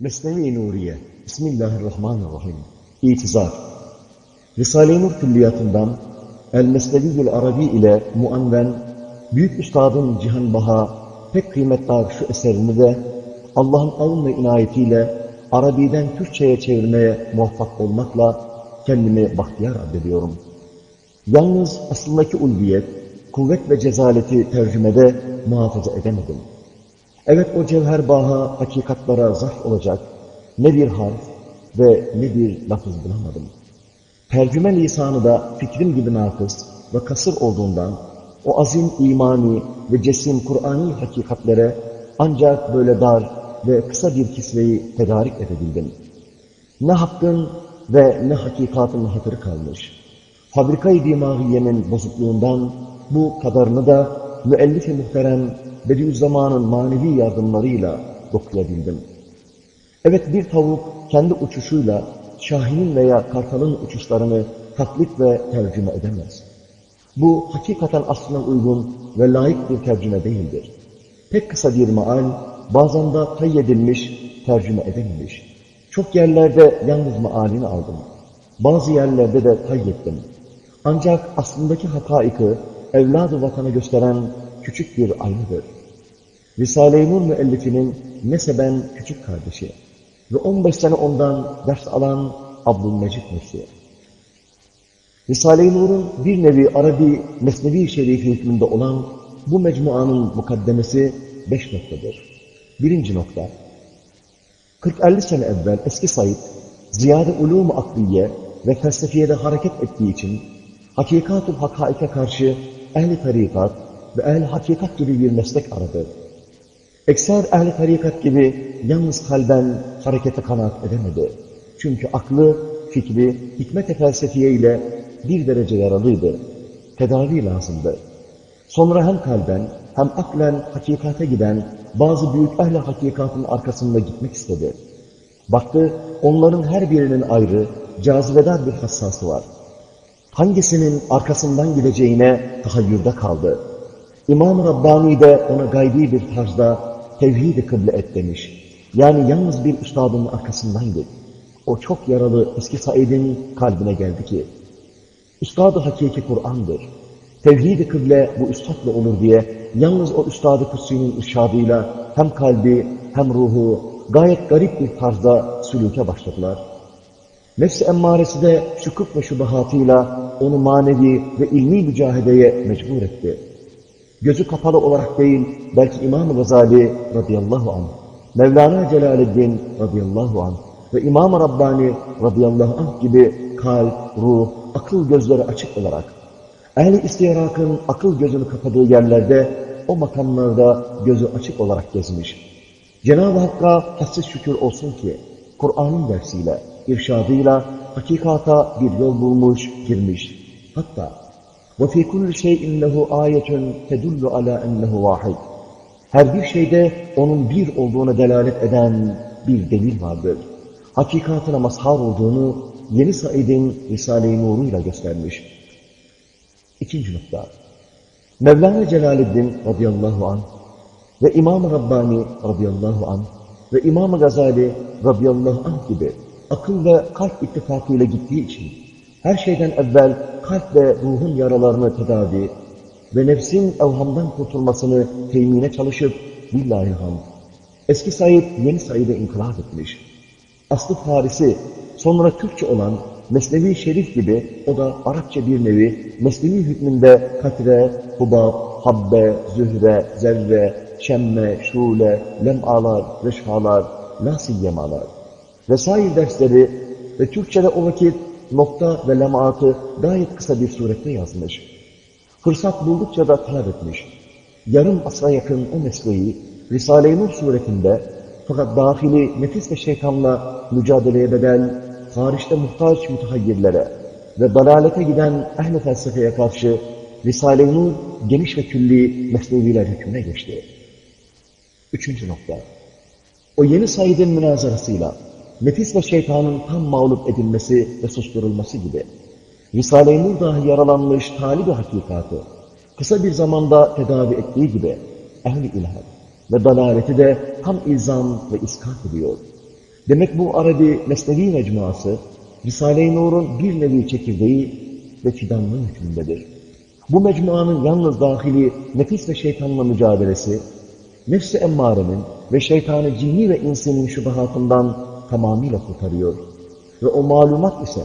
Mesnevi Nuriye Bismillahirrahmanirrahim İtizar Risale-i Nur Külliyatından El-Mesneviyyül Arabi ile muanven Büyük Üstadın Cihan Baha pek kıymetli şu eserini de Allah'ın avun ve inayetiyle Arabi'den Türkçe'ye çevirmeye muvaffak olmakla kendimi bahtiyar addediyorum. Yalnız aslındaki ulviyet, kuvvet ve cezaleti tercümede muhafaza edemedim. Evet o cevher baha hakikatlara zarf olacak ne bir harf ve ne bir lafız bulamadım. Tercüme lisanı da fikrim gibi nakıs ve kasır olduğundan o azim imani ve cesim Kur'an'ı hakikatlere ancak böyle dar ve kısa bir kisveyi tedarik edebildim. Ne hakkın ve ne hakikatın hatırı kalmış. Fabrikayı dimagiyenin bozukluğundan bu kadarını da müellif-i muhterem Bediüzzaman'ın manevi yardımlarıyla dokuyabildim. Evet bir tavuk kendi uçuşuyla şahinin veya kartalın uçuşlarını taklit ve tercüme edemez. Bu hakikaten aslına uygun ve layık bir tercüme değildir. Pek kısa bir maal, bazen de kayyedilmiş, tercüme edilmiş. Çok yerlerde yalnız maalini aldım. Bazı yerlerde de kayyettim. Ancak aslındaki hakaiki evladı vatana gösteren küçük bir aynıdır. Risale-i Nur müellifinin neseben küçük kardeşi ve 15 sene ondan ders alan Abdülmecid Nursi. Risale-i Nur'un bir nevi Arabi Mesnevi Şerifi hükmünde olan bu mecmuanın mukaddemesi beş noktadır. Birinci nokta. 40-50 sene evvel eski Said, ziyade ulûm-u akliye ve felsefiyede hareket ettiği için hakikat-ı hakaike karşı ehli tarikat ve ehli hakikat gibi bir meslek aradı. Ekser ehli tarikat gibi yalnız kalben harekete kanaat edemedi. Çünkü aklı, fikri, hikmet-i felsefiye ile bir derece yaralıydı. Tedavi lazımdı. Sonra hem kalben hem aklen hakikate giden bazı büyük ehli hakikatın arkasında gitmek istedi. Baktı onların her birinin ayrı, cazibedar bir hassası var. Hangisinin arkasından gideceğine tahayyürde kaldı. İmam-ı Rabbani de ona gaybi bir tarzda tevhid-i kıble et demiş. Yani yalnız bir üstadın arkasından git. O çok yaralı eski Said'in kalbine geldi ki, Üstad-ı hakiki Kur'an'dır. Tevhid-i kıble bu üstadla olur diye yalnız o Üstad-ı Kutsi'nin irşadıyla hem kalbi hem ruhu gayet garip bir tarzda sülüke başladılar. Nefs-i emmaresi de şüküp ve şubahatıyla onu manevi ve ilmi mücahedeye mecbur etti. Gözü kapalı olarak değil, belki İmam-ı Gazali radıyallahu anh, Mevlana Celaleddin radıyallahu anh ve İmam-ı Rabbani radıyallahu anh gibi kalp, ruh, akıl gözleri açık olarak, ehli istiyarakın akıl gözünü kapadığı yerlerde, o makamlarda gözü açık olarak gezmiş. Cenab-ı Hakk'a hassiz şükür olsun ki, Kur'an'ın dersiyle, irşadıyla hakikata bir yol bulmuş, girmiş. Hatta وَفِي كُلِّ شَيْءٍ لَهُ آيَةٌ تَدُلُّ عَلَى أَنَّهُ وَاحِدٌ Her bir şeyde onun bir olduğuna delalet eden bir delil vardır. Hakikatına mazhar olduğunu Yeni Said'in Risale-i Nur'uyla göstermiş. İkinci nokta. Mevlana Celaleddin radıyallahu anh ve İmam-ı Rabbani radıyallahu anh ve İmam-ı Gazali radıyallahu anh gibi akıl ve kalp ittifakıyla gittiği için her şeyden evvel kalp ve ruhun yaralarını tedavi ve nefsin evhamdan kurtulmasını temine çalışıp billahi hamd. Eski Said yeni Said'e inkılap etmiş. Aslı Farisi sonra Türkçe olan Mesnevi Şerif gibi o da Arapça bir nevi Mesnevi hükmünde katre, hubab, habbe, zühre, zerre, şemme, şule, lem'alar, reşhalar, lasiyyemalar vesaire dersleri ve Türkçe'de o vakit nokta ve lemaatı gayet kısa bir surette yazmış. Fırsat buldukça da talep etmiş. Yarım asra yakın o mesleği Risale-i Nur suretinde fakat dahili nefis ve şeytanla mücadeleye bedel, hariçte muhtaç mütehayyirlere ve dalalete giden ehl-i felsefeye karşı Risale-i Nur geniş ve külli mesneviler hükmüne geçti. Üçüncü nokta. O yeni Said'in münazarasıyla nefis ve şeytanın tam mağlup edilmesi ve susturulması gibi Risale-i Nur dahi yaralanmış talibi hakikatı kısa bir zamanda tedavi ettiği gibi ehl-i ilhad ve dalaleti de tam ilzam ve iskat ediyor. Demek bu Arabi Mesnevi mecmuası, Risale-i Nur'un bir nevi çekirdeği ve fidanlığı hükmündedir. Bu mecmuanın yalnız dahili nefis ve şeytanla mücadelesi, nefsi emmarenin ve şeytanı cinni ve insinin şubahatından tamamıyla kurtarıyor. Ve o malumat ise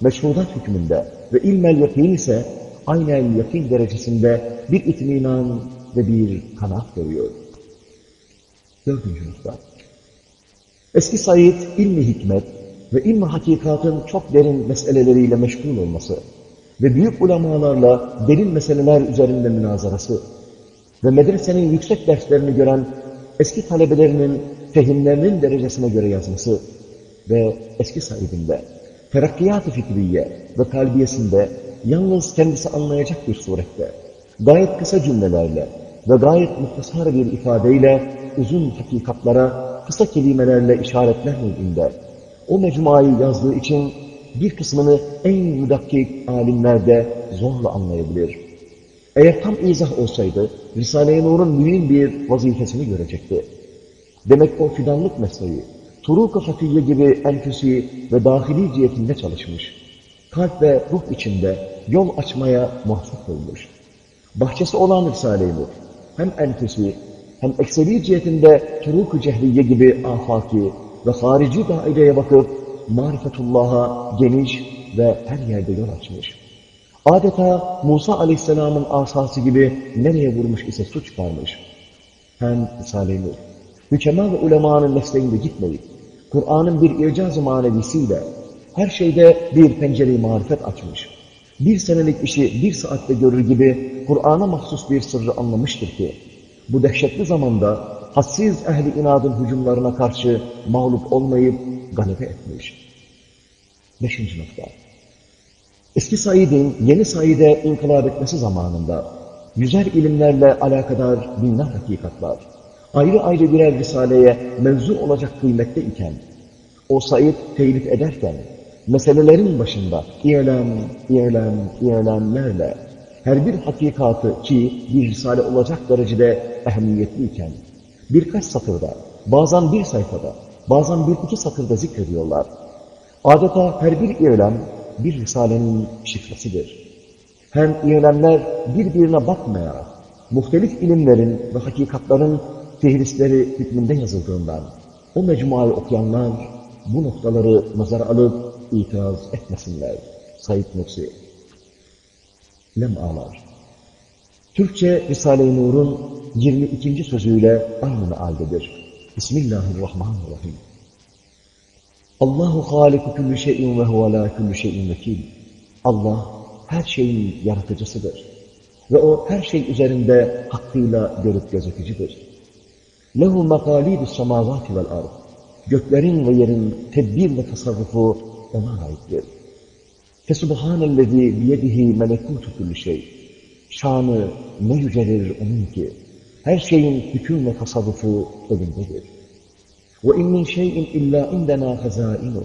meşhudat hükmünde ve ilmel yakin ise aynel yakin derecesinde bir itminan ve bir kanat veriyor. Dördüncü nokta. Eski Said ilmi hikmet ve ilmi hakikatın çok derin meseleleriyle meşgul olması ve büyük ulemalarla derin meseleler üzerinde münazarası ve medresenin yüksek derslerini gören eski talebelerinin fehimlerinin derecesine göre yazması ve eski Said'inde terakkiyat-ı fikriye ve kalbiyesinde yalnız kendisi anlayacak bir surette, gayet kısa cümlelerle ve gayet muhtasar bir ifadeyle uzun hakikatlara kısa kelimelerle işaretler neyinde o mecmuayı yazdığı için bir kısmını en müdakkik alimlerde zorla anlayabilir. Eğer tam izah olsaydı, Risale-i Nur'un mühim bir vazifesini görecekti. Demek o fidanlık mesleği, turuk-ı hafiye gibi enfüsi ve dahili cihetinde çalışmış. Kalp ve ruh içinde yol açmaya muvaffak olmuş. Bahçesi olan Risale-i Nur, hem enfüsi hem ekseri cihetinde turuk-ı cehliye gibi afaki ve harici daireye bakıp marifetullah'a geniş ve her yerde yol açmış. Adeta Musa aleyhisselamın asası gibi nereye vurmuş ise su çıkarmış. Hem Risale-i Nur, hükema ve ulemanın mesleğinde gitmeyip, Kur'an'ın bir icaz-ı manevisiyle her şeyde bir pencere-i marifet açmış. Bir senelik işi bir saatte görür gibi Kur'an'a mahsus bir sırrı anlamıştır ki, bu dehşetli zamanda hassiz ehli inadın hücumlarına karşı mağlup olmayıp galebe etmiş. Beşinci nokta. Eski Said'in yeni Said'e inkılap etmesi zamanında yüzer ilimlerle alakadar binler hakikatlar, ayrı ayrı birer risaleye mevzu olacak kıymette iken, o Said telif ederken, meselelerin başında İ'lem, İ'lem, İ'lemlerle her bir hakikatı ki bir risale olacak derecede ehemmiyetliyken, birkaç satırda, bazen bir sayfada, bazen bir iki satırda zikrediyorlar. Adeta her bir İ'lem bir risalenin şifresidir. Hem İ'lemler birbirine bakmayarak, muhtelif ilimlerin ve hakikatların fihrisleri hükmünde yazıldığından, o mecmuayı okuyanlar bu noktaları nazara alıp itiraz etmesinler. Said Nursi Lem'alar Türkçe Risale-i Nur'un 22. sözüyle aynı mealdedir. Bismillahirrahmanirrahim. Allahu haliku kulli şeyin ve huve la kulli şeyin vekil. Allah her şeyin yaratıcısıdır. Ve o her şey üzerinde hakkıyla görüp gözeticidir. Lehu mekalidus semavati vel ard. Göklerin ve yerin tedbir ve tasarrufu ona aittir. Fesubhanellezi biyedihi melekutu kulli şey. Şanı ne yücelir onun ki. Her şeyin hüküm ve tasarrufu elindedir. Ve in min şeyin illa indena hazainu.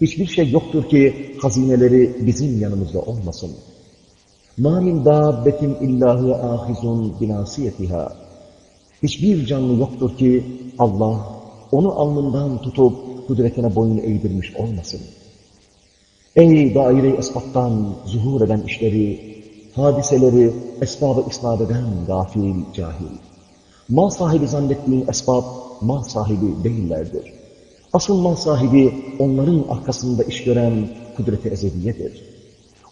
Hiçbir şey yoktur ki hazineleri bizim yanımızda olmasın. Ma min dabbetin illahu ahizun binasiyetiha. Hiçbir canlı yoktur ki Allah onu alnından tutup kudretine boyun eğdirmiş olmasın. Ey daire-i esbaptan zuhur eden işleri, hadiseleri esbabı isnad eden gafil, cahil. Mal sahibi zannettiğin esbab, mal sahibi değillerdir. Asıl mal sahibi onların arkasında iş gören kudreti ezeliyedir.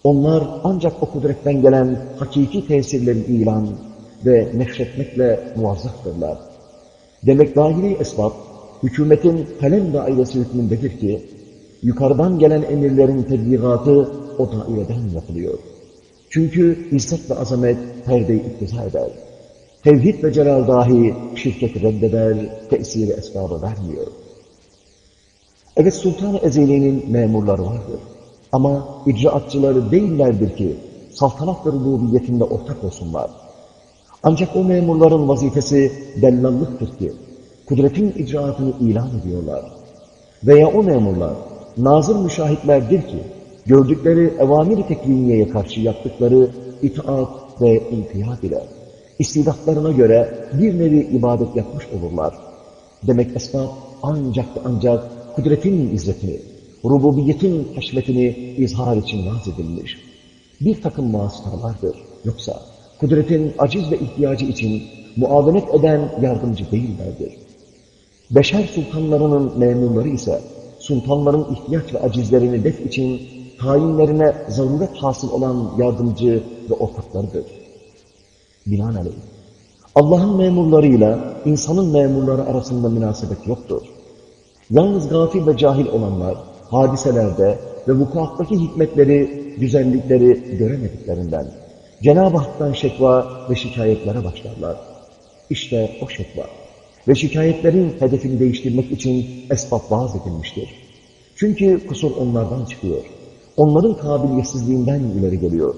Onlar ancak o kudretten gelen hakiki tesirleri ilan ve neşretmekle muvazzaftırlar. Demek dahili esbab, hükümetin kalem dairesi hükmündedir ki, yukarıdan gelen emirlerin tebliğatı o daireden yapılıyor. Çünkü izzet ve azamet perdeyi iktiza eder. Tevhid ve celal dahi şirketi reddeder, tesiri esbabı vermiyor. Evet Sultan-ı Ezeli'nin memurları vardır. Ama icraatçıları değillerdir ki saltanat ve rububiyetinde ortak olsunlar. Ancak o memurların vazifesi dellallıktır ki kudretin icraatını ilan ediyorlar. Veya o memurlar nazır müşahitlerdir ki gördükleri evamir-i tekviniyeye karşı yaptıkları itaat ve intiyat ile istidatlarına göre bir nevi ibadet yapmış olurlar. Demek esbab ancak ancak kudretin izzetini, rububiyetin haşmetini izhar için vaz edilmiş. Bir takım vasıtalardır. Yoksa kudretin aciz ve ihtiyacı için muavenet eden yardımcı değillerdir. Beşer sultanlarının memurları ise sultanların ihtiyaç ve acizlerini def için tayinlerine zaruret hasıl olan yardımcı ve ortaklarıdır. Binaenaleyh, Allah'ın memurlarıyla insanın memurları arasında münasebet yoktur. Yalnız gafil ve cahil olanlar, hadiselerde ve vukuattaki hikmetleri, güzellikleri göremediklerinden, Cenab-ı Hak'tan şekva ve şikayetlere başlarlar. İşte o şekva ve şikayetlerin hedefini değiştirmek için esbab vaaz edilmiştir. Çünkü kusur onlardan çıkıyor. Onların kabiliyetsizliğinden ileri geliyor.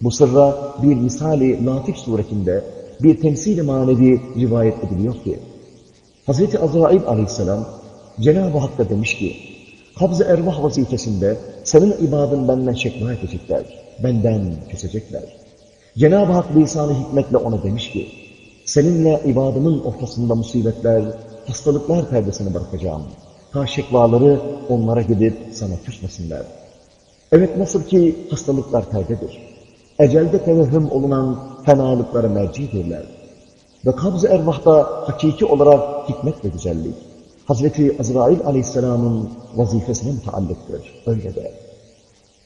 Bu sırra bir misali latif suretinde bir temsil-i manevi rivayet ediliyor ki, Hz. Azrail aleyhisselam Cenab-ı Hakk'a demiş ki, kabz-ı ervah vazifesinde senin ibadın benden şekva edecekler, benden kesecekler. Cenab-ı Hak lisan-ı hikmetle ona demiş ki, seninle ibadımın ortasında musibetler, hastalıklar perdesini bırakacağım. Ta şekvaları onlara gidip sana küsmesinler. Evet nasıl ki hastalıklar perdedir. Ecelde tevehhüm olunan fenalıklara mercidirler. Ve kabz-ı ervahta hakiki olarak hikmet ve güzellik. Hazreti Azrail aleyhisselamın vazifesine müteallıktır. Öyle de.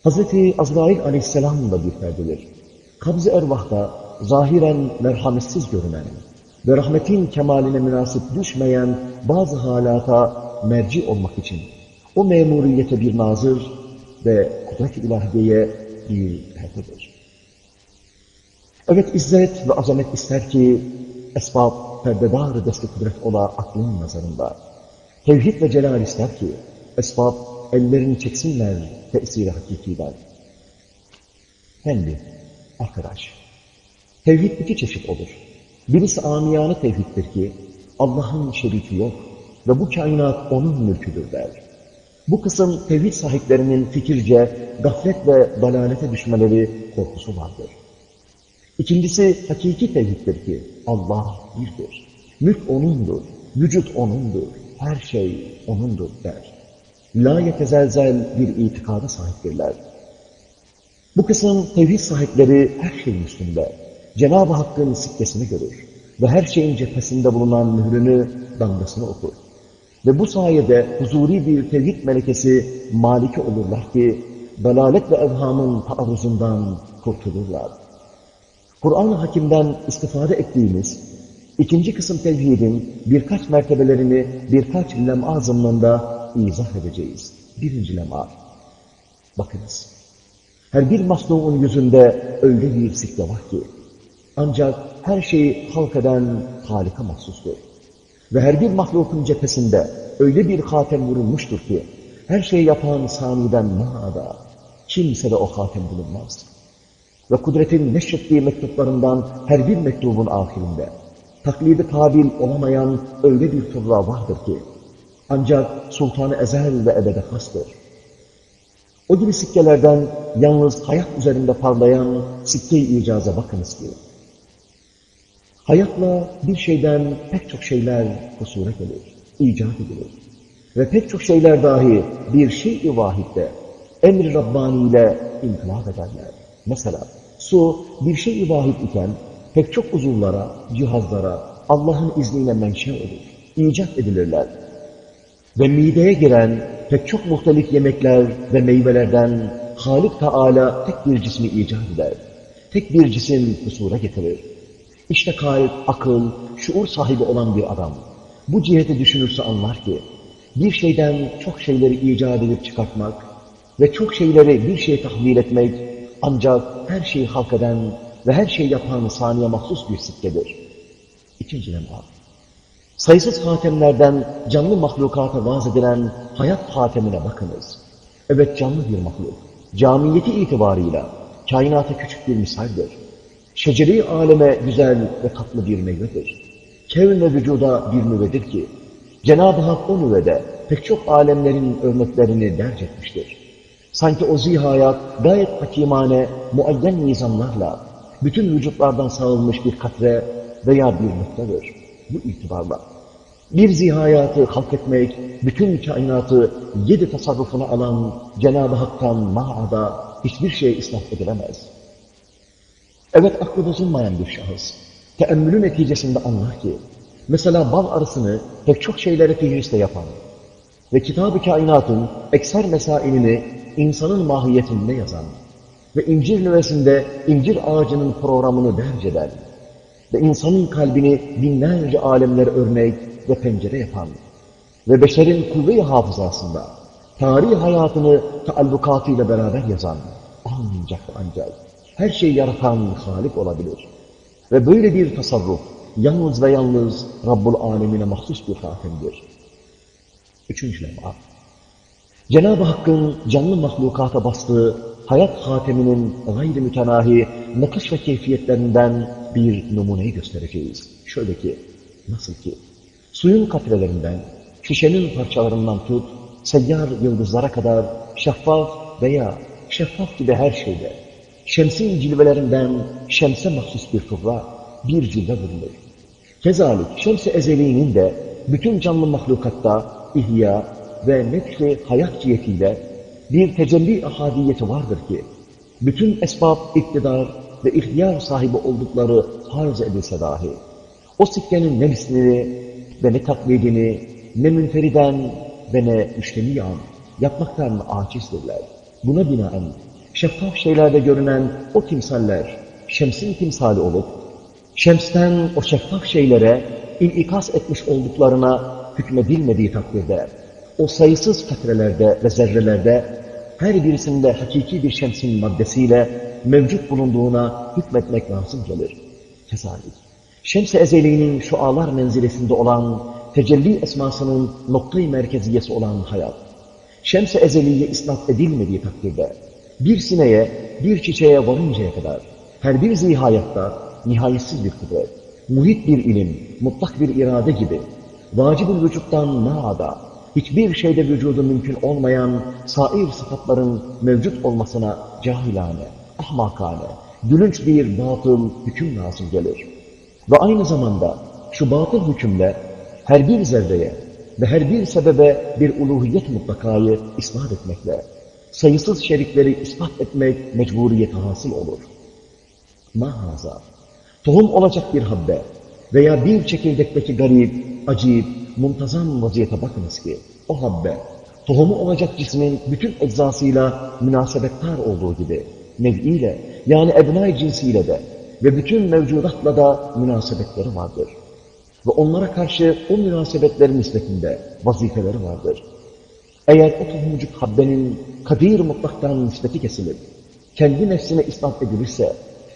Hazreti Azrail aleyhisselam da bir ferdidir. Kabz-ı ervahta zahiren merhametsiz görünen ve rahmetin kemaline münasip düşmeyen bazı halata merci olmak için o memuriyete bir nazır ve kudret-i ilahiyeye bir perdedir. Evet izzet ve azamet ister ki esbab perdedar desti kudret ola aklın nazarında. Tevhid ve celal ister ki esbab ellerini çeksinler tesiri hakikiden. Kendi, arkadaş, tevhid iki çeşit olur. Birisi amiyane tevhiddir ki Allah'ın şeriki yok ve bu kainat onun mülküdür der. Bu kısım tevhid sahiplerinin fikirce gaflet ve dalalete düşmeleri korkusu vardır. İkincisi hakiki tevhiddir ki Allah birdir. Mülk O'nundur, vücut O'nundur, her şey O'nundur der. La yetezelzel bir itikada sahiptirler. Bu kısım tevhid sahipleri her şeyin üstünde. Cenab-ı Hakk'ın sikkesini görür ve her şeyin cephesinde bulunan mührünü, damgasını okur. Ve bu sayede huzuri bir tevhid melekesi maliki olurlar ki, dalalet ve evhamın taarruzundan kurtulurlar. Kur'an-ı Hakim'den istifade ettiğimiz ikinci kısım tevhidin birkaç mertebelerini birkaç lem'a zımnında izah edeceğiz. Birinci lem'a. Bakınız. Her bir masnuğun yüzünde öyle bir sikke var ki, ancak her şeyi halk eden Halik'a mahsustur. Ve her bir mahlukun cephesinde öyle bir hatem vurulmuştur ki, her şeyi yapan saniden ma'ada, kimse de o hatem bulunmaz. Ve kudretin neşrettiği mektuplarından her bir mektubun ahirinde, taklidi kabil olamayan öyle bir turra vardır ki, ancak sultanı ezel ve ebede hastır. O gibi sikkelerden yalnız hayat üzerinde parlayan sikke-i icaza bakınız ki, hayatla bir şeyden pek çok şeyler kusura gelir, icat edilir. Ve pek çok şeyler dahi bir şey-i vahidde emri Rabbani ile inkılap ederler. Mesela su bir şey-i vahid iken pek çok uzuvlara, cihazlara Allah'ın izniyle menşe olur, icat edilirler. Ve mideye giren pek çok muhtelif yemekler ve meyvelerden Halik Teala tek bir cismi icat eder. Tek bir cisim kusura getirir. İşte kalp, akıl, şuur sahibi olan bir adam. Bu ciheti düşünürse anlar ki, bir şeyden çok şeyleri icat edip çıkartmak ve çok şeyleri bir şeye tahvil etmek ancak her şeyi halk eden ve her şeyi yapan saniye mahsus bir sikkedir. İkinci lem'a. Sayısız hatemlerden canlı mahlukata vaz edilen hayat hatemine bakınız. Evet canlı bir mahluk. Camiyeti itibarıyla kainata küçük bir misaldir. Şeceri aleme güzel ve tatlı bir meyvedir. Kevn ve vücuda bir nüvedir ki, Cenab-ı Hak o nüvede pek çok alemlerin örneklerini derc etmiştir. Sanki o zihayat gayet hakimane, muayyen nizamlarla bütün vücutlardan sağılmış bir katre veya bir noktadır. Bu itibarla. Bir zihayatı halk etmek, bütün kainatı yedi tasarrufuna alan Cenab-ı Hak'tan ma'ada hiçbir şey isnat edilemez. Evet aklı bozulmayan bir şahıs, teemmülü neticesinde anlar ki, mesela bal arısını pek çok şeylere fihristle yapan ve kitab-ı kainatın ekser mesailini insanın mahiyetinde yazan ve incir nüvesinde incir ağacının programını derc ve insanın kalbini binlerce alemler örnek ve pencere yapan ve beşerin kuvve-i hafızasında tarih hayatını taallukatıyla beraber yazan ancak ancak her şeyi yaratan Halik olabilir. Ve böyle bir tasarruf yalnız ve yalnız Rabbul Alemine mahsus bir hatemdir. Üçüncü lema. Cenab-ı Hakk'ın canlı mahlukata bastığı hayat hateminin gayri mütenahi nakış ve keyfiyetlerinden bir numuneyi göstereceğiz. Şöyle ki, nasıl ki, suyun katrelerinden, şişenin parçalarından tut, seyyar yıldızlara kadar şeffaf veya şeffaf gibi her şeyde, şemsin cilvelerinden şemse mahsus bir turra, bir cilve bulunur. Kezalik şems-i ezeliğinin de bütün canlı mahlukatta ihya ve nefsi hayat cihetiyle bir tecelli ahadiyeti vardır ki, bütün esbab, iktidar ve ihtiyar sahibi oldukları farz edilse dahi, o sikkenin ne mislini ve ne taklidini, ne münferiden ve ne müştemiyan yapmaktan acizdirler. Buna binaen şeffaf şeylerde görünen o timsaller, şemsin timsali olup, şemsten o şeffaf şeylere inikas etmiş olduklarına hükmedilmediği takdirde, o sayısız katrelerde ve zerrelerde her birisinde hakiki bir şemsin maddesiyle mevcut bulunduğuna hükmetmek lazım gelir. Kezalik. Şems-i ezeliğinin şualar menzilesinde olan tecelli esmasının noktayı merkeziyesi olan hayat, şems-i ezeliye isnat edilmediği takdirde, bir sineye, bir çiçeğe varıncaya kadar, her bir zihayatta nihayetsiz bir kudret, muhit bir ilim, mutlak bir irade gibi, vacib-ül vücuttan ma'ada, hiçbir şeyde vücudu mümkün olmayan sair sıfatların mevcut olmasına cahilane, ahmakane, gülünç bir batıl hüküm lazım gelir. Ve aynı zamanda şu batıl hükümle her bir zerreye ve her bir sebebe bir uluhiyet mutlakayı ispat etmekle, sayısız şerikleri ispat etmek mecburiyeti hasıl olur. Mahaza, tohum olacak bir habbe veya bir çekirdekteki garip, acip, muntazam vaziyete bakınız ki, o habbe, tohumu olacak cismin bütün eczasıyla münasebettar olduğu gibi, nev'iyle yani ebnai cinsiyle de ve bütün mevcudatla da münasebetleri vardır. Ve onlara karşı o münasebetlerin nispetinde vazifeleri vardır. Eğer o tohumcuk habbenin kadir mutlaktan nispeti kesilip, kendi nefsine ispat edilirse,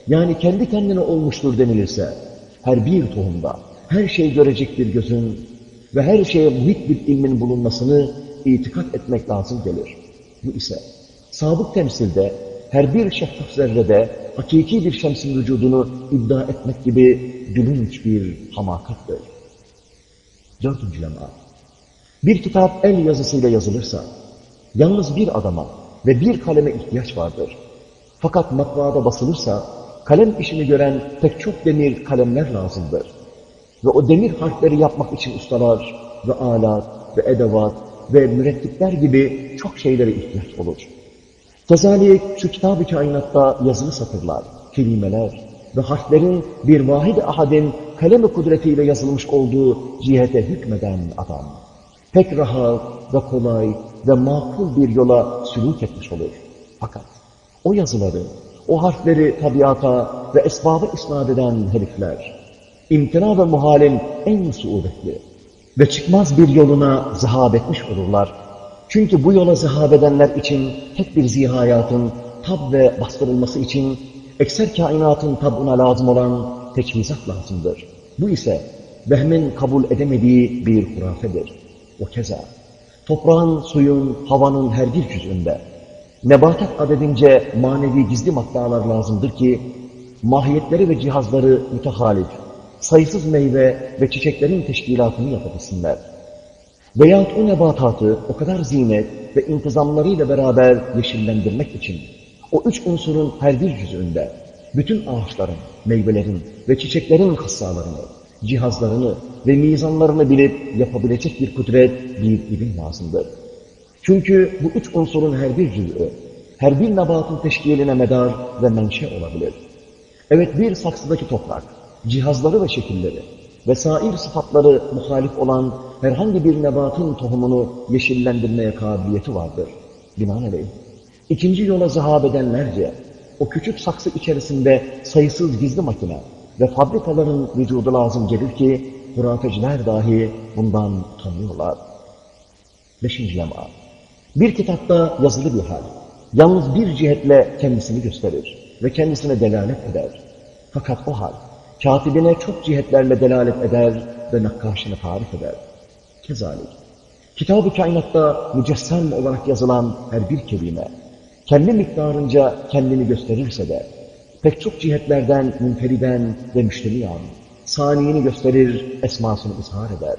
yani kendi kendine olmuştur denilirse, her bir tohumda, her şey görecek bir gözün ve her şeye muhit bir ilmin bulunmasını itikat etmek lazım gelir. Bu ise sabık temsilde her bir şeffaf zerrede hakiki bir şemsin vücudunu iddia etmek gibi gülünç bir hamakattır. Dördüncü lema. Bir kitap el yazısıyla yazılırsa, yalnız bir adama ve bir kaleme ihtiyaç vardır. Fakat matbaada basılırsa, kalem işini gören pek çok demir kalemler lazımdır. Ve o demir harfleri yapmak için ustalar ve alat ve edevat ve mürettipler gibi çok şeylere ihtiyaç olur. Kezalik şu kitab-ı kainatta yazılı satırlar, kelimeler ve harflerin bir vahid ahadin kalem-i kudretiyle yazılmış olduğu cihete hükmeden adam. Pek rahat ve kolay ve makul bir yola sülük etmiş olur. Fakat o yazıları, o harfleri tabiata ve esbabı isnat eden herifler, imtina ve muhalin en suudetli ve çıkmaz bir yoluna zahab etmiş olurlar. Çünkü bu yola zahab edenler için tek bir zihayatın tab ve bastırılması için ekser kainatın tabuna lazım olan teçhizat lazımdır. Bu ise vehmin kabul edemediği bir hurafedir. O keza toprağın, suyun, havanın her bir cüzünde nebatat adedince manevi gizli maddalar lazımdır ki mahiyetleri ve cihazları mütehalif, sayısız meyve ve çiçeklerin teşkilatını yapabilsinler. Veyahut o nebatatı o kadar zinet ve intizamlarıyla beraber yeşillendirmek için o üç unsurun her bir cüzünde bütün ağaçların, meyvelerin ve çiçeklerin hassalarını, cihazlarını ve mizanlarını bilip yapabilecek bir kudret, bir ilim lazımdır. Çünkü bu üç unsurun her bir cüz'ü, her bir nebatın teşkiline medar ve menşe olabilir. Evet bir saksıdaki toprak, cihazları ve şekilleri, vesair sıfatları muhalif olan herhangi bir nebatın tohumunu yeşillendirmeye kabiliyeti vardır. Binaenaleyh, ikinci yola zahab edenlerce, o küçük saksı içerisinde sayısız gizli makine ve fabrikaların vücudu lazım gelir ki, hurafeciler dahi bundan tanıyorlar. Beşinci lema. Bir kitapta yazılı bir hal, yalnız bir cihetle kendisini gösterir ve kendisine delalet eder. Fakat o hal, katibine çok cihetlerle delalet eder ve nakkaşını tarif eder. Kezalik, kitab-ı kainatta mücessem olarak yazılan her bir kelime, kendi miktarınca kendini gösterirse de, pek çok cihetlerden münferiden ve müştemiyan, saniyini gösterir, esmasını izhar eder.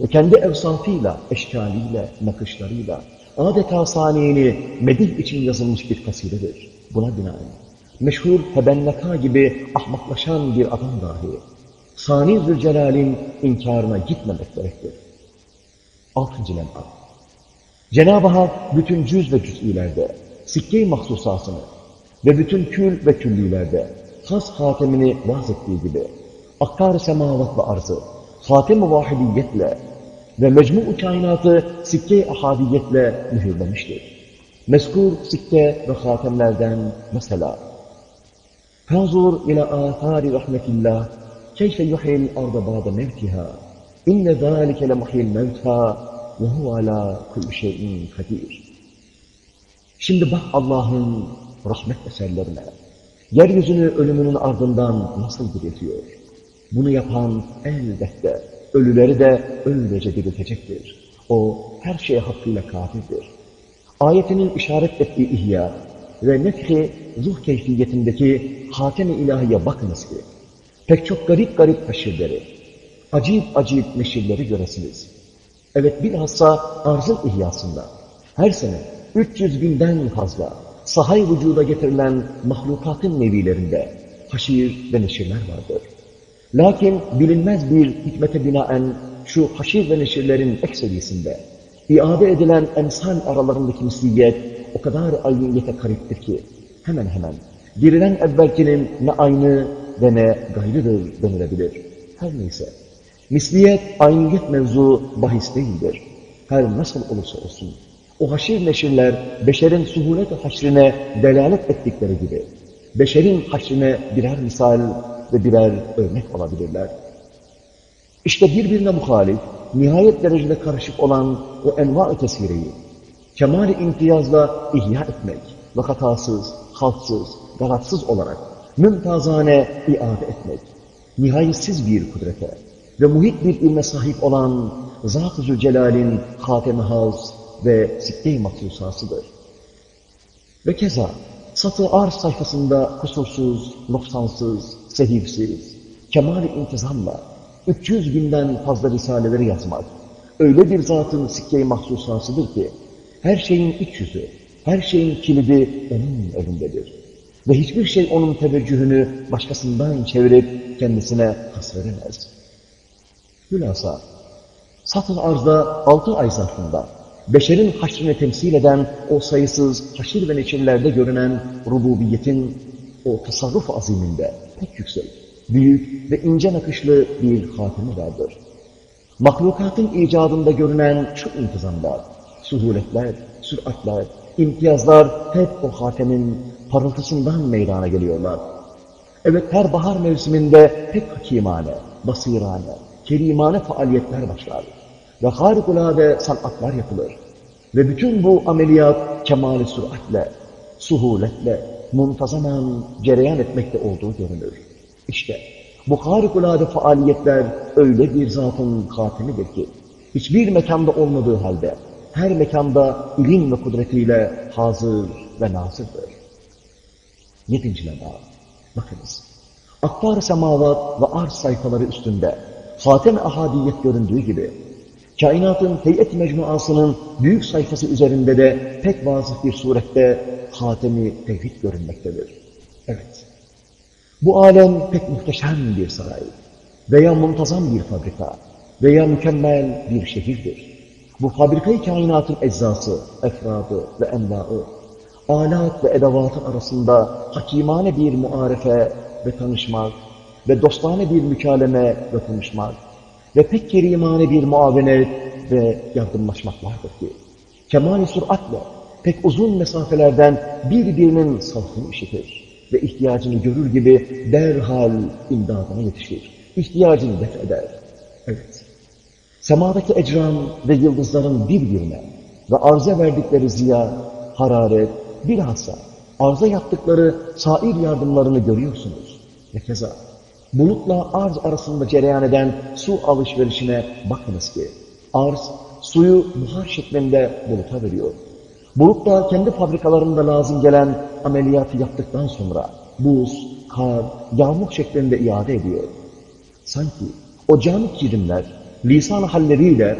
Ve kendi evsafıyla, eşkaliyle, nakışlarıyla, adeta saniyini medih için yazılmış bir kasidedir. Buna binaen meşhur Hebenneka gibi ahmaklaşan bir adam dahi, Sani Zülcelal'in inkarına gitmemek gerektir. Altıncı lem'a. Cenab-ı Hak bütün cüz ve cüz'ilerde, sikke-i mahsusasını ve bütün kül ve küllilerde has hatemini vaz ettiği gibi, akkar semavat ve arzı, hatem-i vahidiyetle ve mecmu-u kainatı sikke-i ahadiyetle mühürlemiştir. Meskur sikke ve hatemlerden mesela, فانظر إلى آثار رحمة الله كيف يحيي الأرض بعد موتها إن ذلك لمحيي الموتى وهو على كل شيء قدير Şimdi bak Allah'ın rahmet eserlerine. Yeryüzünü ölümünün ardından nasıl diriltiyor? Bunu yapan elbette ölüleri de öylece diriltecektir. O her şeye hakkıyla kadirdir. Ayetinin işaret ettiği ihya ve nefhi ruh keyfiyetindeki hatem-i ilahiye bakınız ki, pek çok garip garip haşirleri, acayip acayip neşirleri göresiniz. Evet bilhassa arzın ihyasında her sene 300 binden fazla sahay vücuda getirilen mahlukatın nevilerinde haşir ve neşirler vardır. Lakin bilinmez bir hikmete binaen şu haşir ve neşirlerin ekserisinde iade edilen emsal aralarındaki misliyet o kadar ayniyete kariptir ki hemen hemen dirilen evvelkinin ne aynı ve ne gayrıdır denilebilir. Her neyse. Misliyet, ayniyet mevzu bahis değildir. Her nasıl olursa olsun. O haşir neşirler beşerin suhulet haşrine delalet ettikleri gibi beşerin haşrine birer misal ve birer örnek olabilirler. İşte birbirine muhalif, nihayet derecede karışık olan o enva-ı tesireyi, kemal-i imtiyazla ihya etmek ve hatasız, halksız, galatsız olarak mümtazane iade etmek, nihayetsiz bir kudrete ve muhit bir ilme sahip olan Zat-ı Zülcelal'in hatem-i haz ve sikke-i mahsusasıdır. Ve keza satı arz sayfasında kusursuz, noksansız, sehivsiz, kemal-i intizamla 300 binden fazla risaleleri yazmak, öyle bir zatın sikke-i mahsusasıdır ki, her şeyin iç yüzü, her şeyin kilidi onun elindedir. Ve hiçbir şey onun teveccühünü başkasından çevirip kendisine hasredemez. Hülasa, satın arzda altı ay zarfında beşerin haşrını temsil eden o sayısız haşir ve neçirlerde görünen rububiyetin o tasarruf aziminde pek yüksek, büyük ve ince nakışlı bir hatimi vardır. Mahlukatın icadında görünen şu intizamlar, suhuletler, süratler, imtiyazlar hep o hatemin parıltısından meydana geliyorlar. Evet her bahar mevsiminde pek hakimane, basirane, kerimane faaliyetler başlar ve harikulade sanatlar yapılır. Ve bütün bu ameliyat kemali süratle, suhuletle, muntazaman cereyan etmekte olduğu görünür. İşte bu harikulade faaliyetler öyle bir zatın hatimidir ki, hiçbir mekanda olmadığı halde, her mekanda ilim ve kudretiyle hazır ve nazırdır. Yedinci lema. Bakınız. Akbar semavat ve arz sayfaları üstünde hatem ahadiyet göründüğü gibi kainatın heyet mecmuasının büyük sayfası üzerinde de pek vazif bir surette hatemi tevhid görünmektedir. Evet. Bu alem pek muhteşem bir saray. veya muntazam bir fabrika veya mükemmel bir şehirdir. Bu fabrikayı kainatın eczası, efradı ve envaı, alat ve edevatın arasında hakimane bir muarefe ve tanışmak ve dostane bir mükaleme ve konuşmak ve pek kerimane bir muavenet ve yardımlaşmak vardır ki, kemal-i süratle pek uzun mesafelerden birbirinin safını işitir ve ihtiyacını görür gibi derhal imdadına yetişir. İhtiyacını def eder. Evet. Semadaki ecran ve yıldızların birbirine ve arza verdikleri ziya, hararet, bilhassa arza yaptıkları sair yardımlarını görüyorsunuz. Ve keza bulutla arz arasında cereyan eden su alışverişine bakınız ki arz suyu buhar şeklinde buluta veriyor. Bulut da kendi fabrikalarında lazım gelen ameliyatı yaptıktan sonra buz, kar, yağmur şeklinde iade ediyor. Sanki o camit cirimler lisan halleriyle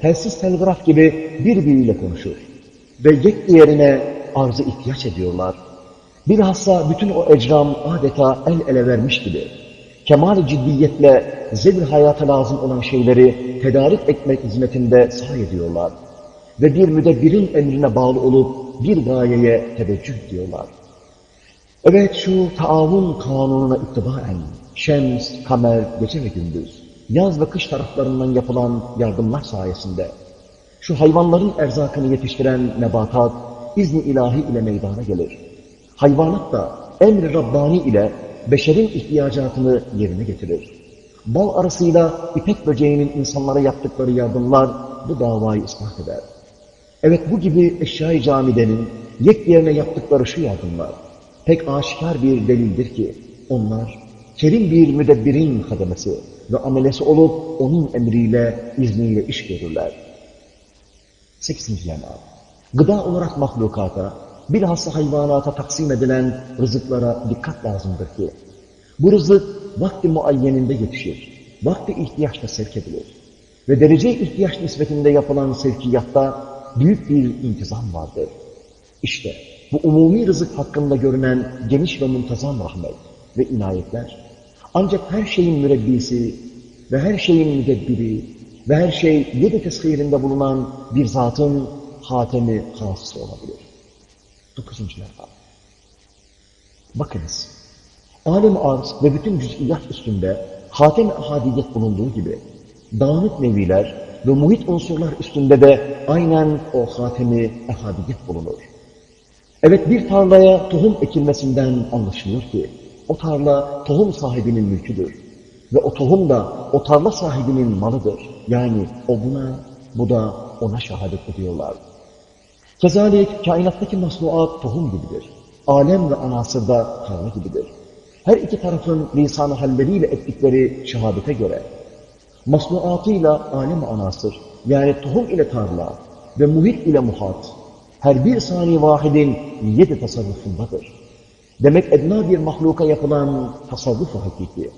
telsiz telgraf gibi birbiriyle konuşur ve yek diğerine arzı ihtiyaç ediyorlar. Bilhassa bütün o ecram adeta el ele vermiş gibi kemal ciddiyetle zevr hayata lazım olan şeyleri tedarik etmek hizmetinde sahi ediyorlar. Ve bir müdebbirin emrine bağlı olup bir gayeye teveccüh diyorlar. Evet şu taavun kanununa ittibaen şems, kamer, gece ve gündüz, yaz ve kış taraflarından yapılan yardımlar sayesinde şu hayvanların erzakını yetiştiren nebatat izni ilahi ile meydana gelir. Hayvanat da emri Rabbani ile beşerin ihtiyacatını yerine getirir. Bal arasıyla ipek böceğinin insanlara yaptıkları yardımlar bu davayı ispat eder. Evet bu gibi eşyayı camidenin yek yerine yaptıkları şu yardımlar pek aşikar bir delildir ki onlar kerim bir müdebbirin kademesi ve amelesi olup onun emriyle, izniyle iş görürler. Sekizinci yana. Gıda olarak mahlukata, bilhassa hayvanata taksim edilen rızıklara dikkat lazımdır ki, bu rızık vakti muayyeninde yetişir, vakti ihtiyaçta sevk edilir. Ve derece ihtiyaç nispetinde yapılan sevkiyatta büyük bir intizam vardır. İşte bu umumi rızık hakkında görünen geniş ve muntazam rahmet ve inayetler, ancak her şeyin mürebbisi ve her şeyin müdebbiri ve her şey yedi teshirinde bulunan bir zatın hatemi hasısı olabilir. Dokuzuncu defa. Bakınız, alem arz ve bütün cüz'iyat üstünde hatem-i ahadiyet bulunduğu gibi, dağınık neviler ve muhit unsurlar üstünde de aynen o hatemi ehadiyet bulunur. Evet bir tarlaya tohum ekilmesinden anlaşılıyor ki, o tarla tohum sahibinin mülküdür. Ve o tohum da o tarla sahibinin malıdır. Yani o buna, bu da ona şehadet ediyorlar. Kezalik kainattaki masnuat tohum gibidir. Alem ve anasır da tarla gibidir. Her iki tarafın lisan-ı halleriyle ettikleri şehadete göre masnuatıyla alem anasır yani tohum ile tarla ve muhit ile muhat her bir sani vahidin yedi tasarrufundadır. Demek edna bir mahluka yapılan tasavvuf-u hakiki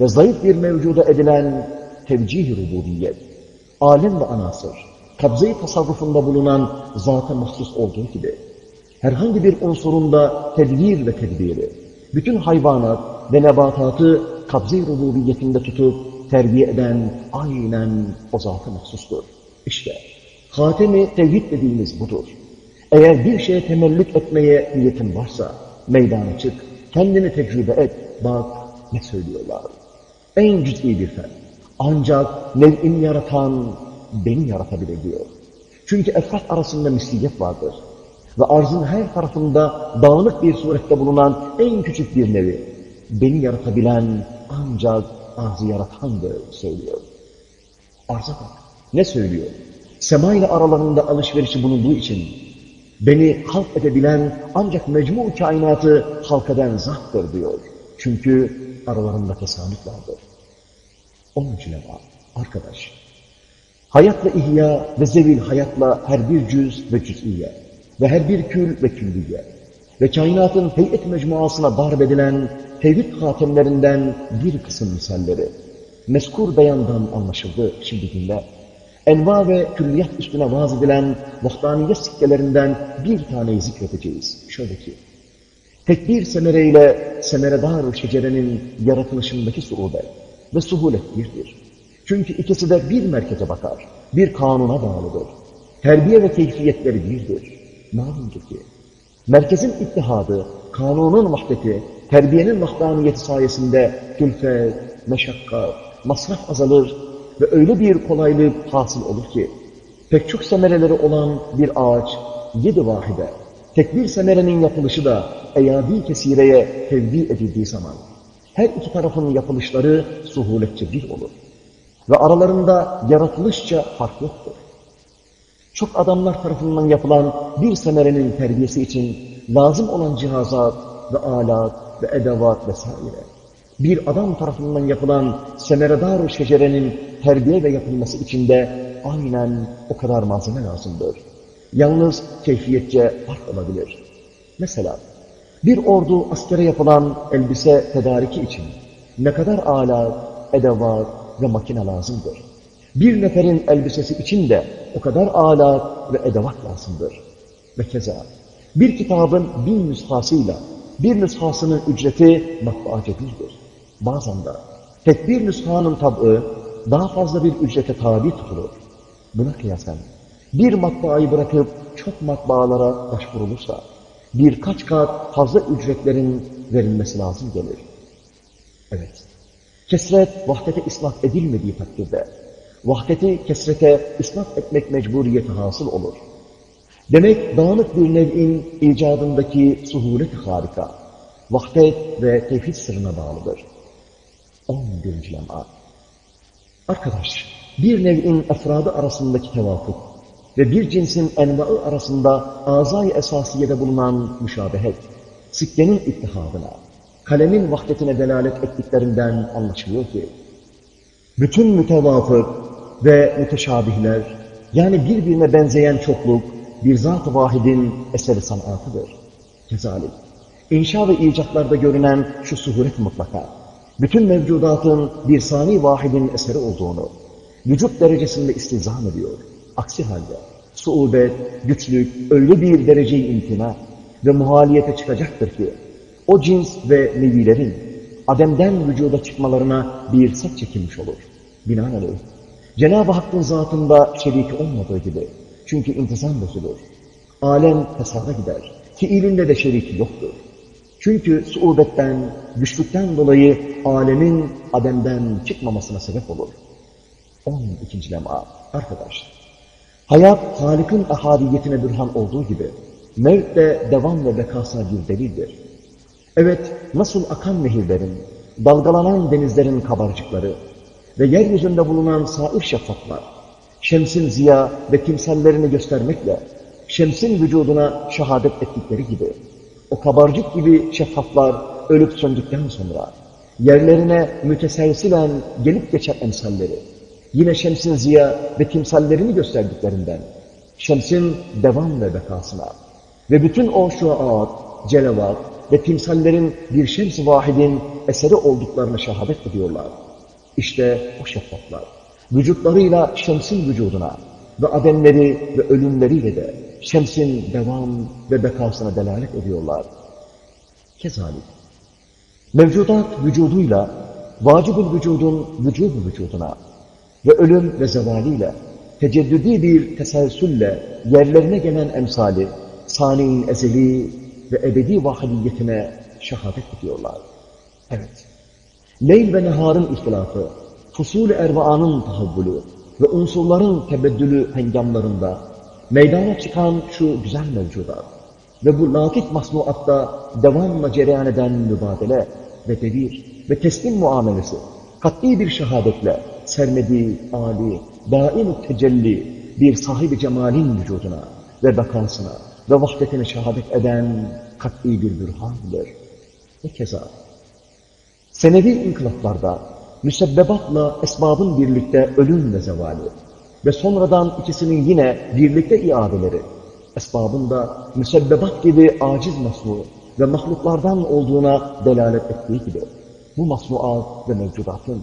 ve zayıf bir mevcuda edilen tevcih-i rububiyet, alem ve anasır, kabze-i tasarrufunda bulunan zata mahsus olduğu gibi, herhangi bir unsurunda tedbir ve tedbiri, bütün hayvanat ve nebatatı kabze-i rububiyetinde tutup terbiye eden aynen o zata mahsustur. İşte hatemi tevhid dediğimiz budur. Eğer bir şeye temellük etmeye niyetin varsa, meydana çık, kendini tecrübe et, bak ne söylüyorlar. En cüz'i bir fen. Ancak nev'in yaratan beni yaratabilir diyor. Çünkü efrat arasında misliyet vardır. Ve arzın her tarafında dağınık bir surette bulunan en küçük bir nevi, beni yaratabilen ancak arzı yaratandır söylüyor. Arza bak. Ne söylüyor? Sema ile aralarında alışverişi bulunduğu için beni halk edebilen ancak mecmu kainatı halk eden zattır diyor. Çünkü aralarında tesanüt vardır. Onun için var. Arkadaş, hayatla ihya ve zevil hayatla her bir cüz ve cüz'iye ve her bir kül ve külliye ve kainatın heyet mecmuasına darbedilen tevhid hatemlerinden bir kısım misalleri meskur beyandan anlaşıldı şimdi dinle. Enva ve külliyat üstüne vaaz edilen vahdaniyet sikkelerinden bir taneyi zikredeceğiz. Şöyle ki, tekbir semereyle semeredar şecerenin yaratılışındaki suubet ve suhulet birdir. Çünkü ikisi de bir merkeze bakar, bir kanuna bağlıdır. Terbiye ve keyfiyetleri birdir. Malumdur ki, merkezin ittihadı, kanunun vahdeti, terbiyenin vahdaniyeti sayesinde külfet, meşakkat, masraf azalır ve öyle bir kolaylık hasıl olur ki, pek çok semereleri olan bir ağaç, yedi vahide, tek bir semerenin yapılışı da eyadi kesireye tevdi edildiği zaman, her iki tarafın yapılışları suhuletçe bir olur. Ve aralarında yaratılışça fark yoktur. Çok adamlar tarafından yapılan bir semerenin terbiyesi için lazım olan cihazat ve alat ve edevat vesaire. Bir adam tarafından yapılan semeredar şecerenin terbiye ve yapılması için de aynen o kadar malzeme lazımdır. Yalnız keyfiyetçe fark olabilir. Mesela bir ordu askere yapılan elbise tedariki için ne kadar alat, edevat ve makine lazımdır. Bir neferin elbisesi için de o kadar alat ve edevat lazımdır. Ve keza bir kitabın bin nüshasıyla bir nüshasının ücreti matbaaca birdir. Bazen de tek bir nüshanın tabı daha fazla bir ücrete tabi tutulur. Buna kıyasen bir matbaayı bırakıp çok matbaalara başvurulursa birkaç kat fazla ücretlerin verilmesi lazım gelir. Evet, kesret vahdete isnat edilmediği takdirde vahdeti kesrete isnat etmek mecburiyeti hasıl olur. Demek dağınık bir nev'in icadındaki suhulet harika, vahdet ve tevhid sırrına bağlıdır. 11. lem'a Arkadaş, bir nev'in efradı arasındaki tevafuk ve bir cinsin envaı arasında azay esasiyede bulunan müşabehet, sikkenin ittihadına, kalemin vahdetine delalet ettiklerinden anlaşılıyor ki, bütün mütevafık ve müteşabihler, yani birbirine benzeyen çokluk, bir zat-ı vahidin eseri sanatıdır. Kezalik, inşa ve icatlarda görünen şu suhuret mutlaka, bütün mevcudatın bir sani vahidin eseri olduğunu, vücut derecesinde istizam ediyor. Aksi halde suubet, güçlük öyle bir dereceyi imtina ve muhaliyete çıkacaktır ki o cins ve nevilerin Adem'den vücuda çıkmalarına bir set çekilmiş olur. Binaenaleyh Cenab-ı Hakk'ın zatında şeriki olmadığı gibi çünkü intizam bozulur. Alem fesada gider. Fiilinde de şeriki yoktur. Çünkü suubetten, güçlükten dolayı alemin Adem'den çıkmamasına sebep olur. 12. lem'a. Arkadaş, hayat Halik'in ahadiyetine bürhan olduğu gibi, mevt de devam ve bekasına bir delildir. Evet, nasıl akan nehirlerin, dalgalanan denizlerin kabarcıkları ve yeryüzünde bulunan sair şeffaflar, şemsin ziya ve timsallerini göstermekle, şemsin vücuduna şehadet ettikleri gibi, o kabarcık gibi şeffaflar ölüp söndükten sonra, yerlerine müteselsilen gelip geçen emsalleri, yine şemsin ziya ve timsallerini gösterdiklerinden, şemsin devam ve bekasına ve bütün o şuaat, celevat ve timsallerin bir şems vahidin eseri olduklarını şehadet ediyorlar. İşte o şeffaflar, vücutlarıyla şemsin vücuduna ve ademleri ve ölümleriyle de şemsin devam ve bekasına delalet ediyorlar. Kezalik, mevcudat vücuduyla vacibül vücudun vücudu vücuduna ve ölüm ve zevaliyle teceddüdi bir teselsülle yerlerine gelen emsali, sani'in ezeli ve ebedi vahidiyetine şehadet ediyorlar. Evet, leyl ve neharın ihtilafı, fusul-i ervaanın tahavvülü ve unsurların tebeddülü hengamlarında meydana çıkan şu güzel mevcudat ve bu latif masnuatta devamla cereyan eden mübadele ve devir ve teslim muamelesi kat'i bir şehadetle sermedi, âli, daim tecelli bir sahibi cemalin vücuduna ve bekasına ve vahdetine şehadet eden kat'i bir bürhandır. Ve keza senevi inkılaplarda müsebbebatla esbabın birlikte ölüm ve zevali ve sonradan ikisinin yine birlikte iadeleri, esbabın da müsebbebat gibi aciz masnu ve mahluklardan olduğuna delalet ettiği gibi, bu masnuat ve mevcudatın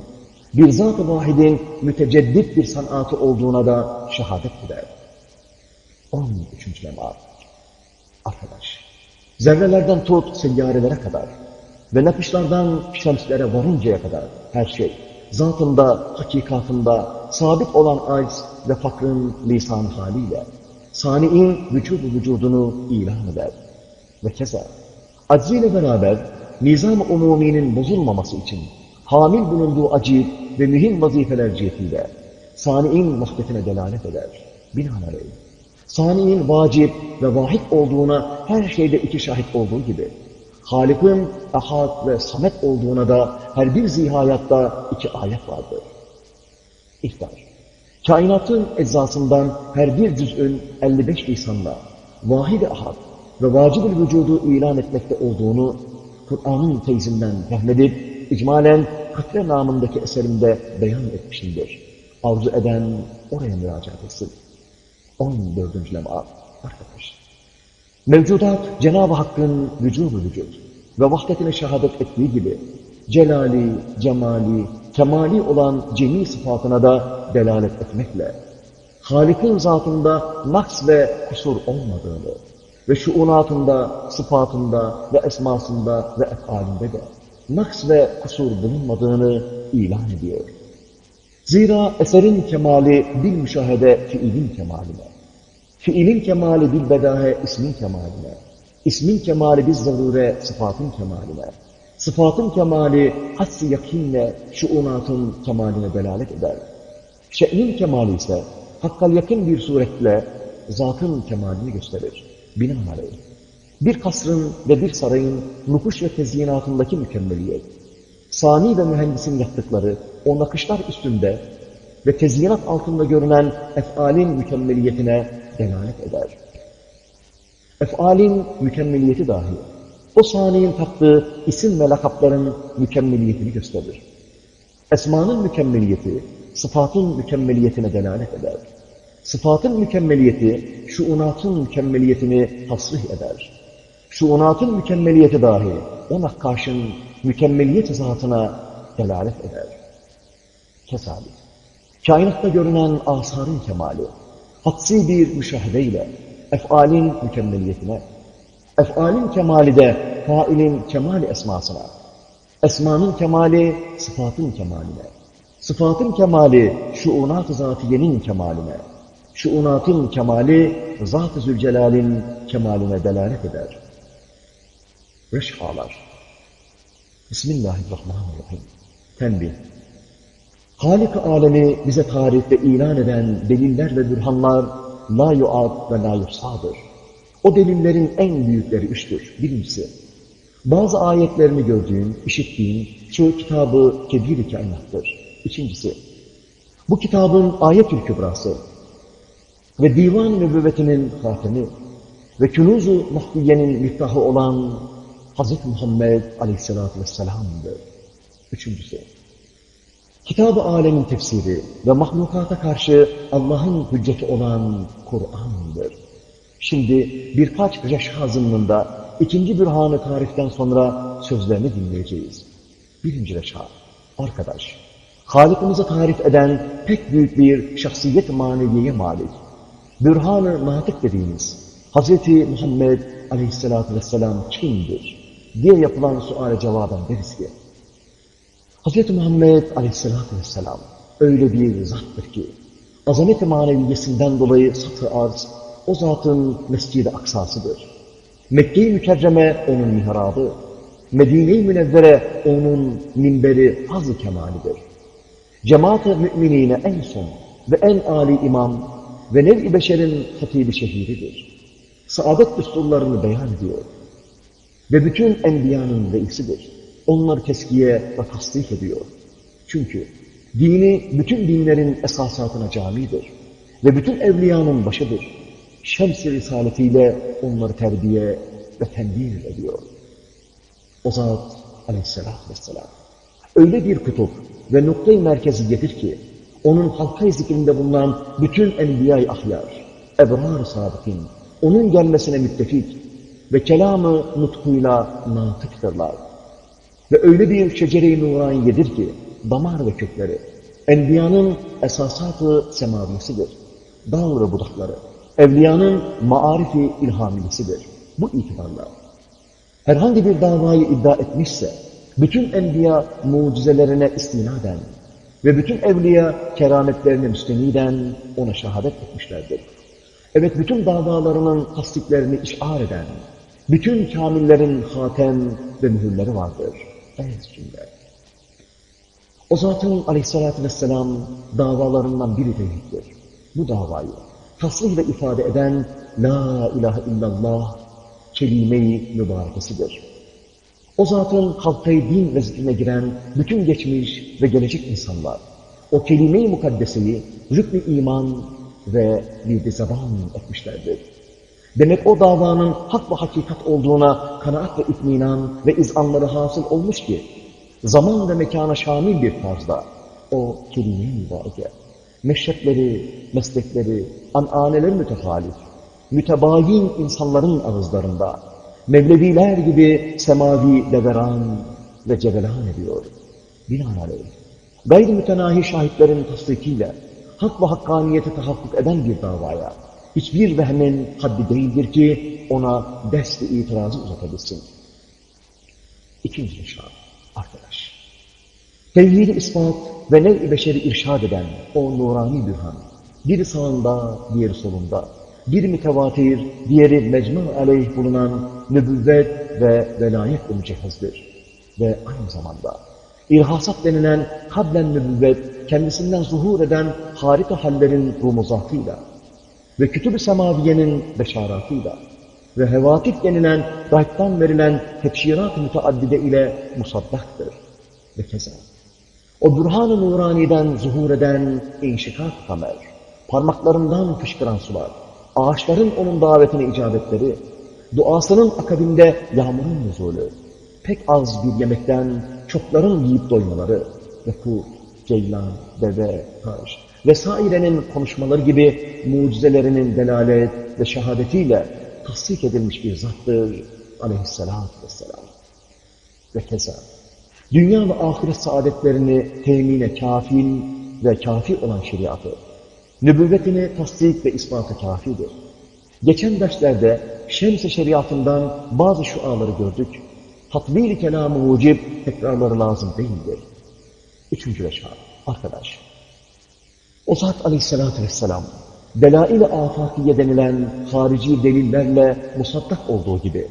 bir zat-ı vahidin müteceddit bir sanatı olduğuna da şehadet eder. 13. lemar. Arkadaş, zerrelerden tut seyyarelere kadar ve nakışlardan şemslere varıncaya kadar her şey zatında, hakikatında sabit olan aciz ve fakrın lisan haliyle sani'in vücudu vücudunu ilan eder. Ve keza acziyle beraber nizam-ı umuminin bozulmaması için hamil bulunduğu acil ve mühim vazifeler cihetiyle sani'in vahdetine delalet eder. Binaenaleyh, sani'in vacip ve vahid olduğuna her şeyde iki şahit olduğu gibi, Halik'in ahad ve samet olduğuna da her bir zihayatta iki ayet vardır. İhtar. Kainatın eczasından her bir cüz'ün 55 lisanla vahid-i ahad ve vacib-ül vücudu ilan etmekte olduğunu Kur'an'ın teyzinden fehmedip icmalen katre namındaki eserimde beyan etmişimdir. Arzu eden oraya müracaat etsin. 14. lema arkadaş. Mevcudat Cenab-ı Hakk'ın vücudu vücut ve vahdetine şehadet ettiği gibi celali, cemali, kemali olan cemi sıfatına da delalet etmekle Halik'in zatında naks ve kusur olmadığını ve şuunatında, sıfatında ve esmasında ve efalinde de naks ve kusur bulunmadığını ilan ediyor. Zira eserin kemali bil müşahede fiilin kemaline, fiilin kemali bil bedahe ismin kemaline, ismin kemali bil zarure sıfatın kemaline, sıfatın kemali hassi yakinle şuunatın kemaline delalet eder. Şe'nin kemali ise hakkal yakın bir suretle zatın kemalini gösterir. Binaenaleyh. Bir kasrın ve bir sarayın nukuş ve tezyinatındaki mükemmeliyet, sani ve mühendisin yaptıkları o nakışlar üstünde ve tezyinat altında görünen efalin mükemmeliyetine delalet eder. Efalin mükemmeliyeti dahi o saniyin taktığı isim ve lakapların mükemmeliyetini gösterir. Esmanın mükemmeliyeti, sıfatın mükemmeliyetine delalet eder. Sıfatın mükemmeliyeti, şuunatın mükemmeliyetini tasrih eder. Şuunatın mükemmeliyeti dahi ona karşın mükemmeliyet zatına delalet eder. Kesalik. Kainatta görünen asarın kemali, hatsi bir müşahedeyle efalin mükemmeliyetine, efalin kemali de failin kemali esmasına, esmanın kemali sıfatın kemaline, sıfatın kemali şuunat-ı zatiyenin kemaline, şuunatın kemali Zat-ı Zülcelal'in kemaline delalet eder. Reşhalar. Bismillahirrahmanirrahim. Tembih. Halik-i alemi bize tarihte ilan eden deliller ve bürhanlar la yuad ve la yusadır. O delillerin en büyükleri üçtür. Birincisi, bazı ayetlerini gördüğün, işittiğin şu kitabı kebir-i kainattır. İkincisi, bu kitabın ayet-ül kübrası ve divan nübüvvetinin hatemi ve künuz-u mahdiyenin miftahı olan Hz. Muhammed aleyhissalatü vesselam'dır. Üçüncüsü, Kitab-ı alemin tefsiri ve mahlukata karşı Allah'ın hücceti olan Kur'an'dır. Şimdi birkaç reşha zımnında ikinci bürhanı tariften sonra sözlerini dinleyeceğiz. Birinci reşha, arkadaş, Halikimizi tarif eden pek büyük bir şahsiyet maneviyeye malik, bürhan-ı natık dediğimiz Hz. Muhammed aleyhissalatü vesselam kimdir diye yapılan suale cevaben deriz ki, Hz. Muhammed aleyhissalatü vesselam öyle bir zattır ki, azamet-i maneviyesinden dolayı satı arz, o zatın mescid-i aksasıdır. Mekke-i Mükerreme onun mihrabı, Medine-i Münevvere onun minberi faz-ı kemalidir. Cemaat-ı müminine en son ve en âli imam ve nev-i beşerin hatibi şehiridir. Saadet düsturlarını beyan ediyor. Ve bütün enbiyanın reisidir. Onları teskiye ve tasdik ediyor. Çünkü dini bütün dinlerin esasatına camidir. Ve bütün evliyanın başıdır. Şems-i risaletiyle onları terbiye ve tembih ediyor. O zat aleyhissalatü vesselam öyle bir kutup ve noktayı merkeziyedir ki onun halka zikrinde bulunan bütün enbiya-i ahyar, ebrar-ı sadıkin, onun gelmesine müttefik ve kelamı nutkuyla natıktırlar. Ve öyle bir şecere-i nuraniyedir ki, damar ve kökleri, enbiyanın esasatı semavisidir. Dağ ve budakları, evliyanın maarifi ilhamilisidir. Bu itibarla. Herhangi bir davayı iddia etmişse, bütün enbiya mucizelerine istinaden, Ve bütün evliya kerametlerine müsteniden ona şehadet etmişlerdir. Evet bütün davalarının tasdiklerini işar eden, bütün kamillerin hatem ve mühürleri vardır. Cümle. O zatın aleyhissalatü vesselam davalarından biri değildir. Bu davayı tasrih ve ifade eden La ilahe illallah kelime-i mübarekesidir. O zatın halkayı din ve zikrine giren bütün geçmiş ve gelecek insanlar o kelime-i mukaddeseyi rükn iman ve bir zaman etmişlerdir. Demek o davanın hak ve hakikat olduğuna kanaat ve itminan ve izanları hasıl olmuş ki zaman ve mekana şamil bir tarzda o kelime-i mübareke meşrepleri, meslekleri, ananeleri mütehalif, mütebayin insanların ağızlarında Mevleviler gibi semavi deveran ve cevelan ediyor. Binaenaleyh, gayri mütenahi şahitlerin tasdikiyle hak ve hakkaniyete tahakkuk eden bir davaya hiçbir vehmin haddi değildir ki ona dest itirazı uzatabilsin. İkinci şart, arkadaş. Tevhid-i ispat ve nev-i beşeri irşad eden o nurani bürhan, biri sağında, diğeri solunda, bir mütevatir, diğeri mecmu aleyh bulunan nübüvvet ve velayetle mücehhezdir. Ve aynı zamanda irhasat denilen kablen nübüvvet kendisinden zuhur eden harika hallerin rumuzatıyla ve kütüb-ü semaviyenin beşaratıyla ve hevatif denilen gaybtan verilen tebşirat-ı müteaddide ile musaddaktır. Ve keza o bürhan-ı nuraniden zuhur eden inşikat kamer, parmaklarından fışkıran sular, ağaçların onun davetine icabetleri, duasının akabinde yağmurun nüzulü, pek az bir yemekten çokların yiyip doymaları ve kurt, ceylan, deve, taş vesairenin konuşmaları gibi mucizelerinin delalet ve şehadetiyle tasdik edilmiş bir zattır aleyhissalatü vesselam. Ve keza dünya ve ahiret saadetlerini temine kafil ve kafi olan şeriatı, nübüvvetini tasdik ve ispatı kafidir. Geçen derslerde Şems-i şeriatından bazı şuaları gördük. Tatbili kelamı tekrarları lazım değildir. Üçüncü reşat, arkadaş. O zat aleyhissalatü vesselam, delail-i afakiye denilen harici delillerle musaddak olduğu gibi,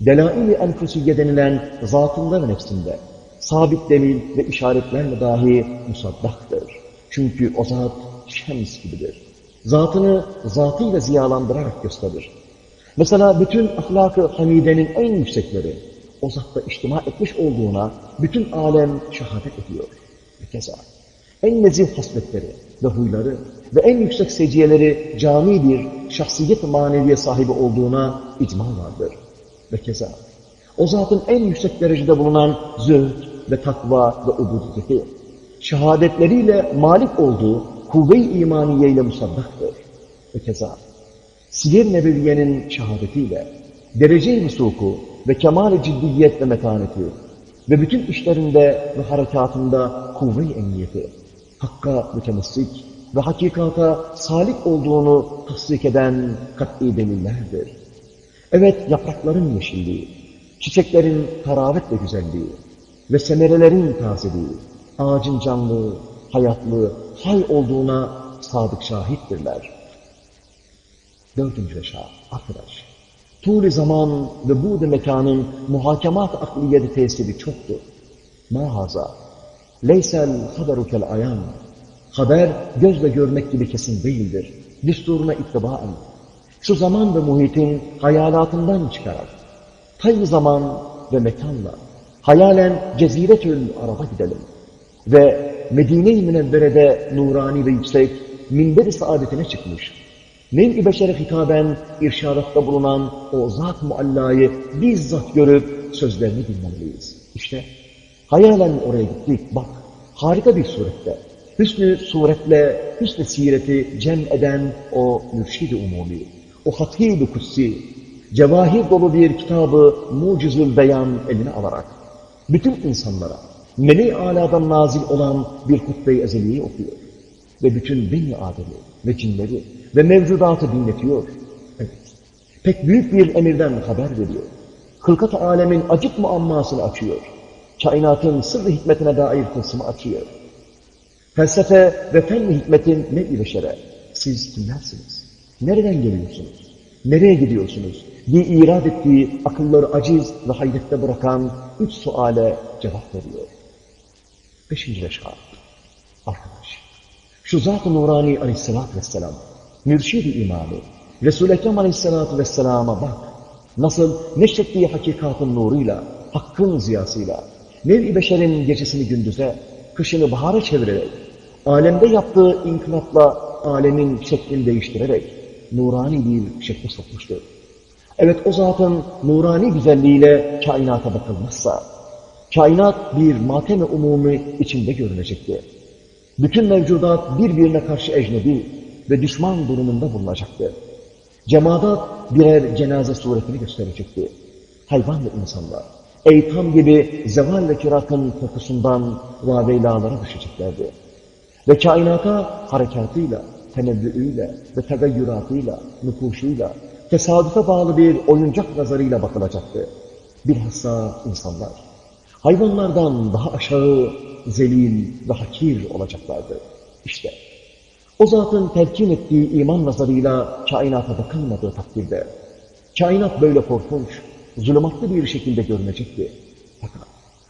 delail-i enfusiye denilen zatında ve nefsinde, sabit delil ve işaretlerle dahi musaddaktır. Çünkü o zat şems gibidir. Zatını zatıyla ziyalandırarak gösterir. Mesela bütün ahlak-ı hamidenin en yüksekleri o zatta içtima etmiş olduğuna bütün alem şehadet ediyor. Ve keza en nezih hasletleri ve huyları ve en yüksek seciyeleri cami bir şahsiyet maneviye sahibi olduğuna icma vardır. Ve keza o zatın en yüksek derecede bulunan zühd ve takva ve ubudiyeti, şehadetleriyle malik olduğu kuvve-i imaniye ile musaddaktır. Ve keza Siyer Nebeviye'nin şehadetiyle derece-i vusuku ve kemal-i ciddiyet ve metaneti ve bütün işlerinde ve harekatında kuvve-i emniyeti, hakka mütemessik ve hakikata salik olduğunu tasdik eden kat'i delillerdir. Evet yaprakların yeşilliği, çiçeklerin taravet ve güzelliği ve semerelerin tazeliği, ağacın canlı, hayatlı, hay olduğuna sadık şahittirler. Dördüncü reşa, arkadaş. Tuğli zaman ve bu mekanın muhakemat akliyede tesiri çoktur. Mahaza, leysel haberukel ayan. Haber gözle görmek gibi kesin değildir. Düsturuna ittibaen. Şu zaman ve muhitin hayalatından çıkarak, tay zaman ve mekanla, hayalen ceziretül araba gidelim. Ve Medine-i Münevvere'de nurani ve yüksek minber-i saadetine çıkmış. Nev-i beşere hitaben irşadatta bulunan o zat muallayı bizzat görüp sözlerini dinlemeliyiz. İşte hayalen oraya gittik bak harika bir surette. Hüsnü suretle hüsnü sireti cem eden o mürşid-i umumi, o hatib-i kutsi, cevahir dolu bir kitabı mucizül beyan eline alarak bütün insanlara meleği aladan nazil olan bir hutbe-i ezeliyi okuyor. Ve bütün beni ademi ve cinleri ve mevcudatı dinletiyor. Evet. Pek büyük bir emirden haber veriyor. Hılkat-ı alemin acık muammasını açıyor. Kainatın sırrı hikmetine dair tılsımı açıyor. Felsefe ve fen hikmetin ne beşere? Siz kimlersiniz? Nereden geliyorsunuz? Nereye gidiyorsunuz? diye irad ettiği akılları aciz ve hayrette bırakan üç suale cevap veriyor. Beşinci reşat. Arkadaş, şu Zat-ı Nurani aleyhissalatü vesselam, mürşid-i imani, Resul-i Ekrem aleyhissalatü vesselama bak, nasıl neşrettiği hakikatın nuruyla, hakkın ziyasıyla, nev-i beşerin gecesini gündüze, kışını bahara çevirerek, alemde yaptığı inkılapla alemin şeklini değiştirerek, nurani bir şekle sokmuştur. Evet o zatın nurani güzelliğiyle kainata bakılmazsa, kainat bir matem-i umumi içinde görünecekti. Bütün mevcudat birbirine karşı ecnebi ve düşman durumunda bulunacaktı. Cemaat birer cenaze suretini gösterecekti. Hayvan ve insanlar, eytam gibi zeval ve kirakın kokusundan vaveylalara düşeceklerdi. Ve kainata harekatıyla, tenevvüüyle ve tegayyüratıyla, nüfuşuyla, tesadüfe bağlı bir oyuncak nazarıyla bakılacaktı. Bilhassa insanlar, hayvanlardan daha aşağı, zelil ve hakir olacaklardı. İşte, o zatın telkin ettiği iman nazarıyla kainata bakılmadığı takdirde, kainat böyle korkunç, zulümatlı bir şekilde görünecekti. Fakat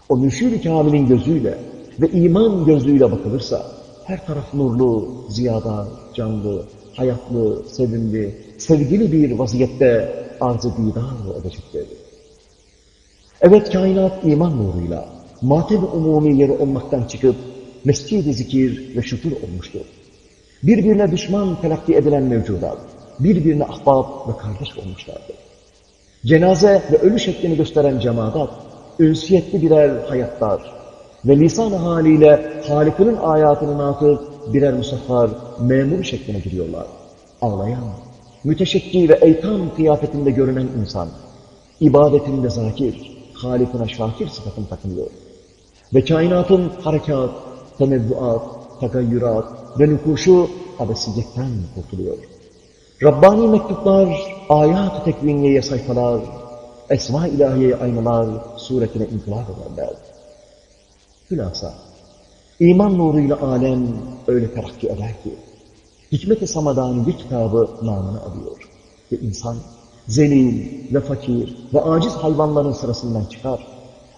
o mürşid-i kamilin gözüyle ve iman gözüyle bakılırsa, her taraf nurlu, ziyada, canlı, hayatlı, sevimli, sevgili bir vaziyette arz-ı didar edecektir. Evet kainat iman nuruyla, matem umumi yeri olmaktan çıkıp, mescid-i zikir ve şükür olmuştur. Birbirine düşman telakki edilen mevcudat, birbirine ahbap ve kardeş olmuşlardır. Cenaze ve ölü şeklini gösteren cemaat, ünsiyetli birer hayatlar ve lisan haliyle Halik'inin ayatını natıp birer musaflar memur şekline giriyorlar. Ağlayan, müteşekki ve eytam kıyafetinde görünen insan, ibadetinde zakir, Halik'ine şakir sıfatını takınıyor. Ve kainatın harekat, tenevvuat, tagayyürat ve nükuşu abesiyetten kurtuluyor. Rabbani mektuplar, ayat-ı tekviniyeye sayfalar, esma ilahiyeye aynalar suretine inkılap ederler. Hülasa, iman nuruyla alem öyle terakki eder ki, Hikmet-i Samadani bir kitabı namını alıyor. Ve insan, zelil ve fakir ve aciz hayvanların sırasından çıkar.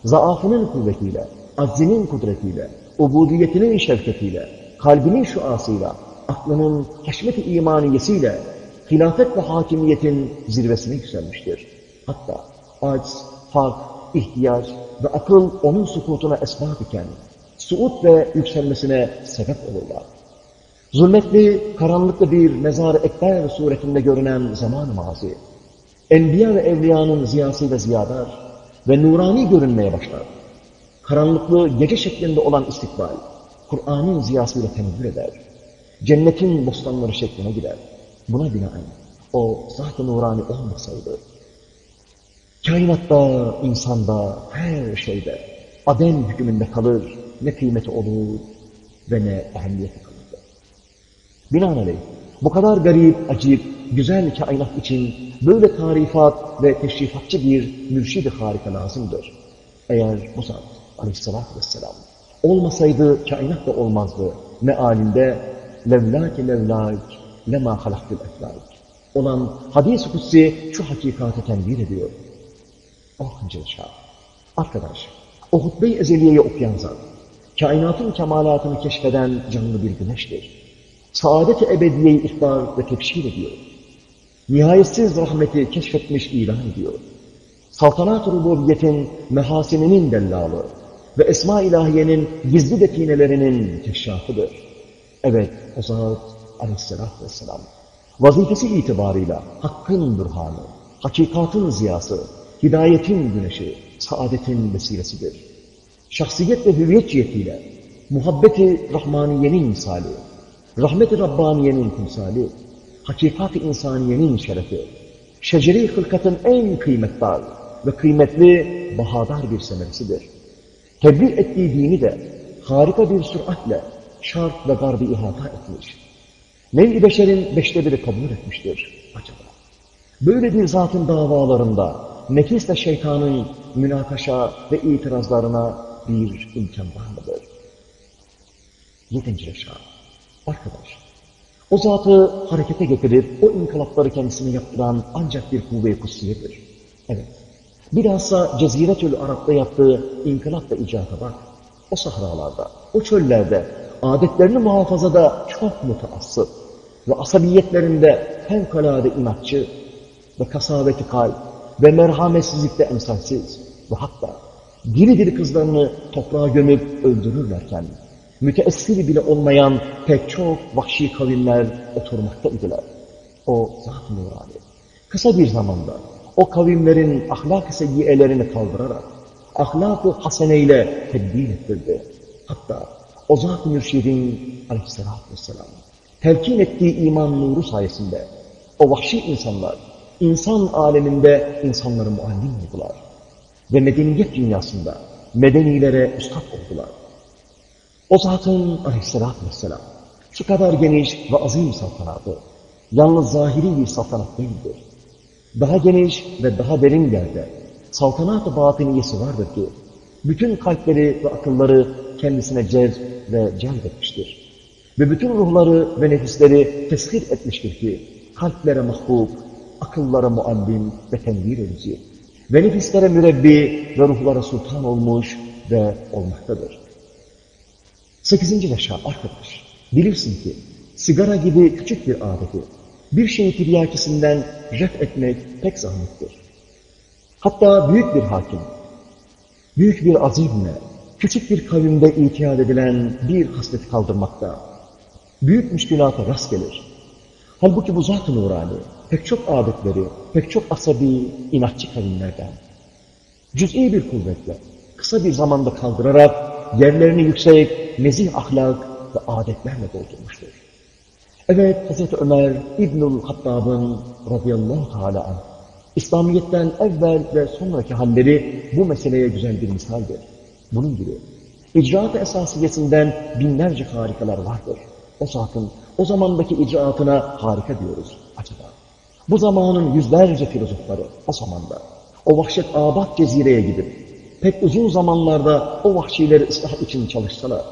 Zaafının kuvvetiyle, aczinin kudretiyle, ubudiyetinin şevketiyle, kalbinin şuasıyla, aklının haşmet-i imaniyesiyle, hilafet ve hakimiyetin zirvesine yükselmiştir. Hatta aciz, fark, ihtiyaç ve akıl onun sukutuna esbab iken, suut ve yükselmesine sebep olurlar. Zulmetli, karanlıklı bir mezar-ı ekber suretinde görünen zaman-ı mazi, enbiya ve evliyanın ziyasıyla ziyadar ve nurani görünmeye başlar. Karanlıklı gece şeklinde olan istikbal, Kur'an'ın ziyasıyla tenvür eder. Cennetin bostanları şekline gider. Buna binaen o zat-ı nurani olmasaydı, kainatta, insanda, her şeyde adem hükmünde kalır, ne kıymeti olur ve ne ehemmiyeti kalır. Binaenaleyh bu kadar garip, acip, güzel kainat için böyle tarifat ve teşrifatçı bir mürşid-i harika lazımdır. Eğer bu zat aleyhissalatü vesselam olmasaydı kainat da olmazdı. Mealinde levlâke levlâk lema halaktil eflâk olan hadis-i kutsi şu hakikati tenvir ediyor. Oh Celşah! Arkadaş, o hutbe-i ezeliyeyi okuyan zat, kainatın kemalatını keşfeden canlı bir güneştir saadet-i ebediyeyi ihbar ve tepşir ediyor. Nihayetsiz rahmeti keşfetmiş ilan ediyor. Saltanat-ı rububiyetin mehasininin dellalı ve esma ilahiyenin gizli definelerinin keşşafıdır. Evet, o zat aleyhissalatü vesselam vazifesi itibarıyla hakkın bürhanı, hakikatın ziyası, hidayetin güneşi, saadetin vesilesidir. Şahsiyet ve hüviyet cihetiyle muhabbeti rahmaniyenin misali, rahmet-i Rabbaniye'nin timsali, hakikat-ı insaniyenin şerefi, şeceri hırkatın en kıymetdar ve kıymetli bahadar bir semerisidir. Tebliğ ettiği dini de harika bir süratle şark ve garbi ihata etmiş. Nev-i beşerin beşte biri kabul etmiştir. Acaba böyle bir zatın davalarında nefisle şeytanın münakaşa ve itirazlarına bir imkan var mıdır? Yedinci reşa. Arkadaş, o zatı harekete getirip o inkılapları kendisine yaptıran ancak bir kuvve-i kutsiyedir. Evet. Bilhassa Ceziretül Arap'ta yaptığı inkılap ve icata bak. O sahralarda, o çöllerde, adetlerini muhafazada çok mutaassıp ve asabiyetlerinde fevkalade inatçı ve kasaveti kalp ve merhametsizlikte emsalsiz ve hatta diri diri kızlarını toprağa gömüp öldürürlerken müteessir bile olmayan pek çok vahşi kavimler oturmakta idiler. O zat nurani. Kısa bir zamanda o kavimlerin ahlak-ı seyyiyelerini kaldırarak ahlak-ı haseneyle tebdil ettirdi. Hatta o zat-ı mürşidin aleyhissalatü vesselam telkin ettiği iman nuru sayesinde o vahşi insanlar insan aleminde insanları muallim oldular. Ve medeniyet dünyasında medenilere üstad oldular. O zatın aleyhissalatü vesselam şu kadar geniş ve azim saltanatı yalnız zahiri bir saltanat değildir. Daha geniş ve daha derin yerde saltanat-ı batıniyesi vardır ki bütün kalpleri ve akılları kendisine cez ve celbetmiştir. Ve bütün ruhları ve nefisleri teshir etmiştir ki kalplere mahbub, akıllara muallim ve tenvir edici ve nefislere mürebbi ve ruhlara sultan olmuş ve olmaktadır. Sekizinci reşa arkadaş, bilirsin ki sigara gibi küçük bir adeti bir şeyi tiryakisinden ref etmek pek zahmettir. Hatta büyük bir hakim, büyük bir azimle, küçük bir kavimde itiyad edilen bir hasleti kaldırmakta, büyük müşkülata rast gelir. Halbuki bu zat-ı nurani, pek çok adetleri, pek çok asabi, inatçı kavimlerden, cüz'i bir kuvvetle, kısa bir zamanda kaldırarak, yerlerini yüksek, nezih ahlak ve adetlerle doldurmuştur. Evet, Hazreti Ömer İbnül Hattab'ın radıyallahu teala anh, İslamiyet'ten evvel ve sonraki halleri bu meseleye güzel bir misaldir. Bunun gibi icraat esasiyesinden binlerce harikalar vardır. O zatın o zamandaki icraatına harika diyoruz acaba. Bu zamanın yüzlerce filozofları o zamanda o vahşet abat cezireye gidip pek uzun zamanlarda o vahşileri ıslah için çalışsalar,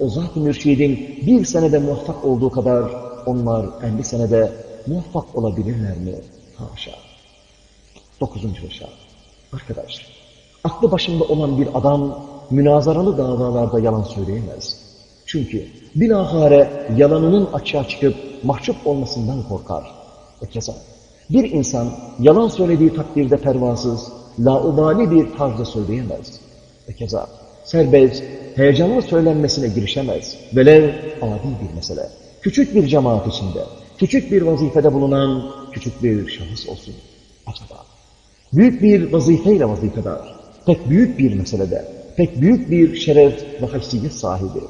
o zat-ı mürşidin bir senede muvaffak olduğu kadar onlar elli senede muvaffak olabilirler mi? Haşa. Dokuzuncu reşa. Arkadaş, aklı başında olan bir adam münazaralı davalarda yalan söyleyemez. Çünkü bilahare yalanının açığa çıkıp mahcup olmasından korkar. Ve bir insan yalan söylediği takdirde pervasız, laubali bir tarzda söyleyemez. Ve serbest, heyecanlı söylenmesine girişemez. Velev adi bir mesele. Küçük bir cemaat içinde, küçük bir vazifede bulunan küçük bir şahıs olsun. Acaba büyük bir vazifeyle vazifedar, pek büyük bir meselede, pek büyük bir şeref ve haysiyet sahibi,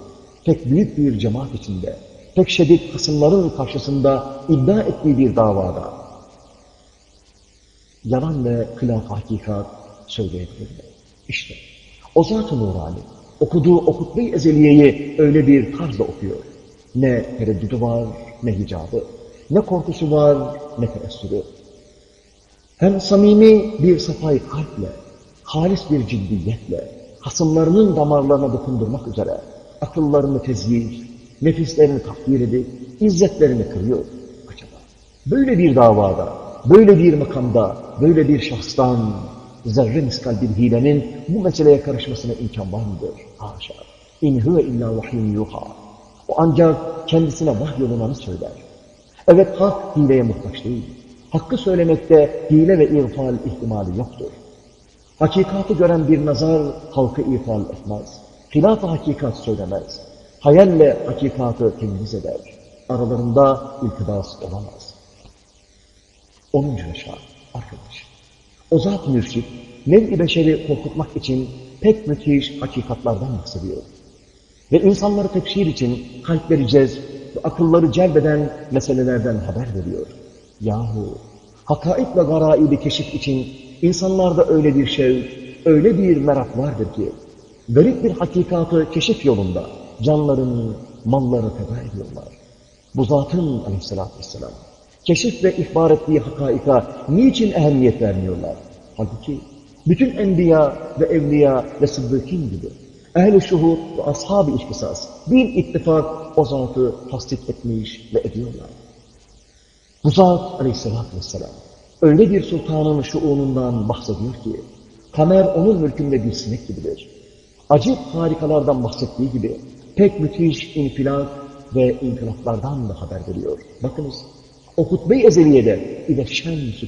pek büyük bir cemaat içinde, pek şiddet kısımların karşısında iddia ettiği bir davada, yalan ve kılaf hakikat söyleyebilirler. İşte o zat-ı nurani okuduğu okutmayı ezeliyeyi öyle bir tarzda okuyor. Ne tereddüdü var, ne hicabı, ne korkusu var, ne teessürü. Hem samimi bir safayı kalple, halis bir ciddiyetle, hasımlarının damarlarına dokundurmak üzere akıllarını tezyir, nefislerini takdir edip, izzetlerini kırıyor. Acaba böyle bir davada, böyle bir makamda, böyle bir şahstan zerre miskal bir hilenin bu meseleye karışmasına imkan var mıdır? Haşa. İn huve illa vahyun yuha. O ancak kendisine vahyolunanı söyler. Evet hak hileye muhtaç değil. Hakkı söylemekte hile ve irfal ihtimali yoktur. Hakikatı gören bir nazar halkı ifal etmez. Hilaf-ı hakikat söylemez. Hayalle hakikatı temiz eder. Aralarında iltibas olamaz. Onuncu reşa, arkadaş. O zat mürşit, nev-i beşeri korkutmak için pek müthiş hakikatlardan bahsediyor. Ve insanları tekşir için kalpleri cez ve akılları celbeden meselelerden haber veriyor. Yahu, hakaik ve garaibi keşif için insanlarda öyle bir şey, öyle bir merak vardır ki, garip bir hakikatı keşif yolunda canlarını, malları feda ediyorlar. Bu zatın aleyhissalatü vesselam keşif ve ihbar ettiği hakaika niçin ehemmiyet vermiyorlar? Halbuki bütün enbiya ve evliya ve sıddıkin gibi Ehl-i şuhud ve ashab-ı ihtisas bir ittifak o zatı tasdik etmiş ve ediyorlar. Bu zat aleyhissalatü vesselam öyle bir sultanın şuunundan bahsediyor ki kamer onun mülkünde bir sinek gibidir. Acip harikalardan bahsettiği gibi pek müthiş infilak ve inkılaplardan da haber veriyor. Bakınız o hutbe-i ezeliyede ile şemsü.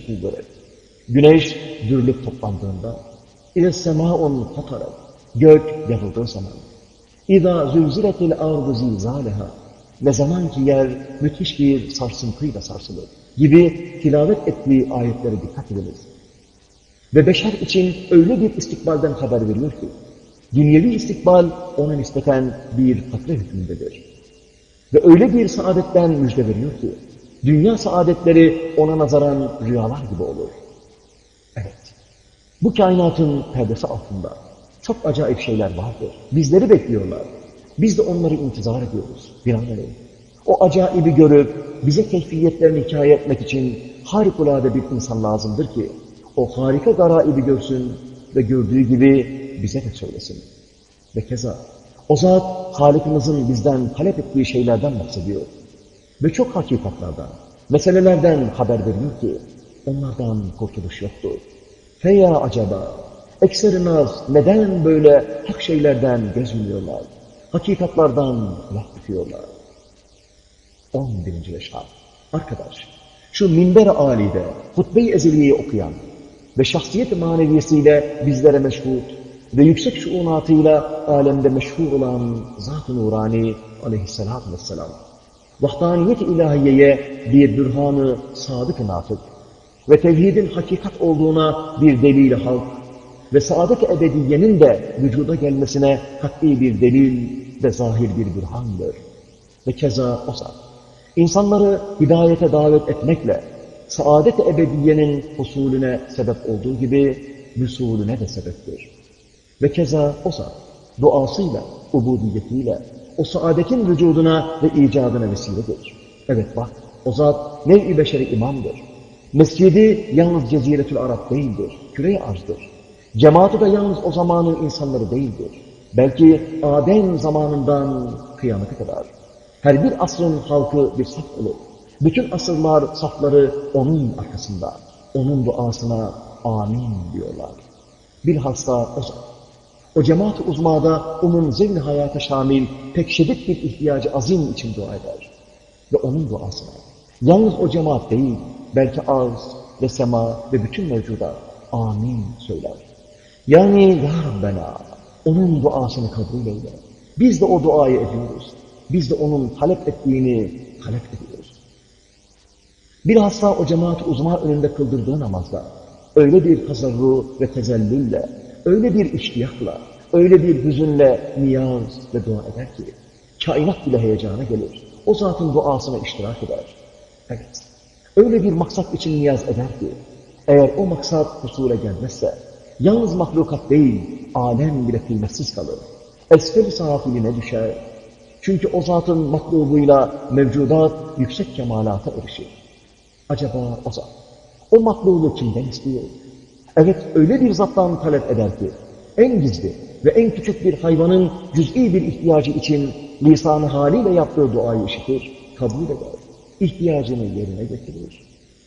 Güneş dürülüp toplandığında ile semaun fataret. Gök yarıldığı zaman. İza zülziletil ardı zilzaleha. Ne zaman ki yer müthiş bir sarsıntıyla sarsılır gibi tilavet ettiği ayetlere dikkat ediniz. Ve beşer için öyle bir istikbalden haber veriyor ki, dünyevi istikbal ona nispeten bir fakre hükmündedir. Ve öyle bir saadetten müjde veriyor ki, dünya saadetleri ona nazaran rüyalar gibi olur. Evet, bu kainatın perdesi altında çok acayip şeyler vardır. Bizleri bekliyorlar. Biz de onları intizar ediyoruz. Binaenaleyh. O acaibi görüp bize keyfiyetlerini hikaye etmek için harikulade bir insan lazımdır ki o harika garaibi görsün ve gördüğü gibi bize de söylesin. Ve keza o zat Halikimizin bizden talep ettiği şeylerden bahsediyor. Ve çok hakikatlardan, meselelerden haber veriyor ki onlardan kurtuluş yoktur. Feya acaba, ekseri neden böyle hak şeylerden gezmiyorlar? Hakikatlardan kulak tutuyorlar. 11. Reşat. Arkadaş, şu minber-i âlide hutbe-i ezeliyeyi okuyan ve şahsiyet maneviyesiyle bizlere meşhur ve yüksek şuunatıyla alemde meşhur olan Zat-ı Nurani aleyhissalatü vesselam, vahdaniyet-i ilahiyeye bir bürhanı sadık-ı natık ve tevhidin hakikat olduğuna bir delil halk ve saadet-i ebediyenin de vücuda gelmesine hakki bir delil ve zahir bir bürhandır. Ve keza o zat, insanları hidayete davet etmekle saadet-i ebediyenin husulüne sebep olduğu gibi müsulüne de sebeptir. Ve keza o zat, duasıyla, ubudiyetiyle, o saadetin vücuduna ve icadına vesiledir. Evet bak, o zat nev-i beşeri imamdır. Mescidi yalnız Ceziretül Arap değildir, küre arzdır. Cemaati de yalnız o zamanın insanları değildir. Belki Adem zamanından kıyamete kadar. Her bir asrın halkı bir saf olur. Bütün asırlar safları onun arkasında. Onun duasına amin diyorlar. Bilhassa o zaman. O cemaat-ı uzmada onun zevni hayata şamil pek şiddet bir ihtiyacı azim için dua eder. Ve onun duasına. Yalnız o cemaat değil, belki arz ve sema ve bütün mevcuda amin söyler. Yani Ya Rabbena onun duasını kabul eyle. Biz de o duayı ediyoruz. Biz de onun talep ettiğini talep ediyoruz. Bilhassa o cemaat uzma önünde kıldırdığı namazda öyle bir tazarru ve tezellülle, öyle bir iştiyakla, öyle bir hüzünle niyaz ve dua eder ki kainat bile heyecana gelir. O zatın duasına iştirak eder. Evet. Öyle bir maksat için niyaz eder ki eğer o maksat husule gelmezse yalnız mahlukat değil alem bile kıymetsiz kalır. Esfel safiline düşer. Çünkü o zatın matlubuyla mevcudat yüksek kemalata erişir. Acaba o zat, o matlubu kimden istiyor? Evet öyle bir zattan talep eder ki, en gizli ve en küçük bir hayvanın cüz'i bir ihtiyacı için lisanı haliyle yaptığı duayı işitir, kabul eder, ihtiyacını yerine getirir.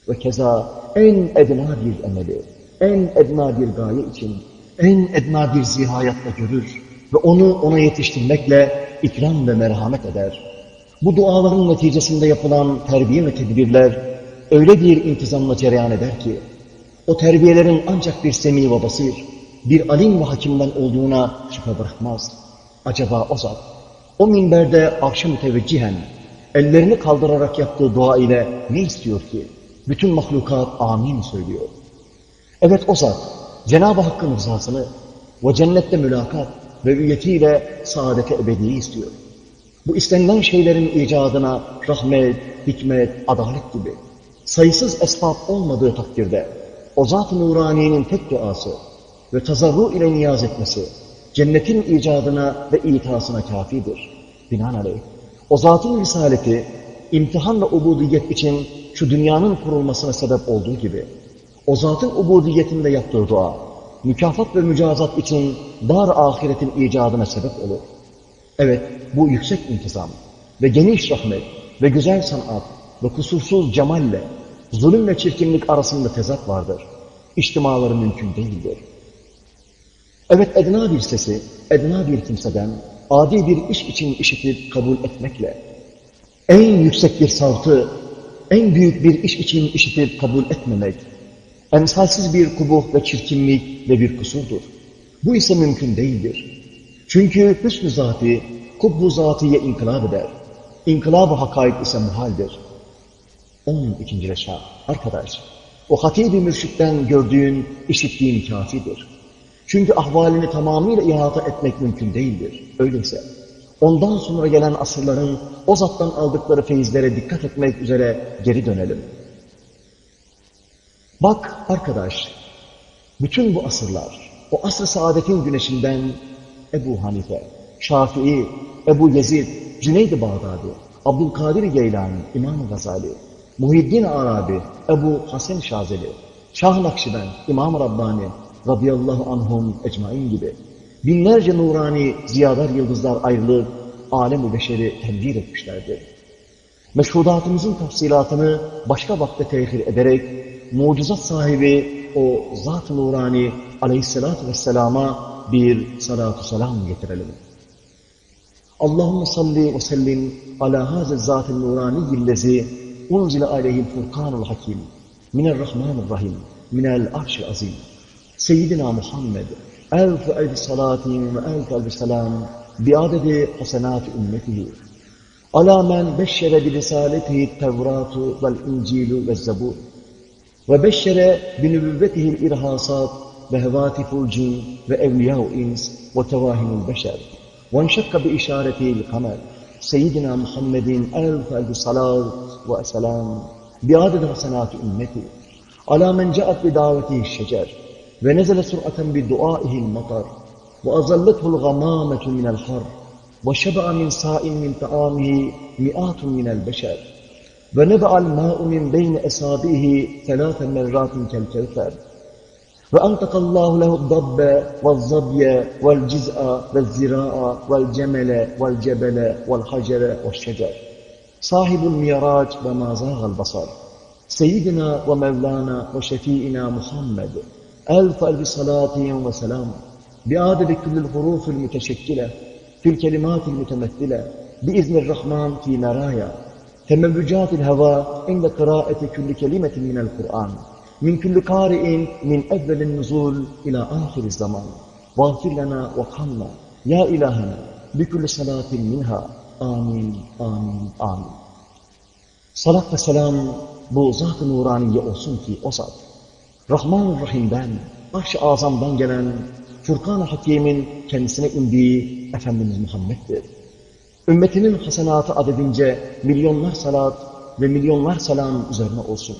Ve keza en edna bir emeli, en edna bir gaye için, en edna bir zihayatla görür ve onu ona yetiştirmekle ikram ve merhamet eder. Bu duaların neticesinde yapılan terbiye ve tedbirler öyle bir intizamla cereyan eder ki, o terbiyelerin ancak bir semi ve basir, bir alim ve hakimden olduğuna şüphe bırakmaz. Acaba o zat, o minberde arşa müteveccihen, ellerini kaldırarak yaptığı dua ile ne istiyor ki? Bütün mahlukat amin söylüyor. Evet o zat, Cenab-ı Hakk'ın rızasını ve cennette mülakat ve üyetiyle saadete ebediyi istiyor. Bu istenilen şeylerin icadına rahmet, hikmet, adalet gibi sayısız esbab olmadığı takdirde o zat-ı nuraniyenin tek duası ve tazarru ile niyaz etmesi cennetin icadına ve itasına kafidir. Binaenaleyh o zatın risaleti imtihan ve ubudiyet için şu dünyanın kurulmasına sebep olduğu gibi o zatın ubudiyetinde yaptığı dua mükafat ve mücazat için dar ahiretin icadına sebep olur. Evet, bu yüksek intizam ve geniş rahmet ve güzel sanat ve kusursuz cemalle zulüm ve çirkinlik arasında tezat vardır. İçtimaları mümkün değildir. Evet edna bir sesi, edna bir kimseden adi bir iş için işitip kabul etmekle, en yüksek bir savtı, en büyük bir iş için işitip kabul etmemek, emsalsiz bir kubuh ve çirkinlik ve bir kusurdur. Bu ise mümkün değildir. Çünkü hüsnü zati, kubbu zatiye inkılap eder. İnkılab-ı hakaik ise muhaldir. 12. reşa. Arkadaş, o hatibi mürşitten gördüğün, işittiğin kafidir. Çünkü ahvalini tamamıyla ihata etmek mümkün değildir. Öyleyse ondan sonra gelen asırların o zattan aldıkları feyizlere dikkat etmek üzere geri dönelim. Bak arkadaş, bütün bu asırlar, o asr-ı saadetin güneşinden Ebu Hanife, Şafii, Ebu Yezid, Cüneyd-i Bağdadi, Abdülkadir Geylani, İmam-ı Gazali, Muhiddin Arabi, Ebu Hasan Şazeli, Şah Nakşibend, İmam-ı Rabbani, radıyallahu anhum ecmain gibi binlerce nurani ziyadar yıldızlar ayrılıp alem-i beşeri tenvir etmişlerdir. Meşhudatımızın tafsilatını başka vakte tehir ederek mucizat sahibi o zat-ı nurani aleyhissalatü vesselama bir salatu selam getirelim. Allahümme salli ve sellim ala hazel zat-ı nurani yillezi unzile aleyhil furkanul hakim minel minel arşil azim Seyyidina Muhammed elf elf salatin ve elf elf selam biadedi hasenat ümmetihi ala men beşşere bi risaletihi tevratu vel incilu ve zebur ve beşşere bi nübüvvetihil irhasat ve hevatiful cin ve evliyâ-u سيدنا محمد ألف ألف صلاة وسلام. بعدد حسنات أمته على من جاءت بدعوته الشجر ونزل سرعة بدعائه المطر وأظلته الغمامة من الحر وشبع من ساء من طعامه مئات من البشر ونبع الماء من بين أصابعه ثلاث مرات كالكوثر. وأنطق الله له الضب والظبي والجزء والزراء والجمل والجبل والحجر والشجر. صاحب الميراج وما زاغ البصر. سيدنا ومولانا وشفيئنا محمد ألف ألف صلاة وسلام بعدد كل الحروف المتشكلة في الكلمات المتمثلة بإذن الرحمن في مرايا. تموجات الهواء عند قراءة كل كلمة من القرآن. min külli kari'in min evvelin nuzul ila ahir zaman. Vahfir lana ve hamna. Ya ilahena bi külli salatin minha. Amin, amin, amin. Salat ve selam bu zat-ı nuraniye olsun ki o zat. Rahman Rahim'den, Arş-ı Azam'dan gelen Furkan-ı Hakim'in kendisine indiği Efendimiz Muhammed'dir. Ümmetinin hasenatı adedince milyonlar salat ve milyonlar selam üzerine olsun.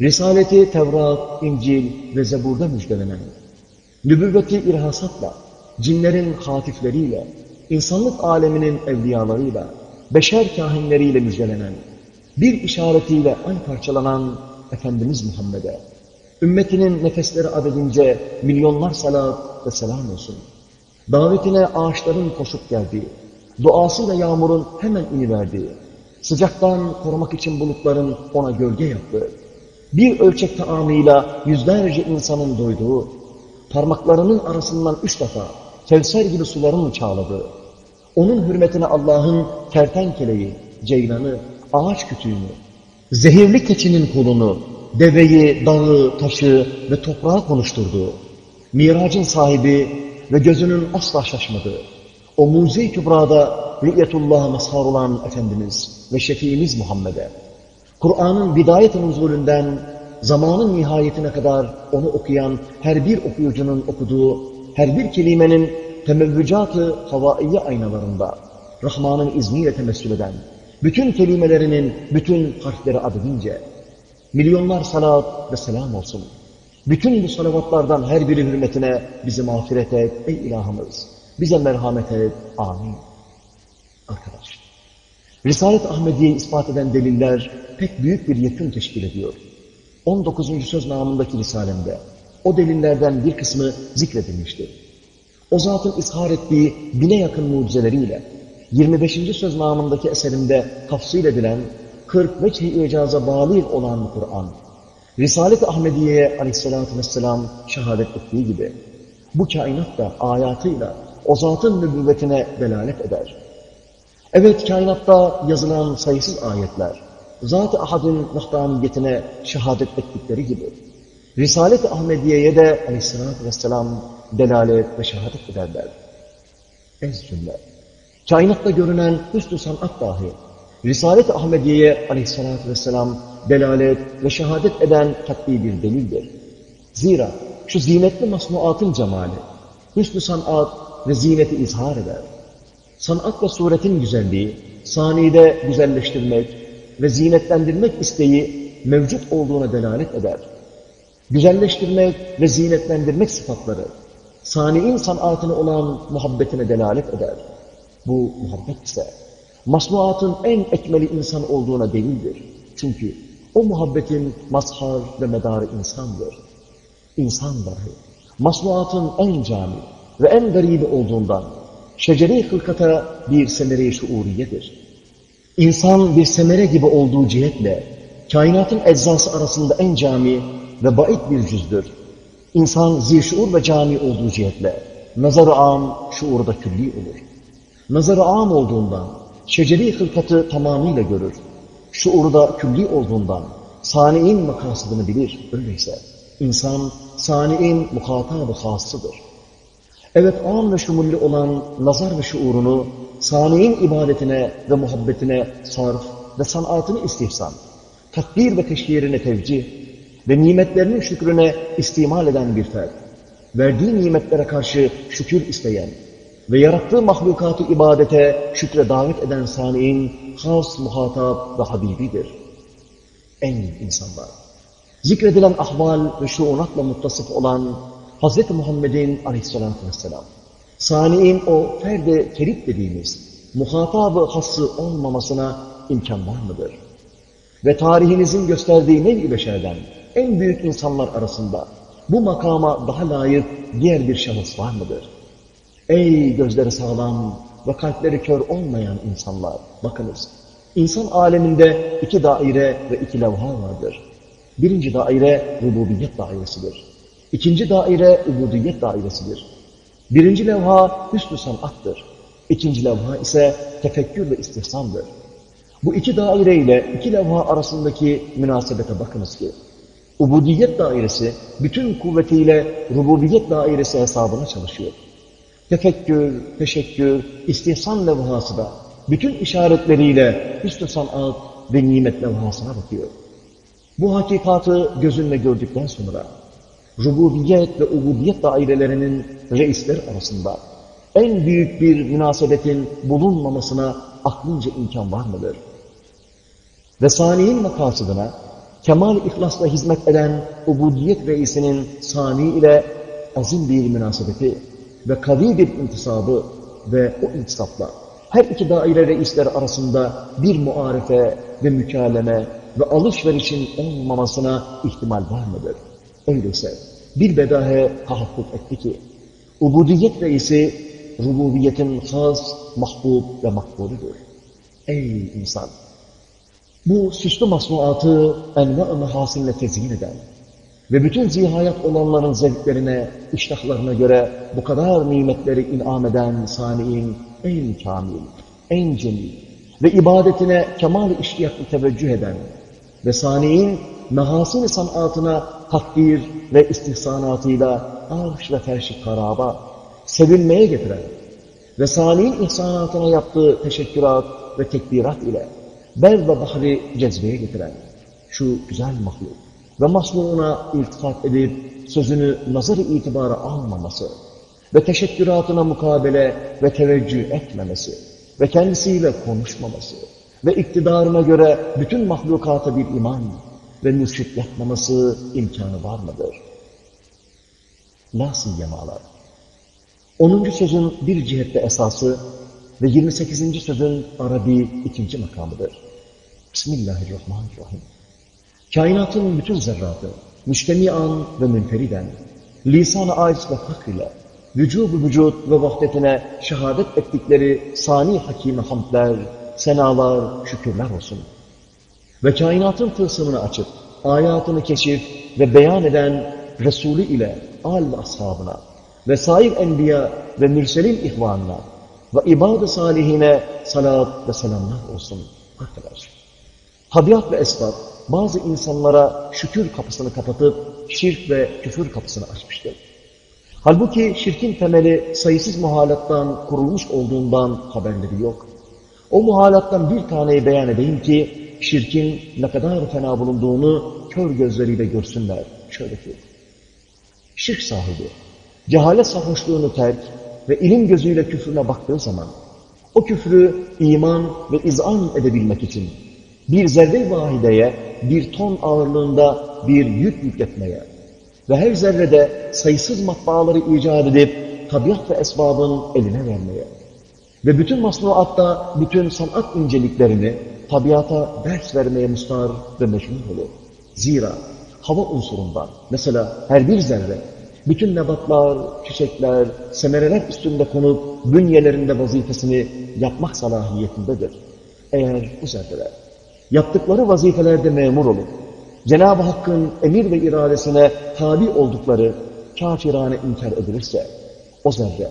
Risaleti Tevrat, İncil ve Zebur'da müjdelenen, nübüvveti irhasatla, cinlerin hatifleriyle, insanlık aleminin evliyalarıyla, beşer kahinleriyle müjdelenen, bir işaretiyle ay parçalanan Efendimiz Muhammed'e, Ümmetinin nefesleri adedince milyonlar salat ve selam olsun. Davetine ağaçların koşup geldiği, duasıyla yağmurun hemen iniverdiği, sıcaktan korumak için bulutların ona gölge yaptığı, bir ölçek taamıyla yüzlerce insanın doyduğu, parmaklarının arasından üç defa Kevser gibi suların çağladığı, onun hürmetine Allah'ın kertenkeleyi, ceylanı, ağaç kütüğünü, zehirli keçinin kulunu, deveyi, dağı, taşı ve toprağı konuşturduğu, miracın sahibi ve gözünün asla şaşmadığı, o mucize-i kübrada rü'yetullah'a mazhar olan Efendimiz ve şefiimiz Muhammed'e, Kur'an'ın bidayet-i nuzulünden zamanın nihayetine kadar onu okuyan her bir okuyucunun okuduğu her bir kelimenin temevvücat-ı havaiye aynalarında Rahman'ın izniyle temessül eden bütün kelimelerinin bütün harfleri adedince Milyonlar salat ve selam olsun. Bütün bu salavatlardan her biri hürmetine bizi mağfiret et ey ilahımız. Bize merhamet et. Amin. Arkadaş, Risalet Ahmediye'yi ispat eden deliller pek büyük bir yekün teşkil ediyor. 19. söz namındaki risalemde o delillerden bir kısmı zikredilmiştir. O zatın ishar ettiği bine yakın mucizeleriyle 25. söz namındaki eserimde tafsil edilen 40 veçh-i icaza bağlı olan Kur'an, Risalet-i Ahmediye'ye aleyhissalatü vesselam şehadet ettiği gibi bu kainat da ayatıyla o zatın nübüvvetine delalet eder. Evet kainatta yazılan sayısız ayetler, Zat-ı Ahad'ın vahdaniyetine şehadet ettikleri gibi, Risalet-i Ahmediye'ye de aleyhissalatü vesselam delalet ve şehadet ederler. Ez cümle. Kainatta görünen hüsnü sanat dahi, Risalet-i Ahmediye'ye aleyhissalatü vesselam delalet ve şehadet eden katli bir delildir. Zira şu zinetli masnuatın cemali, hüsnü sanat ve zineti izhar eder. Sanat ve suretin güzelliği, sanide güzelleştirmek ve zinetlendirmek isteği mevcut olduğuna delalet eder. Güzelleştirmek ve zinetlendirmek sıfatları, saniin sanatını olan muhabbetine delalet eder. Bu muhabbet ise, masnuatın en ekmeli insan olduğuna delildir. Çünkü o muhabbetin mazhar ve medarı insandır. İnsan dahi, masnuatın en cami ve en garibi olduğundan, şeceri hılkata bir semere-i şuuriyedir. İnsan bir semere gibi olduğu cihetle, kainatın eczası arasında en cami ve bait bir cüzdür. İnsan zişuur ve cami olduğu cihetle, nazar-ı am şuurda külli olur. Nazar-ı am olduğundan, şeceri hılkatı tamamıyla görür. Şuurda külli olduğundan, sani'in makasıdını bilir. Öyleyse, insan sani'in muhatabı hasıdır. Evet, am ve şumulli olan nazar ve şuurunu, sani'in ibadetine ve muhabbetine sarf ve sanatını istihsan, takdir ve teşhirine tevcih ve nimetlerinin şükrüne istimal eden bir fert, verdiği nimetlere karşı şükür isteyen ve yarattığı mahlukatı ibadete, şükre davet eden sani'in has muhatap ve habibidir. En insanlar. Zikredilen ahval ve şuunatla muttasıf olan Hz. Muhammed'in aleyhissalatü vesselam, sani'in o ferde kerip dediğimiz muhatabı hası olmamasına imkan var mıdır? Ve tarihinizin gösterdiği nev-i beşerden en büyük insanlar arasında bu makama daha layık diğer bir şahıs var mıdır? Ey gözleri sağlam ve kalpleri kör olmayan insanlar! Bakınız, insan aleminde iki daire ve iki levha vardır. Birinci daire rububiyet dairesidir. İkinci daire ubudiyet dairesidir. Birinci levha hüsnü sanattır. İkinci levha ise tefekkür ve istihsandır. Bu iki daire ile iki levha arasındaki münasebete bakınız ki, ubudiyet dairesi bütün kuvvetiyle rububiyet dairesi hesabına çalışıyor. Tefekkür, teşekkür, istihsan levhası da bütün işaretleriyle hüsnü sanat ve nimet levhasına bakıyor. Bu hakikatı gözünle gördükten sonra rububiyet ve ubudiyet dairelerinin reisler arasında en büyük bir münasebetin bulunmamasına aklınca imkan var mıdır? Ve saniyin makasıdına kemal ihlasla hizmet eden ubudiyet reisinin sani ile azim bir münasebeti ve kavi bir intisabı ve o intisapla her iki daire reisler arasında bir muarefe ve mükaleme ve alışverişin olmamasına ihtimal var mıdır? Öyleyse bir bedahe tahakkuk etti ki ubudiyet reisi rububiyetin has, mahbub ve makbuludur. Ey insan! Bu süslü masnuatı enva-ı mehasinle tezyin eden ve bütün zihayat olanların zevklerine, iştahlarına göre bu kadar nimetleri inam eden sani'in en kamil, en cemil ve ibadetine kemal-i iştiyaklı teveccüh eden ve sani'in mehasin sanatına takdir ve istihsanatıyla arş ve ferşi karaba sevinmeye getiren ve sani'in ihsanatına yaptığı teşekkürat ve tekbirat ile ber ve bahri cezbeye getiren şu güzel mahluk ve masnuğuna iltifat edip sözünü nazar itibara almaması ve teşekküratına mukabele ve teveccüh etmemesi ve kendisiyle konuşmaması ve iktidarına göre bütün mahlukata bir iman ve mürşit yapmaması imkanı var mıdır? La siyyemalar. 10. sözün bir cihette esası ve 28. sözün Arabi ikinci makamıdır. Bismillahirrahmanirrahim. Kainatın bütün zerratı, müştemian ve münferiden, lisan-ı aciz ve fakr ile vücubu vücut ve vahdetine şehadet ettikleri sani hakime hamdler, senalar, şükürler olsun. Ve kainatın tılsımını açıp, ayatını keşif ve beyan eden Resulü ile al ve ashabına ve sair enbiya ve mürselin ihvanına ve ibad-ı salihine salat ve selamlar olsun. Arkadaşlar, tabiat ve esbab bazı insanlara şükür kapısını kapatıp şirk ve küfür kapısını açmıştır. Halbuki şirkin temeli sayısız muhalattan kurulmuş olduğundan haberleri yok. O muhalattan bir taneyi beyan edeyim ki şirkin ne kadar fena bulunduğunu kör gözleriyle görsünler. Şöyle ki, şirk sahibi, cehalet sarhoşluğunu terk ve ilim gözüyle küfrüne baktığı zaman, o küfrü iman ve izan edebilmek için bir zerre vahideye bir ton ağırlığında bir yük yükletmeye ve her zerrede sayısız matbaaları icat edip tabiat ve esbabın eline vermeye ve bütün masnuatta bütün sanat inceliklerini tabiata ders vermeye mustar ve meşhur olur. Zira hava unsurundan mesela her bir zerre bütün nebatlar, çiçekler, semereler üstünde konup bünyelerinde vazifesini yapmak salahiyetindedir. Eğer bu zerreler yaptıkları vazifelerde memur olup Cenab-ı Hakk'ın emir ve iradesine tabi oldukları kafirane inkar edilirse o zerre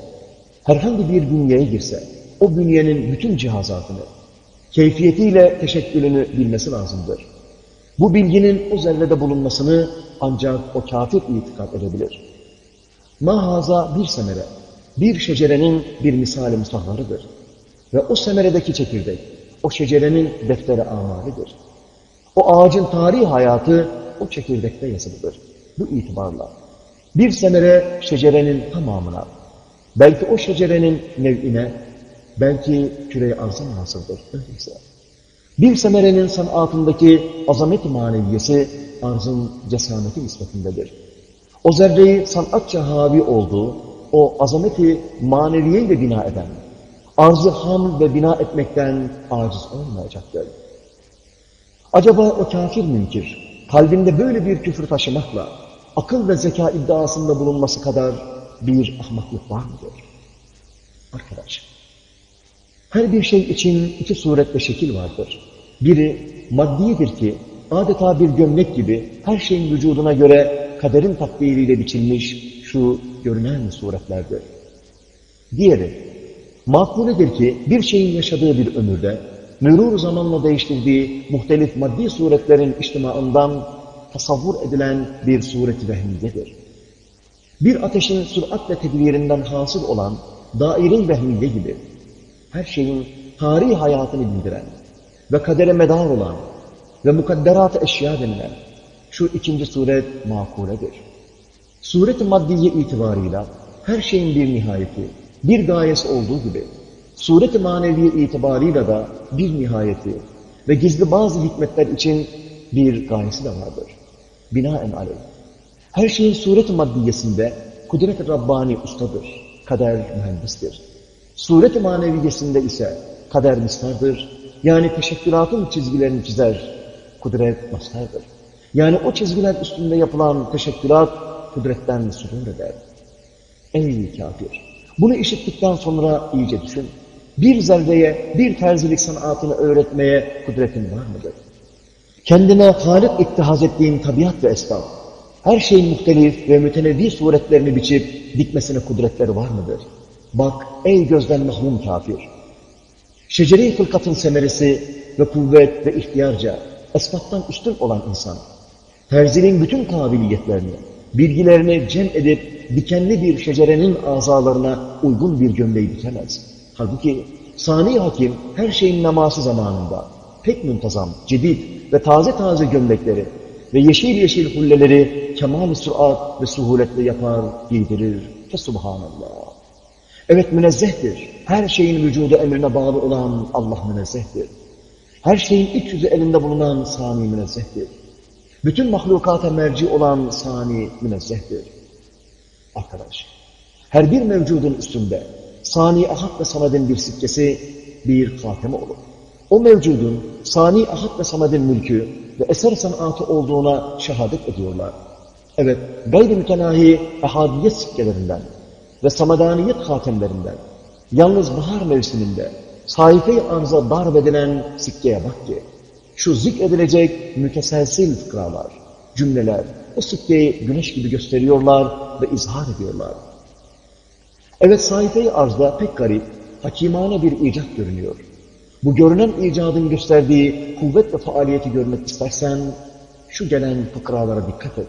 herhangi bir bünyeye girse o bünyenin bütün cihazatını keyfiyetiyle teşekkülünü bilmesi lazımdır. Bu bilginin o zerrede bulunmasını ancak o kafir itikad edebilir. Mahaza bir semere, bir şecerenin bir misali musahharıdır. Ve o semeredeki çekirdek, o şecerenin defteri amalidir. O ağacın tarihi hayatı o çekirdekte yazılıdır. Bu itibarla bir semere şecerenin tamamına, belki o şecerenin nev'ine, belki küre-i arza nasıldır. Öyleyse. Bir semerenin sanatındaki azamet-i maneviyesi arzın cesameti nispetindedir. O zerreyi sanatça havi olduğu, o azameti maneviyeyle bina eden, arzı ham ve bina etmekten aciz olmayacaktır. Acaba o kafir münkir, kalbinde böyle bir küfür taşımakla, akıl ve zeka iddiasında bulunması kadar bir ahmaklık var mıdır? Arkadaş, her bir şey için iki suret ve şekil vardır. Biri maddiyedir ki, adeta bir gömlek gibi her şeyin vücuduna göre kaderin takdiriyle biçilmiş şu görünen suretlerdir. Diğeri, makuledir ki bir şeyin yaşadığı bir ömürde, mürur zamanla değiştirdiği muhtelif maddi suretlerin içtimaından tasavvur edilen bir sureti vehmiyedir. Bir ateşin süratle tedbirinden hasıl olan daire vehmiye gibi her şeyin tarihi hayatını bildiren ve kadere medar olan ve mukadderat eşya denilen şu ikinci suret makuledir. Suret-i maddiye itibarıyla her şeyin bir nihayeti, bir gayesi olduğu gibi suret-i maneviye itibarıyla da bir nihayeti ve gizli bazı hikmetler için bir gayesi de vardır. Binaen aleyh. Her şeyin suret-i maddiyesinde kudret-i Rabbani ustadır, kader mühendistir. Suret-i maneviyesinde ise kader mistardır, yani teşekkülatın çizgilerini çizer, kudret mastardır. Yani o çizgiler üstünde yapılan teşekkülat kudretten sudur eder. Ey kafir! Bunu işittikten sonra iyice düşün. Bir zerreye, bir terzilik sanatını öğretmeye kudretin var mıdır? Kendine halik ittihaz ettiğin tabiat ve esbab, her şeyin muhtelif ve mütenevvi suretlerini biçip dikmesine kudretleri var mıdır? Bak ey gözden mahrum kafir! Şeceri fılkatın semeresi ve kuvvet ve ihtiyarca esbaptan üstün olan insan, terzinin bütün kabiliyetlerini, bilgilerini cem edip dikenli bir şecerenin azalarına uygun bir gömleği dikemez. Halbuki sani hakim her şeyin naması zamanında pek muntazam, cedid ve taze taze gömlekleri ve yeşil yeşil hulleleri kemal-i ve suhuletle yapar, giydirir. Fesubhanallah. Evet münezzehtir. Her şeyin vücudu emrine bağlı olan Allah münezzehtir. Her şeyin iç yüzü elinde bulunan sani münezzehtir. Bütün mahlukata merci olan sani münezzehtir. Arkadaş, her bir mevcudun üstünde sani ahad ve samadin bir sikkesi bir hateme olur. O mevcudun sani ahad ve samadin mülkü ve eser sanatı olduğuna şehadet ediyorlar. Evet, gayri mütenahi ehadiyet sikkelerinden ve samadaniyet hatemlerinden, yalnız bahar mevsiminde sayfe-i arıza darbedilen sikkeye bak ki, şu zikredilecek müteselsil fıkralar, cümleler, o sikkeyi güneş gibi gösteriyorlar ve izhar ediyorlar. Evet, sayfe-i arzda pek garip, hakimane bir icat görünüyor. Bu görünen icadın gösterdiği kuvvet ve faaliyeti görmek istersen, şu gelen fıkralara dikkat et.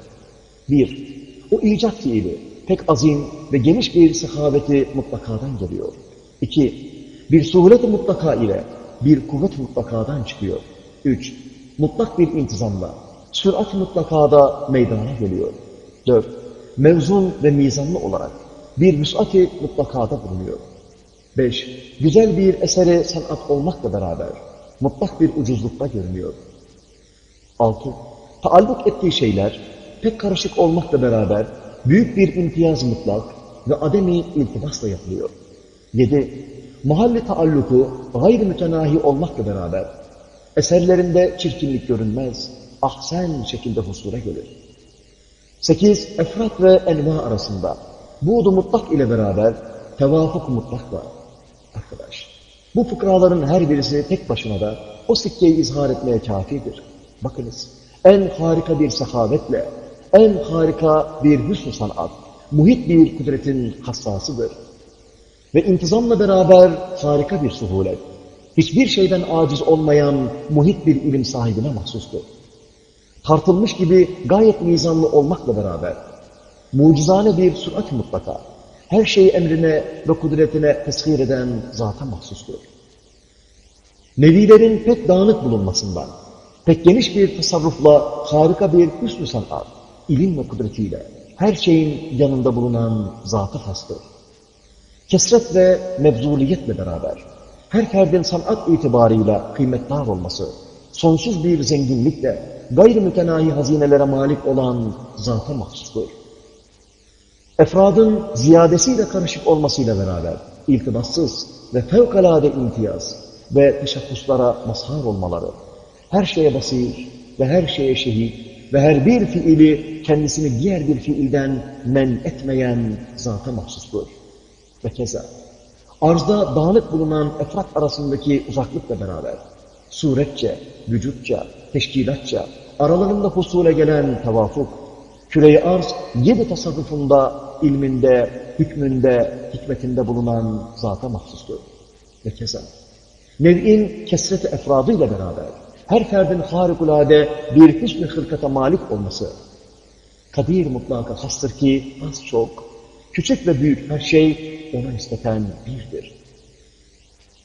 Bir, o icat fiili pek azim ve geniş bir sehaveti mutlakadan geliyor. İki, bir suhulet mutlaka ile bir kuvvet mutlakadan çıkıyor. Üç, mutlak bir intizamla, sürat mutlakada meydana geliyor. Dört, mevzun ve mizanlı olarak bir müsati mutlakada bulunuyor. Beş, güzel bir eseri sanat olmakla beraber mutlak bir ucuzlukta görünüyor. Altı, taalluk ettiği şeyler pek karışık olmakla beraber büyük bir imtiyaz mutlak ve ademi iltibasla yapılıyor. Yedi, mahalli taalluku gayri mütenahi olmakla beraber eserlerinde çirkinlik görünmez, ahsen şekilde husura gelir. Sekiz, efrat ve enva arasında buğdu mutlak ile beraber tevafuk mutlak var. Arkadaş, bu fıkraların her birisi tek başına da o sikkeyi izhar etmeye kafidir. Bakınız, en harika bir sahavetle, en harika bir hüsnü sanat, muhit bir kudretin hassasıdır. Ve intizamla beraber harika bir suhulet, hiçbir şeyden aciz olmayan muhit bir ilim sahibine mahsustur. Tartılmış gibi gayet mizanlı olmakla beraber, mucizane bir sürat mutlaka, her şeyi emrine ve kudretine teshir eden zata mahsustur. Nevilerin pek dağınık bulunmasından, pek geniş bir tasarrufla harika bir hüsnü sanat, ilim ve kudretiyle her şeyin yanında bulunan zatı hastır. Kesret ve mevzuliyetle beraber her ferdin sanat itibarıyla kıymetdar olması, sonsuz bir zenginlikle gayri mütenahi hazinelere malik olan zata mahsustur. Efradın ziyadesiyle karışık olmasıyla beraber iltibassız ve fevkalade imtiyaz ve teşebbüslara mazhar olmaları, her şeye basir ve her şeye şehit ve her bir fiili kendisini diğer bir fiilden men etmeyen zata mahsustur. Ve keza, arzda dağınık bulunan efrat arasındaki uzaklıkla beraber, suretçe, vücutça, teşkilatça, aralarında husule gelen tevafuk, küre arz yedi tasarrufunda, ilminde, hükmünde, hikmetinde bulunan zata mahsustur. Ve keza, nev'in kesreti efradıyla beraber, her ferdin harikulade bir hüsnü hırkata malik olması, kadir mutlaka hastır ki az çok, küçük ve büyük her şey ona nispeten birdir.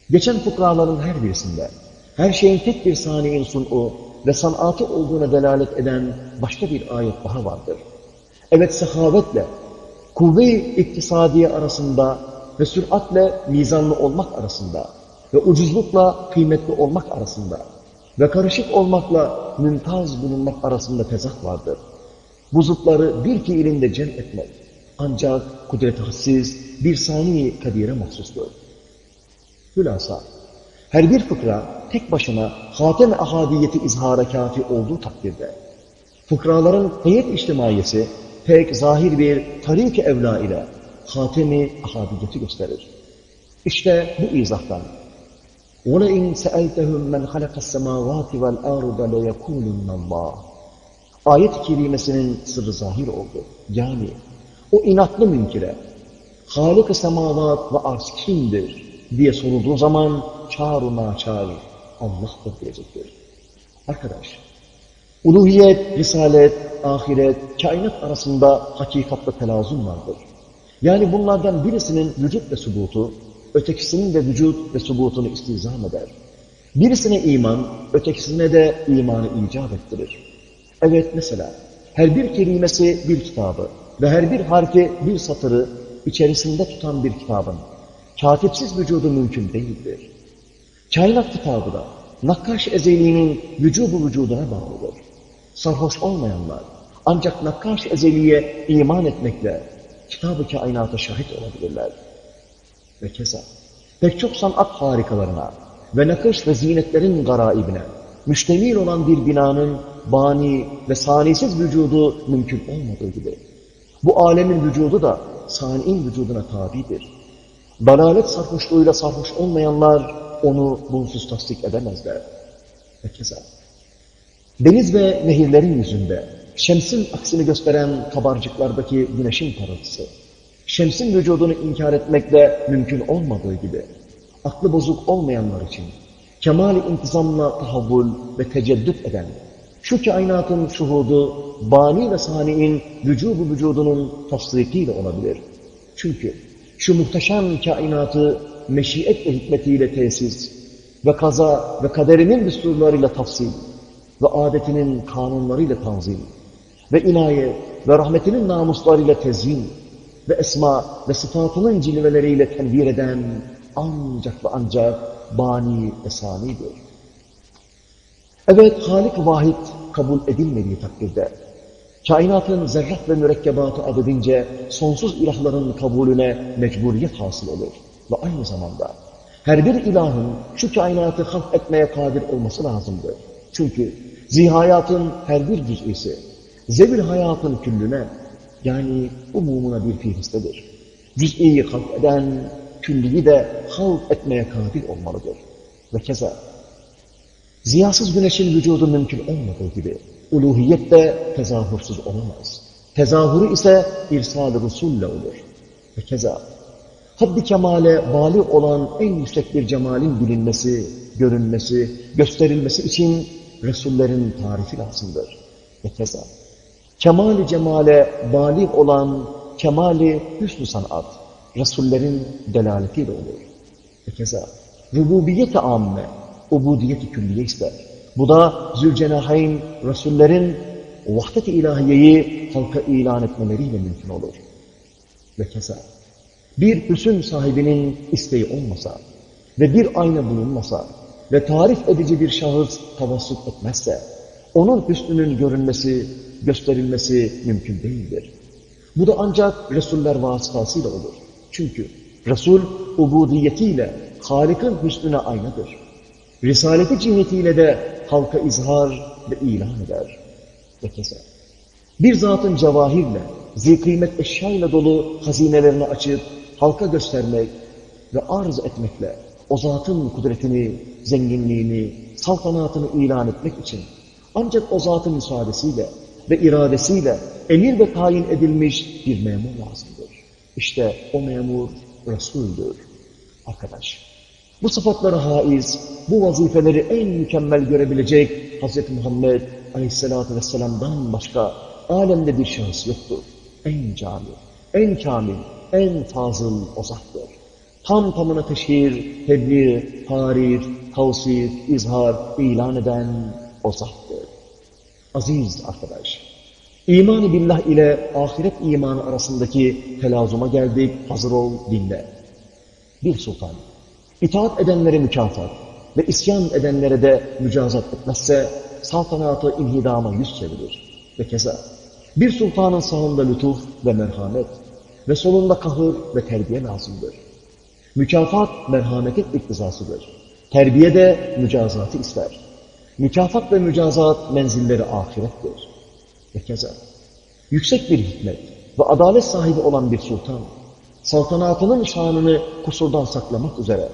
Geçen fukraların her birisinde, her şeyin tek bir saniyenin sun'u ve sanatı olduğuna delalet eden başka bir ayet daha vardır. Evet sehavetle, kuvve-i iktisadiye arasında ve süratle mizanlı olmak arasında ve ucuzlukla kıymetli olmak arasında ve karışık olmakla mümtaz bulunmak arasında tezat vardır. Bu zıtları bir fiilinde cem etmek ancak kudret hassiz bir saniye kadire mahsustur. Hülasa, her bir fıkra tek başına hatem ahadiyeti izhara kafi olduğu takdirde, fıkraların heyet içtimaiyesi pek zahir bir tarik-i evla ile hatemi ahadiyeti gösterir. İşte bu izahtan وَلَاِنْ سَأَلْتَهُمْ مَنْ خَلَقَ السَّمَاوَاتِ وَالْاَرْضَ لَيَكُولُنَّ اللّٰهِ Ayet-i kerimesinin sırrı zahir oldu. Yani o inatlı münkire Halık-ı semavat ve arz kimdir diye sorulduğu zaman çağrı naçar Allah'tır diyecektir. Arkadaş, uluhiyet, risalet, ahiret, kainat arasında hakikatta telazum vardır. Yani bunlardan birisinin vücut ve subutu, ötekisinin de vücut ve subutunu istizam eder. Birisine iman, ötekisine de imanı icap ettirir. Evet mesela, her bir kelimesi bir kitabı ve her bir harfi bir satırı içerisinde tutan bir kitabın katipsiz vücudu mümkün değildir. Kainat kitabı da nakkaş ezeliğinin vücubu vücuduna bağlıdır. Sarhoş olmayanlar ancak nakkaş ezeliye iman etmekle kitabı kainata şahit olabilirler. Ve keza pek çok sanat harikalarına ve nakış ve zinetlerin garaibine müştemil olan bir binanın bani ve sanisiz vücudu mümkün olmadığı gibi. Bu alemin vücudu da sani'in vücuduna tabidir. Dalalet sarhoşluğuyla sarhoş olmayanlar onu bunsuz tasdik edemezler. Ve keza. Deniz ve nehirlerin yüzünde şemsin aksini gösteren kabarcıklardaki güneşin parıltısı, şemsin vücudunu inkar etmek de mümkün olmadığı gibi, aklı bozuk olmayanlar için kemal intizamla tahavvül ve teceddüt eden, şu kainatın şuhudu, bani ve sani'in vücubu vücudunun tasdikiyle olabilir. Çünkü şu muhteşem kainatı meşiyet ve hikmetiyle tesis ve kaza ve kaderinin düsturlarıyla tafsil ve adetinin kanunlarıyla tanzim ve inaye ve rahmetinin namuslarıyla tezyin ve esma ve sıfatının cilveleriyle tenvir eden ancak ve ancak bani ve sanidir. Evet, Halik vahid kabul edilmediği takdirde, kainatın zerrat ve mürekkebatı adedince sonsuz ilahların kabulüne mecburiyet hasıl olur. Ve aynı zamanda her bir ilahın şu kainatı halk etmeye kadir olması lazımdır. Çünkü zihayatın her bir cüz'isi, zevil hayatın küllüne, yani umumuna bir fihristedir. Cüz'iyi halk eden, külliyi de halk etmeye kadir olmalıdır. Ve keza, ziyasız güneşin vücudu mümkün olmadığı gibi, uluhiyet de tezahürsüz olamaz. Tezahürü ise irsal-ı Resul'le olur. Ve keza, haddi kemale bali olan en yüksek bir cemalin bilinmesi, görünmesi, gösterilmesi için Resullerin tarifi lazımdır. Ve keza, kemali cemale bali olan kemali hüsnü sanat, Resullerin delaletiyle olur. Ve keza, rububiyet-i amme, ubudiyet-i külliye ister. Bu da Zülcenahayn, Resullerin vahdet-i ilahiyeyi halka ilan etmeleriyle mümkün olur. Ve keza, bir hüsün sahibinin isteği olmasa ve bir ayna bulunmasa ve tarif edici bir şahıs tavassut etmezse, onun hüsnünün görünmesi, gösterilmesi mümkün değildir. Bu da ancak Resuller vasıtasıyla olur. Çünkü Resul ubudiyetiyle Halik'in hüsnüne aynadır. Risaleti cihetiyle de halka izhar ve ilan eder. Ve keza. Bir zatın cevahirle, zikıymet eşyayla dolu hazinelerini açıp halka göstermek ve arz etmekle o zatın kudretini, zenginliğini, saltanatını ilan etmek için ancak o zatın müsaadesiyle ve iradesiyle emir ve tayin edilmiş bir memur lazımdır. İşte o memur Resul'dür. Arkadaş, bu sıfatlara haiz, bu vazifeleri en mükemmel görebilecek Hz. Muhammed Aleyhisselatü Vesselam'dan başka alemde bir şahıs yoktur. En cami, en kamil, en fazıl o zattır. Tam tamına teşhir, tebliğ, tarif, tavsif, izhar, ilan eden o zattır. Aziz arkadaş, iman billah ile ahiret imanı arasındaki telazuma geldik, hazır ol, dinle. Bir sultan, itaat edenlere mükafat ve isyan edenlere de mücazat etmezse, saltanatı inhidama yüz çevirir. Ve keza, bir sultanın sağında lütuf ve merhamet ve solunda kahır ve terbiye lazımdır. Mükafat merhametin iktizasıdır. Terbiye de mücazatı ister. Mükafat ve mücazat menzilleri ahirettir. Ve keza, yüksek bir hikmet ve adalet sahibi olan bir sultan, saltanatının şanını kusurdan saklamak üzere,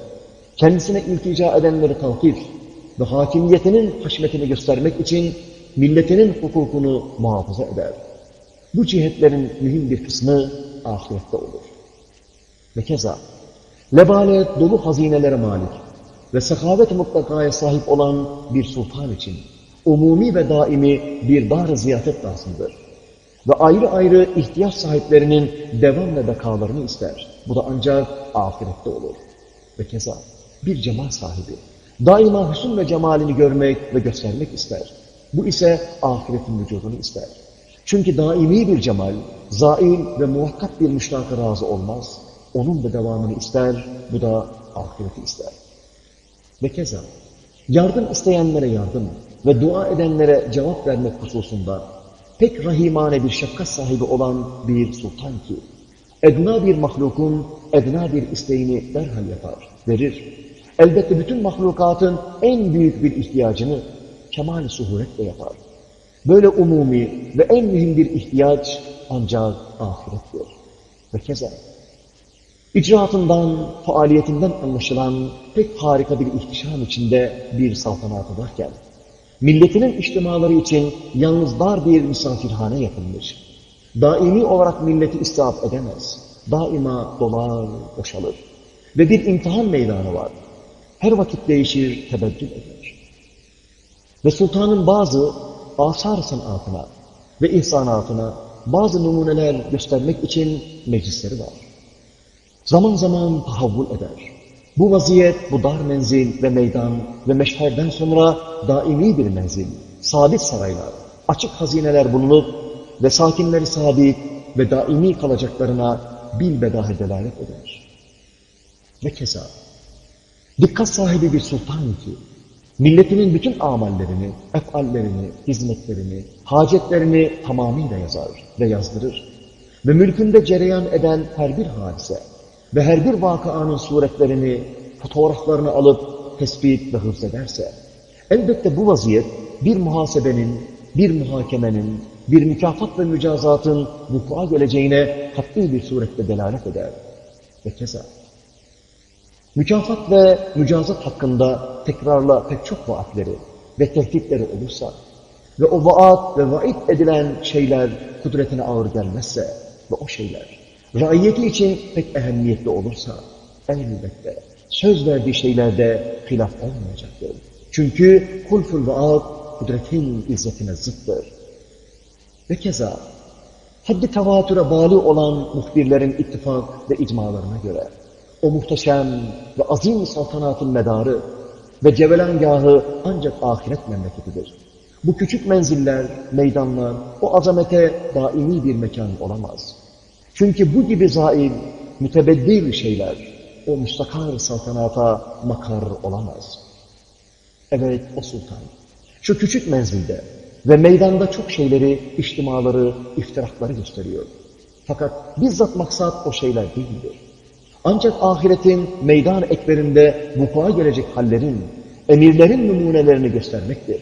kendisine iltica edenleri taltif ve hakimiyetinin haşmetini göstermek için milletinin hukukunu muhafaza eder. Bu cihetlerin mühim bir kısmı ahirette olur. Ve keza, lebalet dolu hazinelere malik ve sekavet mutlakaya sahip olan bir sultan için umumi ve daimi bir dar ziyafet lazımdır. Ve ayrı ayrı ihtiyaç sahiplerinin devam ve bekalarını ister. Bu da ancak ahirette olur. Ve keza bir cemal sahibi daima hüsn ve cemalini görmek ve göstermek ister. Bu ise ahiretin vücudunu ister. Çünkü daimi bir cemal, zail ve muhakkak bir müştaka razı olmaz. Onun da devamını ister, bu da ahireti ister. Ve keza, yardım isteyenlere yardım ve dua edenlere cevap vermek hususunda pek rahimane bir şefkat sahibi olan bir sultan ki, edna bir mahlukun edna bir isteğini derhal yapar, verir. Elbette bütün mahlukatın en büyük bir ihtiyacını kemal suhuretle yapar. Böyle umumi ve en mühim bir ihtiyaç ancak ahirettir. Ve keza icraatından, faaliyetinden anlaşılan pek harika bir ihtişam içinde bir saltanatı varken, milletinin içtimaları için yalnız dar bir misafirhane yapılmış. Daimi olarak milleti istihap edemez. Daima dolar, boşalır. Ve bir imtihan meydanı var. Her vakit değişir, tebeddül eder. Ve sultanın bazı asar sanatına ve ihsanatına bazı numuneler göstermek için meclisleri var. Zaman zaman tahavvul eder. Bu vaziyet, bu dar menzil ve meydan ve meşherden sonra daimi bir menzil, sabit saraylar, açık hazineler bulunup ve sakinleri sabit ve daimi kalacaklarına bilbedahi delalet eder. Ve keza, dikkat sahibi bir sultan ki, milletinin bütün amallerini, efallerini, hizmetlerini, hacetlerini tamamıyla yazar ve yazdırır. Ve mülkünde cereyan eden her bir hadise ve her bir vakanın suretlerini, fotoğraflarını alıp tespit ve hıfz ederse, elbette bu vaziyet bir muhasebenin, bir muhakemenin, bir mükafat ve mücazatın vuku'a geleceğine katli bir surette delalet eder. Ve keza, mükafat ve mücazat hakkında tekrarla pek çok vaatleri ve tehditleri olursa ve o vaat ve vaid edilen şeyler kudretine ağır gelmezse ve o şeyler raiyeti için pek ehemmiyetli olursa elbette söz verdiği şeylerde hilaf olmayacaktır. Çünkü kulful vaat kudretin izzetine zıttır. Ve keza haddi tevatüre bağlı olan muhbirlerin ittifak ve icmalarına göre o muhteşem ve azim saltanatın medarı ve cevelangahı ancak ahiret memleketidir. Bu küçük menziller, meydanlar o azamete daimi bir mekan olamaz. Çünkü bu gibi zail, mütebeddil şeyler o müstakar saltanata makar olamaz. Evet o sultan. Şu küçük menzilde ve meydanda çok şeyleri, içtimaları, iftirakları gösteriyor. Fakat bizzat maksat o şeyler değildir. Ancak ahiretin meydan ekberinde vuku'a gelecek hallerin, emirlerin numunelerini göstermektir.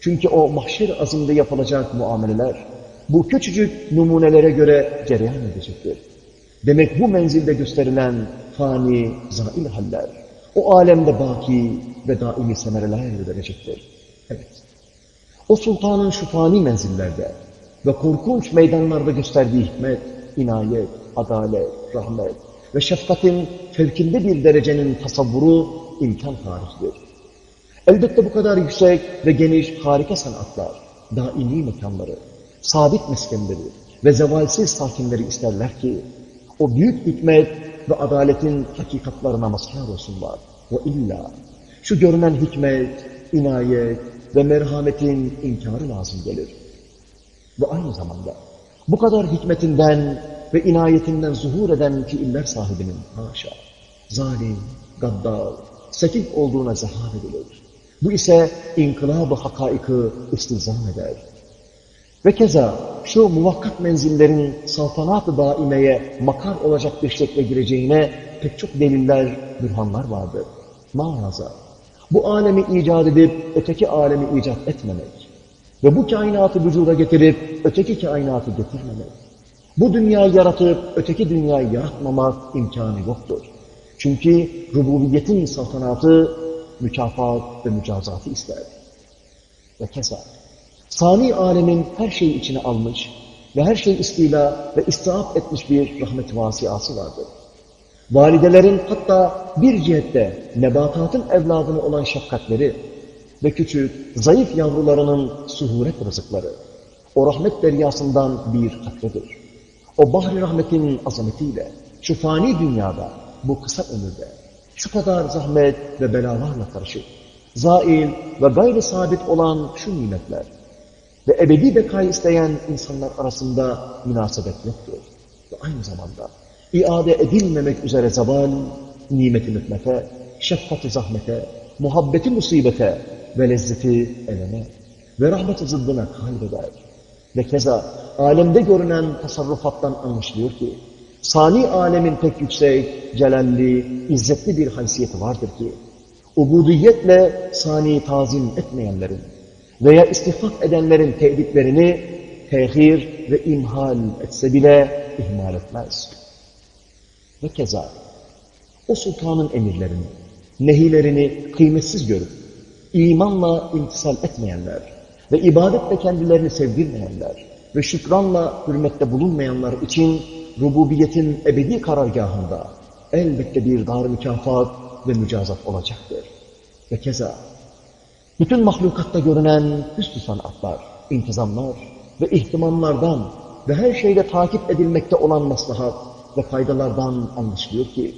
Çünkü o mahşer azimde yapılacak muameleler, bu küçücük numunelere göre cereyan edecektir. Demek bu menzilde gösterilen fani, zail haller, o alemde baki ve daimi semereler verecektir. Evet. O sultanın şu fani menzillerde ve korkunç meydanlarda gösterdiği hikmet, inayet, adalet, rahmet ve şefkatin fevkinde bir derecenin tasavvuru imkan hariçtir. Elbette bu kadar yüksek ve geniş harika sanatlar, daimi mekanları, sabit meskenleri ve zevalsiz sakinleri isterler ki, o büyük hikmet ve adaletin hakikatlarına mazhar olsunlar. Ve illa şu görünen hikmet, inayet ve merhametin inkarı lazım gelir. Ve aynı zamanda bu kadar hikmetinden ve inayetinden zuhur eden fiiller sahibinin haşa, zalim, gaddar, sekik olduğuna zehar edilir. Bu ise inkılab-ı hakaikı istizam eder. Ve keza şu muvakkat menzillerin saltanat-ı daimeye makar olacak bir şekle gireceğine pek çok deliller, bürhanlar vardır. Mağaza, bu alemi icat edip öteki alemi icat etmemek ve bu kainatı vücuda getirip öteki kainatı getirmemek, bu dünyayı yaratıp öteki dünyayı yaratmamak imkanı yoktur. Çünkü rububiyetin saltanatı mükafat ve mücazatı ister. Ve keza, sani alemin her şeyi içine almış ve her şey istila ve istihap etmiş bir rahmet vasiyası vardır. Validelerin hatta bir cihette nebatatın evladını olan şefkatleri ve küçük, zayıf yavrularının suhuret rızıkları, o rahmet deryasından bir katredir. O bahri rahmetin azametiyle şu fani dünyada, bu kısa ömürde, şu kadar zahmet ve belalarla karışık, zail ve gayri sabit olan şu nimetler ve ebedi bekayı isteyen insanlar arasında münasebet yoktur. Ve aynı zamanda iade edilmemek üzere zaval, nimeti mütmete, şefkati zahmete, muhabbeti musibete ve lezzeti eleme ve rahmeti zıddına kaybeder. Ve keza alemde görünen tasarrufattan anlaşılıyor ki, sani alemin pek yüksek, celalli, izzetli bir haysiyeti vardır ki, ubudiyetle sani tazim etmeyenlerin veya istifak edenlerin tehditlerini tehir ve imhal etse bile ihmal etmez. Ve keza o sultanın emirlerini, nehilerini kıymetsiz görüp imanla imtisal etmeyenler ve ibadetle kendilerini sevdirmeyenler ve şükranla hürmette bulunmayanlar için rububiyetin ebedi karargahında elbette bir dar mükafat ve mücazat olacaktır. Ve keza bütün mahlukatta görünen üstü sanatlar, intizamlar ve ihtimamlardan ve her şeyde takip edilmekte olan maslahat ve faydalardan anlaşılıyor ki,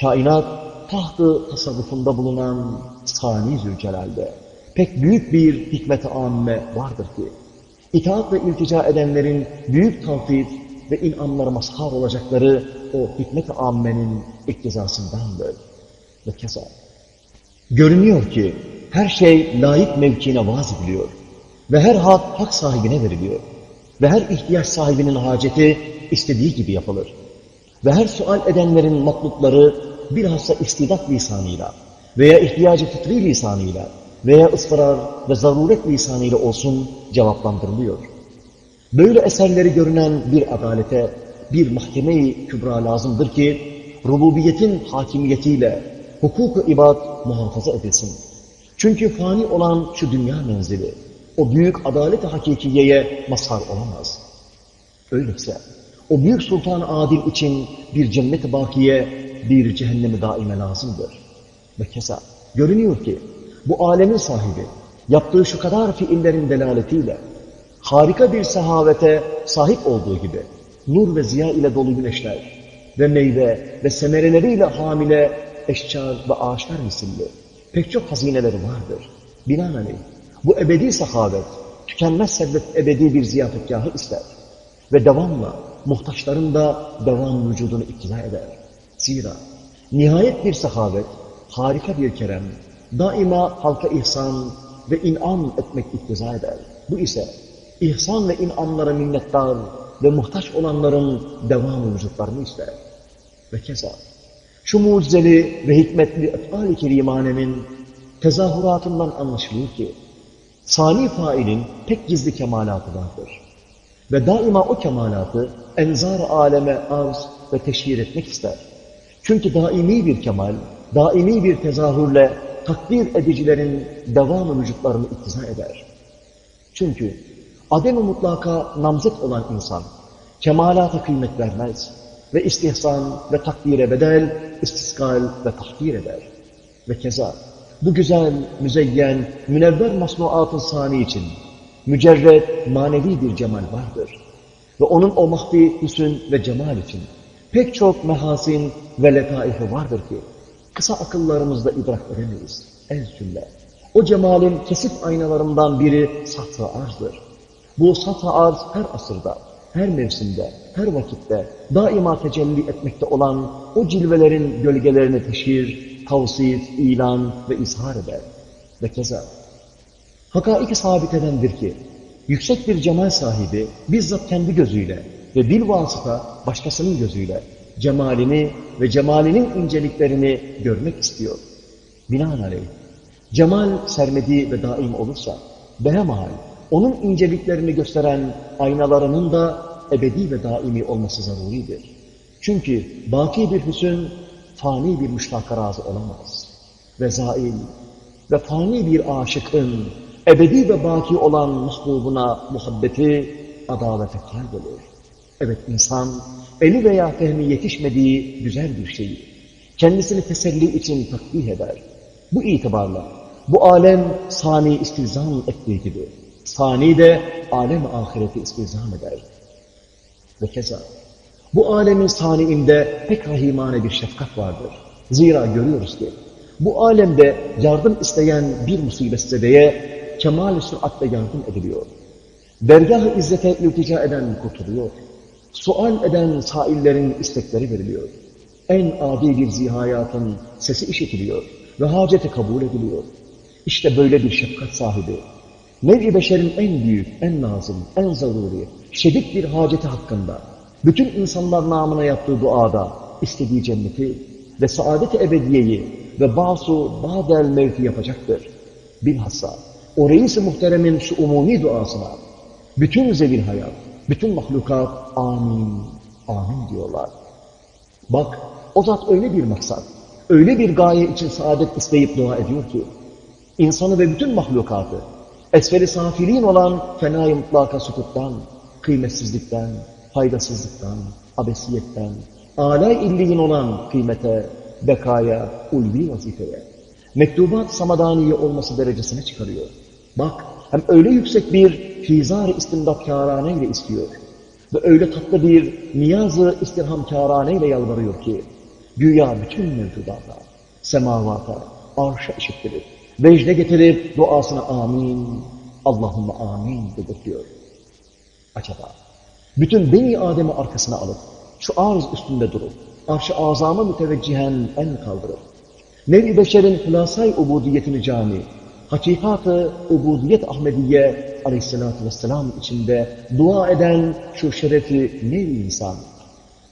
kainat tahtı tasarrufunda bulunan Sani Zülcelal'de pek büyük bir hikmet-i amme vardır ki, itaat ve iltica edenlerin büyük tavfif ve inanlara mazhar olacakları o hikmet-i ammenin iktizasındandır. Ve keza, görünüyor ki her şey layık mevkiine vaz ediliyor ve her hak hak sahibine veriliyor ve her ihtiyaç sahibinin haceti istediği gibi yapılır ve her sual edenlerin matlupları bilhassa istidat lisanıyla veya ihtiyacı fıtri lisanıyla veya ısrar ve zaruret lisanıyla olsun cevaplandırılıyor. Böyle eserleri görünen bir adalete, bir mahkeme-i kübra lazımdır ki, rububiyetin hakimiyetiyle hukuku ibad muhafaza edilsin. Çünkü fani olan şu dünya menzili, o büyük adalet-i hakikiyeye mazhar olamaz. Öyleyse, o büyük sultan adil için bir cennet-i bakiye, bir cehennemi daime lazımdır. Ve keza, görünüyor ki, bu alemin sahibi, yaptığı şu kadar fiillerin delaletiyle, harika bir sehavete sahip olduğu gibi, nur ve ziya ile dolu güneşler ve meyve ve semereleriyle hamile eşçar ve ağaçlar misilli pek çok hazineleri vardır. Binaenaleyh bu ebedi sahavet, tükenmez servet ebedi bir ziyafetgahı ister. Ve devamla muhtaçların da devam vücudunu iktidar eder. Zira nihayet bir sahavet, harika bir kerem, daima halka ihsan ve inam etmek iktiza eder. Bu ise ihsan ve inamlara minnettar ve muhtaç olanların devam vücutlarını ister. Ve keza şu mucizeli ve hikmetli efal-i kerimanenin tezahüratından anlaşılıyor ki sani failin pek gizli kemalatı vardır. Ve daima o kemalatı enzar aleme arz ve teşhir etmek ister. Çünkü daimi bir kemal, daimi bir tezahürle takdir edicilerin devamı vücutlarını iktiza eder. Çünkü adem-i mutlaka namzet olan insan kemalata kıymet vermez ve istihsan ve takdire bedel, istiskal ve tahkir eder. Ve keza bu güzel, müzeyyen, münevver masnuatın sani için mücerred, manevi bir cemal vardır. Ve onun o mahfi hüsün ve cemal için pek çok mehasin ve letaifi vardır ki kısa akıllarımızda idrak edemeyiz. En cümle. O cemalin kesif aynalarından biri satr arzdır. Bu satr arz her asırda, her mevsimde, her vakitte daima tecelli etmekte olan o cilvelerin gölgelerini teşhir, tavsif, ilan ve izhar eder. Ve keza hakaiki sabit edendir ki yüksek bir cemal sahibi bizzat kendi gözüyle ve bil vasıta başkasının gözüyle cemalini ve cemalinin inceliklerini görmek istiyor. Binaenaleyh, cemal sermedi ve daim olursa, behemahal, onun inceliklerini gösteren aynalarının da ebedi ve daimi olması zaruridir. Çünkü baki bir hüsün, fani bir müştaka razı olamaz. Ve zail ve fani bir aşıkın ebedi ve baki olan mahbubuna muhabbeti adalete kaybolur. Evet insan eli veya fehmi yetişmediği güzel bir şeyi kendisini teselli için takdih eder. Bu itibarla bu alem sani istizam ettiği gibi sani de alem ahireti istizam eder. Ve keza bu alemin saniinde pek rahimane bir şefkat vardır. Zira görüyoruz ki bu alemde yardım isteyen bir musibet sedeye kemal-i süratle yardım ediliyor. Dergah-ı izzete iltica eden kurtuluyor. Sual eden saillerin istekleri veriliyor. En adi bir zihayatın sesi işitiliyor ve haceti kabul ediliyor. İşte böyle bir şefkat sahibi, nev-i beşerin en büyük, en nazım, en zaruri, şedid bir haceti hakkında, bütün insanlar namına yaptığı duada istediği cenneti ve saadet-i ebediyeyi ve basu badel mevti yapacaktır. Bilhassa o reis-i muhteremin şu umumi duasına bütün zevil hayat, bütün mahlukat amin, amin diyorlar. Bak o zat öyle bir maksat, öyle bir gaye için saadet isteyip dua ediyor ki, insanı ve bütün mahlukatı, esferi safilin olan fenayı mutlaka sukuttan, kıymetsizlikten, faydasızlıktan, abesiyetten, alay illiğin olan kıymete, bekaya, ulvi vazifeye, mektubat samadaniye olması derecesine çıkarıyor. Bak, hem öyle yüksek bir fizar-ı istimdatkârâne ile istiyor ve öyle tatlı bir niyaz-ı istirhamkârâne ile yalvarıyor ki, güya bütün mevcudata, semavata, arşa işittirir, vecde getirip duasına amin, Allahümme amin dedirtiyor. Acaba, bütün Beni Adem'i arkasına alıp, şu arz üstünde durup, arş-ı azama müteveccihen el kaldırıp, nev-i beşerin hülasay ubudiyetini cami, hakikat-ı ubudiyet Ahmediye aleyhissalatü vesselam içinde dua eden şu şerefi nev insan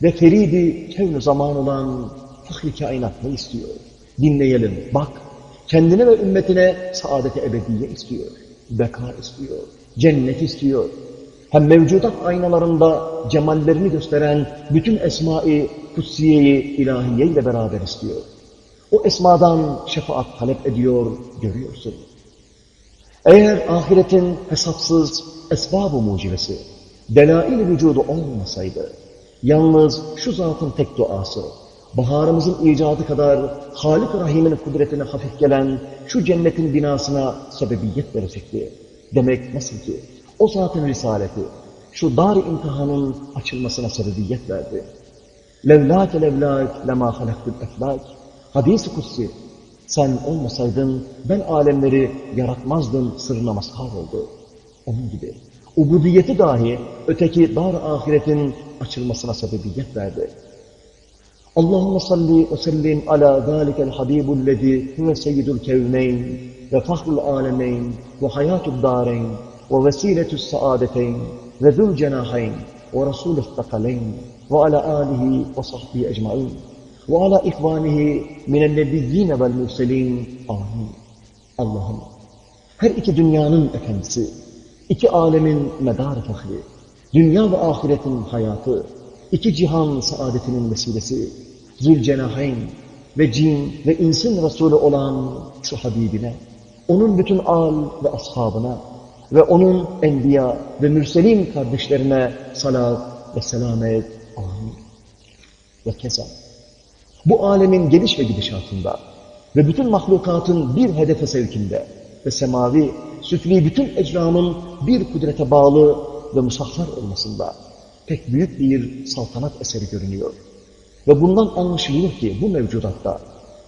ve feridi kevn zaman olan fahri kainat ne istiyor? Dinleyelim, bak, kendine ve ümmetine saadet-i ebediye istiyor, beka istiyor, cennet istiyor. Hem mevcudat aynalarında cemallerini gösteren bütün esma-i ile beraber istiyor. O esmadan şefaat talep ediyor, görüyorsun. Eğer ahiretin hesapsız esbab-ı mucibesi, delail-i vücudu olmasaydı, yalnız şu zatın tek duası, baharımızın icadı kadar Halik Rahim'in kudretine hafif gelen şu cennetin binasına sebebiyet verecekti. Demek nasıl ki o zatın risaleti şu dar imtihanın açılmasına sebebiyet verdi. Levlâke levlâk lemâ halaktul eflâk Hadis-i kutsi, sen olmasaydın ben alemleri yaratmazdım sırrına mazhar oldu. Onun gibi. Ubudiyeti dahi öteki dar ahiretin açılmasına sebebiyet verdi. Allahümme salli ve sellim ala zâlikel habibullezî huve seyyidul kevneyn ve fahrul alemeyn ve hayatul dâreyn ve vesiletü's saadeteyn ve zül cenaheyn ve rasulü's takaleyn ve ala âlihi ve sahbihi ecmaîn. وعلى إخوانه من النبيين والمرسلين Amin. Allah'ım her iki dünyanın efendisi, iki alemin medar fahri, dünya ve ahiretin hayatı, iki cihan saadetinin vesilesi, Zülcenaheyn ve cin ve insin Resulü olan şu Habibine, onun bütün al ve ashabına ve onun enbiya ve mürselin kardeşlerine salat ve selamet. Amin. Ve keza. Bu alemin geliş ve gidişatında ve bütün mahlukatın bir hedefe sevkinde ve semavi, süfli bütün ecramın bir kudrete bağlı ve musahhar olmasında pek büyük bir saltanat eseri görünüyor. Ve bundan anlaşılıyor ki bu mevcudatta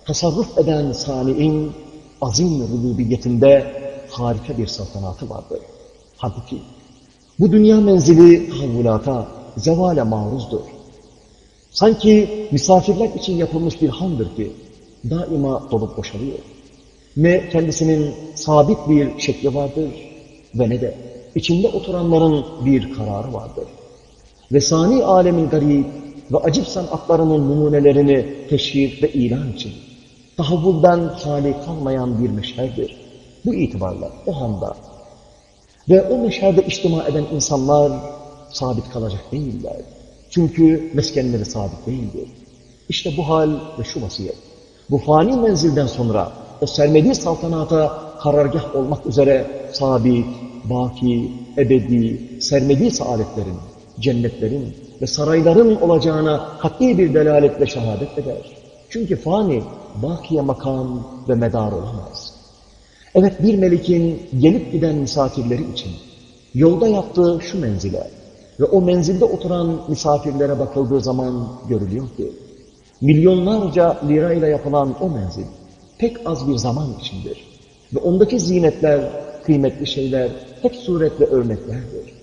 tasarruf eden sani'in azim rububiyetinde harika bir saltanatı vardır. Halbuki bu dünya menzili tahavvulata, zevale maruzdur. Sanki misafirler için yapılmış bir handır ki daima dolup boşalıyor. Ne kendisinin sabit bir şekli vardır ve ne de içinde oturanların bir kararı vardır. Ve sani alemin garip ve acip sanatlarının numunelerini teşhir ve ilan için tahavvuldan hali kalmayan bir meşherdir. Bu itibarla o handa ve o meşherde içtima eden insanlar sabit kalacak değiller. Çünkü meskenleri sabit değildir. İşte bu hal ve şu vasiyet. Bu fani menzilden sonra o sermedi saltanata karargah olmak üzere sabit, baki, ebedi, sermedi saadetlerin, cennetlerin ve sarayların olacağına katli bir delaletle şehadet eder. Çünkü fani, bakiye makam ve medar olamaz. Evet bir melikin gelip giden misafirleri için yolda yaptığı şu menzile ve o menzilde oturan misafirlere bakıldığı zaman görülüyor ki milyonlarca lirayla yapılan o menzil pek az bir zaman içindir. Ve ondaki zinetler, kıymetli şeyler hep suret ve örneklerdir.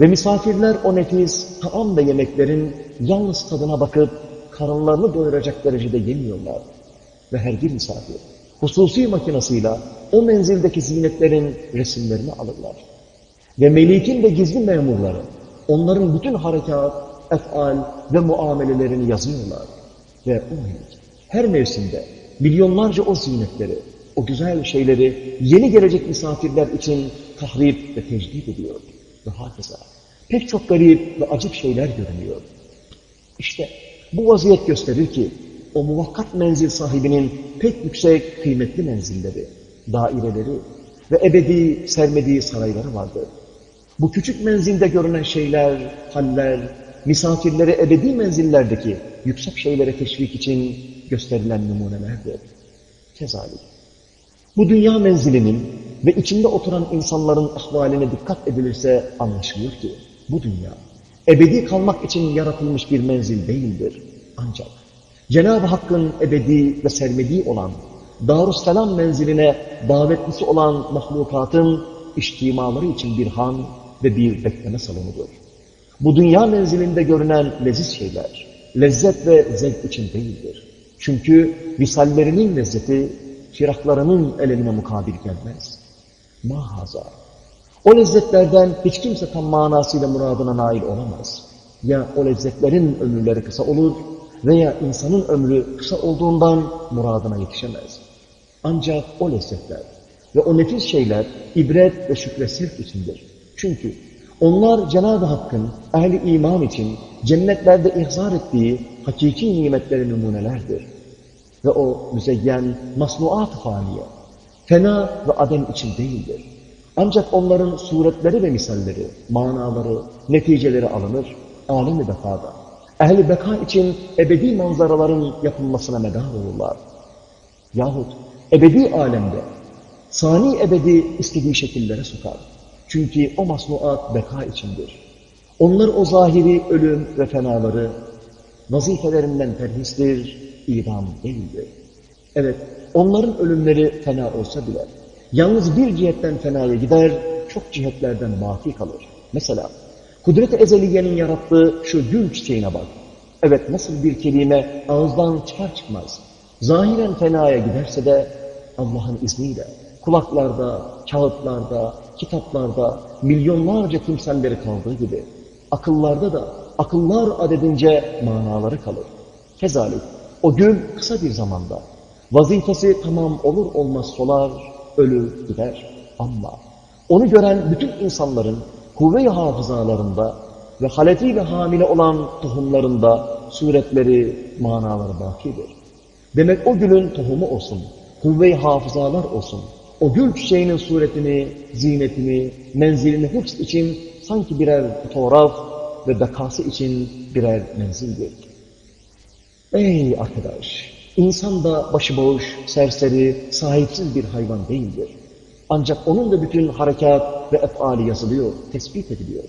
Ve misafirler o nefis taam ve yemeklerin yalnız tadına bakıp karınlarını doyuracak derecede yemiyorlar. Ve her bir misafir hususi makinasıyla o menzildeki zinetlerin resimlerini alırlar. Ve melikin ve gizli memurları onların bütün harekat, efal ve muamelelerini yazıyorlar. Ve o melik her mevsimde milyonlarca o zinetleri o güzel şeyleri yeni gelecek misafirler için tahrip ve tecdit ediyor. Ve hakeza pek çok garip ve acip şeyler görünüyor. İşte bu vaziyet gösterir ki o muvakkat menzil sahibinin pek yüksek kıymetli menzilleri, daireleri ve ebedi sermediği sarayları vardır. Bu küçük menzilde görünen şeyler, haller, misafirlere ebedi menzillerdeki yüksek şeylere teşvik için gösterilen numunelerdir. Kezalik. Bu dünya menzilinin ve içinde oturan insanların ahvaline dikkat edilirse anlaşılıyor ki bu dünya ebedi kalmak için yaratılmış bir menzil değildir. Ancak Cenab-ı Hakk'ın ebedi ve sermediği olan Darussalam menziline davetlisi olan mahlukatın içtimaları için bir han ve bir bekleme salonudur. Bu dünya menzilinde görünen leziz şeyler, lezzet ve zevk için değildir. Çünkü visallerinin lezzeti, firaklarının elemine mukabil gelmez. Mahaza. O lezzetlerden hiç kimse tam manasıyla muradına nail olamaz. Ya o lezzetlerin ömürleri kısa olur veya insanın ömrü kısa olduğundan muradına yetişemez. Ancak o lezzetler ve o nefis şeyler ibret ve şükre sevk içindir. Çünkü onlar Cenab-ı Hakk'ın ehli iman için cennetlerde ihzar ettiği hakiki nimetleri numunelerdir. Ve o müzeyyen masnuat faniye, fena ve adem için değildir. Ancak onların suretleri ve misalleri, manaları, neticeleri alınır, alem-i bekada. Ehli beka için ebedi manzaraların yapılmasına medar olurlar. Yahut ebedi alemde, sani ebedi istediği şekillere sokar. Çünkü o masnuat beka içindir. Onlar o zahiri ölüm ve fenaları vazifelerinden terhistir, idam değildir. Evet, onların ölümleri fena olsa bile, yalnız bir cihetten fenaya gider, çok cihetlerden baki kalır. Mesela, kudret-i ezeliyenin yarattığı şu gül çiçeğine bak. Evet, nasıl bir kelime ağızdan çıkar çıkmaz. Zahiren fenaya giderse de Allah'ın izniyle kulaklarda, kağıtlarda, kitaplarda milyonlarca timselleri kaldığı gibi akıllarda da akıllar adedince manaları kalır. Kezalik o gül kısa bir zamanda vazifesi tamam olur olmaz solar, ölür gider. Ama onu gören bütün insanların kuvve-i hafızalarında ve haletiyle hamile olan tohumlarında suretleri, manaları bakidir. Demek o gülün tohumu olsun, kuvve-i hafızalar olsun, o gül çiçeğinin suretini, zinetini, menzilini hıfz için sanki birer fotoğraf ve bekası için birer menzildir. Ey arkadaş! İnsan da başıboş, serseri, sahipsiz bir hayvan değildir. Ancak onun da bütün harekat ve efali yazılıyor, tespit ediliyor.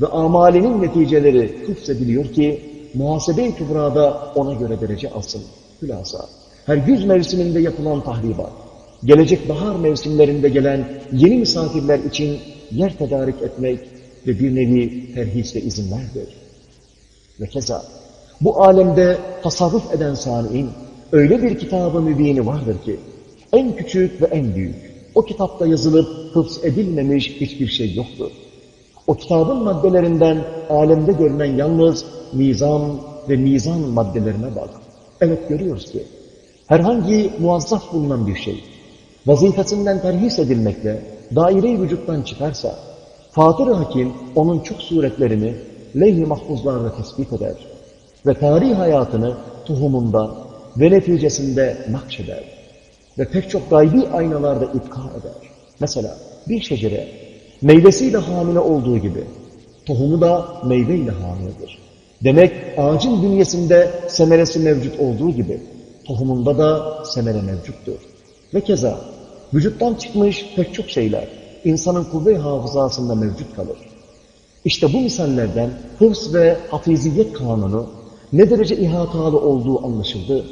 Ve amalinin neticeleri hıfzediliyor ki muhasebe-i kübrada ona göre derece alsın. Hülasa, her güz mevsiminde yapılan tahribat, gelecek bahar mevsimlerinde gelen yeni misafirler için yer tedarik etmek ve bir nevi terhis ve izinlerdir. Ve keza bu alemde tasarruf eden sani'in öyle bir kitabı mübini vardır ki en küçük ve en büyük o kitapta yazılıp hıfz edilmemiş hiçbir şey yoktur. O kitabın maddelerinden alemde görünen yalnız mizan ve mizan maddelerine bak. Evet görüyoruz ki herhangi muazzaf bulunan bir şey vazifesinden terhis edilmekle daire-i vücuttan çıkarsa, Fatır-ı Hakim onun çok suretlerini leyh-i mahfuzlarla tespit eder ve tarih hayatını tohumunda ve neticesinde nakşeder ve pek çok gaybi aynalarda ipka eder. Mesela bir şecere meyvesiyle hamile olduğu gibi tohumu da meyveyle hamiledir. Demek ağacın bünyesinde semeresi mevcut olduğu gibi tohumunda da semere mevcuttur. Ve keza vücuttan çıkmış pek çok şeyler insanın kuvve hafızasında mevcut kalır. İşte bu misallerden hırs ve hafiziyet kanunu ne derece ihatalı olduğu anlaşıldı.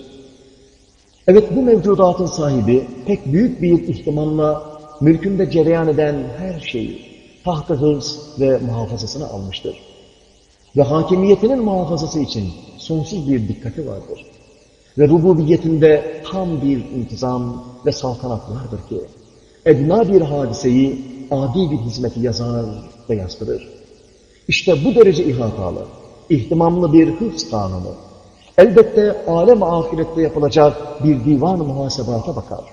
Evet bu mevcudatın sahibi pek büyük bir ihtimamla mülkünde cereyan eden her şeyi tahtı hırs ve muhafazasına almıştır. Ve hakimiyetinin muhafazası için sonsuz bir dikkati vardır. Ve rububiyetinde tam bir intizam ve saltanat vardır ki, edna bir hadiseyi adi bir hizmeti yazar ve yazdırır. İşte bu derece ihatalı, ihtimamlı bir hıfz kanunu, elbette alem ahirette yapılacak bir divan muhasebata bakar.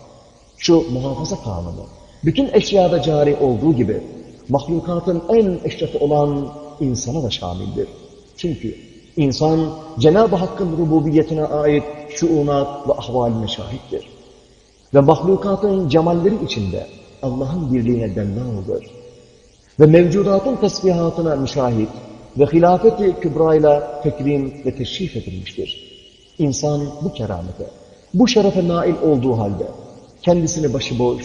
Şu muhafaza kanunu, bütün eşyada cari olduğu gibi, mahlukatın en eşrafı olan insana da şamildir. Çünkü insan Cenab-ı Hakk'ın rububiyetine ait şuunat ve ahvaline şahittir. Ve mahlukatın cemalleri içinde Allah'ın birliğine dellâlıdır. Ve mevcudatın tesbihatına müşahit ve hilafeti kübrayla tekrim ve teşrif edilmiştir. İnsan bu keramete, bu şerefe nail olduğu halde kendisini başıboş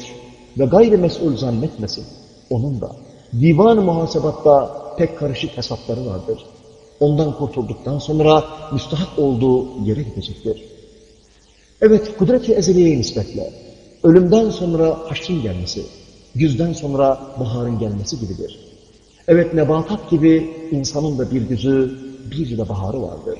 ve gayri mesul zannetmesin. Onun da divan-ı muhasebatta pek karışık hesapları vardır. Ondan kurtulduktan sonra müstahak olduğu yere gidecektir. Evet, kudret-i ezeliye nispetle ölümden sonra haşrin gelmesi, güzden sonra baharın gelmesi gibidir. Evet, nebatat gibi insanın da bir güzü, bir de baharı vardır.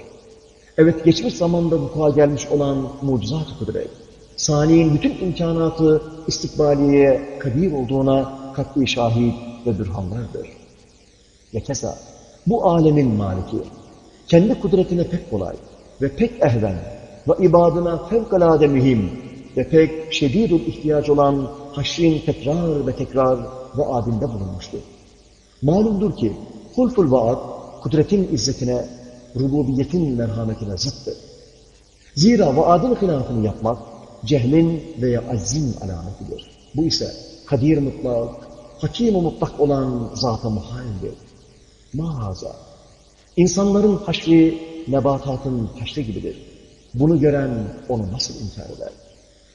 Evet, geçmiş zamanda vuku'a gelmiş olan mucizat-ı kudret, saniyenin bütün imkanatı istikbaliye kadir olduğuna kat'i şahit ve bürhanlardır. Ve keza bu alemin maliki, kendi kudretine pek kolay ve pek ehven ve ibadına fevkalade mühim ve pek şedidul ihtiyaç olan haşrin tekrar ve tekrar vaadinde bulunmuştur. Malumdur ki hulful vaad kudretin izzetine, rububiyetin merhametine zıttır. Zira vaadın hilafını yapmak cehlin veya aczin alametidir. Bu ise kadir mutlak, hakim mutlak olan zat-ı muhaldir. Mahaza. İnsanların haşri, nebatatın taşri gibidir. Bunu gören onu nasıl inkar eder?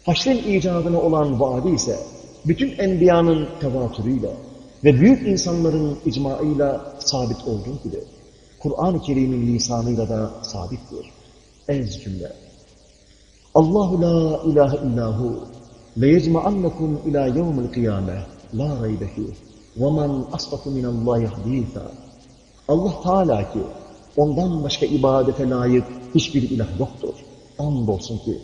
Haşrin icadına olan vaadi ise bütün enbiyanın tevatürüyle ve büyük insanların icmaıyla sabit olduğu gibi Kur'an-ı Kerim'in lisanıyla da sabittir. Ez cümle. Allahu la ilahe illahu le yecma'annakum ila yevmil kıyame la raybe fih ve men asdaqu minallahi haditha Allah Teala ki ondan başka ibadete layık hiçbir ilah yoktur. Andolsun ki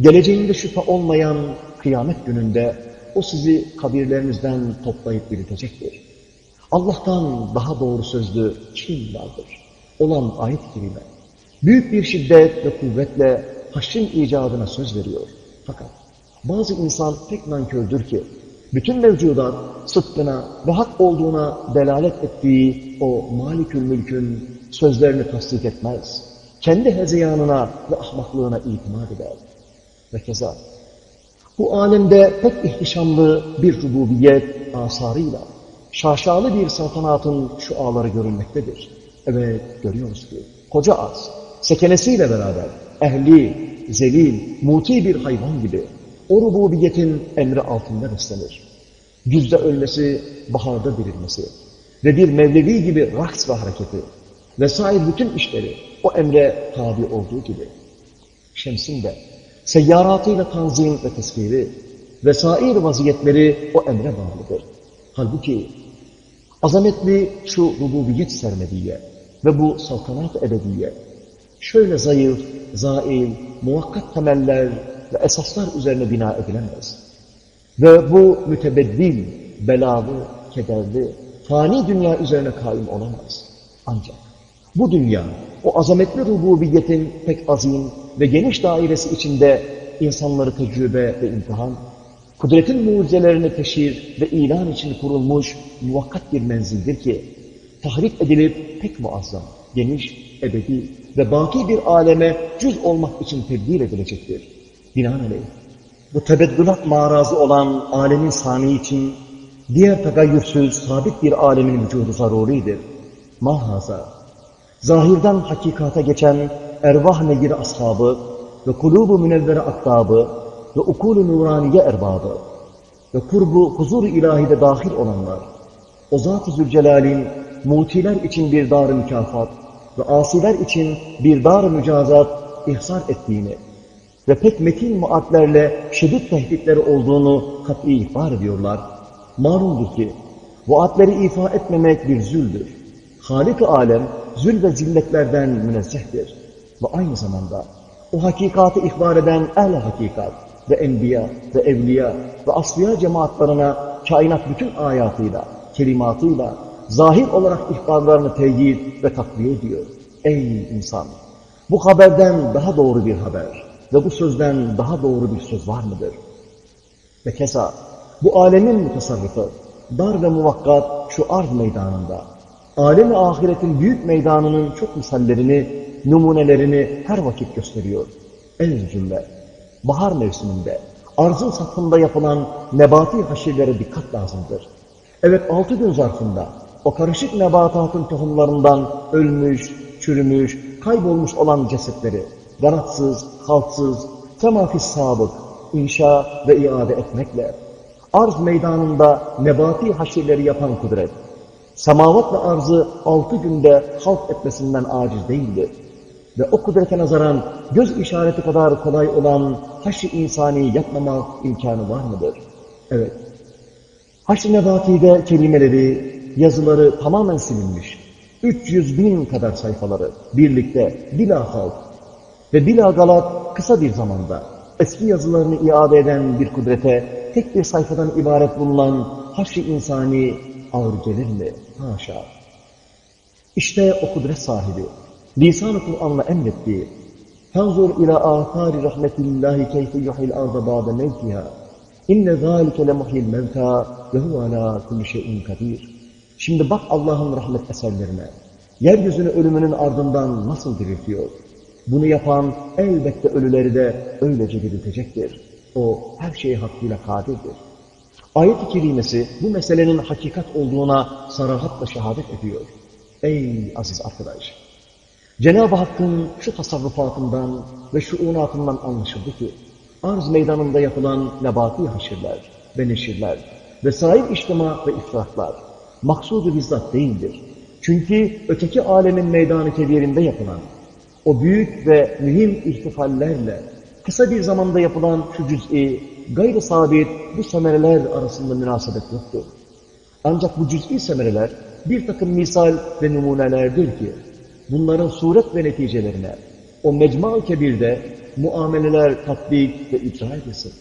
geleceğinde şüphe olmayan kıyamet gününde o sizi kabirlerinizden toplayıp diriltecektir. Allah'tan daha doğru sözlü kim vardır? Olan ayet kelime. Büyük bir şiddet ve kuvvetle haşrin icadına söz veriyor. Fakat bazı insan pek nankördür ki bütün mevcudat sıdkına ve hak olduğuna delalet ettiği o malikül mülkün sözlerini tasdik etmez. Kendi hezeyanına ve ahmaklığına itimat eder. Ve keza bu alemde pek ihtişamlı bir rububiyet asarıyla şaşalı bir saltanatın şuaları görülmektedir. Evet görüyoruz ki koca az sekenesiyle beraber ehli, zelil, muti bir hayvan gibi o rububiyetin emri altında beslenir. Güzde ölmesi, baharda dirilmesi ve bir mevlevi gibi raks ve hareketi vesaire bütün işleri o emre tabi olduğu gibi. Şems'in de seyyaratıyla tanzim ve teskiri vesair vaziyetleri o emre bağlıdır. Halbuki azametli şu rububiyet sermediye ve bu saltanat ebediye şöyle zayıf, zail, muvakkat temeller ve esaslar üzerine bina edilemez. Ve bu mütebeddil, belalı, kederli, fani dünya üzerine kaim olamaz. Ancak bu dünya, o azametli rububiyetin pek azim ve geniş dairesi içinde insanları tecrübe ve imtihan, kudretin mucizelerini teşhir ve ilan için kurulmuş muvakkat bir menzildir ki, tahrip edilip pek muazzam, geniş, ebedi ve baki bir aleme cüz olmak için tebdil edilecektir. Binaenaleyh, bu tebeddülat marazı olan alemin sani için diğer tagayyürsüz sabit bir alemin vücudu zaruridir. Mahaza, zahirden hakikata geçen ervah negiri ashabı ve kulubu münevvere aktabı ve ukulu nuraniye erbabı ve kurbu huzur ilahide dahil olanlar, o Zat-ı Zülcelal'in mutiler için bir dar mükafat ve asiler için bir dar mücazat ihsar ettiğini ve pek metin muatlerle şiddet tehditleri olduğunu kat'i ihbar ediyorlar. Malumdur ki vaatleri ifa etmemek bir züldür. Halik-i alem zül ve zilletlerden münezzehtir. Ve aynı zamanda o hakikatı ihbar eden ehl hakikat ve enbiya ve evliya ve asliya cemaatlarına kainat bütün ayatıyla, kelimatıyla, zahir olarak ihbarlarını teyit ve takviye ediyor. Ey insan! Bu haberden daha doğru bir haber ve bu sözden daha doğru bir söz var mıdır? Ve keza bu alemin tasarrufu dar ve muvakkat şu arz meydanında alem-i ahiretin büyük meydanının çok misallerini, numunelerini her vakit gösteriyor. En cümle, bahar mevsiminde arzın safında yapılan nebati haşirlere dikkat lazımdır. Evet altı gün zarfında o karışık nebatatın tohumlarından ölmüş, çürümüş, kaybolmuş olan cesetleri ganatsız, haltsız, temafis sabık, inşa ve iade etmekle arz meydanında nebati haşirleri yapan kudret, semavat ve arzı altı günde halk etmesinden aciz değildir. Ve o kudrete nazaran göz işareti kadar kolay olan haşr insani yapmamak imkanı var mıdır? Evet. Haşr nebatide kelimeleri, yazıları tamamen silinmiş. 300 bin kadar sayfaları birlikte bila halk ve bila galat kısa bir zamanda eski yazılarını iade eden bir kudrete tek bir sayfadan ibaret bulunan haşr insani ağır gelir mi? Haşa. İşte o kudret sahibi, lisan-ı Kur'an'la emrettiği, فَانْظُرْ اِلَى آثَارِ رَحْمَةِ اللّٰهِ كَيْفِ يُحِي الْاَرْضَ بَعْدَ مَوْتِهَا اِنَّ ذَٰلِكَ لَمُحْيِ الْمَوْتَى وَهُوَ عَلَى كُلِّ شَيْءٍ قَدِيرٌ Şimdi bak Allah'ın rahmet eserlerine. Yeryüzünü ölümünün ardından nasıl diriltiyor? Bunu yapan elbette ölüleri de öylece diriltecektir. O her şeye hakkıyla kadirdir. Ayet-i kerimesi bu meselenin hakikat olduğuna sarahatla şehadet ediyor. Ey aziz arkadaş! Cenab-ı Hakk'ın şu tasarrufatından ve şuunatından anlaşıldı ki, arz meydanında yapılan nebati haşirler ve neşirler ve sahip içtima ve ifratlar maksudu bizzat değildir. Çünkü öteki alemin meydanı kebirinde yapılan o büyük ve mühim ihtifallerle kısa bir zamanda yapılan şu cüz'i, gayri sabit bu semereler arasında münasebet yoktur. Ancak bu cüz'i semereler bir takım misal ve numunelerdir ki, bunların suret ve neticelerine o mecmu kebirde muameleler tatbik ve icra edilsin.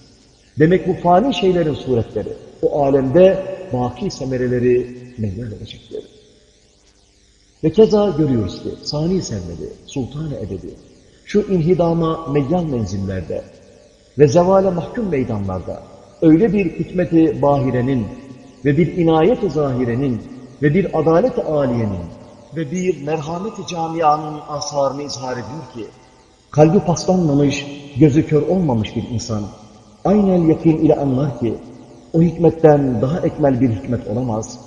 Demek bu fani şeylerin suretleri o alemde baki semereleri meydan edecektir. Ve keza görüyoruz ki sani sermedi, sultan-ı ebedi, şu inhidama meyyan menzillerde ve zevale mahkum meydanlarda. Öyle bir hikmeti bahirenin ve bir inayet-i zahirenin ve bir adalet-i aliyenin ve bir merhamet-i camianın asarını izhar ediyor ki, kalbi paslanmamış, gözü kör olmamış bir insan, aynel yakin ile anlar ki, o hikmetten daha ekmel bir hikmet olamaz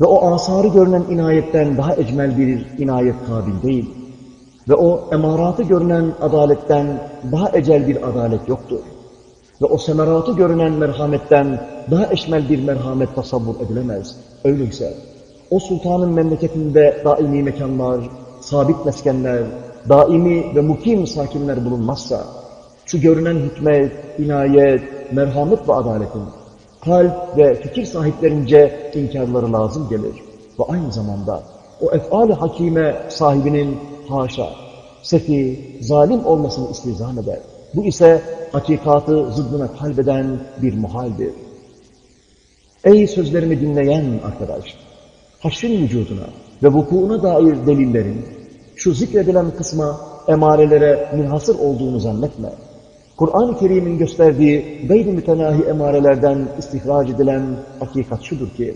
ve o asarı görünen inayetten daha ecmel bir inayet kabil değil ve o emaratı görünen adaletten daha ecel bir adalet yoktur ve o semeratı görünen merhametten daha eşmel bir merhamet tasavvur edilemez. Öyleyse o sultanın memleketinde daimi mekanlar, sabit meskenler, daimi ve mukim sakinler bulunmazsa, şu görünen hikmet, inayet, merhamet ve adaletin kalp ve fikir sahiplerince inkarları lazım gelir. Ve aynı zamanda o efal-i hakime sahibinin haşa, sefi, zalim olmasını istizam eder. Bu ise hakikatı zıddına kalbeden bir muhaldir. Ey sözlerimi dinleyen arkadaş! Haşrin vücuduna ve vukuuna dair delillerin şu zikredilen kısma emarelere münhasır olduğunu zannetme. Kur'an-ı Kerim'in gösterdiği gayri mütenahi emarelerden istihraç edilen hakikat şudur ki,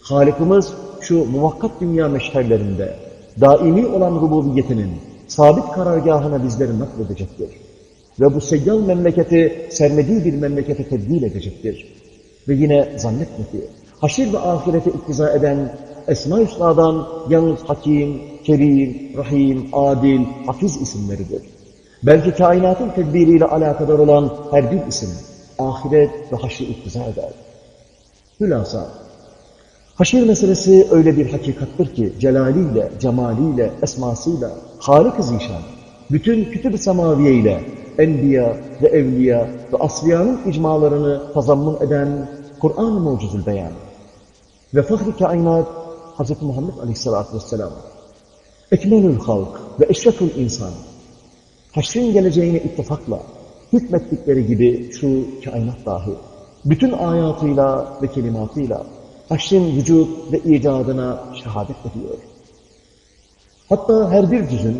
Halikimiz şu muvakkat dünya meşherlerinde daimi olan rububiyetinin sabit karargahına bizleri nakledecektir. Ve bu seyyal memleketi sermediği bir memlekete tebdil edecektir. Ve yine zannetme ki, haşir ve ahirete iktiza eden Esma-i Hüsna'dan yalnız Hakim, Kerim, Rahim, Adil, Hafiz isimleridir. Belki kainatın tedbiriyle alakadar olan her bir isim, ahiret ve haşri iktiza eder. Hülasa, haşir meselesi öyle bir hakikattır ki, celaliyle, cemaliyle, esmasıyla, Halik-i Zişan, bütün kütüb-i semaviye ile enbiya ve evliya ve asliyanın icmalarını tazammun eden Kur'an-ı Mucizül Beyan ve fahri kainat Hz. Muhammed Aleyhisselatü Vesselam, ekmelül halk ve eşrefül insan, haşrin geleceğine ittifakla hükmettikleri gibi şu kainat dahi, bütün ayatıyla ve kelimatıyla haşrin vücut ve icadına şehadet ediyor. Hatta her bir cüzün,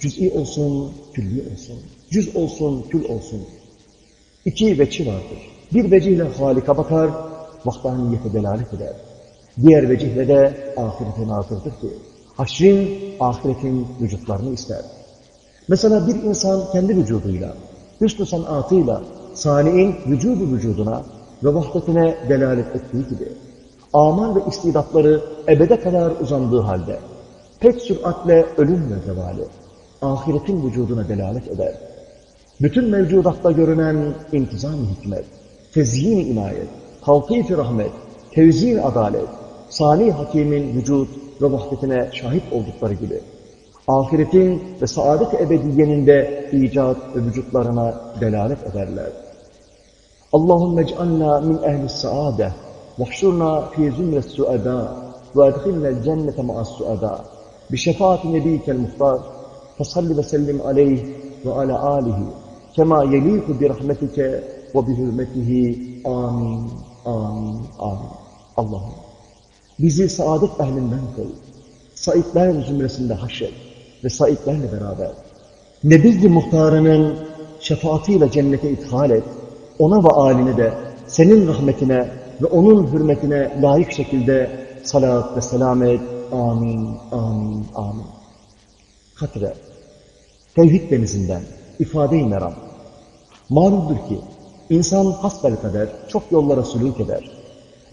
cüz'i olsun, külli olsun, cüz olsun, kül olsun, iki veçi vardır. Bir vecihle Halik'a bakar, vahdaniyete delalet eder. Diğer vecihle de ahirete nazırdır ki, haşrin ahiretin vücutlarını ister. Mesela bir insan kendi vücuduyla, hüsnü sanatıyla, sani'in vücudu vücuduna ve vahdetine delalet ettiği gibi, amal ve istidatları ebede kadar uzandığı halde, pek süratle ölümle zevali, ahiretin vücuduna delalet eder. Bütün mevcudatta görünen intizam-ı hikmet, tezyin-i inayet, taltif-i rahmet, tevzin adalet, sani hakimin vücut ve vahdetine şahit oldukları gibi, ahiretin ve saadet ebediyenin de icat ve vücutlarına delalet ederler. Allahümme ec'alna min ehli saade ma'as suada. Bi şefaati nebiyikel muhtar fasalli ve sellim aleyh ve ala alihi kema yeliku bi rahmetike ve bi hürmetihi. Amin amin amin Allah'ım bizi saadet ehlinden kıl. Saitler zümresinde haşret ve saitlerle beraber. Nebiz-i Muhtarı'nın şefaatiyle cennete ithal et, ona ve aline de senin rahmetine ve onun hürmetine layık şekilde salat ve selam et. Amin, amin, amin. Katre, tevhid denizinden, ifade-i meram. Malumdur ki, insan hasbel kader çok yollara sülük eder.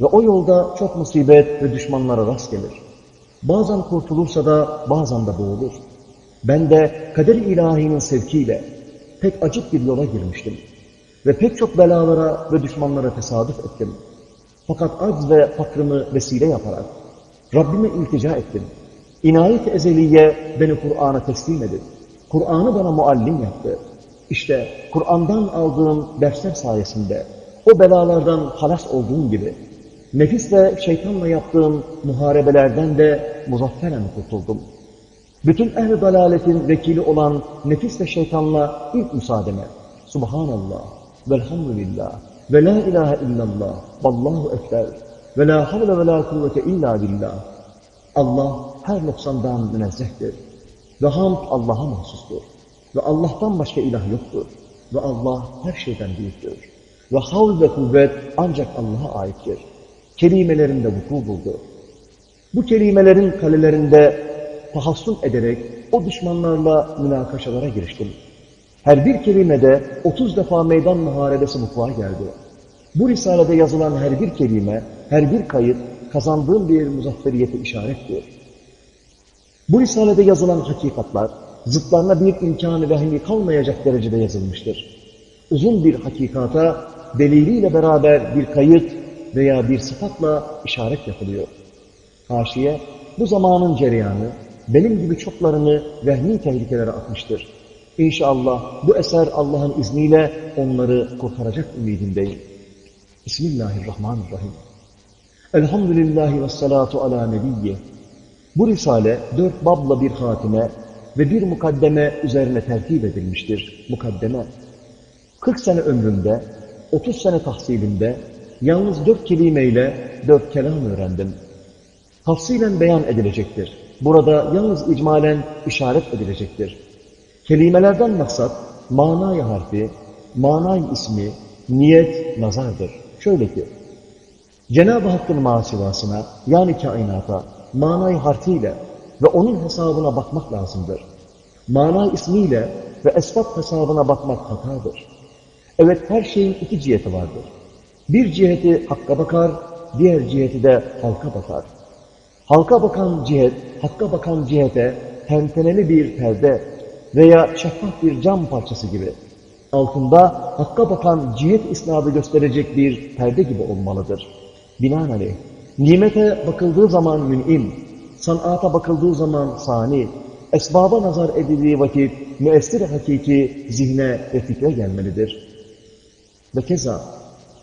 Ve o yolda çok musibet ve düşmanlara rast gelir. Bazen kurtulursa da bazen de boğulur. Ben de kader ilahinin sevkiyle pek acık bir yola girmiştim. Ve pek çok belalara ve düşmanlara tesadüf ettim. Fakat acz ve fakrımı vesile yaparak Rabbime iltica ettim. İnayet ezeliye beni Kur'an'a teslim edip, Kur'an'ı bana muallim yaptı. İşte Kur'an'dan aldığım dersler sayesinde o belalardan halas olduğum gibi nefis ve şeytanla yaptığım muharebelerden de muzafferen kurtuldum. Bütün ehl-i dalaletin vekili olan nefis ve şeytanla ilk müsaademe. Subhanallah, velhamdülillah, ve la ilahe illallah, vallahu ekber, ve la havle ve la kuvvete illa billah. Allah her noksandan münezzehtir. Ve hamd Allah'a mahsustur. Ve Allah'tan başka ilah yoktur. Ve Allah her şeyden büyüktür. Ve havl ve kuvvet ancak Allah'a aittir. Kelimelerinde vuku buldu. Bu kelimelerin kalelerinde tahassun ederek o düşmanlarla münakaşalara giriştim. Her bir kelimede 30 defa meydan muharebesi mutfağa geldi. Bu risalede yazılan her bir kelime, her bir kayıt kazandığım bir muzafferiyete işarettir. Bu risalede yazılan hakikatlar, zıtlarına bir imkanı vehmi kalmayacak derecede yazılmıştır. Uzun bir hakikata deliliyle beraber bir kayıt veya bir sıfatla işaret yapılıyor. Haşiye, bu zamanın cereyanı, benim gibi çoklarını vehmi tehlikelere atmıştır. İnşallah bu eser Allah'ın izniyle onları kurtaracak ümidindeyim. Bismillahirrahmanirrahim. Elhamdülillahi ve salatu ala nebiyye. Bu risale dört babla bir hatime ve bir mukaddeme üzerine tertip edilmiştir. Mukaddeme. 40 sene ömrümde, 30 sene tahsilimde yalnız dört kelimeyle dört kelam öğrendim. Tafsilen beyan edilecektir. Burada yalnız icmalen işaret edilecektir. Kelimelerden maksat manayı harfi, manayı ismi, niyet, nazardır. Şöyle ki, Cenab-ı Hakk'ın masivasına yani kainata manayı harfiyle ve onun hesabına bakmak lazımdır. Mana ismiyle ve esbab hesabına bakmak hatadır. Evet her şeyin iki ciheti vardır. Bir ciheti hakka bakar, diğer ciheti de halka bakar. Halka bakan cihet, hakka bakan cihete tenteneli bir perde veya şeffaf bir cam parçası gibi altında hakka bakan cihet isnadı gösterecek bir perde gibi olmalıdır. Binaenaleyh, nimete bakıldığı zaman mün'im, sanata bakıldığı zaman sani, esbaba nazar edildiği vakit müessir hakiki zihne ve fikre gelmelidir. Ve keza,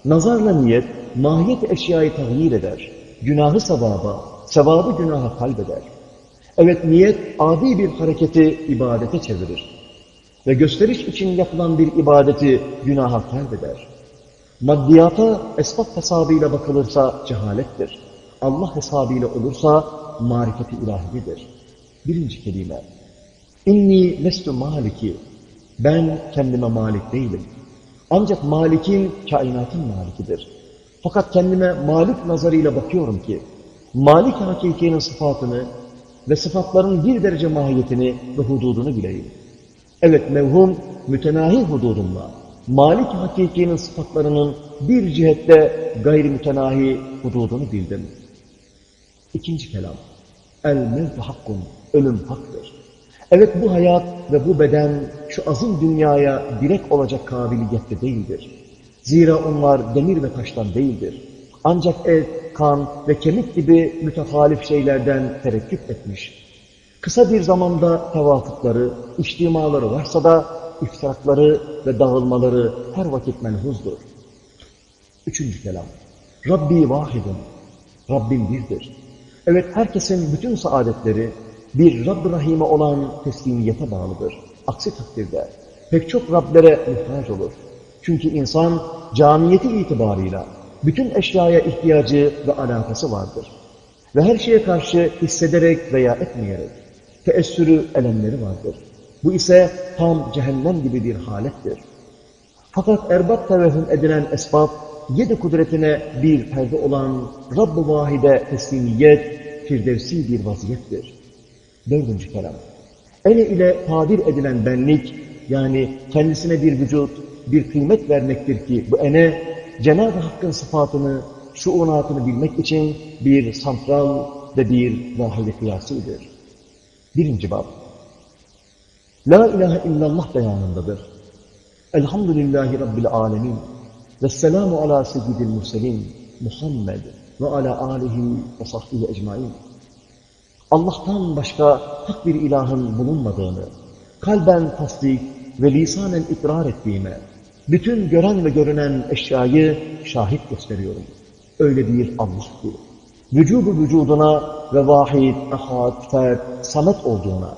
nazarla niyet, mahiyet eşyayı tahyir eder, günahı sevaba, sevabı günaha kalbeder. Evet niyet adi bir hareketi ibadete çevirir. Ve gösteriş için yapılan bir ibadeti günaha kaybeder. Maddiyata esbab hesabıyla bakılırsa cehalettir. Allah hesabıyla olursa marifeti ilahidir. Birinci kelime. İnni lestu maliki. Ben kendime malik değilim. Ancak Malik'in kainatın malikidir. Fakat kendime Malik nazarıyla bakıyorum ki, Malik hakikinin sıfatını ve sıfatların bir derece mahiyetini ve hududunu bileyim. Evet mevhum, mütenahi hududumla, Malik hakikinin sıfatlarının bir cihette gayri mütenahi hududunu bildim. İkinci kelam. El mevtu hakkun. Ölüm haktır. Evet bu hayat ve bu beden şu azın dünyaya direkt olacak kabiliyette değildir. Zira onlar demir ve taştan değildir. Ancak et, kan ve kemik gibi mütehalif şeylerden terekküp etmiş. Kısa bir zamanda tevafukları, içtimaları varsa da iftirakları ve dağılmaları her vakit menhuzdur. Üçüncü kelam. Rabbi vahidun. Rabbim birdir. Evet herkesin bütün saadetleri bir Rabb-ı Rahim'e olan teslimiyete bağlıdır. Aksi takdirde pek çok Rablere muhtaç olur. Çünkü insan camiyeti itibarıyla bütün eşyaya ihtiyacı ve alakası vardır. Ve her şeye karşı hissederek veya etmeyerek teessürü elemleri vardır. Bu ise tam cehennem gibi bir halettir. Fakat erbat tevehüm edilen esbab, yedi kudretine bir perde olan Rabb-ı Vahide teslimiyet, firdevsi bir vaziyettir. Dördüncü kelam. Ene ile tabir edilen benlik, yani kendisine bir vücut, bir kıymet vermektir ki bu ene, Cenab-ı Hakk'ın sıfatını, şuunatını bilmek için bir santral ve bir vahide kıyasıdır. Birinci bab. La ilahe illallah beyanındadır. Elhamdülillahi Rabbil alemin. Vesselamu ala seyyidil murselin. Muhammed ve ala alihi ve sahbihi ecmain. Allah'tan başka hak bir ilahın bulunmadığını, kalben tasdik ve lisanen ikrar ettiğime, bütün gören ve görünen eşyayı şahit gösteriyorum. Öyle bir Allah ki, vücudu vücuduna ve vahid, ahad, fert, samet olduğuna,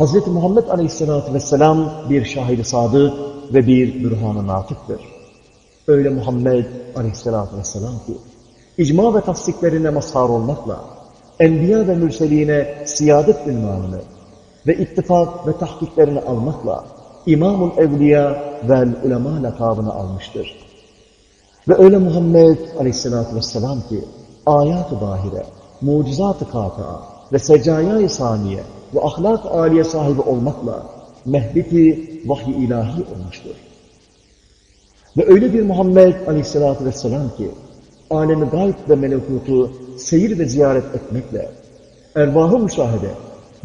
Hz. Muhammed Aleyhisselatü Vesselam bir şahidi sadık ve bir bürhan-ı natıktır. Öyle Muhammed Aleyhisselatü Vesselam ki, icma ve tasdiklerine mazhar olmakla, enbiya ve mürseline siyadet ünvanını ve ittifak ve tahkiklerini almakla, İmamul Evliya vel Ulema lakabını almıştır. Ve öyle Muhammed Aleyhisselatü Vesselam ki, ayat-ı bahire, mucizat-ı kata ve secaya-i saniye ve ahlak-ı aliye sahibi olmakla mehbiti vahiy ilahi olmuştur. Ve öyle bir Muhammed Aleyhisselatü Vesselam ki, alemi gayb ve melekutu seyir ve ziyaret etmekle, ervahı müşahede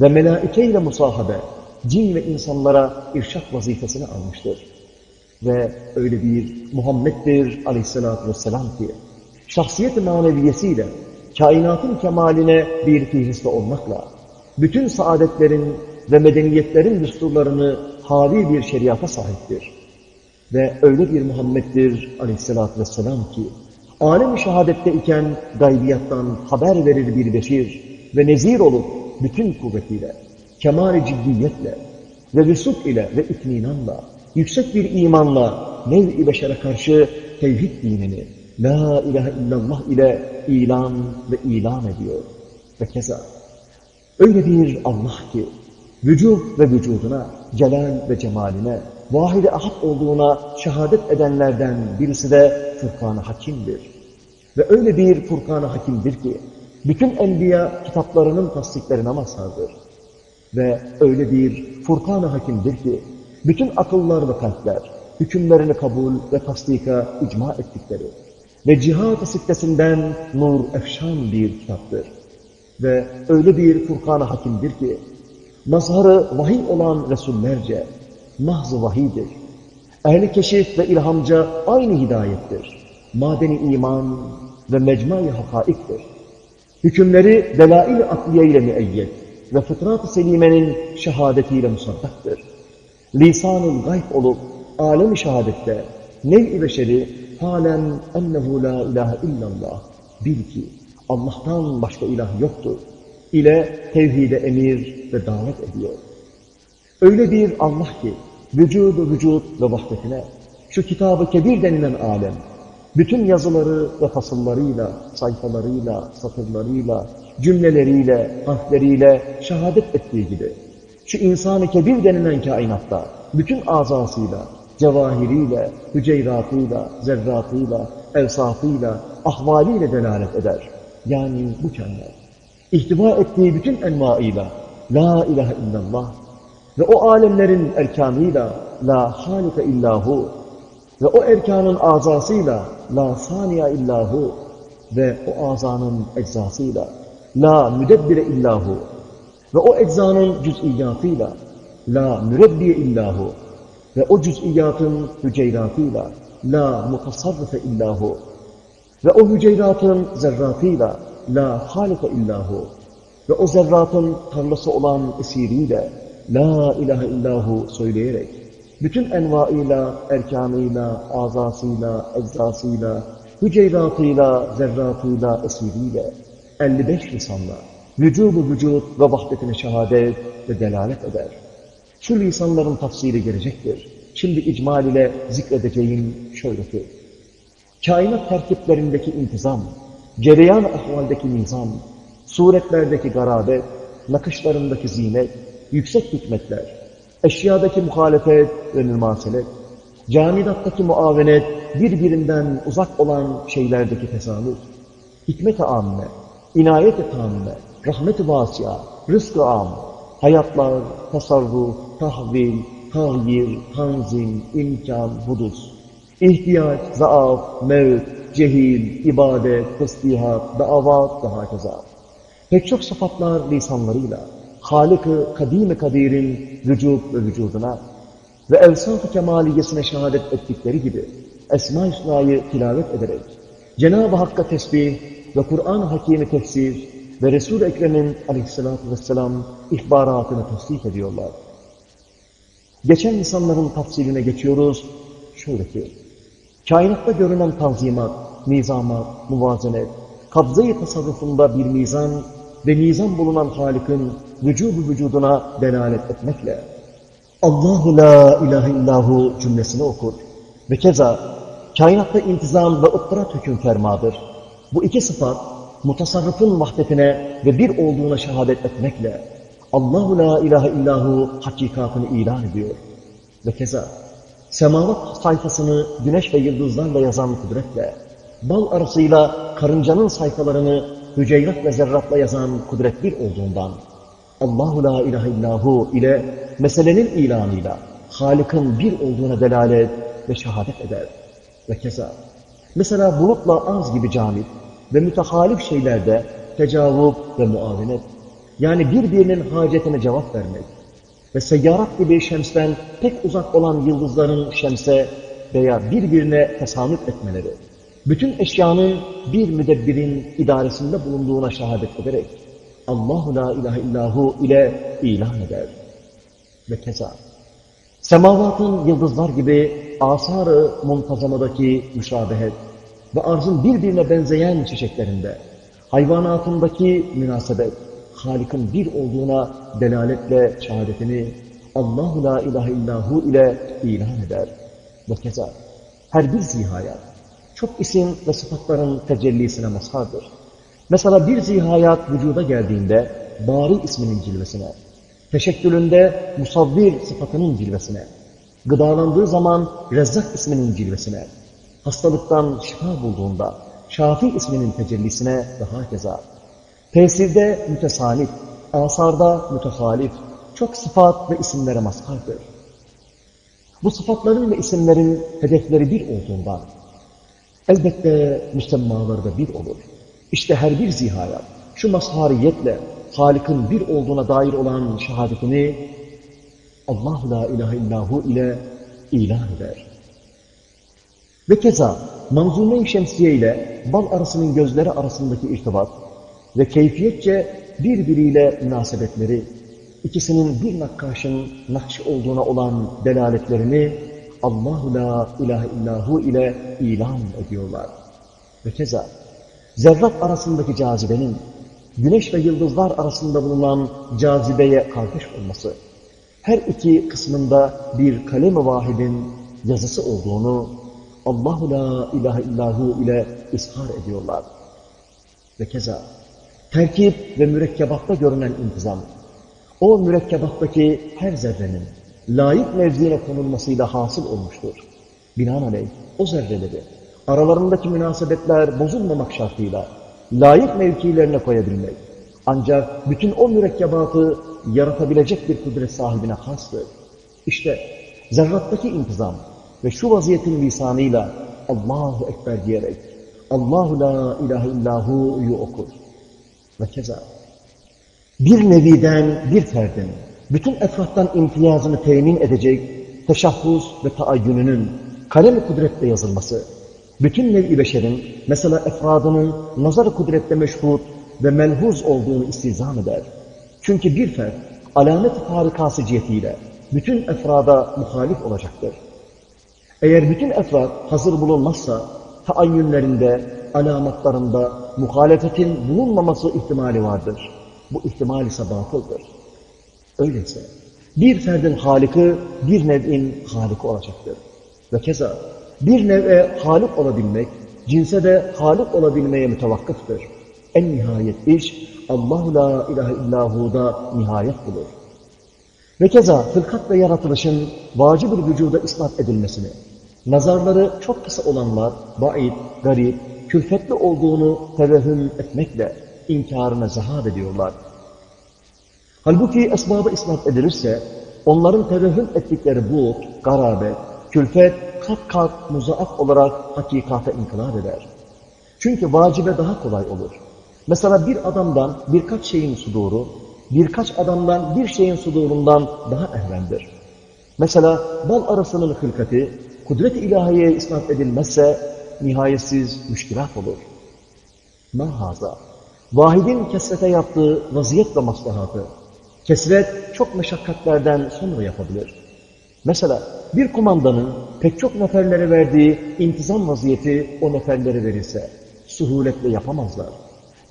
ve melaike ile musahabe, cin ve insanlara irşat vazifesini almıştır. Ve öyle bir Muhammed'dir aleyhissalatü vesselam ki, şahsiyet-i maneviyesiyle kainatın kemaline bir fihriste olmakla, bütün saadetlerin ve medeniyetlerin düsturlarını havi bir şeriata sahiptir. Ve öyle bir Muhammed'dir aleyhissalatü vesselam ki, alem-i şehadette iken gaybiyattan haber verir bir beşir ve nezir olup bütün kuvvetiyle, kemal-i ciddiyetle ve vüsut ile ve itminanla, yüksek bir imanla nev-i beşere karşı tevhid dinini La ilahe illallah ile ilan ve ilan ediyor. Ve keza öyle bir Allah ki vücut ve vücuduna, celal ve cemaline, vahide ahad olduğuna şehadet edenlerden birisi de Furkan-ı Hakim'dir. Ve öyle bir Furkan-ı Hakim'dir ki bütün enbiya kitaplarının tasdiklerine mazhardır. Ve öyle bir Furkan-ı Hakim'dir ki bütün akıllar ve kalpler hükümlerini kabul ve tasdika icma ettikleri ve cihat-ı sittesinden nur efşan bir kitaptır. Ve öyle bir Furkan-ı Hakim'dir ki mazharı vahiy olan Resullerce mahz-ı vahidir. Ehli keşif ve ilhamca aynı hidayettir. Madeni iman ve mecmai hakaiktir. Hükümleri delail-i akliye ile müeyyed ve fıtrat-ı selimenin şehadetiyle musaddaktır. Lisan-ı gayb olup alem-i şehadette nev-i beşeri halen ennehu la ilahe illallah bil ki Allah'tan başka ilah yoktur ile tevhide emir ve davet ediyor. Öyle bir Allah ki vücudu vücut ve vahdetine şu kitabı kebir denilen alem bütün yazıları ve fasıllarıyla, sayfalarıyla, satırlarıyla, cümleleriyle, harfleriyle şehadet ettiği gibi şu insanı kebir denilen kainatta bütün azasıyla cevahiriyle, hüceyratıyla, zerratıyla, evsafıyla, ahvaliyle delalet eder. Yani bu kainat. İhtiva ettiği bütün envaıyla La ilahe illallah ve o alemlerin erkanıyla La halike illahu ve o erkanın azasıyla La saniye illahu ve o azanın eczasıyla La müdebbire illahu. Ve o eczanın cüz'iyatıyla La mürebbiye illahu. Ve o cüz'iyatın hüceyratıyla La mutasarrife illahu. Ve o hüceyratın zerratıyla La halika illahu. Ve o zerratın tarlası olan esiriyle La ilahe illahu söyleyerek bütün envaıyla, erkanıyla, azasıyla, eczasıyla, hüceyratıyla, zerratıyla, esiriyle, 55 lisanla, vücubu vücut ve vahdetine şehadet ve delalet eder. Şu lisanların tafsiri gelecektir. Şimdi icmal ile zikredeceğim şöyle ki, kainat terkiplerindeki intizam, cereyan ahvaldeki nizam, suretlerdeki garabet, nakışlarındaki zinet, yüksek hikmetler, eşyadaki muhalefet ve mümaselet, camidattaki muavenet, birbirinden uzak olan şeylerdeki tesanüt, hikmet-i inayet-i tamme, rahmet-i vasya, rızk-ı am, hayatlar, tasarruf, tahvil, tahyir, tanzim, imkan, hudus, ihtiyaç, zaaf, mevt, cehil, ibadet, tesbihat, davat ve hakeza. Pek çok sıfatlar lisanlarıyla, Halik-ı Kadim-i Kadir'in vücud ve vücuduna ve evsaf-ı kemaliyesine şehadet ettikleri gibi Esma-i Hüsna'yı tilavet ederek Cenab-ı Hakk'a tesbih ve Kur'an-ı Hakim'i tefsir ve Resul-i Ekrem'in aleyhissalatü vesselam ihbaratını tasdik ediyorlar. Geçen insanların tafsiline geçiyoruz. Şöyle ki, kainatta görünen tanzimat, nizamat, muvazenet, kabzayı tasarrufunda bir mizan ve nizam bulunan Halik'in vücubu vücuduna delalet etmekle Allahu la ilahe illahu cümlesini okur. Ve keza kainatta intizam ve ıttırat hüküm fermadır. Bu iki sıfat mutasarrıfın vahdetine ve bir olduğuna şehadet etmekle Allahu la ilahe illahu hakikatını ilan ediyor. Ve keza semavat sayfasını güneş ve yıldızlarla yazan kudretle bal arasıyla karıncanın sayfalarını hüceyrat ve zerratla yazan kudret bir olduğundan Allahu la ilahe illahu ile meselenin ilanıyla Halık'ın bir olduğuna delalet ve şehadet eder. Ve keza mesela bulutla az gibi camit ve mütehalif şeylerde tecavüp ve muavenet yani birbirinin hacetine cevap vermek. Ve seyyarat gibi şemsten pek uzak olan yıldızların şemse veya birbirine tesamüt etmeleri. Bütün eşyanın bir müdebbirin idaresinde bulunduğuna şehadet ederek Allahu la ilahe illahu ile ilan eder. Ve keza semavatın yıldızlar gibi asarı muntazamadaki müşabehet ve arzın birbirine benzeyen çiçeklerinde hayvanatındaki münasebet Halik'in bir olduğuna delaletle şehadetini Allahu la ilahe illahu ile ilan eder. Ve keza her bir zihayat çok isim ve sıfatların tecellisine mazhardır. Mesela bir zihayat vücuda geldiğinde Bari isminin cilvesine, teşekkülünde musavvir sıfatının cilvesine, gıdalandığı zaman Rezzak isminin cilvesine, hastalıktan şifa bulduğunda Şafi isminin tecellisine ve hakeza. Tesirde mütesalif, asarda mütehalif, çok sıfat ve isimlere mazhardır. Bu sıfatların ve isimlerin hedefleri bir olduğundan elbette müsemmaları da bir olur. İşte her bir zihayat şu mazhariyetle Halık'ın bir olduğuna dair olan şehadetini Allahu la ilahe illahu ile ilan eder. Ve keza manzume-i şemsiye ile bal arasının gözleri arasındaki irtibat ve keyfiyetçe birbiriyle münasebetleri, ikisinin bir nakkaşın nakşi olduğuna olan delaletlerini Allahu la ilahe illahu ile ilan ediyorlar. Ve keza zerrat arasındaki cazibenin güneş ve yıldızlar arasında bulunan cazibeye kardeş olması, her iki kısmında bir kalem-i vahidin yazısı olduğunu Allahu la ilahe illahu ile ishar ediyorlar. Ve keza terkip ve mürekkebatta görünen intizam, o mürekkebattaki her zerrenin layık mevziine konulmasıyla hasıl olmuştur. Binaenaleyh o zerreleri aralarındaki münasebetler bozulmamak şartıyla layık mevkilerine koyabilmek ancak bütün o mürekkebatı yaratabilecek bir kudret sahibine hastır. İşte zerrattaki intizam ve şu vaziyetin lisanıyla Allahu Ekber diyerek Allahu la ilahe illahu okur. Ve keza bir neviden bir ferdin bütün efrattan imtiyazını temin edecek teşahhus ve taayyününün kalem kudretle yazılması, bütün nevi beşerin mesela efradının nazar kudretle meşhur ve melhuz olduğunu istizam eder. Çünkü bir fert alamet-i farikası cihetiyle bütün efrada muhalif olacaktır. Eğer bütün efrad hazır bulunmazsa taayyünlerinde, alamatlarında muhalefetin bulunmaması ihtimali vardır. Bu ihtimal ise batıldır. Öyleyse bir ferdin haliki bir nev'in haliki olacaktır. Ve keza bir nev'e halik olabilmek, cinse de halik olabilmeye mütevakkıftır. En nihayet iş Allahu la ilahe illahu'da nihayet bulur. Ve keza fırkat ve yaratılışın vacib bir vücuda isnat edilmesini, nazarları çok kısa olanlar, ba'id, garip, külfetli olduğunu tevehüm etmekle inkarına zahab ediyorlar. Halbuki esbaba isnat edilirse, onların tevehüm ettikleri bu, garabet, külfet, kat kat muzaaf olarak hakikate inkılap eder. Çünkü vacibe daha kolay olur. Mesela bir adamdan birkaç şeyin suduru, birkaç adamdan bir şeyin sudurundan daha ehvendir. Mesela bal arasının hılkati, kudret-i ilahiyeye isnat edilmezse nihayetsiz müşkilat olur. Mahaza, vahidin kesrete yaptığı vaziyet ve maslahatı, kesret çok meşakkatlerden sonra yapabilir. Mesela bir kumandanın pek çok neferlere verdiği intizam vaziyeti o neferlere verirse, suhuletle yapamazlar.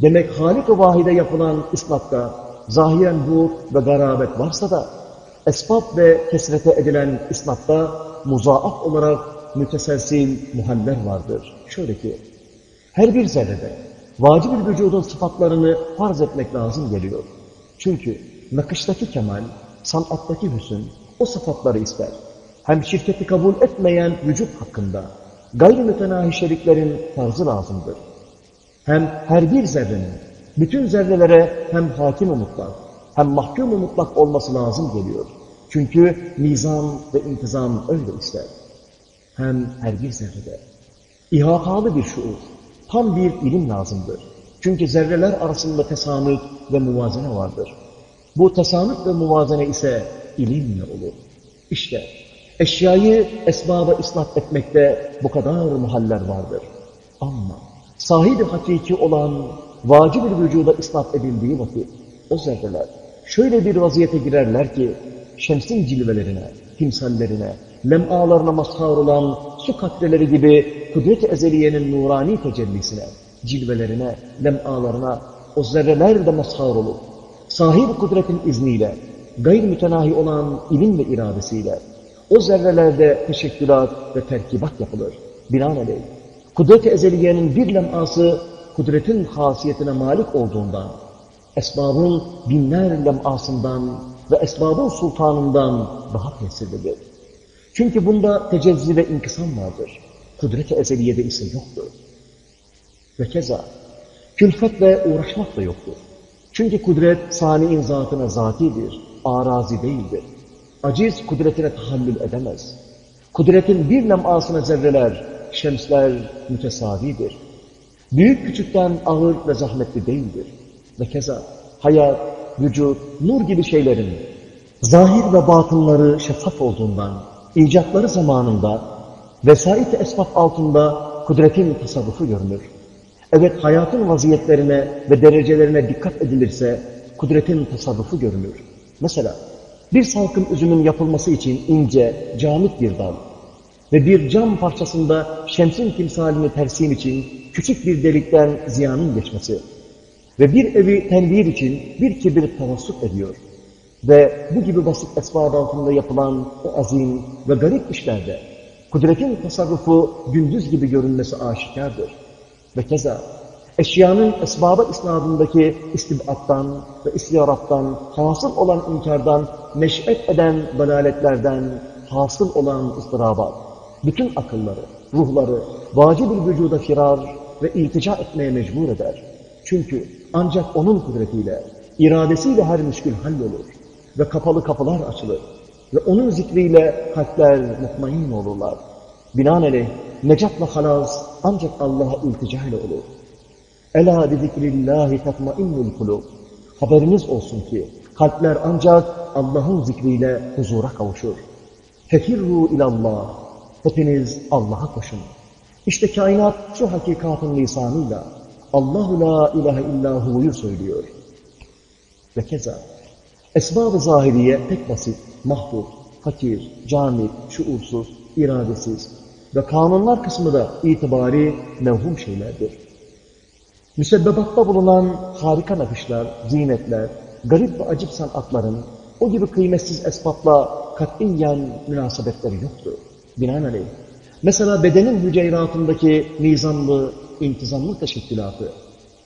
Demek Halik-i Vahide yapılan islatta zahiren bu ve garabet varsa da esbab ve kesrete edilen isnatta muzaaf olarak müteselsil muhaller vardır. Şöyle ki, her bir zerrede vacib vücudun sıfatlarını farz etmek lazım geliyor. Çünkü nakıştaki kemal, sanattaki hüsün o sıfatları ister. Hem şirketi kabul etmeyen vücut hakkında gayri mütenahi şeriklerin tarzı lazımdır. Hem her bir zerrenin bütün zerrelere hem hakim mutlak hem mahkum mutlak olması lazım geliyor. Çünkü nizam ve intizam öyle ister. Hem her bir zerrede ihatalı bir şuur, tam bir ilim lazımdır. Çünkü zerreler arasında tesanüt ve muvazene vardır. Bu tesanüt ve muvazene ise ilimle olur. İşte eşyayı esbaba isnat etmekte bu kadar muhaller vardır. Ama sahibi hakiki olan vacib bir vücuda isnat edildiği vakit o zerreler şöyle bir vaziyete girerler ki şemsin cilvelerine, timsallerine, lem'alarına mazhar olan su katreleri gibi kudret-i ezeliyenin nurani tecellisine, cilvelerine, lem'alarına o zerreler de mazhar olup sahip kudretin izniyle gayr mütenahi olan ilim ve iradesiyle o zerrelerde teşekkülat ve terkibat yapılır. Binaenaleyh, kudret-i ezeliyenin bir lem'ası kudretin hasiyetine malik olduğundan, esbabın binler lem'asından ve esbabın sultanından daha tesirlidir. Çünkü bunda tecezzi ve inkısam vardır. Kudret-i ezeliyede ise yoktur. Ve keza, külfetle uğraşmak da yoktur. Çünkü kudret sani'in zatına zatidir, arazi değildir. Aciz kudretine tahammül edemez. Kudretin bir lemasına zerreler, şemsler mütesavidir. Büyük küçükten ağır ve zahmetli değildir. Ve keza hayat, vücut, nur gibi şeylerin zahir ve batınları şeffaf olduğundan, icatları zamanında vesait esbab altında kudretin tasarrufu görünür. Evet hayatın vaziyetlerine ve derecelerine dikkat edilirse kudretin tasarrufu görünür. Mesela bir salkım üzümün yapılması için ince, camit bir dal ve bir cam parçasında şemsin timsalini tersim için küçük bir delikten ziyanın geçmesi ve bir evi tenvir için bir kibir tavassut ediyor. Ve bu gibi basit esbab altında yapılan o azim ve garip işlerde kudretin tasarrufu gündüz gibi görünmesi aşikardır. Ve keza eşyanın esbaba isnadındaki istibattan ve istiyarattan hasıl olan inkardan neş'et eden dalaletlerden hasıl olan ıstırabat, bütün akılları, ruhları vacib-ül vücuda firar ve iltica etmeye mecbur eder. Çünkü ancak onun kudretiyle, iradesiyle her müşkül hallolur ve kapalı kapılar açılır ve onun zikriyle kalpler mutmain olurlar. Binaenaleyh necat ve ancak Allah'a iltica olur. Ela bi zikrillahi tatmainnul kulub. Haberiniz olsun ki kalpler ancak Allah'ın zikriyle huzura kavuşur. Fekirru ilallah. Hepiniz Allah'a koşun. İşte kainat şu hakikatın lisanıyla Allahu la ilahe illahu'yu söylüyor. Ve keza esbab-ı zahiriye pek basit, mahbub, fakir, camit, şuursuz, iradesiz ve kanunlar kısmı da itibari mevhum şeylerdir. Müsebbebatta bulunan harika nakışlar, zinetler, garip ve acip sanatların o gibi kıymetsiz esbapla katiyen münasebetleri yoktur. Binaenaleyh. Mesela bedenin hüceyratındaki nizamlı, intizamlı teşekkülatı,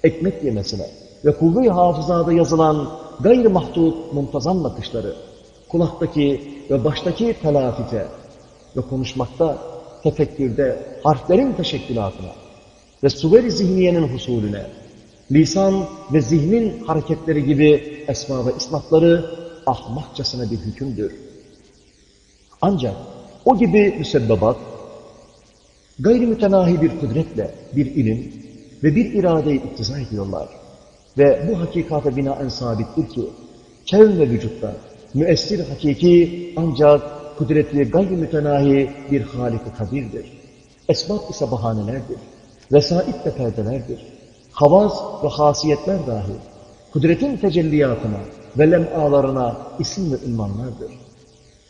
ekmek yemesine ve kuvve-i hafızada yazılan gayri mahdut muntazam nakışları, kulaktaki ve baştaki telafite ve konuşmakta, tefekkürde harflerin teşekkülatına ve suver-i zihniyenin husulüne, lisan ve zihnin hareketleri gibi esma ve isnatları ahmakçasına bir hükümdür. Ancak o gibi müsebbebat, gayri mütenahi bir kudretle bir ilim ve bir iradeyi iktiza ediyorlar. Ve bu hakikate binaen sabittir ki, kevn ve vücutta müessir hakiki ancak kudretli gayri mütenahi bir halik-i kadirdir. Esbab ise bahanelerdir. Vesait de perdelerdir. Havaz ve hasiyetler dahi kudretin tecelliyatına ve lem'alarına isim ve ünvanlardır.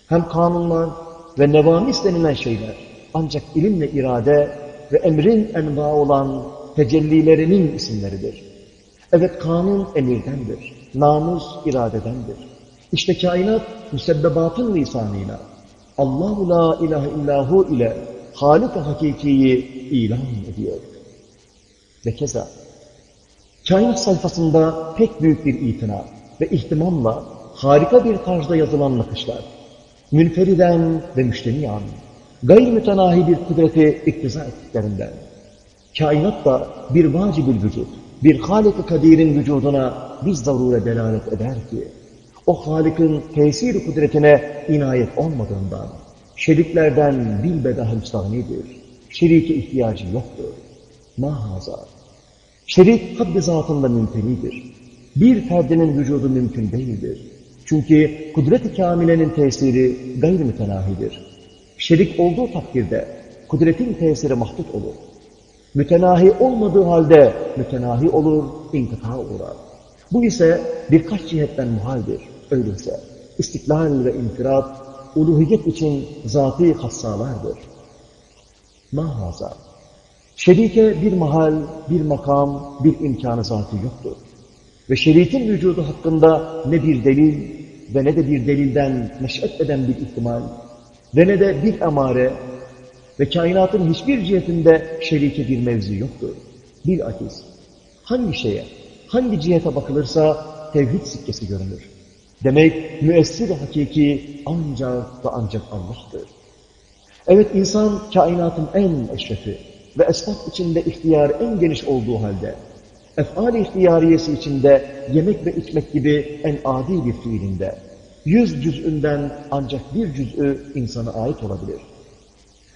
Hem kanunlar ve nevamis denilen şeyler ancak ilimle irade ve emrin enva olan tecellilerinin isimleridir. Evet kanun emirdendir, namus iradedendir. İşte kainat müsebbebatın lisanıyla Allahu la ilahe illahu ile Halik-i Hakiki'yi ilan ediyor. Ve keza kainat sayfasında pek büyük bir itina ve ihtimamla harika bir tarzda yazılan nakışlar, münferiden ve müştemiyan, gayri mütenahi bir kudreti iktiza ettiklerinden, kainat da bir vacibül vücut, bir Halik-i Kadir'in vücuduna biz zarure delalet eder ki, o Halik'in tesir kudretine inayet olmadığından, şeriklerden bilbedah müstahnidir. Şerike ihtiyacı yoktur. Mahaza. Şerik haddi zatında mümkünidir. Bir ferdinin vücudu mümkün değildir. Çünkü kudret-i kamilenin tesiri gayri mütenahidir. Şerik olduğu takdirde kudretin tesiri mahdut olur. Mütenahi olmadığı halde mütenahi olur, inkıta uğrar. Bu ise birkaç cihetten muhaldir. Öyleyse istiklal ve infirat uluhiyet için zatî hassalardır. Mahaza. Şerike bir mahal, bir makam, bir imkanı zatı yoktur. Ve şerikin vücudu hakkında ne bir delil ve ne de bir delilden neş'et eden bir ihtimal ve ne de bir emare ve kainatın hiçbir cihetinde şerike bir mevzi yoktur. Bilakis hangi şeye, hangi cihete bakılırsa tevhid sikkesi görünür. Demek müessir hakiki ancak ve ancak Allah'tır. Evet insan kainatın en eşrefi ve esbab içinde ihtiyar en geniş olduğu halde efal-i ihtiyariyesi içinde yemek ve içmek gibi en adi bir fiilinde yüz cüz'ünden ancak bir cüz'ü insana ait olabilir.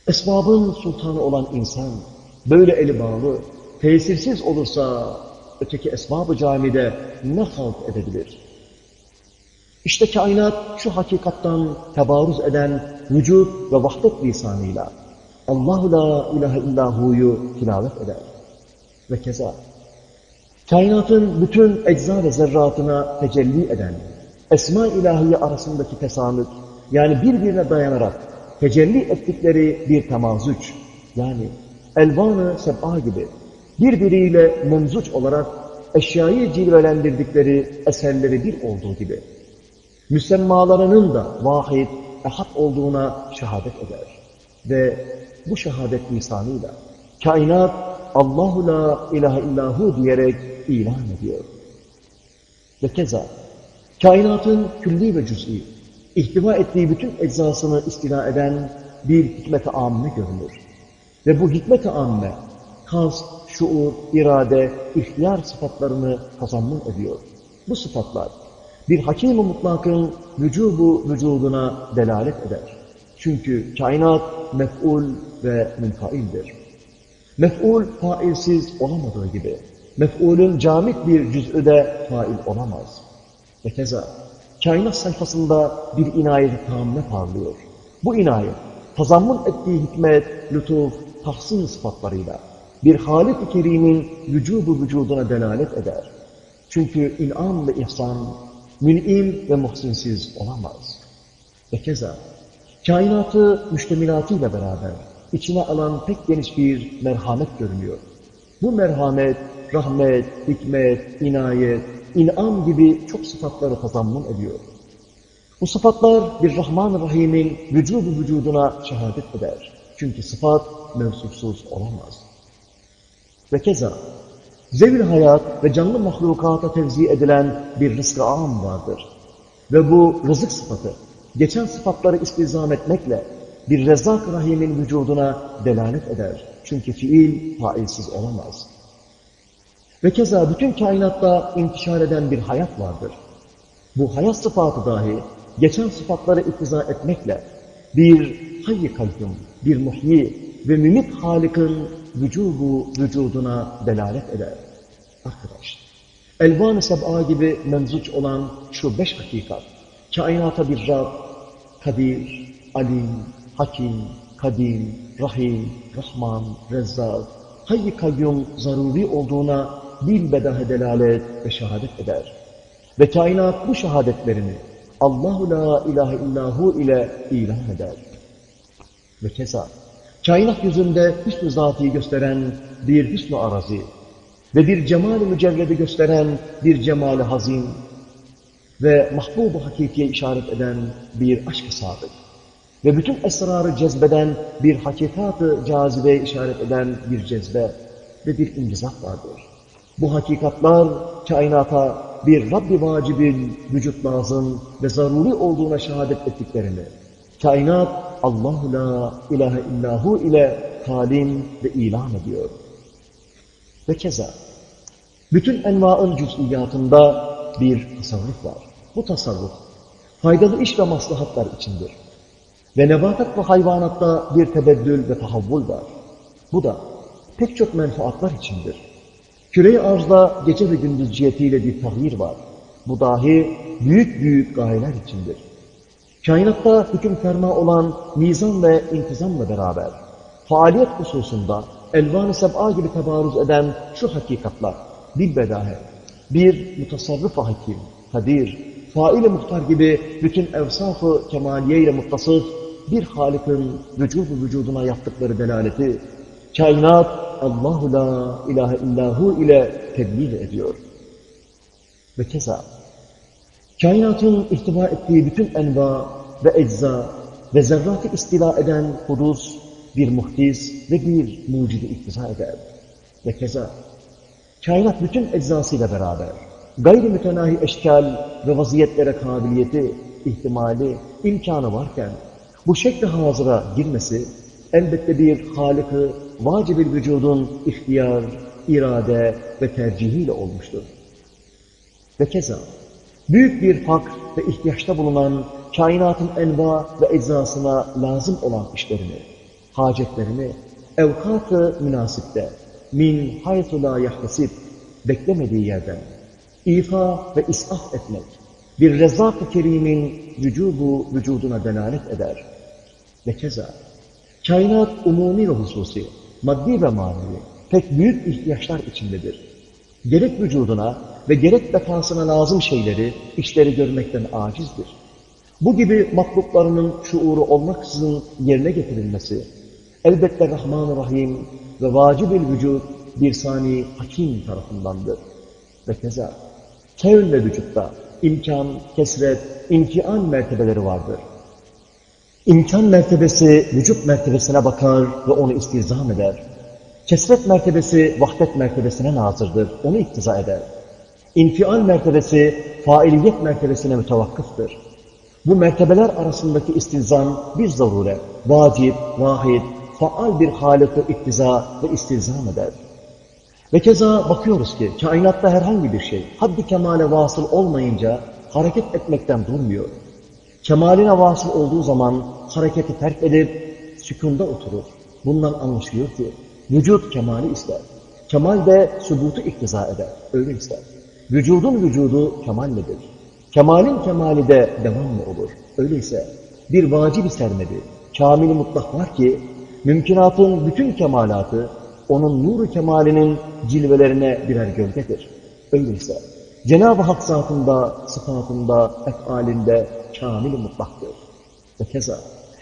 Esbabın sultanı olan insan böyle eli bağlı, tesirsiz olursa öteki esbab-ı camide ne halt edebilir? İşte kainat şu hakikattan tebarüz eden vücut ve vahdet lisanıyla Allahu la ilahe illahu'yu tilavet eder. Ve keza kainatın bütün ecza ve zerratına tecelli eden esma ilahiye arasındaki tesanüt yani birbirine dayanarak tecelli ettikleri bir temazüç yani elvanı seb'a gibi birbiriyle memzuç olarak eşyayı cilvelendirdikleri eserleri bir olduğu gibi müsemmalarının da vahid, ehad olduğuna şehadet eder. Ve bu şehadet lisanıyla kainat Allahu la ilahe illahu diyerek ilan ediyor. Ve keza kainatın külli ve cüz'i, ihtiva ettiği bütün eczasını istila eden bir hikmet-i amme görünür. Ve bu hikmet-i amme, kas, şuur, irade, ihtiyar sıfatlarını kazanmın ediyor. Bu sıfatlar, bir hakim-i mutlakın vücubu vücuduna delalet eder. Çünkü kainat mef'ul ve münfaildir. Mef'ul failsiz olamadığı gibi, mef'ulün camit bir cüz'ü de fail olamaz. Ve keza, kainat sayfasında bir inayet tamme parlıyor. Bu inayet, tazammun ettiği hikmet, lütuf, tahsin sıfatlarıyla bir Halik-i Kerim'in vücubu vücuduna delalet eder. Çünkü inam ve ihsan, mün'im ve muhsinsiz olamaz. Ve keza, kainatı müştemilatıyla beraber içine alan pek geniş bir merhamet görünüyor. Bu merhamet, rahmet, hikmet, inayet, inam gibi çok sıfatları tazammun ediyor. Bu sıfatlar bir Rahman-ı Rahim'in vücudu vücuduna şehadet eder. Çünkü sıfat mevsufsuz olamaz. Ve keza zevil hayat ve canlı mahlukata tevzi edilen bir rızkı am vardır. Ve bu rızık sıfatı geçen sıfatları istizam etmekle bir rezzak rahimin vücuduna delalet eder. Çünkü fiil failsiz olamaz. Ve keza bütün kainatta intişar eden bir hayat vardır. Bu hayat sıfatı dahi geçen sıfatları iktiza etmekle bir hayy kalbim, bir muhyi ve mümit Halik'in vücubu vücuduna delalet eder. Arkadaş, Elvan-ı Seb'a gibi memzuç olan şu beş hakikat, kainata bir Rab, Kadir, Alim, Hakim, Kadim, Rahim, Rahman, Rezzak, Hayy-i Kayyum zaruri olduğuna bilbedahe delalet ve şehadet eder. Ve kainat bu şehadetlerini Allahu la ilahe illahu ile ilan eder. Ve keza kainat yüzünde hüsnü zatî gösteren bir hüsnü arazi ve bir cemal-i mücerredi gösteren bir cemal-i hazin ve mahbub-u hakikiye işaret eden bir aşk-ı sadık ve bütün esrarı cezbeden bir hakikat-ı cazibeye işaret eden bir cezbe ve bir incizat vardır. Bu hakikatlar kainata bir Rabbi vacibin vücut lazım ve zaruri olduğuna şehadet ettiklerini, kainat Allahu la ilahe illahu ile talim ve ilan ediyor. Ve keza, bütün envaın cüz'iyatında bir tasarruf var. Bu tasarruf, faydalı iş ve maslahatlar içindir. Ve nebatat ve hayvanatta bir tebeddül ve tahavvul var. Bu da pek çok menfaatlar içindir. Küre-i arzda gece ve gündüz cihetiyle bir tahir var. Bu dahi büyük büyük gayeler içindir. Kainatta hüküm ferma olan nizam ve intizamla beraber faaliyet hususunda elvan-ı seb'a gibi tebarüz eden şu hakikatlar bilbedahe bir mutasarrıf hakim, kadir, fail-i muhtar gibi bütün evsaf-ı kemaliye ile muttasıf bir Halik'in vücudu vücuduna yaptıkları delaleti kainat Allahu la ilahe illahu ile tebliğ ediyor. Ve keza kainatın ihtiva ettiği bütün enva ve ecza ve zerratı istila eden hudus bir muhtis ve bir mucidi iktiza eder. Ve keza kainat bütün eczasıyla beraber gayri mütenahi eşkal ve vaziyetlere kabiliyeti, ihtimali, imkanı varken bu şekli hazıra girmesi elbette bir Halık-ı vacib vücudun ihtiyar, irade ve tercihiyle olmuştur. Ve keza büyük bir fakr ve ihtiyaçta bulunan kainatın enva ve eczasına lazım olan işlerini, hacetlerini evkat-ı münasipte min haytu la beklemediği yerden ifa ve isaf etmek bir rezzak-ı kerimin vücubu vücuduna delalet eder. Ve keza kainat umumi ve hususi, maddi ve manevi pek büyük ihtiyaçlar içindedir. Gerek vücuduna ve gerek bekasına lazım şeyleri, işleri görmekten acizdir. Bu gibi matluplarının şuuru olmaksızın yerine getirilmesi, elbette Rahman-ı Rahim ve vacib-ül vücud bir sani hakim tarafındandır. Ve keza, kevn ve vücutta imkan, kesret, infial mertebeleri vardır. İmkan mertebesi vücut mertebesine bakar ve onu istizam eder. Kesret mertebesi vahdet mertebesine nazırdır, onu iktiza eder. İnfial mertebesi failiyet mertebesine mütevakkıftır. Bu mertebeler arasındaki istilzam bir zarure, vacip, vahid, faal bir halıkı iktiza ve istilzam eder. Ve keza bakıyoruz ki kainatta herhangi bir şey haddi kemale vasıl olmayınca hareket etmekten durmuyor. Kemaline vasıl olduğu zaman hareketi terk edip sükunda oturur. Bundan anlaşılıyor ki vücut kemali ister. Kemal de sübutu iktiza eder. Öyle ister. Vücudun vücudu kemal nedir? Kemalin kemali de devam mı olur? Öyleyse bir vacib sermedi, kamili mutlak var ki mümkünatın bütün kemalatı onun nuru kemalinin cilvelerine birer gölgedir. Öyleyse Cenab-ı Hak zatında, sıfatında, efalinde kamil mutlaktır. Ve keza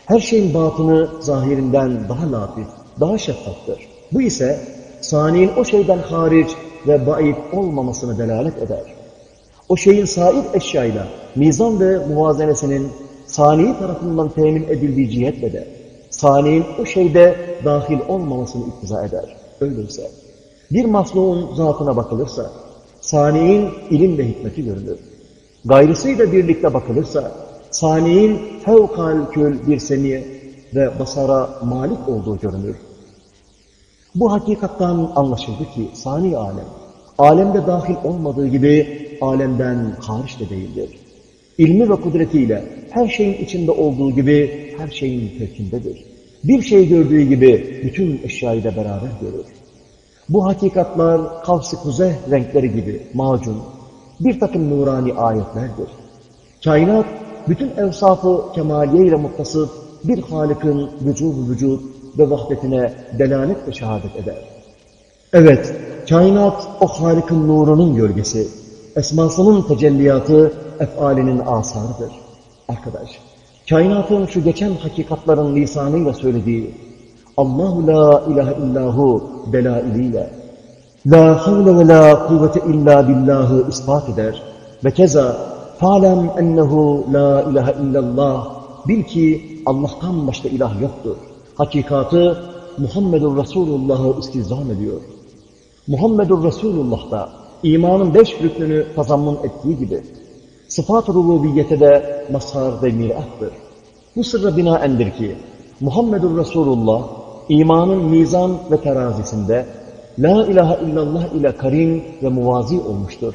her şeyin batını zahirinden daha latif, daha şeffaftır. Bu ise saniyin o şeyden hariç ve bait olmamasını delalet eder. O şeyin sair eşyayla mizan ve muvazenesinin saniye tarafından temin edildiği cihetle de saniyin o şeyde dahil olmamasını iktiza eder. Öyleyse bir masnuğun zatına bakılırsa saniyin ilim ve hikmeti görülür. Gayrısıyla birlikte bakılırsa saniyin fevkalkül bir semiye ve basara malik olduğu görünür. Bu hakikattan anlaşıldı ki sani alem, alemde dahil olmadığı gibi alemden hariç de değildir. İlmi ve kudretiyle her şeyin içinde olduğu gibi her şeyin fevkindedir. Bir şey gördüğü gibi bütün eşyayı da beraber görür. Bu hakikatlar kavs-ı kuzeh renkleri gibi macun, bir takım nurani ayetlerdir. Kainat bütün evsafı kemaliye ile muttasıf bir Halık'ın vücudu vücud ve vahdetine delalet ve şehadet eder. Evet, kainat o Halık'ın nurunun gölgesi, esmasının tecelliyatı, efalinin asarıdır. Arkadaş, kainatın şu geçen hakikatların lisanıyla söylediği Allahu la ilahe illahu delailiyle la havle ve la kuvvete illa billahı ispat eder ve keza falem ennehu la ilahe illallah bil ki Allah'tan başka ilah yoktur. Hakikatı Muhammedur Resulullah'ı istizam ediyor. Muhammedur Resulullah da imanın beş rüknünü tazammun ettiği gibi sıfat-ı rububiyete de mazhar ve mirattır. Bu sırra binaendir ki Muhammedur Resulullah imanın mizan ve terazisinde La ilahe illallah ile karin ve muvazi olmuştur.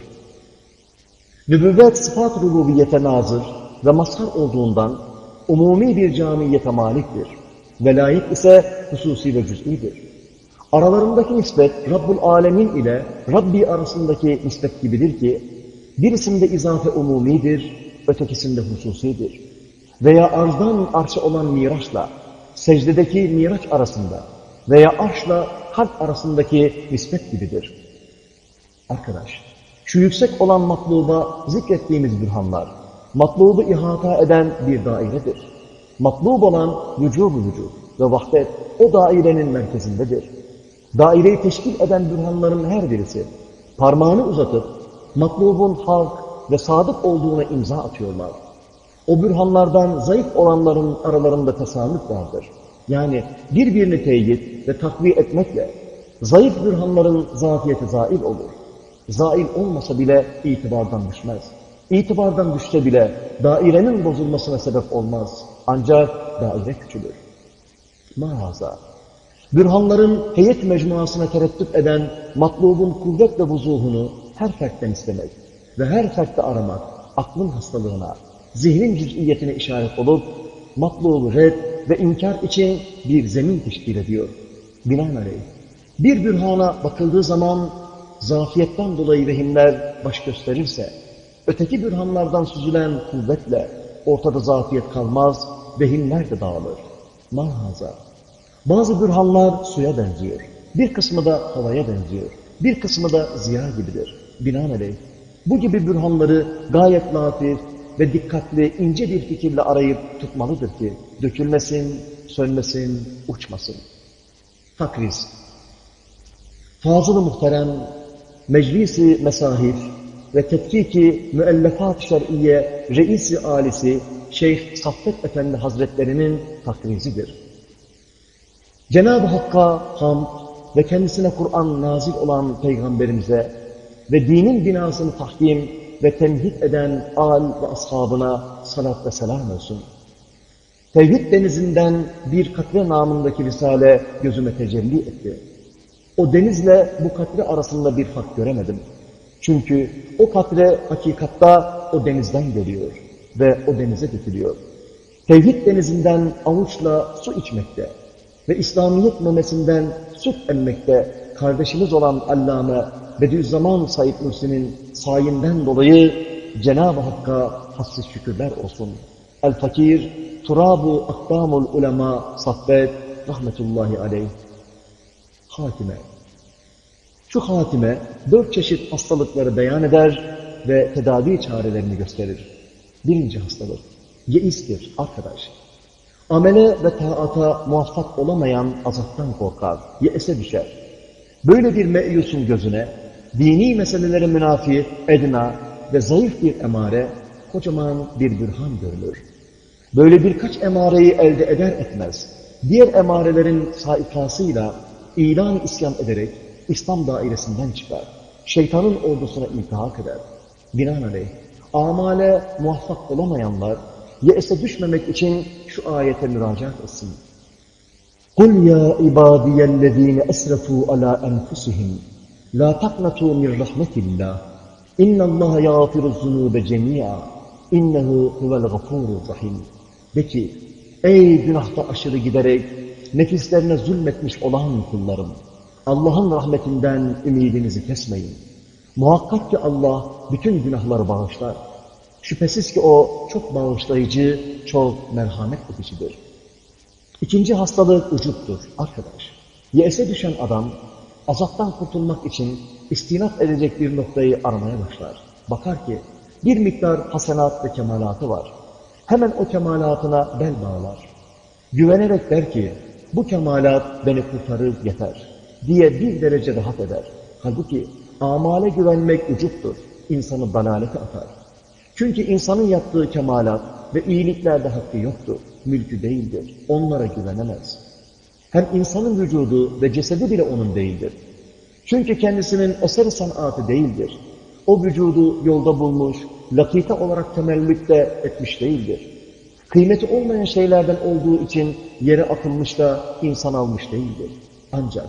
Nübüvvet sıfat rububiyete nazır ve mazhar olduğundan umumi bir camiyete maliktir. Velayet ise hususi ve cüz'idir. Aralarındaki nispet Rabbul Alemin ile Rabbi arasındaki nispet gibidir ki birisinde izafe umumidir, ötekisinde hususidir. Veya arzdan arşa olan miraçla secdedeki miraç arasında veya arşla kalp arasındaki nispet gibidir. Arkadaş, şu yüksek olan matluba zikrettiğimiz bürhanlar, matlubu ihata eden bir dairedir. Matlub olan vücubu vücud ve vahdet o dairenin merkezindedir. Daireyi teşkil eden bürhanların her birisi parmağını uzatıp matlubun hak ve sadık olduğuna imza atıyorlar. O bürhanlardan zayıf olanların aralarında tesamüt vardır. Yani birbirini teyit ve takviye etmekle zayıf bürhanların zafiyeti zail olur. Zail olmasa bile itibardan düşmez. İtibardan düşse bile dairenin bozulmasına sebep olmaz. Ancak daire küçülür. Mahaza. Bürhanların heyet mecmuasına tereddüt eden matlubun kuvvet ve vuzuhunu her fertten istemek ve her fertte aramak aklın hastalığına, zihnin cüz'iyetine işaret olup matlubu red ve inkar için bir zemin teşkil ediyor. Binaenaleyh bir bürhana bakıldığı zaman zafiyetten dolayı vehimler baş gösterirse, öteki bürhanlardan süzülen kuvvetle ortada zafiyet kalmaz, vehimler de dağılır. Mahaza. Bazı bürhanlar suya benziyor. Bir kısmı da havaya benziyor. Bir kısmı da ziya gibidir. Binaenaleyh bu gibi bürhanları gayet latif ve dikkatli, ince bir fikirle arayıp tutmalıdır ki dökülmesin, sönmesin, uçmasın. Takriz. Fazıl-ı Muhterem, Meclisi Mesahif ve Tetkiki Müellefat-ı Şer'iye Reisi Alisi Şeyh Saffet Efendi Hazretlerinin takrizidir. Cenab-ı Hakk'a hamd, ve kendisine Kur'an nazil olan peygamberimize ve dinin binasını tahkim ve temhid eden al ve ashabına salat ve selam olsun. Tevhid denizinden bir katre namındaki risale gözüme tecelli etti. O denizle bu katre arasında bir fark göremedim. Çünkü o katre hakikatta o denizden geliyor ve o denize dökülüyor. Tevhid denizinden avuçla su içmekte ve İslamiyet memesinden süt emmekte kardeşimiz olan Allame Bediüzzaman Said Nursi'nin sayinden dolayı Cenab-ı Hakk'a hassiz şükürler olsun. El-Fakir, Turabu Akdamul Ulema Saffet rahmetullahi aleyh. Hatime. Şu hatime dört çeşit hastalıkları beyan eder ve tedavi çarelerini gösterir. Birinci hastalık, yeistir arkadaş. Amele ve taata muvaffak olamayan azaptan korkar, yeese düşer. Böyle bir meyusun gözüne, dini meselelere münafi, edna ve zayıf bir emare, kocaman bir bürhan görülür. Böyle birkaç emareyi elde eder etmez, diğer emarelerin saikasıyla ilan isyan ederek İslam dairesinden çıkar. Şeytanın ordusuna iltihak eder. Binaenaleyh, amale muvaffak olamayanlar, yeese düşmemek için şu ayete müracaat etsin. قُلْ يَا عِبَادِيَ الَّذ۪ينَ أَسْرَفُوا عَلَى أَنْفُسِهِمْ لَا تَقْنَطُوا مِنْ رَحْمَةِ اللّٰهِ اِنَّ اللّٰهَ يَغْفِرُ الذُّنُوبَ جَمِيعًا اِنَّهُ هُوَ الْغَفُورُ الرَّحِيمُ De ki, ey günahta aşırı giderek nefislerine zulmetmiş olan kullarım, Allah'ın rahmetinden ümidinizi kesmeyin. Muhakkak ki Allah bütün günahları bağışlar. Şüphesiz ki O çok bağışlayıcı, çok merhamet edicidir. İkinci hastalık ucuptur arkadaş. Yese düşen adam azaptan kurtulmak için istinat edecek bir noktayı aramaya başlar. Bakar ki bir miktar hasenat ve kemalatı var. Hemen o kemalatına bel bağlar. Güvenerek der ki bu kemalat beni kurtarır yeter diye bir derece rahat eder. Halbuki amale güvenmek ucuptur. İnsanı dalalete atar. Çünkü insanın yaptığı kemalat ve iyiliklerde hakkı yoktur. Mülkü değildir. Onlara güvenemez. Hem insanın vücudu ve cesedi bile onun değildir. Çünkü kendisinin eser sanatı değildir. O vücudu yolda bulmuş, lakite olarak temellükte etmiş değildir. Kıymeti olmayan şeylerden olduğu için yere atılmış da insan almış değildir. Ancak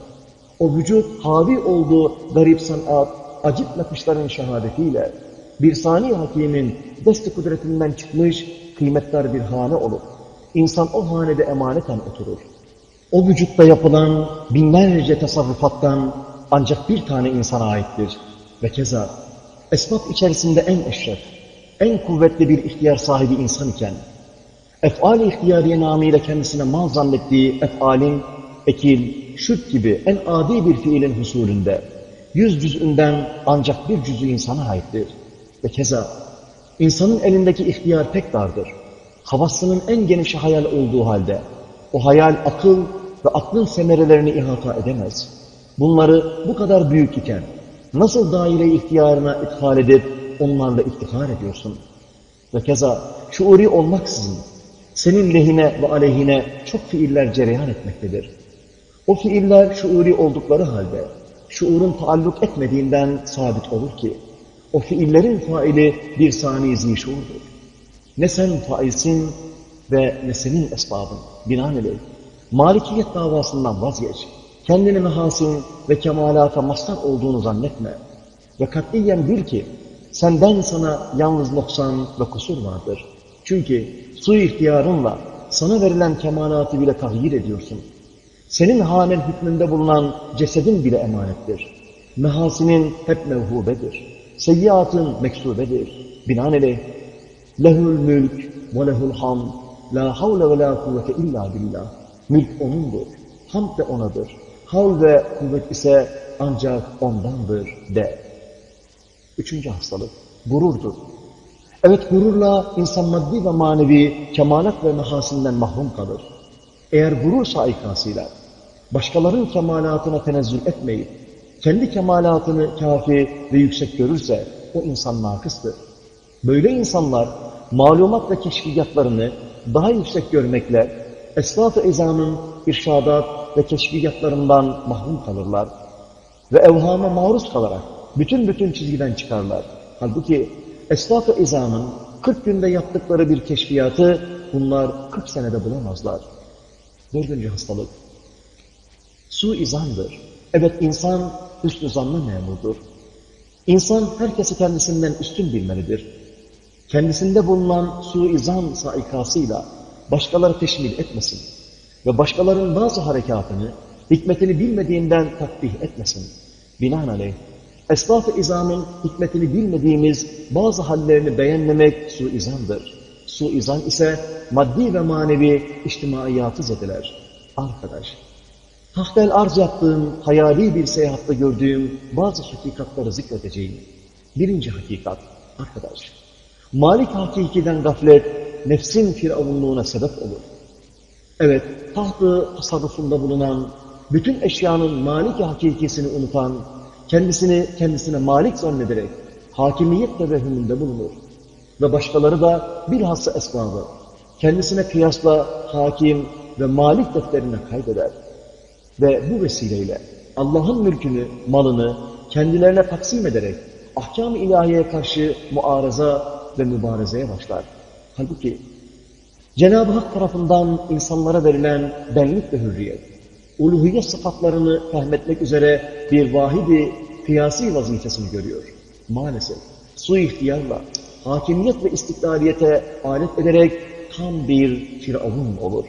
o vücut havi olduğu garip sanat, acip nakışların şehadetiyle bir sani hakimin desti kudretinden çıkmış kıymetli bir hane olup insan o hanede emaneten oturur. O vücutta yapılan binlerce tasarrufattan ancak bir tane insana aittir. Ve keza esbab içerisinde en eşref, en kuvvetli bir ihtiyar sahibi insan iken efal-i ihtiyariye namıyla kendisine mal zannettiği efalin ekil, şüp gibi en adi bir fiilin husulünde yüz cüzünden ancak bir cüzü insana aittir. Ve keza insanın elindeki ihtiyar pek dardır. Havasının en geniş hayal olduğu halde o hayal akıl ve aklın semerelerini ihata edemez. Bunları bu kadar büyük iken nasıl daire ihtiyarına ithal edip onlarla iftihar ediyorsun? Ve keza şuuri olmaksızın senin lehine ve aleyhine çok fiiller cereyan etmektedir. O fiiller şuuri oldukları halde şuurun taalluk etmediğinden sabit olur ki o fiillerin faili bir sani zişuurdur. Ne sen failsin ve ne senin esbabın. Binaenaleyh malikiyet davasından vazgeç. Kendini mehasin ve kemalata mazhar olduğunu zannetme. Ve katiyen bil ki senden sana yalnız noksan ve kusur vardır. Çünkü su ihtiyarınla sana verilen kemalatı bile tahyir ediyorsun. Senin hanen hükmünde bulunan cesedin bile emanettir. Mehasinin hep mevhubedir. Seyyiatın meksubedir. Binaenaleyh lehül mülk ve lehül hamd la havle ve la kuvvete illa billah. Mülk O'nundur. Hamd de O'nadır. Havl ve kuvvet ise ancak O'ndandır de. Üçüncü hastalık gururdur. Evet gururla insan maddi ve manevi kemalat ve mehasinden mahrum kalır. Eğer gurur saikasıyla başkalarının kemalatına tenezzül etmeyip kendi kemalatını kafi ve yüksek görürse o insan nakıstır. Böyle insanlar malumat ve keşfiyatlarını daha yüksek görmekle esnaf-ı ezanın irşadat ve keşfiyatlarından mahrum kalırlar. Ve evhama maruz kalarak bütün bütün çizgiden çıkarlar. Halbuki esnaf-ı ezanın 40 günde yaptıkları bir keşfiyatı bunlar 40 senede bulamazlar. Dördüncü hastalık. Su izandır. Evet insan üstü zanlı memurdur. İnsan herkesi kendisinden üstün bilmelidir. Kendisinde bulunan suizan saikasıyla başkaları teşmil etmesin ve başkalarının bazı harekatını, hikmetini bilmediğinden takdih etmesin. Binaenaleyh, esnaf-ı izamın hikmetini bilmediğimiz bazı hallerini beğenmemek suizandır. Suizan ise maddi ve manevi içtimaiyatı zedeler. Arkadaş, tahtel arz yaptığım, hayali bir seyahatte gördüğüm bazı hakikatları zikredeceğim. Birinci hakikat, arkadaş, Malik hakikiden gaflet, nefsin firavunluğuna sebep olur. Evet, tahtı tasarrufunda bulunan, bütün eşyanın malik hakikisini unutan, kendisini kendisine malik zannederek hakimiyet tevehhümünde bulunur. Ve başkaları da bilhassa esbabı, kendisine kıyasla hakim ve malik defterine kaydeder. Ve bu vesileyle Allah'ın mülkünü, malını kendilerine taksim ederek ahkam-ı ilahiye karşı muaraza ve mübarezeye başlar. Halbuki Cenab-ı Hak tarafından insanlara verilen benlik ve hürriyet, uluhiyet sıfatlarını fehmetmek üzere bir vahidi kıyasi vazifesini görüyor. Maalesef su ihtiyarla hakimiyet ve istiklaliyete alet ederek tam bir firavun olur.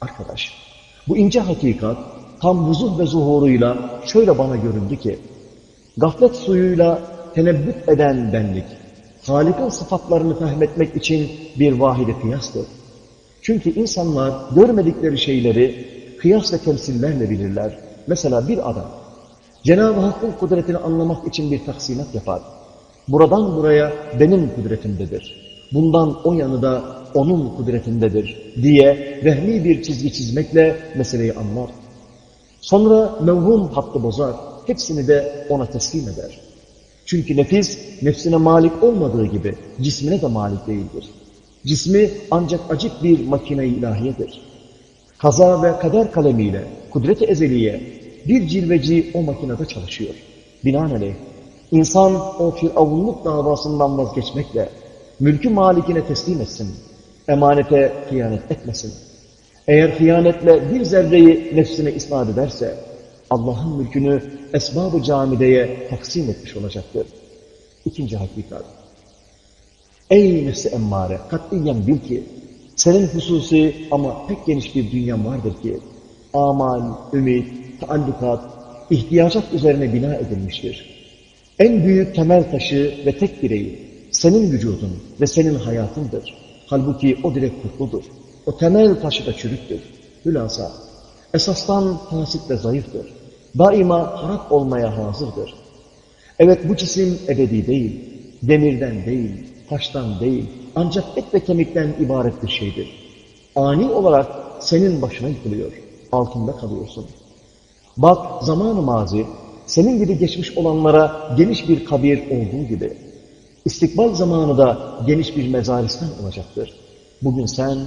Arkadaş, bu ince hakikat tam vuzuh ve zuhuruyla şöyle bana göründü ki, gaflet suyuyla tenebbüt eden benlik, Halik'in sıfatlarını fehmetmek için bir vahide kıyastır. Çünkü insanlar görmedikleri şeyleri kıyas ve temsillerle bilirler. Mesela bir adam, Cenab-ı Hakk'ın kudretini anlamak için bir taksimat yapar. Buradan buraya benim kudretimdedir. Bundan o yanı da onun kudretindedir diye vehmi bir çizgi çizmekle meseleyi anlar. Sonra mevhum hattı bozar, hepsini de ona teslim eder. Çünkü nefis, nefsine malik olmadığı gibi cismine de malik değildir. Cismi ancak acık bir makine ilahiyedir. Kaza ve kader kalemiyle, kudret-i ezeliye bir cilveci o makinede çalışıyor. Binaenaleyh, insan o firavunluk davasından vazgeçmekle, mülkü malikine teslim etsin, emanete hıyanet etmesin. Eğer hıyanetle bir zerreyi nefsine isnat ederse, Allah'ın mülkünü esbab-ı camideye taksim etmiş olacaktır. İkinci hakikat. Ey nefsi emmare, katiyen bil ki, senin hususi ama pek geniş bir dünyan vardır ki, amal, ümit, taallukat, ihtiyacat üzerine bina edilmiştir. En büyük temel taşı ve tek direği senin vücudun ve senin hayatındır. Halbuki o direk kutludur. O temel taşı da çürüktür. Hülasa, esastan fasit ve zayıftır daima harap olmaya hazırdır. Evet bu cisim ebedi değil, demirden değil, taştan değil, ancak et ve kemikten ibaret bir şeydir. Ani olarak senin başına yıkılıyor, altında kalıyorsun. Bak zamanı mazi, senin gibi geçmiş olanlara geniş bir kabir olduğu gibi, istikbal zamanı da geniş bir mezaristan olacaktır. Bugün sen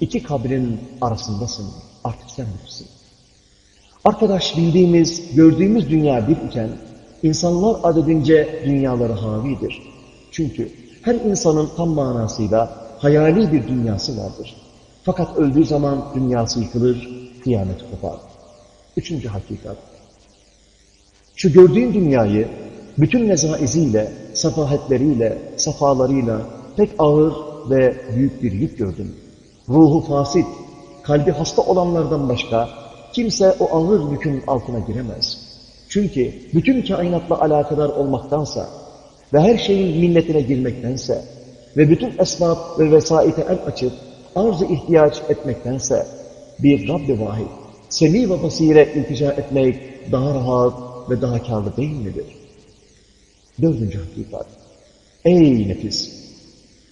iki kabrin arasındasın, artık sen bilirsin. Arkadaş bildiğimiz, gördüğümüz dünya bir iken, insanlar adedince dünyaları havidir. Çünkü her insanın tam manasıyla hayali bir dünyası vardır. Fakat öldüğü zaman dünyası yıkılır, kıyamet kopar. Üçüncü hakikat. Şu gördüğün dünyayı bütün nezaiziyle, safahetleriyle, safalarıyla pek ağır ve büyük bir yük gördüm. Ruhu fasit, kalbi hasta olanlardan başka Kimse o ağır yükün altına giremez. Çünkü bütün kainatla alakadar olmaktansa ve her şeyin minnetine girmektense ve bütün esbab ve vesaite el açıp arz ihtiyaç etmektense bir Rabbi vahid, semi ve basire iltica etmek daha rahat ve daha karlı değil midir? Dördüncü hakikat. Ey nefis!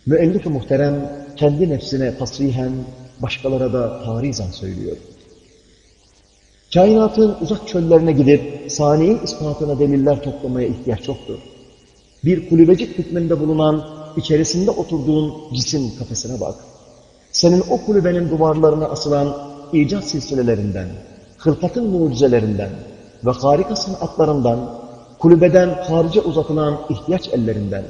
Müellif-i muhterem kendi nefsine tasrihen başkalara da tarizan söylüyor. Kainatın uzak çöllerine gidip saniyenin ispatına deliller toplamaya ihtiyaç yoktur. Bir kulübecik hükmünde bulunan, içerisinde oturduğun cisim kafesine bak. senin o kulübenin duvarlarına asılan icat silsilelerinden, hılkatın mucizelerinden ve harika sanatlarından, kulübeden harice uzatılan ihtiyaç ellerinden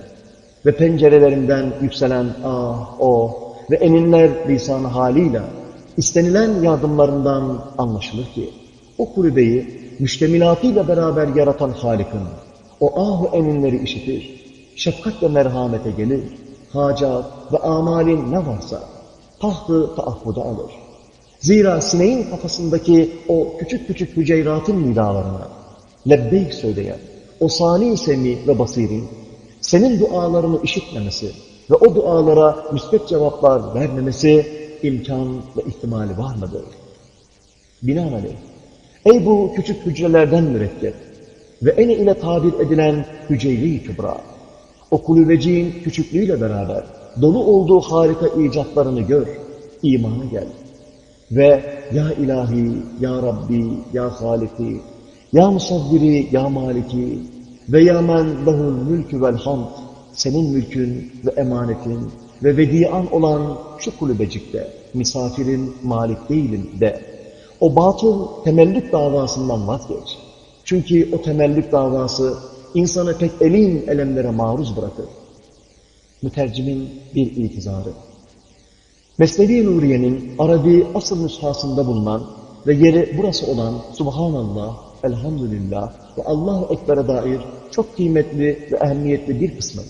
ve pencerelerinden yükselen ah, o ve eninler lisanı haliyle istenilen yardımlarından anlaşılır ki, o kulübeyi müştemilatıyla beraber yaratan Halik'in, o ah eninleri işitir, şefkat ve merhamete gelir, hacat ve amalin ne varsa tahtı taahhuda alır. Zira sineğin kafasındaki o küçük küçük hüceyratın nidalarına lebbeyk söyleyen o sani semi ve basirin senin dualarını işitmemesi ve o dualara müsbet cevaplar vermemesi imkan ve ihtimali var mıdır? Binaenaleyh, ey bu küçük hücrelerden mürekkep ve en ile tabir edilen hücre-i kübra, o kulübeciğin küçüklüğüyle beraber dolu olduğu harika icatlarını gör, imana gel. Ve ya ilahi, ya Rabbi, ya Haliki, ya Musavviri, ya Maliki ve ya men lehul mülkü vel hamd, senin mülkün ve emanetin ve vedian olan şu kulübecikte, misafirin malik değilim de, o batıl temellük davasından vazgeç. Çünkü o temellük davası insanı pek elin elemlere maruz bırakır. Mütercimin bir itizarı. Mesnevi Nuriye'nin Arabi asıl nüshasında bulunan ve yeri burası olan Subhanallah, Elhamdülillah ve Allahu Ekber'e dair çok kıymetli ve ehemmiyetli bir kısmı,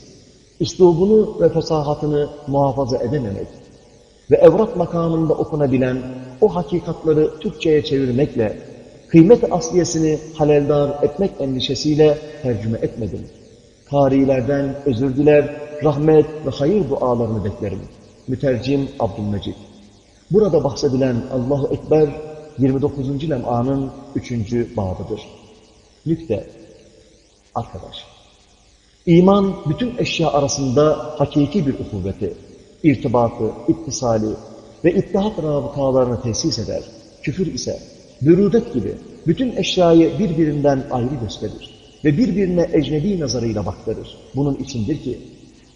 üslubunu ve fesahatını muhafaza edememek ve evrak makamında okunabilen o hakikatları Türkçe'ye çevirmekle kıymet asliyesini haleldar etmek endişesiyle tercüme etmedim. Karilerden özür diler, rahmet ve hayır dualarını beklerim. Mütercim Abdülmecid. Burada bahsedilen Allahu Ekber 29. lem'anın 3. babıdır. Nükte. Arkadaş. İman bütün eşya arasında hakiki bir ukuvveti, irtibatı, ittisali ve ittihat rabıtalarını tesis eder. Küfür ise bürüdet gibi bütün eşyayı birbirinden ayrı gösterir ve birbirine ecnebi nazarıyla baktırır. Bunun içindir ki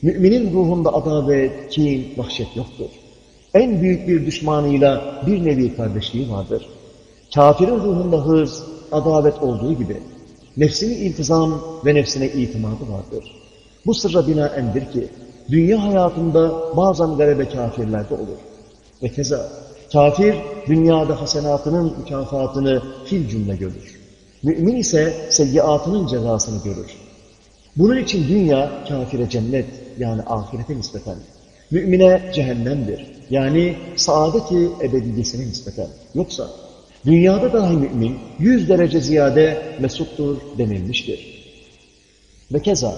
müminin ruhunda adalet, kin, vahşet yoktur. En büyük bir düşmanıyla bir nevi kardeşliği vardır. Kafirin ruhunda hırs, adalet olduğu gibi nefsini iltizam ve nefsine itimadı vardır. Bu sırra binaendir ki dünya hayatında bazen galebe kafirlerde olur. Ve keza kafir dünyada hasenatının mükafatını fil cümle görür. Mümin ise seyyiatının cezasını görür. Bunun için dünya kafire cennet yani ahirete nispeten. Mümine cehennemdir. Yani saadeti ebediyesine nispeten. Yoksa dünyada dahi mümin yüz derece ziyade mesuttur denilmiştir. Ve keza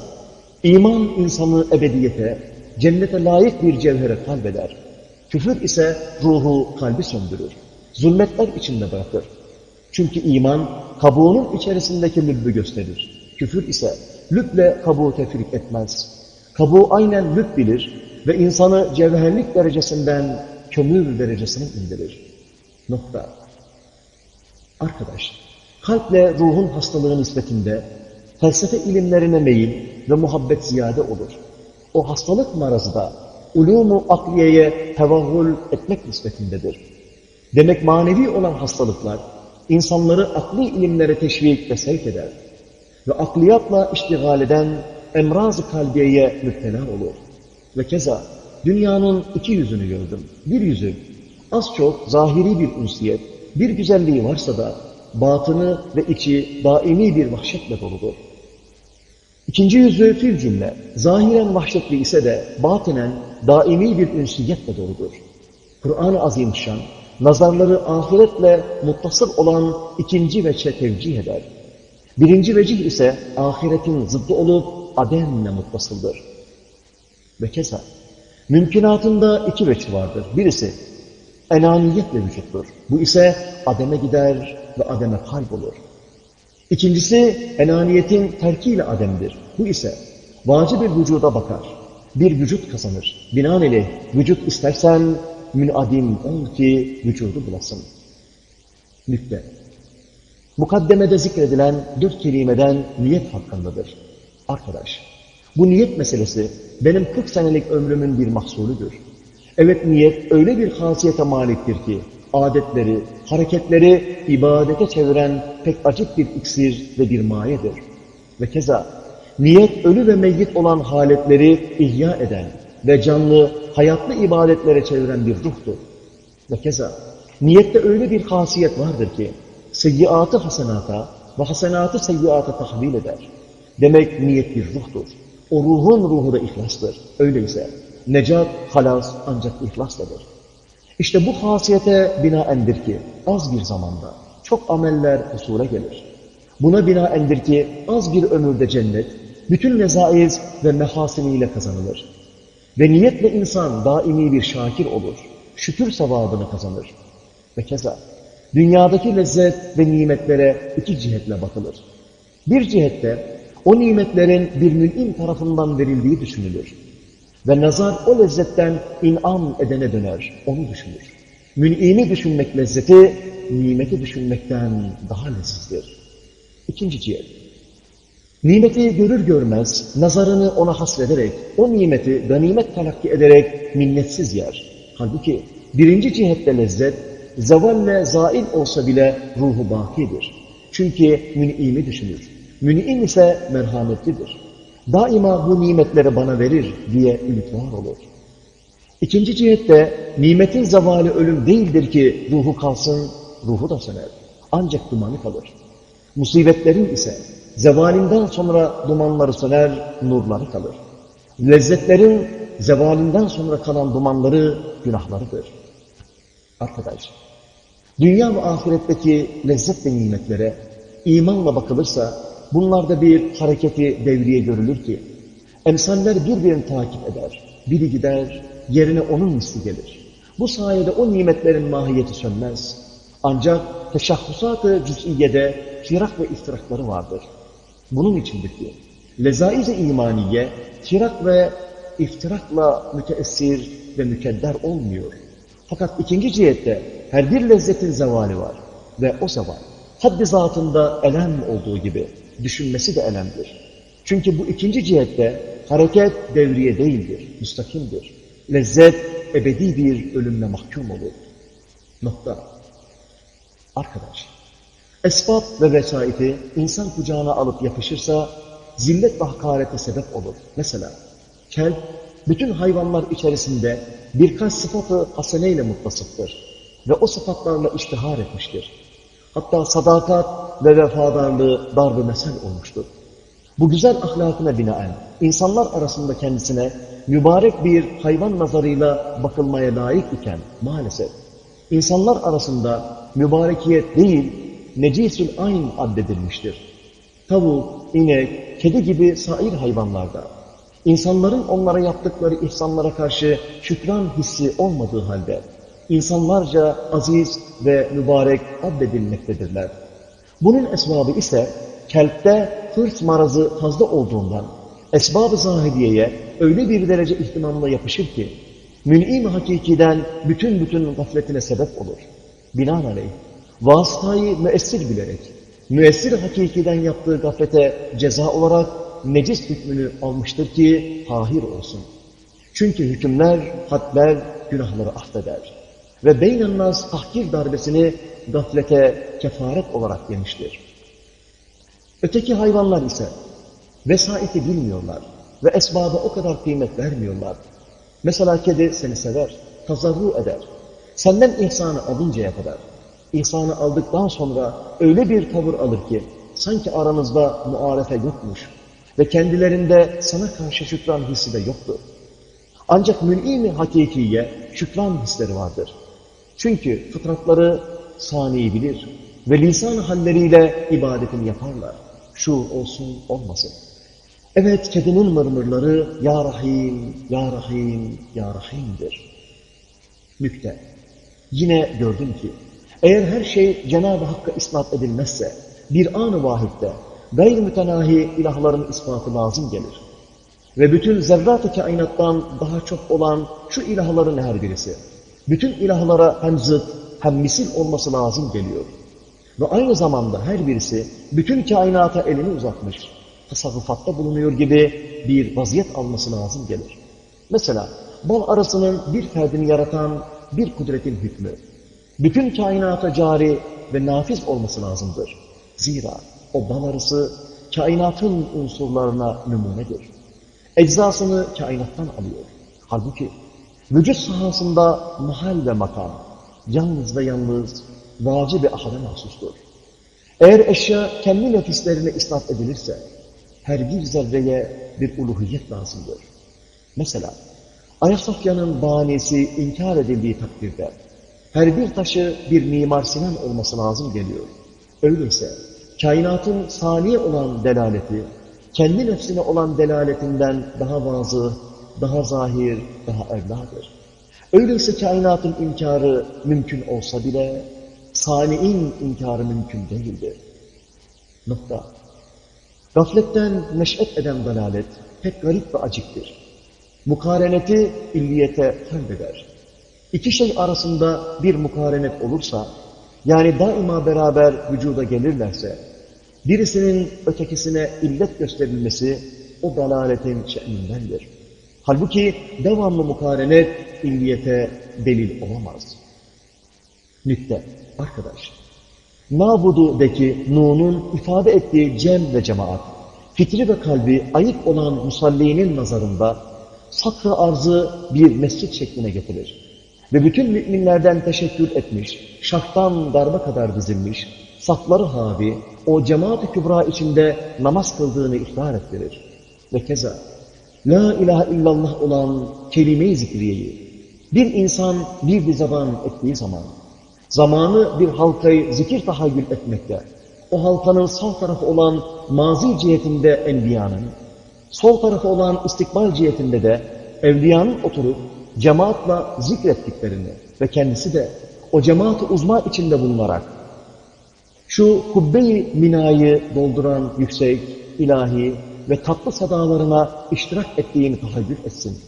iman insanı ebediyete, cennete layık bir cevhere kalbeder. Küfür ise ruhu kalbi söndürür. Zulmetler içinde bırakır. Çünkü iman kabuğunun içerisindeki lübbü gösterir. Küfür ise lüble kabuğu tefrik etmez. Kabuğu aynen lüb bilir ve insanı cevherlik derecesinden kömür derecesine indirir. Nokta. Arkadaş, kalple ruhun hastalığı nispetinde felsefe ilimlerine meyil ve muhabbet ziyade olur. O hastalık marazı da ulumu akliyeye tevahhül etmek nispetindedir. Demek manevi olan hastalıklar insanları akli ilimlere teşvik ve sevk eder ve akliyatla iştigal eden emraz-ı kalbiyeye müptela olur. Ve keza dünyanın iki yüzünü gördüm. Bir yüzü az çok zahiri bir ünsiyet, bir güzelliği varsa da batını ve içi daimi bir vahşetle doludur. İkinci yüzü fil cümle, zahiren vahşetli ise de batinen daimi bir ünsiyetle doludur. Kur'an-ı Azimüşşan, nazarları ahiretle muttasıl olan ikinci veçe tevcih eder. Birinci vecih ise ahiretin zıddı olup ademle muttasıldır. Ve keza, mümkünatında iki veçh vardır. Birisi, enaniyetle vücuttur. Bu ise ademe gider ve ademe kaybolur. İkincisi, enaniyetin terkiyle ademdir. Bu ise vacib bir vücuda bakar. Bir vücut kazanır. Binaenaleyh vücut istersen münadim ol ki vücudu bulasın. Nükte. Mukaddemede zikredilen dört kelimeden niyet hakkındadır. Arkadaş, bu niyet meselesi benim 40 senelik ömrümün bir mahsulüdür. Evet niyet öyle bir hasiyete maliktir ki, adetleri, hareketleri ibadete çeviren pek acık bir iksir ve bir mayedir. Ve keza, niyet ölü ve meyyit olan haletleri ihya eden ve canlı, hayatlı ibadetlere çeviren bir ruhtur. Ve keza, niyette öyle bir hasiyet vardır ki, seyyiatı hasenata ve hasenatı seyyiata tahvil eder. Demek niyet bir ruhtur. O ruhun ruhu da ihlastır. Öyleyse necat, halas ancak ihlasladır. İşte bu hasiyete binaendir ki az bir zamanda çok ameller husule gelir. Buna binaendir ki az bir ömürde cennet bütün lezaiz ve mehasiniyle kazanılır. Ve niyetle insan daimi bir şakir olur. Şükür sevabını kazanır. Ve keza dünyadaki lezzet ve nimetlere iki cihetle bakılır. Bir cihette o nimetlerin bir mül'im tarafından verildiği düşünülür. Ve nazar o lezzetten inam edene döner, onu düşünür. Mün'imi düşünmek lezzeti, nimeti düşünmekten daha lezzetlidir. İkinci cihet. Nimeti görür görmez, nazarını ona hasrederek, o nimeti ganimet talakki ederek minnetsiz yer. Halbuki birinci cihette lezzet, zevalle zail olsa bile ruhu bakidir. Çünkü mün'imi düşünür. Mün'im ise merhametlidir. Daima bu nimetleri bana verir diye ümit olur. İkinci cihette nimetin zavali ölüm değildir ki ruhu kalsın, ruhu da söner. Ancak dumanı kalır. Musibetlerin ise zevalinden sonra dumanları söner, nurları kalır. Lezzetlerin zevalinden sonra kalan dumanları günahlarıdır. Arkadaş, dünya ve ahiretteki lezzet ve nimetlere imanla bakılırsa bunlarda bir hareketi devriye görülür ki emsaller birbirini takip eder. Biri gider, yerine onun misli gelir. Bu sayede o nimetlerin mahiyeti sönmez. Ancak teşahhusat-ı cüz'iyede firak ve iftirakları vardır. Bunun içindir ki lezaiz-i imaniye firak ve iftirakla müteessir ve mükedder olmuyor. Fakat ikinci cihette her bir lezzetin zevali var. Ve o zeval haddi zatında elem olduğu gibi düşünmesi de elemdir. Çünkü bu ikinci cihette hareket devriye değildir, müstakimdir. Lezzet ebedi bir ölümle mahkum olur. Nokta. Arkadaş, esbab ve vesaiti insan kucağına alıp yapışırsa zillet ve hakarete sebep olur. Mesela kelp bütün hayvanlar içerisinde birkaç sıfatı haseneyle muttasıftır ve o sıfatlarla iştihar etmiştir. Hatta sadakat ve vefadarlığı darb-ı mesel olmuştur. Bu güzel ahlakına binaen insanlar arasında kendisine mübarek bir hayvan nazarıyla bakılmaya layık iken maalesef insanlar arasında mübarekiyet değil necisül ayn addedilmiştir. Tavuk, inek, kedi gibi sair hayvanlarda insanların onlara yaptıkları ihsanlara karşı şükran hissi olmadığı halde insanlarca aziz ve mübarek addedilmektedirler. Bunun esbabı ise kelpte hırs marazı fazla olduğundan esbab-ı zahidiyeye öyle bir derece ihtimamla yapışır ki mün'im hakikiden bütün bütün gafletine sebep olur. Binaenaleyh vasıtayı müessir bilerek müessir hakikiden yaptığı gaflete ceza olarak necis hükmünü almıştır ki tahir olsun. Çünkü hükümler, hadler günahları affeder. Ve beynennaz tahkir darbesini gaflete kefaret olarak yemiştir. Öteki hayvanlar ise vesaiti bilmiyorlar ve esbaba o kadar kıymet vermiyorlar. Mesela kedi seni sever, tazarru eder. Senden ihsanı alıncaya kadar. İhsanı aldıktan sonra öyle bir tavır alır ki sanki aranızda muarefe yokmuş ve kendilerinde sana karşı şükran hissi de yoktur. Ancak mün'im-i hakikiye şükran hisleri vardır. Çünkü fıtratları saniyi bilir ve lisan halleriyle ibadetini yaparlar. Şu olsun olmasın. Evet kedinin mırmırları Ya Rahim, Ya Rahim, Ya Rahim'dir. Mükte. Yine gördüm ki eğer her şey Cenab-ı Hakk'a ispat edilmezse bir an-ı vahitte gayr mütenahi ilahların ispatı lazım gelir. Ve bütün zerrat-ı kainattan daha çok olan şu ilahların her birisi bütün ilahlara hem zıt hem misil olması lazım geliyor. Ve aynı zamanda her birisi bütün kainata elini uzatmış, tasarrufatta bulunuyor gibi bir vaziyet alması lazım gelir. Mesela bal arasının bir ferdini yaratan bir kudretin hükmü. Bütün kainata cari ve nafiz olması lazımdır. Zira o bal arısı kainatın unsurlarına numunedir. Eczasını kainattan alıyor. Halbuki vücut sahasında mahal ve makam, yalnız ve yalnız vacib ve ahada mahsustur. Eğer eşya kendi nefislerine isnat edilirse, her bir zerreye bir uluhiyet lazımdır. Mesela, Ayasofya'nın bahanesi inkar edildiği takdirde, her bir taşı bir mimar Sinan olması lazım geliyor. Öyleyse, kainatın saniye olan delaleti, kendi nefsine olan delaletinden daha vazı, daha zahir, daha evladır. Öyleyse kainatın inkarı mümkün olsa bile, sani'in inkarı mümkün değildir. Nokta. Gafletten neş'et eden dalalet pek garip ve acıktır. Mukareneti illiyete halleder. İki şey arasında bir mukarenet olursa, yani daima beraber vücuda gelirlerse, birisinin ötekisine illet gösterilmesi o dalaletin şe'nindendir. Halbuki devamlı mukarenet illiyete delil olamaz. Nükte, arkadaş. Nabudu'daki Nu'nun ifade ettiği cem ve cemaat, fikri ve kalbi ayık olan musallinin nazarında sakra arzı bir mescit şekline getirir. Ve bütün müminlerden teşekkür etmiş, şarttan darba kadar dizilmiş, safları havi, o cemaat-i kübra içinde namaz kıldığını ihbar ettirir. Ve keza, La ilahe illallah olan kelime-i zikriyeyi, bir insan bir bir zaman ettiği zaman, zamanı bir halkayı zikir tahayyül etmekte, o halkanın sağ tarafı olan mazi cihetinde enbiyanın, sol tarafı olan istikbal cihetinde de evliyanın oturup cemaatla zikrettiklerini ve kendisi de o cemaat-ı uzma içinde bulunarak şu kubbe-i minayı dolduran yüksek, ilahi ve tatlı sadalarına iştirak ettiğini tahayyül etsin.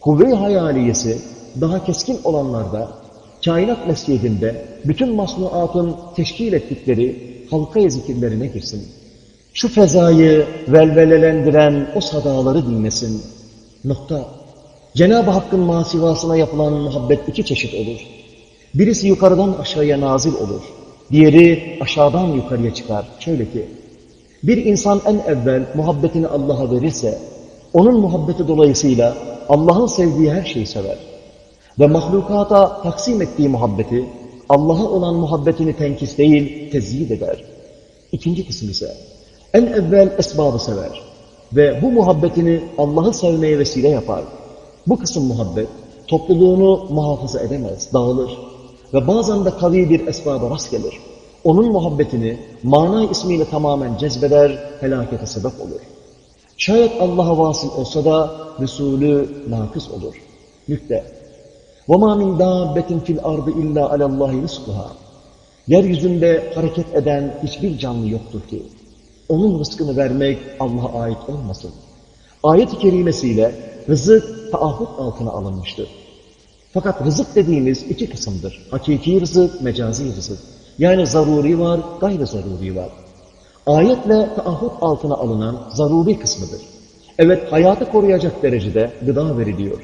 Kuvve-i hayaliyesi daha keskin olanlarda kainat mescidinde bütün masnuatın teşkil ettikleri halka zikirlerine girsin. Şu fezayı velvelelendiren o sadaları dinlesin. Nokta. Cenab-ı Hakk'ın masivasına yapılan muhabbet iki çeşit olur. Birisi yukarıdan aşağıya nazil olur. Diğeri aşağıdan yukarıya çıkar. Şöyle ki, bir insan en evvel muhabbetini Allah'a verirse, onun muhabbeti dolayısıyla Allah'ın sevdiği her şeyi sever. Ve mahlukata taksim ettiği muhabbeti, Allah'a olan muhabbetini tenkis değil, tezyid eder. İkinci kısım ise, en evvel esbabı sever. Ve bu muhabbetini Allah'ı sevmeye vesile yapar. Bu kısım muhabbet, topluluğunu muhafaza edemez, dağılır. Ve bazen de kavi bir esbaba rast gelir Onun muhabbetini mana ismiyle tamamen cezbeder, felakete sebep olur. Şayet Allah'a vasıl olsa da Resulü nakıs olur. Nükte. وَمَا مِنْ دَابَّةٍ فِي الْأَرْضِ اِلَّا عَلَى اللّٰهِ رِزْقُهَا Yeryüzünde hareket eden hiçbir canlı yoktur ki, onun rızkını vermek Allah'a ait olmasın. Ayet-i kerimesiyle rızık taahhüt altına alınmıştır. Fakat rızık dediğimiz iki kısımdır. Hakiki rızık, mecazi rızık. Yani zaruri var, gayri zaruri var. Ayetle taahhüt altına alınan zaruri kısmıdır. Evet, hayatı koruyacak derecede gıda veriliyor.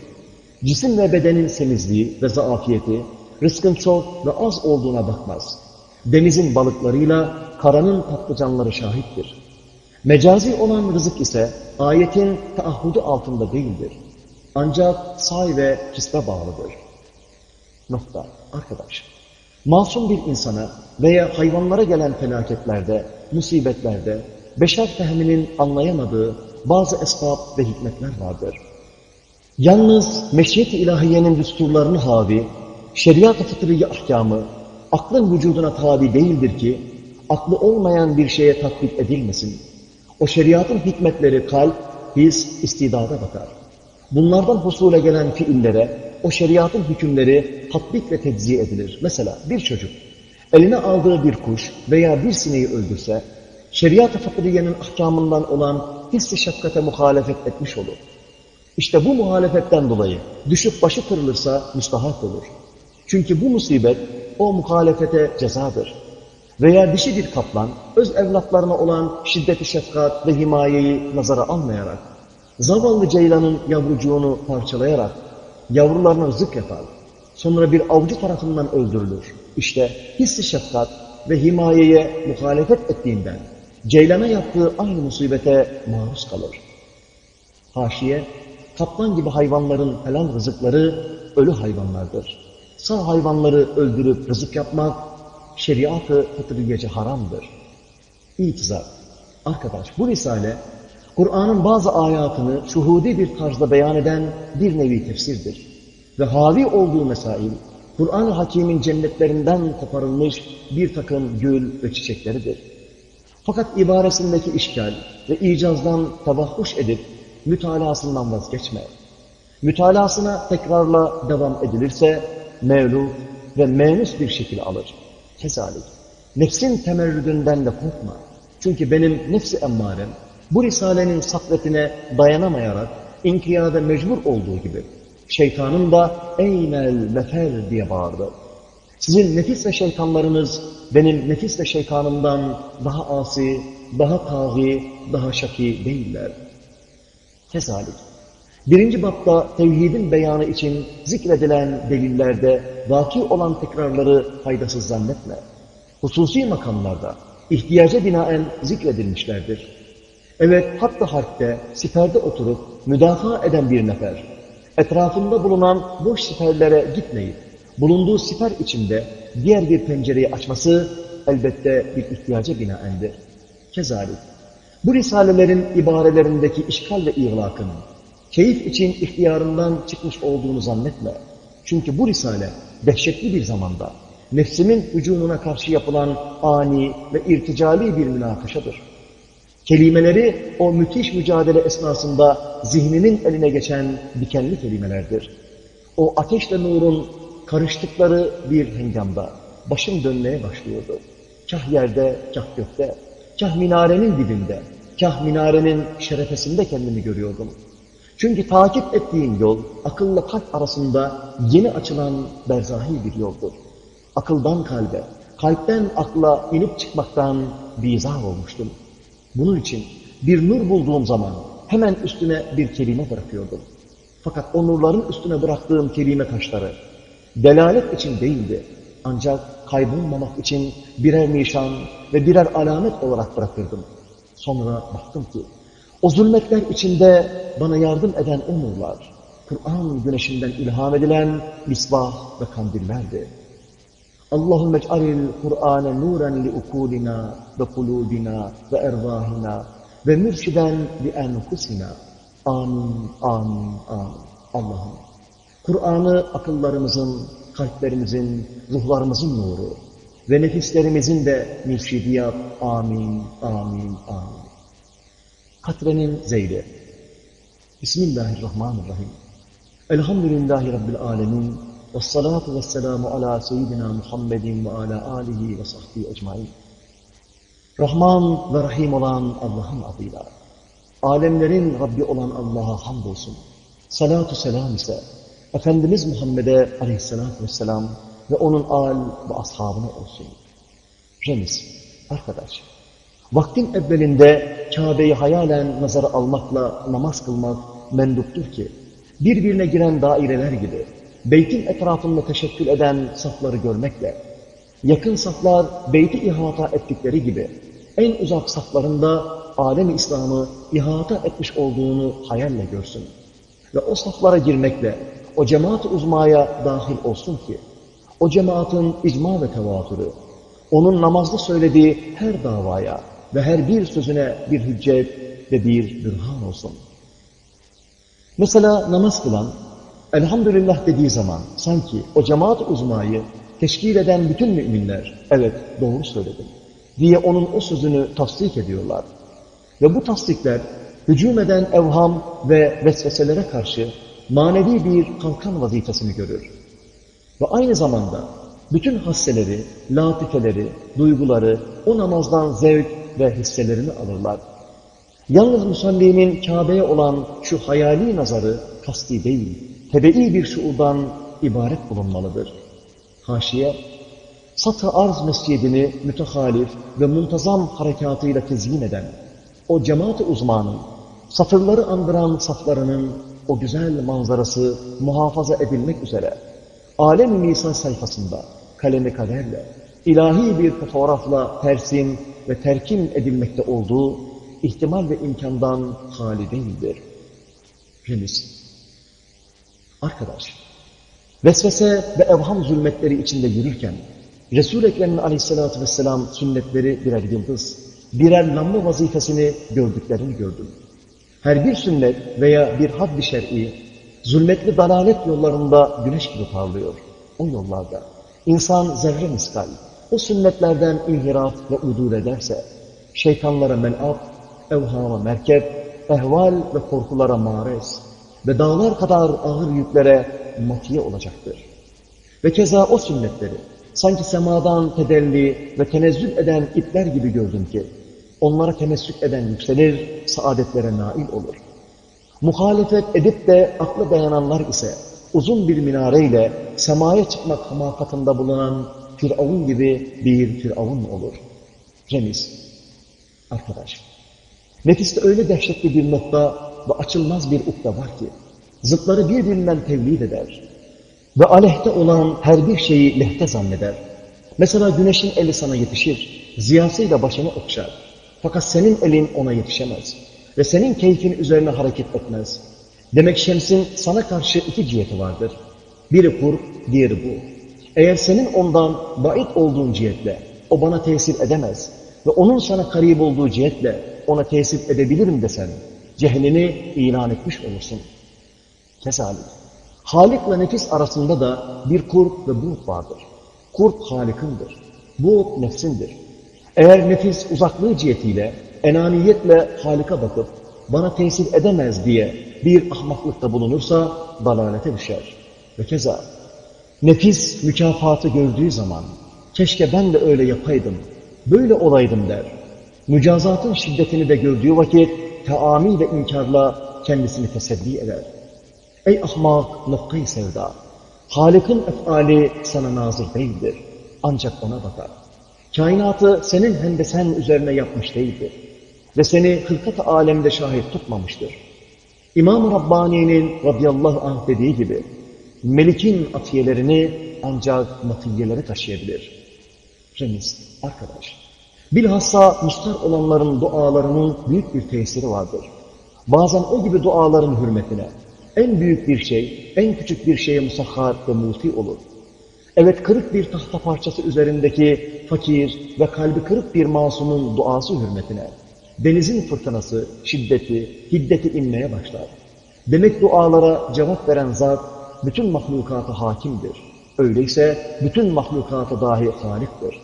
Cisim ve bedenin semizliği ve zaafiyeti, rızkın çok ve az olduğuna bakmaz. Denizin balıklarıyla karanın patlıcanları şahittir. Mecazi olan rızık ise ayetin taahhüdü altında değildir. Ancak say ve kisbe bağlıdır. Nokta. Arkadaş, masum bir insana veya hayvanlara gelen felaketlerde, musibetlerde, beşer fehminin anlayamadığı bazı esbab ve hikmetler vardır. Yalnız meşiyet-i ilahiyenin düsturlarını havi, şeriat-ı fıtriye ahkamı, aklın vücuduna tabi değildir ki, aklı olmayan bir şeye tatbik edilmesin. O şeriatın hikmetleri kalp, his, istidada bakar. Bunlardan husule gelen fiillere, o şeriatın hükümleri tatbik ve tecziye edilir. Mesela bir çocuk, eline aldığı bir kuş veya bir sineği öldürse, şeriat-ı fıtriyenin ahkamından olan hissi şefkate muhalefet etmiş olur. İşte bu muhalefetten dolayı düşüp başı kırılırsa müstahak olur. Çünkü bu musibet o muhalefete cezadır. Veya dişi bir kaplan öz evlatlarına olan şiddeti şefkat ve himayeyi nazara almayarak zavallı ceylanın yavrucuğunu parçalayarak yavrularına rızık yapar. Sonra bir avcı tarafından öldürülür. İşte hissi şefkat ve himayeye muhalefet ettiğinden ceylana yaptığı aynı musibete maruz kalır. Haşiye, kaplan gibi hayvanların helal rızıkları ölü hayvanlardır. Sağ hayvanları öldürüp rızık yapmak şeriat-ı fıtriyece haramdır. İtizar. Arkadaş bu risale Kur'an'ın bazı ayatını şuhudi bir tarzda beyan eden bir nevi tefsirdir. Ve havi olduğu mesail, Kur'an-ı Hakim'in cennetlerinden koparılmış bir takım gül ve çiçekleridir. Fakat ibaresindeki işgal ve icazdan tavahhuş edip mütalasından vazgeçme. Mütalasına tekrarla devam edilirse mevlud ve menus bir şekil alır. Kezalik. Nefsin temerrüdünden de korkma. Çünkü benim nefsi emmarem bu risalenin sakletine dayanamayarak inkiyada mecbur olduğu gibi şeytanın da eynel mefer diye bağırdı. Sizin nefis ve şeytanlarınız benim nefis ve şeytanımdan daha asi, daha taği, daha şaki değiller. Kezalik. Birinci bapta tevhidin beyanı için zikredilen delillerde vaki olan tekrarları faydasız zannetme. Hususi makamlarda ihtiyaca binaen zikredilmişlerdir. Evet, hatta harpte, siperde oturup müdafaa eden bir nefer, etrafında bulunan boş siperlere gitmeyip, bulunduğu siper içinde diğer bir pencereyi açması elbette bir ihtiyaca binaendir. Kezalik. Bu risalelerin ibarelerindeki işgal ve iğlakın, keyif için ihtiyarından çıkmış olduğunu zannetme. Çünkü bu risale dehşetli bir zamanda nefsimin hücumuna karşı yapılan ani ve irticali bir münakaşadır. Kelimeleri o müthiş mücadele esnasında zihninin eline geçen dikenli kelimelerdir. O ateşle nurun karıştıkları bir hengamda başım dönmeye başlıyordu. Kah yerde, kah gökte, kah minarenin dibinde, kah minarenin şerefesinde kendimi görüyordum. Çünkü takip ettiğim yol, akılla kalp arasında yeni açılan berzahi bir yoldur. Akıldan kalbe, kalpten akla inip çıkmaktan bizar olmuştum. Bunun için bir nur bulduğum zaman hemen üstüne bir kelime bırakıyordum. Fakat o nurların üstüne bıraktığım kelime taşları delalet için değildi. Ancak kaybolmamak için birer nişan ve birer alamet olarak bırakırdım. Sonra baktım ki o zulmetler içinde bana yardım eden o nurlar, Kur'an güneşinden ilham edilen misbah ve kandillerdi. Ukulina ve kulubina ve ervahina ve mürşiden li enfusina. Amin, amin, amin. Allah'ım Kur'an'ı akıllarımızın, kalplerimizin, ruhlarımızın nuru ve nefislerimizin de mürşidiyat. Amin, amin, amin. Katrenin zeyli. Bismillahirrahmanirrahim. Elhamdülillahi Rabbil alemin. Vessalatu vesselamu ala seyyidina Muhammedin ve ala alihi ve sahbihi ecmain. Rahman ve Rahim olan Allah'ın adıyla, alemlerin Rabbi olan Allah'a hamdolsun. Salatu selam ise Efendimiz Muhammed'e aleyhissalatü vesselam ve onun al ve ashabına olsun. Remiz, arkadaş, vaktin evvelinde Kabe'yi hayalen nazara almakla namaz kılmak menduptur ki, birbirine giren daireler gibi, beytin etrafında teşekkül eden safları görmekle, yakın saflar beyti ihata ettikleri gibi, en uzak saflarında alem İslam'ı ihata etmiş olduğunu hayalle görsün. Ve o saflara girmekle, o cemaat uzmaya dahil olsun ki, o cemaatin icma ve tevatürü, onun namazda söylediği her davaya ve her bir sözüne bir hüccet ve bir bürhan olsun. Mesela namaz kılan, elhamdülillah dediği zaman sanki o cemaat uzmayı teşkil eden bütün müminler, evet doğru söyledim, diye onun o sözünü tasdik ediyorlar. Ve bu tasdikler hücum eden evham ve vesveselere karşı manevi bir kalkan vazifesini görür. Ve aynı zamanda bütün hasseleri, latifeleri, duyguları o namazdan zevk ve hisselerini alırlar. Yalnız musallinin Kabe'ye olan şu hayali nazarı kasti değil, tebe'i bir şuurdan ibaret bulunmalıdır. Haşiye, Sat-ı Arz mescidini mütehalif ve muntazam harekatıyla tezyin eden, o cemaat-ı uzmanın, satırları andıran saflarının o güzel manzarası muhafaza edilmek üzere alem lisan sayfasında kalemi kaderle ilahi bir fotoğrafla tersim ve terkim edilmekte olduğu ihtimal ve imkandan hali değildir. Remiz. Arkadaş, vesvese ve evham zulmetleri içinde yürürken Resul-i Ekrem'in aleyhissalatü vesselam sünnetleri birer yıldız, birer lamba vazifesini gördüklerini gördüm. Her bir sünnet veya bir haddi şer'i, zulmetli dalalet yollarında güneş gibi parlıyor. O yollarda insan zerre miskal, o sünnetlerden inhiraf ve udul ederse, şeytanlara men'af, evhama merkep, ehval ve korkulara mares ve dağlar kadar ağır yüklere matiye olacaktır. Ve keza o sünnetleri sanki semadan tedelli ve tenezzül eden ipler gibi gördüm ki, onlara temessük eden yükselir, saadetlere nail olur. Muhalefet edip de aklı dayananlar ise uzun bir minareyle semaya çıkmak hamakatında bulunan Firavun gibi bir Firavun olur. Remiz, arkadaş, nefiste öyle dehşetli bir nokta ve açılmaz bir ukde var ki, zıtları birbirinden tevlid eder ve aleyhte olan her bir şeyi lehte zanneder. Mesela güneşin eli sana yetişir, ziyasıyla başını okşar. Fakat senin elin ona yetişemez ve senin keyfin üzerine hareket etmez. Demek şemsin sana karşı iki ciheti vardır. Biri kur, diğeri bu. Eğer senin ondan bait olduğun cihetle o bana tesir edemez ve onun sana karib olduğu cihetle ona tesir edebilirim desen, cehlini ilan etmiş olursun. Kesalik. Halik'le nefis arasında da bir kurt ve buğut vardır. Kurt Halik'indir. Buğut nefsindir. Eğer nefis uzaklığı cihetiyle, enaniyetle Halik'a bakıp bana tesir edemez diye bir ahmaklıkta bulunursa dalalete düşer. Ve keza nefis mükafatı gördüğü zaman keşke ben de öyle yapaydım, böyle olaydım der. Mücazatın şiddetini de gördüğü vakit teami ve inkarla kendisini teselli eder. Ey ahmak noktayı sevda! Halik'in efali sana nazır değildir. Ancak ona bakar. Kainatı senin hendesen üzerine yapmış değildir. Ve seni hılkat alemde şahit tutmamıştır. İmam-ı Rabbani'nin radıyallahu anh dediği gibi, Melik'in atiyelerini ancak matiyeleri taşıyabilir. Remiz, arkadaş, bilhassa mustar olanların dualarının büyük bir tesiri vardır. Bazen o gibi duaların hürmetine, en büyük bir şey, en küçük bir şeye musahhar ve muti olur. Evet kırık bir tahta parçası üzerindeki fakir ve kalbi kırık bir masumun duası hürmetine denizin fırtınası, şiddeti, hiddeti inmeye başlar. Demek dualara cevap veren zat bütün mahlukata hakimdir. Öyleyse bütün mahlukata dahi haliktir.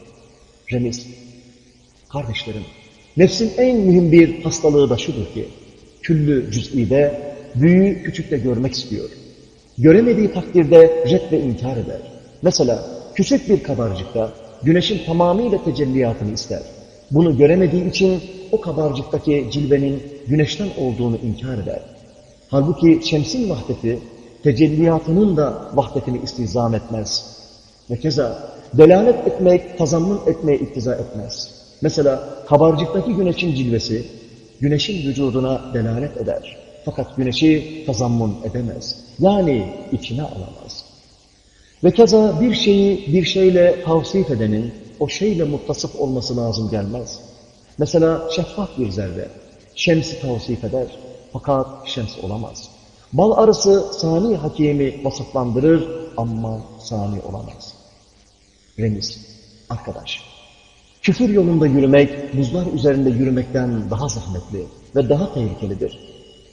Remiz, kardeşlerim, nefsin en mühim bir hastalığı da şudur ki, küllü cüz'ide büyüğü küçükte görmek istiyor. Göremediği takdirde red ve inkar eder. Mesela küçük bir kabarcıkta güneşin tamamıyla tecelliyatını ister. Bunu göremediği için o kabarcıktaki cilvenin güneşten olduğunu inkar eder. Halbuki şemsin vahdeti tecelliyatının da vahdetini istizam etmez. Ve keza delalet etmek, tazammun etmeye iktiza etmez. Mesela kabarcıktaki güneşin cilvesi güneşin vücuduna delalet eder. Fakat güneşi tazammun edemez. Yani içine alamaz. Ve keza bir şeyi bir şeyle tavsif edenin o şeyle muttasıf olması lazım gelmez. Mesela şeffaf bir zerre şemsi tavsif eder fakat şems olamaz. Bal arısı sani hakimi vasıflandırır ama sani olamaz. Remiz, arkadaş, küfür yolunda yürümek buzlar üzerinde yürümekten daha zahmetli ve daha tehlikelidir.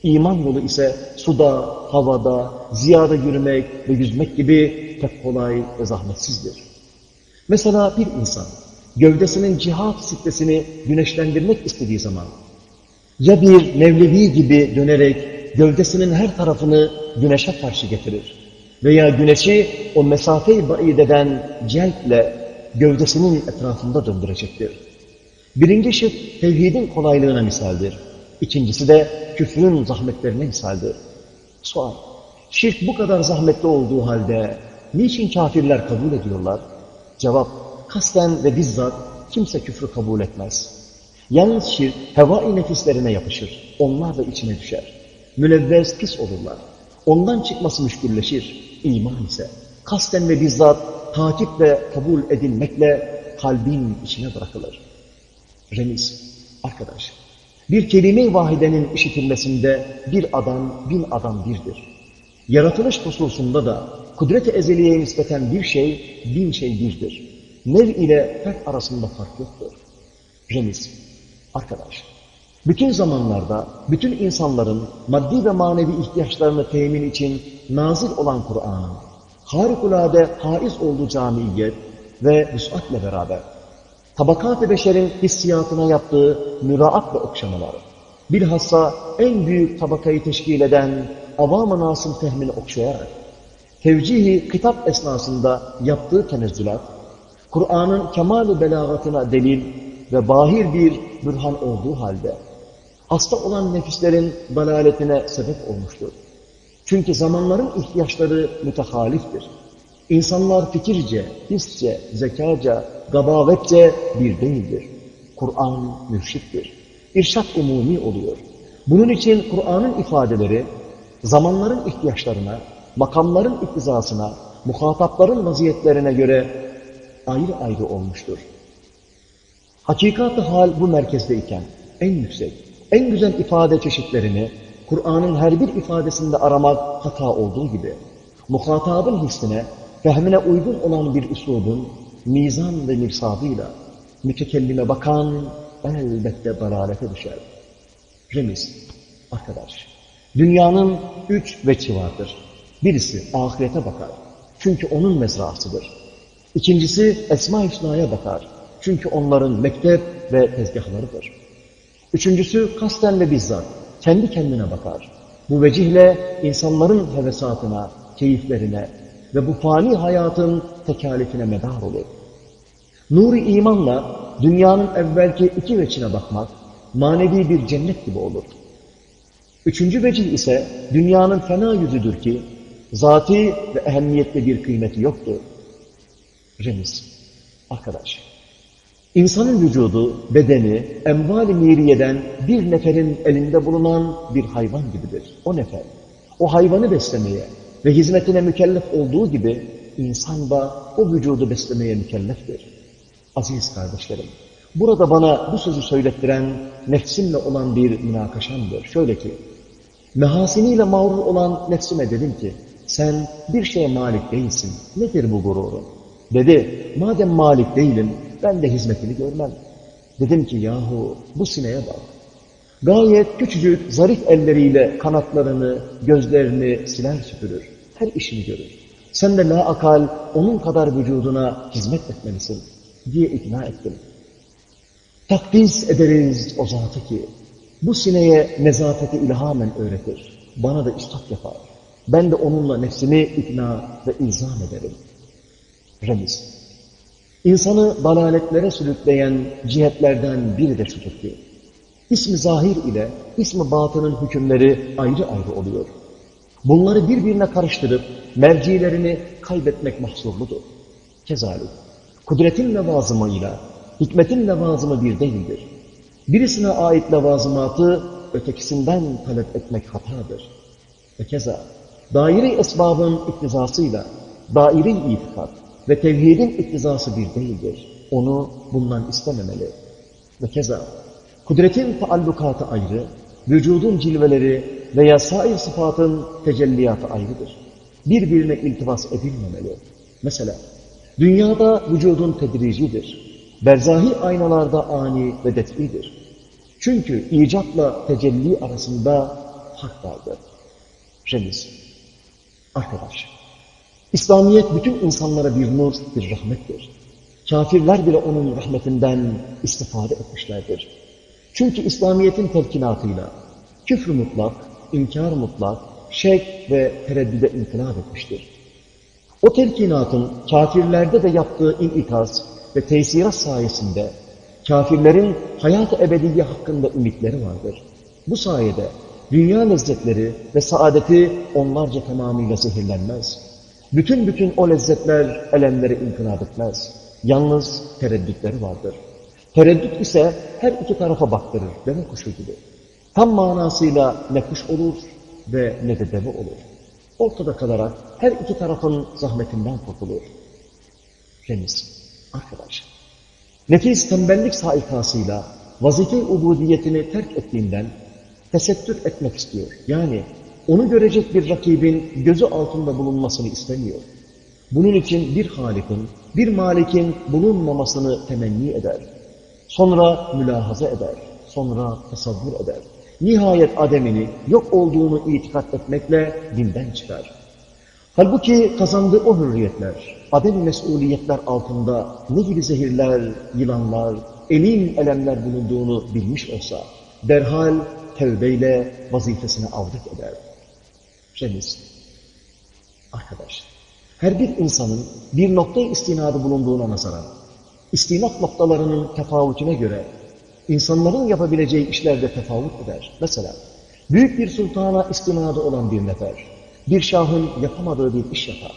İman yolu ise suda, havada, ziyada yürümek ve yüzmek gibi pek kolay ve zahmetsizdir. Mesela bir insan gövdesinin cihat sitesini güneşlendirmek istediği zaman ya bir Mevlevi gibi dönerek gövdesinin her tarafını güneşe karşı getirir veya güneşi o mesafe-i baideden celple gövdesinin etrafında döndürecektir. Birinci şık tevhidin kolaylığına misaldir. İkincisi de küfrün zahmetlerine misaldir. Sual, şirk bu kadar zahmetli olduğu halde niçin kafirler kabul ediyorlar? Cevap, kasten ve bizzat kimse küfrü kabul etmez. Yalnız şirk heva-i nefislerine yapışır. Onlar da içine düşer. Münevvez pis olurlar. ondan çıkması müşkülleşir. İman ise kasten ve bizzat takip ve kabul edilmekle kalbin içine bırakılır. Remiz, arkadaş, bir kelime-i vahidenin işitilmesinde bir adam, bin adam birdir. Yaratılış hususunda da kudret-i ezeliye nispeten bir şey, bin şey birdir. Nev ile fert arasında fark yoktur. Remiz, arkadaş, bütün zamanlarda, bütün insanların maddi ve manevi ihtiyaçlarını temin için nazil olan Kur'an'ın harikulade haiz olduğu camiyet ve vüs'atle beraber tabakat-ı beşerin hissiyatına yaptığı müraat ve okşamalar, bilhassa en büyük tabakayı teşkil eden avam-ı nasıl fehmini okşayarak, tevcihi kitap esnasında yaptığı tenezzülat, Kur'an'ın kemal-i belagatına delil ve bahir bir bürhan olduğu halde, hasta olan nefislerin dalaletine sebep olmuştur. Çünkü zamanların ihtiyaçları mütehaliftir. İnsanlar fikirce, hisçe, zekaca, gabavetçe bir değildir. Kur'an mürşittir. İrşat umumi oluyor. Bunun için Kur'an'ın ifadeleri zamanların ihtiyaçlarına, makamların iktizasına, muhatapların vaziyetlerine göre ayrı ayrı olmuştur. Hakikat-ı hal bu merkezdeyken en yüksek, en güzel ifade çeşitlerini Kur'an'ın her bir ifadesinde aramak hata olduğu gibi, muhatabın hissine, fehmine uygun olan bir üslubun mizan ve mirsabıyla mütekellime bakan elbette dalalete düşer. Remiz, arkadaş, dünyanın üç veçi vardır. Birisi ahirete bakar. Çünkü onun mezrasıdır. İkincisi Esma-i Hüsna'ya bakar. Çünkü onların mektep ve tezgahlarıdır. Üçüncüsü kasten ve bizzat kendi kendine bakar. Bu vecihle insanların hevesatına, keyiflerine ve bu fani hayatın tekalifine medar olur. Nuri imanla dünyanın evvelki iki veçine bakmak, manevi bir cennet gibi olur. Üçüncü vecih ise dünyanın fena yüzüdür ki, zati ve ehemmiyetli bir kıymeti yoktur. Remiz, arkadaş, insanın vücudu, bedeni, emval-i miriyeden bir neferin elinde bulunan bir hayvan gibidir. O nefer, o hayvanı beslemeye ve hizmetine mükellef olduğu gibi insan da o vücudu beslemeye mükelleftir. Aziz kardeşlerim, burada bana bu sözü söylettiren nefsimle olan bir münakaşamdır. Şöyle ki, mehasiniyle mağrur olan nefsime dedim ki, sen bir şeye malik değilsin. Nedir bu gururun? Dedi, madem malik değilim, ben de hizmetini görmem. Dedim ki yahu bu sineye bak. Gayet küçücük, zarif elleriyle kanatlarını, gözlerini siler süpürür. Her işini görür. Sen de la akal onun kadar vücuduna hizmet etmelisin diye ikna ettim. Takdis ederiz o zatı ki bu sineye nezafeti ilhamen öğretir. Bana da istat yapar. Ben de onunla nefsimi ikna ve ilzam ederim. Remiz. İnsanı dalaletlere sürükleyen cihetlerden biri de şudur ki, ismi zahir ile ismi batının hükümleri ayrı ayrı oluyor. Bunları birbirine karıştırıp mercilerini kaybetmek mahsurludur. Kezalik, kudretin levazımıyla hikmetin levazımı bir değildir. Birisine ait levazımatı ötekisinden talep etmek hatadır. Ve keza daire esbabın iktizasıyla daire itikat ve tevhidin iktizası bir değildir. Onu bundan istememeli. Ve keza kudretin taallukatı ayrı, vücudun cilveleri veya sair sıfatın tecelliyatı ayrıdır. Birbirine iltibas edilmemeli. Mesela dünyada vücudun tedricidir. Berzahi aynalarda ani ve detlidir. Çünkü icatla tecelli arasında hak vardır. Remiz, arkadaş, İslamiyet bütün insanlara bir nur, bir rahmettir. Kafirler bile onun rahmetinden istifade etmişlerdir. Çünkü İslamiyet'in telkinatıyla küfrü mutlak, inkar mutlak, şek ve tereddüde inkılap etmiştir. O telkinatın kafirlerde de yaptığı inikaz ve tesirat sayesinde kafirlerin hayat-ı ebediye hakkında ümitleri vardır. Bu sayede dünya lezzetleri ve saadeti onlarca tamamıyla zehirlenmez. Bütün bütün o lezzetler elemleri inkılap etmez. Yalnız tereddütleri vardır. Tereddüt ise her iki tarafa baktırır, deve kuşu gibi. Tam manasıyla ne kuş olur ve ne de deve olur. Ortada kalarak her iki tarafın zahmetinden kurtulur. Remiz, arkadaş. Nefis tembellik saikasıyla vazife ubudiyetini terk ettiğinden tesettür etmek istiyor. Yani onu görecek bir rakibin gözü altında bulunmasını istemiyor. Bunun için bir Halik'in, bir Malik'in bulunmamasını temenni eder. Sonra mülahaza eder. Sonra tasavvur eder. Nihayet ademini, yok olduğunu itikat etmekle dinden çıkar. Halbuki kazandığı o hürriyetler, adem mesuliyetler altında ne gibi zehirler, yılanlar, elim elemler bulunduğunu bilmiş olsa, derhal tevbeyle vazifesine avdet eder. Remiz, arkadaş, her bir insanın bir noktaya istinadı bulunduğuna nazaran, istinat noktalarının tefavutine göre insanların yapabileceği işlerde tefavut eder. Mesela büyük bir sultana istinadı olan bir nefer, bir şahın yapamadığı bir iş yapar.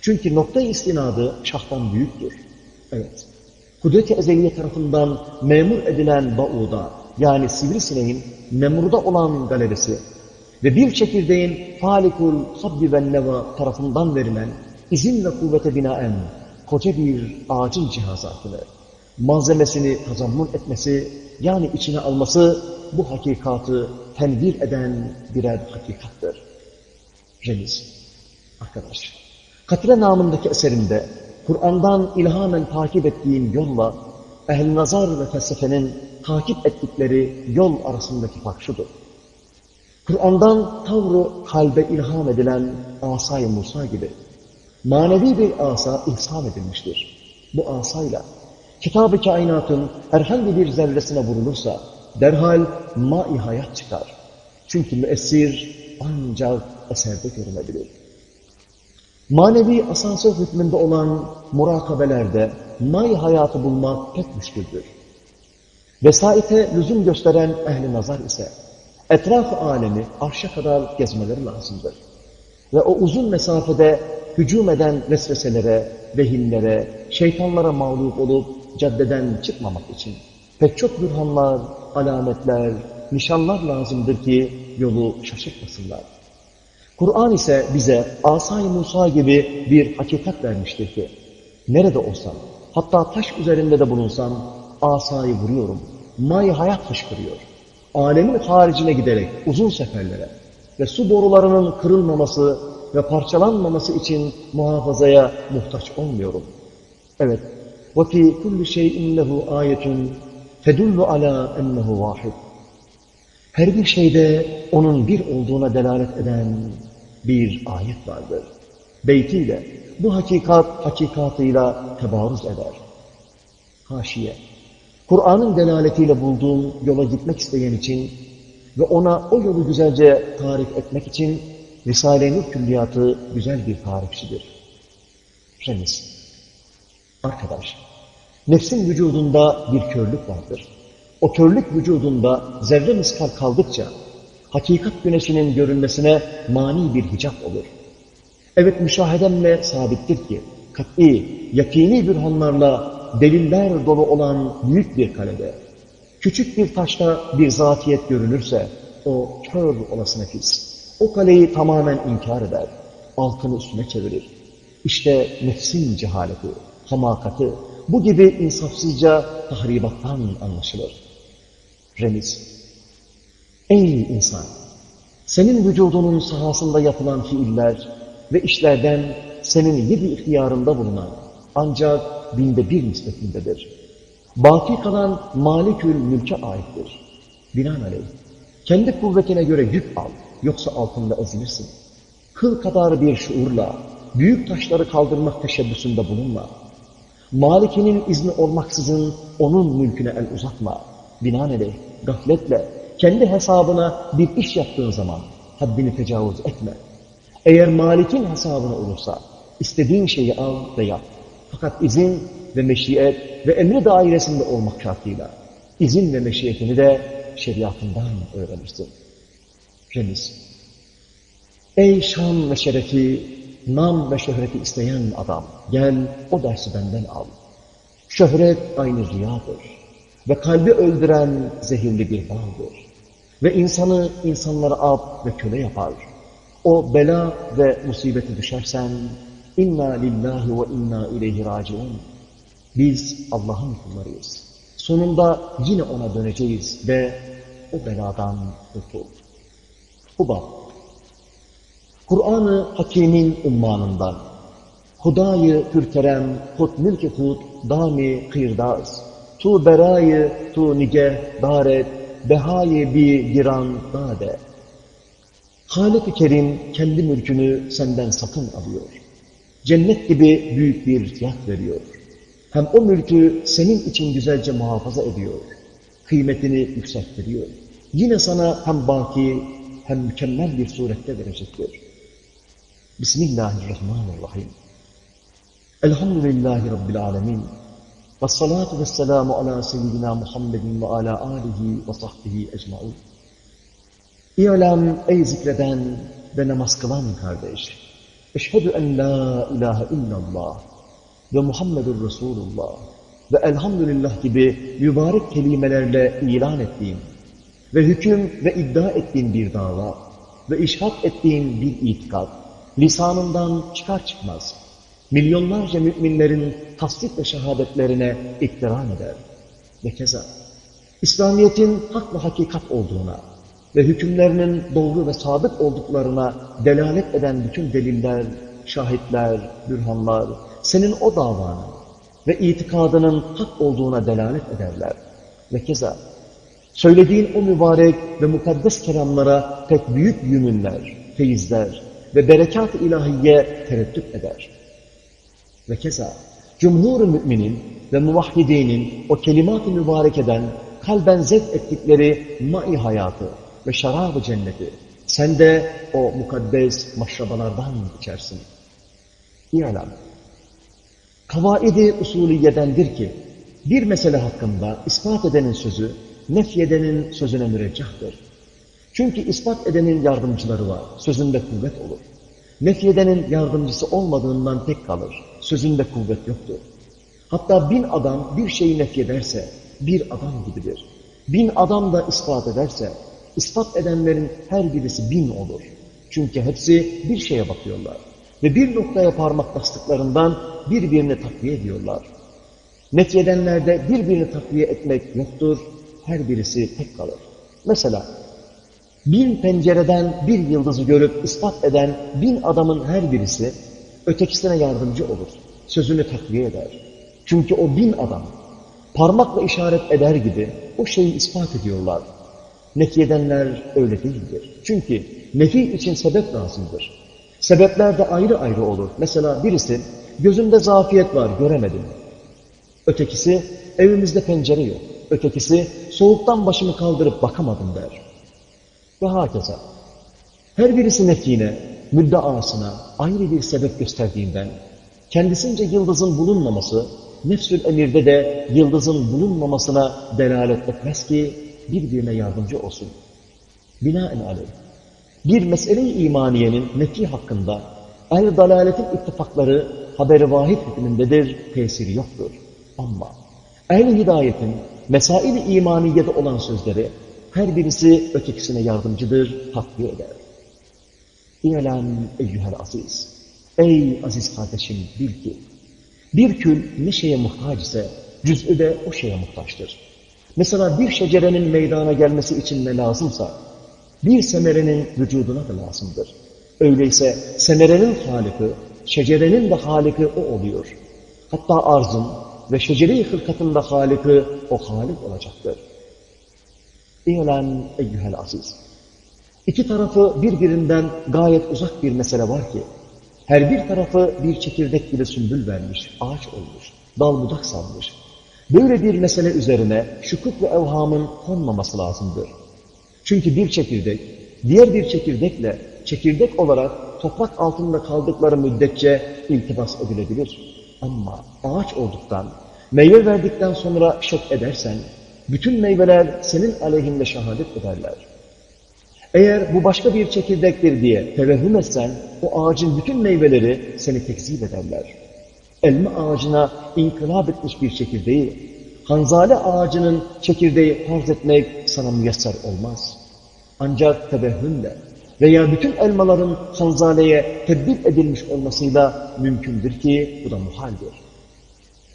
Çünkü nokta istinadı şahtan büyüktür. Evet. Kudret-i Ezeliye tarafından memur edilen Bauda, yani sivrisineğin memurda olan galerisi ve bir çekirdeğin falikul habbi ve neva tarafından verilen izin ve kuvvete binaen koca bir ağacın cihazatını, malzemesini tazammun etmesi, yani içine alması bu hakikatı tenvir eden birer hakikattır. Remiz, arkadaş, Katire namındaki eserinde Kur'an'dan ilhamen takip ettiğim yolla ehl nazar ve felsefenin takip ettikleri yol arasındaki fark şudur. Kur'an'dan tavrı kalbe ilham edilen asay Musa gibi manevi bir asa ihsan edilmiştir. Bu asayla kitab-ı kainatın herhangi bir zerresine vurulursa derhal ma-i hayat çıkar. Çünkü müessir ancak eserde görünebilir. Manevi asansör hükmünde olan murakabelerde may hayatı bulmak pek müşküldür. Vesaite lüzum gösteren ehli nazar ise etraf alemi arşa kadar gezmeleri lazımdır. Ve o uzun mesafede hücum eden vesveselere, vehimlere, şeytanlara mağlup olup caddeden çıkmamak için pek çok bürhanlar, alametler, nişanlar lazımdır ki yolu şaşırtmasınlar. Kur'an ise bize Asay Musa gibi bir hakikat vermiştir ki nerede olsam, hatta taş üzerinde de bulunsam asayı vuruyorum. May hayat fışkırıyor Alemin haricine giderek uzun seferlere ve su borularının kırılmaması ve parçalanmaması için muhafazaya muhtaç olmuyorum. Evet, وَفِي كُلِّ شَيْءٍ لَهُ آيَةٌ تَدُلُّ عَلَى اَنَّهُ وَاحِدٌ Her bir şeyde onun bir olduğuna delalet eden bir ayet vardır. Beytiyle bu hakikat hakikatıyla tebarüz eder. Haşiye. Kur'an'ın delaletiyle bulduğum yola gitmek isteyen için ve ona o yolu güzelce tarif etmek için Risale-i külliyatı güzel bir tarifçidir. Remiz. Arkadaş, nefsin vücudunda bir körlük vardır. O körlük vücudunda zerre miskal kaldıkça hakikat güneşinin görünmesine mani bir hicap olur. Evet müşahedemle sabittir ki kat'i, yakini bürhanlarla deliller dolu olan büyük bir kalede küçük bir taşta bir zatiyet görünürse o kör olası nefis. O kaleyi tamamen inkar eder. Altını üstüne çevirir. İşte nefsin cehaleti, hamakati bu gibi insafsızca tahribattan anlaşılır. Remiz Ey insan! Senin vücudunun sahasında yapılan fiiller ve işlerden senin yedi ihtiyarında bulunan ancak binde bir nispetindedir. Baki kalan malikül mülke aittir. Binaenaleyh, kendi kuvvetine göre yük al, yoksa altında ezilirsin. Kıl kadar bir şuurla, büyük taşları kaldırmak teşebbüsünde bulunma. Malikinin izni olmaksızın onun mülküne el uzatma. Binaenaleyh, gafletle, kendi hesabına bir iş yaptığın zaman haddini tecavüz etme. Eğer malikin hesabına olursa istediğin şeyi al ve yap. Fakat izin ve meşiyet ve emri dairesinde olmak şartıyla izin ve meşiyetini de şeriatından öğrenirsin. Remiz Ey şan ve şerefi, nam ve şöhreti isteyen adam, gel o dersi benden al. Şöhret aynı riyadır ve kalbi öldüren zehirli bir bağdır. Ve insanı insanlara ab ve köle yapar. o bela ve musibeti düşersen inna lillahi ve inna ileyhi raciun. Biz Allah'ın kullarıyız. Sonunda yine ona döneceğiz ve o beladan kurtul. Hubab Kur'an-ı Hakim'in ummanından Hudayı Pürkerem, Hud mülk Hud, Dami Kıyırdaz, Tu berayı, tu nige, daret, behayı bir giran dade. Halik-i Kerim kendi mülkünü senden satın alıyor. Cennet gibi büyük bir fiyat veriyor. Hem o mülkü senin için güzelce muhafaza ediyor. Kıymetini yükselttiriyor. Yine sana hem baki hem mükemmel bir surette verecektir. Bismillahirrahmanirrahim. Elhamdülillahi Rabbil alemin. Ve salatu ve selamu ala seyyidina Muhammedin ve ala alihi ve sahbihi ecmain. İ'lam ey zikreden ve namaz kılan kardeş. Eşhedü en la ilahe illallah ve Muhammedur Resulullah ve elhamdülillah gibi mübarek kelimelerle ilan ettiğim ve hüküm ve iddia ettiğin bir dava ve işhat ettiğin bir itikat lisanından çıkar çıkmaz milyonlarca müminlerin tasdik ve şehadetlerine iktiran eder. Ve keza İslamiyet'in hak ve hakikat olduğuna ve hükümlerinin doğru ve sadık olduklarına delalet eden bütün deliller, şahitler, bürhanlar, senin o davanın ve itikadının hak olduğuna delalet ederler. Ve keza söylediğin o mübarek ve mukaddes kelamlara pek büyük yümünler, feyizler ve berekat-ı ilahiye tereddüt eder. Ve keza cumhur müminin ve muvahhidinin o kelimat-ı mübarekeden kalben zevk ettikleri mai hayatı ve şarabı cenneti sen de o mukaddes maşrabalardan içersin. İ'lam. Kavaidi usuliyedendir ki bir mesele hakkında ispat edenin sözü nefyedenin sözüne müreccahtır. Çünkü ispat edenin yardımcıları var, sözünde kuvvet olur. Nefyedenin yardımcısı olmadığından tek kalır, sözünde kuvvet yoktur. Hatta bin adam bir şeyi nefyederse bir adam gibidir. Bin adam da ispat ederse, ispat edenlerin her birisi bin olur. Çünkü hepsi bir şeye bakıyorlar. Ve bir noktaya parmak bastıklarından birbirini takviye ediyorlar. Nefyedenlerde birbirini takviye etmek yoktur, her birisi tek kalır. Mesela bin pencereden bir yıldızı görüp ispat eden bin adamın her birisi ötekisine yardımcı olur. Sözünü takviye eder. Çünkü o bin adam parmakla işaret eder gibi o şeyi ispat ediyorlar. Nefi edenler öyle değildir. Çünkü nefi için sebep lazımdır. Sebepler de ayrı ayrı olur. Mesela birisi gözünde zafiyet var göremedim. Ötekisi evimizde pencere yok. Ötekisi soğuktan başımı kaldırıp bakamadım der. Ve hakeza. Her birisi nefine, müddeasına ayrı bir sebep gösterdiğinden, kendisince yıldızın bulunmaması, nefsül emirde de yıldızın bulunmamasına delalet etmez ki birbirine yardımcı olsun. Binaenaleyh, bir mesele-i imaniyenin nefi hakkında ayrı dalaletin ittifakları haberi vahid hükmündedir, tesiri yoktur. Ama ehl hidayetin mesail-i imaniyede olan sözleri her birisi ötekisine yardımcıdır, takviye eder. İ'lem eyyühel aziz. Ey aziz kardeşim bil ki, bir kül ne şeye muhtaç ise cüz'ü de o şeye muhtaçtır. Mesela bir şecerenin meydana gelmesi için ne lazımsa, bir semerenin vücuduna da lazımdır. Öyleyse semerenin haliki, şecerenin de haliki o oluyor. Hatta arzın ve şecere-i hırkatın da haliki o halik olacaktır. İ'len eyyühel aziz. İki tarafı birbirinden gayet uzak bir mesele var ki, her bir tarafı bir çekirdek gibi sümbül vermiş, ağaç olmuş, dal budak salmış. Böyle bir mesele üzerine şukuk ve evhamın konmaması lazımdır. Çünkü bir çekirdek, diğer bir çekirdekle çekirdek olarak toprak altında kaldıkları müddetçe iltibas edilebilir. Ama ağaç olduktan, meyve verdikten sonra şok edersen, bütün meyveler senin aleyhinde şehadet ederler. Eğer bu başka bir çekirdektir diye tevehüm etsen, o ağacın bütün meyveleri seni tekzip ederler. Elma ağacına inkılap etmiş bir çekirdeği, hanzale ağacının çekirdeği farz etmek sana müyesser olmaz. Ancak tevehhümle, veya bütün elmaların hanzaleye tebdil edilmiş olmasıyla mümkündür ki bu da muhaldir.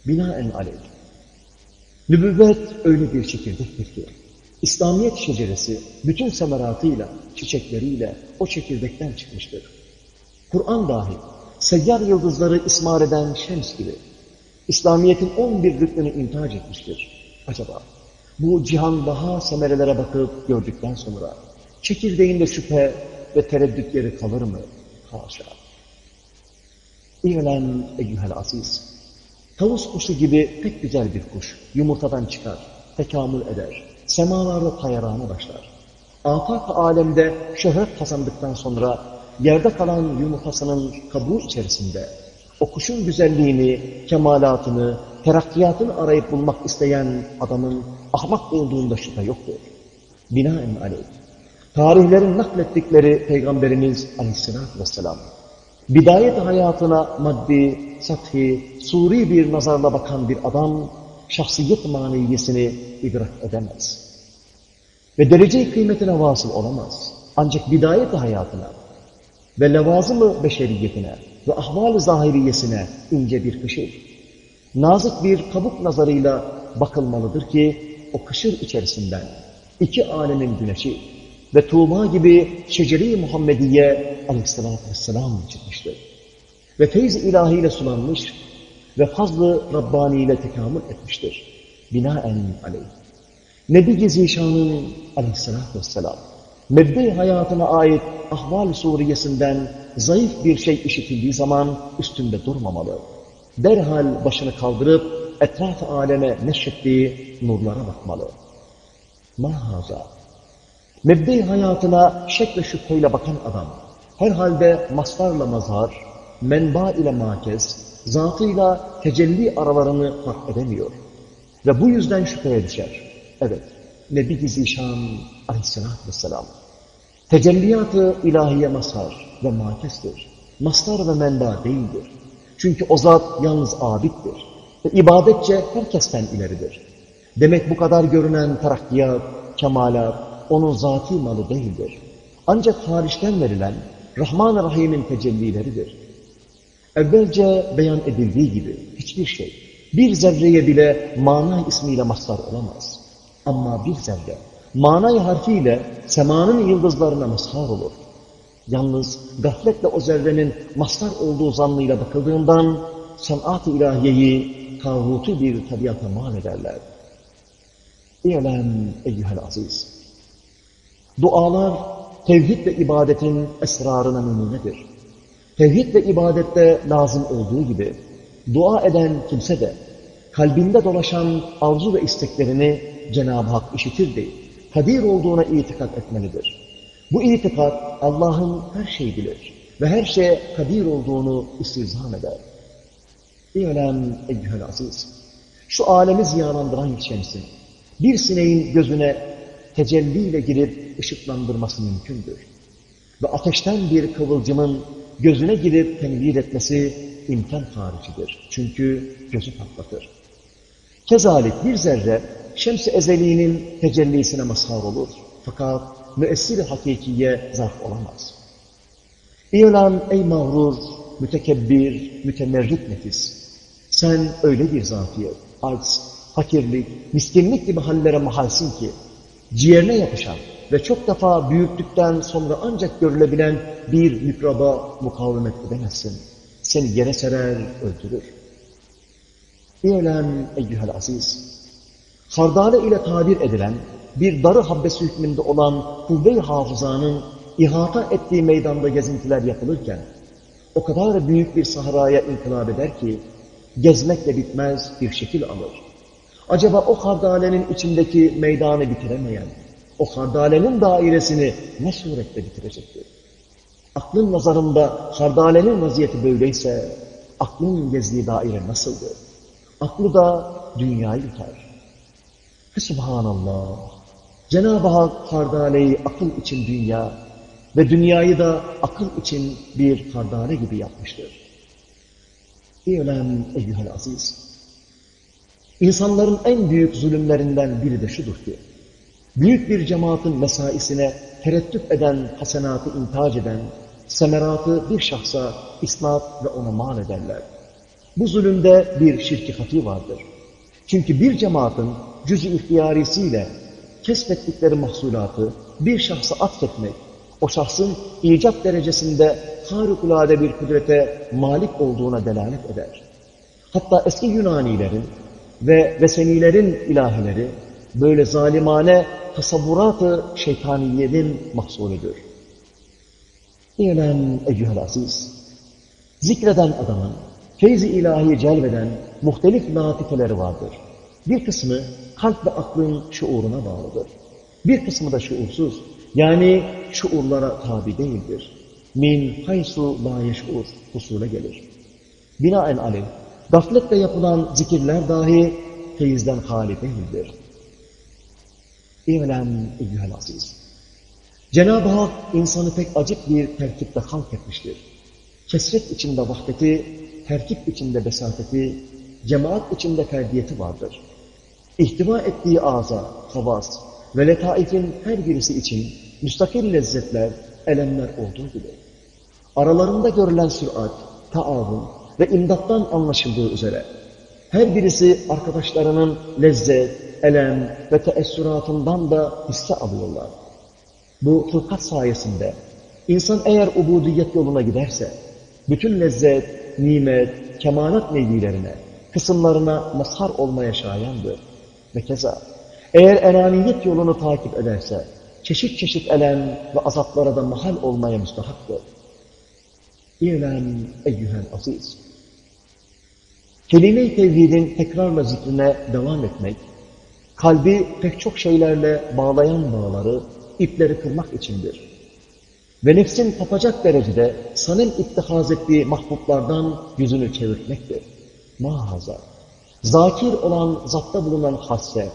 Binaen aleyh. Nübüvvet öyle bir çekirdektir ki, İslamiyet şeceresi bütün semeratıyla, çiçekleriyle o çekirdekten çıkmıştır. Kur'an dahi seyyar yıldızları ismar eden şems gibi İslamiyet'in 11 rüknünü intihac etmiştir. Acaba bu cihan daha semerelere bakıp gördükten sonra çekirdeğinde şüphe ve tereddütleri kalır mı? Haşa. İ'lem eyyühel aziz. Tavus kuşu gibi pek güzel bir kuş yumurtadan çıkar, tekamül eder, semalarda tayarağına başlar. Afak alemde şöhret kazandıktan sonra yerde kalan yumurtasının kabuğu içerisinde o kuşun güzelliğini, kemalatını, terakkiyatını arayıp bulmak isteyen adamın ahmak olduğunda şüphe yoktur. Binaen aleyh. Tarihlerin naklettikleri Peygamberimiz aleyhissalatü vesselam, bidayet hayatına maddi, sathi, suri bir nazarla bakan bir adam, şahsiyet maneviyesini idrak edemez. Ve derece kıymetine vasıl olamaz. Ancak bidayet hayatına ve levazımı beşeriyetine ve ahval-ı zahiriyesine ince bir kışır. Nazik bir kabuk nazarıyla bakılmalıdır ki o kışır içerisinden iki alemin güneşi ve Tuğba gibi şeceri Muhammediye aleyhissalatü vesselam çıkmıştır. Ve feyz ilahiyle sulanmış ve fazlı Rabbani ile tekamül etmiştir. Binaen aleyh. Nebi Zişan'ın aleyhissalatü vesselam mebde hayatına ait ahval suriyesinden zayıf bir şey işitildiği zaman üstünde durmamalı. Derhal başını kaldırıp etraf aleme neşrettiği nurlara bakmalı. Mahaza. Mebde hayatına şek ve şüpheyle bakan adam, herhalde maslarla mazhar, menba ile makez, zatıyla tecelli aralarını fark edemiyor. Ve bu yüzden şüpheye düşer. Evet, Nebi Zişan aleyhissalatü vesselam. Tecelliyat-ı ilahiye mazhar ve makestir. Mastar ve menba değildir. Çünkü o zat yalnız abittir. Ve ibadetçe herkesten ileridir. Demek bu kadar görünen terakkiyat, kemalat, onun zati malı değildir. Ancak hariçten verilen Rahman-ı Rahim'in tecellileridir. Evvelce beyan edildiği gibi hiçbir şey, bir zerreye bile mana ismiyle mazhar olamaz. Ama bir zerre, manay harfiyle semanın yıldızlarına mazhar olur. Yalnız gafletle o zerrenin mazhar olduğu zannıyla bakıldığından sanat-ı ilahiyeyi tağutu bir tabiata mal ederler. İ'lem eyyühel aziz. Dualar tevhid ve ibadetin esrarına numunedir. Tevhid ve ibadette lazım olduğu gibi dua eden kimse de kalbinde dolaşan arzu ve isteklerini Cenab-ı Hak işitir değil, kadir olduğuna itikat etmelidir. Bu itikat Allah'ın her şeyi bilir ve her şeye kadir olduğunu istizam eder. İ'lem eyyühel aziz. Şu alemi ziyalandıran şemsin bir sineğin gözüne tecelliyle girip ışıklandırması mümkündür. Ve ateşten bir kıvılcımın gözüne girip tenvir etmesi imkan haricidir. Çünkü gözü patlatır. Kezalik bir zerre şems-i ezeliğinin tecellisine mazhar olur. Fakat müessir hakikiye zarf olamaz. İlan ey mağrur, mütekebbir, mütemerrit nefis. Sen öyle bir zatiyet, arz, fakirlik, miskinlik gibi hallere mahalsin ki, ciğerine yapışan ve çok defa büyüklükten sonra ancak görülebilen bir mikraba mukavemet edemezsin. Seni yere serer, öldürür. İ'lem eyyühel aziz. Hardale ile tabir edilen bir darı habbesi hükmünde olan kuvve-i hafızanın ihata ettiği meydanda gezintiler yapılırken o kadar büyük bir sahraya inkılap eder ki gezmekle bitmez bir şekil alır. Acaba o hardalenin içindeki meydanı bitiremeyen, o hardalenin dairesini ne surette bitirecektir? Aklın nazarında hardalenin vaziyeti böyleyse, aklın gezdiği daire nasıldır? Aklı da dünyayı yutar. Subhanallah, Cenab-ı Hak hardaleyi akıl için dünya ve dünyayı da akıl için bir hardale gibi yapmıştır. İ'lem eyyühel aziz. İnsanların en büyük zulümlerinden biri de şudur ki, Büyük bir cemaatin mesaisine tereddüt eden, hasenatı intac eden, semeratı bir şahsa isnat ve ona mal ederler. Bu zulümde bir şirki hafi vardır. Çünkü bir cemaatin cüz-i ihtiyarisiyle kesbettikleri mahsulatı bir şahsa atfetmek, o şahsın icat derecesinde harikulade bir kudrete malik olduğuna delalet eder. Hatta eski Yunanilerin ve Vesenilerin ilahileri böyle zalimane tasavvurat-ı şeytaniyenin mahsulüdür. İ'lem eyyühel aziz, zikreden adamın feyzi ilahi celveden muhtelif latifeleri vardır. Bir kısmı kalp ve aklın şuuruna bağlıdır. Bir kısmı da şuursuz, yani şuurlara tabi değildir. Min haysu la yeş'ur usule gelir. Binaen aleyh, gafletle yapılan zikirler dahi feyizden hali değildir. İ'lem eyyühel aziz. Cenab-ı Hak insanı pek acık bir terkipte halk etmiştir. Kesret içinde vahdeti, terkip içinde besateti, cemaat içinde ferdiyeti vardır. İhtiva ettiği ağza, havas ve letaifin her birisi için müstakil lezzetler, elemler olduğu gibi. Aralarında görülen sürat, taavun ve imdattan anlaşıldığı üzere her birisi arkadaşlarının lezzet, elem ve teessüratından da hisse alıyorlar. Bu fırkat sayesinde insan eğer ubudiyet yoluna giderse bütün lezzet, nimet, kemalat meylilerine, kısımlarına mazhar olmaya şayandır. Ve keza eğer enaniyet yolunu takip ederse çeşit çeşit elem ve azaplara da mahal olmaya müstahaktır. İ'lem eyyühel aziz. Kelime-i tevhidin tekrarla zikrine devam etmek, kalbi pek çok şeylerle bağlayan bağları, ipleri kırmak içindir. Ve nefsin tapacak derecede sanem ittihaz ettiği mahbublardan yüzünü çevirtmektir. Mahaza. Zakir olan zatta bulunan hasse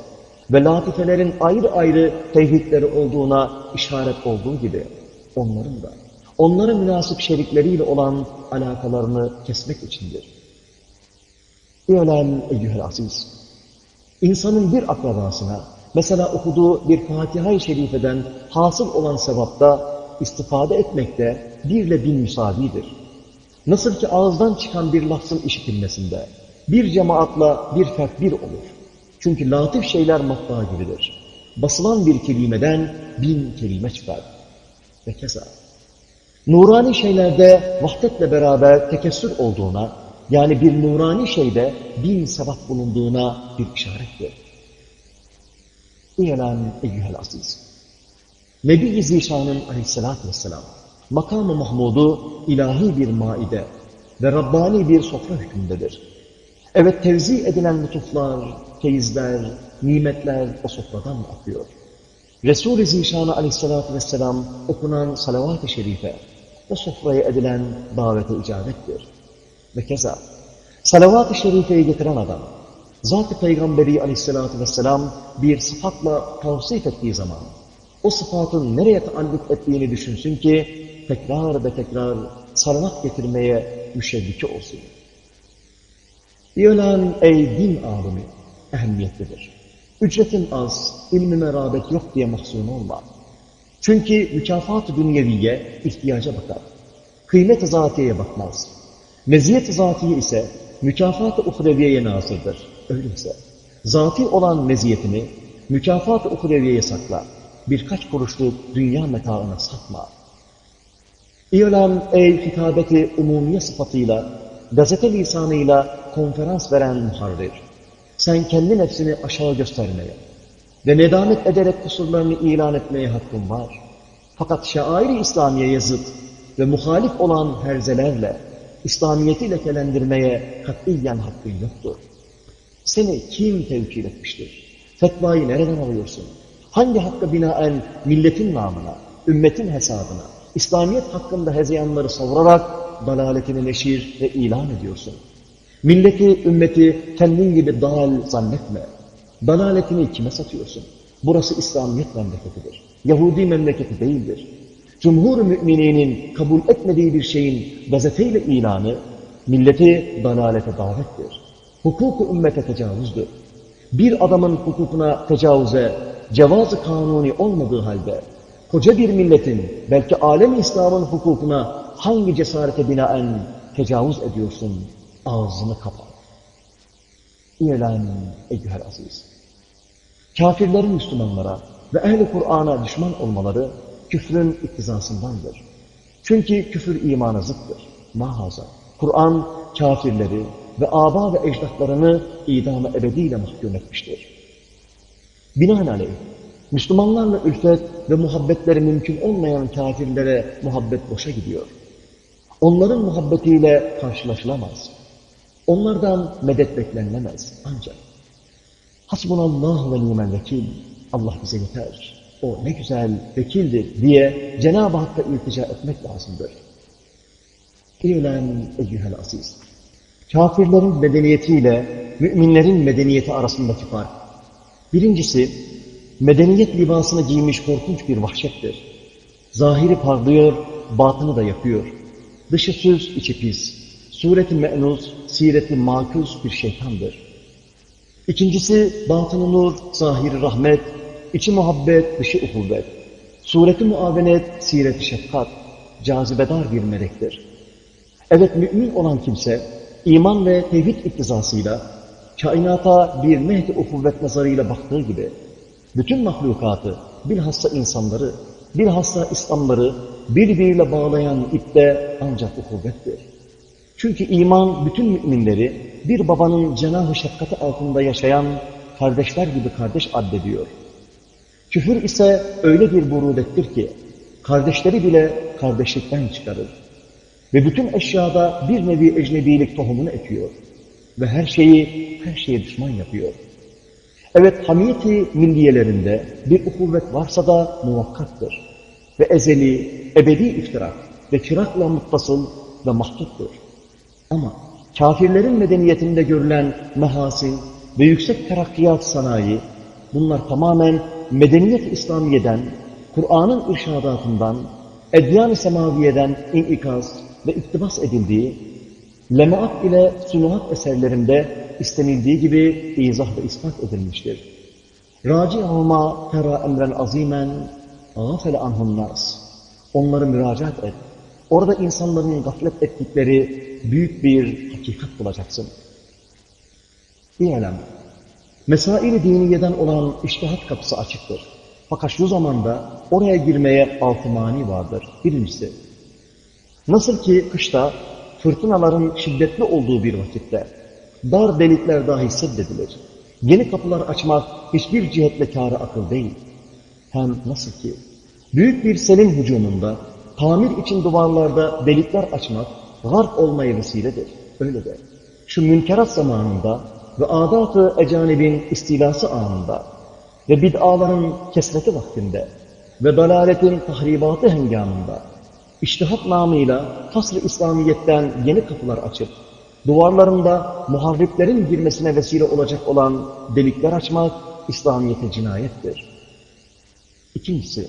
ve latifelerin ayrı ayrı tevhidleri olduğuna işaret olduğu gibi onların da onlara münasip şerikleriyle olan alakalarını kesmek içindir. İ'lem eyyühel aziz. İnsanın bir akrabasına, mesela okuduğu bir Fatiha-i Şerife'den hasıl olan sevapta istifade etmekte birle bin müsavidir. Nasıl ki ağızdan çıkan bir lafzın işitilmesinde bir cemaatla bir fert bir olur. Çünkü latif şeyler matbaa gibidir. Basılan bir kelimeden bin kelime çıkar. Ve keza. Nurani şeylerde vahdetle beraber tekessür olduğuna, yani bir nurani şeyde bin sevap bulunduğuna bir işarettir. İ'lem eyyühel aziz. Nebi-i Zişan'ın aleyhissalatü vesselam makamı Mahmud'u ilahi bir maide ve Rabbani bir sofra hükmündedir. Evet tevzi edilen lütuflar, feyizler, nimetler o sofradan akıyor. Resul-i Zişan'a aleyhissalatü vesselam okunan salavat-ı şerife o sofraya edilen davete icabettir. Ve keza salavat-ı şerifeyi getiren adam Zat-ı Peygamberi aleyhissalatü vesselam bir sıfatla tavsif ettiği zaman o sıfatın nereye taalluk ettiğini düşünsün ki tekrar ve tekrar salavat getirmeye müşebbiki olsun. İlan ey din alimi ehemmiyetlidir. Ücretin az, ilmi merabet yok diye mahzun olma. Çünkü mükafat-ı dünyeviye ihtiyaca bakar. Kıymet-i zatiyeye bakmaz. Meziyet-i zatiye ise mükafat-ı uhreviyeye nazırdır. Öyleyse zati olan meziyetini mükafat-ı uhreviyeye sakla. Birkaç kuruşluk dünya metaına satma. İlan ey hitabeti umumiye sıfatıyla, gazete lisanıyla konferans veren muharrir. Sen kendi nefsini aşağı göstermeye ve nedamet ederek kusurlarını ilan etmeye hakkın var. Fakat şair-i İslamiye'ye zıt ve muhalif olan herzelerle İslamiyet'i lekelendirmeye katiyen hakkın yoktur. Seni kim tevkil etmiştir? Fetvayı nereden alıyorsun? Hangi hakka binaen milletin namına, ümmetin hesabına, İslamiyet hakkında hezeyanları savurarak dalaletini neşir ve ilan ediyorsun? Milleti, ümmeti kendin gibi dal zannetme. Dalaletini kime satıyorsun? Burası İslamiyet memleketidir. Yahudi memleketi değildir. Cumhur-u mümininin kabul etmediği bir şeyin gazeteyle ilanı, milleti dalalete davettir. Hukuku ümmete tecavüzdür. Bir adamın hukukuna tecavüze, cevazı kanuni olmadığı halde koca bir milletin belki alem İslam'ın hukukuna hangi cesarete binaen tecavüz ediyorsun? Ağzını kapat. İlan eyyühel aziz. Kafirlerin Müslümanlara ve ehli Kur'an'a düşman olmaları küfrün iktizasındandır. Çünkü küfür imana zıttır. Mahaza. Kur'an kafirleri ve aba ve ecdatlarını idame ebediyle mahkum etmiştir. Binaenaleyh, Müslümanlarla ülfet ve muhabbetleri mümkün olmayan kafirlere muhabbet boşa gidiyor. Onların muhabbetiyle karşılaşılamaz. Onlardan medet beklenilemez ancak. Hasbunallah ve nimel vekil. Allah bize yeter. O ne güzel vekildir diye Cenab-ı Hakk'a iltica etmek lazımdır. İlen eyyühel aziz. Kafirlerin medeniyetiyle müminlerin medeniyeti arasındaki fark. Birincisi, medeniyet libasını giymiş korkunç bir vahşettir. Zahiri parlıyor, batını da yapıyor. Dışı süz, içi pis. Sureti me'nuz, sireti makuz bir şeytandır. İkincisi, batını nur, zahiri rahmet, içi muhabbet, dışı uhuvvet. Sureti muavenet, sireti şefkat, cazibedar bir melektir. Evet mümin olan kimse, iman ve tevhid iktizasıyla, kainata bir mehdi uhuvvet nazarıyla baktığı gibi, bütün mahlukatı, bilhassa insanları, bilhassa İslamları birbiriyle bağlayan ipte ancak uhuvvettir. Çünkü iman bütün müminleri bir babanın cenah-ı şefkati altında yaşayan kardeşler gibi kardeş addediyor. Küfür ise öyle bir burudettir ki kardeşleri bile kardeşlikten çıkarır. Ve bütün eşyada bir nevi ecnebilik tohumunu ekiyor. Ve her şeyi, her şeye düşman yapıyor. Evet hamiyeti milliyelerinde bir ukuvvet varsa da muvakkattır. Ve ezeli, ebedi iftirak ve kirakla muttasıl ve mahduttur. Ama kafirlerin medeniyetinde görülen mehasin ve yüksek terakkiyat sanayi, bunlar tamamen medeniyet İslamiye'den, Kur'an'ın irşadatından, edyan-ı semaviyeden inikaz ve iktibas edildiği, lemaat ile sunuhat eserlerinde istenildiği gibi izah ve ispat edilmiştir. Raci olma tera emren azimen gafele anhum nas. Onları müracaat et. Orada insanların gaflet ettikleri büyük bir hakikat bulacaksın. Diyelim, mesail-i diniyeden olan iştihat kapısı açıktır. Fakat şu zamanda oraya girmeye altı mani vardır. Birincisi, nasıl ki kışta fırtınaların şiddetli olduğu bir vakitte dar delikler dahi seddedilir. Yeni kapılar açmak hiçbir cihetle kârı akıl değil. Hem nasıl ki büyük bir selin hücumunda tamir için duvarlarda delikler açmak garp olmaya vesiledir. Öyle de. Şu münkerat zamanında ve adat-ı ecanibin istilası anında ve bid'aların kesreti vaktinde ve dalaletin tahribatı hengamında iştihat namıyla kasr-ı İslamiyet'ten yeni kapılar açıp duvarlarında muharriplerin girmesine vesile olacak olan delikler açmak İslamiyet'e cinayettir. İkincisi,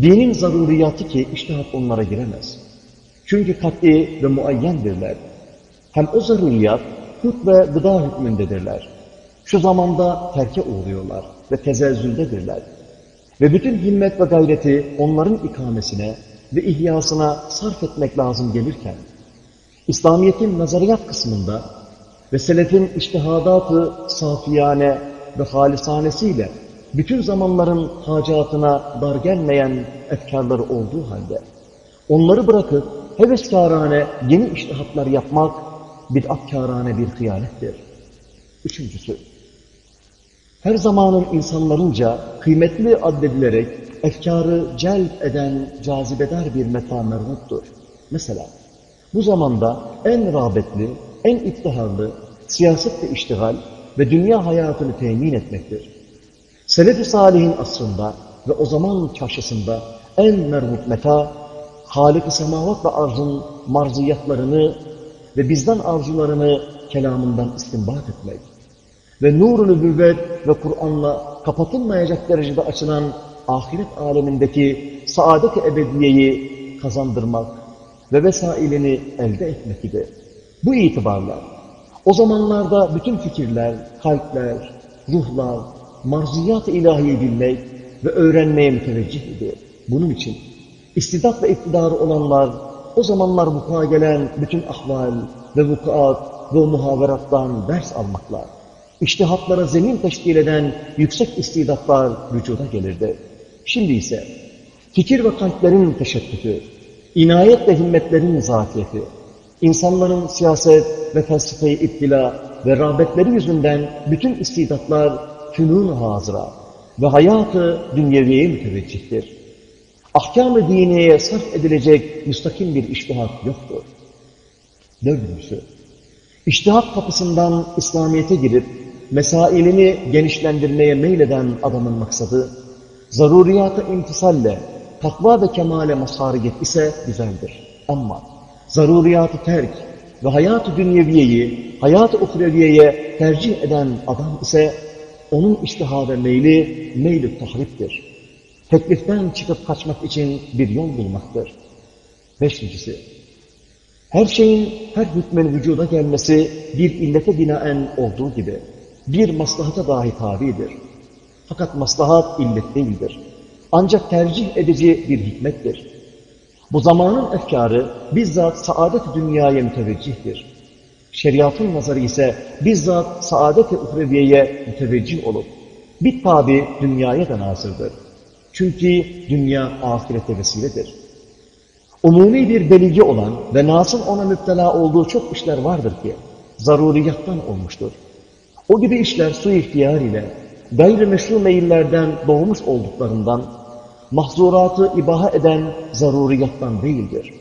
dinin zaruriyatı ki iştihat onlara giremez. Çünkü kat'i ve muayyendirler. Hem o zaruriyat hut ve gıda hükmündedirler. Şu zamanda terke uğruyorlar ve tezelzüldedirler. Ve bütün himmet ve gayreti onların ikamesine ve ihyasına sarf etmek lazım gelirken, İslamiyet'in nazariyat kısmında ve selefin iştihadatı safiyane ve halisanesiyle bütün zamanların hacatına dar gelmeyen efkarları olduğu halde, onları bırakıp heveskârane yeni iştihatlar yapmak bid'atkârane bir hıyanettir. Üçüncüsü, her zamanın insanlarınca kıymetli addedilerek efkarı celp eden cazibedar bir meta. Mesela bu zamanda en rağbetli, en iftiharlı siyaset ve iştihal ve dünya hayatını temin etmektir. Selef-i Salih'in asrında ve o zaman çarşısında en merhut meta Halik-i semavat ve arzın marziyatlarını ve bizden arzularını kelamından istinbat etmek ve nur-u nübüvvet ve Kur'an'la kapatılmayacak derecede açılan ahiret alemindeki saadet-i ebediyeyi kazandırmak ve vesailini elde etmek gibi. Bu itibarla o zamanlarda bütün fikirler, kalpler, ruhlar, marziyat-ı ilahiyi bilmek ve öğrenmeye müteveccih idi. Bunun için istidat ve iktidarı olanlar o zamanlar vuku'a gelen bütün ahval ve vukuat ve muhaverattan ders almakla, iştihatlara zemin teşkil eden yüksek istidatlar vücuda gelirdi. Şimdi ise fikir ve kalplerin teşebbüsü, inayet ve himmetlerin zafiyeti, insanların siyaset ve felsefe ittila ve rağbetleri yüzünden bütün istidatlar fünun hazıra ve hayatı dünyeviye müteveccihtir. Ahkam-ı diniyeye sarf edilecek müstakim bir iştihat yoktur. Dördüncüsü, iştihat kapısından İslamiyet'e girip mesailini genişlendirmeye meyleden adamın maksadı, zaruriyata imtisalle, takva ve kemale masariyet ise güzeldir. Ama zaruriyatı terk ve hayat-ı dünyeviyeyi, hayat-ı uhreviyeye tercih eden adam ise onun iştihada meyli, meyli tahriptir. Tekliften çıkıp kaçmak için bir yol bulmaktır. Beşincisi, her şeyin her hükmün vücuda gelmesi bir illete binaen olduğu gibi bir maslahata dahi tabidir. Fakat maslahat illet değildir. Ancak tercih edici bir hikmettir. Bu zamanın efkarı bizzat saadet dünyaya müteveccihtir. Şeriatın nazarı ise bizzat saadet-i uhreviyeye müteveccih olup bir tabi dünyaya da nazırdır. Çünkü dünya ahirete vesiledir. Umumi bir beligi olan ve nasıl ona müptela olduğu çok işler vardır ki zaruriyattan olmuştur. O gibi işler su ihtiyar ile gayrimeşru meyillerden doğmuş olduklarından mahzuratı ibaha eden zaruriyattan değildir.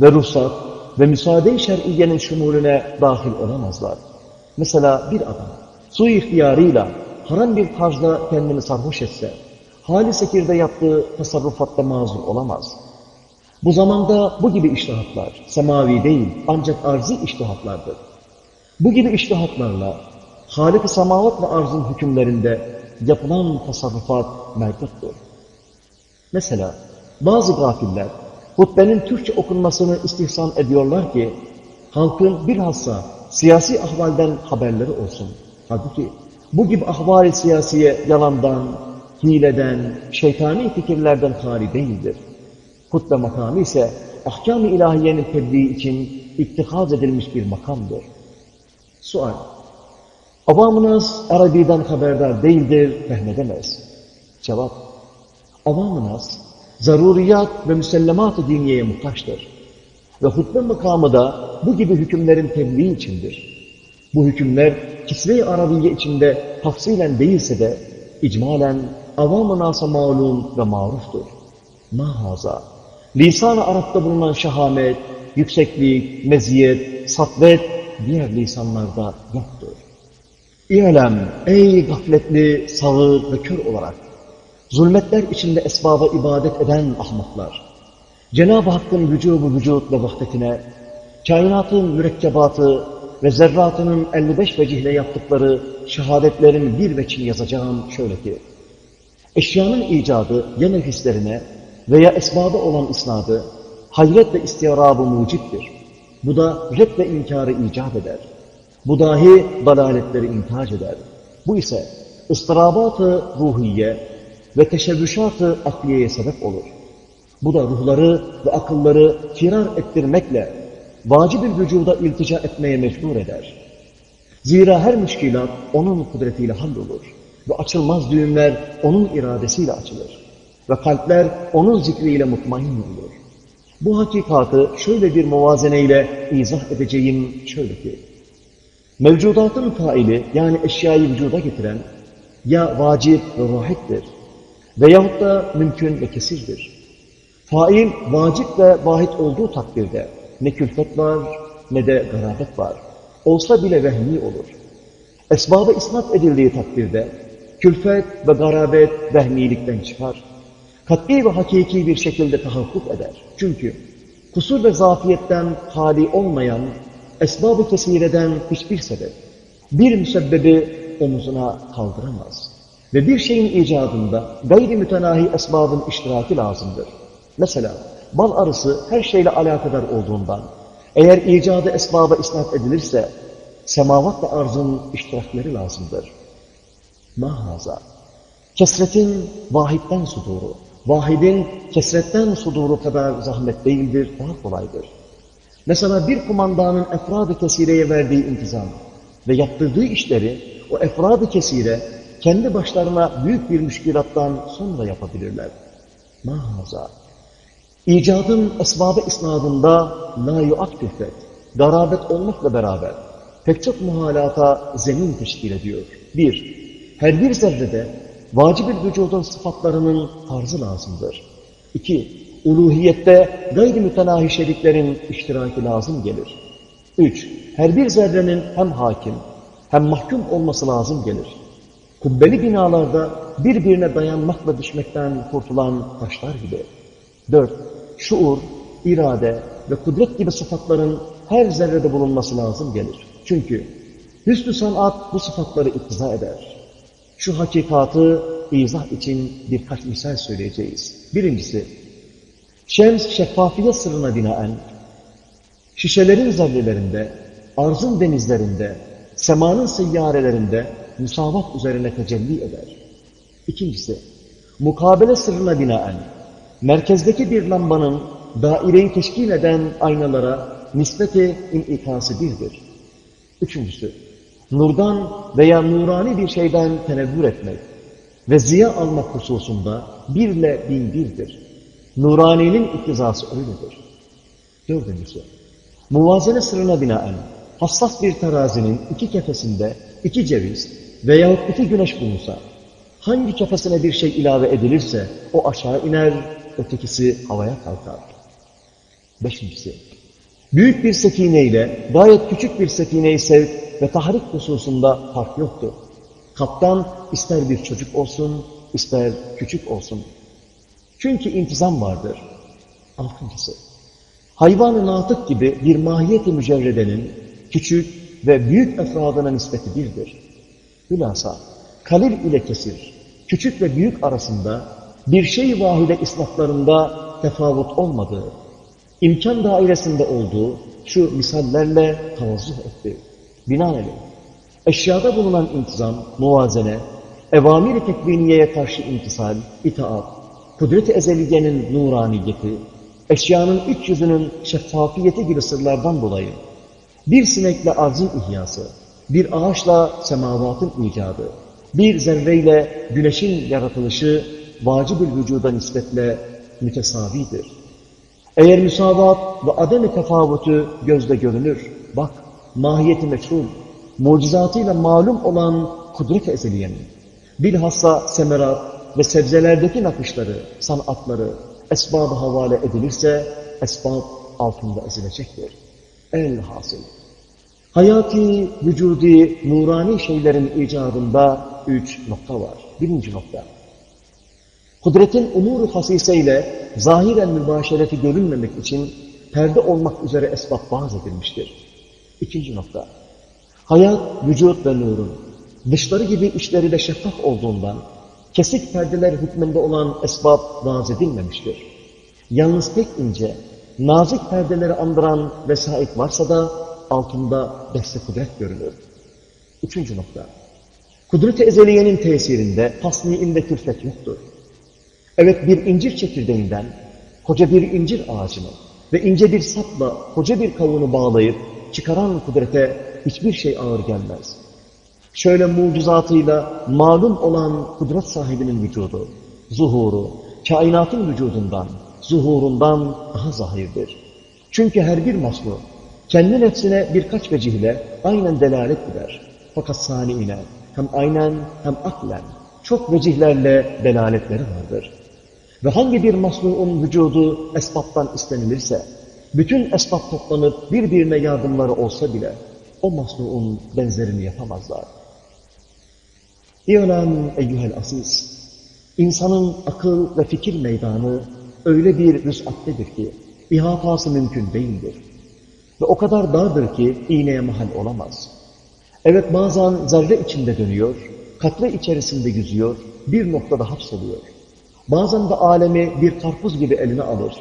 Ve ruhsat ve müsaade-i şer'iyenin şumulüne dahil olamazlar. Mesela bir adam su ihtiyarıyla haram bir tarzda kendini sarhoş etse, hali sekirde yaptığı tasarrufatta mazur olamaz. Bu zamanda bu gibi iştihatlar semavi değil ancak arzi iştihatlardır. Bu gibi iştihatlarla Halik-i semavat ve arzın hükümlerinde yapılan tasarrufat mevcuttur. Mesela bazı gafiller hutbenin Türkçe okunmasını istihsan ediyorlar ki halkın bilhassa siyasi ahvalden haberleri olsun. Halbuki bu gibi ahval-i siyasiye yalandan, hileden, şeytani fikirlerden hali değildir. Hutbe makamı ise ahkam-ı ilahiyenin tebliği için ittihaz edilmiş bir makamdır. Sual Avamınız Arabi'den haberdar değildir, fehmedemez. Cevap Avamınız zaruriyat ve müsellemat-ı diniyeye muhtaçtır. Ve hutbe makamı da bu gibi hükümlerin tebliği içindir. Bu hükümler kisve-i Arabiye içinde tafsilen değilse de icmalen avam-ı nasa malum ve maruftur. Mahaza, lisan-ı Arap'ta bulunan şahamet, yükseklik, meziyet, satvet diğer lisanlarda yoktur. İ'lem ey gafletli, sağır ve kör olarak zulmetler içinde esbaba ibadet eden ahmaklar. Cenab-ı Hakk'ın vücubu vücut ve vahdetine, kainatın mürekkebatı ve zerratının 55 vecihle yaptıkları şehadetlerin bir veçini yazacağım şöyle ki, eşyanın icadı ya nefislerine veya esbabı olan isnadı, hayret ve istiyarabı mucittir. Bu da red ve inkarı icap eder. Bu dahi dalaletleri intihac eder. Bu ise ıstırabat-ı ruhiye ve teşebbüşat-ı akliyeye sebep olur. Bu da ruhları ve akılları firar ettirmekle vacib bir vücuda iltica etmeye mecbur eder. Zira her müşkilat onun kudretiyle hallolur ve açılmaz düğümler onun iradesiyle açılır ve kalpler onun zikriyle mutmain olur. Bu hakikatı şöyle bir muvazeneyle izah edeceğim şöyle ki, Mevcudatın faili yani eşyayı vücuda getiren ya vacip ve vahittir veyahut da mümkün ve kesirdir. Fail vacip ve vahit olduğu takdirde ne külfet var ne de garabet var. Olsa bile vehmi olur. Esbaba isnat edildiği takdirde külfet ve garabet vehmilikten çıkar. Kat'i ve hakiki bir şekilde tahakkuk eder. Çünkü kusur ve zafiyetten hali olmayan esbab-ı kesireden hiçbir sebep bir müsebbebi omuzuna kaldıramaz. Ve bir şeyin icadında gayri mütenahi esbabın iştiraki lazımdır. Mesela bal arısı her şeyle alakadar olduğundan eğer icadı esbaba isnat edilirse semavat ve arzın iştirakleri lazımdır. Mahaza. Kesretin vahitten suduru, vahidin kesretten suduru kadar zahmet değildir, daha kolaydır. Mesela bir kumandanın efrad-ı kesireye verdiği intizam ve yaptırdığı işleri o efrad-ı kesire kendi başlarına büyük bir müşkilattan sonra yapabilirler. Mahaza. İcadın esbabı isnadında la yuaktifet, garabet olmakla beraber pek çok muhalata zemin teşkil ediyor. Bir, her bir zerrede vacib-ül vücudun sıfatlarının tarzı lazımdır. İki, uluhiyette gayri mütenahi şeriklerin iştiraki lazım gelir. Üç, her bir zerrenin hem hakim hem mahkum olması lazım gelir. Kubbeli binalarda birbirine dayanmakla düşmekten kurtulan taşlar gibi. Dört, şuur, irade ve kudret gibi sıfatların her zerrede bulunması lazım gelir. Çünkü hüsnü sanat bu sıfatları iktiza eder. Şu hakikatı izah için birkaç misal söyleyeceğiz. Birincisi, Şems şeffafiyet sırrına binaen, şişelerin zerrelerinde, arzın denizlerinde, semanın seyyarelerinde musavat üzerine tecelli eder. İkincisi, mukabele sırrına binaen, merkezdeki bir lambanın daireyi teşkil eden aynalara nispeti inikası birdir. Üçüncüsü, nurdan veya nurani bir şeyden tenevvür etmek ve ziya almak hususunda birle bin birdir. Nuraninin iktizası öyledir. Dördüncüsü, muvazene sırrına binaen hassas bir terazinin iki kefesinde iki ceviz veyahut iki güneş bulunsa, hangi kefesine bir şey ilave edilirse o aşağı iner, ötekisi havaya kalkar. Beşincisi, büyük bir sekine ile gayet küçük bir sekineyi sevk ve tahrik hususunda fark yoktur. Kaptan ister bir çocuk olsun, ister küçük olsun. Çünkü intizam vardır. Altıncısı, hayvan-ı gibi bir mahiyeti mücerredenin küçük ve büyük efradına nispeti birdir. Hülasa, kalil ile kesir, küçük ve büyük arasında bir şey vahide isnaflarında tefavut olmadığı, imkan dairesinde olduğu şu misallerle tavazzuh etti. Binaenaleyh, eşyada bulunan intizam, muvazene, evamir-i tekviniyeye karşı intisal, itaat, kudret-i ezeliyenin nuraniyeti, eşyanın iç yüzünün şeffafiyeti gibi sırlardan dolayı bir sinekle arzın ihyası, bir ağaçla semavatın icadı, bir zerreyle güneşin yaratılışı vacib-ül vücuda nispetle mütesavidir. Eğer müsavat ve adem-i tefavutu gözle görünür, bak mahiyeti meçhul, mucizatıyla malum olan kudret-i ezeliyenin, bilhassa semerat ve sebzelerdeki nakışları, sanatları, esbab havale edilirse esbab altında ezilecektir. Elhasıl. Hayati, vücudi, nurani şeylerin icadında üç nokta var. Birinci nokta. Kudretin umuru hasiseyle zahiren mübaşereti görünmemek için perde olmak üzere esbab bazı edilmiştir. İkinci nokta. Hayat, vücut ve nurun dışları gibi içleri de şeffaf olduğundan kesik perdeler hükmünde olan esbab vaz edilmemiştir. Yalnız tek ince, nazik perdeleri andıran vesait varsa da altında deste kudret görülür. Üçüncü nokta. Kudret-i ezeliyenin tesirinde tasniğinde külfet yoktur. Evet bir incir çekirdeğinden koca bir incir ağacını ve ince bir sapla koca bir kavunu bağlayıp çıkaran kudrete hiçbir şey ağır gelmez. Şöyle mucizatıyla malum olan kudret sahibinin vücudu, zuhuru, kainatın vücudundan, zuhurundan daha zahirdir. Çünkü her bir maslu kendi nefsine birkaç vecihle aynen delalet eder. Fakat saniine hem aynen hem aklen çok vecihlerle delaletleri vardır. Ve hangi bir masluğun vücudu esbaptan istenilirse, bütün esbab toplanıp birbirine yardımları olsa bile o masluğun benzerini yapamazlar. İlan eyyühel aziz, insanın akıl ve fikir meydanı öyle bir rüsattedir ki ihatası mümkün değildir. Ve o kadar dardır ki iğneye mahal olamaz. Evet bazen zerre içinde dönüyor, katre içerisinde yüzüyor, bir noktada hapsoluyor. Bazen de alemi bir karpuz gibi eline alır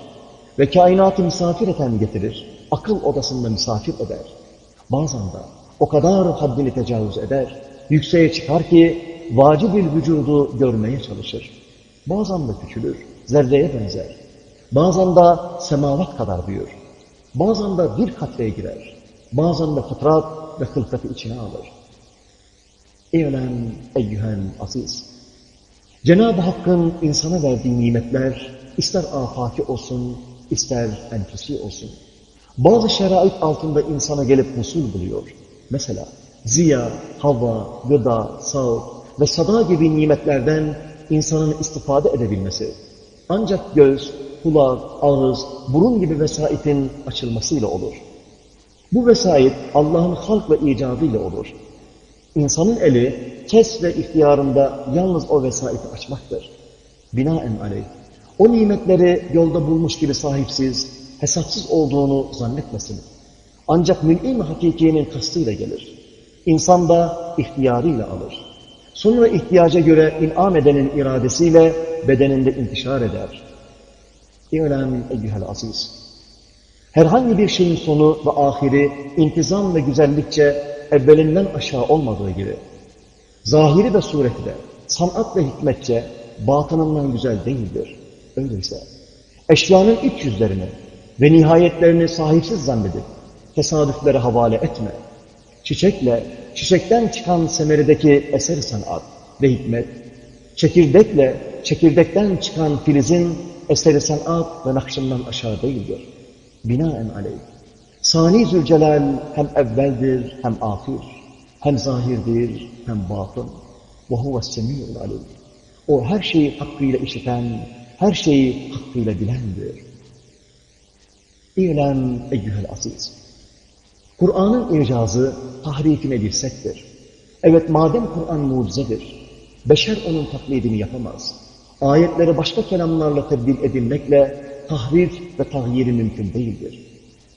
ve kainatı misafir eten getirir, akıl odasında misafir eder. Bazen de o kadar haddini tecavüz eder, yükseğe çıkar ki vacib vücudu görmeye çalışır. Bazen de küçülür, zerreye benzer. Bazen de semavat kadar büyür. Bazen de bir katreye girer. Bazen de fıtrat ve hılkatı içine alır. İ'lem eyyühen aziz. Cenab-ı Hakk'ın insana verdiği nimetler ister afaki olsun, ister enfüsi olsun. Bazı şerait altında insana gelip husul buluyor. Mesela ziya, hava, gıda, sağ ve sada gibi nimetlerden insanın istifade edebilmesi. Ancak göz, kulak, ağız, burun gibi vesaitin açılmasıyla olur. Bu vesait Allah'ın halk ve icadıyla olur. İnsanın eli kes ve ihtiyarında yalnız o vesaiti açmaktır. Binaen aleyh. O nimetleri yolda bulmuş gibi sahipsiz, hesapsız olduğunu zannetmesin. Ancak mün'im hakikinin kastıyla gelir. İnsan da ihtiyarıyla alır. Sonra ihtiyaca göre inam edenin iradesiyle bedeninde intişar eder. İ'lem eyyühel aziz. Herhangi bir şeyin sonu ve ahiri intizam ve güzellikçe evvelinden aşağı olmadığı gibi, zahiri ve sureti sanat ve hikmetçe batınından güzel değildir. Öyleyse eşyanın iç yüzlerini ve nihayetlerini sahipsiz zannedip tesadüflere havale etme. Çiçekle, çiçekten çıkan semerideki eser sanat ve hikmet, çekirdekle, çekirdekten çıkan filizin eseri sanat ve nakşından aşağı değildir. Binaen aleyh. Sani Zülcelal hem evveldir hem ahir, hem zahirdir hem batın. Ve huve semî'ul alim. O her şeyi hakkıyla işiten, her şeyi hakkıyla bilendir. İ'lem eyyühel aziz. Kur'an'ın icazı tahrifine dirsektir. Evet madem Kur'an mucizedir, beşer onun taklidini yapamaz. Ayetleri başka kelamlarla tebdil edilmekle tahrif ve tahyiri mümkün değildir.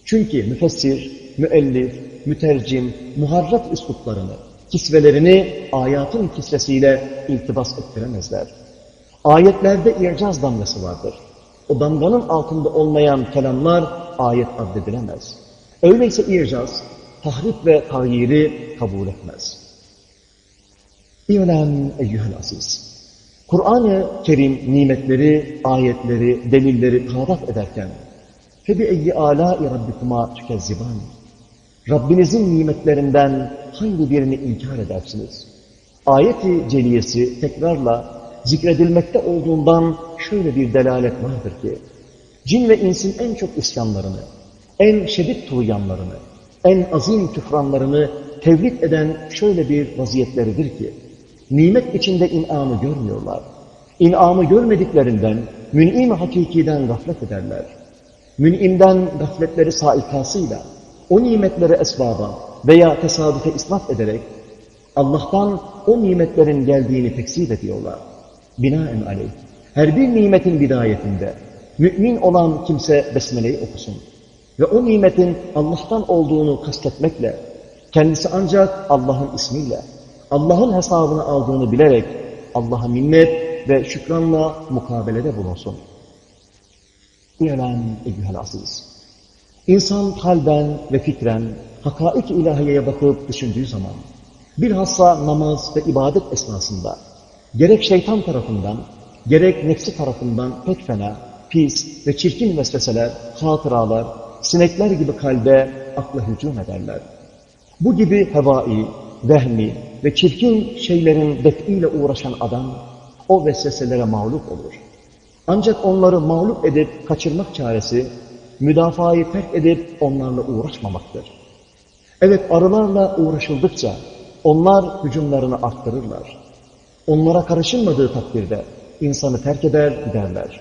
Çünkü müfessir, müellif, mütercim, muharrat üsluplarını, kisvelerini ayatın kisvesiyle iltibas ettiremezler. Ayetlerde icaz damgası vardır. O damganın altında olmayan kelamlar ayet addedilemez. Öyleyse icaz, tahrif ve tahyiri kabul etmez. İ'lem eyyühel aziz. Kur'an-ı Kerim nimetleri, ayetleri, delilleri tadat ederken فَبِأَيِّ آلَاءِ رَبِّكُمَا تُكَذِّبَانِ Rabbinizin nimetlerinden hangi birini inkar edersiniz? Ayeti celiyesi tekrarla zikredilmekte olduğundan şöyle bir delalet vardır ki, cin ve insin en çok isyanlarını, en şiddet tuğyanlarını, en azim küfranlarını tevhid eden şöyle bir vaziyetleridir ki, nimet içinde inamı görmüyorlar. İnamı görmediklerinden, mün'im hakikiden gaflet ederler. Mün'imden gafletleri saikasıyla, o nimetleri esbaba veya tesadüfe isnat ederek, Allah'tan o nimetlerin geldiğini tekzip ediyorlar. Binaen aleyh. Her bir nimetin bidayetinde, mümin olan kimse Besmele'yi okusun. Ve o nimetin Allah'tan olduğunu kastetmekle, kendisi ancak Allah'ın ismiyle, Allah'ın hesabını aldığını bilerek Allah'a minnet ve şükranla mukabelede bulunsun. İ'lem eyyühel aziz. İnsan kalben ve fikren hakaik ilahiyeye bakıp düşündüğü zaman bilhassa namaz ve ibadet esnasında gerek şeytan tarafından gerek nefsi tarafından pek fena, pis ve çirkin vesveseler, hatıralar, sinekler gibi kalbe akla hücum ederler. Bu gibi hevai, vehmi ve çirkin şeylerin defiyle uğraşan adam o vesveselere mağlup olur. Ancak onları mağlup edip kaçırmak çaresi müdafayı terk edip onlarla uğraşmamaktır. Evet arılarla uğraşıldıkça onlar hücumlarını arttırırlar. Onlara karışılmadığı takdirde insanı terk eder giderler.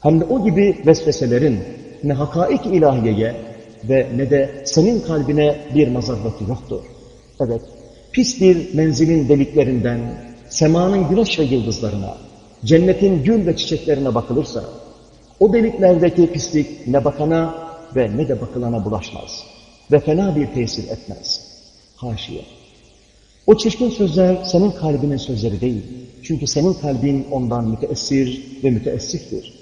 Hem de o gibi vesveselerin ne hakaik ilahiyeye ve ne de senin kalbine bir mazarratı yoktur. Evet, pis bir menzilin deliklerinden, semanın güneş ve yıldızlarına, cennetin gül ve çiçeklerine bakılırsa, o deliklerdeki pislik ne bakana ve ne de bakılana bulaşmaz ve fena bir tesir etmez. Haşiye. O çirkin sözler senin kalbinin sözleri değil. Çünkü senin kalbin ondan müteessir ve müteessiftir.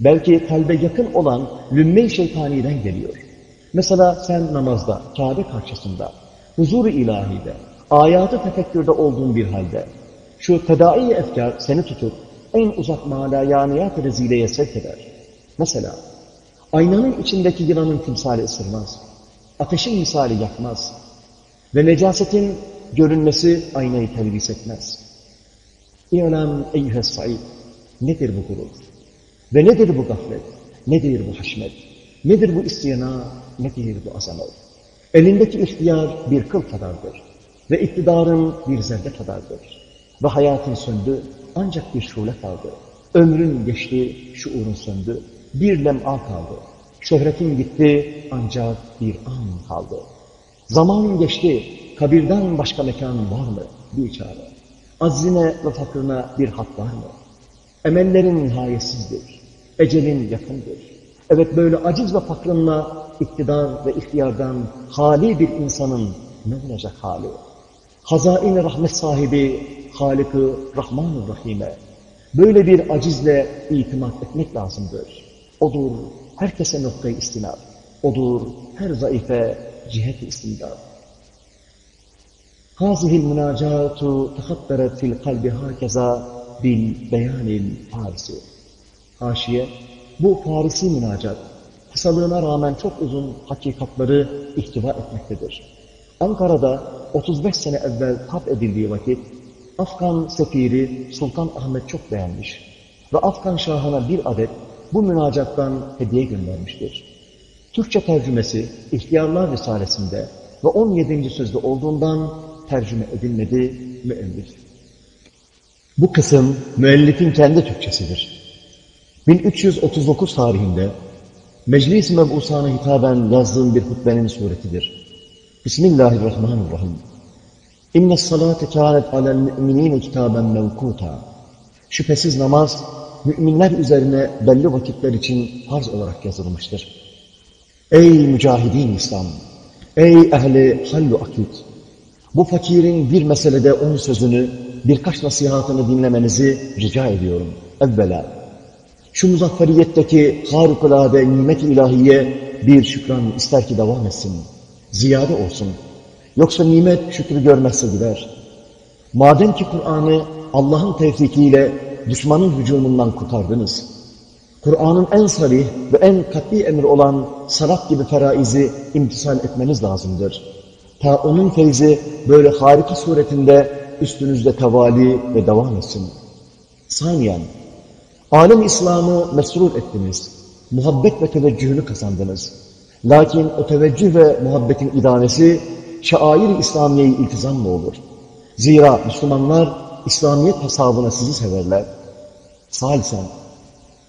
Belki kalbe yakın olan lümme-i şeytaniden geliyor. Mesela sen namazda, Kabe karşısında, huzur-u ilahide, ayatı tefekkürde olduğun bir halde, Şu tedai efkar seni tutup en uzak malayaniyat rezileye sevk eder. Mesela aynanın içindeki yılanın timsali ısırmaz. Ateşin misali yakmaz. Ve necasetin görünmesi aynayı telvis etmez. İ'lem eyyühes said. Nedir bu gurur? Ve nedir bu gaflet? Nedir bu haşmet? Nedir bu istiyana? Nedir bu azamet? Elindeki ihtiyar bir kıl kadardır. Ve iktidarın bir zerre kadardır. Ve hayatın söndü ancak bir şule kaldı. Ömrün geçti, şuurun söndü. Bir lem'a kaldı. Şöhretin gitti ancak bir an kaldı. Zaman geçti, kabirden başka mekanın var mı? Bir çare. Azzine ve fakrına bir hat var mı? Emellerin nihayetsizdir. Ecelin yakındır. Evet böyle aciz ve fakrınla iktidar ve ihtiyardan hali bir insanın ne olacak hali? Hazain rahmet sahibi Halık-ı rahman Rahim'e böyle bir acizle itimat etmek lazımdır. Odur herkese noktayı istinad. Odur her zayıfe cihet-i istimdad. Hazihil münacatu tehatteret fil kalbi hakeza bil beyanil farisi. Haşiye, bu Farisi münacat, kısalığına rağmen çok uzun hakikatları ihtiva etmektedir. Ankara'da 35 sene evvel tap edildiği vakit, Afgan sefiri Sultan Ahmet çok beğenmiş ve Afgan Şahı'na bir adet bu münacattan hediye göndermiştir. Türkçe tercümesi İhtiyarlar Risalesi'nde ve 17. sözde olduğundan tercüme edilmedi müellif. Bu kısım müellifin kendi Türkçesidir. 1339 tarihinde Meclis-i Meb'usana hitaben yazdığım bir hutbenin suretidir. Bismillahirrahmanirrahim. İnne salate kânet alel mü'minîne kitaben mevkuta. Şüphesiz namaz, müminler üzerine belli vakitler için farz olarak yazılmıştır. Ey mücahidin İslam! Ey ehli hallu akit! Bu fakirin bir meselede on sözünü, birkaç nasihatını dinlemenizi rica ediyorum. Evvela, şu muzafferiyetteki harikulade nimet-i ilahiye bir şükran ister ki devam etsin. Ziyade olsun. Yoksa nimet şükrü görmezse gider. Madem ki Kur'an'ı Allah'ın tevfikiyle düşmanın hücumundan kurtardınız. Kur'an'ın en sarih ve en katli emir olan salat gibi feraizi imtisal etmeniz lazımdır. Ta onun feyzi böyle harika suretinde üstünüzde tevali ve devam etsin. Saniyen, alem İslam'ı mesrur ettiniz. Muhabbet ve teveccühünü kazandınız. Lakin o teveccüh ve muhabbetin idamesi şair-i İslamiye'yi iltizamla olur. Zira Müslümanlar İslamiyet hesabına sizi severler. Salisen,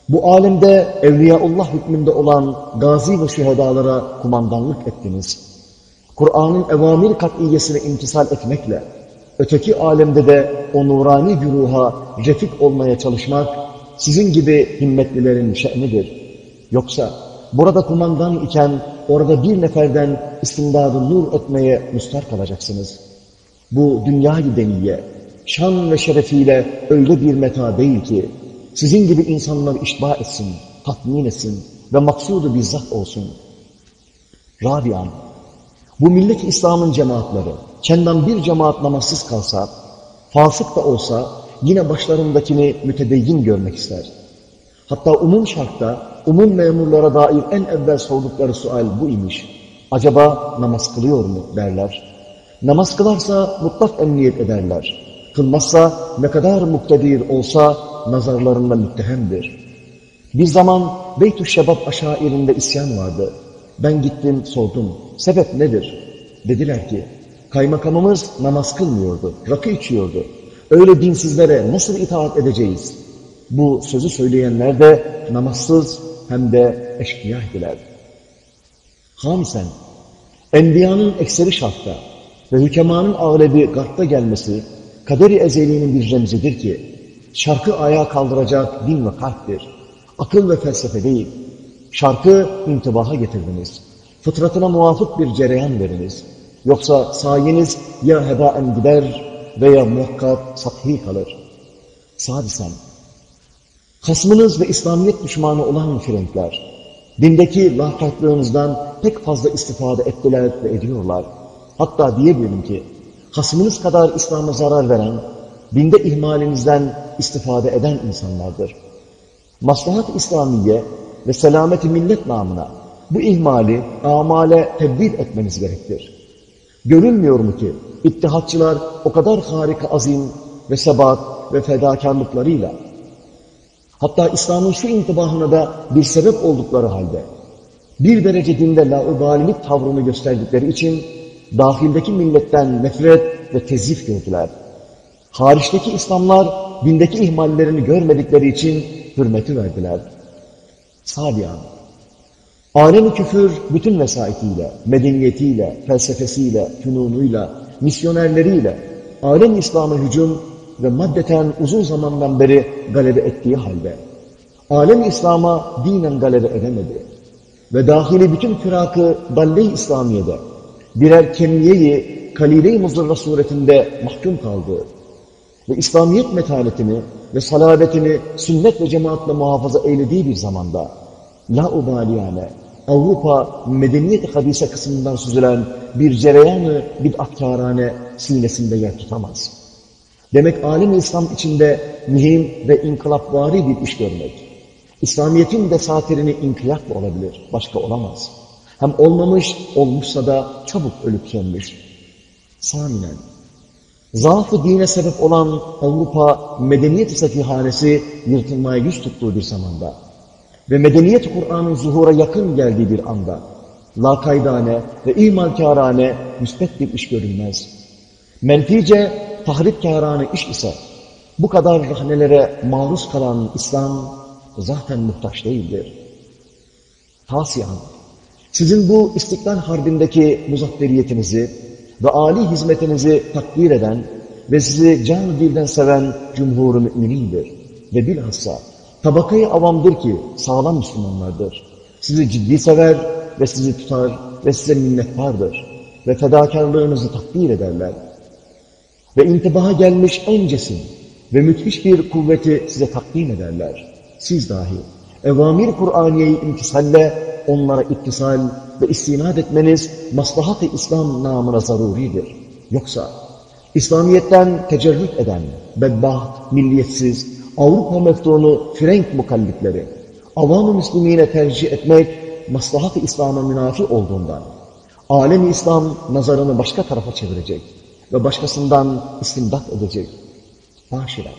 bu alemde Evliyaullah hükmünde olan gazi ve şühedalara kumandanlık ettiniz. Kur'an'ın evamir kat'iyesine imtisal etmekle, öteki alemde de o nurani güruha refik olmaya çalışmak, sizin gibi himmetlilerin şe'nidir. Yoksa burada kumandan iken orada bir neferden istimdadı nur etmeye müstar kalacaksınız. Bu dünyayı deniye, şan ve şerefiyle öyle bir meta değil ki, sizin gibi insanlar işba etsin, tatmin etsin ve maksudu bizzat olsun. Rabian, bu millet İslam'ın cemaatleri, kendinden bir cemaat namazsız kalsa, fasık da olsa yine başlarındakini mütedeyyin görmek ister. Hatta umum şartta, umum memurlara dair en evvel sordukları sual bu imiş. Acaba namaz kılıyor mu derler. Namaz kılarsa mutlak emniyet ederler. Kılmazsa ne kadar muktedir olsa nazarlarında müttehemdir. Bir zaman Beytü Şebab aşairinde isyan vardı. Ben gittim sordum. Sebep nedir? Dediler ki kaymakamımız namaz kılmıyordu, rakı içiyordu. Öyle dinsizlere nasıl itaat edeceğiz? Bu sözü söyleyenler de namazsız hem de eşkıyaydiler. Hamisen, Enbiyanın ekseri şartta ve hükemanın ağlebi garpta gelmesi kaderi ezeliğinin bir remzidir ki şarkı ayağa kaldıracak din ve kalptir. Akıl ve felsefe değil. Şarkı intibaha getirdiniz. Fıtratına muvafık bir cereyan veriniz. Yoksa sayeniz ya hebaen gider veya muhakkak sathi kalır. Sadisen, hasmınız ve İslamiyet düşmanı olan Frenkler, dindeki lakatlığınızdan pek fazla istifade ettiler ve ediyorlar. Hatta diyebilirim ki, hasmınız kadar İslam'a zarar veren, binde ihmalinizden istifade eden insanlardır. Maslahat İslamiye ve selameti millet namına bu ihmali amale tebdil etmeniz gerektir. Görülmüyor mu ki ittihatçılar o kadar harika azim ve sebat ve fedakarlıklarıyla hatta İslam'ın şu intibahına da bir sebep oldukları halde bir derece dinde laubalilik tavrını gösterdikleri için dahildeki milletten nefret ve tezif gördüler. Hariçteki İslamlar dindeki ihmallerini görmedikleri için hürmeti verdiler. Salihan, alemi küfür bütün vesayetiyle, medeniyetiyle, felsefesiyle, fünunuyla, misyonerleriyle, alem İslam'a hücum ve maddeten uzun zamandan beri galebe ettiği halde, alem İslam'a dinen galebe edemedi ve dahili bütün firakı dalle-i İslamiye'de birer kemiyeyi kalile-i muzırra suretinde mahkum kaldı ve İslamiyet metanetini ve salabetini sünnet ve cemaatle muhafaza eylediği bir zamanda la ubaliyane Avrupa medeniyet hadise kısmından süzülen bir cereyanı bid'atkarane sinesinde yer tutamaz. Demek alem İslam içinde mühim ve inkılapvari bir iş görmek. İslamiyet'in desatirini inkılapla olabilir, başka olamaz. Hem olmamış, olmuşsa da çabuk ölüp sönmüş. Saminen, zaafı dine sebep olan Avrupa medeniyet sefihanesi yırtılmaya yüz tuttuğu bir zamanda ve medeniyet Kur'an'ın zuhura yakın geldiği bir anda lakaydane ve imalkârane müspet bir iş görülmez. Menfice tahripkârane iş ise bu kadar rahnelere maruz kalan İslam zaten muhtaç değildir. Tasiyan, sizin bu İstiklal Harbi'ndeki muzafferiyetinizi ve âli hizmetinizi takdir eden ve sizi can dilden seven cumhur-u müminindir. Ve bilhassa tabakayı avamdır ki sağlam Müslümanlardır. Sizi ciddi sever ve sizi tutar ve size minnettardır. Ve fedakarlığınızı takdir ederler. Ve intibaha gelmiş en cesim ve müthiş bir kuvveti size takdim ederler. Siz dahi evamir Kur'aniyeyi imtisalle onlara ittisal ve istinad etmeniz maslahat-ı İslam namına zaruridir. Yoksa İslamiyet'ten tecerrüt eden, bedbaht, milliyetsiz, Avrupa meftunu Frenk mukallitleri, avam-ı müslimine tercih etmek maslahat-ı İslam'a münafi olduğundan, alem İslam nazarını başka tarafa çevirecek ve başkasından istimdat edecek. Haşiler.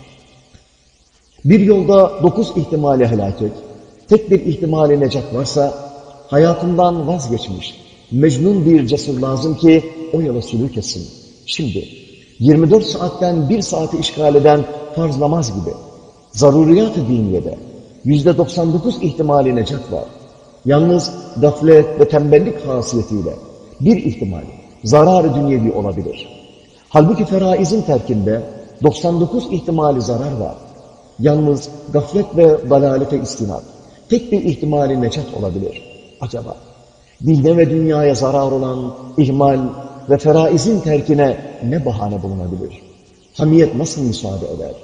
Bir yolda dokuz ihtimali helakek, tek bir ihtimali necat varsa, hayatından vazgeçmiş, mecnun bir cesur lazım ki o yola sülük etsin. Şimdi 24 saatten bir saati işgal eden farz namaz gibi zaruriyat-ı diniyede yüzde 99 ihtimali necat var. Yalnız gaflet ve tembellik hasiyetiyle bir ihtimal zarar-ı dünyevi olabilir. Halbuki feraizin terkinde 99 ihtimali zarar var. Yalnız gaflet ve dalalete istinad tek bir ihtimali necat olabilir. Acaba dilde ve dünyaya zarar olan ihmal ve feraizin terkine ne bahane bulunabilir? Hamiyet nasıl müsaade eder?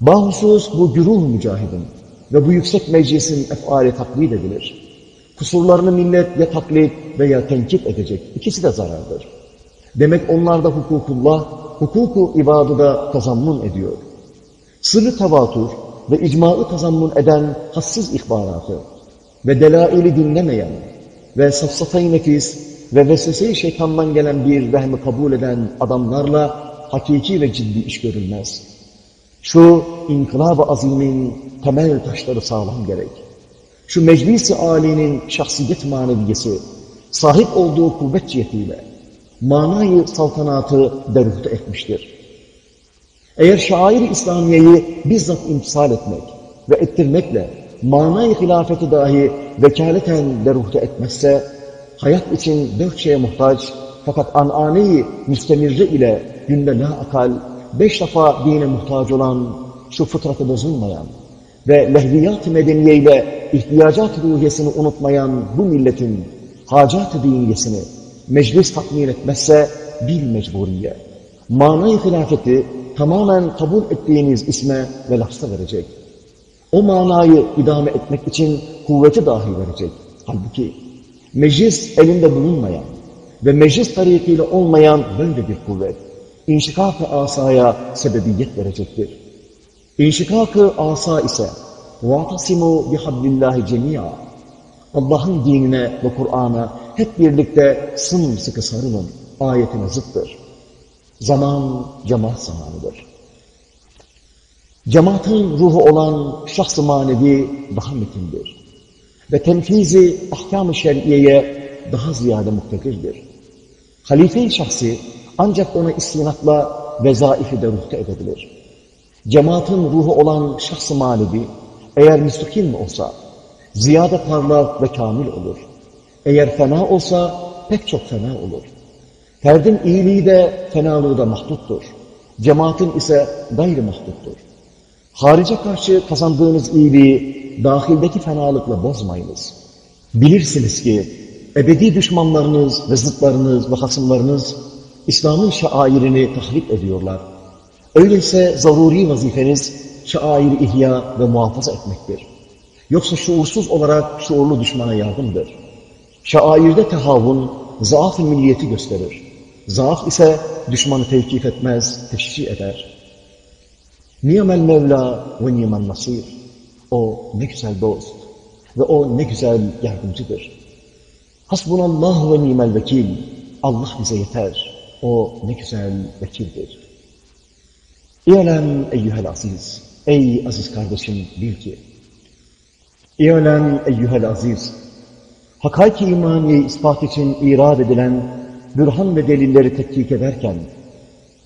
Bahusus bu güruh mücahidin ve bu yüksek meclisin efali taklit edilir. Kusurlarını millet ya taklit veya tenkit edecek. İkisi de zarardır. Demek onlarda hukukullah, hukuku ibadı da kazanmun ediyor. Sırrı tevatür ve icmaı kazanmun eden hassız ihbaratı ve delaili dinlemeyen ve safsatayı nefis ve vesvese-i şeytandan gelen bir vehmi kabul eden adamlarla hakiki ve ciddi iş görülmez. Şu inkılab-ı azimin temel taşları sağlam gerek. Şu meclis-i âlinin şahsiyet maneviyesi, sahip olduğu kuvvet cihetiyle manayı saltanatı deruhta etmiştir. Eğer şair-i İslamiye'yi bizzat imtisal etmek ve ettirmekle manayı hilafeti dahi vekaleten deruhta etmezse, hayat için dört şeye muhtaç fakat an'aneyi müstemirri ile günde la akal beş defa dine muhtaç olan şu fıtratı bozulmayan ve lehviyat-ı medeniye ihtiyacat ruhiyesini unutmayan bu milletin hacat-ı diniyesini meclis tatmin etmezse bir mecburiye. Manayı hilafeti tamamen kabul ettiğiniz isme ve lafza verecek. O manayı idame etmek için kuvveti dahi verecek. Halbuki meclis elinde bulunmayan ve meclis tarikiyle olmayan böyle bir kuvvet. inşikak-ı asaya sebebiyet verecektir. İnşikak-ı asa ise وَاَعْتَصِمُوا بِحَبِّ اللّٰهِ جَمِيعًا Allah'ın dinine ve Kur'an'a hep birlikte sımsıkı sarılın ayetine zıttır. Zaman cemaat zamanıdır. Cemaatin ruhu olan şahs-ı manevi daha metindir. Ve tenfizi ahkam-ı şer'iyeye daha ziyade muktedirdir. Halife-i şahsi ancak ona istinatla vezaifi de ruhta edebilir. Cemaatin ruhu olan şahs-ı manevi eğer müstakim olsa ziyade parlak ve kamil olur. Eğer fena olsa pek çok fena olur. Ferdin iyiliği de fenalığı da mahduttur. Cemaatin ise gayri mahduttur. Harice karşı kazandığınız iyiliği dahildeki fenalıkla bozmayınız. Bilirsiniz ki ebedi düşmanlarınız ve zıtlarınız ve hasımlarınız İslam'ın şairini tahrip ediyorlar. Öyleyse zaruri vazifeniz şairi ihya ve muhafaza etmektir. Yoksa şuursuz olarak şuurlu düşmana yardımdır. Şairde tehavun, zaaf-ı milliyeti gösterir. Zaaf ise düşmanı tevkif etmez, teşhi eder. Niyemel Mevla ve niyemel Nasir. O ne güzel dost ve o ne güzel yardımcıdır. Hasbunallah ve nimel vekil. Allah bize yeter. O ne güzel vekildir. İ'lem eyyühel aziz. Ey aziz kardeşim bil ki. İ'lem eyyühel aziz. Hakaiki imaniye ispat için irad edilen bürhan ve delilleri tetkik ederken,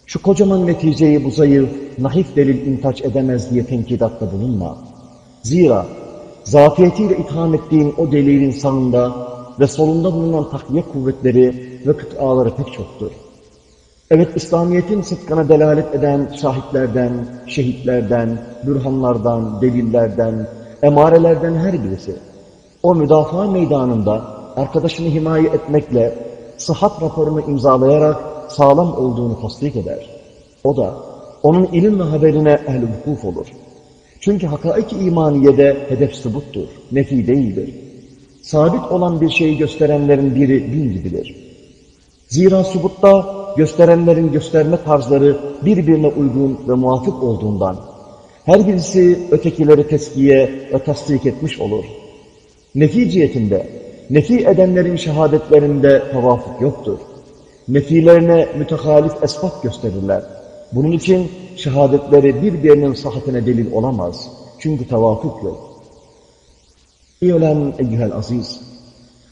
şu kocaman neticeyi bu zayıf, nahif delil intaç edemez diye tenkidatta bulunma. Zira zafiyetiyle itham ettiğin o delilin sağında ve solunda bulunan takviye kuvvetleri ve kıtaları pek çoktur. Evet, İslamiyet'in sıdkına delalet eden şahitlerden, şehitlerden, bürhanlardan, delillerden, emarelerden her birisi, o müdafaa meydanında arkadaşını himaye etmekle sıhhat raporunu imzalayarak sağlam olduğunu tasdik eder. O da onun ilim ve haberine ehl vukuf olur. Çünkü hakaik imaniyede hedef subuttur, nefi değildir. Sabit olan bir şeyi gösterenlerin biri bin gibidir. Zira subutta gösterenlerin gösterme tarzları birbirine uygun ve muvafık olduğundan her birisi ötekileri teskiye ve tasdik etmiş olur. Nefi cihetinde, nefi edenlerin şehadetlerinde tevafuk yoktur. Nefilerine mütehalif esbab gösterirler. Bunun için şehadetleri birbirinin sahatine delil olamaz. Çünkü tevafuk yok. İ'lem eyyühel aziz.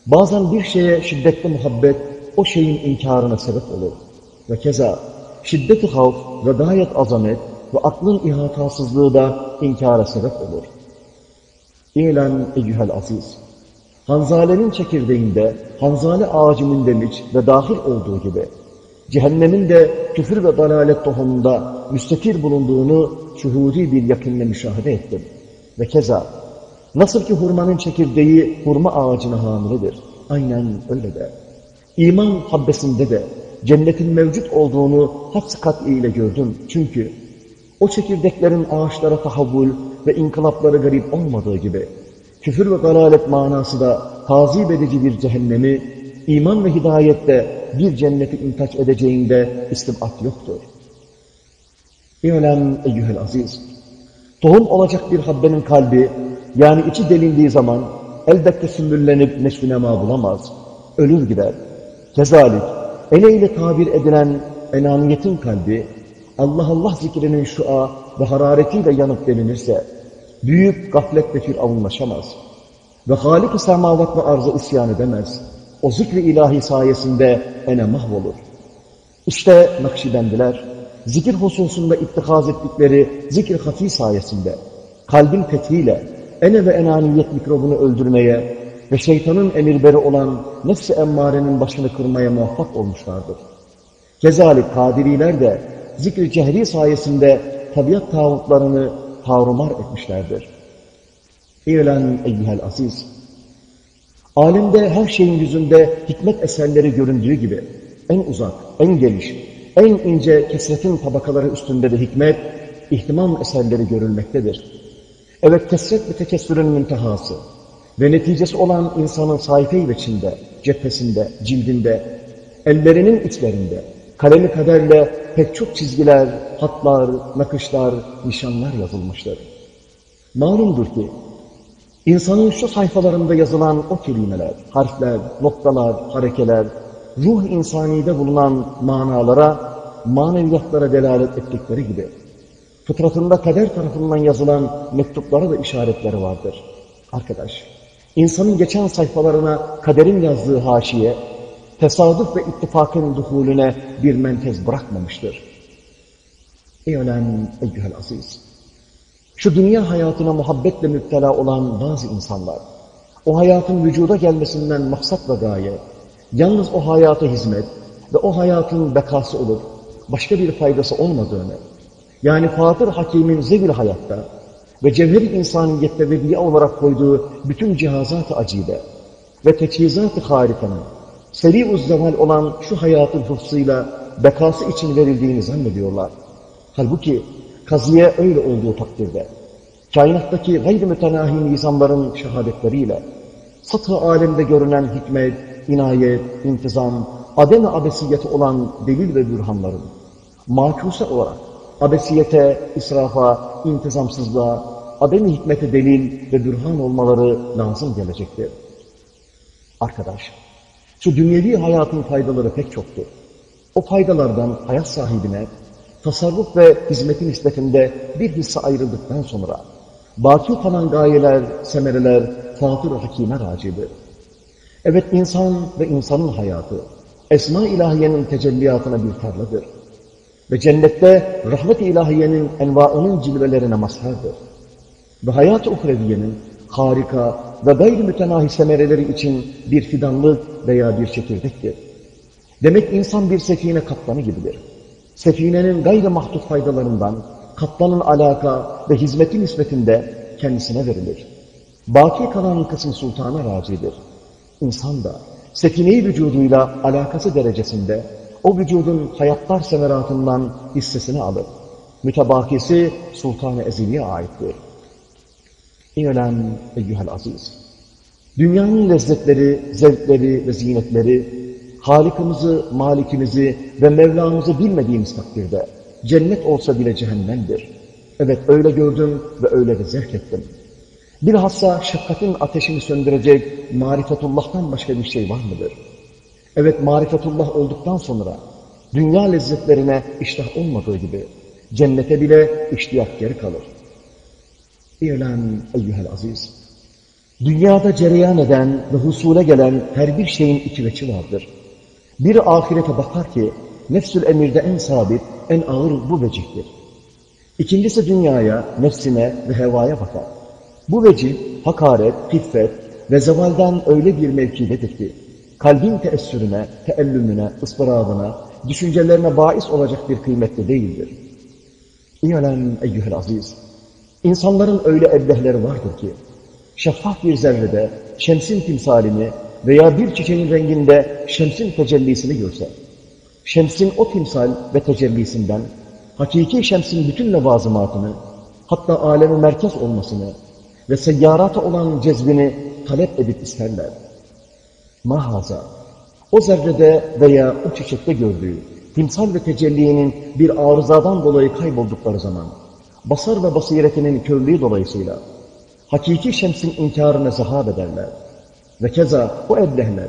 Bazen bir şeye şiddetli muhabbet o şeyin inkarına sebep olur. Ve keza şiddeti havf ve gayet azamet ve aklın ihatasızlığı da inkara sebep olur. İ'lem eyyühel aziz. Hanzalenin çekirdeğinde Hanzale ağacı mündemiç ve dahil olduğu gibi cehennemin de küfür ve dalalet tohumunda müstakir bulunduğunu şuhudi bir yakınla müşahede ettim. Ve keza nasıl ki hurmanın çekirdeği hurma ağacına hamiledir. Aynen öyle de. İman habbesinde de cennetin mevcut olduğunu hapsi kat'i ile gördüm. Çünkü o çekirdeklerin ağaçlara tahavvül ve inkılapları garip olmadığı gibi küfür ve dalalet manası da tazip edici bir cehennemi, iman ve hidayette bir cenneti intaç edeceğinde istibat yoktur. İ'lem eyyühel aziz. Tohum olacak bir habbenin kalbi, yani içi delindiği zaman elbette sümbüllenip neşvinema bulamaz. Ölür gider. Kezalik, eleyle tabir edilen enaniyetin kalbi, Allah Allah zikrinin şua ve hararetiyle yanıp delinirse, büyük gaflet ve firavunlaşamaz. Ve Halik-i semavat ve arzı isyan edemez. O zikri ilahi sayesinde ene mahvolur. İşte Nakşibendiler, zikir hususunda ittihaz ettikleri zikir hafi sayesinde, kalbin fethiyle ene ve enaniyet mikrobunu öldürmeye ve şeytanın emirberi olan nefs-i emmarenin başını kırmaya muvaffak olmuşlardır. Kezalik kadiriler de zikri cehri sayesinde tabiat tağutlarını tarumar etmişlerdir. İ'len eyyühel aziz. Alemde her şeyin yüzünde hikmet eserleri göründüğü gibi en uzak, en geniş, en ince kesretin tabakaları üstünde de hikmet, ihtimam eserleri görülmektedir. Evet kesret ve tekessürün müntehası ve neticesi olan insanın sayfe-i veçinde, cephesinde, cildinde, ellerinin içlerinde, kalemi kaderle pek çok çizgiler, hatlar, nakışlar, nişanlar yazılmıştır. Malumdur ki, insanın şu sayfalarında yazılan o kelimeler, harfler, noktalar, harekeler, ruh insanide bulunan manalara, maneviyatlara delalet ettikleri gibi, fıtratında kader tarafından yazılan mektuplara da işaretleri vardır. Arkadaş, insanın geçen sayfalarına kaderin yazdığı haşiye, tesadüf ve ittifakın duhulüne bir menfez bırakmamıştır. Ey ölen eyyühel aziz! Şu dünya hayatına muhabbetle müptela olan bazı insanlar, o hayatın vücuda gelmesinden maksat ve gaye, yalnız o hayata hizmet ve o hayatın bekası olup başka bir faydası olmadığını, yani Fatır Hakim'in zevil hayatta ve cevher-i insaniyette ve olarak koyduğu bütün cihazat-ı acibe ve teçhizat-ı harikanın seri zeval olan şu hayatın hıfzıyla bekası için verildiğini zannediyorlar. Halbuki kazıya öyle olduğu takdirde, kainattaki gayri mütenahi nizamların şehadetleriyle, satı alemde görünen hikmet, inayet, intizam, adem-i abesiyeti olan delil ve bürhanların, makuse olarak abesiyete, israfa, intizamsızlığa, adem-i hikmete delil ve bürhan olmaları lazım gelecektir. Arkadaş, şu dünyevi hayatın faydaları pek çoktur. O faydalardan hayat sahibine tasarruf ve hizmetin nispetinde bir hisse ayrıldıktan sonra baki kalan gayeler, semereler fatır hakime racidir. Evet insan ve insanın hayatı esma ilahiyenin tecelliyatına bir tarladır. Ve cennette rahmet-i ilahiyenin envaının cilvelerine mazhardır. Ve hayat-ı uhreviyenin harika ve gayri mütenahi semereleri için bir fidanlık veya bir çekirdektir. Demek insan bir sefine kaptanı gibidir. Sefinenin gayri mahdut faydalarından kaptanın alaka ve hizmetin nispetinde kendisine verilir. Baki kalan kısım sultana racidir. İnsan da sefineyi vücuduyla alakası derecesinde o vücudun hayatlar semeratından hissesini alır. Mütebakisi sultan-ı ezeliye aittir. İ'lem eyyühel aziz. Dünyanın lezzetleri, zevkleri ve zinetleri, Halikimizi, Malikimizi ve Mevlamızı bilmediğimiz takdirde cennet olsa bile cehennemdir. Evet öyle gördüm ve öyle de zevk ettim. Bilhassa şefkatin ateşini söndürecek marifetullah'tan başka bir şey var mıdır? Evet marifetullah olduktan sonra dünya lezzetlerine iştah olmadığı gibi cennete bile iştiyak geri kalır. İ'lem eyyühel aziz. Dünyada cereyan eden ve husule gelen her bir şeyin iki veçi vardır. Bir ahirete bakar ki nefsül emirde en sabit, en ağır bu vecihtir. İkincisi dünyaya, nefsine ve hevaya bakar. Bu vecih hakaret, hiffet ve zevalden öyle bir mevkidedir ki kalbin teessürüne, teellümüne, ıspırağına, düşüncelerine bahis olacak bir kıymette değildir. İ'lem eyyühel aziz. İnsanların öyle eblehleri vardır ki, şeffaf bir zerrede şemsin timsalini veya bir çiçeğin renginde şemsin tecellisini görse, şemsin o timsal ve tecellisinden, hakiki şemsin bütün levazımatını, hatta alemi merkez olmasını ve seyyarata olan cezbini talep edip isterler. Mahaza, o zerrede veya o çiçekte gördüğü timsal ve tecellinin bir arızadan dolayı kayboldukları zaman, basar ve basiretinin körlüğü dolayısıyla hakiki şemsin inkarına zahab ederler. Ve keza o eblehler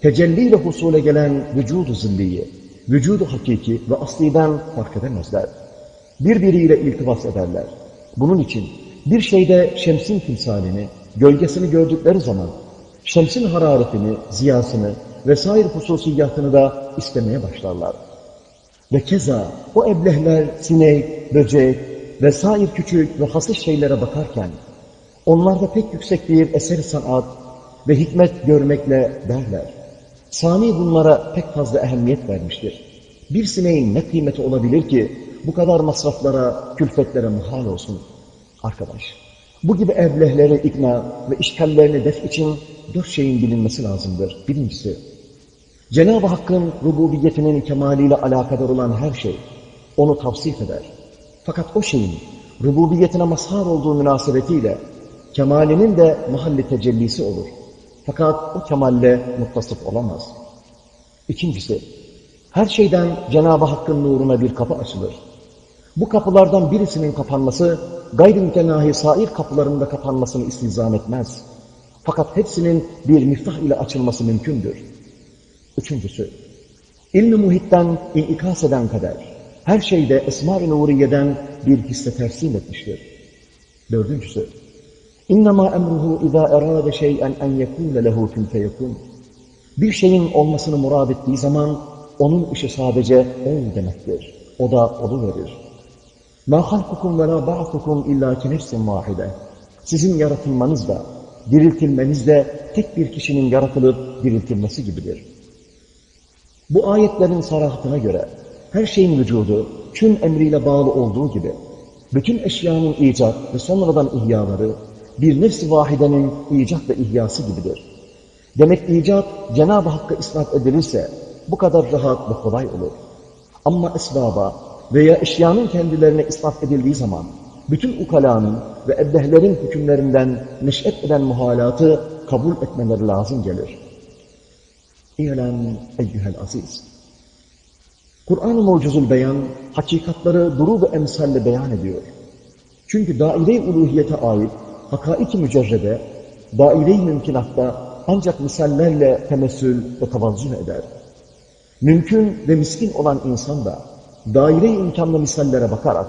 tecelliyle husule gelen vücudu zilliyi, vücudu hakiki ve asliden fark edemezler. Birbiriyle iltifas ederler. Bunun için bir şeyde şemsin timsalini, gölgesini gördükleri zaman şemsin hararetini, ziyasını vesaire hususiyatını da istemeye başlarlar. Ve keza o eblehler sinek, böcek vesaire küçük ve hasış şeylere bakarken onlarda pek yüksek bir eser sanat ve hikmet görmekle derler. Sani bunlara pek fazla ehemmiyet vermiştir. Bir sineğin ne kıymeti olabilir ki bu kadar masraflara, külfetlere muhal olsun? Arkadaş, bu gibi evlehleri ikna ve işgallerini def için dört şeyin bilinmesi lazımdır. Birincisi, Cenab-ı Hakk'ın rububiyetinin kemaliyle alakadar olan her şey onu tavsif eder. Fakat o şeyin rububiyetine mazhar olduğu münasebetiyle kemalinin de mahalli tecellisi olur. Fakat o kemalle muttasıf olamaz. İkincisi, Her şeyden Cenab-ı Hakk'ın nuruna bir kapı açılır. Bu kapılardan birisinin kapanması, gayrimütenahi sair kapılarında kapanmasını istizam etmez. Fakat hepsinin bir miftah ile açılması mümkündür. Üçüncüsü, ilmi muhitten inikas eden kader, her şeyde Esma-i Nuriye'den bir hisse tersim etmiştir. Dördüncüsü, İnnemâ emruhu izâ erâde şey'en en yekûne lehu kün feyekûn. Bir şeyin olmasını murad ettiği zaman onun işi sadece ol demektir. O da oluverir. مَا خَلْقُكُمْ وَلَا بَعْثُكُمْ اِلَّا كِنَفْسٍ وَاحِدَةٍ Sizin yaratılmanız da, diriltilmeniz de tek bir kişinin yaratılıp diriltilmesi gibidir. Bu ayetlerin sarahatına göre her şeyin vücudu tüm emriyle bağlı olduğu gibi bütün eşyanın icat ve sonradan ihyaları bir nefs-i vahidenin icat ve ihyası gibidir. Demek icat Cenab-ı Hakk'a isnat edilirse bu kadar rahat ve kolay olur. Ama esbaba veya eşyanın kendilerine isnat edildiği zaman bütün ukalanın ve ebbehlerin hükümlerinden neş'et eden muhalatı kabul etmeleri lazım gelir. İ'lem eyyühel aziz. Kur'an-ı Mucizül Beyan hakikatları duru ve emsalle beyan ediyor. Çünkü daire-i uluhiyete ait hakaik-i mücerrede, daire-i mümkünatta ancak misallerle temessül ve tavazzüh eder. Mümkün ve miskin olan insan da daire-i imkanlı misallere bakarak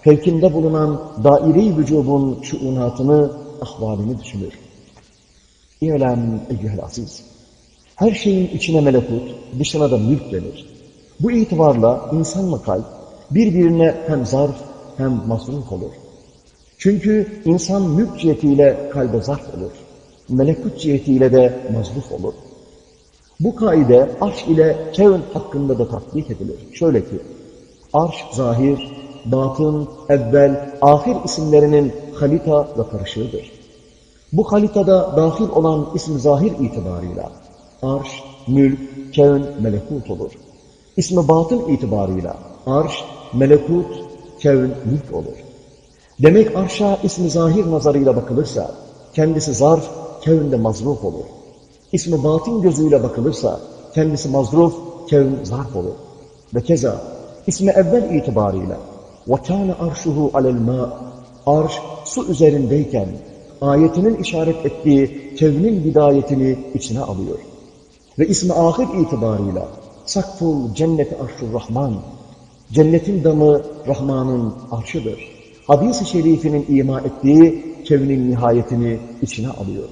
fevkinde bulunan daire-i vücubun şuunatını, ahvalini düşünür. İ'lem eyyühel aziz. Her şeyin içine melekut, dışına da mülk denir. Bu itibarla insanla kalp birbirine hem zarf hem masruf olur. Çünkü insan mülk cihetiyle kalbe zarf olur. Melekut cihetiyle de mazluf olur. Bu kaide arş ile kevn hakkında da tatbik edilir. Şöyle ki, arş zahir, batın, evvel, ahir isimlerinin halita ve karışığıdır. Bu halitada dahil olan isim zahir itibarıyla arş, mülk, kevn, melekut olur. İsmi batın itibarıyla arş, melekut, kevn, mülk olur. Demek arşa ismi zahir nazarıyla bakılırsa kendisi zarf, kevnde mazruf olur. İsmi batın gözüyle bakılırsa kendisi mazruf, kevn zarf olur. Ve keza ismi evvel itibarıyla وَكَانَ arşuhu عَلَى الْمَاءِ Arş su üzerindeyken ayetinin işaret ettiği kevnin bidayetini içine alıyor. Ve ismi ahir itibarıyla sakful cenneti arşur rahman cennetin damı Rahman'ın arşıdır. Hadis-i şerifinin ima ettiği kevnin nihayetini içine alıyor.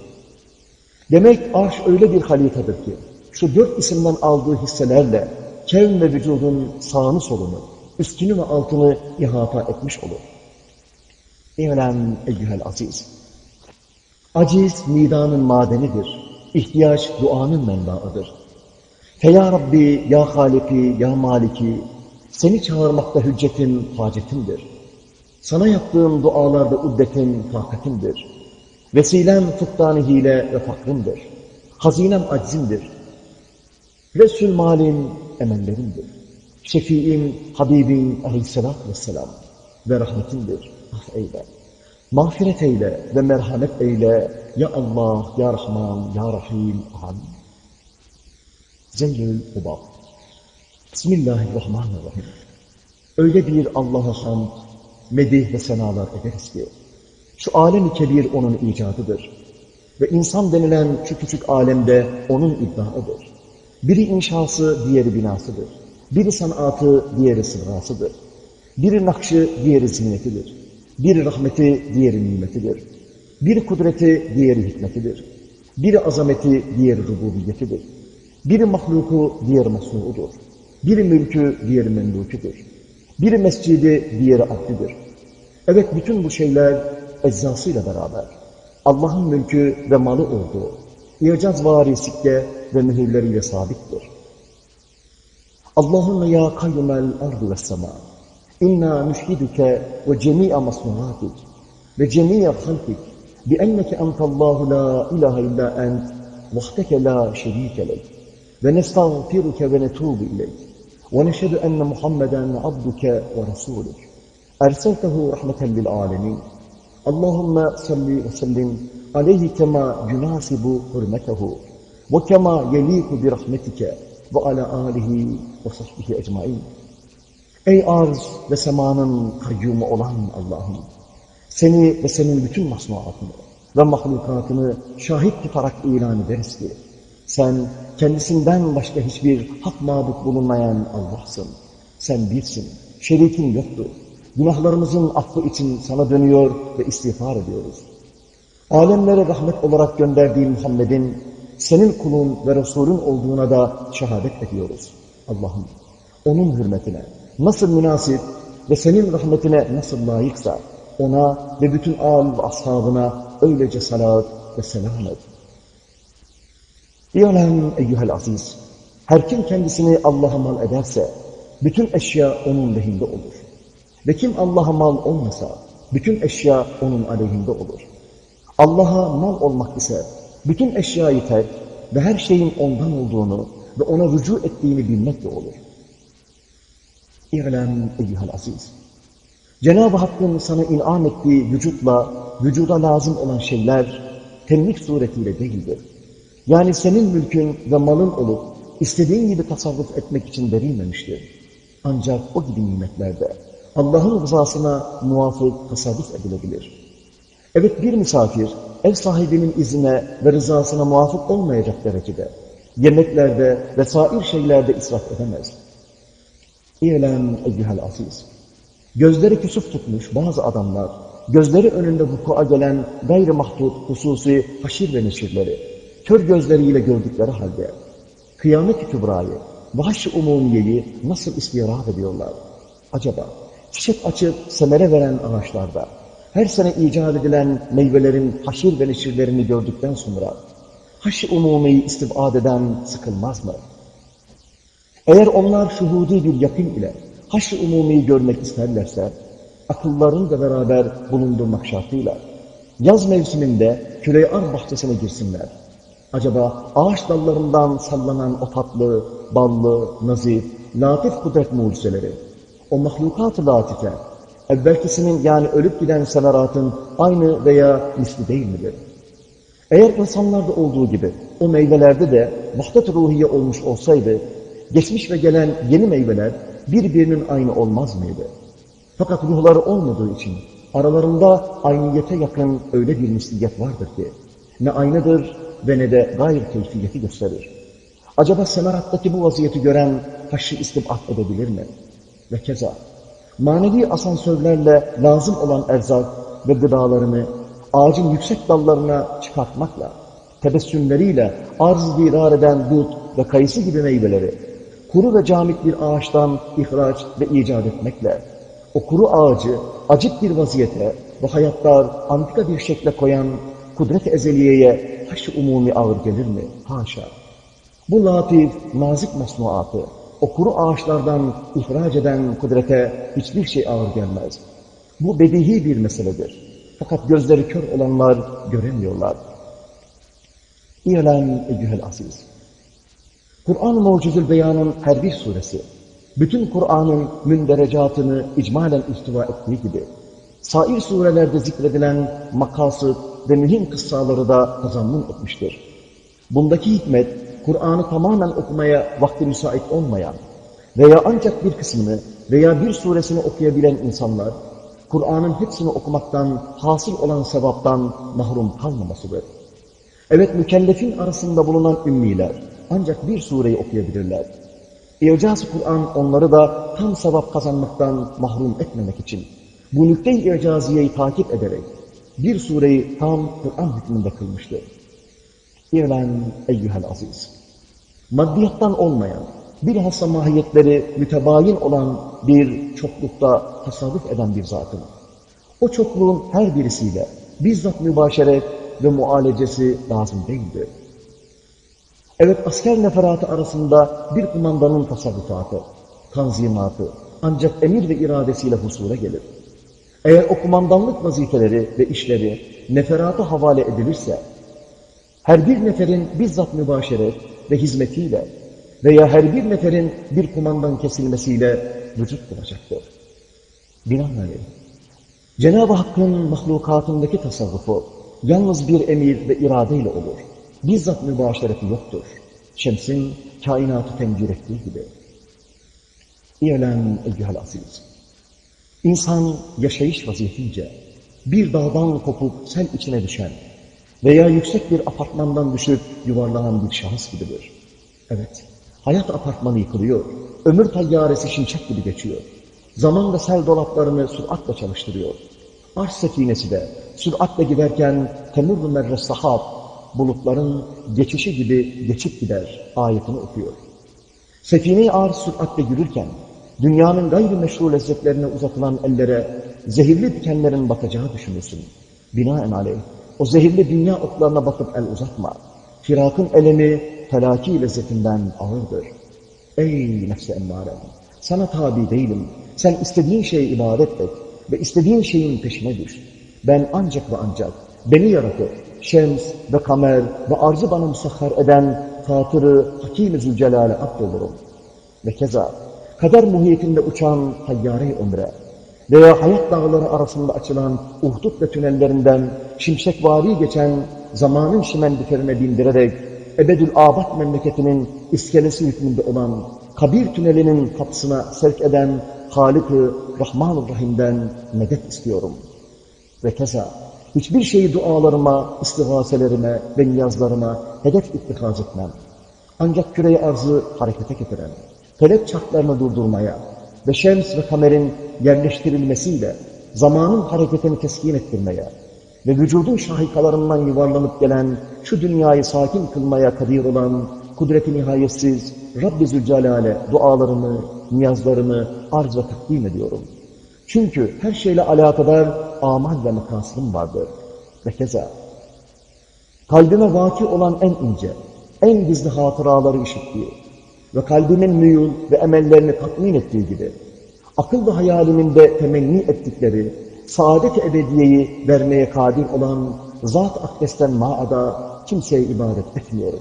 Demek arş öyle bir halitadır ki, şu dört isimden aldığı hisselerle kevn ve vücudun sağını solunu, üstünü ve altını ihata etmiş olur. İ'lem eyyühel aziz. Aciz midanın madenidir. İhtiyaç duanın menbaıdır. Ya Rabbi, ya Haliki, ya Maliki, seni çağırmakta hüccetin, hacetimdir. Sana yaptığım dualarda uddetin, takatimdir. Vesilem fıktanı hile ve fakrımdır. Hazinem aczimdir. Resul malim emellerimdir. Şefiim, Habibim aleyhissalatü vesselam ve rahmetindir. Af eyle. Mağfiret eyle ve merhamet eyle. Ya Allah, Ya Rahman, Ya Rahim. Amin. Zeynül Ubab. Bismillahirrahmanirrahim. Öyle bir Allah'a hamd, medih ve senalar ederiz ki, şu alem-i kebir onun icadıdır. Ve insan denilen şu küçük alemde onun iddiaıdır. Biri inşası, diğeri binasıdır. Biri sanatı, diğeri sırrasıdır. Biri nakşı, diğeri ziynetidir. Biri rahmeti, diğeri nimetidir. Biri kudreti, diğeri hikmetidir. Biri azameti, diğeri rububiyetidir. Biri mahluku, diğeri masnuudur. Biri mülkü, diğeri memlukudur. Biri mescidi, diğeri abdidir. Evet bütün bu şeyler eczasıyla beraber Allah'ın mülkü ve malı olduğu İcaz vari sikke ve mühürleriyle sabittir. Allahümme ya kayyumel ardu ve sema inna nüşhiduke ve cemi'a masnuhatik ve cemi'a halkik bi enneke entallahu la ilahe illa ent vahdeke la şerike ve nestağfiruke ve netubu ileyk ve neşhedü enne Muhammeden abduke ve rasulük erseltehu rahmeten lil alemin Allahümme salli ve sellim aleyhi kema yunasibu hürmetehu ve kema yeliku bi rahmetike ve ala alihi ve sahbihi ecmain. Ey arz ve semanın kayyumu olan Allah'ım! Seni ve senin bütün masnuatını ve mahlukatını şahit tutarak ilan ederiz ki, sen kendisinden başka hiçbir hak mabut bulunmayan Allah'sın. Sen birsin, şerikin yoktur. Günahlarımızın affı için sana dönüyor ve istiğfar ediyoruz. Alemlere rahmet olarak gönderdiğin Muhammed'in senin kulun ve Resulün olduğuna da şehadet ediyoruz. Allah'ım onun hürmetine nasıl münasip ve senin rahmetine nasıl layıksa ona ve bütün âl ve ashabına öylece salat ve selam et. İ'lem eyyuhel aziz, her kim kendisini Allah'a mal ederse, bütün eşya onun lehinde olur. Ve kim Allah'a mal olmasa, bütün eşya onun aleyhinde olur. Allah'a mal olmak ise, bütün eşyayı terk ve her şeyin ondan olduğunu ve ona rücu ettiğini bilmekle olur. İ'lem eyyuhel aziz. Cenab-ı Hakk'ın sana inam ettiği vücutla, vücuda lazım olan şeyler, temlik suretiyle değildir. Yani senin mülkün ve malın olup, istediğin gibi tasarruf etmek için verilmemiştir. Ancak o gibi nimetlerde, Allah'ın rızasına muvafık tasarruf edilebilir. Evet bir misafir, ev sahibinin izine ve rızasına muvafık olmayacak derecede, yemeklerde ve sair şeylerde israf edemez. İ'lem eyyühel aziz. Gözleri küsuf tutmuş bazı adamlar, gözleri önünde vukua gelen gayri mahdut hususi haşir ve neşirleri, kör gözleriyle gördükleri halde, kıyamet-i kübrayı, vahş-ı umumiyeyi nasıl istiyaraf ediyorlar? Acaba çiçek açıp semere veren ağaçlarda, her sene icat edilen meyvelerin haşir ve neşirlerini gördükten sonra, haş-ı umumiyi istibad eden sıkılmaz mı? Eğer onlar şuhudi bir yakın ile haş-ı umumiyi görmek isterlerse, akıllarıyla beraber bulundurmak şartıyla, yaz mevsiminde Küley-Ar bahçesine girsinler. Acaba ağaç dallarından sallanan o tatlı, ballı, nazif, latif kudret mucizeleri, o mahlukat-ı latife, evvelkisinin yani ölüp giden semeratın aynı veya misli değil midir? Eğer insanlarda olduğu gibi o meyvelerde de vahdet ruhiye olmuş olsaydı, geçmiş ve gelen yeni meyveler birbirinin aynı olmaz mıydı? Fakat ruhları olmadığı için aralarında ayniyete yakın öyle bir misliyet vardır ki ne aynıdır ve ne de gayr keyfiyeti gösterir. Acaba semerattaki bu vaziyeti gören haşi istibat edebilir mi? Ve keza manevi asansörlerle lazım olan erzak ve gıdalarını ağacın yüksek dallarına çıkartmakla, tebessümleriyle arz dirar eden dut ve kayısı gibi meyveleri kuru ve camit bir ağaçtan ihraç ve icat etmekle, o kuru ağacı acip bir vaziyete ve hayatlar antika bir şekle koyan kudret-i ezeliyeye haş umumi ağır gelir mi? Haşa! Bu latif, nazik masnuatı, o kuru ağaçlardan ihraç eden kudrete hiçbir şey ağır gelmez. Bu bedihi bir meseledir. Fakat gözleri kör olanlar göremiyorlar. İ'lem eyyühel aziz. Kur'an-ı Mucizül Beyan'ın her bir suresi, bütün Kur'an'ın münderecatını icmalen ihtiva ettiği gibi, sair surelerde zikredilen makasıt ve mühim kıssaları da tazammun etmiştir. Bundaki hikmet, Kur'an'ı tamamen okumaya vakti müsait olmayan veya ancak bir kısmını veya bir suresini okuyabilen insanlar, Kur'an'ın hepsini okumaktan hasıl olan sevaptan mahrum kalmamasıdır. Evet mükellefin arasında bulunan ümmiler ancak bir sureyi okuyabilirler. İcaz-ı Kur'an onları da tam sevap kazanmaktan mahrum etmemek için bu nükte-i takip ederek bir sureyi tam Kur'an hükmünde kılmıştır. İ'len eyyühel aziz. Maddiyattan olmayan, bilhassa mahiyetleri mütebayin olan bir çoklukta tasarruf eden bir zatın. O çokluğun her birisiyle bizzat mübaşeret ve mualecesi lazım değildir. Evet asker neferatı arasında bir kumandanın tasarrufatı, tanzimatı ancak emir ve iradesiyle husule gelir. Eğer o kumandanlık vazifeleri ve işleri neferata havale edilirse, her bir neferin bizzat mübaşeret ve hizmetiyle veya her bir neferin bir kumandan kesilmesiyle vücut bulacaktır. Binaenaleyh, Cenab-ı Hakk'ın mahlukatındaki tasarrufu yalnız bir emir ve iradeyle olur. Bizzat mübaşereti yoktur. Şemsin kainatı temcir ettiği gibi. İ'lem eyyühel aziz. İnsan yaşayış vaziyetince bir dağdan kopup sel içine düşen veya yüksek bir apartmandan düşüp yuvarlanan bir şahıs gibidir. Evet, hayat apartmanı yıkılıyor, ömür tayyaresi şimşek gibi geçiyor. Zaman ve sel dolaplarını süratle çalıştırıyor. Arş sefinesi de süratle giderken temur merre sahab, bulutların geçişi gibi geçip gider ayetini okuyor. Sefine-i arz süratle yürürken dünyanın gayri meşru lezzetlerine uzatılan ellere zehirli dikenlerin batacağı düşünürsün. Binaenaleyh o zehirli dünya oklarına bakıp el uzatma. Firakın elemi telaki lezzetinden ağırdır. Ey nefsi emmarem! Sana tabi değilim. Sen istediğin şeye ibadet et ve istediğin şeyin peşine düş. Ben ancak ve ancak beni yaratıp şems ve kamer ve arzı bana musahhar eden Fatırı Hakim-i Zülcelal'e abdolurum. Ve keza kader muhiyetinde uçan tayyare-i ömre veya hayat dağları arasında açılan uhdut ve tünellerinden şimşekvari geçen zamanın şimendiferine bindirerek ebedül abat memleketinin iskelesi hükmünde olan kabir tünelinin kapısına sevk eden Halik-ı Rahman-ı Rahim'den medet istiyorum. Ve keza hiçbir şeyi dualarıma, istigaselerime ve niyazlarıma hedef ittihaz etmem. Ancak küreyi arzı harekete getiren, felek çarklarını durdurmaya ve şems ve kamerin yerleştirilmesiyle zamanın hareketini keskin ettirmeye ve vücudun şahikalarından yuvarlanıp gelen şu dünyayı sakin kılmaya kadir olan kudreti nihayetsiz Rabbi Zülcelal'e dualarımı, niyazlarımı arz ve takdim ediyorum. Çünkü her şeyle alakadar amal ve makasım vardır. Ve keza kalbime vaki olan en ince, en gizli hatıraları işittiği ve kalbimin müyul ve emellerini tatmin ettiği gibi akıl ve hayalimin de temenni ettikleri saadet-i ebediyeyi vermeye kadir olan zat akdesten maada kimseye ibadet etmiyorum.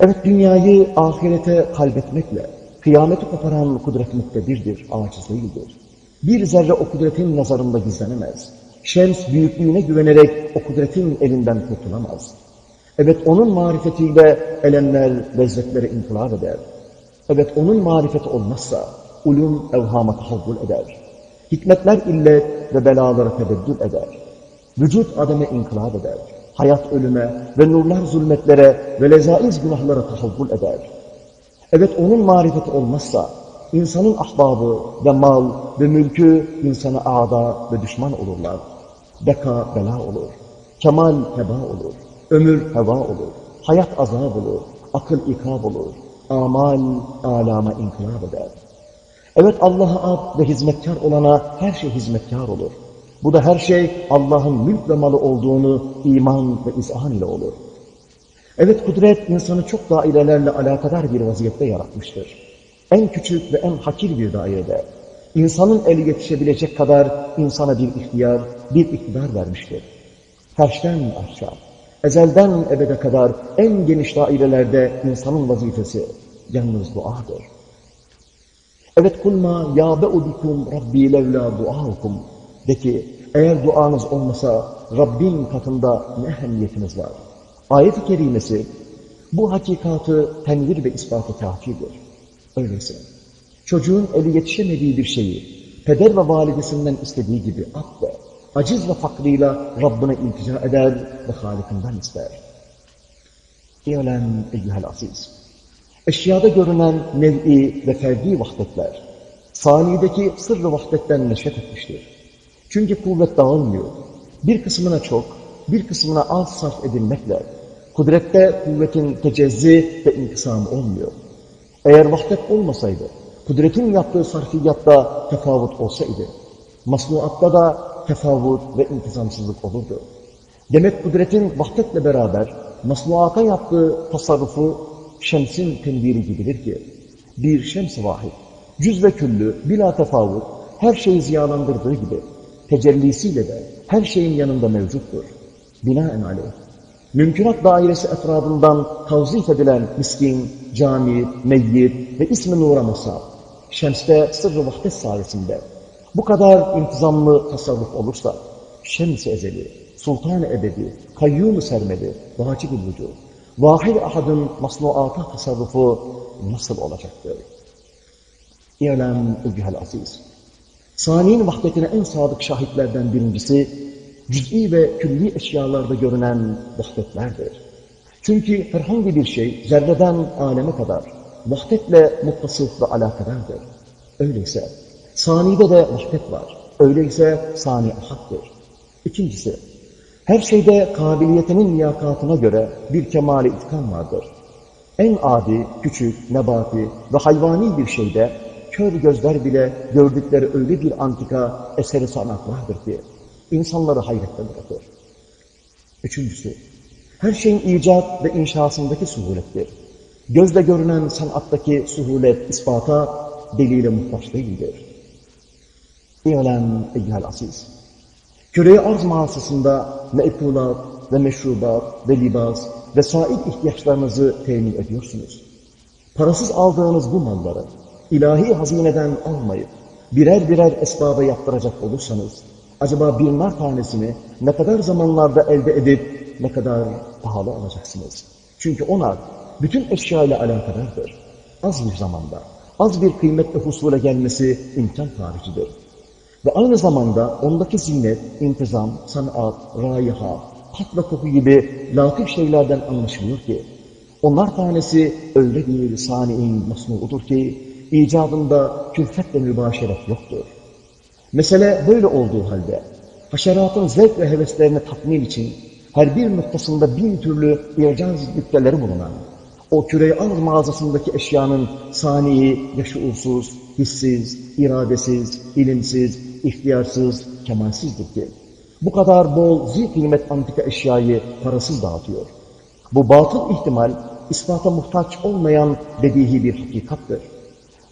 Evet dünyayı ahirete kalbetmekle kıyameti koparan kudret muktedirdir, aciz değildir. Bir zerre o kudretin nazarında gizlenemez. Şems büyüklüğüne güvenerek o kudretin elinden kurtulamaz. Evet onun marifetiyle elemler, lezzetlere inkılap eder. Evet onun marifeti olmazsa ulum evhama tahavvül eder. Hikmetler illet ve belalara tebeddül eder. Vücut ademe inkılap eder. Hayat ölüme ve nurlar zulmetlere ve lezaiz günahlara tahavvül eder. Evet onun marifeti olmazsa insanın ahbabı ve mal ve mülkü insana ağda ve düşman olurlar. Beka bela olur. Kemal heba olur. Ömür heva olur. Hayat azab olur. Akıl ikab olur. Amal alama inkılap eder. Evet Allah'a ab ve hizmetkar olana her şey hizmetkar olur. Bu da her şey Allah'ın mülk ve malı olduğunu iman ve izan ile olur. Evet kudret insanı çok dairelerle alakadar bir vaziyette yaratmıştır. En küçük ve en hakir bir dairede insanın eli yetişebilecek kadar insana bir ihtiyar, bir iktidar vermiştir. Ferşten aşağı, ezelden ebede kadar en geniş dairelerde insanın vazifesi yalnız duadır. Evet kulma ya be'udikum rabbi levla duaukum. De ki eğer duanız olmasa Rabbin katında ne ehemmiyetiniz var? Ayet-i kerimesi bu hakikatı tenvir ve ispatı kafidir. Öyleyse çocuğun eli yetişemediği bir şeyi peder ve validesinden istediği gibi ab ve aciz ve fakrıyla Rabbine iltica eder ve Halik'inden ister. İ'lem eyyühel aziz. Eşyada görünen nev'i ve ferdi vahdetler, sanideki sırrı vahdetten neşet etmiştir. Çünkü kuvvet dağılmıyor. Bir kısmına çok, bir kısmına az sarf edilmekle, kudrette kuvvetin tecezzi ve inkısamı olmuyor. Eğer vahdet olmasaydı, kudretin yaptığı sarfiyatta tefavut olsaydı, masnuatta da tefavut ve intizamsızlık olurdu. Demek kudretin vahdetle beraber masnuata yaptığı tasarrufu şemsin tenviri gibidir ki, bir şems-i vahid, cüz ve küllü, bila tefavut, her şeyi ziyalandırdığı gibi, tecellisiyle de her şeyin yanında mevcuttur. Binaenaleyh, mümkünat dairesi etrafından tavzif edilen miskin, cami, meyyit ve ismi nura musab, şemste sırrı vahdet sayesinde bu kadar intizamlı tasavvuf olursa, şems-i ezeli, sultan-ı ebedi, kayyum-u sermedi, vacib-ül vücud, vahid ahadın masnuata tasarrufu nasıl olacaktır? İ'lem eyyühel aziz. Sani'nin vahdetine en sadık şahitlerden birincisi, cüz'i ve külli eşyalarda görünen vahdetlerdir. Çünkü herhangi bir şey zerreden aleme kadar vahdetle muttasıf alakadardır. Öyleyse sanide de vahdet var. Öyleyse sani ahattır. İkincisi, her şeyde kabiliyetinin liyakatına göre bir kemali itkan vardır. En adi, küçük, nebati ve hayvani bir şeyde kör gözler bile gördükleri öyle bir antika eseri sanat vardır ki insanları hayretle bırakır. Üçüncüsü, her şeyin icat ve inşasındaki suhulettir. Gözle görünen sanattaki suhulet, ispata delile muhtaç değildir. İ'lem eyyühel aziz. Küreye arz mağazasında me'kulat ve meşrubat ve libas ve sair ihtiyaçlarınızı temin ediyorsunuz. Parasız aldığınız bu malları ilahi hazineden almayıp birer birer esbaba yaptıracak olursanız acaba bir nar tanesini ne kadar zamanlarda elde edip ne kadar pahalı alacaksınız? Çünkü onlar bütün eşya ile alakadardır. Az bir zamanda, az bir kıymetle husule gelmesi imkan haricidir. Ve aynı zamanda ondaki zinet, intizam, sanat, raiha, tat ve koku gibi latif şeylerden anlaşılıyor ki, onlar tanesi öyle bir sani'in masnu'udur ki, icadında külfet ve mübaşeret yoktur. Mesele böyle olduğu halde, haşeratın zevk ve heveslerini tatmin için her bir noktasında bin türlü ircaz nükteleri bulunan, o küre arz mağazasındaki eşyanın saniyi ya şuursuz, hissiz, iradesiz, ilimsiz, ihtiyarsız, kemalsizdir ki, bu kadar bol zil kıymet antika eşyayı parasız dağıtıyor. Bu batıl ihtimal, ispata muhtaç olmayan bedihi bir hakikattır.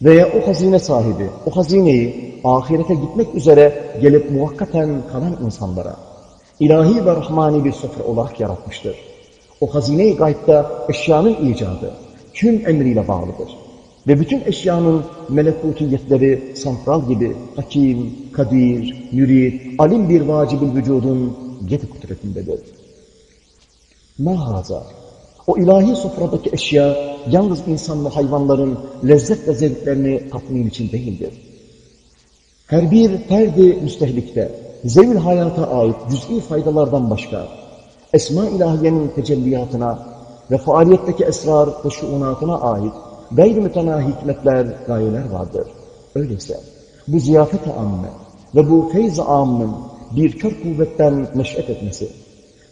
Veya o hazine sahibi, o hazineyi ahirete gitmek üzere gelip muhakkaten kalan insanlara, ilahi ve rahmani bir sofra olarak yaratmıştır. O hazine-i gaybda eşyanın icadı, tüm emriyle bağlıdır. Ve bütün eşyanın melekutiyetleri santral gibi hakim, kadir, mürid, alim bir vacibül vücudun yedi kudretindedir. Mahaza, o ilahi sofradaki eşya yalnız insan ve hayvanların lezzet ve zevklerini tatmin için değildir. Her bir ferdi müstehlikte, zevil hayata ait cüz'i faydalardan başka, esma ilahiyenin tecelliyatına ve faaliyetteki esrar ve şuunatına ait gayri mütenahi hikmetler, gayeler vardır. Öyleyse bu ziyafet-i amme ve bu feyz-i ammın bir kör kuvvetten meş'et etmesi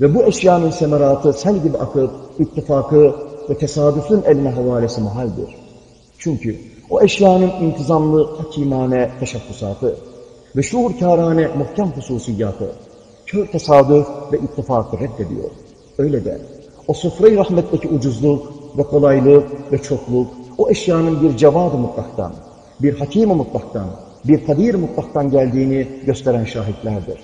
ve bu eşyanın semeratı sel gibi akıp ittifakı ve tesadüfün eline havalesi muhaldir. Çünkü o eşyanın intizamlı, hakimane teşebbüsatı ve şuurkârane muhkem hususiyatı kör tesadüf ve ittifakı reddediyor. Öyle de o sofra-i rahmetteki ucuzluk ve kolaylık ve çokluk o eşyanın bir cevad-ı mutlaktan, bir hakim-i mutlaktan, bir kadir mutlaktan geldiğini gösteren şahitlerdir.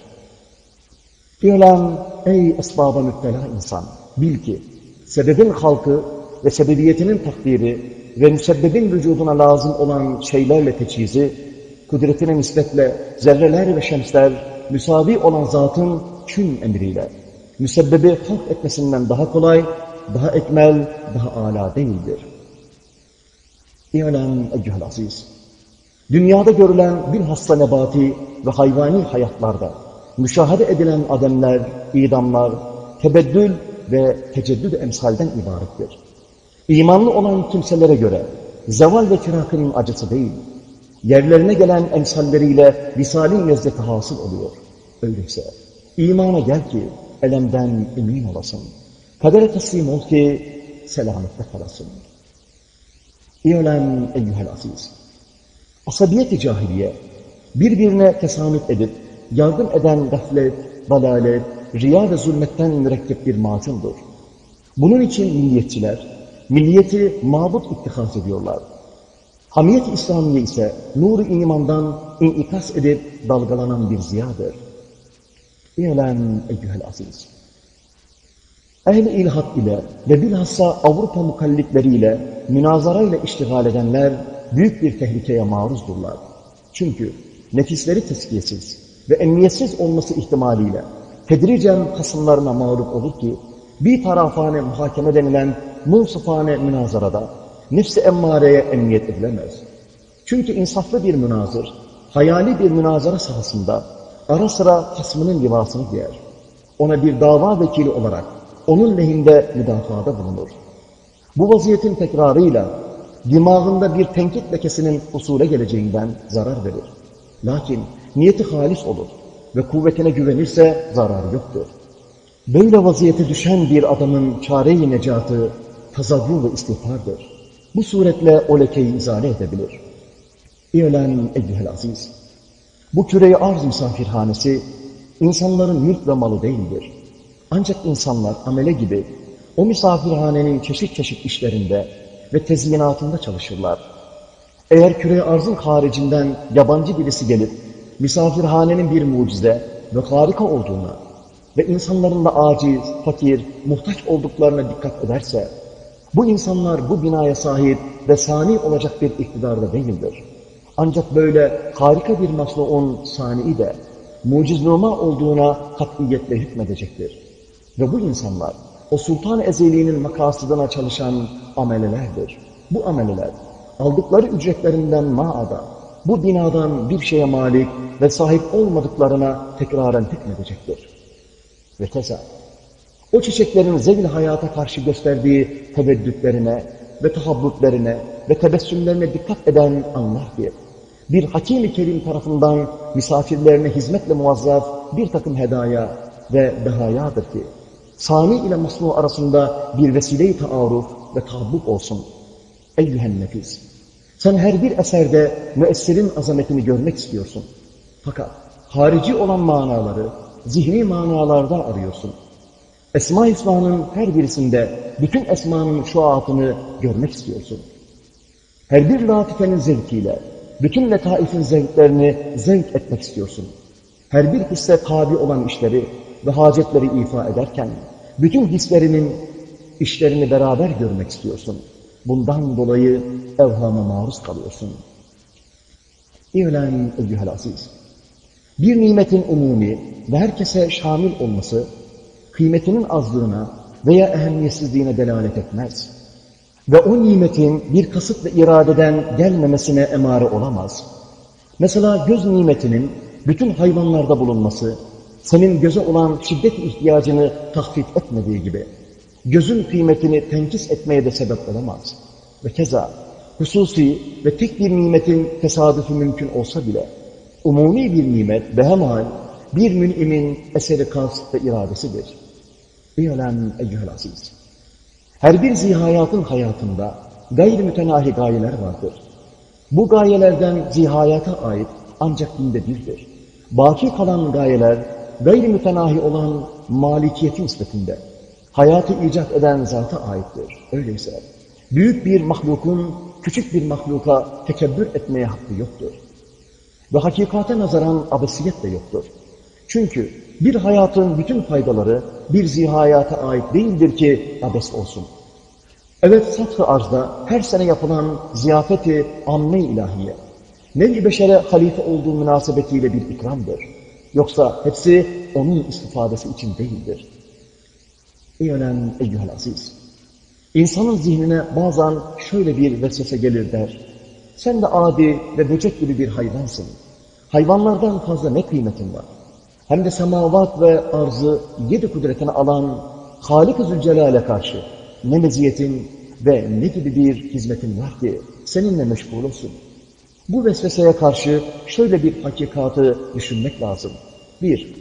İlan ey esbaba müptela insan, bil ki sebebin halkı ve sebebiyetinin takdiri ve müsebbebin vücuduna lazım olan şeylerle teçhizi, kudretine nispetle zerreler ve şemsler müsavi olan zatın tüm emriyle, müsebbebi halk etmesinden daha kolay, daha ekmel, daha âlâ değildir. İ'lem eyyühel aziz. Dünyada görülen bir hasta nebati ve hayvani hayatlarda müşahede edilen ademler, idamlar, tebeddül ve teceddüd emsalden ibarettir. İmanlı olan kimselere göre zeval ve firakının acısı değil, yerlerine gelen emsalleriyle visalin lezzeti hasıl oluyor. Öyleyse imana gel ki elemden emin olasın. Kadere teslim ol ki selamette kalasın. İ'lem eyyühel aziz. Asabiyet-i cahiliye birbirine tesamit edip yardım eden gaflet, dalalet, riya ve zulmetten mürekkep bir macundur. Bunun için milliyetçiler, milliyeti mabut ittihaz ediyorlar. Hamiyet-i İslamiye ise nur imandan inikas edip dalgalanan bir ziyadır. İ'lem eyyühel aziz. Ehl-i ilhat ile ve bilhassa Avrupa mukallitleriyle münazarayla iştigal edenler büyük bir tehlikeye maruzdurlar. Çünkü nefisleri tezkiyesiz ve emniyetsiz olması ihtimaliyle tedricen hasımlarına mağlup olur ki bir tarafane muhakeme denilen munsıfane münazarada nefsi emmareye emniyet edilemez. Çünkü insaflı bir münazır, hayali bir münazara sahasında ara sıra hasmının libasını giyer. Ona bir dava vekili olarak onun lehinde müdafada bulunur. Bu vaziyetin tekrarıyla dimağında bir tenkit lekesinin usule geleceğinden zarar verir. Lakin niyeti halis olur ve kuvvetine güvenirse zarar yoktur. Böyle vaziyete düşen bir adamın çare-i necatı tazavvur ve istiğfardır. Bu suretle o lekeyi izale edebilir. İ'len eyyühel aziz. Bu küreyi arz misafirhanesi insanların mülk ve malı değildir. Ancak insanlar amele gibi o misafirhanenin çeşit çeşit işlerinde ve tezyinatında çalışırlar. Eğer küre arzın haricinden yabancı birisi gelip misafirhanenin bir mucize ve harika olduğuna ve insanların da aciz, fakir, muhtaç olduklarına dikkat ederse, bu insanlar bu binaya sahip ve sani olacak bir iktidarda değildir. Ancak böyle harika bir masnuun sani'i de muciznuma olduğuna katiyetle hükmedecektir. Ve bu insanlar o sultan ezeliğinin makasıdına çalışan amelelerdir. Bu ameleler aldıkları ücretlerinden maada bu binadan bir şeye malik ve sahip olmadıklarına tekraren hükmedecektir. Ve keza o çiçeklerin zevil hayata karşı gösterdiği teveddütlerine ve tahabbütlerine ve tebessümlerine dikkat eden anlar ki, bir hakim-i kerim tarafından misafirlerine hizmetle muazzaf bir takım hedaya ve behayadır ki, sani ile masnu arasında bir vesile-i taarruf ve tahabbuk olsun. Eyyühen nefis! Sen her bir eserde müessirin azametini görmek istiyorsun. Fakat harici olan manaları zihni manalardan arıyorsun. Esma-i her birisinde bütün esmanın şuatını görmek istiyorsun. Her bir latifenin zevkiyle bütün letaifin zevklerini zevk etmek istiyorsun. Her bir hisse tabi olan işleri ve hacetleri ifa ederken bütün hislerinin işlerini beraber görmek istiyorsun. Bundan dolayı evhama maruz kalıyorsun. İ'len eyyühel aziz. Bir nimetin umumi ve herkese şamil olması kıymetinin azlığına veya ehemmiyetsizliğine delalet etmez. Ve o nimetin bir kasıt ve iradeden gelmemesine emare olamaz. Mesela göz nimetinin bütün hayvanlarda bulunması, senin göze olan şiddet ihtiyacını tahfif etmediği gibi, gözün kıymetini tenkis etmeye de sebep olamaz. Ve keza, hususi ve tek bir nimetin tesadüfü mümkün olsa bile, umumi bir nimet behemal bir münimin eseri kast ve iradesidir. İ'lem eyyühel aziz. Her bir zihayatın hayatında gayri mütenahi gayeler vardır. Bu gayelerden zihayata ait ancak binde birdir. Baki kalan gayeler gayri mütenahi olan malikiyeti nispetinde hayatı icat eden zata aittir. Öyleyse büyük bir mahlukun küçük bir mahluka tekebbür etmeye hakkı yoktur. Ve hakikate nazaran abesiyet de yoktur. Çünkü bir hayatın bütün faydaları bir zihayata ait değildir ki abes olsun. Evet sath arzda her sene yapılan ziyafeti amme ilahiye, nevi beşere halife olduğu münasebetiyle bir ikramdır. Yoksa hepsi onun istifadesi için değildir. Ey önem eyyühel aziz! İnsanın zihnine bazen şöyle bir vesvese gelir der. Sen de adi ve böcek gibi bir hayvansın. Hayvanlardan fazla ne kıymetin var? Hem de semavat ve arzı yedi kudretine alan Halik-i Zülcelal'e karşı ne meziyetin ve ne gibi bir hizmetin var ki seninle meşgul olsun. Bu vesveseye karşı şöyle bir hakikatı düşünmek lazım. Bir,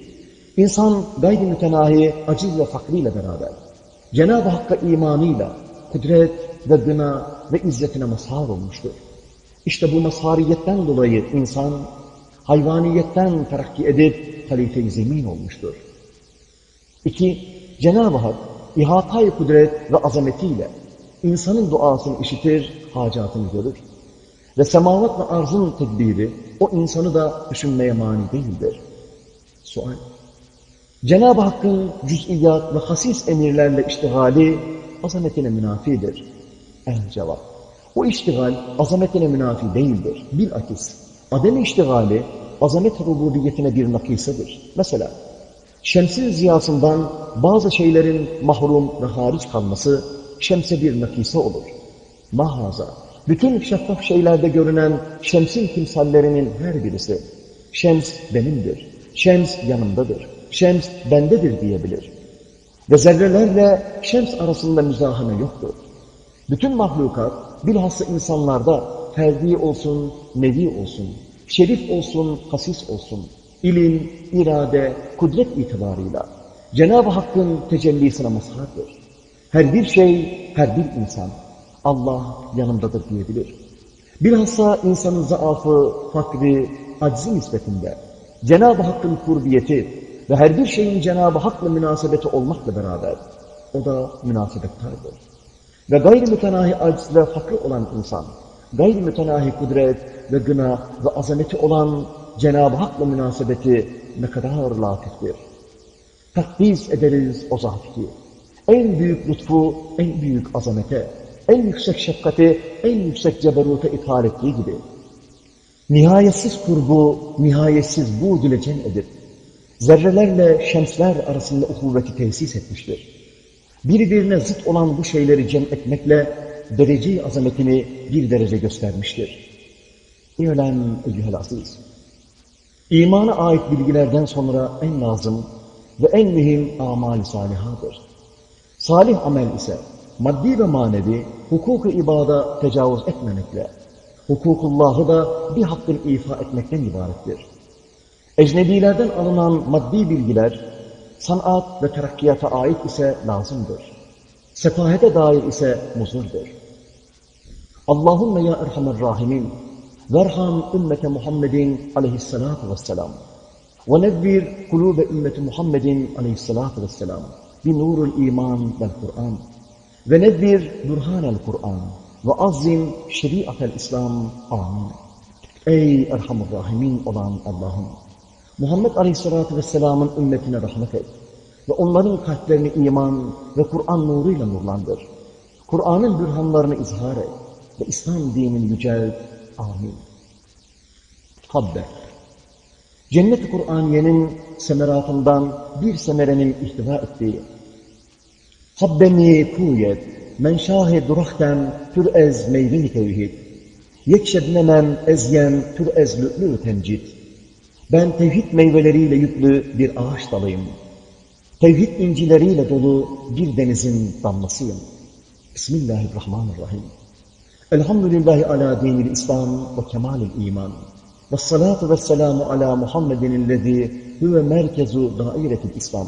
insan gayri mütenahi aciz ve fakriyle beraber Cenab-ı Hakk'a imanıyla kudret ve gına ve izzetine mazhar olmuştur. İşte bu mazhariyetten dolayı insan hayvaniyetten terakki edip halife-i zemin olmuştur. İki, Cenab-ı Hak ihatay kudret ve azametiyle insanın duasını işitir, hacatını görür. Ve semavat ve arzın tedbiri o insanı da düşünmeye mani değildir. Sual. Cenab-ı Hakk'ın cüz'iyat ve hasis emirlerle iştigali azametine münafidir. El cevap. O iştigal azametine münafi değildir. Bilakis adem iştigali azamet rububiyetine bir nakisedir. Mesela Şemsin ziyasından bazı şeylerin mahrum ve hariç kalması şemse bir nakise olur. Mahaza, bütün şeffaf şeylerde görünen şemsin timsallerinin her birisi, şems benimdir, şems yanımdadır, şems bendedir diyebilir. Ve zerrelerle şems arasında müzahane yoktur. Bütün mahlukat, bilhassa insanlarda ferdi olsun, nevi olsun, şerif olsun, hasis olsun, ilim, irade, kudret itibarıyla Cenab-ı Hakk'ın tecellisine mazhardır. Her bir şey, her bir insan Allah yanımdadır diyebilir. Bilhassa insanın zaafı, fakri, aczi nispetinde Cenab-ı Hakk'ın kurbiyeti ve her bir şeyin Cenab-ı Hak'la münasebeti olmakla beraber o da münasebettardır. Ve gayri mütenahi aciz ve fakir olan insan, gayri mütenahi kudret ve gına ve azameti olan Cenab-ı Hak'la münasebeti ne kadar latiftir. Takdis ederiz o zat ki, en büyük lütfu, en büyük azamete, en yüksek şefkati, en yüksek ceberuta ithal ettiği gibi, nihayetsiz kurbu, nihayetsiz bu ile cem edip, zerrelerle şemsler arasında uhuvveti tesis etmiştir. Birbirine zıt olan bu şeyleri cem etmekle derece azametini bir derece göstermiştir. İ'lem eyyühel aziz. İmana ait bilgilerden sonra en lazım ve en mühim amal-i salihadır. Salih amel ise maddi ve manevi hukuk-u ibada tecavüz etmemekle, hukukullahı da bir hakkın ifa etmekten ibarettir. Ecnebilerden alınan maddi bilgiler, sanat ve terakkiyata ait ise lazımdır. Sefahete dair ise muzurdur. Allahümme ya erhamer rahimin, verham ümmete Muhammedin aleyhissalatu vesselam. Ve nevvir kulube ümmeti Muhammedin aleyhissalatu vesselam. Bi nurul iman vel Kur'an. Ve nevvir burhanel Kur'an. Ve azzim şeriatel İslam. Amin. Ey Erhamur Rahimin olan Allah'ım! Muhammed Aleyhisselatü Vesselam'ın ümmetine rahmet et. Ve onların kalplerini iman ve Kur'an nuruyla nurlandır. Kur'an'ın bürhanlarını izhar et. Ve İslam dinini yücelt. Amin. Habbe. Cennet-i Kur'aniyenin semeratından bir semerenin ihtiva ettiği Habbeni kuyet, men şahe durahten tür ez meyvini tevhid. Yekşebnemem ezyen tür ez lü'lü temcid. Ben tevhid meyveleriyle yüklü bir ağaç dalıyım. Tevhid incileriyle dolu bir denizin damlasıyım. Bismillahirrahmanirrahim. Elhamdülillahi ala dinil İslam ve kemalil iman. Ve salatu ve selamu ala Muhammedin lezi huve merkezu dairetil İslam.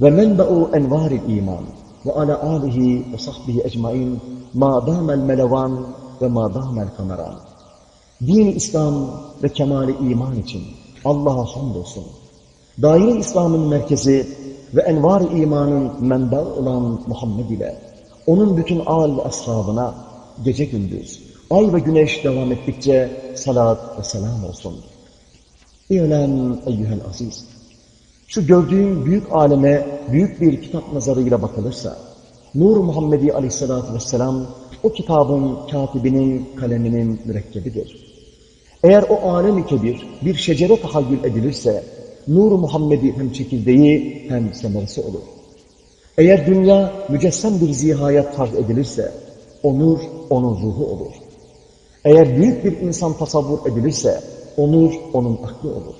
Ve menba'u envaril iman. Ve ala alihi ve sahbihi ecmain ma damel melevan ve ma damel kameran. Din-i İslam ve kemali iman için Allah'a hamdolsun. Daire İslam'ın merkezi ve envar imanın menba olan Muhammed ile onun bütün al ve ashabına gece gündüz, ay ve güneş devam ettikçe salat ve selam olsun. İ'lem eyyühel aziz. Şu gördüğün büyük aleme büyük bir kitap nazarıyla bakılırsa, Nur Muhammedi aleyhissalatü vesselam o kitabın katibinin kaleminin mürekkebidir. Eğer o alem-i kebir bir şecere tahayyül edilirse, Nur Muhammedi hem çekirdeği hem semeresi olur. Eğer dünya mücessem bir zihayat tarz edilirse, o nur onun ruhu olur. Eğer büyük bir insan tasavvur edilirse, o nur onun aklı olur.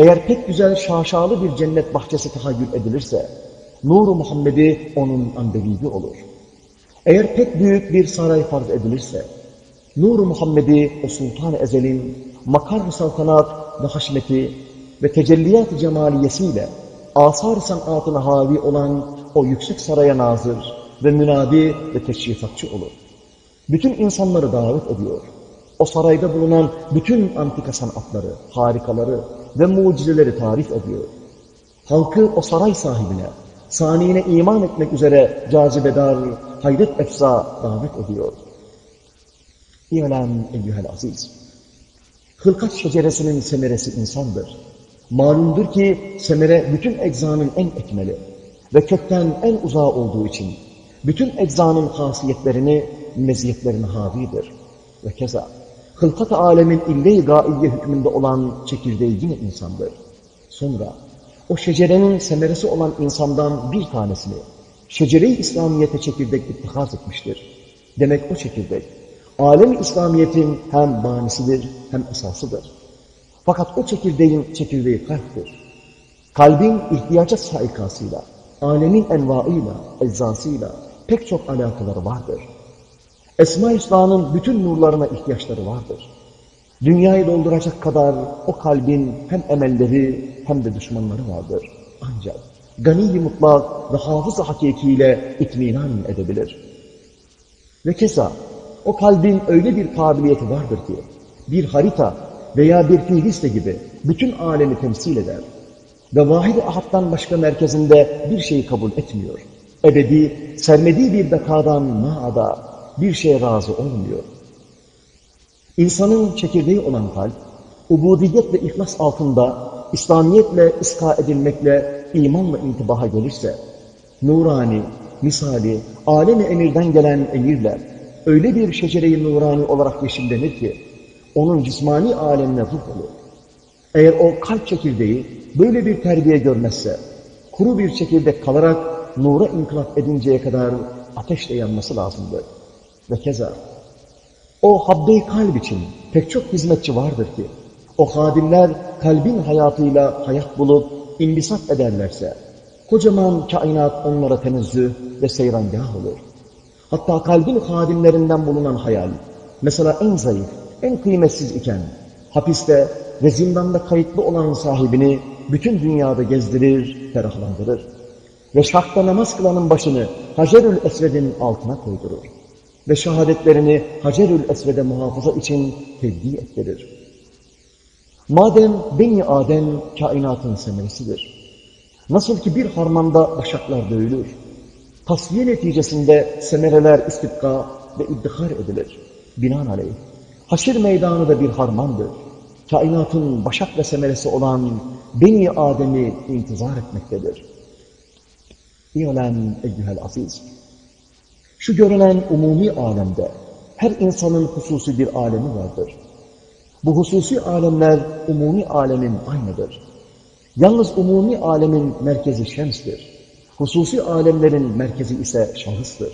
Eğer pek güzel şaşalı bir cennet bahçesi tahayyül edilirse, Nur-u Muhammed'i onun andevivi olur. Eğer pek büyük bir saray farz edilirse, Nur-u Muhammed'i o Sultan-ı Ezel'in makar-ı saltanat ve haşmeti ve tecelliyat-ı cemaliyesiyle asar-ı sanatına havi olan o yüksek saraya nazır ve münadi ve teşrifatçı olur. Bütün insanları davet ediyor. O sarayda bulunan bütün antika sanatları, harikaları ve mucizeleri tarif ediyor. Halkı o saray sahibine, saniyine iman etmek üzere cazibedar, hayret efsa davet ediyor. İ'lem eyyühel aziz. Hılkat şeceresinin semeresi insandır. Malumdur ki semere bütün eczanın en ekmeli ve kökten en uzağı olduğu için bütün eczanın hasiyetlerini, meziyetlerini havidir. Ve keza hılkat-ı alemin ille-i gaiye hükmünde olan çekirdeği yine insandır. Sonra o şecerenin semeresi olan insandan bir tanesini şecere-i İslamiyet'e çekirdek ittihaz etmiştir. Demek o çekirdek, alem İslamiyet'in hem banisidir hem esasıdır. Fakat o çekirdeğin çekirdeği kalptir. Kalbin ihtiyaca saikasıyla, alemin envaıyla, eczasıyla pek çok alakaları vardır. Esma-i Hüsna'nın bütün nurlarına ihtiyaçları vardır. Dünyayı dolduracak kadar o kalbin hem emelleri hem de düşmanları vardır. Ancak gani mutlak ve hafız-ı hakikiyle itminan edebilir. Ve keza o kalbin öyle bir kabiliyeti vardır ki bir harita veya bir fiiliste gibi bütün alemi temsil eder. Ve vahid-i ahaddan başka merkezinde bir şeyi kabul etmiyor. Ebedi, sermediği bir bekadan maada bir şeye razı olmuyor. İnsanın çekirdeği olan kalp, ubudiyet ve ihlas altında İslamiyetle ıska edilmekle, imanla intibaha gelirse, nurani, misali, alem-i emirden gelen emirler, öyle bir şecere-i nurani olarak yeşillenir ki, onun cismani alemine ruh olur. Eğer o kalp çekirdeği böyle bir terbiye görmezse, kuru bir çekirdek kalarak nura inkılap edinceye kadar ateşle yanması lazımdır. Ve keza, o habbe kalp için pek çok hizmetçi vardır ki, o hadimler kalbin hayatıyla hayat bulup imbisat ederlerse, kocaman kainat onlara tenezzüh ve seyrangah olur. Hatta kalbin hadimlerinden bulunan hayal, mesela en zayıf, en kıymetsiz iken, hapiste ve zindanda kayıtlı olan sahibini bütün dünyada gezdirir, ferahlandırır. Ve şahta namaz kılanın başını Hacerül Esved'in altına koydurur. Ve şehadetlerini Hacerül Esved'e muhafaza için tevdi ettirir. Madem Beni Adem kainatın semeresidir. Nasıl ki bir harmanda başaklar dövülür. Tasfiye neticesinde semereler istibka ve iddihar edilir. Binaenaleyh. Haşir meydanı da bir harmandır. Kainatın başak ve semeresi olan Beni Adem'i intizar etmektedir. İ'lem eyyühel aziz. Şu görünen umumi alemde her insanın hususi bir alemi vardır. Bu hususi alemler umumi alemin aynıdır. Yalnız umumi alemin merkezi şemstir. Hususi alemlerin merkezi ise şahıstır.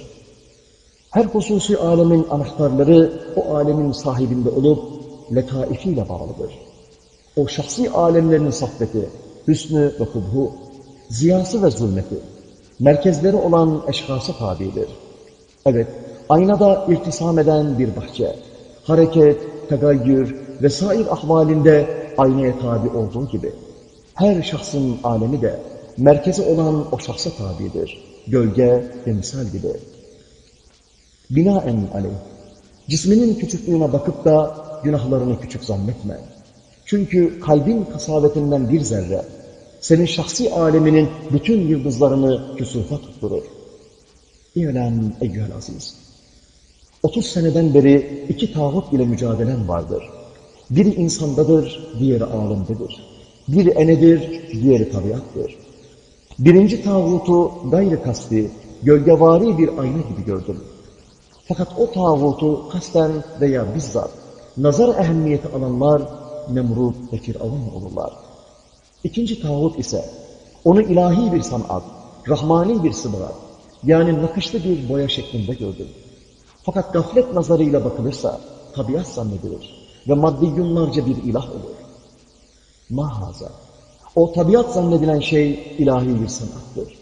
Her hususi alemin anahtarları o alemin sahibinde olup letaifiyle bağlıdır. O şahsi alemlerin saffeti, hüsnü ve hubhu, ziyası ve zulmeti, merkezleri olan eşhasa tabidir. Evet, aynada irtisam eden bir bahçe, hareket, tegayyür vesair ahvalinde aynaya tabi olduğu gibi, her şahsın alemi de merkezi olan o şahsa tabidir. Gölge ve misal gibi. Binaen aleyh, cisminin küçüklüğüne bakıp da günahlarını küçük zannetme. Çünkü kalbin kasavetinden bir zerre, senin şahsi aleminin bütün yıldızlarını küsufa tutturur. İ'lem eyyühel aziz. 30 seneden beri iki tağut ile mücadelem vardır. Biri insandadır, diğeri alemdedir. Biri enedir, diğeri tabiattır. Birinci tağutu gayri kasti, gölgevari bir ayna gibi gördüm. Fakat o tağutu kasten veya bizzat nazar ehemmiyeti alanlar Nemrut ve Firavun olurlar. İkinci tağut ise onu ilahi bir sanat, rahmani bir sıbırat, yani nakışlı bir boya şeklinde gördüm. Fakat gaflet nazarıyla bakılırsa tabiat zannedilir ve maddi yunlarca bir ilah olur. Mahaza. O tabiat zannedilen şey ilahi bir sanattır.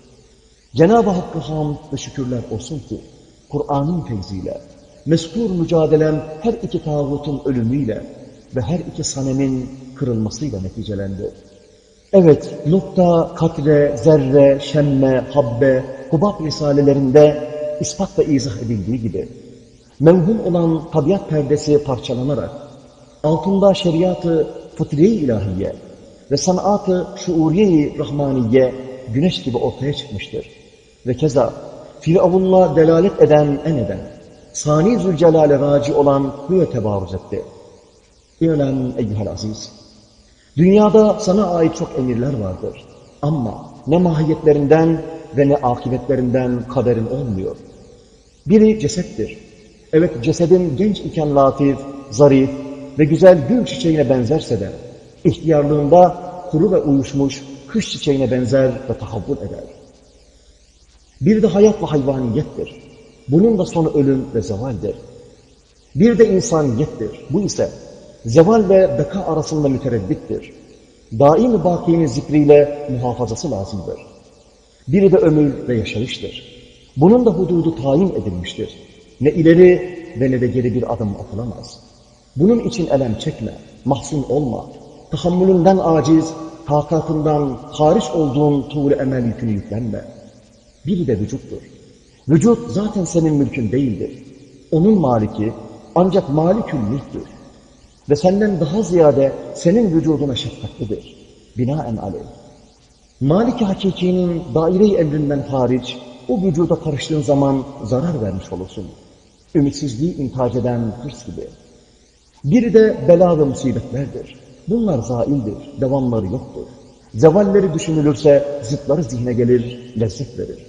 Cenab-ı Hakk'a hamd ve şükürler olsun ki Kur'an'ın feyziyle, meskur mücadelem her iki tağutun ölümüyle ve her iki sanemin kırılmasıyla neticelendi. Evet, nokta, katre, zerre, şemme, habbe, hubab risalelerinde ispat ve izah edildiği gibi, mevhum olan tabiat perdesi parçalanarak, altında şeriatı fıtriye ilahiye ve sanatı şuuriye rahmaniye güneş gibi ortaya çıkmıştır. Ve keza Firavun'la delalet eden en eden, Sani Zülcelal'e raci olan hüve tebarüz etti. İ'lem eyyühel aziz. Dünyada sana ait çok emirler vardır. Ama ne mahiyetlerinden ve ne akibetlerinden kaderin olmuyor. Biri cesettir. Evet cesedin genç iken latif, zarif ve güzel gül çiçeğine benzerse de, ihtiyarlığında kuru ve uyuşmuş, kış çiçeğine benzer ve tahavvul eder. Bir de hayat ve hayvaniyettir. Bunun da sonu ölüm ve zevaldir. Bir de insaniyettir. Bu ise zeval ve beka arasında mütereddittir. Daim-i bakinin zikriyle muhafazası lazımdır. Biri de ömür ve yaşayıştır. Bunun da hududu tayin edilmiştir. Ne ileri ve ne de geri bir adım atılamaz. Bunun için elem çekme, mahzun olma, tahammülünden aciz, takatından hariç olduğun tuğlu emel yükünü yüklenme. Biri de vücuttur. Vücut zaten senin mülkün değildir. Onun maliki ancak malikül mülktür. Ve senden daha ziyade senin vücuduna şefkatlidir. Binaen aleyh. Maliki hakikinin daire-i emrinden hariç o vücuda karıştığın zaman zarar vermiş olursun. Ümitsizliği intihac eden hırs gibi. Biri de bela ve musibetlerdir. Bunlar zaildir, devamları yoktur. Zevalleri düşünülürse zıtları zihne gelir, lezzet verir.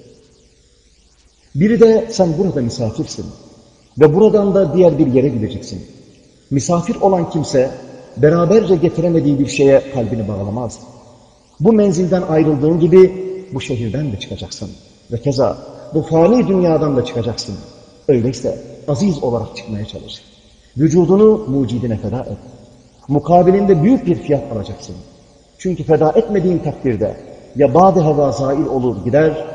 Biri de sen burada misafirsin ve buradan da diğer bir yere gideceksin. Misafir olan kimse beraberce getiremediği bir şeye kalbini bağlamaz. Bu menzilden ayrıldığın gibi bu şehirden de çıkacaksın. Ve keza bu fani dünyadan da çıkacaksın. Öyleyse aziz olarak çıkmaya çalış. Vücudunu mucidine feda et. Mukabilinde büyük bir fiyat alacaksın. Çünkü feda etmediğin takdirde ya bade heva zail olur gider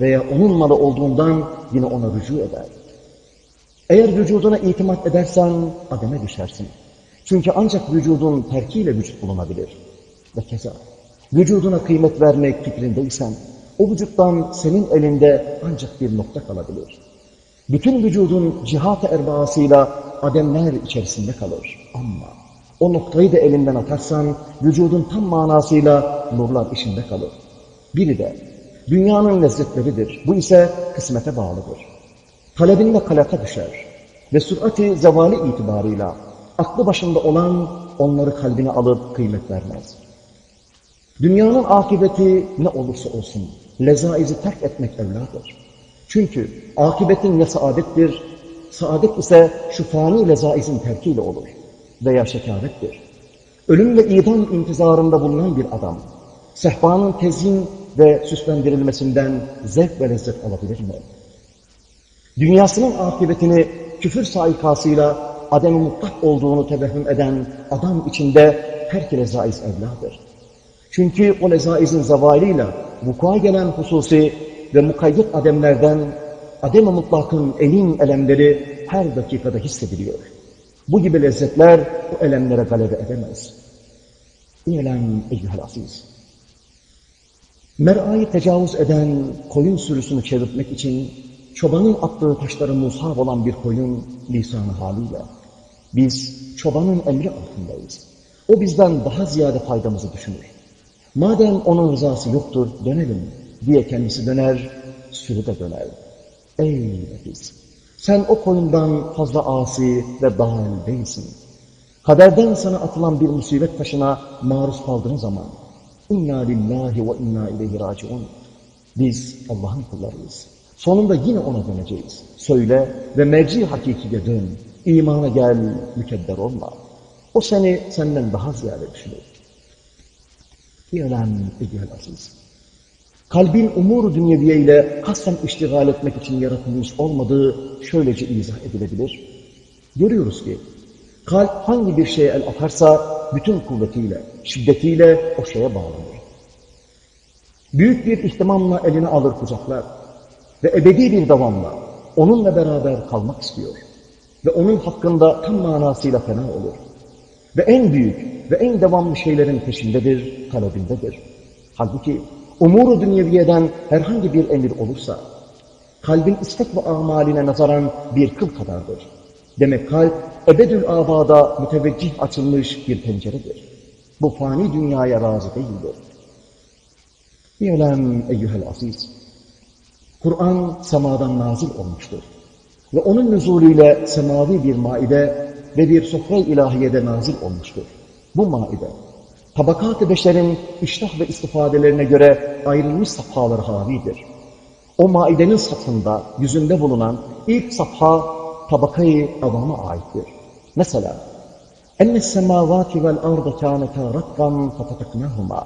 veya onun malı olduğundan yine ona rücu eder. Eğer vücuduna itimat edersen ademe düşersin. Çünkü ancak vücudun terkiyle vücut bulunabilir. Ve keza vücuduna kıymet vermek fikrindeysen o vücuttan senin elinde ancak bir nokta kalabilir. Bütün vücudun cihat-ı erbaasıyla ademler içerisinde kalır. Ama o noktayı da elinden atarsan vücudun tam manasıyla nurlar içinde kalır. Biri de dünyanın lezzetleridir. Bu ise kısmete bağlıdır. Talebinle kalaka düşer ve sürati zevali itibarıyla aklı başında olan onları kalbine alıp kıymet vermez. Dünyanın akıbeti ne olursa olsun lezaizi terk etmek evladır. Çünkü akıbetin ya saadettir, saadet ise şu fani lezaizin terkiyle olur veya şekavettir. Ölüm ve idam intizarında bulunan bir adam, sehpanın tezyin ve süslendirilmesinden zevk ve lezzet alabilir mi? Dünyasının akıbetini küfür saikasıyla adem-i mutlak olduğunu tevehhüm eden adam içinde her lezaiz evladır. Çünkü o lezaizin zavaliyle vuku'a gelen hususi ve mukayyet ademlerden adem-i mutlakın elin elemleri her dakikada hissediliyor. Bu gibi lezzetler o elemlere galebe edemez. İ'lem eyyuhel aziz. Mer'ayı tecavüz eden koyun sürüsünü çevirmek için çobanın attığı taşları mushab olan bir koyun lisanı haliyle biz çobanın emri altındayız. O bizden daha ziyade faydamızı düşünür. Madem onun rızası yoktur dönelim diye kendisi döner, sürü de döner. Ey biz! Sen o koyundan fazla asi ve dahil değilsin. Kaderden sana atılan bir musibet taşına maruz kaldığın zaman İnna lillahi ve inna ileyhi raciun. Biz Allah'ın kullarıyız. Sonunda yine ona döneceğiz. Söyle ve merci hakikiye dön. İmana gel, mükedder olma. O seni senden daha ziyade düşünür. İ'lem eyyühel aziz. Kalbin umur dünyeviye ile kasten iştigal etmek için yaratılmış olmadığı şöylece izah edilebilir. Görüyoruz ki kalp hangi bir şeye el atarsa bütün kuvvetiyle, şiddetiyle o şeye bağlanır. Büyük bir ihtimamla elini alır kucaklar ve ebedi bir devamla onunla beraber kalmak istiyor. Ve onun hakkında tam manasıyla fena olur. Ve en büyük ve en devamlı şeylerin peşindedir, talebindedir. Halbuki umuru dünyeviyeden herhangi bir emir olursa, kalbin istek ve amaline nazaran bir kıl kadardır. Demek kalp, ebedül abada müteveccih açılmış bir penceredir. Bu fani dünyaya razı değildir. İ'lem eyyühel aziz. Kur'an semadan nazil olmuştur. Ve onun nüzulüyle semavi bir maide ve bir sofra ilahiyede nazil olmuştur. Bu maide, tabakat-ı beşerin iştah ve istifadelerine göre ayrılmış safhaları havidir. O maidenin satında, yüzünde bulunan ilk safha tabakayı avama aittir. Mesela, اَنَّ السَّمَاوَاتِ وَالْاَرْضَ كَانَتَا رَتْقًا فَتَتَقْنَاهُمَا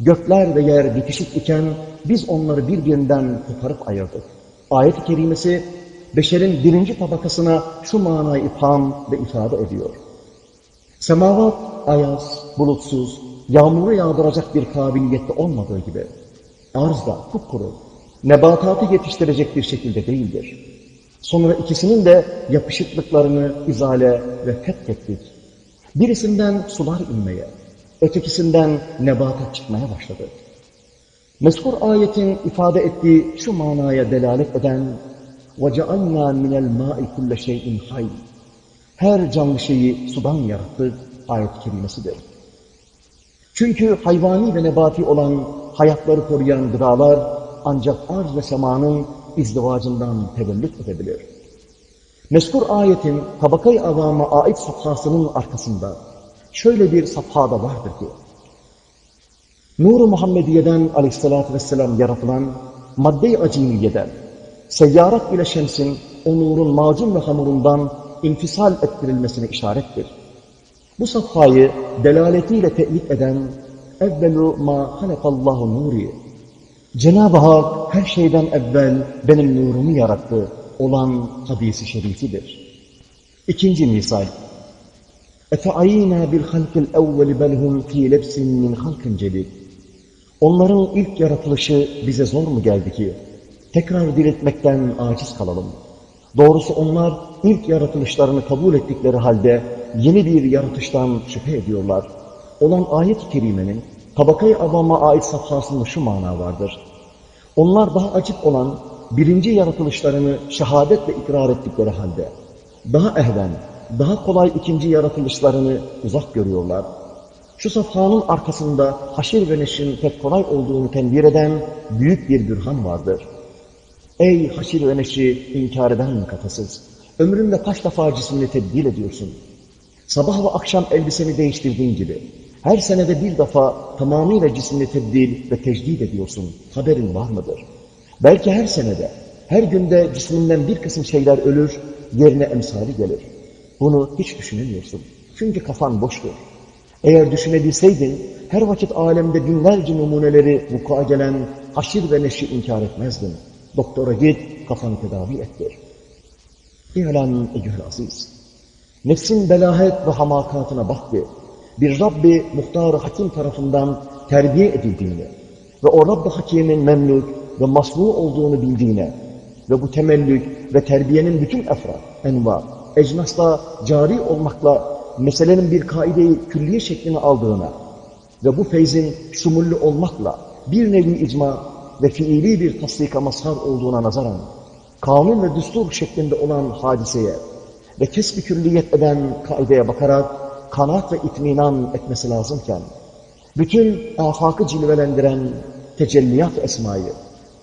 Gökler ve yer bitişik iken biz onları birbirinden koparıp ayırdık. Ayet-i kerimesi beşerin birinci tabakasına şu manayı ifham ve ifade ediyor. Semavat ayaz, bulutsuz, yağmuru yağdıracak bir kabiliyette olmadığı gibi arz da kupkuru, nebatatı yetiştirecek bir şekilde değildir. Sonra ikisinin de yapışıklıklarını izale ve fethettik. Birisinden sular inmeye, ötekisinden nebata çıkmaya başladı. Meskur ayetin ifade ettiği şu manaya delalet eden وَجَعَلْنَا مِنَ الْمَاءِ كُلَّ شَيْءٍ حَيٍّ her canlı şeyi sudan yarattık ayet-i kerimesidir. Çünkü hayvani ve nebati olan hayatları koruyan gıdalar ancak arz ve semanın izdivacından tevellüt edebilir. Meskur ayetin tabakayı avama ait safhasının arkasında şöyle bir safhada vardır ki, Nur-u Muhammediye'den aleyhissalatü vesselam yaratılan madde-i acimiyeden, seyyarat ile şemsin o nurun macun ve hamurundan infisal ettirilmesine işarettir. Bu safhayı delaletiyle teyit eden evvelu ma halekallahu nuri Cenab-ı Hak her şeyden evvel benim nurumu yarattı olan hadisi şerifidir. İkinci misal اَفَعَيْنَا بِالْخَلْقِ الْاَوَّلِ بَلْهُمْ ف۪ي لَبْسٍ مِنْ خَلْقٍ جَدِيدٍ Onların ilk yaratılışı bize zor mu geldi ki? Tekrar diriltmekten aciz kalalım. Doğrusu onlar ilk yaratılışlarını kabul ettikleri halde yeni bir yaratıştan şüphe ediyorlar. Olan ayet-i kerimenin tabakayı avama ait safhasında şu mana vardır. Onlar daha açık olan birinci yaratılışlarını şehadetle ikrar ettikleri halde daha ehven, daha kolay ikinci yaratılışlarını uzak görüyorlar. Şu safhanın arkasında haşir ve neşrin pek kolay olduğunu tembir eden büyük bir bürhan vardır. Ey haşir ve neşri inkar eden kafasız! Ömründe kaç defa cismini tebdil ediyorsun? Sabah ve akşam elbiseni değiştirdiğin gibi her senede bir defa tamamıyla cismini tebdil ve tecdid ediyorsun. Haberin var mıdır? Belki her senede, her günde cisminden bir kısım şeyler ölür, yerine emsali gelir. Bunu hiç düşünemiyorsun. Çünkü kafan boştur. Eğer düşünebilseydin, her vakit alemde binlerce numuneleri vuku'a gelen haşir ve neşi inkar etmezdin. Doktora git, kafanı tedavi ettir. İ'lem eyyühel aziz. Nefsin belahet ve hamakatına bak ki, bir Rabbi muhtar hakim tarafından terbiye edildiğini ve o Rabbi hakimin memlük ve masnu olduğunu bildiğine ve bu temellük ve terbiyenin bütün efrat, enva, ecnasla cari olmakla meselenin bir kaide-i külliye şeklini aldığına ve bu feyzin şumullü olmakla bir nevi icma ve fiili bir tasdika mazhar olduğuna nazaran kanun ve düstur şeklinde olan hadiseye ve kesbi külliyet eden kaideye bakarak kanaat ve itminan etmesi lazımken bütün afakı cilvelendiren tecelliyat esmayı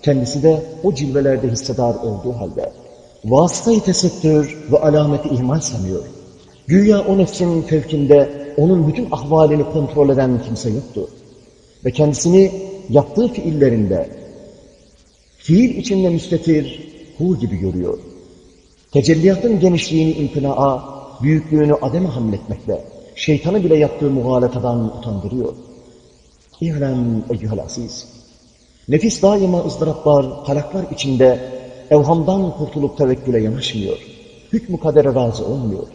kendisi de o cilvelerde hissedar olduğu halde vasıtayı tesettür ve alameti ihmal sanıyor. Güya o nefsin fevkinde onun bütün ahvalini kontrol eden kimse yoktu. Ve kendisini yaptığı fiillerinde fiil içinde müstetir, hu gibi görüyor. Tecelliyatın genişliğini imtinaa, büyüklüğünü ademe hamletmekle, şeytanı bile yaptığı muhalatadan utandırıyor. İ'lem eyyühel aziz. Nefis daima ızdıraplar, halaklar içinde evhamdan kurtulup tevekküle yanaşmıyor. Hükmü kadere razı olmuyor.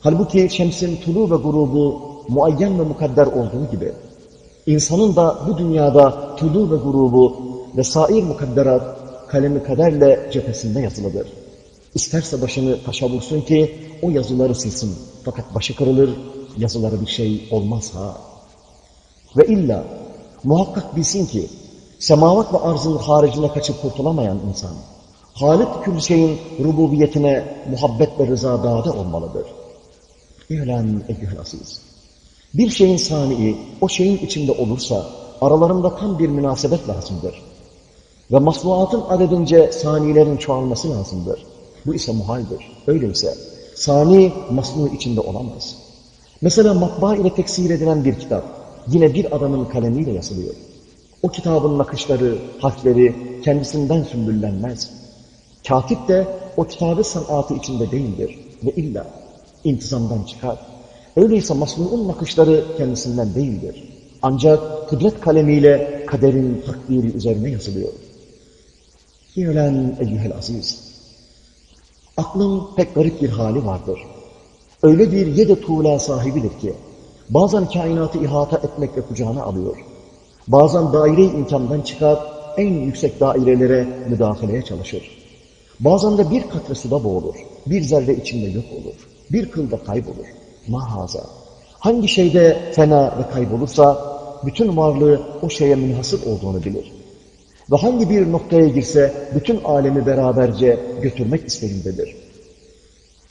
Halbuki şemsin tulu ve grubu muayyen ve mukadder olduğu gibi, insanın da bu dünyada tulu ve grubu ve sair mukadderat kalemi kaderle cephesinde yazılıdır. İsterse başını taşa vursun ki o yazıları silsin. Fakat başı kırılır, yazıları bir şey olmaz ha. Ve illa muhakkak bilsin ki semavat ve arzın haricine kaçıp kurtulamayan insan, Halik kül rububiyetine muhabbet ve rıza dağda olmalıdır. İ'lem eyyühel. Bir şeyin sani'i o şeyin içinde olursa aralarında tam bir münasebet lazımdır. Ve masnuatın adedince sanilerin çoğalması lazımdır. Bu ise muhaldir. Öyleyse sani masnu içinde olamaz. Mesela matbaa ile teksir edilen bir kitap yine bir adamın kalemiyle yazılıyor. O kitabın nakışları, harfleri kendisinden sümbüllenmez. Katip de o kitabı sanatı içinde değildir ve illa intizamdan çıkar. Öyleyse masnuun nakışları kendisinden değildir. Ancak kudret kalemiyle kaderin takdiri üzerine yazılıyor. İ'len eyyühel aziz. Aklın pek garip bir hali vardır. Öyle bir yede tuğla sahibidir ki, bazen kainatı ihata etmekle kucağına alıyor. Bazen daire imkandan çıkar, en yüksek dairelere müdahaleye çalışır. Bazen de bir katre suda boğulur, bir zerre içinde yok olur, bir kılda kaybolur. Mahaza. Hangi şeyde fena ve kaybolursa, bütün varlığı o şeye münhasır olduğunu bilir. Ve hangi bir noktaya girse, bütün alemi beraberce götürmek isterindedir.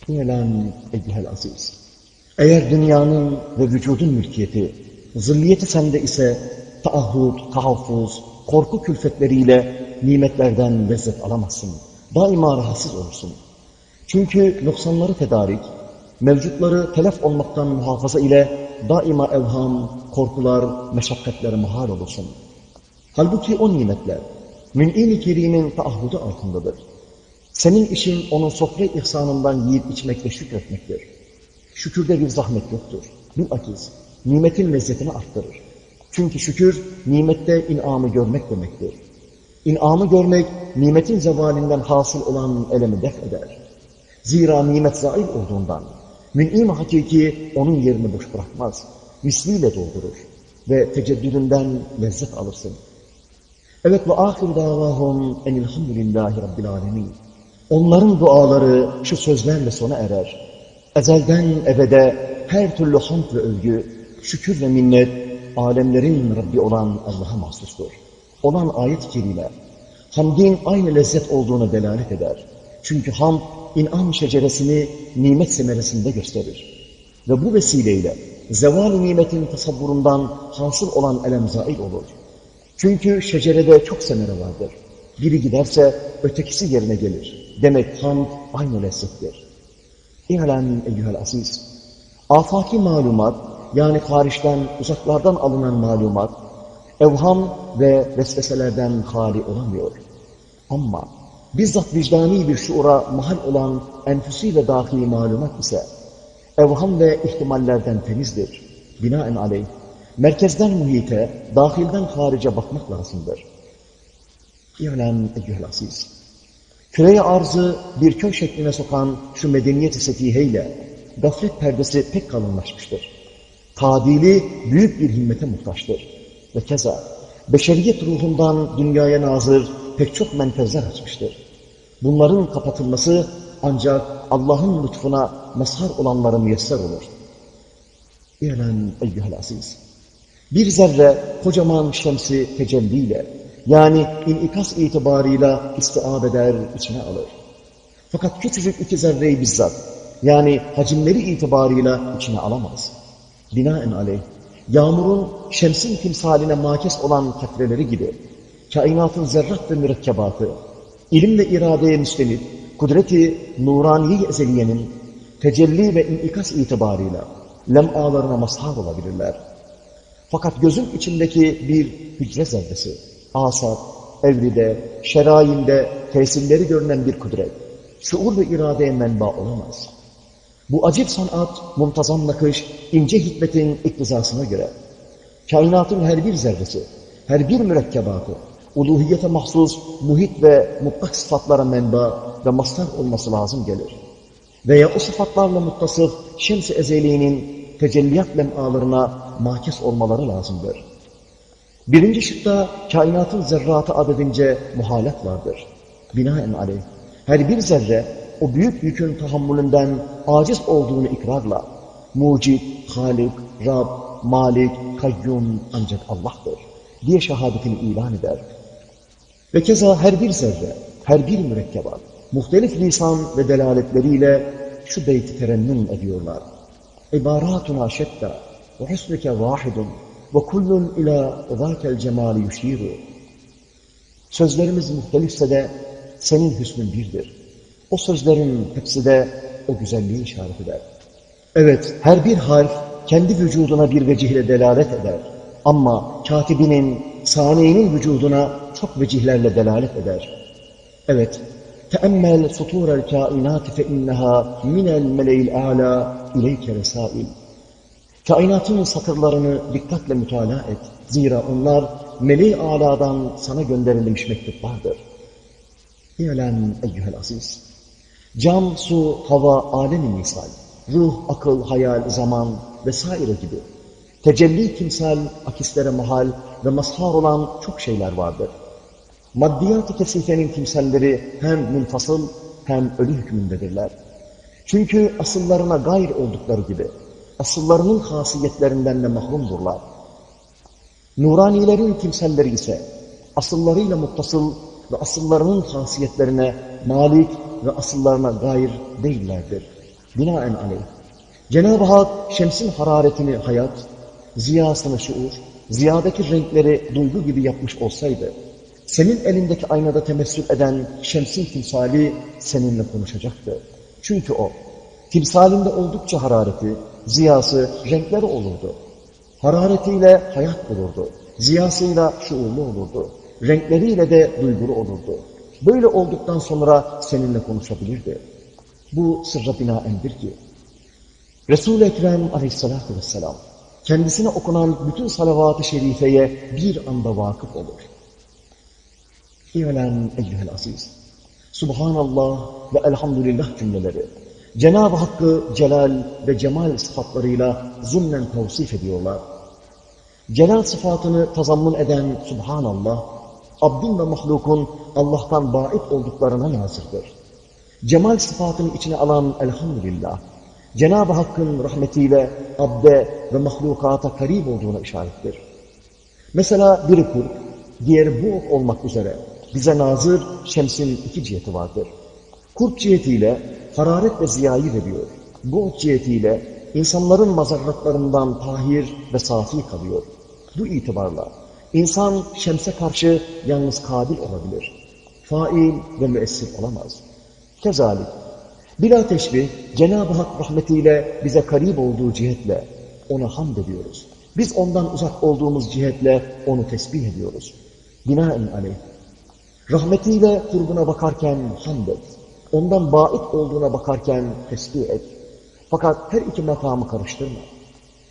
İ'len eyyühel aziz. Eğer dünyanın ve vücudun mülkiyeti, zilliyeti sende ise taahhüt, tahaffuz, korku külfetleriyle nimetlerden lezzet alamazsın. Daima rahatsız olursun. Çünkü noksanları tedarik, mevcutları telef olmaktan muhafaza ile daima evham, korkular, meşakkatlere muhal olursun. Halbuki o nimetler, mün'in-i kerimin taahhüdü altındadır. Senin işin onun sofra ihsanından yiyip içmek ve şükretmektir. Şükürde bir zahmet yoktur. Bilakis nimetin lezzetini arttırır. Çünkü şükür nimette inamı görmek demektir. İnamı görmek nimetin zevalinden hasıl olan elemi def eder. Zira nimet zail olduğundan mün'im hakiki onun yerini boş bırakmaz. Misliyle doldurur ve teceddüdünden lezzet alırsın. Evet ve ahir davahum enilhamdülillahi rabbil alemin. Onların duaları şu sözlerle sona erer. Ezelden ebede her türlü hamd ve övgü, şükür ve minnet, alemlerin Rabbi olan Allah'a mahsustur. Olan ayet-i kerime, hamdin aynı lezzet olduğunu delalet eder. Çünkü hamd, inam şeceresini nimet semeresinde gösterir. Ve bu vesileyle zeval nimetin tasavvurundan hasıl olan elem zail olur. Çünkü şecerede çok semere vardır. Biri giderse ötekisi yerine gelir. Demek hamd aynı lezzettir. İ'len eyyühel aziz. Afaki malumat, yani hariçten, uzaklardan alınan malumat, evham ve vesveselerden hali olamıyor. Ama bizzat vicdani bir şuura mahal olan enfüsi ve dahili malumat ise, evham ve ihtimallerden temizdir. Binaen aleyh, merkezden muhite, dahilden harice bakmak lazımdır. İ'len eyyühel aziz. Küreye arzı bir köy şekline sokan şu medeniyet-i sefiheyle gaflet perdesi pek kalınlaşmıştır. Tadili büyük bir himmete muhtaçtır. Ve keza beşeriyet ruhundan dünyaya nazır pek çok menfezler açmıştır. Bunların kapatılması ancak Allah'ın lütfuna mazhar olanlara müyesser olur. İ'len eyyühel aziz. Bir zerre kocaman şemsi tecelliyle yani inikas itibarıyla istiab eder, içine alır. Fakat küçücük iki zerreyi bizzat, yani hacimleri itibarıyla içine alamaz. Binaen aleyh, yağmurun şemsin timsaline makes olan katreleri gibi, kainatın zerrat ve mürekkebatı, ilim ve iradeye müstenit, kudreti nuraniye ezeliyenin tecelli ve inikas itibarıyla lem'alarına mazhar olabilirler. Fakat gözün içindeki bir hücre zerresi, asap, evride, şerainde, tesirleri görünen bir kudret, şuur ve iradeye menba olamaz. Bu acip sanat, muntazam nakış, ince hikmetin iktizasına göre, kainatın her bir zerresi, her bir mürekkebatı, uluhiyete mahsus, muhit ve mutlak sıfatlara menba ve mastar olması lazım gelir. Veya o sıfatlarla muttasıf şems-i ezeliğinin tecelliyat lem'alarına mahkes olmaları lazımdır. Birinci şıkta kainatın zerratı adedince muhalet vardır. Binaen aleyh. Her bir zerre o büyük yükün tahammülünden aciz olduğunu ikrarla mucid, halik, Rab, Malik, Kayyum ancak Allah'tır diye şehadetini ilan eder. Ve keza her bir zerre, her bir mürekkebat, muhtelif lisan ve delaletleriyle şu beyti terennüm ediyorlar. İbaratuna şetta ve husnuke vahidun ve kullun ila zâkel cemali yuşiru. Sözlerimiz muhtelifse de senin hüsnün birdir. O sözlerin hepsi de o güzelliği işaret eder. Evet, her bir harf kendi vücuduna bir vecihle delalet eder. Ama katibinin, saniyenin vücuduna çok vecihlerle delalet eder. Evet, teemmel suturel kainati fe inneha minel meleil a'la ileyke resail. Kainatın satırlarını dikkatle mütalaa et. Zira onlar meleği aladan sana gönderilmiş mektuplardır. İ'lem eyyühel aziz. Cam, su, hava, alemi misal, ruh, akıl, hayal, zaman vesaire gibi. Tecelli timsal, akislere mahal ve mazhar olan çok şeyler vardır. Maddiyat-ı kesifenin timsalleri hem münfasıl hem ölü hükmündedirler. Çünkü asıllarına gayr oldukları gibi, asıllarının hasiyetlerinden de mahrumdurlar. Nuranilerin timsalleri ise asıllarıyla muttasıl ve asıllarının hasiyetlerine malik ve asıllarına gayr değillerdir. Binaen aleyh. Cenab-ı Hak şemsin hararetini hayat, ziyasını şuur, ziyadaki renkleri duygu gibi yapmış olsaydı, senin elindeki aynada temessül eden şemsin timsali seninle konuşacaktı. Çünkü o, timsalinde oldukça harareti, ziyası, renkleri olurdu. Hararetiyle hayat olurdu. Ziyasıyla şuurlu olurdu. Renkleriyle de duygulu olurdu. Böyle olduktan sonra seninle konuşabilirdi. Bu sırra binaendir ki, Resul-i Ekrem aleyhissalatü vesselam, kendisine okunan bütün salavat-ı şerifeye bir anda vakıf olur. İ'lem eyyühel aziz. Subhanallah ve elhamdülillah cümleleri, Cenab-ı Hakk'ı celal ve cemal sıfatlarıyla zımnen tavsif ediyorlar. Celal sıfatını tazammun eden Subhanallah, abdin ve mahlukun Allah'tan bait olduklarına nazırdır. Cemal sıfatını içine alan Elhamdülillah, Cenab-ı Hakk'ın rahmetiyle abde ve mahlukata karib olduğuna işarettir. Mesela biri kurk, diğeri bu olmak üzere bize nazır şemsin iki ciheti vardır. Kurk cihetiyle hararet ve ziyayı veriyor. Bu cihetiyle insanların mazarratlarından tahir ve safi kalıyor. Bu itibarla insan şemse karşı yalnız kabil olabilir. Fail ve müessir olamaz. Kezalik, bila teşbih Cenab-ı Hak rahmetiyle bize karib olduğu cihetle ona hamd ediyoruz. Biz ondan uzak olduğumuz cihetle onu tesbih ediyoruz. Binaen aleyh. Rahmetiyle kurbuna bakarken hamd et. Ondan bait olduğuna bakarken tesbih et. Fakat her iki makamı karıştırma.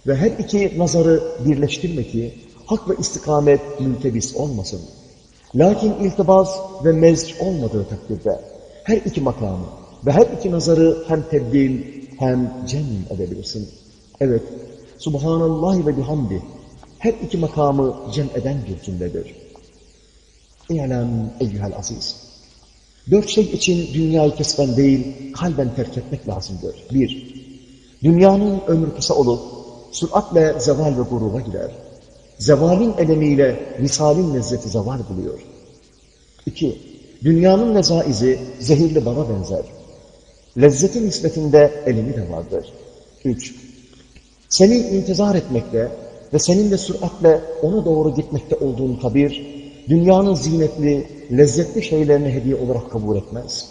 Ve her iki nazarı birleştirme ki hak ve istikamet mültebis olmasın. Lakin iltibaz ve mezc olmadığı takdirde her iki makamı ve her iki nazarı hem tebdil hem cem edebilirsin. Evet, Subhanallah ve bihamdi her iki makamı cem eden bir cümledir. İ'lem eyyühel aziz. Dört şey için dünyayı kesben değil, kalben terk etmek lazımdır. Bir, dünyanın ömrü kısa olup, süratle zeval ve guruba gider. Zevalin elemiyle misalin lezzeti zeval buluyor. İki, dünyanın lezaizi zehirli bana benzer. Lezzetin nispetinde elemi de vardır. Üç, seni intizar etmekte ve senin de süratle ona doğru gitmekte olduğun kabir, dünyanın zinetli, lezzetli şeylerini hediye olarak kabul etmez.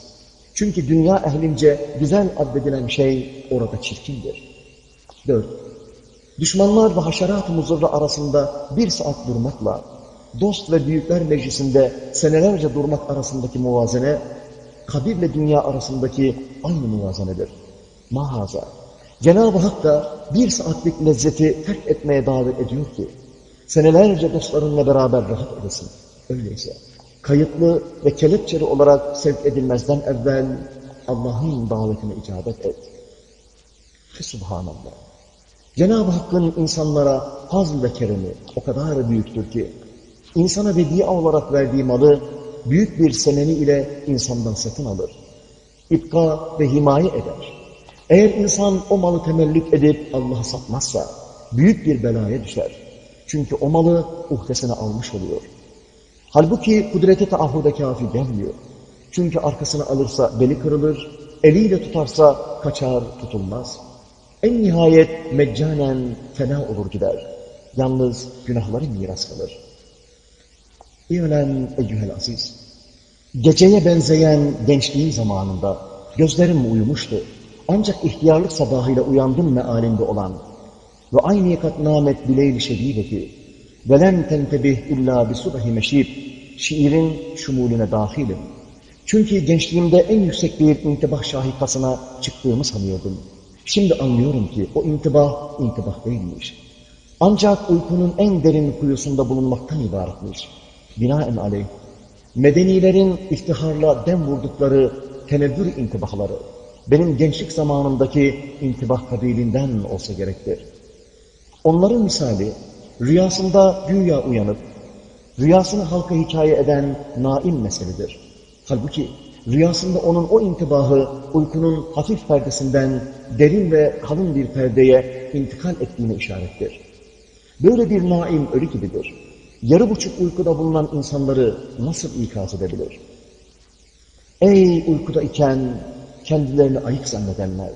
Çünkü dünya ehlince güzel addedilen şey orada çirkindir. Dört, düşmanlar ve haşerat-ı muzırra arasında bir saat durmakla, dost ve büyükler meclisinde senelerce durmak arasındaki muvazene, kabirle dünya arasındaki aynı muvazenedir. Mahaza. Cenab-ı Hak da bir saatlik lezzeti terk etmeye davet ediyor ki, senelerce dostlarınla beraber rahat edesin. Öyleyse kayıtlı ve kelepçeli olarak sevk edilmezden evvel Allah'ın davetine icabet et. Subhanallah. Cenab-ı Hakk'ın insanlara fazl ve keremi o kadar büyüktür ki, insana vediye olarak verdiği malı büyük bir semeni ile insandan satın alır. İpka ve himaye eder. Eğer insan o malı temellük edip Allah'a satmazsa büyük bir belaya düşer. Çünkü o malı uhdesine almış oluyor. Halbuki kudreti taahhude kafi gelmiyor. Çünkü arkasını alırsa beli kırılır, eliyle tutarsa kaçar tutulmaz. En nihayet meccanen fena olur gider. Yalnız günahları miras kalır. İ'lem eyyühel aziz. Geceye benzeyen gençliğin zamanında gözlerim uyumuştu. Ancak ihtiyarlık sabahıyla uyandım mealinde olan ve aynı yakat namet bileyl şedideti tentebih illa bi subahi meşib şiirin şumulüne dahilim. Çünkü gençliğimde en yüksek bir intibah şahikasına çıktığımı sanıyordum. Şimdi anlıyorum ki o intibah, intibah değilmiş. Ancak uykunun en derin kuyusunda bulunmaktan ibaretmiş. Binaen aleyh, medenilerin iftiharla dem vurdukları tenevvür intibahları, benim gençlik zamanımdaki intibah kabilinden olsa gerektir. Onların misali, rüyasında güya uyanıp, rüyasını halka hikaye eden naim meseledir. Halbuki rüyasında onun o intibahı uykunun hafif perdesinden derin ve kalın bir perdeye intikal ettiğine işarettir. Böyle bir naim ölü gibidir. Yarı buçuk uykuda bulunan insanları nasıl ikaz edebilir? Ey uykuda iken kendilerini ayık zannedenler!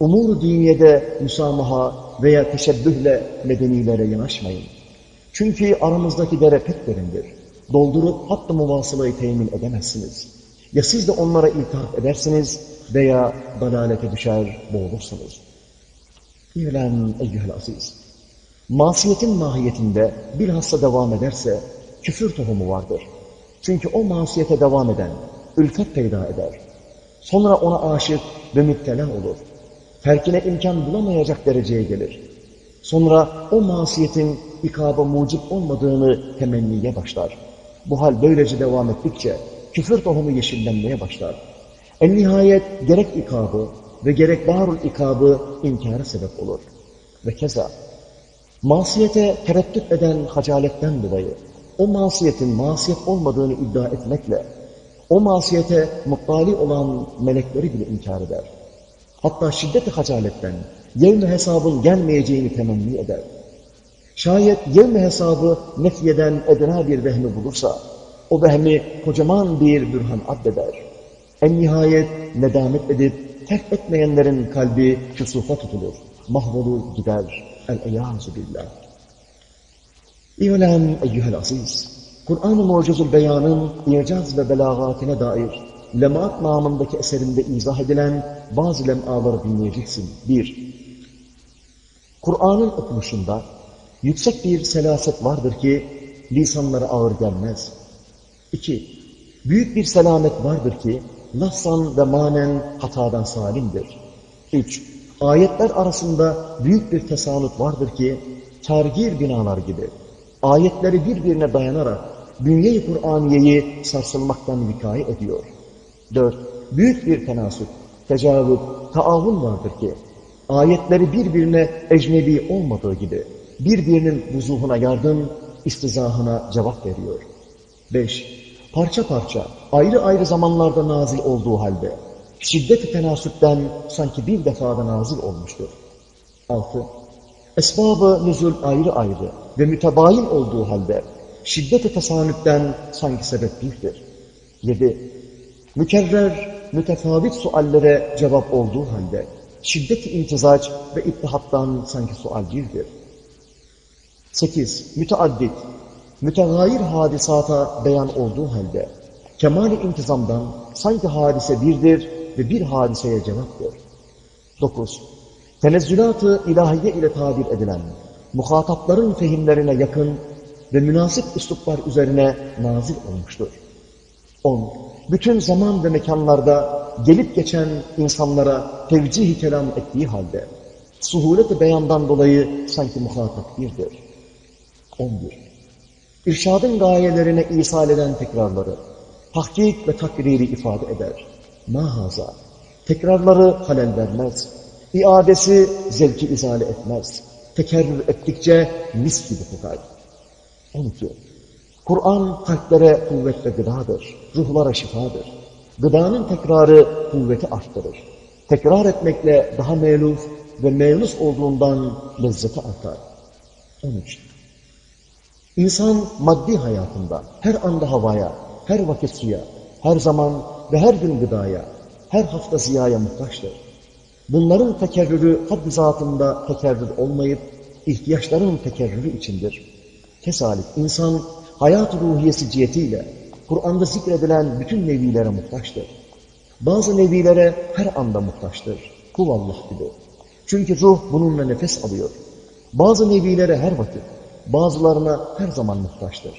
Umur diniyede müsamaha veya teşebbühle medenilere yanaşmayın. Çünkü aramızdaki dere pek derindir. Doldurup hatta muvasılayı temin edemezsiniz. Ya siz de onlara iltihap edersiniz veya dalalete düşer, boğulursunuz. İ'lem eyyühel aziz. Masiyetin mahiyetinde bilhassa devam ederse küfür tohumu vardır. Çünkü o masiyete devam eden ülfet peyda eder. Sonra ona aşık ve müptela olur. Terkine imkan bulamayacak dereceye gelir. Sonra o masiyetin ikaba mucip olmadığını temenniye başlar. Bu hal böylece devam ettikçe küfür tohumu yeşillenmeye başlar. En nihayet gerek ikabı ve gerek darul ikabı inkara sebep olur. Ve keza masiyete tereddüt eden hacaletten dolayı o masiyetin masiyet olmadığını iddia etmekle o masiyete muttali olan melekleri bile inkar eder. Hatta şiddet-i hacaletten yevmi hesabın gelmeyeceğini temenni eder. Şayet yevmi hesabı nefyeden edna bir vehmi bulursa, o vehmi kocaman bir bürhan addeder. En nihayet nedamet edip terk etmeyenlerin kalbi küsufa tutulur. Mahvolur gider. El-eyyâzu billah. İ'lem eyyühel aziz. Kur'an-ı Mucizül Beyan'ın icaz ve belagatine dair Lemaat namındaki eserinde izah edilen bazı lemaları dinleyeceksin. Bir, Kur'an'ın okunuşunda yüksek bir selaset vardır ki lisanlara ağır gelmez. İki, büyük bir selamet vardır ki lafzan ve manen hatadan salimdir. Üç, ayetler arasında büyük bir tesanut vardır ki targir binalar gibi ayetleri birbirine dayanarak bünye-i Kur'aniyeyi sarsılmaktan vikaye ediyor. Dört, büyük bir tenasüt, tecavüt, taavun vardır ki ayetleri birbirine ecnebi olmadığı gibi birbirinin vuzuhuna yardım, istizahına cevap veriyor. Beş, parça parça, ayrı ayrı zamanlarda nazil olduğu halde şiddet-i tenasüpten sanki bir defada nazil olmuştur. Altı, esbabı nüzul ayrı ayrı ve mütebayin olduğu halde şiddet-i tesanüpten sanki sebep birdir. Yedi, mükerrer, mütefavit suallere cevap olduğu halde şiddet-i intizac ve ittihattan sanki sual birdir. Sekiz, müteaddit, mütegayir hadisata beyan olduğu halde kemal-i intizamdan sanki hadise birdir ve bir hadiseye cevaptır. Dokuz, tenezzülat-ı ilahiye ile tabir edilen muhatapların fehimlerine yakın ve münasip üsluplar üzerine nazil olmuştur. 10. Bütün zaman ve mekanlarda gelip geçen insanlara tevcih kelam ettiği halde suhulet-i beyandan dolayı sanki muhatap birdir. 11. İrşadın gayelerine isal eden tekrarları tahkik ve takriri ifade eder. Mahaza. Tekrarları halel vermez. İadesi zevki izale etmez. Tekerrür ettikçe mis gibi kokar. 12. Kur'an kalplere kuvvet ve gıdadır. Ruhlara şifadır. Gıdanın tekrarı kuvveti arttırır. Tekrar etmekle daha meluf ve melus olduğundan lezzeti artar. 13. İnsan maddi hayatında her anda havaya, her vakit suya, her zaman ve her gün gıdaya, her hafta ziyaya muhtaçtır. Bunların tekerrürü haddi zatında tekerrür olmayıp ihtiyaçların tekerrürü içindir. Kesalik insan hayat ruhiyesi cihetiyle Kur'an'da zikredilen bütün nevilere muhtaçtır. Bazı nevilere her anda muhtaçtır. Kuvallah gibi. Çünkü ruh bununla nefes alıyor. Bazı nevilere her vakit, bazılarına her zaman muhtaçtır.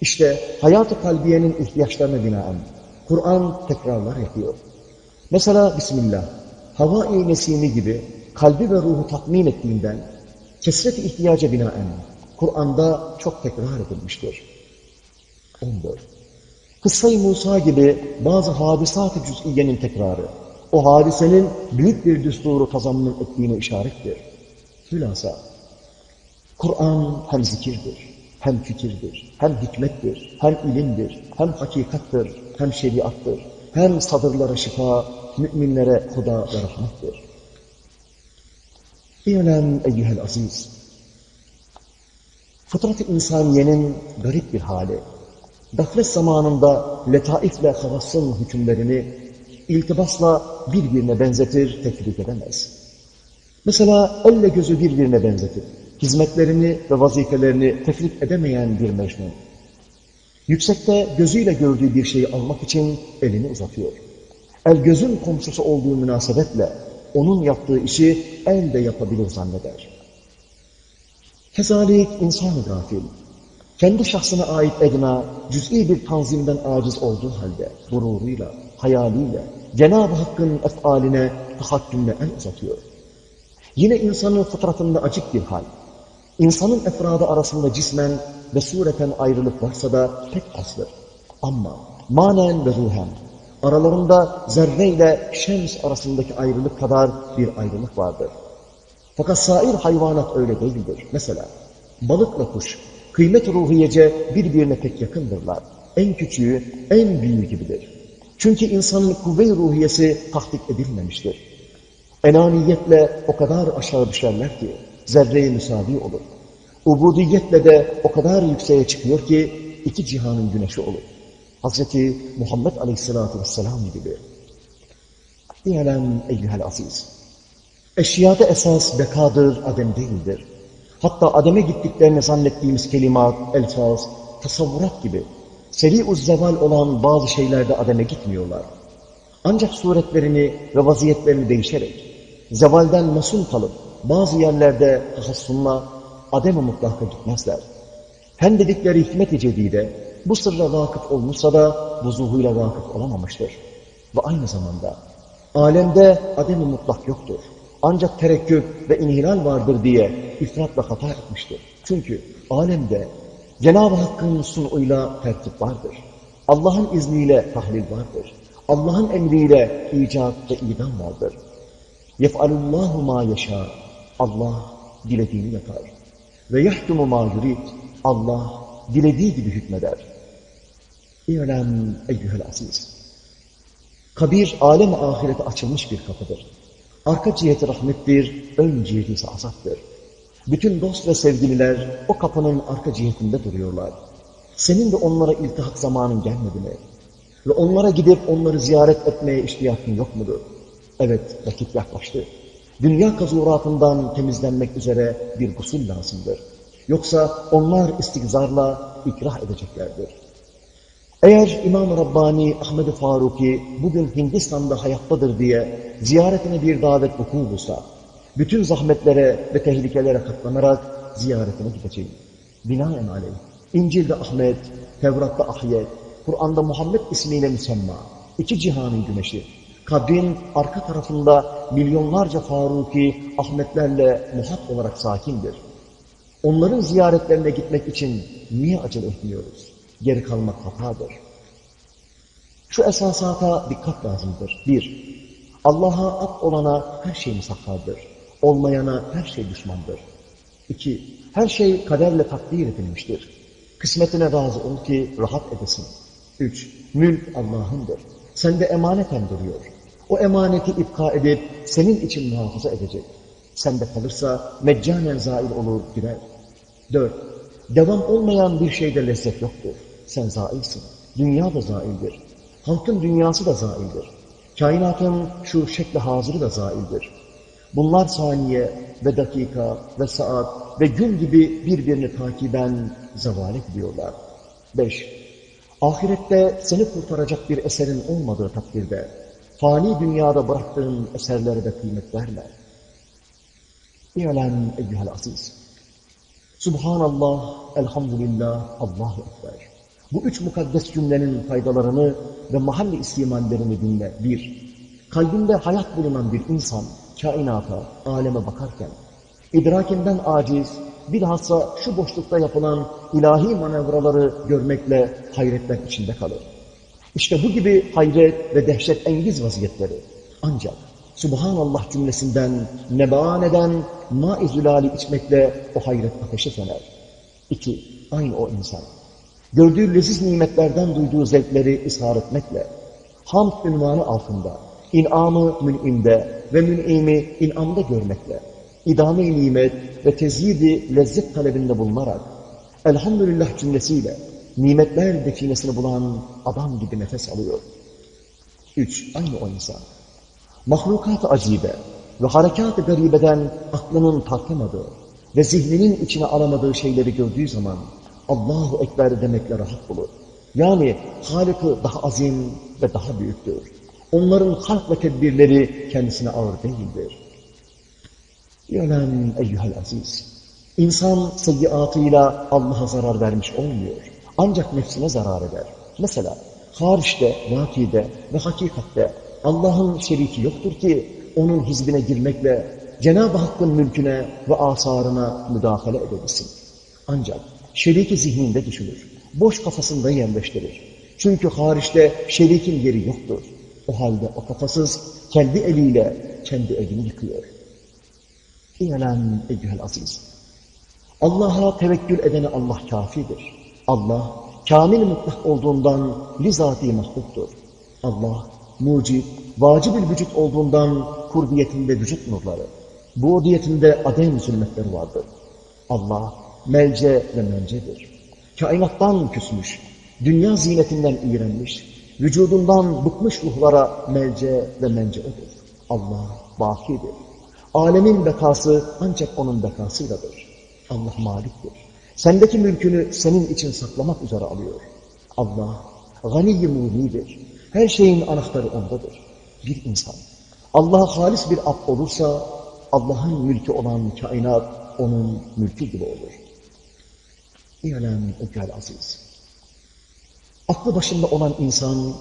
İşte hayat-ı kalbiyenin ihtiyaçlarına binaen Kur'an tekrarlar yapıyor. Mesela Bismillah, hava-i gibi kalbi ve ruhu tatmin ettiğinden kesret-i ihtiyaca binaen Kur'an'da çok tekrar edilmiştir. 14. Kıssa-i Musa gibi bazı hadisat-ı cüz'iyenin tekrarı, o hadisenin büyük bir düsturu tazammun ettiğine işarettir. Hülasa, Kur'an hem zikirdir, hem fikirdir, hem hikmettir, hem ilimdir, hem hakikattır, hem şeriattır, hem sadırlara şifa, müminlere huda ve rahmettir. İ'lem eyyühel aziz, fıtrat-ı insaniyenin garip bir hali, gaflet zamanında letaifle havasın hükümlerini iltibasla birbirine benzetir, tefrik edemez. Mesela elle gözü birbirine benzetir. Hizmetlerini ve vazifelerini tefrik edemeyen bir mecnun. Yüksekte gözüyle gördüğü bir şeyi almak için elini uzatıyor. El gözün komşusu olduğu münasebetle onun yaptığı işi el de yapabilir zanneder. Kezalik insan-ı kendi şahsına ait edna, cüz'i bir tanzimden aciz olduğu halde, gururuyla, hayaliyle, Cenab-ı Hakk'ın efaline, tahakkümle el uzatıyor. Yine insanın fıtratında acık bir hal. İnsanın efradı arasında cismen ve sureten ayrılık varsa da pek azdır. Ama manen ve ruhen aralarında zerre ile şems arasındaki ayrılık kadar bir ayrılık vardır. Fakat sair hayvanat öyle değildir. Mesela balıkla kuş kıymet ruhiyece birbirine pek yakındırlar. En küçüğü en büyüğü gibidir. Çünkü insanın kuvve-i ruhiyesi tahtik edilmemiştir. Enaniyetle o kadar aşağı düşerler ki zerreye müsavi olur. Ubudiyetle de o kadar yükseğe çıkıyor ki iki cihanın güneşi olur. Hazreti Muhammed Aleyhisselatü Vesselam gibi. İ'lem eyyühel aziz. Eşyada esas bekadır, adem değildir. Hatta ademe gittiklerini zannettiğimiz kelimat, elfaz, tasavvurat gibi seri zeval olan bazı şeylerde ademe gitmiyorlar. Ancak suretlerini ve vaziyetlerini değişerek, zevalden masun kalıp bazı yerlerde tahassunla adem-i mutlaka gitmezler. Hem dedikleri hikmet-i cedide bu sırra vakıf olmuşsa da vuzuhuyla vakıf olamamıştır. Ve aynı zamanda alemde adem-i mutlak yoktur. Ancak terekküp ve inhilal vardır diye ifratla hata etmiştir. Çünkü alemde Cenab-ı Hakk'ın sunuyla tertip vardır. Allah'ın izniyle tahlil vardır. Allah'ın emriyle icat ve idam vardır. Yef'alullahu ma yaşa. Allah dilediğini yapar. Ve yahkumu ma yurid. Allah dilediği gibi hükmeder. İ'lem eyyühel aziz. Kabir, alem ahirete açılmış bir kapıdır. Arka ciheti rahmettir, ön ciheti ise azaptır. Bütün dost ve sevgililer o kapının arka cihetinde duruyorlar. Senin de onlara iltihak zamanın gelmedi mi? Ve onlara gidip onları ziyaret etmeye iştiyakın yok mudur? Evet, vakit yaklaştı. Dünya kazuratından temizlenmek üzere bir gusül lazımdır. Yoksa onlar istigzarla ikrah edeceklerdir. Eğer İmam Rabbani Ahmed Faruki bugün Hindistan'da hayattadır diye ziyaretine bir davet vuku bulsa, bütün zahmetlere ve tehlikelere katlanarak ziyaretine gideceğim. Binaen aleyh. İncil'de Ahmet, Tevrat'ta Ahyet, Kur'an'da Muhammed ismiyle müsemma, iki cihanın güneşi, kabrin arka tarafında milyonlarca Faruki Ahmetlerle muhat olarak sakindir. Onların ziyaretlerine gitmek için niye acele etmiyoruz? Geri kalmak hatadır. Şu esasata dikkat lazımdır. Bir, Allah'a at olana her şey musakkardır. Olmayana her şey düşmandır. İki, her şey kaderle takdir edilmiştir. Kısmetine razı ol ki rahat edesin. Üç, mülk Allah'ındır. Sende emaneten duruyor. O emaneti ipka edip senin için muhafaza edecek. Sende kalırsa meccanen zail olur gider. Dört, devam olmayan bir şeyde lezzet yoktur. Sen zailsin. Dünya da zaildir. Halkın dünyası da zaildir. Kainatın şu şekli hazırı da zaildir. Bunlar saniye ve dakika ve saat ve gün gibi birbirini takiben zavale gidiyorlar. Beş, ahirette seni kurtaracak bir eserin olmadığı takdirde fani dünyada bıraktığın eserlere de kıymet verme. İ'lem eyyühel aziz. Subhanallah, elhamdülillah, Allahu Ekber. Bu üç mukaddes cümlenin faydalarını ve mahalle istimallerini dinle. Bir, kalbinde hayat bulunan bir insan, kainata, aleme bakarken, idrakinden aciz, bilhassa şu boşlukta yapılan ilahi manevraları görmekle hayretler içinde kalır. İşte bu gibi hayret ve dehşet engiz vaziyetleri ancak Subhanallah cümlesinden neban eden ma-i içmekle o hayret ateşe söner. İki, aynı o insan. Gördüğü leziz nimetlerden duyduğu zevkleri ishar etmekle, hamd ünvanı altında, inamı mün'imde ve mün'imi inamda görmekle, idame-i nimet ve tezyidi lezzet talebinde bulunarak, elhamdülillah cümlesiyle nimetler definesini bulan adam gibi nefes alıyor. Üç, aynı o insan. Mahlukat-ı acibe ve harekat-ı garibeden aklının tartamadığı ve zihninin içine alamadığı şeyleri gördüğü zaman Allahu Ekber demekle rahat bulur. Yani Halık'ı daha azim ve daha büyüktür. Onların halk ve tedbirleri kendisine ağır değildir. Yönen eyyühel aziz. İnsan seyyiatıyla Allah'a zarar vermiş olmuyor. Ancak nefsine zarar eder. Mesela hariçte, vakide ve hakikatte Allah'ın şeriki yoktur ki onun hizbine girmekle Cenab-ı Hakk'ın mülküne ve asarına müdahale edebilsin. Ancak şeriki zihninde düşünür. Boş kafasında yerleştirir. Çünkü hariçte şerikin yeri yoktur. O halde o kafasız kendi eliyle kendi evini yıkıyor. İ'lem eyyühel aziz. Allah'a tevekkül edene Allah kafidir. Allah kamil mutlak olduğundan lizati mahluktur. Allah mucib, vacib vücut olduğundan kurbiyetinde vücut nurları, buudiyetinde adem zulmetleri vardır. Allah melce ve mencedir. Kainattan küsmüş, dünya zinetinden iğrenmiş, vücudundan bıkmış ruhlara melce ve mence odur. Allah bakidir. Alemin bekası ancak onun bekasıyladır. Allah maliktir. Sendeki mülkünü senin için saklamak üzere alıyor. Allah gani-i munidir. Her şeyin anahtarı ondadır. Bir insan Allah'a halis bir ab olursa Allah'ın mülkü olan kainat onun mülkü gibi olur. İ'lem ekal aziz. Aklı başında olan insan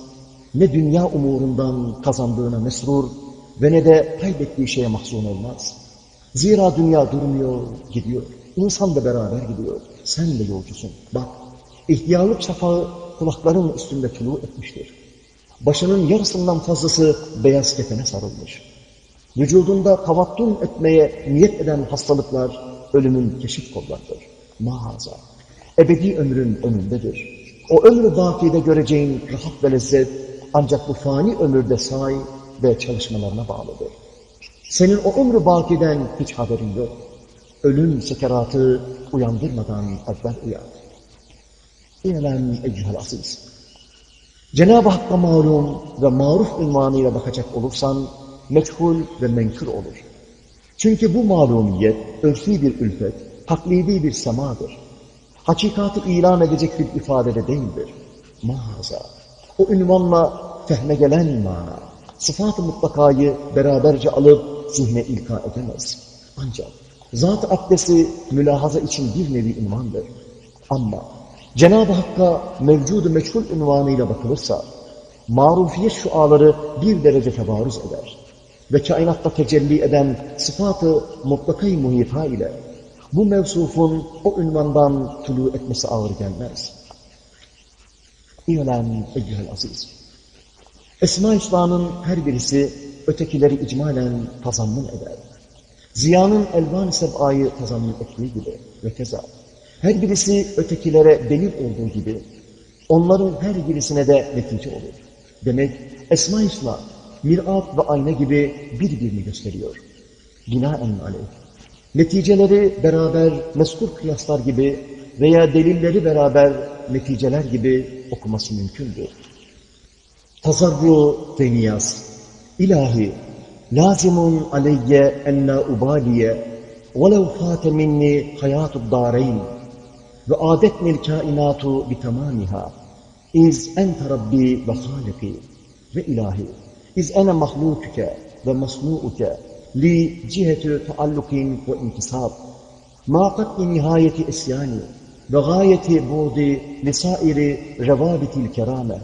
ne dünya umurundan kazandığına mesrur ve ne de kaybettiği şeye mahzun olmaz. Zira dünya durmuyor, gidiyor. İnsan da beraber gidiyor. Sen de yolcusun. Bak, ihtiyarlık şafağı kulakların üstünde tulu etmiştir. Başının yarısından fazlası beyaz kefene sarılmış. Vücudunda tavattun etmeye niyet eden hastalıklar ölümün keşif kollarıdır. Mağaza. Ebedi ömrün önündedir. O ömrü bakide göreceğin rahat ve lezzet ancak bu fani ömürde say ve çalışmalarına bağlıdır. Senin o ömrü bakiden hiç haberin yok. Ölüm sekeratı uyandırmadan evvel uyan. İnelen eyyühel aziz. Cenab-ı Hakk'a malum ve maruf ünvanıyla bakacak olursan meçhul ve menkür olur. Çünkü bu malumiyet örfi bir ülfet, taklidi bir semadır. Hakikatı ilan edecek bir ifadede değildir. Mahaza. O ünvanla fehme gelen mana, sıfat-ı mutlakayı beraberce alıp zihne ilka edemez. Ancak zat abdesti mülahaza için bir nevi ünvandır. Ama Cenab-ı Hakk'a mevcudu meçhul ünvanıyla bakılırsa, marufiyet şuaları bir derece tebarüz eder. Ve kainatta tecelli eden sıfatı mutlakayı muhita ile bu mevsufun o ünvandan tulu etmesi ağır gelmez. İ'lem eyyühel aziz. Esma-i her birisi ötekileri icmalen tazammun eder. Ziyanın elvan-ı seb'ayı tazammun ettiği gibi ve keza. Her birisi ötekilere delil olduğu gibi onların her birisine de netice olur. Demek Esma-i Hüsna, mirat ve ayna gibi birbirini gösteriyor. Binaen aleyh. Neticeleri beraber meskur kıyaslar gibi veya delilleri beraber neticeler gibi okuması mümkündür. Tazarru ve niyaz. İlahi, lazimun aleyye enna ubaliye fate minni hayatud dareyn ve adetnil kainatu bi tamamiha iz ente rabbi ve ilahi iz ene mahlukuke ve لجهة تعلق وانتصاب. ما قد من نهاية إسياني وغاية بعد لسائر روابط الكرامة.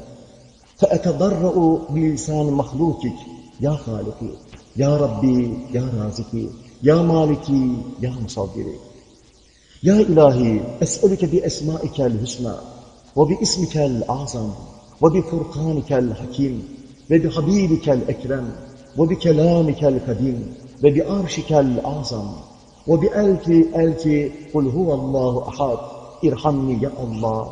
فأتضرأ بلسان مخلوقك يا خالقي يا ربي يا رازقي يا مالكي يا مصدري يا إلهي أسألك بأسمائك الحسنى وباسمك الأعظم وبفرقانك الحكيم وبحبيبك الأكرم. Bi furkanikel hakim ve bi habibikel ekrem ve bi kelamikel kadim ve bi arşikel azam ve bi elfi elfi kul huvallahu ahad irhamni ya Allah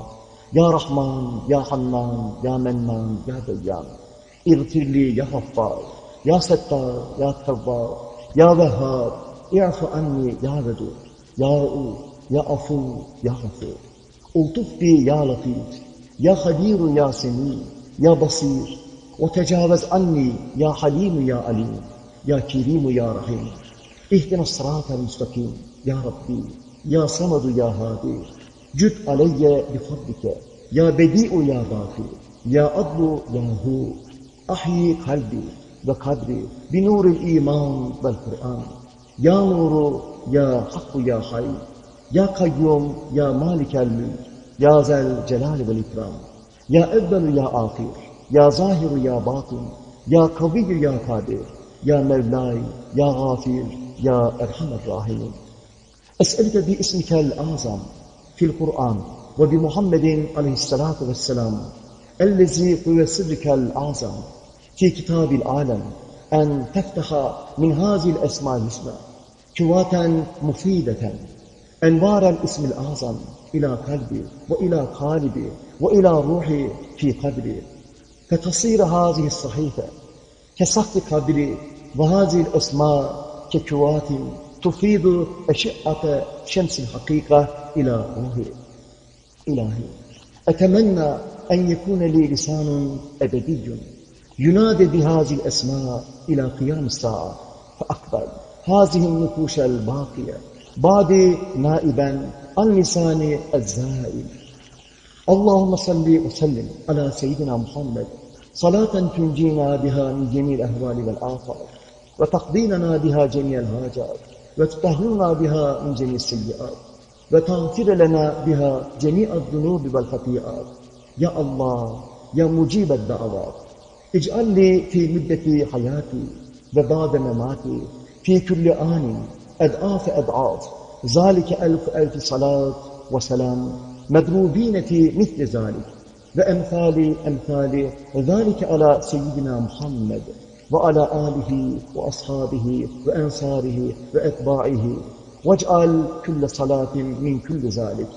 ya Rahman ya Hannan ya Mennan ya Deyyan irtirli ya Haffar ya Settar ya Tevvar ya Vehhab i'fu anni ya Vedud ya Ra'uf ya Afu ya وتجاوز عني يا حليم يا عليم يا كريم يا رحيم. اهدنا الصراط المستقيم يا ربي يا صمد يا هادي. جد علي بفضلك يا بديء يا باقي يا أضل يا هو. أحيي قلبي وقدري بنور الإيمان والقرآن. يا نور يا حق يا حي يا قيوم يا مالك الملك يا ذا الجلال والإكرام يا أول يا آخر. يا ظاهر يا باطن يا قوي يا قادر يا مولاي يا غافر يا أرحم الراحمين. أسألك باسمك الأعظم في القرآن وبمحمد عليه الصلاة والسلام الذي هو سرك الأعظم في كتاب العالم أن تفتح من هذه الأسماء الحسنى كواتا مفيدة أنوار الاسم الأعظم إلى قلبي وإلى قالبي وإلى روحي في قبري. فتصير هذه الصحيفة كسقف قبري وهذه الأسماء ككوات تفيض أشعة شمس الحقيقة إلى روحي إلهي. أتمنى أن يكون لي لسان أبدي. ينادي بهذه الأسماء إلى قيام الساعة فأقبل. هذه النفوش الباقية. بعد نائبا عن لسان الزائل. اللهم صل وسلم على سيدنا محمد. صلاة تنجينا بها من جميع الأهوال والآفات وتقضينا بها جميع الهاجات وتطهرنا بها من جميع السيئات وتغفر لنا بها جميع الذنوب والخطيئات. يا الله يا مجيب الدعوات. اجعل لي في مدة حياتي وبعد مماتي في كل آن أضعاف أضعاف. ذلك ألف ألف صلاة وسلام مضروبين في مثل ذلك. وأمثال أمثال ذلك على سيدنا محمد وعلى آله وأصحابه وأنصاره وأتباعه. واجعل كل صلاة من كل ذلك.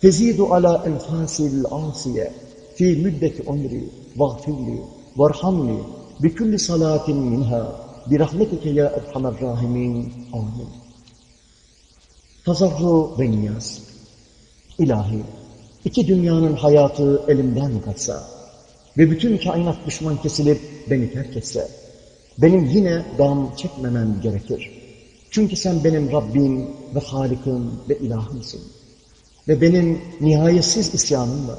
تزيد على أنفاس العاصية في مدة عمري واغفر لي وارحمني بكل صلاة منها. برحمتك يا أرحم الراحمين. آمين. Tazarru ve niyaz. İki dünyanın hayatı elimden kaçsa ve bütün kainat düşman kesilip beni terk etse, benim yine dam çekmemem gerekir. Çünkü sen benim Rabbim ve Halik'im ve ilahımsın. Ve benim nihayetsiz isyanımla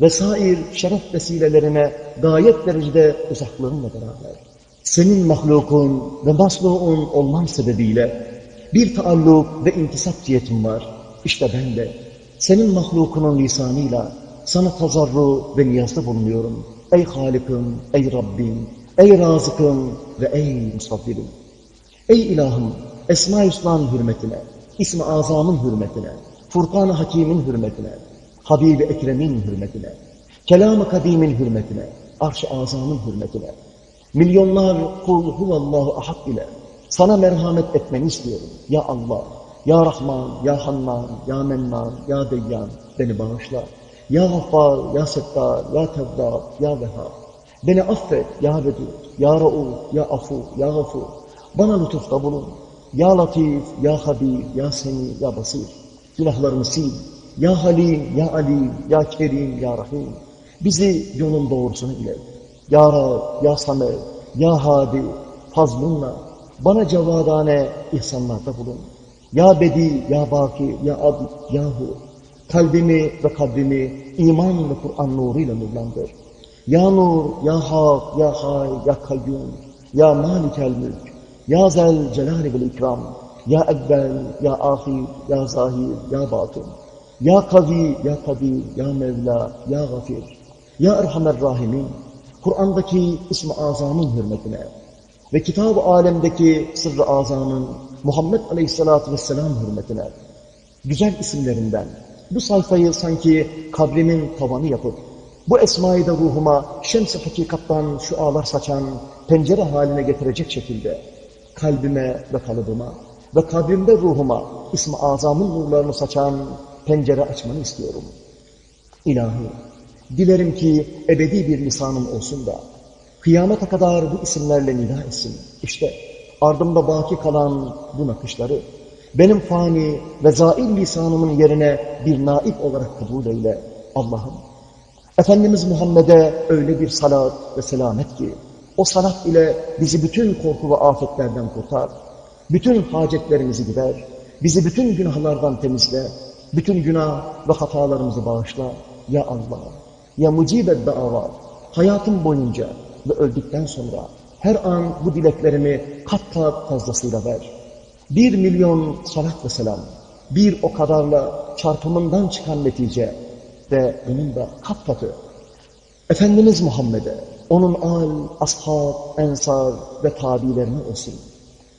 ve sair şeref vesilelerine gayet derecede uzaklığımla beraber, senin mahlukun ve masluğun olmam sebebiyle bir taalluk ve intisap cihetim var. İşte ben de senin mahlukunun lisanıyla sana tazarru ve niyazda bulunuyorum. Ey Halik'im, ey Rabbim, ey Razık'ım ve ey Musavvirim. Ey ilahım, Esma-i Hüsna'nın hürmetine, İsmi Azam'ın hürmetine, Furkan-ı Hakim'in hürmetine, Habib-i Ekrem'in hürmetine, Kelam-ı Kadim'in hürmetine, Arş-ı Azam'ın hürmetine, milyonlar kul huvallahu ahad ile sana merhamet etmeni istiyorum. Ya Allah, Ya Rahman, Ya Hannan, Ya Mennan, Ya Deyyan beni bağışla. Ya Gaffar, Ya Settar, Ya Tevvab, Ya Vehhab. Beni affet, Ya Vedud, Ya Ra'uf, Ya Afu, Ya Gafur. Bana lütufta bulun. Ya Latif, Ya Habib, Ya Semi, Ya Basir. Günahlarımı sil. Ya Halim, Ya Alim, Ya Kerim, Ya Rahim. Bizi yolun doğrusunu ilet. Ya Rab, Ya Samed, Ya Hadi, fazlınla bana cevadane ihsanlarda bulun. Ya Bedi, Ya Baki, Ya Ad, Yahu. Kalbimi ve kalbimi iman ve Kur'an nuruyla nurlandır. Ya Nur, Ya Hak, Ya Hay, Ya Kayyum, Ya Malikel Mülk, Ya Zel Celali vel İkram, Ya Evvel, Ya Ahir, Ya Zahir, Ya Batın, Ya Kavi, Ya Kadir, Ya Mevla, Ya Gafir, Ya Erhamer Rahimin, Kur'an'daki ismi azamın hürmetine, ve kitab-ı alemdeki sırrı azamın Muhammed Aleyhisselatü Vesselam hürmetine güzel isimlerinden bu sayfayı sanki kabrimin tavanı yapıp bu esmayı da ruhuma şems-i hakikattan şualar saçan pencere haline getirecek şekilde kalbime ve kalıbıma ve kabrimde ruhuma ismi azamın nurlarını saçan pencere açmanı istiyorum. İlahi, dilerim ki ebedi bir lisanım olsun da kıyamete kadar bu isimlerle nida etsin. İşte ardımda baki kalan bu nakışları benim fani ve zail lisanımın yerine bir naip olarak kabul eyle Allah'ım. Efendimiz Muhammed'e öyle bir salat ve selamet ki, o salat ile bizi bütün korku ve afetlerden kurtar, bütün hacetlerimizi gider, bizi bütün günahlardan temizle, bütün günah ve hatalarımızı bağışla. Ya Allah, ya mucibed da'avat, hayatım boyunca ve öldükten sonra her an bu dileklerimi kat kat fazlasıyla ver. Bir milyon salat ve selam, bir o kadarla çarpımından çıkan netice ve bunun da kat katı. Efendimiz Muhammed'e, onun al, ashab, ensar ve tabilerine olsun.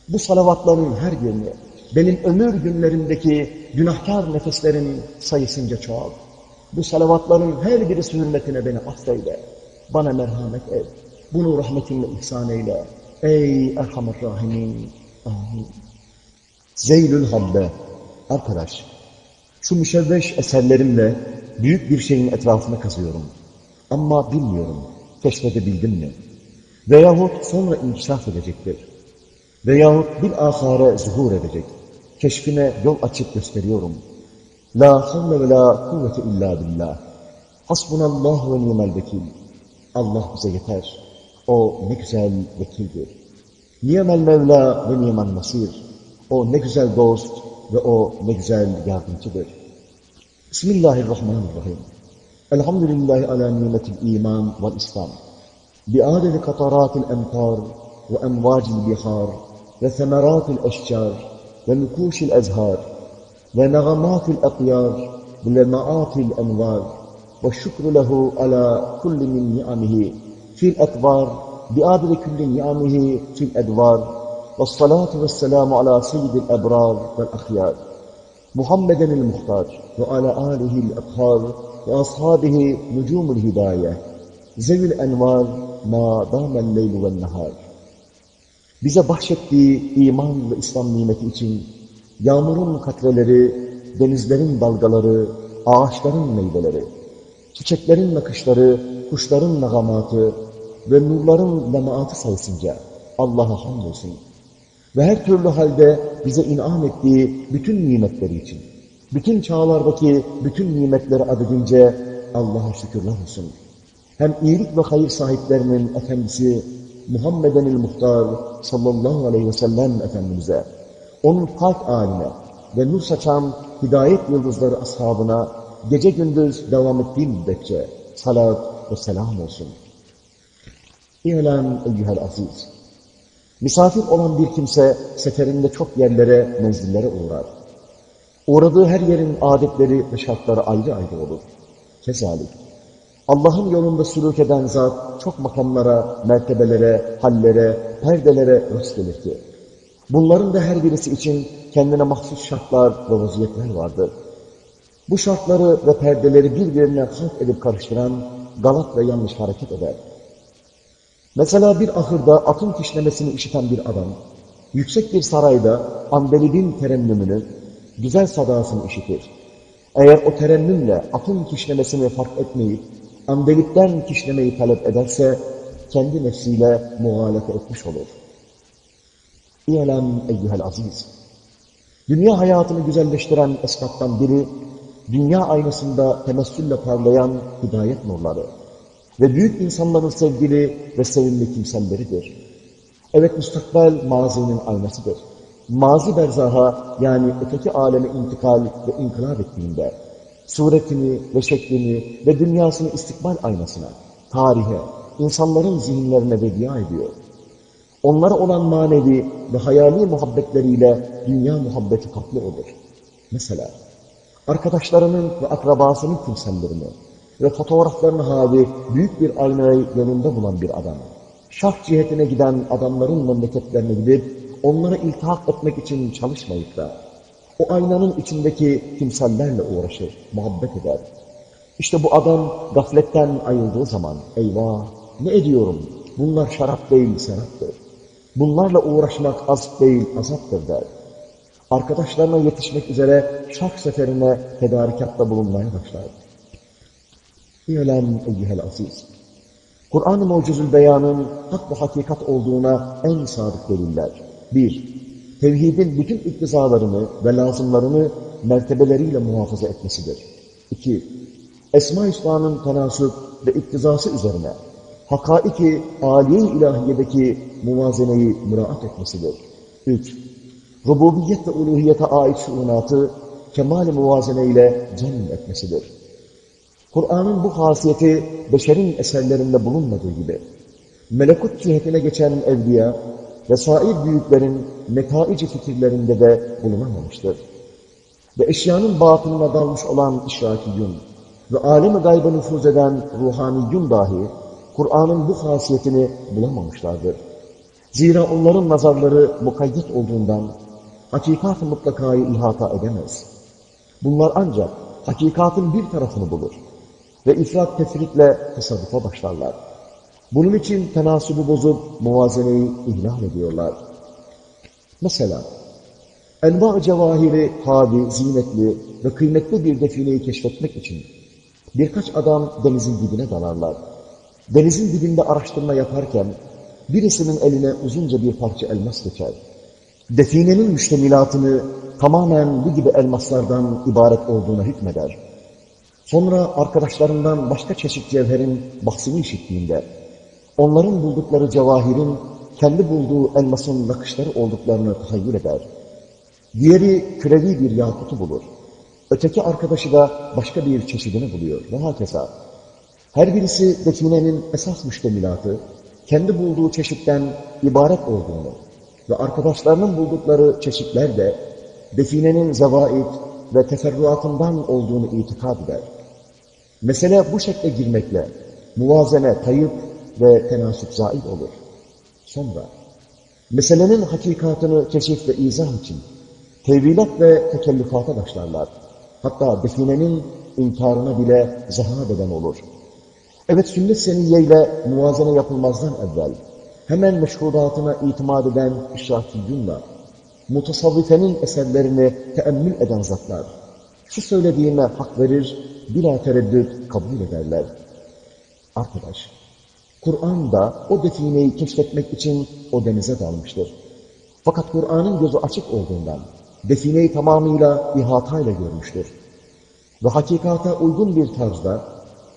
Bu salavatların her birini benim ömür günlerimdeki günahkar nefeslerin sayısınca çoğalt. Bu salavatların her birisi hürmetine beni affeyle. Bana merhamet et. Bunu rahmetinle ihsan eyle. Ey Erhamer Rahimin. Amin. Zeylül Habbe. Arkadaş, şu müşevveş eserlerimle büyük bir şeyin etrafına kazıyorum. Ama bilmiyorum, keşfedebildim mi? Veyahut sonra inkişaf edecektir. Veyahut bir ahare zuhur edecek. Keşfine yol açıp gösteriyorum. La havle ve la kuvvete illa billah. Hasbunallah ve nimel vekil. Allah bize yeter. O ne güzel vekildir. Niyemel Mevla ve nimen nasir. O ne güzel dost ve o ne güzel yardımcıdır. Bismillahirrahmanirrahim. Elhamdülillahi ala nimetil iman ve İslam. Bi'adeli kataratil emtar ve emvacil bihar ve semeratil eşcar ve nukuşil ezhar ve negamatil akyar ve lemaatil envar ve şükrü lehu ala kulli min ni'amihi fil etvar bi'adeli kulli ni'amihi fil edvar ve salatu ve selamu ala seyyidil ebrar vel ahyar محمدا المختار وعلى آله الأطهار وأصحابه نجوم الهداية ذوي الأنوار ما دام الليل والنهار Bize bahşettiği iman ve İslam nimeti için yağmurun katreleri, denizlerin dalgaları, ağaçların meyveleri, çiçeklerin nakışları, kuşların nagamatı ve nurların lemaatı sayısınca Allah'a hamdolsun ve her türlü halde bize inam ettiği bütün nimetleri için, bütün çağlardaki bütün nimetleri adedince Allah'a şükürler olsun. Hem iyilik ve hayır sahiplerinin efendisi Muhammedenil Muhtar sallallahu aleyhi ve sellem Efendimiz'e, onun kalp haline ve nur saçan hidayet yıldızları ashabına gece gündüz devam ettiği müddetçe salat ve selam olsun. İ'lem eyyühel aziz. Misafir olan bir kimse seferinde çok yerlere, menzillere uğrar. Uğradığı her yerin adetleri ve şartları ayrı ayrı olur. Kezalik. Allah'ın yolunda sülük eden zat çok makamlara, mertebelere, hallere, perdelere rast ki. Bunların da her birisi için kendine mahsus şartlar ve vaziyetler vardır. Bu şartları ve perdeleri birbirine halk edip karıştıran galat ve yanlış hareket eder. Mesela bir ahırda atın kişnemesini işiten bir adam, yüksek bir sarayda andelibin terennümünü, güzel sadasını işitir. Eğer o terennümle atın kişnemesini fark etmeyip, andelipten kişnemeyi talep ederse, kendi nefsiyle muhalefet etmiş olur. İ'lem eyyühel aziz. Dünya hayatını güzelleştiren esnaftan biri, dünya aynasında temessülle parlayan hidayet nurları ve büyük insanların sevgili ve sevimli kimseleridir. Evet müstakbel mazinin aynasıdır. Mazi berzaha yani öteki aleme intikal ve inkılap ettiğinde suretini ve şeklini ve dünyasını istikbal aynasına, tarihe, insanların zihinlerine vedia ediyor. Onlara olan manevi ve hayali muhabbetleriyle dünya muhabbeti kaplı olur. Mesela arkadaşlarının ve akrabasının kimsellerini ve fotoğraflarını havi büyük bir aynayı yanında bulan bir adam. şah cihetine giden adamların memleketlerine gidip onlara iltihak etmek için çalışmayıp da o aynanın içindeki timsallerle uğraşır, muhabbet eder. İşte bu adam gafletten ayrıldığı zaman eyvah ne ediyorum bunlar şarap değil seraptır. Bunlarla uğraşmak azp değil azaptır der. Arkadaşlarına yetişmek üzere şark seferine tedarikatta bulunmaya başlar. İ'lem eyyühel aziz. Kur'an-ı Mucizül Beyan'ın hak ve hakikat olduğuna en sadık deliller. Bir, tevhidin bütün iktizalarını ve lazımlarını mertebeleriyle muhafaza etmesidir. İki, Esma-i Hüsna'nın tenasüp ve iktizası üzerine hakaiki âliye ilahiyedeki muvazeneyi müraat etmesidir. Üç, rububiyet ve uluhiyete ait şuunatı kemal-i muvazene ile cem etmesidir. Kur'an'ın bu hasiyeti beşerin eserlerinde bulunmadığı gibi, melekut cihetine geçen evliya ve büyüklerin netaici fikirlerinde de bulunamamıştır. Ve eşyanın batınına dalmış olan işrakiyun ve alem-i gayba nüfuz eden ruhaniyun dahi Kur'an'ın bu hasiyetini bulamamışlardır. Zira onların nazarları mukayyet olduğundan hakikat-ı mutlakayı ihata edemez. Bunlar ancak hakikatın bir tarafını bulur ve ifrat tefritle tasarrufa başlarlar. Bunun için tenasubu bozup muvazeneyi ihlal ediyorlar. Mesela enva cevahiri, havi, zinetli ve kıymetli bir defineyi keşfetmek için birkaç adam denizin dibine dalarlar. Denizin dibinde araştırma yaparken birisinin eline uzunca bir parça elmas geçer. Definenin müştemilatını tamamen bu gibi elmaslardan ibaret olduğuna hükmeder. Sonra arkadaşlarından başka çeşit cevherin bahsini işittiğinde, onların buldukları cevahirin kendi bulduğu elmasın nakışları olduklarını tahayyül eder. Diğeri kürevi bir yakutu bulur. Öteki arkadaşı da başka bir çeşidini buluyor ve hakeza. Her birisi definenin esas müştemilatı, kendi bulduğu çeşitten ibaret olduğunu ve arkadaşlarının buldukları çeşitler de definenin zevaid ve teferruatından olduğunu itikad eder. Mesele bu şekle girmekle muvazene, kayıp ve tenasüp zaid olur. Sonra meselenin hakikatını keşif ve izah için tevilat ve tekellüfata başlarlar. Hatta definenin inkarına bile zahab eden olur. Evet sünnet seniyye ile muvazene yapılmazdan evvel hemen meşhudatına itimat eden işrakiyyunla mutasavvifenin eserlerini teemmül eden zatlar şu söylediğime hak verir, bila tereddüt kabul ederler. Arkadaş, Kur'an da o defineyi keşfetmek için o denize dalmıştır. Fakat Kur'an'ın gözü açık olduğundan defineyi tamamıyla ihatayla görmüştür. Ve hakikata uygun bir tarzda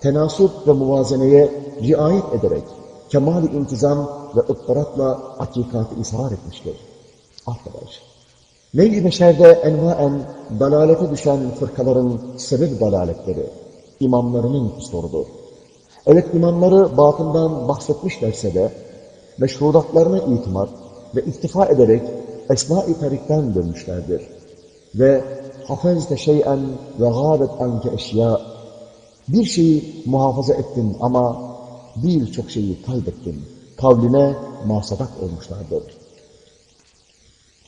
tenasup ve muvazeneye riayet ederek kemal-i intizam ve ıttıratla hakikatı izhar etmiştir. Arkadaş, Nevi beşerde envaen dalalete düşen fırkaların sebep dalaletleri, imamlarının kusurudur. Evet imamları batından bahsetmişlerse de meşrudatlarına itimat ve iktifa ederek esma-i tarikten dönmüşlerdir. Ve hafezte şeyen ve gâbet anke eşya bir şeyi muhafaza ettin ama birçok şeyi kaybettin. Kavline masadak olmuşlardır.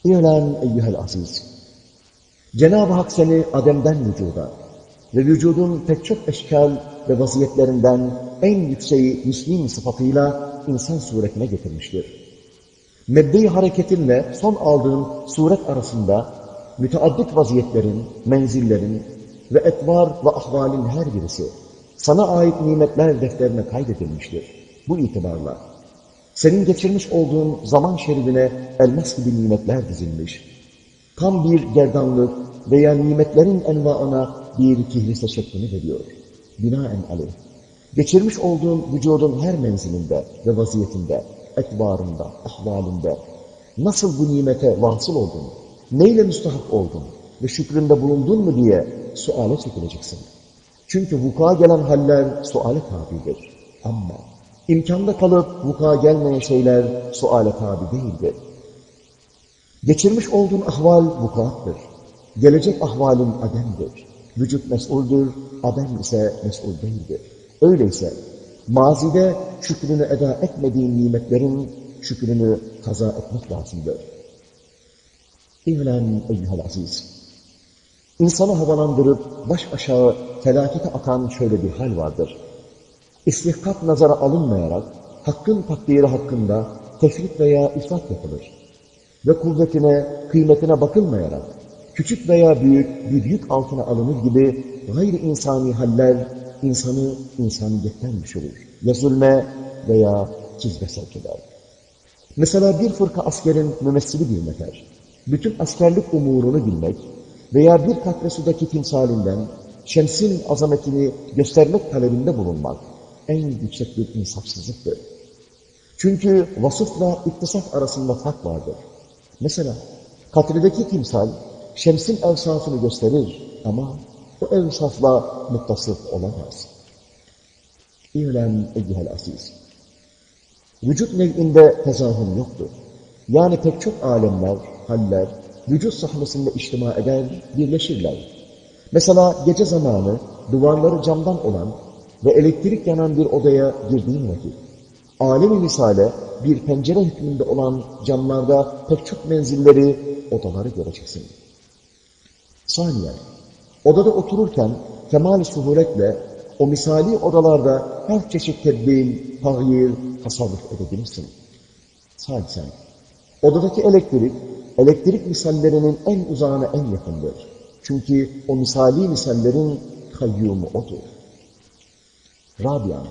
İ'len eyyühel aziz. Cenab-ı Hak seni Adem'den vücuda ve vücudun pek çok eşkal ve vaziyetlerinden en yükseği müslim sıfatıyla insan suretine getirmiştir. Mebde-i hareketinle son aldığın suret arasında müteaddit vaziyetlerin, menzillerin ve etvar ve ahvalin her birisi sana ait nimetler defterine kaydedilmiştir. Bu itibarla senin geçirmiş olduğun zaman şeridine elmas gibi nimetler dizilmiş. Tam bir gerdanlık veya nimetlerin envaına bir kihlise şeklini veriyor. Binaen aleyh. Geçirmiş olduğun vücudun her menzilinde ve vaziyetinde, etvarında, ahvalinde nasıl bu nimete vasıl oldun, neyle müstahak oldun ve şükründe bulundun mu diye suale çekileceksin. Çünkü vuku'a gelen haller suale tabidir. Ama İmkanda kalıp vuka gelmeyen şeyler suale tabi değildir. Geçirmiş olduğun ahval vukuattır. Gelecek ahvalin ademdir. Vücut mesuldür, adem ise mesul değildir. Öyleyse mazide şükrünü eda etmediğin nimetlerin şükrünü kaza etmek lazımdır. İhlen eyyuhel aziz. İnsanı havalandırıp baş aşağı felakete atan şöyle bir hal vardır. İstihkak nazara alınmayarak hakkın takdiri hakkında tefrit veya ifrat yapılır. Ve kuvvetine, kıymetine bakılmayarak küçük veya büyük bir yük altına alınır gibi gayri insani haller insanı insaniyetten düşürür. Ya zulme veya çizbe sevk eder. Mesela bir fırka askerin mümessili bir meter. Bütün askerlik umurunu bilmek veya bir katre sudaki timsalinden şemsin azametini göstermek talebinde bulunmak en yüksek bir insafsızlıktır. Çünkü vasıfla iktisaf arasında fark vardır. Mesela katredeki timsal şemsin evsafını gösterir ama o evsafla muttasıf olamaz. İ'lem eyyihel aziz. Vücut nev'inde tezahüm yoktur. Yani pek çok alemler, haller, vücut sahnesinde içtima eder, birleşirler. Mesela gece zamanı duvarları camdan olan ve elektrik yanan bir odaya girdiğin vakit, alemi misale bir pencere hükmünde olan camlarda pek çok menzilleri, odaları göreceksin. Saniye, odada otururken kemal suhuletle o misali odalarda her çeşit tedbir, tahyir, tasarruf edebilirsin. Salisen, odadaki elektrik, elektrik misallerinin en uzağına en yakındır. Çünkü o misali misallerin kayyumu odur. Rabian,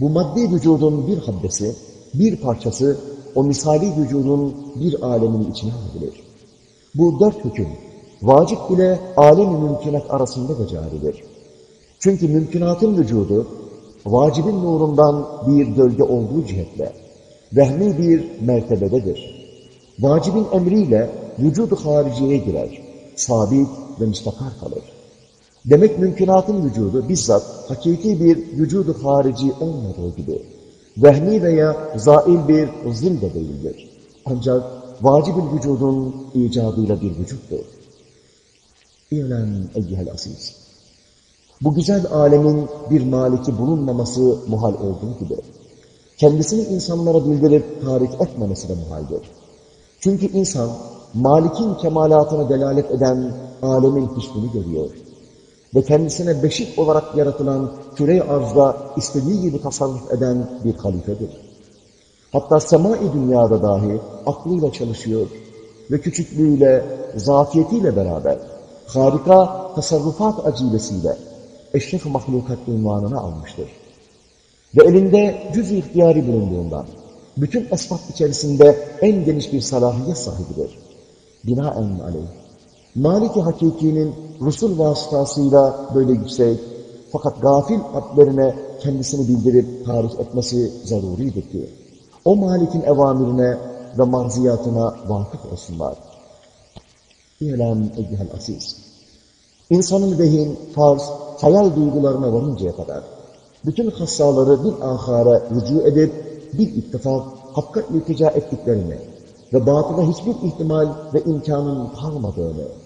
bu maddi vücudun bir haddesi, bir parçası o misali vücudun bir alemin içine alınır. Bu dört hüküm, vacip ile alem-i mümkünat arasında da caridir. Çünkü mümkünatın vücudu, vacibin nurundan bir gölge olduğu cihetle, vehmi bir mertebededir. Vacibin emriyle vücudu hariciye girer, sabit ve müstakar kalır. Demek mümkünatın vücudu bizzat hakiki bir vücudu harici olmadığı gibi, vehmi veya zail bir zil de değildir. Ancak vacib vücudun icadıyla bir vücuttur. İ'lem eyyihel aziz. Bu güzel alemin bir maliki bulunmaması muhal olduğu gibi, kendisini insanlara bildirip tarif etmemesi de muhaldir. Çünkü insan, malikin kemalatına delalet eden alemin hüsnünü görüyor. Ve kendisine beşik olarak yaratılan küre arzda istediği gibi tasarruf eden bir halifedir. Hatta semai dünyada dahi aklıyla çalışıyor ve küçüklüğüyle, zafiyetiyle beraber harika tasarrufat acilesiyle eşref mahlukat unvanını almıştır. Ve elinde cüz ihtiyari bulunduğundan bütün esbab içerisinde en geniş bir salahiyet sahibidir. Binaen aleyh. Maliki Hakiki'nin Rusul vasıtasıyla böyle yüksek fakat gafil adlerine kendisini bildirip tarih etmesi zaruridir ki o Malik'in evamirine ve marziyatına vakıf olsunlar. İ'lem eyyühel aziz. İnsanın vehin, farz, hayal duygularına varıncaya kadar bütün hassaları bir ahara rücu edip bir ittifak hakka iltica ettiklerini ve batıda hiçbir ihtimal ve imkanın kalmadığını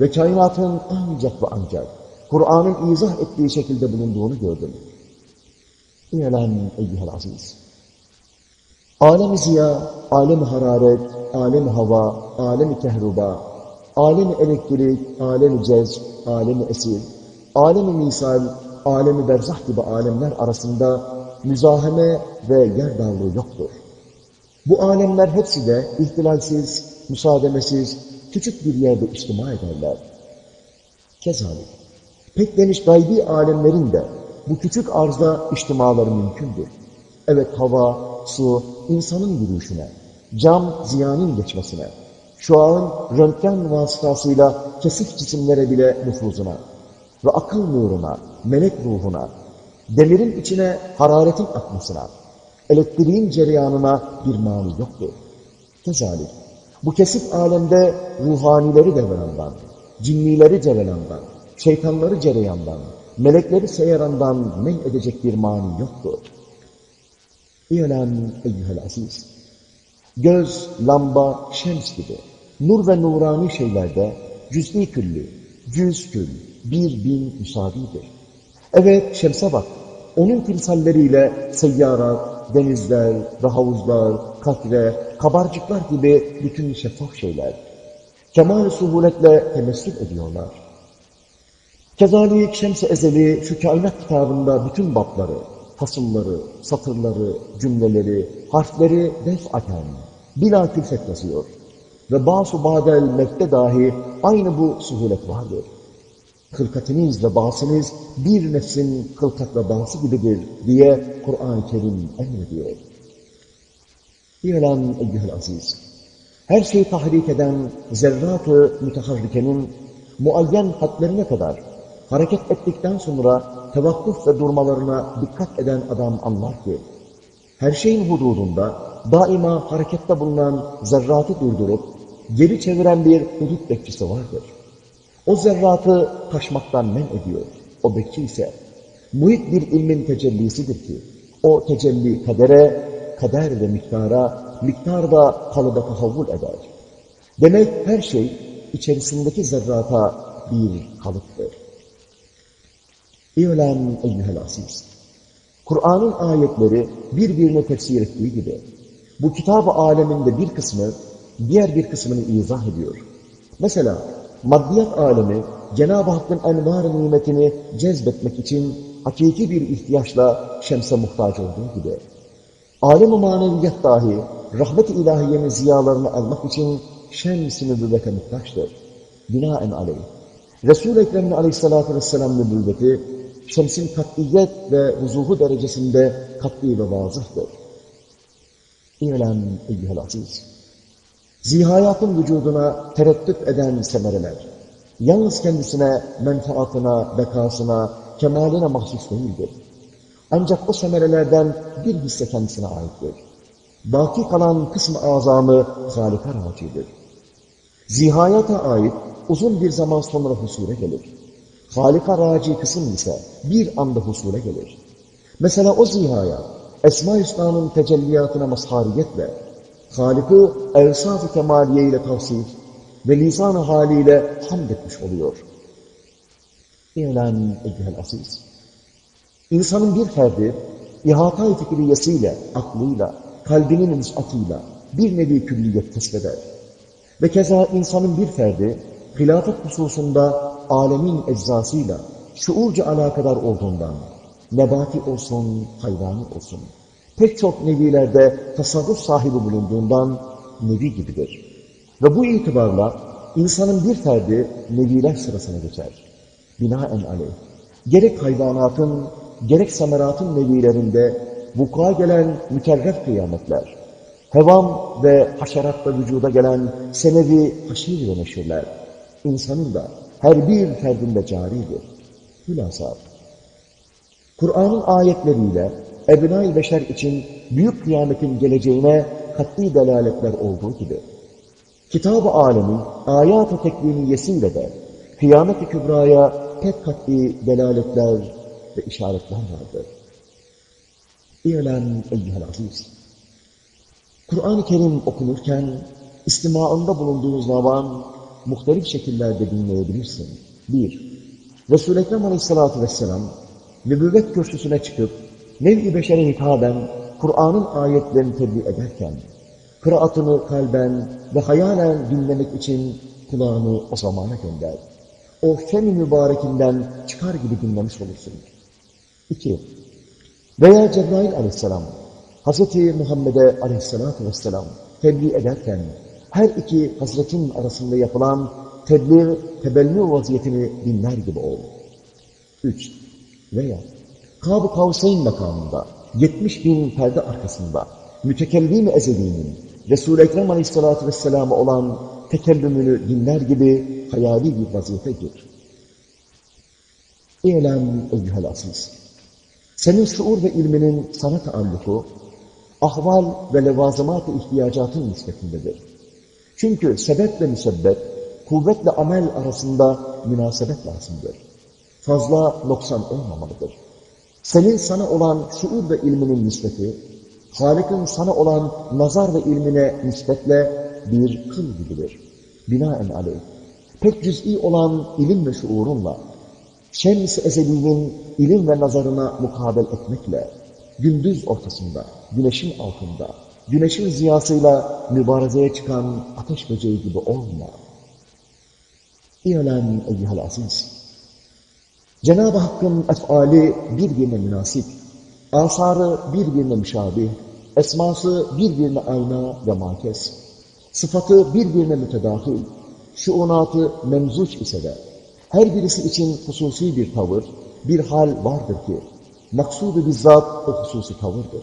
ve kainatın ancak ve ancak Kur'an'ın izah ettiği şekilde bulunduğunu gördüm. İ'lem eyyühel aziz. Alem-i ziya, alem-i hararet, alem-i hava, alem-i kehruba, alem-i elektrik, alem-i cezb, alem-i esir, alem-i misal, alem-i berzah gibi alemler arasında müzaheme ve yer darlığı yoktur. Bu alemler hepsi de ihtilalsiz, müsaademesiz, küçük bir yerde içtima ederler. Kezalik, pek geniş gaybi alemlerin de bu küçük arzda içtimaları mümkündür. Evet hava, su, insanın yürüyüşüne, cam ziyanın geçmesine, şu an röntgen vasıtasıyla kesif cisimlere bile nüfuzuna ve akıl nuruna, melek ruhuna, demirin içine hararetin akmasına, elektriğin cereyanına bir mani yoktur. Kezalik, bu kesif alemde ruhanileri deverandan, cinnileri cereyandan, şeytanları cereyandan, melekleri seyarandan men edecek bir mani yoktur. İ'lem eyyühel aziz. Göz, lamba, şems gibi nur ve nurani şeylerde cüz'i küllü, cüz kül, bir bin müsavidir. Evet şemse bak, onun timsalleriyle seyyara, denizler ve havuzlar, katre, kabarcıklar gibi bütün şeffaf şeyler. Kemal-i suhuletle temessül ediyorlar. Kezalik Şems-i Ezeli şu kainat kitabında bütün bapları, fasılları, satırları, cümleleri, harfleri defaten, bila külfet yazıyor. Ve basu badel mekte dahi aynı bu suhulet vardır. Kılkatiniz ve basınız bir nefsin kılkat ve bası gibidir diye Kur'an-ı Kerim emrediyor. İ'len eyyühel aziz. Her şeyi tahrik eden zerrat-ı müteharrikenin muayyen hadlerine kadar hareket ettikten sonra tevakkuf ve durmalarına dikkat eden adam anlar ki, her şeyin hududunda daima harekette bulunan zerratı durdurup, geri çeviren bir hudut bekçisi vardır. O zerratı taşmaktan men ediyor. O bekçi ise muhit bir ilmin tecellisidir ki, o tecelli kadere, kader ve miktara, miktar da kalıba tahavvul eder. Demek her şey içerisindeki zerrata bir kalıptır. İ'lem eyyühel aziz. Kur'an'ın ayetleri birbirine tefsir ettiği gibi, bu kitab-ı aleminde bir kısmı, diğer bir kısmını izah ediyor. Mesela, maddiyat alemi, Cenab-ı Hakk'ın envar nimetini cezbetmek için hakiki bir ihtiyaçla şemse muhtaç olduğu gibi, alem-i maneviyat dahi, rahmet-i ilahiyenin ziyalarını almak için şems-i nübüvvete muhtaçtır. Binaen aleyh. Resul-i Ekrem'in aleyhissalatü vesselam nübüvveti, şemsin kat'iyet ve vuzuhu derecesinde kat'i ve vazıhtır. İ'lem eyyühel aziz. Zihayatın vücuduna tereddüt eden semereler, yalnız kendisine, menfaatına, bekasına, kemaline mahsus değildir. Ancak o semerelerden bir hisse kendisine aittir. Baki kalan kısmı azamı Halika racidir. Zihayata ait uzun bir zaman sonra husule gelir. Halika raci kısım ise bir anda husule gelir. Mesela o zihaya, Esma-i Hüsna'nın tecelliyatına mazhariyetle, Halik'ı evsaf-ı kemaliye ile tavsif ve lisan-ı haliyle hamd etmiş oluyor. İ'len eyyühel aziz. İnsanın bir ferdi, ihata-i fikriyesiyle, aklıyla, kalbinin müsatıyla bir nevi külliyet kesbeder. Ve keza insanın bir ferdi, hilafet hususunda alemin eczasıyla şuurca alakadar olduğundan, nebati olsun, hayvani olsun, pek çok nevilerde tasarruf sahibi bulunduğundan nevi gibidir. Ve bu itibarla insanın bir ferdi neviler sırasına geçer. Binaen aleyh. Gerek hayvanatın, gerek semeratın nevilerinde vuku'a gelen mükerref kıyametler, hevam ve haşeratta vücuda gelen senevi haşir ve meşhurlar, insanın da her bir ferdinde caridir. Hülasa, Kur'an'ın ayetleriyle ebnai beşer için büyük kıyametin geleceğine katli delaletler olduğu gibi, Kitab-ı Alemin ayat-ı tekviniyesiyle de kıyamet-i kübraya pek katli delaletler ve işaretler vardır. İ'lem eyyühel aziz. Kur'an-ı Kerim okunurken istimaında bulunduğunuz zaman muhtelif şekillerde dinleyebilirsin. Bir, Resul-i Ekrem aleyhissalatü vesselam nübüvvet kürsüsüne çıkıp nev-i beşere hitaben Kur'an'ın ayetlerini tebliğ ederken kıraatını kalben ve hayalen dinlemek için kulağını o zamana gönder. O fem mübarekinden çıkar gibi dinlemiş olursun. İki, veya Cebrail aleyhisselam, Hz. Muhammed'e aleyhissalatü vesselam tebliğ ederken her iki hazretin arasında yapılan tebliğ, tebellü vaziyetini dinler gibi ol. Üç, veya Kab-ı Kavseyn makamında 70 bin perde arkasında mütekellim-i ezeliğinin Resul-i Ekrem aleyhissalatü vesselam'a olan tekellümünü dinler gibi hayali bir vaziyete gir. İ'lem eyyühel aziz. Senin şuur ve ilminin sana taalluku, ahval ve levazımat-ı ihtiyacatın nispetindedir. Çünkü sebep ve müsebbet, kuvvetle amel arasında münasebet lazımdır. Fazla noksan olmamalıdır. Senin sana olan şuur ve ilminin nispeti, Halik'in sana olan nazar ve ilmine nispetle bir kıl gibidir. Binaen aleyh. Pek cüz'i olan ilim ve şuurunla, Şems-i Ezeli'nin ilim ve nazarına mukabel etmekle, gündüz ortasında, güneşin altında, güneşin ziyasıyla mübarezeye çıkan ateş böceği gibi olma. İ'len eyyihel aziz. Cenab-ı Hakk'ın efali birbirine münasip, asarı birbirine müşabih, esması birbirine ayna ve makes, sıfatı birbirine mütedahil, şuunatı memzuç ise de, her birisi için hususi bir tavır, bir hal vardır ki, maksudu bizzat o hususi tavırdır.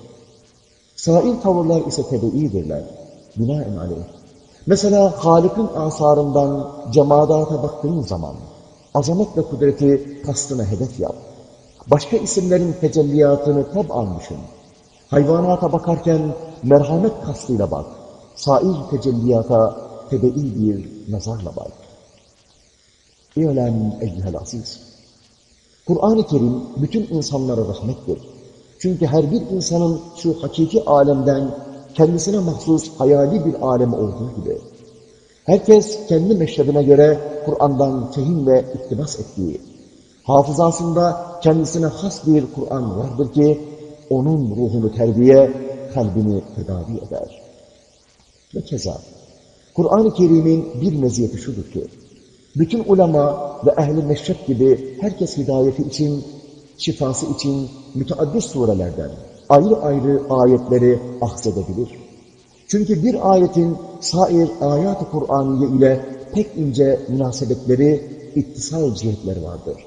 Sair tavırlar ise tebeidirler, binaen aleyh. Mesela Halik'in asarından cemadata baktığın zaman, azamet ve kudreti kastına hedef yap. Başka isimlerin tecelliyatını tab'an düşün. Hayvanata bakarken merhamet kastıyla bak. Sair tecelliyata tebei bir nazarla bak. İ'lem eyyühel aziz. Kur'an-ı Kerim bütün insanlara rahmettir. Çünkü her bir insanın şu hakiki alemden kendisine mahsus hayali bir alem olduğu gibi, herkes kendi meşrebine göre Kur'an'dan fehim ve iktibas ettiği, hafızasında kendisine has bir Kur'an vardır ki, onun ruhunu terbiye, kalbini tedavi eder. Ve keza, Kur'an-ı Kerim'in bir meziyeti şudur ki, bütün ulema ve ehli meşrep gibi herkes hidayeti için, şifası için müteaddis surelerden ayrı ayrı ayetleri ahzedebilir. Çünkü bir ayetin sair ayat-ı Kur'aniye ile pek ince münasebetleri, ittisal cihetleri vardır.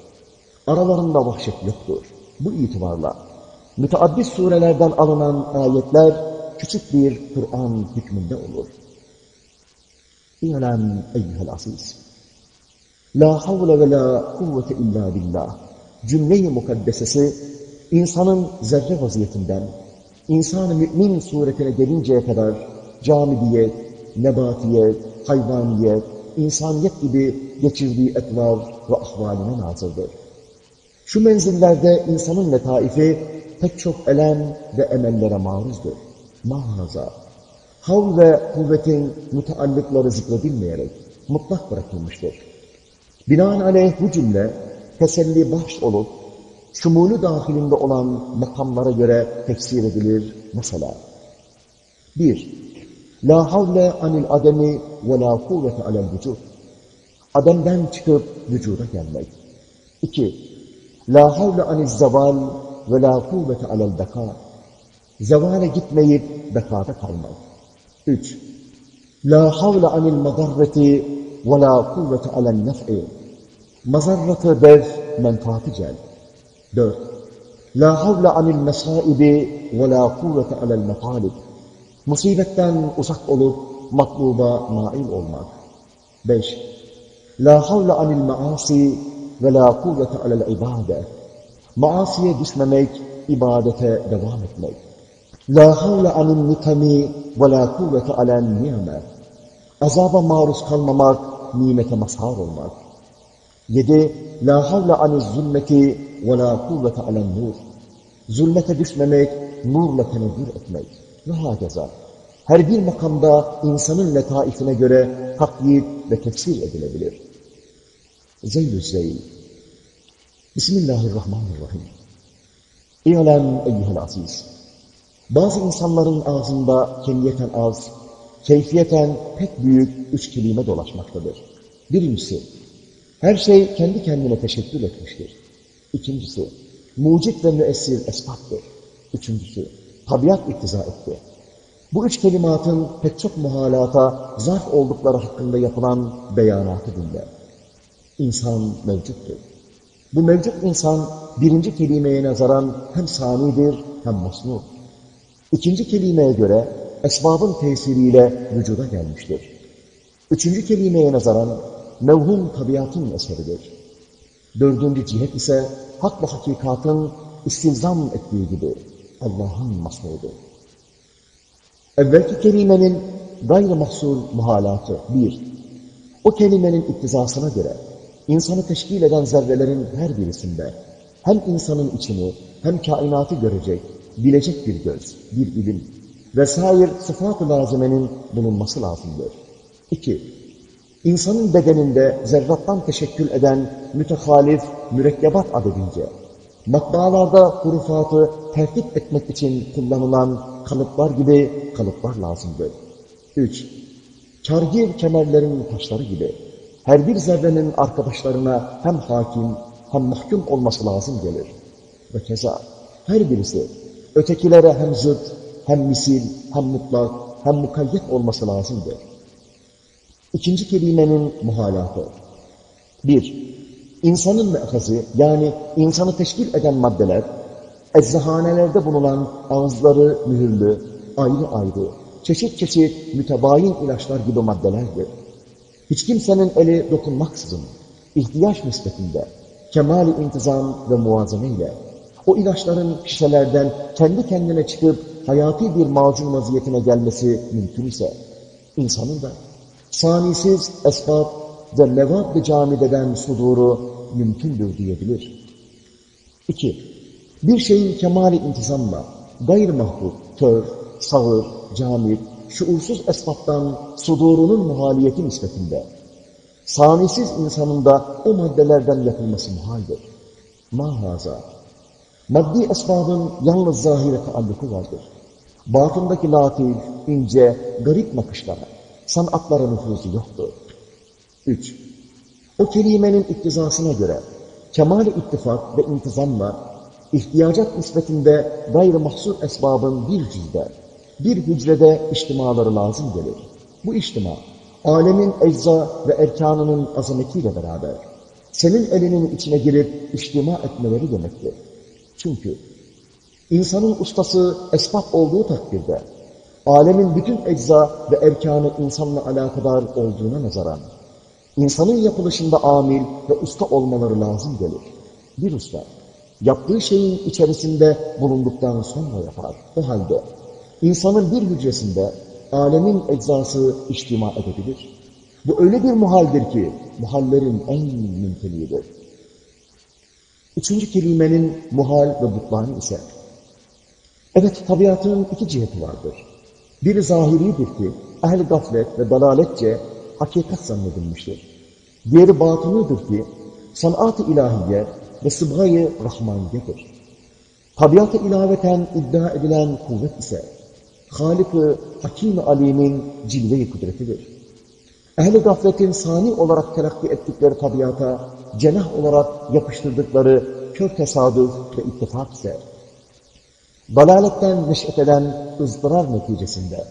Aralarında vahşet yoktur. Bu itibarla müteaddis surelerden alınan ayetler küçük bir Kur'an hükmünde olur. İ'lem eyyühel aziz. La havle ve la kuvvete illa billah. Cümle-i mukaddesesi insanın zerre vaziyetinden insan-ı mümin suretine gelinceye kadar camidiyet, nebatiyet, hayvaniyet, insaniyet gibi geçirdiği etvar ve ahvaline nazırdır. Şu menzillerde insanın letaifi pek çok elem ve emellere maruzdur. Mahaza. Hav ve kuvvetin müteallıkları zikredilmeyerek mutlak bırakılmıştır. Binaenaleyh bu cümle teselli bahş olup, şumulu dahilinde olan makamlara göre tefsir edilir mesela. 1. La havle anil ademi ve la kuvvete alel vücud. Ademden çıkıp vücuda gelmek. 2. La havle anil zeval ve la kuvvete alel beka. Zevale gitmeyip bekada kalmak. 3. La havle anil madarreti ve la kuvvete alel nef'i. Mazarratı def, menfaati cel. 4. La havle anil mesaibi ve la kuvvete alel metalib. Musibetten uzak olup matluba nail olmak. 5. La havle anil maasi ve la kuvvete alel ibade. Maasiye düşmemek, ibadete devam etmek. La havle anil nikami ve la kuvvete alel niyame. Azaba maruz kalmamak, nimete mazhar olmak. 7. La havle anil zulmeti ve la kuvvete alel nur. Zulmete düşmemek, nurla tenezzül etmek. Ve hakeza. Her bir makamda insanın letaifine göre takyit ve tefsir edilebilir. Zeylü Zeyl. Bismillahirrahmanirrahim. İ'lem eyyühel aziz. Bazı insanların ağzında kemiyeten az, keyfiyeten pek büyük üç kelime dolaşmaktadır. Birincisi, her şey kendi kendine teşekkür etmiştir. İkincisi, mucit ve müessir esbattır. Üçüncüsü, tabiat iktiza etti. Bu üç kelimatın pek çok muhalata zarf oldukları hakkında yapılan beyanatı dinle. İnsan mevcuttur. Bu mevcut insan birinci kelimeye nazaran hem sanidir hem masnu. İkinci kelimeye göre esbabın tesiriyle vücuda gelmiştir. Üçüncü kelimeye nazaran mevhum tabiatın eseridir. Dördüncü cihet ise hak ve hakikatın istilzam ettiği gibi Allah'ın masnudur. Evvelki kelimenin gayri mahsul muhalatı bir, o kelimenin iktizasına göre insanı teşkil eden zerrelerin her birisinde hem insanın içini hem kainatı görecek, bilecek bir göz, bir ilim vesaire sıfat-ı lazimenin bulunması lazımdır. İki, insanın bedeninde zerrattan teşekkül eden mütehalif mürekkebat adedince, matbaalarda hurufatı tertip etmek için kullanılan kalıplar gibi kalıplar lazımdır. 3. Kargir kemerlerin taşları gibi her bir zerrenin arkadaşlarına hem hakim hem mahkum olması lazım gelir. Ve keza her birisi ötekilere hem zıt, hem misil, hem mutlak, hem mukayyet olması lazımdır. İkinci kelimenin muhalatı. Bir, insanın me'hazı yani insanı teşkil eden maddeler, eczahanelerde bulunan ağızları mühürlü, ayrı ayrı, çeşit çeşit mütebayin ilaçlar gibi maddelerdir. Hiç kimsenin eli dokunmaksızın, ihtiyaç nispetinde, kemal intizam ve muazene o ilaçların şişelerden kendi kendine çıkıp hayati bir macun vaziyetine gelmesi mümkün ise, insanın da sanisiz esbab ve levat-ı camideden suduru mümkündür diyebilir. 2. Bir şeyin kemali intizamla, gayr mahbub, kör, sağır, camid, şuursuz esbaptan sudurunun muhaliyeti nispetinde, sanisiz insanın da o maddelerden yapılması muhaldir. Mahaza, maddi esbabın yalnız zahire taalluku vardır. Batındaki latif, ince, garip nakışlara, sanatlara nüfuzu yoktur. 3. O kelimenin iktizasına göre kemal-i ittifak ve intizamla ihtiyacat nispetinde gayr-ı mahsur esbabın bir cüzde, bir hücrede içtimaları lazım gelir. Bu içtima, alemin ecza ve erkanının azametiyle beraber senin elinin içine girip içtima etmeleri demektir. Çünkü insanın ustası esbab olduğu takdirde alemin bütün ecza ve erkanı insanla alakadar olduğuna nazaran insanın yapılışında amil ve usta olmaları lazım gelir. Bir usta yaptığı şeyin içerisinde bulunduktan sonra yapar. O halde insanın bir hücresinde alemin eczası içtima edebilir. Bu öyle bir muhaldir ki muhallerin en mümkünüdür. Üçüncü kelimenin muhal ve butlan ise evet tabiatın iki ciheti vardır. Biri zahiridir ki ehl gaflet ve dalaletçe hakikat zannedilmiştir. Diğeri batınıdır ki sanat-ı ilahiye ve sıbgayı rahmaniyedir. Tabiatı ilaveten iddia edilen kuvvet ise Halik-ı Hakim-i Alim'in cilve-i kudretidir. Ehl-i gafletin sani olarak terakki ettikleri tabiata cenah olarak yapıştırdıkları kör tesadüf ve ittifak ise dalaletten neş'et eden ızdırar neticesinde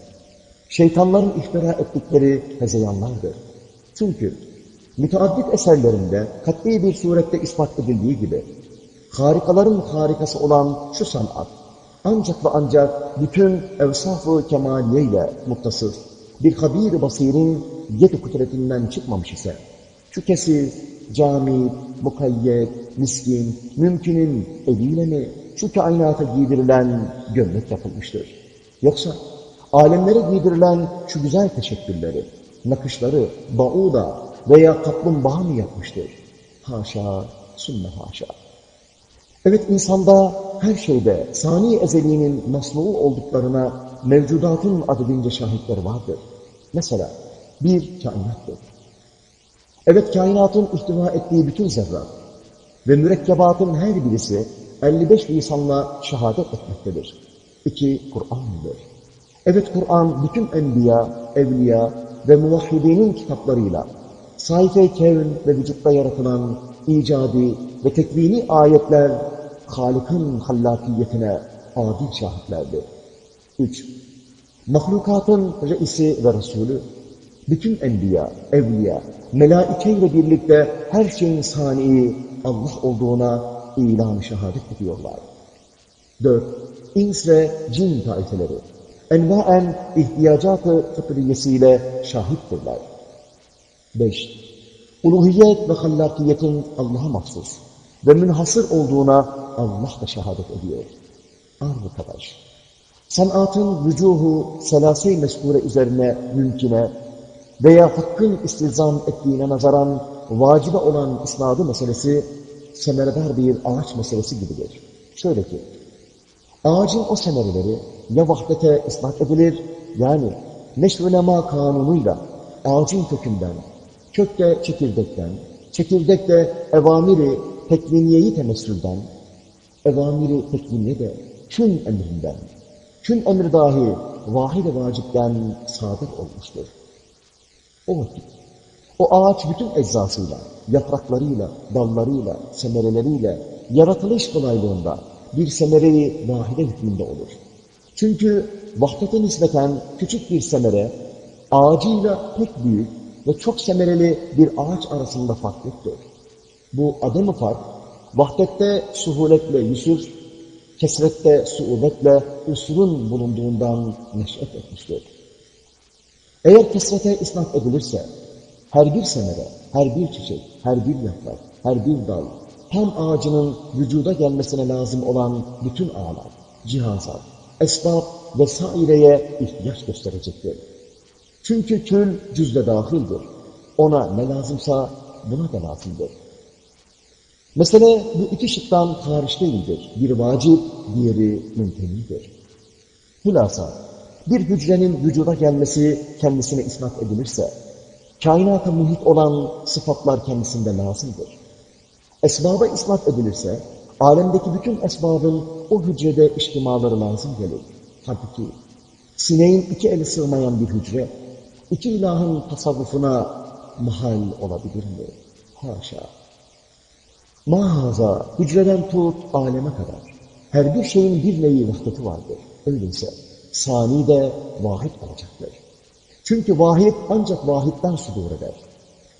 şeytanların iftira ettikleri hezeyanlardır. Çünkü müteaddit eserlerinde katli bir surette ispat edildiği gibi harikaların harikası olan şu sanat ancak ve ancak bütün evsaf-ı kemaliyeyle muttasıf bir habir basirin yedi kudretinden çıkmamış ise şüphesiz cami, mukayyet, miskin, mümkünün eliyle mi şu kainata giydirilen gömlek yapılmıştır. Yoksa alemlere giydirilen şu güzel teşekkürleri, nakışları bauda veya kaplumbağa mı yapmıştır? Haşa, sümme haşa. Evet insanda her şeyde sani ezeliğinin masnuğu olduklarına mevcudatın adedince şahitleri vardır. Mesela bir kainattır. Evet kainatın ihtiva ettiği bütün zerrat ve mürekkebatın her birisi 55 lisanla şehadet etmektedir. İki, Kur'an'dır. Evet Kur'an bütün enbiya, evliya ve muvahhidinin kitaplarıyla sayfa-i kevn ve vücutta yaratılan icadi ve tekvini ayetler Halık'ın hallakiyetine adil şahitlerdir. 3. Mahlukatın reisi ve Resulü, bütün enbiya, evliya, melaike ile birlikte her şeyin sani'i Allah olduğuna ilan şehadet ediyorlar. 4. İns ve cin taifeleri, envaen ihtiyacatı fıtriyesiyle şahittirler. 5. Uluhiyet ve hallakiyetin Allah'a mahsus ve münhasır olduğuna Allah da şehadet ediyor. Arkadaş, sanatın vücuhu selase-i meskure üzerine mümküne veya hakkın istilzam ettiğine nazaran vacibe olan isnadı meselesi semeredar bir ağaç meselesi gibidir. Şöyle ki, ağacın o semereleri ya vahdete isnat edilir, yani neşr-ü kanunuyla ağacın kökünden kökte çekirdekten, çekirdekte evamiri tekviniyeyi temessülden, evamiri tekviniye de kün emrinden, kün emri dahi vahid-i vacipten sadır olmuştur. O vakit, o ağaç bütün eczasıyla, yapraklarıyla, dallarıyla, semereleriyle, yaratılış kolaylığında bir semere-i vahide hükmünde olur. Çünkü vahdete nispeten küçük bir semere, ağacıyla pek büyük ve çok semereli bir ağaç arasında fark yoktur. Bu adem fark, vahdette suhuletle yusur, kesrette suubetle usurun bulunduğundan neş'et etmiştir. Eğer kesrete isnat edilirse, her bir semere, her bir çiçek, her bir yaprak, her bir dal, tam ağacının vücuda gelmesine lazım olan bütün ağlar, cihazat, esbab vesaireye ihtiyaç gösterecektir. Çünkü kül cüzde dahildir. Ona ne lazımsa buna da lazımdır. Mesele bu iki şıktan hariç değildir. Bir vacip, diğeri mümkündür. Hülasa, bir hücrenin vücuda gelmesi kendisine isnat edilirse, kainata muhit olan sıfatlar kendisinde lazımdır. Esbaba isnat edilirse, alemdeki bütün esbabın o hücrede içtimaları lazım gelir. Halbuki sineğin iki eli sığmayan bir hücre, iki ilahın tasavvufuna mahal olabilir mi? Haşa. Mahaza, hücreden tut aleme kadar. Her bir şeyin bir nevi vahdeti vardır. Öyleyse sani de vahid olacaktır. Çünkü vahid ancak vahidden sudur eder.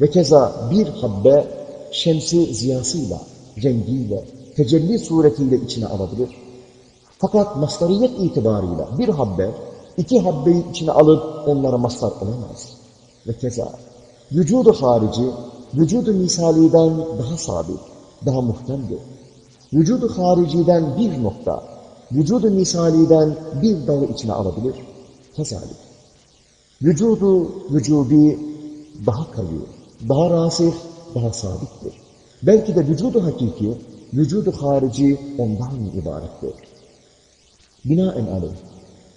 Ve keza bir habbe şemsi ziyasıyla, rengiyle, tecelli suretiyle içine alabilir. Fakat mastariyet itibarıyla bir habbe, iki habbeyi içine alıp onlara mastar olamaz. Ve keza vücudu harici, vücudu misaliden daha sabit, daha muhtemdir. Vücudu hariciden bir nokta, vücudu misaliden bir dalı içine alabilir. Kezalik. Vücudu vücubi daha kavi, daha rasih, daha sabittir. Belki de vücudu hakiki, vücudu harici ondan ibarettir. Binaen aleyh,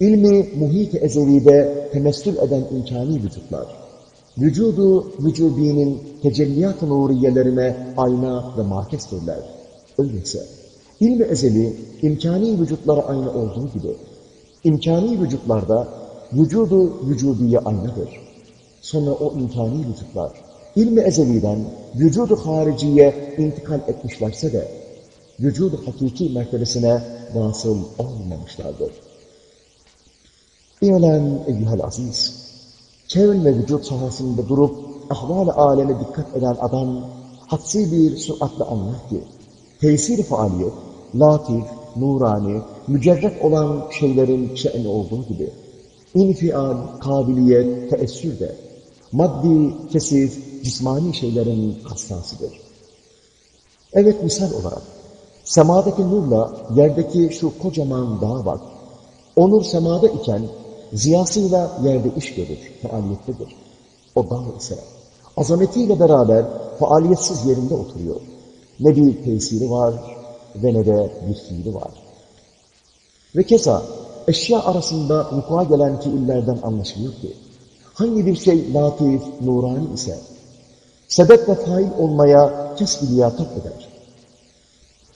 ilmi muhit-i ezelide temessül eden imkani vücutlar, vücudu vücubinin tecelliyat-ı nuriyelerine ayna ve mahkestirler. Öyleyse, ilmi ezeli imkani vücutlara aynı olduğu gibi, imkani vücutlarda vücudu vücudiye aynadır. Sonra o imkani vücutlar, ilmi ezeliden vücudu hariciye intikal etmişlerse de, vücudu hakiki mertebesine vasıl olmamışlardır. İ'lem eyyuhel aziz, kevn ve vücut sahasında durup ahval-i aleme dikkat eden adam hadsi bir süratle anlar ki, tesir faaliyet, latif, nurani, mücerret olan şeylerin şe'ni olduğu gibi, infial, kabiliyet, teessür de, maddi, kesif, cismani şeylerin hassasıdır. Evet misal olarak, semadaki nurla yerdeki şu kocaman dağa bak, o nur semada iken ziyasıyla yerde iş görür, faaliyettedir. O dağ ise azametiyle beraber faaliyetsiz yerinde oturuyor. Ne bir tesiri var ve ne de bir fiili var. Ve keza eşya arasında vuku'a gelen fiillerden anlaşılıyor ki, hangi bir şey latif, nurani ise, sebep ve fail olmaya kesb-i liyakat eder.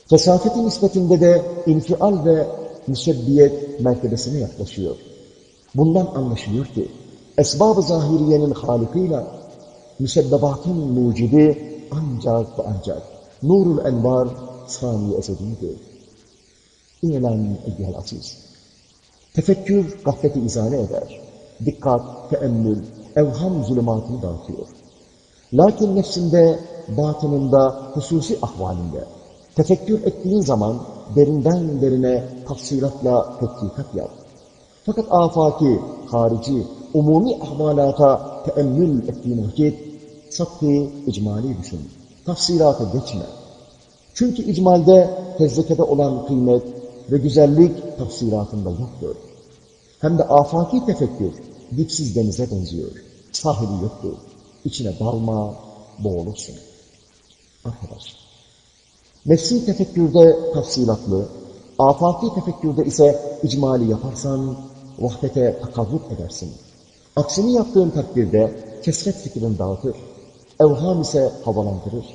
Kesafeti nispetinde de infial ve müsebbiyet mertebesine yaklaşıyor. Bundan anlaşılıyor ki, esbab-ı zahiriyenin halikıyla müsebbebatın mucidi ancak ve ancak nurul envar saniye esedidir. İ'len eyyühel aziz. Tefekkür gafleti izale eder. Dikkat, teemmül, evham zulümatını dağıtıyor. Lakin nefsinde, batınında, hususi ahvalinde tefekkür ettiğin zaman derinden derine tafsilatla tetkikat yap. Fakat afaki, harici, umumi ahvalata teemmül ettiğin vakit sattı icmali düşün. Tafsilata geçme. Çünkü icmalde fezlekede olan kıymet ve güzellik tafsilatında yoktur. Hem de afaki tefekkür dipsiz denize benziyor. Sahili yoktur. İçine dalma, boğulursun. Arkadaş, nefsi tefekkürde tafsilatlı, afaki tefekkürde ise icmali yaparsan vahdete takavvuk edersin. Aksini yaptığın takdirde kesret fikrini dağıtır. evham ise havalandırır.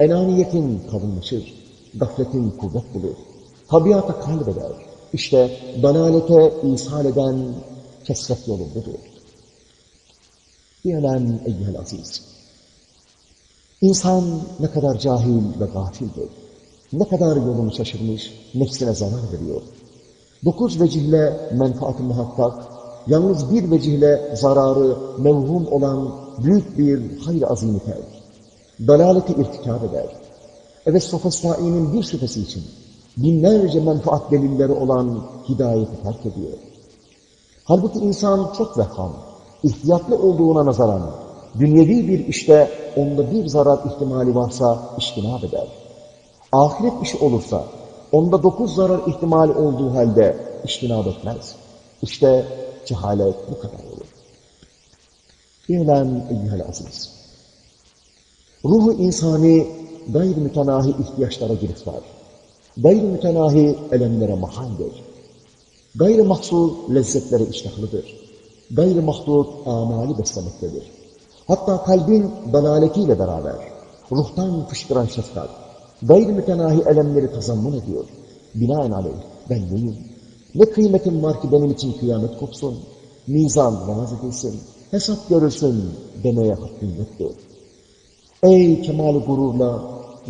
Enaniyetin kalınlaşır, gafletin kuvvet bulur. Tabiata kalbeder. İşte dalalete ishal eden kesret yolu budur. Diyelen eyyel aziz. İnsan ne kadar cahil ve gafildir. Ne kadar yolunu şaşırmış, nefsine zarar veriyor. Dokuz vecihle menfaat muhakkak, yalnız bir vecihle zararı mevhum olan büyük bir hayır azimi terk. Dalaleti irtikab eder. Evet sofistai'nin bir şüphesi için binlerce menfaat delilleri olan hidayeti terk ediyor. Halbuki insan çok vehham, ihtiyatlı olduğuna nazaran dünyevi bir işte onda bir zarar ihtimali varsa iştinab eder. Ahiret işi olursa onda dokuz zarar ihtimali olduğu halde iştinab etmez. İşte cehalet bu kadar olur. İ'lem eyyühel aziz. Ruhu insani gayr mütenahi ihtiyaçlara giriftar. Gayr mütenahi elemlere mahaldir. Gayr mahsul lezzetlere iştahlıdır. Gayr mahdut amali beslemektedir. Hatta kalbin dalaletiyle beraber ruhtan fışkıran şefkat, gayr mütenahi elemleri tazammun ediyor. Binaenaleyh ben neyim? Ne kıymetim var ki benim için kıyamet kopsun, mizan vaaz edilsin, hesap görülsün demeye hakkım yoktur. Ey kemal gururla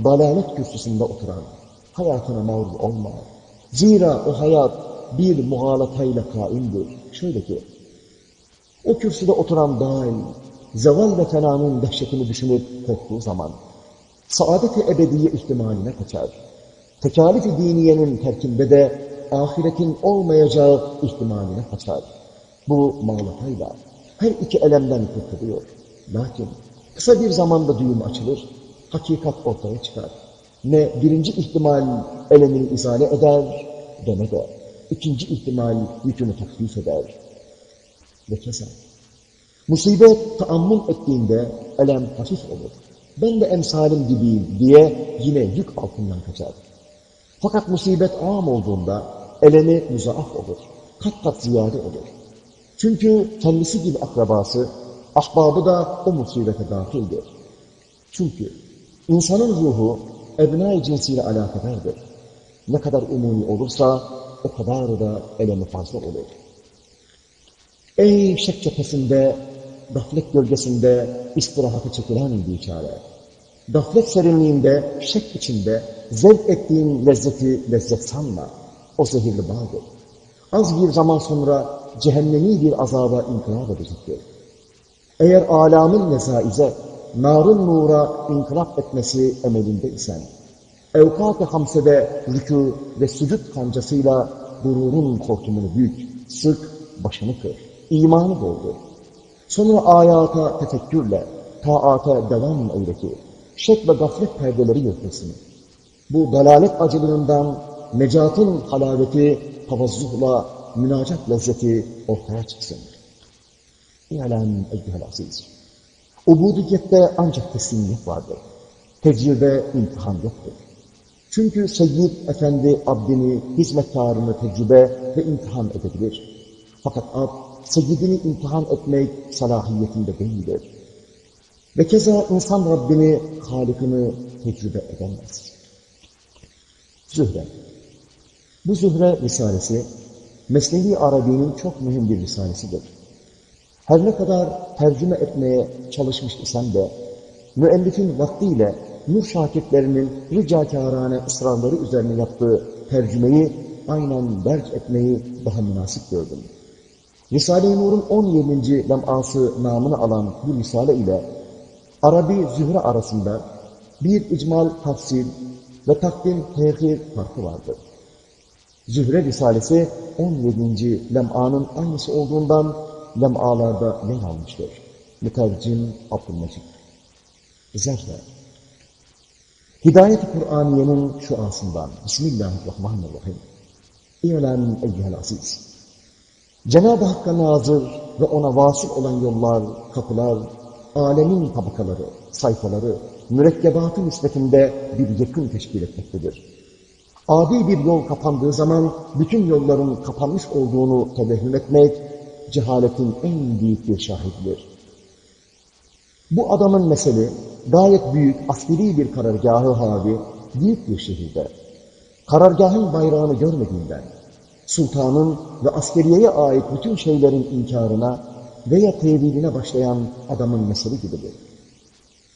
dalalet kürsüsünde oturan, hayatına mağrur olma. Zira o hayat bir muhalatayla kaimdir. Şöyle ki, o kürsüde oturan daim, zeval ve fenanın dehşetini düşünüp korktuğu zaman, saadet-i ebediye ihtimaline kaçar. Tekalif-i diniyenin terkinde de ahiretin olmayacağı ihtimaline kaçar. Bu mağlatayla her iki elemden kurtuluyor. Lakin kısa bir zamanda düğüm açılır, hakikat ortaya çıkar. Ne birinci ihtimal elemini izale eder, deme de ikinci ihtimal yükünü takdis eder. Ve keza. Musibet taammül ettiğinde elem hafif olur. Ben de emsalim gibiyim diye yine yük altından kaçar. Fakat musibet am olduğunda elemi müzaaf olur. Kat kat ziyade olur. Çünkü kendisi gibi akrabası, ahbabı da o musibete dahildir. Çünkü insanın ruhu ebnai cinsiyle alakadardır. Ne kadar umumi olursa o kadar da elemi fazla olur. Ey şek cephesinde, gaflet gölgesinde istirahatı çekilen biçare. Gaflet serinliğinde, şek içinde zevk ettiğin lezzeti lezzet sanma. O zehirli bağdır. Az bir zaman sonra cehennemi bir azaba inkılap edecektir. Eğer alamın nezaize, narın nura inkılap etmesi emelinde isen, evkat-ı hamsede rükû ve sücud kancasıyla gururun kortumunu büyük, sık, başını kır, imanı doldur. Sonra ayata tefekkürle, taata devam eyle ki, şek ve gaflet perdeleri yırtılsın. Bu dalalet acılığından necatın halaveti, tavazzuhla münacat lezzeti ortaya çıksın. İ'lem eyyühel aziz. Ubudiyette ancak teslimiyet vardır. Tecrübe, imtihan yoktur. Çünkü Seyyid Efendi abdini, hizmetkarını tecrübe ve imtihan edebilir. Fakat ab, Seyyidini imtihan etmek salahiyetinde değildir. Ve keza insan Rabbini, Halık'ını tecrübe edemez. Zühre. Bu Zühre Risalesi, Mesnevi Arabi'nin çok mühim bir risalesidir. Her ne kadar tercüme etmeye çalışmış isem de, müellifin vaktiyle Nur şakirtlerinin ricakârâne ısrarları üzerine yaptığı tercümeyi aynen derc etmeyi daha münasip gördüm. Risale-i Nur'un 17. lem'ası namını alan bu risale ile Arabi Zühre arasında bir icmal tafsil ve takdim tehir farkı vardır. Zühre Risalesi 17. lem'anın aynısı olduğundan lem'alarda yer almıştır. Mütercim Abdülmecid. Zerre. Hidayet-i Kur'aniyenin şuasından Bismillahirrahmanirrahim. İ'lem eyyühel aziz. Cenab-ı Hakk'a nazır ve ona vasıl olan yollar, kapılar, alemin tabakaları, sayfaları, mürekkebatı nispetinde bir yakın teşkil etmektedir. Adi bir yol kapandığı zaman bütün yolların kapanmış olduğunu tevehhüm etmek, cehaletin en büyük bir şahididir. Bu adamın mesele gayet büyük askeri bir karargahı havi, büyük bir şehirde. Karargahın bayrağını görmediğinden, sultanın ve askeriyeye ait bütün şeylerin inkarına veya teviline başlayan adamın meseli gibidir.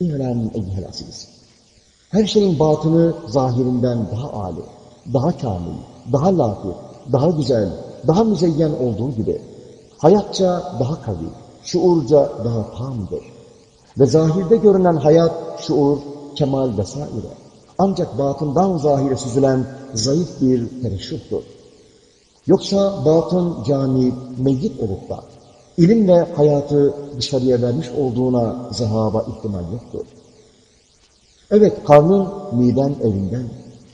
İ'lem eyyühel aziz. Her şeyin batını zahirinden daha âli, daha kamil, daha latif, daha güzel, daha müzeyyen olduğu gibi hayatça daha kavi, şuurca daha tamdır. Ve zahirde görünen hayat, şuur, kemal vesaire. Ancak batından zahire süzülen zayıf bir tereşühtür. Yoksa batın cani, meyyit olup da ilimle hayatı dışarıya vermiş olduğuna zehaba ihtimal yoktur. Evet, karnın miden evinden,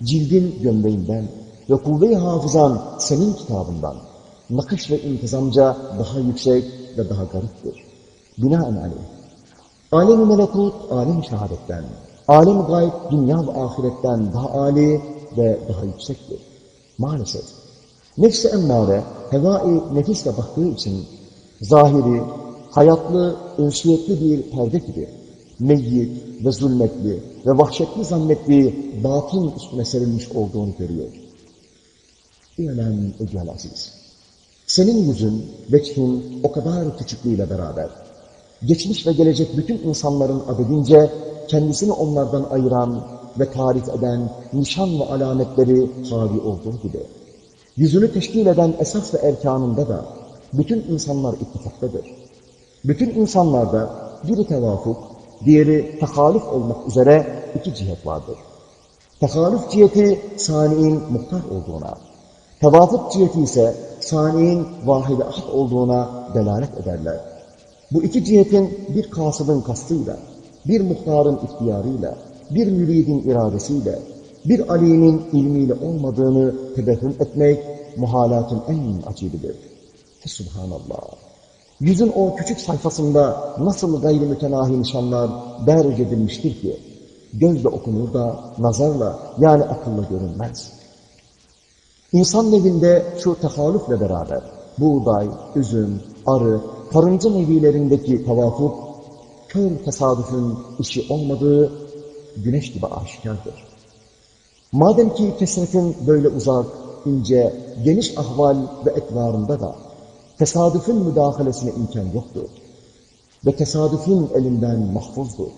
cildin gömleğinden ve kuvve-i hafızan senin kitabından nakış ve intizamca daha yüksek ve daha gariptir. Binaenaleyh, alem-i melekut, alem-i şehadetten, alem-i gayb, dünya ve ahiretten daha âli ve daha yüksektir. Maalesef, nefs-i emmare, heva-i nefisle baktığı için zahiri, hayatlı, ünsiyetli bir perde gibi, meyyit ve zulmetli ve vahşetli zannettiği batın üstüne serilmiş olduğunu görüyor. İ'lem eccel aziz. Senin yüzün, veçhin o kadar küçüklüğüyle beraber, geçmiş ve gelecek bütün insanların adedince kendisini onlardan ayıran ve tarif eden nişan ve alametleri havi olduğu gibi, yüzünü teşkil eden esas ve erkanında da bütün insanlar ittifaktadır. Bütün insanlarda biri tevafuk, diğeri tehalif olmak üzere iki cihet vardır. Tehalif ciheti sani'in muhtar olduğuna, tevafuk ciheti ise sani'in vahide ahd olduğuna delalet ederler. Bu iki cihetin bir kasıdın kastıyla, bir muhtarın ihtiyarıyla, bir müridin iradesiyle, bir alimin ilmiyle olmadığını tebehüm etmek muhalatın en acibidir. Subhanallah. Yüzün o küçük sayfasında nasıl gayri mütenahi nişanlar derc edilmiştir ki, gözle okunur da nazarla yani akılla görünmez. İnsan nevinde şu tehalüfle beraber buğday, üzüm, arı, karınca nevilerindeki tavafuk, kör tesadüfün işi olmadığı güneş gibi aşikardır. Madem ki kesretin böyle uzak, ince, geniş ahval ve etvarında da tesadüfün müdahalesine imkan yoktur. Ve tesadüfün elinden mahfuzdur.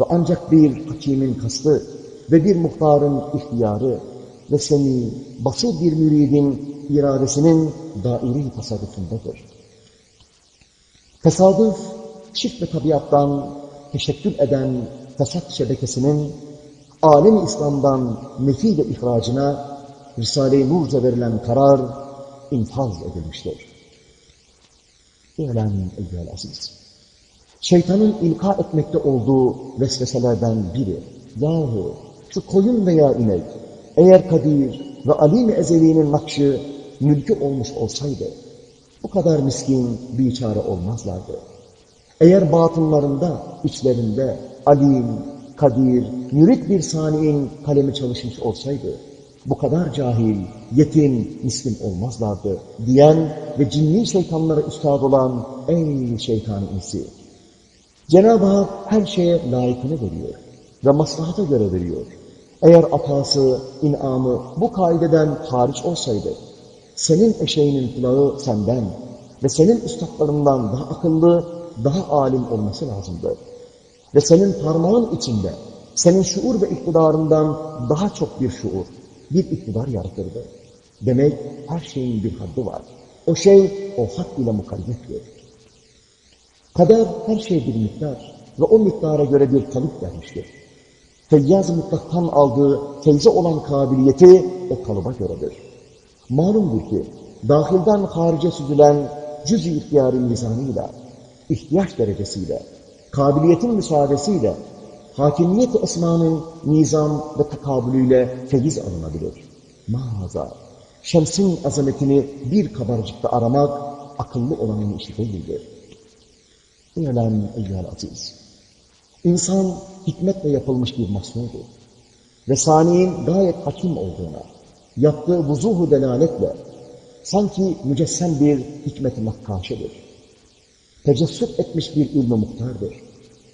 Ve ancak bir hakimin kastı ve bir muhtarın ihtiyarı ve seni basır bir müridin iradesinin dairi tasarrufundadır. Tesadüf, çift ve tabiattan teşekkül eden fesat şebekesinin alem İslam'dan nefi ve ihracına Risale-i Nur'ca verilen karar infaz edilmiştir. İ'lem eyyühel aziz. Şeytanın ilka etmekte olduğu vesveselerden biri, yahu şu koyun veya inek, eğer Kadir ve Alim-i Ezeli'nin nakşı mülkü olmuş olsaydı, bu kadar miskin, biçare olmazlardı. Eğer batınlarında, içlerinde Alim, Kadir, mürit bir saniin kalemi çalışmış olsaydı, bu kadar cahil, yetim, miskin olmazlardı diyen ve cinni şeytanlara üstad olan ey şeytan insi. Cenab-ı Hak her şeye layıkını veriyor ve maslahata göre veriyor. Eğer atası, inamı bu kaideden hariç olsaydı, senin eşeğinin kulağı senden ve senin üstadlarından daha akıllı, daha alim olması lazımdı. Ve senin parmağın içinde, senin şuur ve iktidarından daha çok bir şuur, bir iktidar yaratırdı. Demek her şeyin bir haddi var. O şey o had ile mukayyettir. Kader her şey bir miktar ve o miktara göre bir kalıp vermiştir. Feyyaz mutlaktan aldığı feyze olan kabiliyeti o kalıba göredir. Malumdur ki dahilden harice süzülen cüz-i ihtiyari mizanıyla, ihtiyaç derecesiyle, kabiliyetin müsaadesiyle hakimiyet esmanın nizam ve takabülüyle feyiz alınabilir. Mağaza, şemsin azametini bir kabarcıkta aramak akıllı olanın işi değildir. İ'lem eyyâl aziz. İnsan hikmetle yapılmış bir masnudur. Ve saniyin gayet hakim olduğuna, yaptığı vuzuhu delaletle sanki mücessem bir hikmet-i nakkaşedir. Tecessüp etmiş bir ilmi muhtardır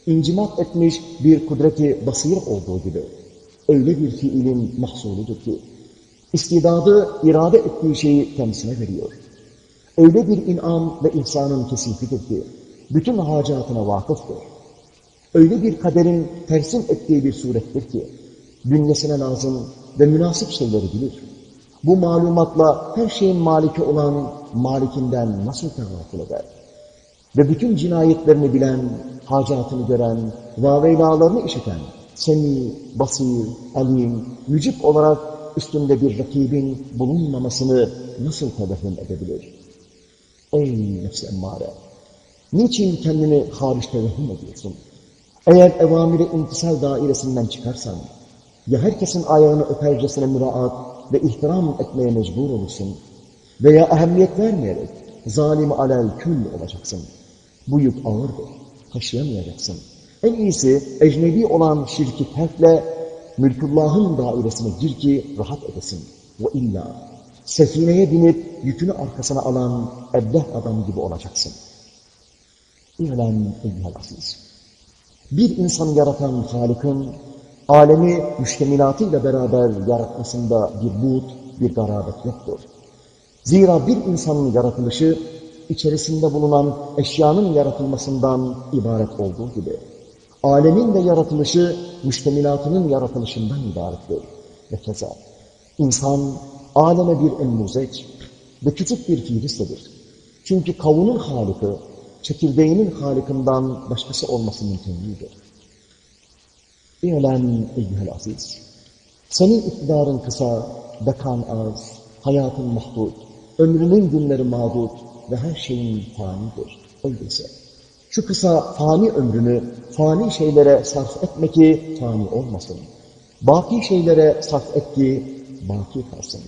incimat etmiş bir kudreti basir olduğu gibi öyle bir fiilin mahsuludur ki istidadı irade ettiği şeyi kendisine veriyor. Öyle bir inam ve ihsanın kesifidir ki bütün hacatına vakıftır. Öyle bir kaderin tersim ettiği bir surettir ki bünyesine lazım ve münasip şeyleri bilir. Bu malumatla her şeyin maliki olan malikinden nasıl tevakkül eder? Ve bütün cinayetlerini bilen, hacatını gören, vaveylalarını işiten, semi, basir, alim, mücip olarak üstünde bir rakibin bulunmamasını nasıl tevehüm edebilir? Ey nefs emmare! Niçin kendini hariç tevehüm ediyorsun? Eğer evamiri intisal dairesinden çıkarsan, ya herkesin ayağını öpercesine müraat ve ihtiram etmeye mecbur olursun veya ehemmiyet vermeyerek zalim alel kül olacaksın. Bu yük ağırdır, taşıyamayacaksın. En iyisi ecnebi olan şirki terkle mülkullahın dairesine gir ki rahat edesin. Ve illa sefineye binip yükünü arkasına alan ebbeh adam gibi olacaksın. İ'lem eyyühel aziz. Bir insanı yaratan Halik'in alemi müştemilatıyla beraber yaratmasında bir buğd, bir garabet yoktur. Zira bir insanın yaratılışı içerisinde bulunan eşyanın yaratılmasından ibaret olduğu gibi alemin de yaratılışı müştemilatının yaratılışından ibarettir. Ve keza insan aleme bir emmuzeç ve küçük bir filistedir. Çünkü kavunun haliki çekirdeğinin halikinden başkası olması mümkün değildir. İ'len eyyühel aziz. Senin iktidarın kısa, bekan az, hayatın mahdut, ömrünün günleri mağdut ve her şeyin fanidir. Öyleyse şu kısa fani ömrünü fani şeylere sarf etme ki fani olmasın. Baki şeylere sarf et ki baki kalsın.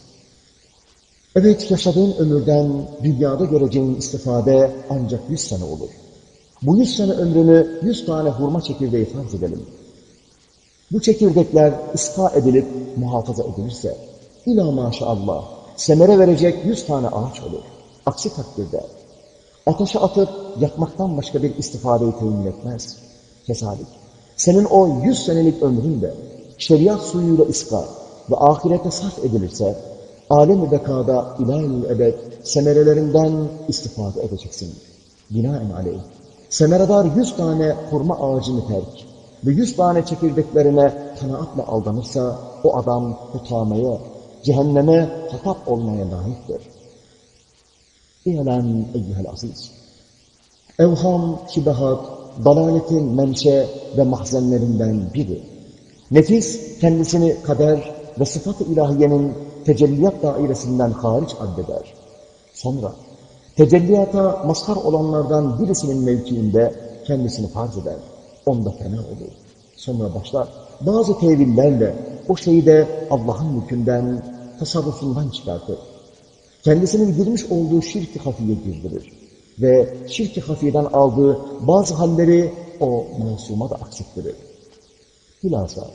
Evet yaşadığın ömürden dünyada göreceğin istifade ancak yüz sene olur. Bu yüz sene ömrünü yüz tane hurma çekirdeği farz edelim. Bu çekirdekler ıspa edilip muhafaza edilirse ila maşallah semere verecek yüz tane ağaç olur. Aksi takdirde ateşe atıp yakmaktan başka bir istifadeyi temin etmez. Kesalik. Senin o yüz senelik ömrün de şeriat suyuyla ıska ve ahirete sarf edilirse alem-i bekada ilahi ebed semerelerinden istifade edeceksin. Binaen aleyh. Semeredar yüz tane hurma ağacını terk ve yüz tane çekirdeklerine kanaatla aldanırsa o adam hutamaya, cehenneme hatap olmaya layıktır. İ'lem eyyühel aziz. Evham, şibahat, dalaletin menşe ve mahzenlerinden biri. Nefis kendisini kader ve sıfat-ı ilahiyenin tecelliyat dairesinden hariç addeder. Sonra tecelliyata mazhar olanlardan birisinin mevkiinde kendisini farz eder. Onda fena olur. Sonra başlar bazı tevillerle o şeyi de Allah'ın mülkünden, tasarrufundan çıkartır. Kendisinin girmiş olduğu şirk-i hafiye girdirir. Ve şirk-i hafiyeden aldığı bazı halleri o masuma da aksettirir. Bilhassa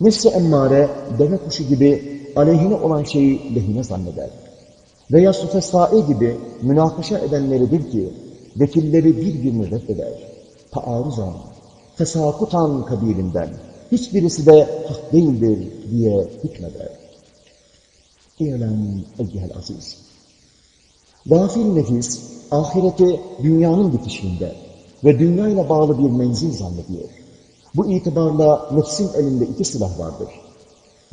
nefsi emmare deve kuşu gibi aleyhine olan şeyi lehine zanneder. Veya sufesai gibi münakaşa edenleridir ki vekilleri birbirini reddeder. Taarruzan, fesakutan kabilinden hiçbirisi de hak değildir diye hükmeder. İ'lem eyyihel aziz. Gafil nefis, ahireti dünyanın bitişinde ve dünyayla bağlı bir menzil zannediyor. Bu itibarla nefsin elinde iki silah vardır.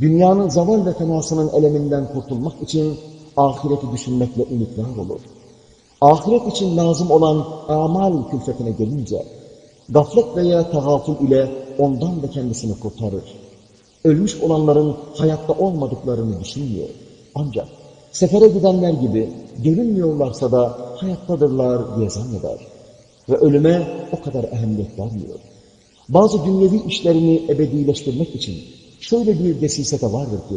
Dünyanın zaval ve fenasının eleminden kurtulmak için ahireti düşünmekle ümitler olur. Ahiret için lazım olan amal külfetine gelince, gaflet veya tegafül ile ondan da kendisini kurtarır. Ölmüş olanların hayatta olmadıklarını düşünmüyor. Ancak sefere gidenler gibi görünmüyorlarsa da hayattadırlar diye zanneder. Ve ölüme o kadar ehemmiyet vermiyor. Bazı dünyevi işlerini ebedileştirmek için şöyle bir desisete vardır ki,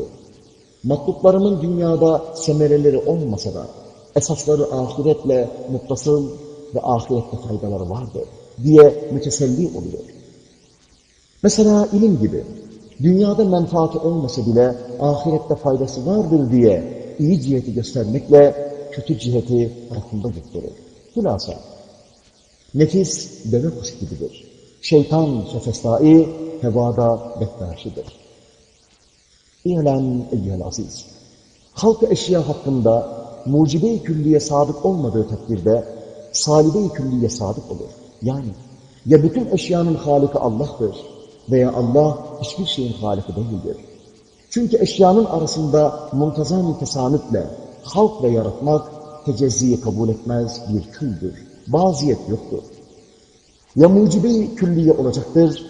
matluplarımın dünyada semereleri olmasa da esasları ahiretle muttasıl ve ahirette faydaları vardır diye müteselli oluyor. Mesela ilim gibi dünyada menfaati olmasa bile ahirette faydası vardır diye iyi ciheti göstermekle kötü ciheti tarafında gösterir. Hülasa, nefis deve kuş gibidir. Şeytan sofestai hevada bektaşidir. İ'lem eyyel aziz. Halk eşya hakkında mucibe-i külliye sadık olmadığı takdirde salibe-i külliye sadık olur. Yani ya bütün eşyanın haliki Allah'tır veya Allah hiçbir şeyin haliki değildir. Çünkü eşyanın arasında muntazam tesanütle halk ve yaratmak tecezziyi kabul etmez bir küldür. Baziyet yoktur. Ya mucibe-i külliye olacaktır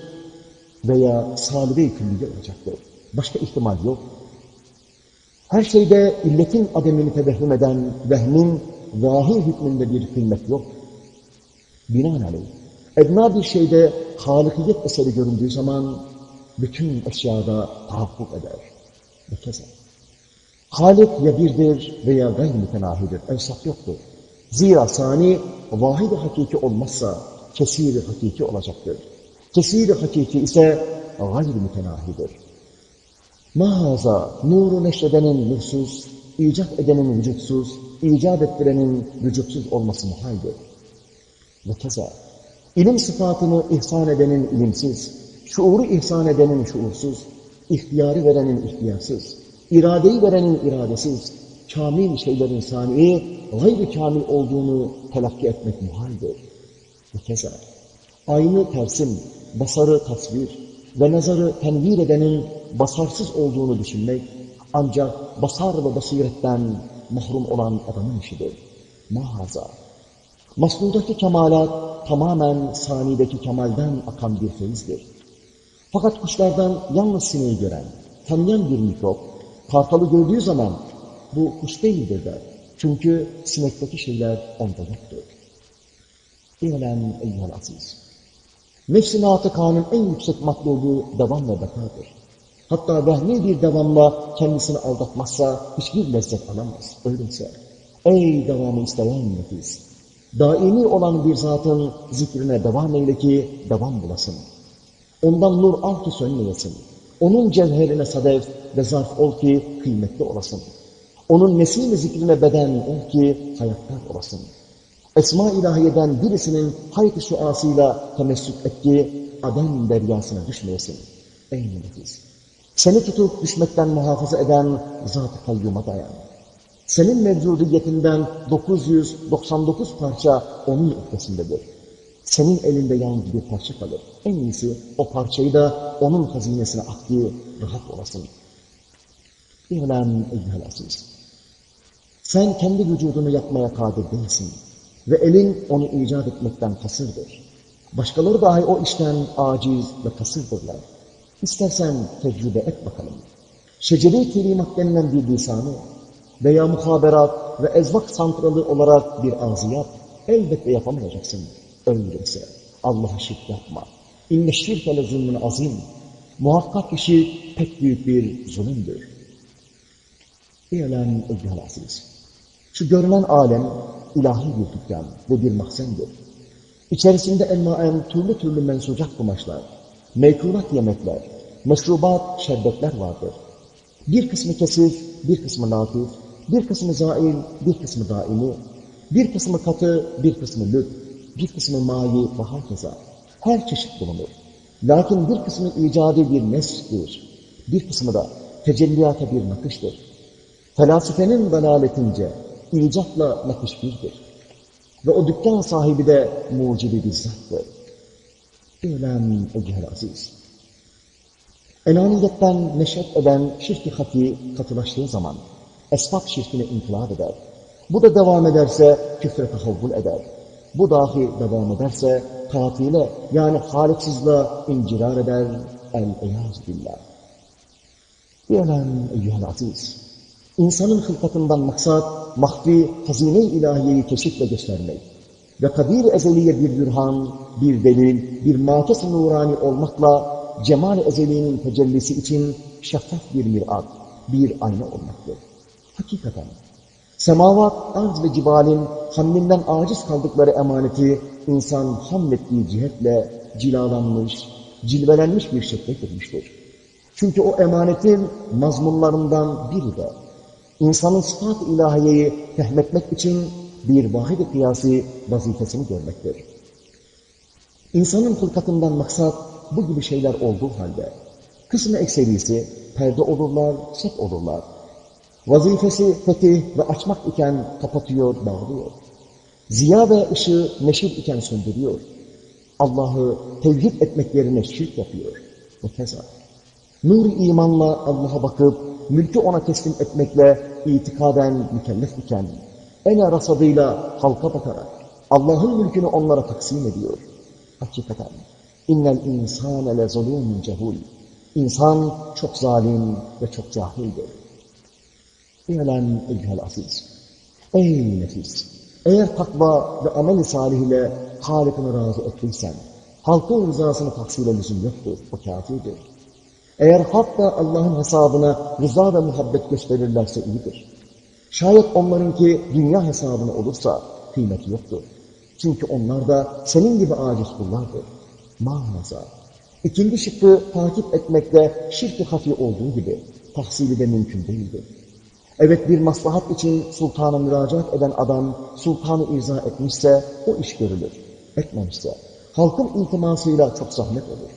veya salibe-i külliye olacaktır. Başka ihtimal yok. Her şeyde illetin ademini tevehhüm eden vehmin vahir hükmünde bir kıymet yok. Binaenaleyh, edna bir şeyde halikiyet eseri göründüğü zaman bütün eşyada tahakkuk eder. Ve keza. Halik ya birdir veya gayr mütenahidir. Evsaf yoktur. Zira sani vahid hakiki olmazsa kesir hakiki olacaktır. kesir hakiki ise gayr mütenahidir. Mahaza nuru neşredenin nursuz, icat edenin vücutsuz, icat ettirenin vücutsuz olması muhaldir. Ve keza ilim sıfatını ihsan edenin ilimsiz, şuuru ihsan edenin şuursuz, ihtiyarı verenin ihtiyarsız, iradeyi verenin iradesiz, kamil şeylerin saniye, gayri kamil olduğunu telakki etmek muhaldir. Ve keza aynı tersim, basarı tasvir ve nazarı tenvir edenin basarsız olduğunu düşünmek, ancak basar ve basiretten mahrum olan adamın işidir. Mahaza. Masnudaki kemalat tamamen sanideki kemalden akan bir feyizdir. Fakat kuşlardan yalnız sineği gören, tanıyan bir mikrop, kartalı gördüğü zaman bu kuş değildir der. Çünkü sinekteki şeyler onda yoktur. İ'lem eyyuhel aziz. Nefs-i natıkanın en yüksek matlubu devam ve bekadır. Hatta vehmi bir devamla kendisini aldatmazsa hiçbir lezzet alamaz. Öyleyse ey devamı isteyen nefis, daimi olan bir zatın zikrine devam eyle ki devam bulasın. Ondan nur al ki sönmeyesin. Onun cevherine sadef ve zarf ol ki kıymetli olasın. Onun nesil zikrine beden ol ki hayatlar olasın. Esma ilahiyeden birisinin hayt-ı şuasıyla temessük et ki adem deryasına düşmeyesin. Ey nefis! Seni tutup düşmekten muhafaza eden Zat-ı Kayyum'a dayan. Senin mevcudiyetinden 999 parça onun ufkesindedir. Senin elinde yalnız bir parça kalır. En iyisi o parçayı da onun hazinesine at rahat olasın. İ'lem eyyühel. Sen kendi vücudunu yapmaya kadir değilsin. Ve elin onu icat etmekten kasırdır. Başkaları dahi o işten aciz ve kasırdırlar. İstersen tecrübe et bakalım. Şeceri kelimat denilen bir lisanı veya muhaberat ve ezvak santralı olarak bir ağzı yap, elbette yapamayacaksın. Öyleyse Allah'a şirk yapma. İnne şirkele zulmün azim. Muhakkak işi pek büyük bir zulümdür. İ'lem eyyühel aziz. Şu görünen alem ilahi bir dükkan ve bir mahzendir. İçerisinde elmaen türlü türlü mensucat kumaşlar, meykulat yemekler, meşrubat, şerbetler vardır. Bir kısmı kesif, bir kısmı latif, bir kısmı zail, bir kısmı daimi, bir kısmı katı, bir kısmı lüb, bir kısmı mayi ve hakeza. Her çeşit bulunur. Lakin bir kısmı icadi bir nesdir, bir kısmı da tecelliyata bir nakıştır. Felasifenin dalaletince icatla nakış birdir. Ve o dükkan sahibi de mucibi bizzattır. İlem eyyühel aziz. Enaniyetten neşet eden şirk-i hafi katılaştığı zaman esbab şirkine inkılap eder. Bu da devam ederse küfre tahavvul eder. Bu dahi devam ederse tatile yani haliksizliğe incirar eder. El-eyaz billah. Diyelim eyyühel aziz. İnsanın hılkatından maksat mahfi hazine-i ilahiyeyi keşifle göstermek ve kadir ezeliye bir bürhan, bir delil, bir makes nurani olmakla cemal ezeliğinin tecellisi için şeffaf bir mirat, bir ayna olmaktır. Hakikaten semavat, arz ve cibalin hamlinden aciz kaldıkları emaneti insan hamlettiği cihetle cilalanmış, cilvelenmiş bir şekle girmiştir. Çünkü o emanetin mazmunlarından biri de insanın sıfat-ı ilahiyeyi fehmetmek için bir vahid-i kıyasi vazifesini görmektir. İnsanın fırkatından maksat bu gibi şeyler olduğu halde, kısmı ekserisi perde olurlar, set olurlar. Vazifesi fetih ve açmak iken kapatıyor, bağlıyor. Ziya ve ışığı neşir iken söndürüyor. Allah'ı tevhid etmek yerine şirk yapıyor. Ve keza. Nur imanla Allah'a bakıp, mülkü ona teslim etmekle itikaden mükellef iken, ene rasadıyla halka bakarak, Allah'ın mülkünü onlara taksim ediyor. Hakikaten, innel insâne le zulûmun cehûl. İnsan çok zalim ve çok cahildir. İ'lem eyyuhel aziz. Ey nefis! Eğer takva ve amel-i salih ile Halik'ini razı ettiysen, halkın rızasını tahsile lüzum yoktur, o kafirdir. Eğer halk da Allah'ın hesabına rıza ve muhabbet gösterirlerse iyidir. Şayet onlarınki dünya hesabına olursa kıymeti yoktur. Çünkü onlar da senin gibi aciz kullardır. Mağaza. İkinci şıkkı takip etmekte şirk-i hafi olduğu gibi tahsili de mümkün değildir. Evet bir maslahat için sultana müracaat eden adam sultanı irza etmişse o iş görülür. Etmemişse halkın iltimasıyla çok zahmet olur.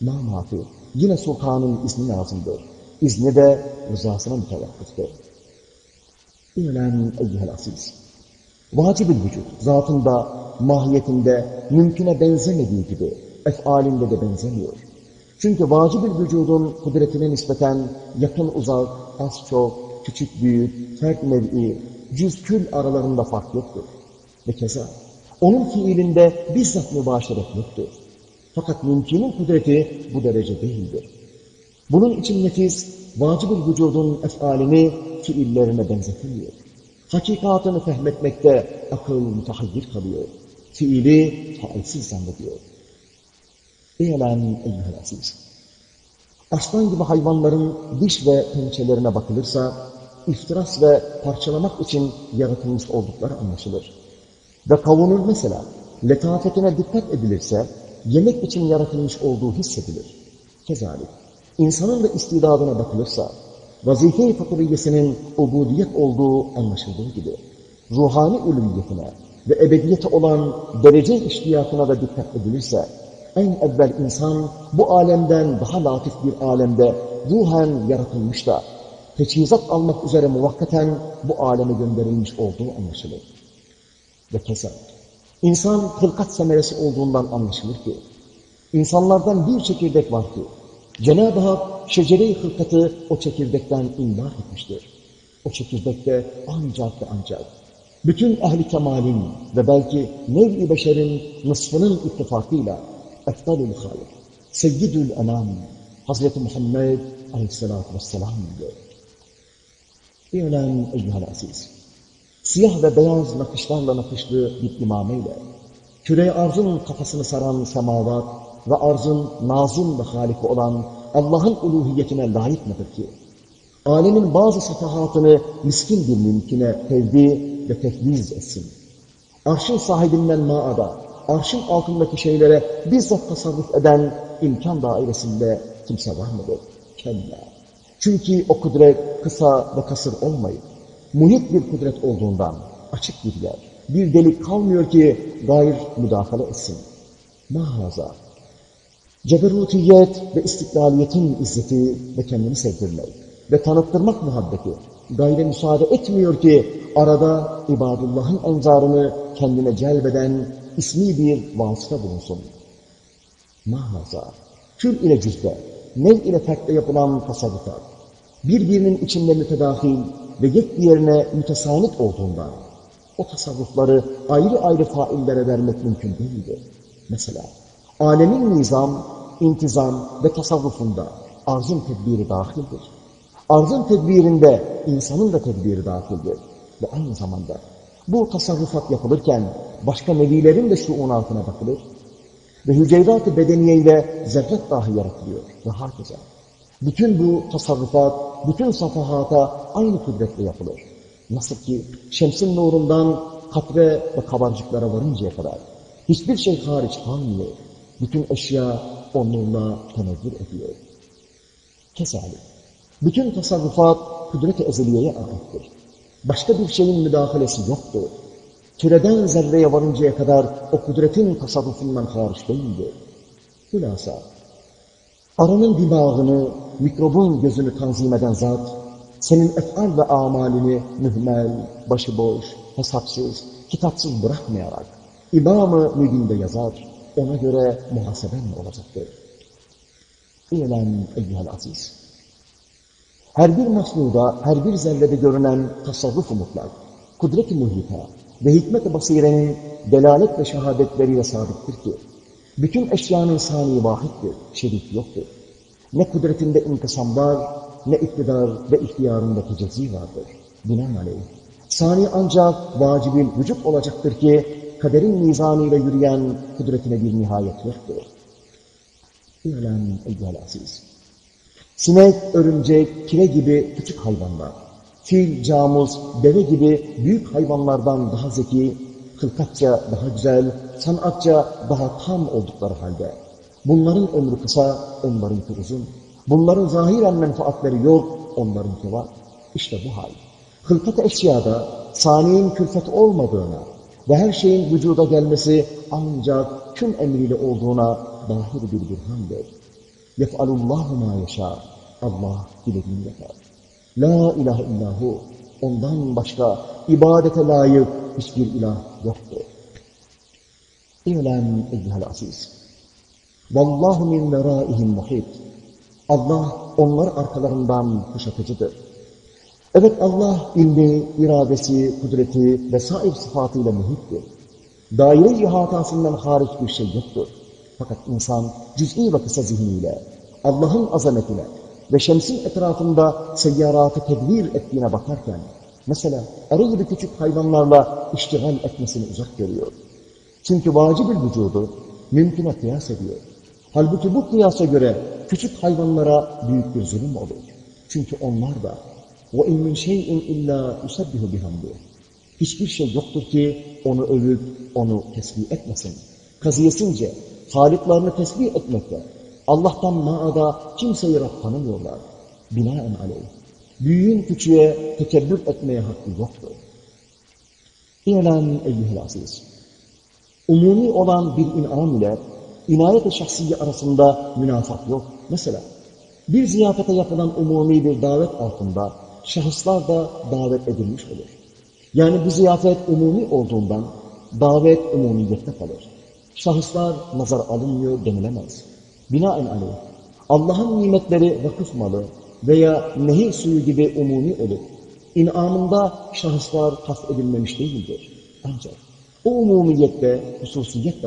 Mamafi yine sultanın izni lazımdır. İzni de rızasına mütevakkıftır. İlen eyyihel aziz. Vacib-ül vücut zatında, mahiyetinde mümküne benzemediği gibi efalinde de benzemiyor. Çünkü vacib-ül vücudun kudretine nispeten yakın uzak, az çok, küçük büyük, fert nev'i, cüz kül aralarında fark yoktur. Ve keza onun fiilinde bizzat mübaşeret yoktur. Fakat mümkünün kudreti bu derece değildir. Bunun için nefis, vacib-ül vücudun efalini fiillerine benzetiliyor. Hakikatını fehmetmekte akıl mütehayyir kalıyor. Fiili failsiz zannediyor. İ'len eyyühel aziz. Aslan gibi hayvanların diş ve pençelerine bakılırsa, iftiras ve parçalamak için yaratılmış oldukları anlaşılır. Ve kavunun mesela, letafetine dikkat edilirse, yemek için yaratılmış olduğu hissedilir. Kezalik, insanın da istidadına bakılırsa, vazife-i faturiyesinin ubudiyet olduğu anlaşıldığı gibi, ruhani uluviyetine ve ebediyete olan derece iştiyakına da dikkat edilirse, en evvel insan bu alemden daha latif bir alemde ruhen yaratılmış da teçhizat almak üzere muvakkaten bu aleme gönderilmiş olduğu anlaşılır. Ve keza insan hılkat semeresi olduğundan anlaşılır ki insanlardan bir çekirdek var ki Cenab-ı Hak şecere-i hılkatı o çekirdekten imdar etmiştir. O çekirdekte ancak ve ancak bütün ehli kemalin ve belki nev-i beşerin nısfının ittifakıyla eftalül halik, seyyidül enam, Hazreti Muhammed aleyhissalatü vesselam diyor. İ'len eyyuhel aziz. Siyah ve beyaz nakışlarla nakışlı bir imameyle, küre arzın kafasını saran semavat ve arzın nazım ve haliki olan Allah'ın uluhiyetine layık mıdır ki? Alemin bazı safahatını miskin bir mümküne tevdi ve tehliz etsin. Arşın sahibinden maada, arşın altındaki şeylere bizzat tasarruf eden imkan dairesinde kimse var mıdır? Kella. Çünkü o kudret kısa ve kasır olmayıp, muhit bir kudret olduğundan açık bir yer, bir delik kalmıyor ki gayr müdahale etsin. Mahaza. Ceberutiyet ve istiklaliyetin izzeti ve kendini sevdirmek ve tanıttırmak muhabbeti gayre müsaade etmiyor ki arada ibadullahın enzarını kendine celbeden ismi bir vasıta bulunsun. Mahaza, kül ile cüzde, nev ile fertle yapılan tasarrufat, birbirinin içinde mütedahil ve yek yerine mütesanit olduğundan, o tasarrufları ayrı ayrı faillere vermek mümkün değildir. Mesela, alemin nizam, intizam ve tasarrufunda arzın tedbiri dahildir. Arzın tedbirinde insanın da tedbiri dahildir. Ve aynı zamanda bu tasarrufat yapılırken başka nevilerin de şuunatına bakılır. Ve hüceyrat-ı bedeniye ile zerret dahi yaratılıyor. Ve herkese. Bütün bu tasarrufat, bütün safahata aynı kudretle yapılır. Nasıl ki şemsin nurundan katre ve kabarcıklara varıncaya kadar hiçbir şey hariç kalmıyor. Bütün eşya o nurla tenevvür ediyor. Kesalik. Bütün tasarrufat kudret-i ezeliyeye aittir. Başka bir şeyin müdahalesi yoktur. Küreden zerreye varıncaya kadar o kudretin tasarrufundan hariç değildir. Hülasa, arının dimağını, mikrobun gözünü tanzim eden zat, senin efal ve amalini mühmel, başıboş, hesapsız, kitapsız bırakmayarak, İmam-ı Mübin'de yazar, ona göre muhaseben olacaktır. İlem eyyühel aziz. Her bir masnuda, her bir zerrede görünen tasarruf mutlak, kudret-i muhita ve hikmet-i basirenin delalet ve şehadetleriyle sabittir ki, bütün eşyanın sani vahittir, şerik yoktur. Ne kudretinde inkısam var, ne iktidar ve ihtiyarında tecezzi vardır. Binaenaleyh. Sani ancak vacibin vücut olacaktır ki, kaderin mizanıyla yürüyen kudretine bir nihayet yoktur. İ'lem eyyel aziz. Sinek, örümcek, kire gibi küçük hayvanlar, fil, camuz, deve gibi büyük hayvanlardan daha zeki, kılkatça daha güzel, sanatça daha tam oldukları halde, bunların ömrü kısa, onlarınki uzun. Bunların zahiren menfaatleri yok, onlarınki var. İşte bu hal. Hılkat eşyada saniyin külfet olmadığına ve her şeyin vücuda gelmesi ancak tüm emriyle olduğuna dahil bir birhandır. Yef'alullahu ma yaşa. Allah dilediğini yapar. La ilahe illahu. Ondan başka ibadete layık hiçbir ilah yoktur. İ'lem eyyuhel aziz. Vallahu min veraihim muhit. Allah onlar arkalarından kuşatıcıdır. Evet Allah ilmi, iradesi, kudreti ve sair sıfatıyla mühittir. Daire ihatasından hariç bir şey yoktur. Fakat insan cüz'i ve kısa zihniyle Allah'ın azametine ve şemsin etrafında seyyaratı tedbir ettiğine bakarken, mesela arı gibi küçük hayvanlarla iştigal etmesini uzak görüyor. Çünkü vacib vücudu mümküne kıyas ediyor. Halbuki bu kıyasa göre küçük hayvanlara büyük bir zulüm olur. Çünkü onlar da وَاِنْ مِنْ شَيْءٍ اِلَّا يُسَبِّهُ بِهَمْدُهُ Hiçbir şey yoktur ki onu övüp, onu tesbih etmesin. Kazıyesince haliklerini tesbih etmekle Allah'tan maada kimseyi Rab tanımıyorlar. Binaen aleyh. Büyüğün küçüğe tekebbür etmeye hakkı yoktur. İ'lem eyyühel aziz. Umumi olan bir inam ile inayet-i şahsiye arasında münafat yok. Mesela bir ziyafete yapılan umumi bir davet altında şahıslar da davet edilmiş olur. Yani bu ziyafet umumi olduğundan davet umumiyette kalır. Şahıslar nazar alınmıyor denilemez. Binaenaleyh Allah'ın nimetleri vakıf malı veya nehir suyu gibi umumi olup inamında şahıslar tas edilmemiş değildir. Ancak o umumiyette hususiyet de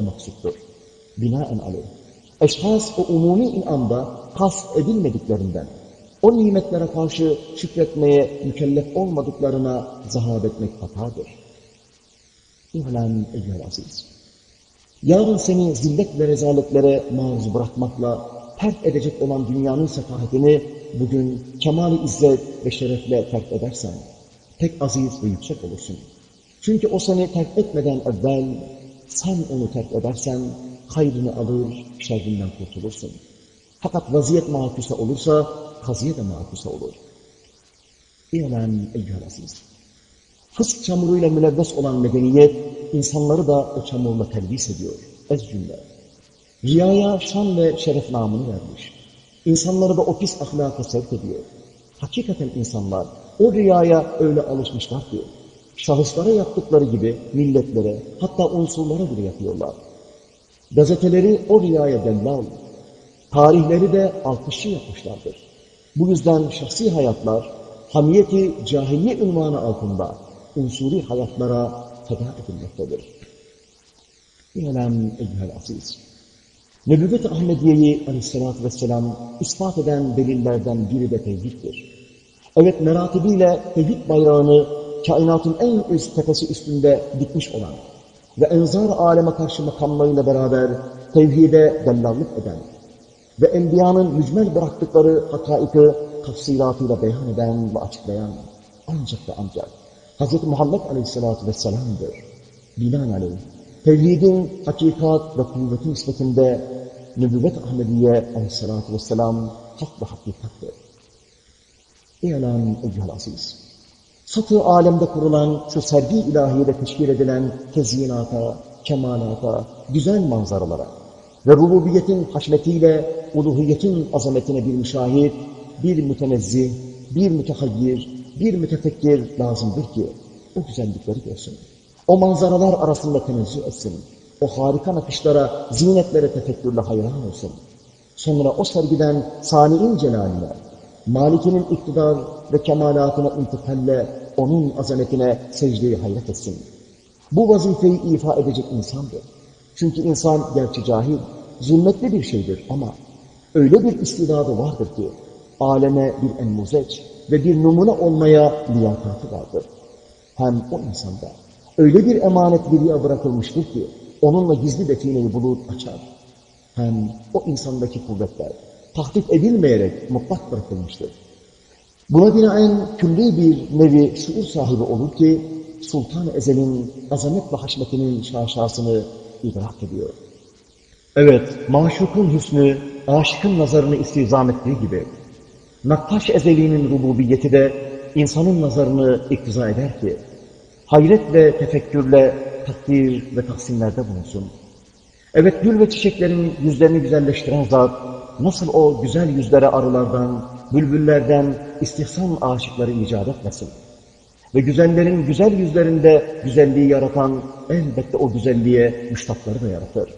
maksuttur. Binaenaleyh eşhas o umumi inamda tas edilmediklerinden o nimetlere karşı şükretmeye mükellef olmadıklarına zahab etmek hatadır. İhlan eyyühel aziz. Yarın seni zillet ve rezaletlere maruz bırakmakla terk edecek olan dünyanın sefahetini bugün kemal izzet ve şerefle terk edersen, tek aziz ve yüksek olursun. Çünkü o seni terk etmeden evvel, sen onu terk edersen, hayrını alır, şerrinden kurtulursun. Fakat vaziyet makuse olursa, kaziye de makuse olur. İ'lem eyyühel aziz. Fısk çamuruyla mülevves olan medeniyet, insanları da o çamurla telvis ediyor. Ez cümle. Riyaya şan ve şeref namını vermiş. İnsanları da o pis ahlaka sevk ediyor. Hakikaten insanlar o riyaya öyle alışmışlar ki, şahıslara yaptıkları gibi milletlere, hatta unsurlara bile yapıyorlar. Gazeteleri o riyaya dellal, tarihleri de alkışçı yapmışlardır. Bu yüzden şahsi hayatlar, hamiyeti cahiliye ünvanı altında unsuri hayatlara feda edilmektedir. İ'lem eyyühel aziz. Nebüvvet-i Ahmediye'yi aleyhissalatü vesselam ispat eden delillerden biri de tevhiddir. Evet meratibiyle tevhid bayrağını kainatın en üst tepesi üstünde dikmiş olan ve enzar aleme karşı makamlarıyla beraber tevhide dellallık eden ve enbiyanın mücmel bıraktıkları hakaiki tafsilatıyla beyan eden ve açıklayan ancak ve ancak Hz. Muhammed Aleyhisselatü Vesselam'dır. Binaenaleyh, tevhidin hakikat ve kuvveti nispetinde nübüvvet Ahmediye Aleyhisselatü Vesselam hak ve hakikattır. İ'lan eyyühel aziz. Satı alemde kurulan şu sergi ilahiyede teşkil edilen tezyinata, kemalata, güzel manzaralara ve rububiyetin haşmetiyle uluhiyetin azametine bir müşahit, bir mütenezzih, bir mütehayyir, bir mütefekkir lazımdır ki o güzellikleri görsün. O manzaralar arasında tenezzüh etsin. O harika nakışlara, zinetlere tefekkürle hayran olsun. Sonra o sergiden sani'in celaline, Malikinin iktidar ve kemalatına intikalle onun azametine secdeyi hayret etsin. Bu vazifeyi ifa edecek insandır. Çünkü insan gerçi cahil, zulmetli bir şeydir ama öyle bir istidadı vardır ki aleme bir enmuzeç ve bir numune olmaya liyakatı vardır. Hem o insanda öyle bir emanet geriye bırakılmıştır ki onunla gizli defineyi bulut açar. Hem o insandaki kuvvetler tahdit edilmeyerek mutlak bırakılmıştır. Buna binaen külli bir nevi şuur sahibi olur ki Sultan-ı Ezel'in azamet ve haşmetinin şaşasını idrak ediyor. Evet, maşukun hüsnü, aşıkın nazarını istizam ettiği gibi, Nakkaş Ezeli'nin rububiyeti de insanın nazarını iktiza eder ki, hayret ve tefekkürle takdir ve tahsinlerde bulunsun. Evet, gül ve çiçeklerin yüzlerini güzelleştiren zat, nasıl o güzel yüzlere arılardan, bülbüllerden istihsan aşıkları icat etmesin? Ve güzellerin güzel yüzlerinde güzelliği yaratan elbette o güzelliğe müştakları da yaratır.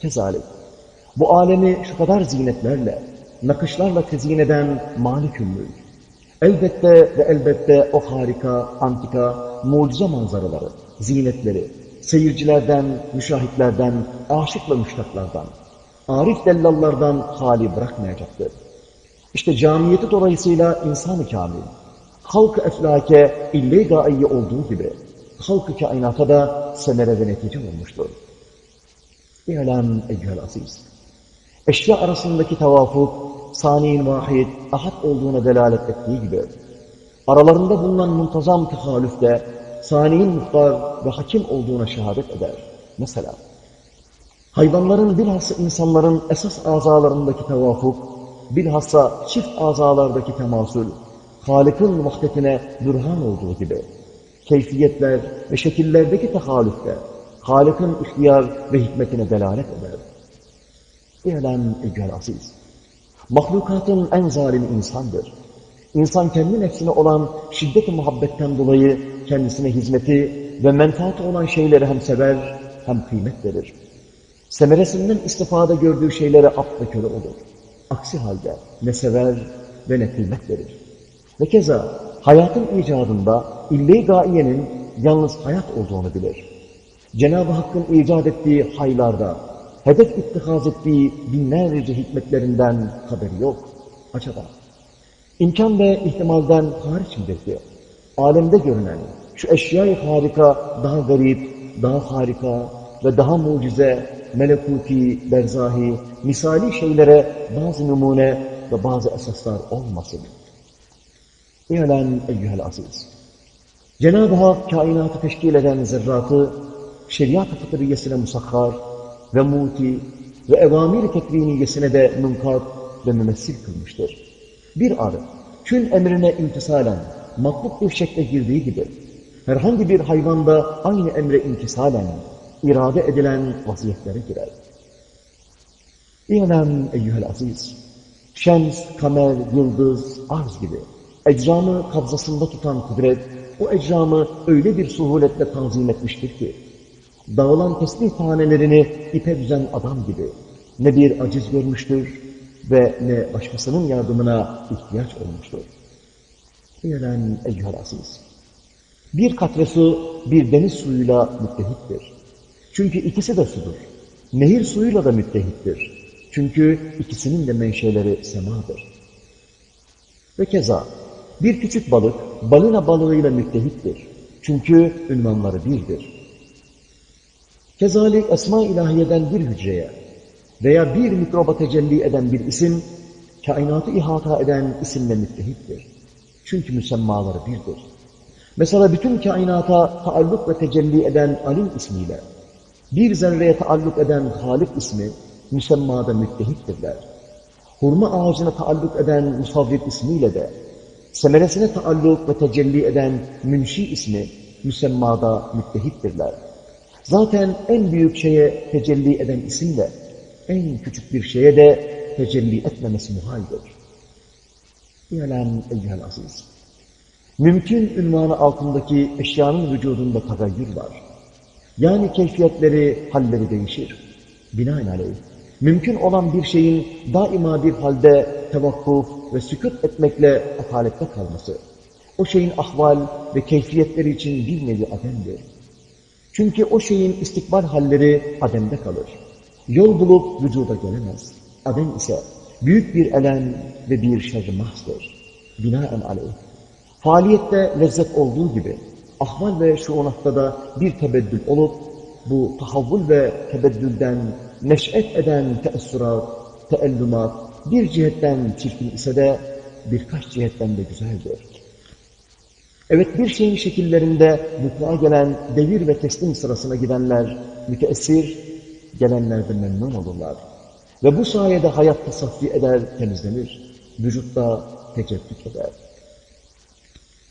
Kezalik. Bu alemi şu kadar zinetlerle, nakışlarla tezyin eden malikül mülk. Elbette ve elbette o harika, antika, mucize manzaraları, zinetleri, seyircilerden, müşahitlerden, aşık ve müştaklardan, arif dellallardan hali bırakmayacaktır. İşte camiyeti dolayısıyla insan-ı kamil, halk-ı eflake ille gaiye olduğu gibi, halk-ı kainata da semere ve netice olmuştur. İ'lem eyyühel aziz. Eşya arasındaki tevafuk, saniyin vahid, ahad olduğuna delalet ettiği gibi, aralarında bulunan muntazam tehalüfte, saniyin muhtar ve hakim olduğuna şehadet eder. Mesela, hayvanların bilhassa insanların esas azalarındaki tevafuk, bilhassa çift azalardaki temasül, Halık'ın vahdetine bürhan olduğu gibi, keyfiyetler ve şekillerdeki tehalüfte, Halık'ın ihtiyar ve hikmetine delalet eder. İ'lem eyyühel aziz. Mahlukatın en zalimi insandır. İnsan kendi nefsine olan şiddet-i muhabbetten dolayı kendisine hizmeti ve menfaati olan şeyleri hem sever hem kıymet verir. Semeresinden istifade gördüğü şeylere ve köle olur. Aksi halde ne sever ve ne kıymet verir. Ve keza hayatın icadında ille-i yalnız hayat olduğunu bilir. Cenab-ı Hakk'ın icat ettiği haylarda, hedef ittihaz ettiği binlerce hikmetlerinden haberi yok. Acaba imkan ve ihtimalden hariç midir ki? Alemde görünen şu eşyayı harika, daha garip, daha harika ve daha mucize, melekuti, berzahi, misali şeylere bazı numune ve bazı esaslar olmasın. İ'lem eyyühel aziz. Cenab-ı Hak kainatı teşkil eden zerratı şeriat-ı fıtriyesine musakhar ve muti ve evamir-i tekviniyesine de münkat ve mümessil kılmıştır. Bir arı, kün emrine imtisalen, matluk bir şekle girdiği gibi, herhangi bir hayvanda aynı emre imtisalen, irade edilen vaziyetlere girer. İ'lem eyyühel aziz, şems, kamer, yıldız, arz gibi, ecramı kabzasında tutan kudret, o ecramı öyle bir suhuletle tanzim etmiştir ki, dağılan tesbih tanelerini ipe düzen adam gibi ne bir aciz görmüştür ve ne başkasının yardımına ihtiyaç olmuştur. İyelen eyyühel aziz. Bir katre su bir deniz suyuyla müttehittir. Çünkü ikisi de sudur. Nehir suyuyla da müttehittir. Çünkü ikisinin de menşeleri semadır. Ve keza bir küçük balık balina balığıyla müttehittir. Çünkü ünvanları birdir. Kezalik esma ilahiyeden bir hücreye veya bir mikroba tecelli eden bir isim, kainatı ihata eden isimle müttehittir. Çünkü müsemmaları birdir. Mesela bütün kainata taalluk ve tecelli eden alim ismiyle, bir zerreye taalluk eden Halik ismi, müsemmada müttehittirler. Hurma ağacına taalluk eden musavvir ismiyle de, semeresine taalluk ve tecelli eden münşi ismi müsemmada müttehittirler. Zaten en büyük şeye tecelli eden isim de en küçük bir şeye de tecelli etmemesi muhaldir. İ'lem eyyühel aziz. Mümkün ünvanı altındaki eşyanın vücudunda tagayyür var. Yani keyfiyetleri, halleri değişir. Binaenaleyh, mümkün olan bir şeyin daima bir halde tevakkuf ve sükut etmekle atalette kalması, o şeyin ahval ve keyfiyetleri için bir nevi ademdir. Çünkü o şeyin istikbal halleri ademde kalır. Yol bulup vücuda gelemez. Adem ise büyük bir elem ve bir şerri mahzdır. Binaen aleyh. Faaliyette lezzet olduğu gibi ahval ve şuunatta da bir tebeddül olup bu tahavvul ve tebeddülden neş'et eden teessürat, teellümat bir cihetten çirkin ise de birkaç cihetten de güzeldir. Evet bir şeyin şekillerinde vuku'a gelen devir ve teslim sırasına gidenler müteessir, gelenler de memnun olurlar. Ve bu sayede hayat tasaffi eder, temizlenir. Vücutta teceddüt eder.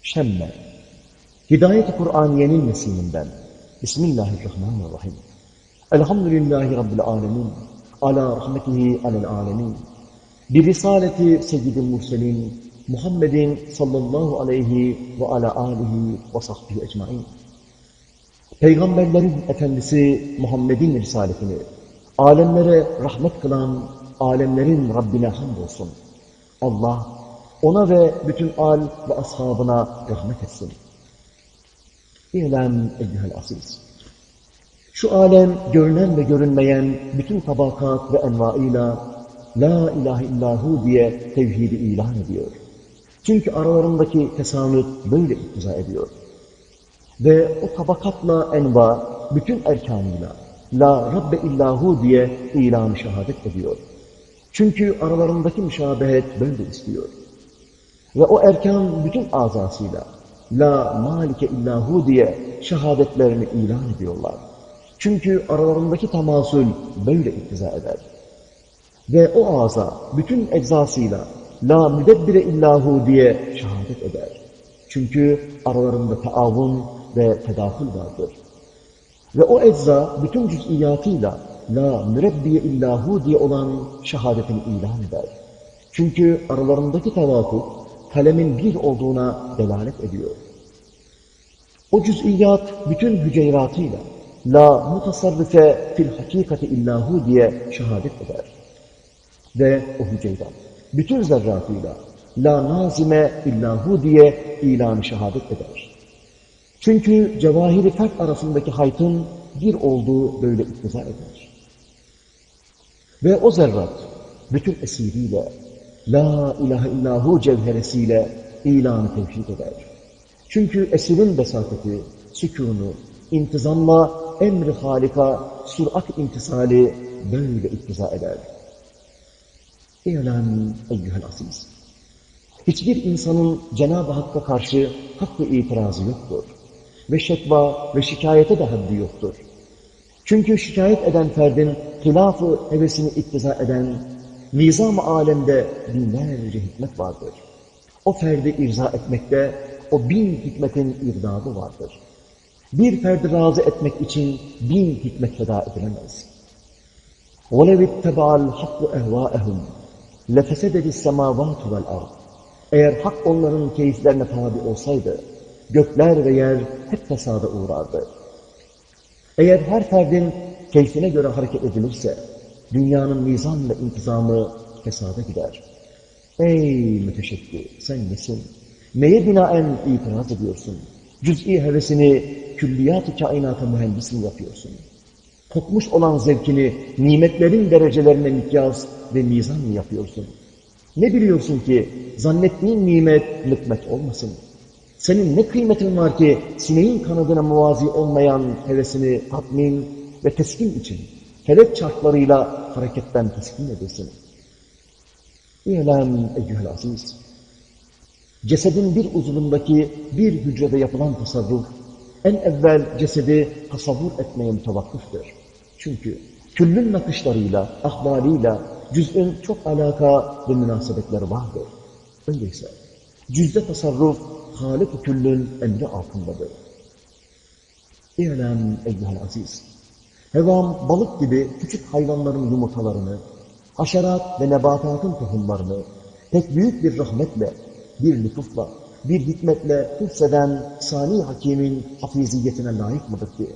Şemme. Hidayet-i Kur'aniyenin nesiminden. Bismillahirrahmanirrahim. Elhamdülillahi Rabbil alemin. Ala rahmetihi alel alemin. Bir risaleti seyyid-i murselin Muhammedin sallallahu aleyhi ve ala alihi ve sahbihi ecmain. Peygamberlerin efendisi Muhammed'in risaletini alemlere rahmet kılan alemlerin Rabbine hamdolsun. Allah ona ve bütün al ve ashabına rahmet etsin. İ'lem eyyühel aziz. Şu alem görünen ve görünmeyen bütün tabakat ve envaıyla La ilahe illahu diye tevhidi ilan ediyor. Çünkü aralarındaki tesanüt böyle iktiza ediyor. Ve o tabakatla enva bütün erkanıyla La Rabbe illahu diye ilan şehadet ediyor. Çünkü aralarındaki müşabehet böyle istiyor. Ve o erkan bütün azasıyla La malike illahu diye şehadetlerini ilan ediyorlar. Çünkü aralarındaki tamasül böyle iktiza eder. Ve o ağza bütün eczasıyla La müdebbire illahu diye şehadet eder. Çünkü aralarında taavun ve tedahül vardır. Ve o ecza bütün cüz'iyatıyla La mürebbiye illahu diye olan şehadetini ilan eder. Çünkü aralarındaki tevafuk kalemin bir olduğuna delalet ediyor. O cüz'iyat bütün hüceyratıyla La mutasarrife fil hakikati illahu diye şehadet eder. Ve o hüceyrat bütün zerratıyla la nazime illahu diye ilan şehadet eder. Çünkü cevahiri fert arasındaki haytın bir olduğu böyle iktiza eder. Ve o zerrat bütün esiriyle la ilahe illahu cevheresiyle ilanı tevhid eder. Çünkü esirin besateti, sükûnu, intizamla emri halika, sürat intisali böyle iktiza eder. İ'lem eyyühel aziz. Hiçbir insanın Cenab-ı Hakk'a karşı hakkı itirazı yoktur. Ve şekva ve şikayete de haddi yoktur. Çünkü şikayet eden ferdin hilafı hevesini iktiza eden nizam-ı alemde binlerce hikmet vardır. O ferdi irza etmekte o bin hikmetin irdadı vardır. Bir ferdi razı etmek için bin hikmet feda edilemez. وَلَوِ اتَّبَعَ الْحَقُّ اَهْوَاءَهُمْ لَفَسَدَدِ السَّمَاوَاتُ وَالْاَرْضِ Eğer hak onların keyiflerine tabi olsaydı, gökler ve yer hep fesada uğrardı. Eğer her ferdin keyfine göre hareket edilirse, dünyanın nizam ve intizamı fesada gider. Ey müteşekki, sen nesin? Neye binaen itiraz ediyorsun? Cüz'i hevesini külliyat-ı kainata mühendis mi yapıyorsun? Kokmuş olan zevkini nimetlerin derecelerine mikyas ve mizan mı yapıyorsun? Ne biliyorsun ki zannettiğin nimet nıkmet olmasın? Senin ne kıymetin var ki sineğin kanadına muvazi olmayan hevesini tatmin ve teskin için felek çarklarıyla hareketten teskin edesin? İ'lem eyyühel aziz. Cesedin bir uzvundaki bir hücrede yapılan tasarruf, en evvel cesedi tasavvur etmeye mütevakkıftır. Çünkü küllün nakışlarıyla, ahvaliyle cüz'ün çok alaka ve münasebetleri vardır. Öyleyse Cüzde tasarruf, Halik-i Küllün emri altındadır. İ'lem eyyuhel aziz. Hevam, balık gibi küçük hayvanların yumurtalarını, haşerat ve nebatatın tohumlarını pek büyük bir rahmetle, bir lütufla, bir hikmetle hıfzeden Sani Hakim'in hafiziyetine layık mıdır ki?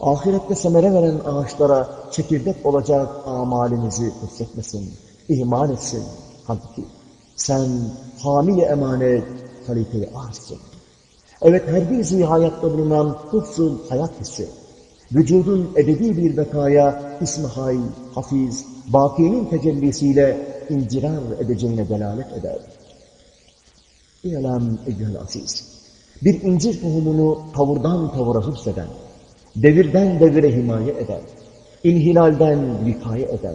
Ahirette semere veren ağaçlara çekirdek olacak amalinizi hıfzetmesin, ihmal etsin. Halbuki sen hamile emanet halife-i arzsın. Evet her bir zihayatta bulunan hıfzul hayat hissi, vücudun ebedi bir bekaya ismi hay, hafiz, bakinin tecellisiyle incirar edeceğine delalet eder. İ'lem eyyühel aziz. Bir incir tohumunu tavırdan tavıra hıfzeden, devirden devire himaye eden, inhilalden vikaye eden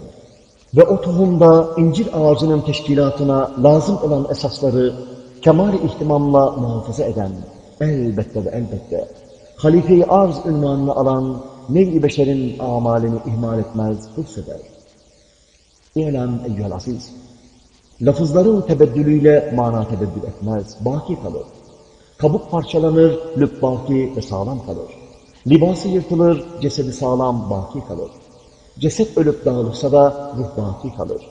ve o tohumda incir ağacının teşkilatına lazım olan esasları kemal ihtimamla muhafaza eden, elbette ve elbette, halife-i arz ünvanını alan nev-i beşerin amalini ihmal etmez, hıfzeder. İ'lem eyyühel aziz. Lafızların tebeddülüyle mana tebeddül etmez, baki kalır. Kabuk parçalanır, lüb baki ve sağlam kalır. Libası yırtılır, cesedi sağlam, baki kalır. Ceset ölüp dağılırsa da ruh baki kalır.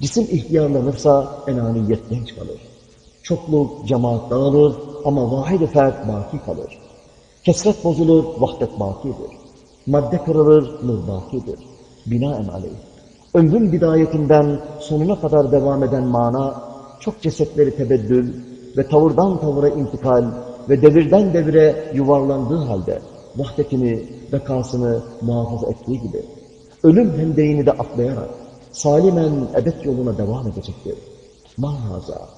Cisim ihtiyarlanırsa enaniyet genç kalır. Çokluk, cemaat dağılır ama vahid-i fert baki kalır. Kesret bozulur, vahdet bakidir. Madde kırılır, nur bakidir. Binaen aleyh. Ömrün bidayetinden sonuna kadar devam eden mana, çok cesetleri tebeddül ve tavırdan tavıra intikal ve devirden devire yuvarlandığı halde vahdetini, bekasını muhafaza ettiği gibi, ölüm hendeğini de atlayarak salimen ebed yoluna devam edecektir. Mahaza,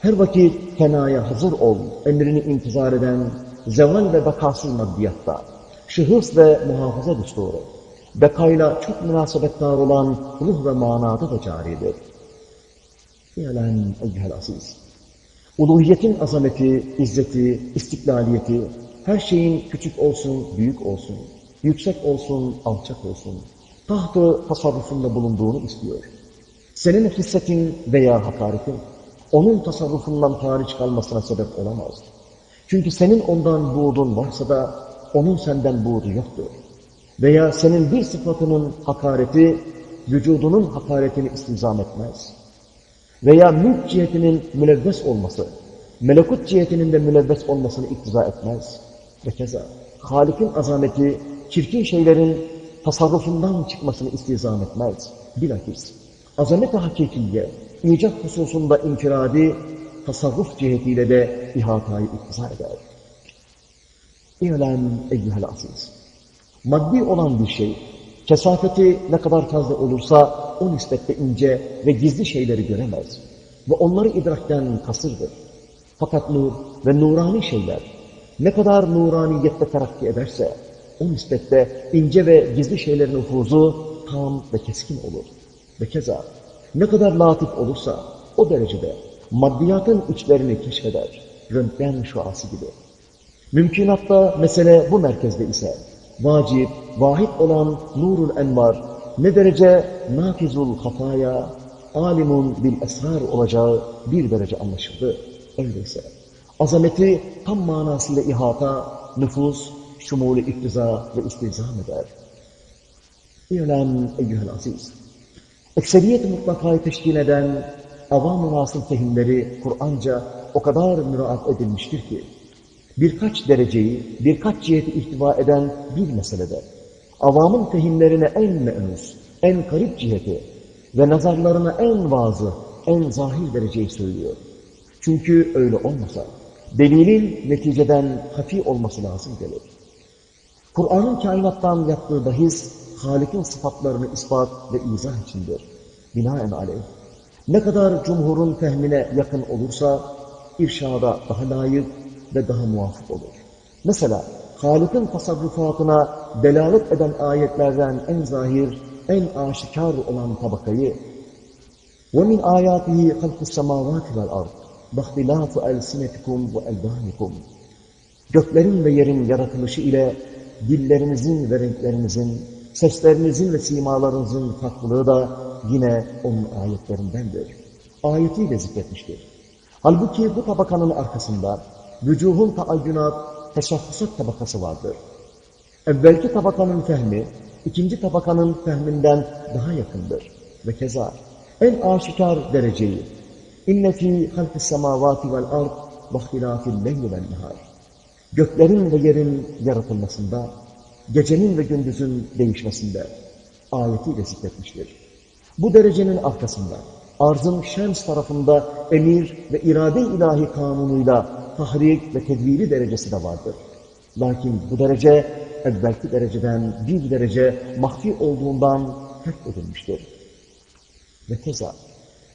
her vakit fenaya hazır ol, emrini intizar eden zeval ve bekasız maddiyatta, şıhıs ve muhafaza düsturu, bekayla çok münasebetdar olan ruh ve manada da caridir. İ'len eyyühel aziz. Uluhiyetin azameti, izzeti, istiklaliyeti, her şeyin küçük olsun, büyük olsun, yüksek olsun, alçak olsun, tahtı tasarrufunda bulunduğunu istiyor. Senin hissetin veya hakaretin, onun tasarrufundan hariç kalmasına sebep olamaz. Çünkü senin ondan buğdun varsa da, onun senden buğdu yoktur. Veya senin bir sıfatının hakareti, vücudunun hakaretini istizam etmez. Veya mülk cihetinin mülevves olması, melekut cihetinin de mülevves olmasını iktiza etmez. Ve keza, Halik'in azameti, çirkin şeylerin tasarrufundan çıkmasını istizam etmez. Bilakis, azamet-i hakikiye, icat hususunda inkiradi, tasarruf cihetiyle de ihatayı iktiza eder. İ'lem eyyühel aziz. Maddi olan bir şey, kesafeti ne kadar fazla olursa o nispette ince ve gizli şeyleri göremez. Ve onları idrakten kasırdır. Fakat nur ve nurani şeyler ne kadar nuraniyette terakki ederse o nispette ince ve gizli şeylerin nüfuzu tam ve keskin olur. Ve keza ne kadar latif olursa o derecede maddiyatın içlerini keşfeder. Röntgen şuası gibi. Mümkünatta mesele bu merkezde ise vacip, vahid olan nurul envar ne derece nafizul hafaya, alimun bil esrar olacağı bir derece anlaşıldı. Öyleyse azameti tam manasıyla ihata, nüfus, şumul iktiza ve istizam eder. İ'lem eyyühel aziz. Ekseriyet mutlakayı teşkil eden avam-ı fehimleri Kur'anca o kadar müraat edilmiştir ki, birkaç dereceyi, birkaç ciheti ihtiva eden bir meselede, avamın fehimlerine en me'nus, en karip ciheti ve nazarlarına en vazı, en zahir dereceyi söylüyor. Çünkü öyle olmasa, delilin neticeden hafi olması lazım gelir. Kur'an'ın kainattan yaptığı bahis, Halik'in sıfatlarını ispat ve izah içindir. Binaen aleyh. Ne kadar cumhurun fehmine yakın olursa, irşada daha layık ve daha muvafık olur. Mesela, Halik'in tasarrufatına delalet eden ayetlerden en zahir, en aşikar olan tabakayı وَمِنْ آيَاتِهِ خَلْقُ السَّمَاوَاتِ وَالْأَرْضِ بَخْتِلَافُ أَلْسِنَتِكُمْ وَأَلْبَانِكُمْ Göklerin ve yerin yaratılışı ile dillerinizin ve renklerinizin, seslerinizin ve simalarınızın farklılığı da yine onun ayetlerindendir. Ayetiyle zikretmiştir. Halbuki bu tabakanın arkasında vücuhun taayyünat, teşahhusat tabakası vardır. Evvelki tabakanın fehmi, ikinci tabakanın fehminden daha yakındır. Ve keza en aşikar dereceyi inne fî halkis semâvâti vel ard ve ihtilâfil leyli vel nehâr göklerin ve yerin yaratılmasında, gecenin ve gündüzün değişmesinde ayetiyle zikretmiştir. Bu derecenin arkasında arzın şems tarafında emir ve irade ilahi kanunuyla tahrik ve tedbiri derecesi de vardır. Lakin bu derece evvelki dereceden bir derece mahfi olduğundan terk edilmiştir. Ve keza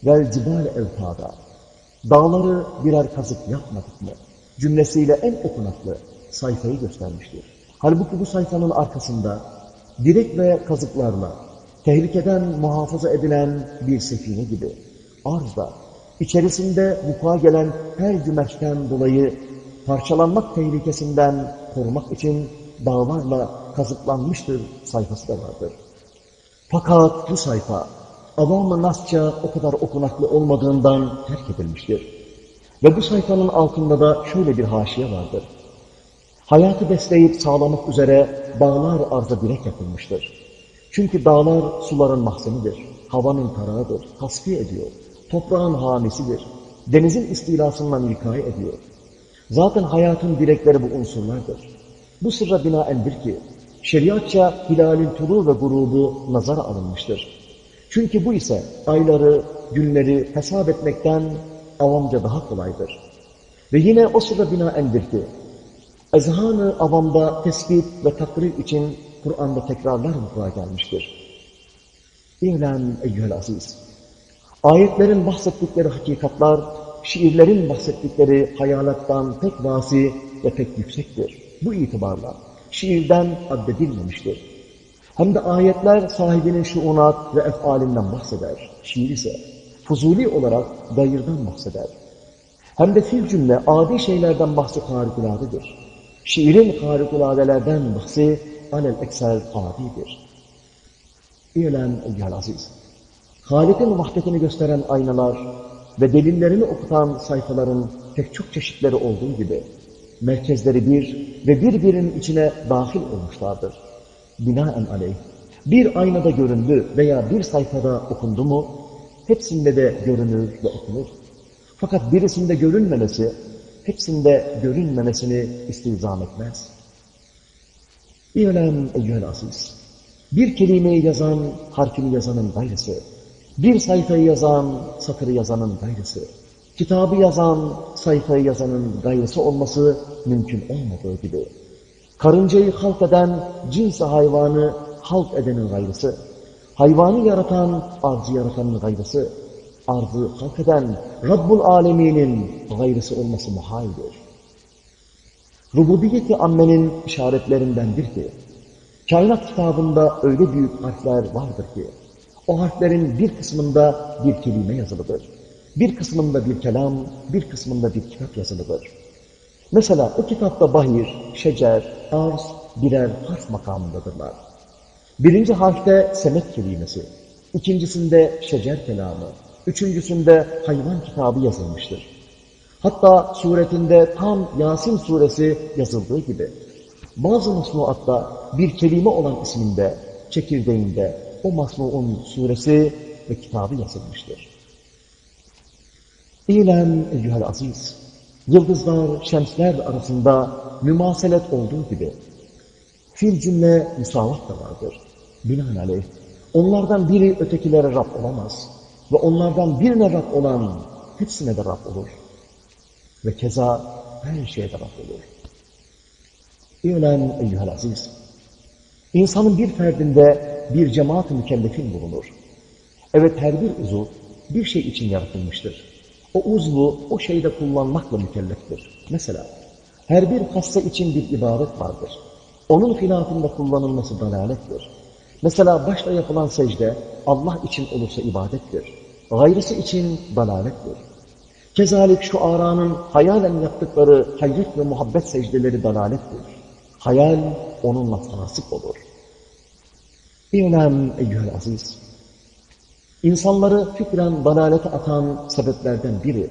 vel cibal evtada dağları birer kazık yapmadık mı? Cümlesiyle en okunaklı sayfayı göstermiştir. Halbuki bu sayfanın arkasında direk ve kazıklarla tehlikeden muhafaza edilen bir sefine gibi arzda içerisinde vuku'a gelen her cümerçten dolayı parçalanmak tehlikesinden korumak için dağlarla kazıklanmıştır sayfası da vardır. Fakat bu sayfa avam-ı nasça o kadar okunaklı olmadığından terk edilmiştir. Ve bu sayfanın altında da şöyle bir haşiye vardır. Hayatı besleyip sağlamak üzere dağlar arza direk yapılmıştır. Çünkü dağlar suların mahzenidir, havanın tarağıdır, tasfiye ediyor, toprağın hamisidir, denizin istilasından ilkay ediyor. Zaten hayatın direkleri bu unsurlardır. Bu sırra binaendir ki, şeriatça hilalin tulu ve grubu nazara alınmıştır. Çünkü bu ise ayları, günleri hesap etmekten avamca daha kolaydır. Ve yine o sırada binaendir ki, ezhanı avamda tespit ve takrir için Kur'an'da tekrarlar vuku'a gelmiştir. İ'len eyyühel aziz. Ayetlerin bahsettikleri hakikatlar, şiirlerin bahsettikleri hayalattan pek vasi ve pek yüksektir. Bu itibarla şiirden addedilmemiştir. Hem de ayetler sahibinin şuunat ve efalinden bahseder. Şiir ise fuzuli olarak gayırdan bahseder. Hem de fil cümle adi şeylerden bahsi harikuladedir. Şiirin harikuladelerden bahsi alel ekser adidir. İ'len eyyel aziz. Halik'in vahdetini gösteren aynalar ve delillerini okutan sayfaların pek çok çeşitleri olduğu gibi merkezleri bir ve birbirinin içine dahil olmuşlardır. Binaen aleyh. Bir aynada göründü veya bir sayfada okundu mu hepsinde de görünür ve okunur. Fakat birisinde görünmemesi, hepsinde görünmemesini istizam etmez. İ'lem eyyühel aziz. Bir kelimeyi yazan, harfini yazanın gayrısı. Bir sayfayı yazan, satırı yazanın gayrısı. Kitabı yazan, sayfayı yazanın gayrısı olması mümkün olmadığı gibi. Karıncayı halk eden, cins hayvanı halk edenin gayrısı. Hayvanı yaratan, arzı yaratanın gayrısı. Arzı halk eden, Rabbul Alemin'in gayrısı olması muhaldir. Rububiyeti ammenin işaretlerindendir ki, kainat kitabında öyle büyük harfler vardır ki, o harflerin bir kısmında bir kelime yazılıdır. Bir kısmında bir kelam, bir kısmında bir kitap yazılıdır. Mesela o kitapta bahir, şecer, arz birer harf makamındadırlar. Birinci harfte semet kelimesi, ikincisinde şecer kelamı, üçüncüsünde hayvan kitabı yazılmıştır. Hatta suretinde tam Yasin suresi yazıldığı gibi bazı masnuatta bir kelime olan isminde, çekirdeğinde o masnuun suresi ve kitabı yazılmıştır. İlem eyyühel aziz, yıldızlar, şemsler arasında mümaselet olduğu gibi fil cümle musavat da vardır. Binaenaleyh onlardan biri ötekilere Rab olamaz ve onlardan birine Rab olan hepsine de Rab olur. Ve keza her şeye de Rab olur. İ'len eyyühel aziz. İnsanın bir ferdinde bir cemaat-ı mükellefin bulunur. Evet her bir uzuv bir şey için yaratılmıştır. O uzvu o şeyde kullanmakla mükelleftir. Mesela her bir hasta için bir ibaret vardır. Onun hilafında kullanılması dalalettir. Mesela başta yapılan secde Allah için olursa ibadettir. Gayrısı için dalalettir. Kezalik şu aranın hayalen yaptıkları hayret ve muhabbet secdeleri dalalettir. Hayal onunla fasık olur. İ'lem eyyühel aziz. İnsanları fikren dalalete atan sebeplerden biri,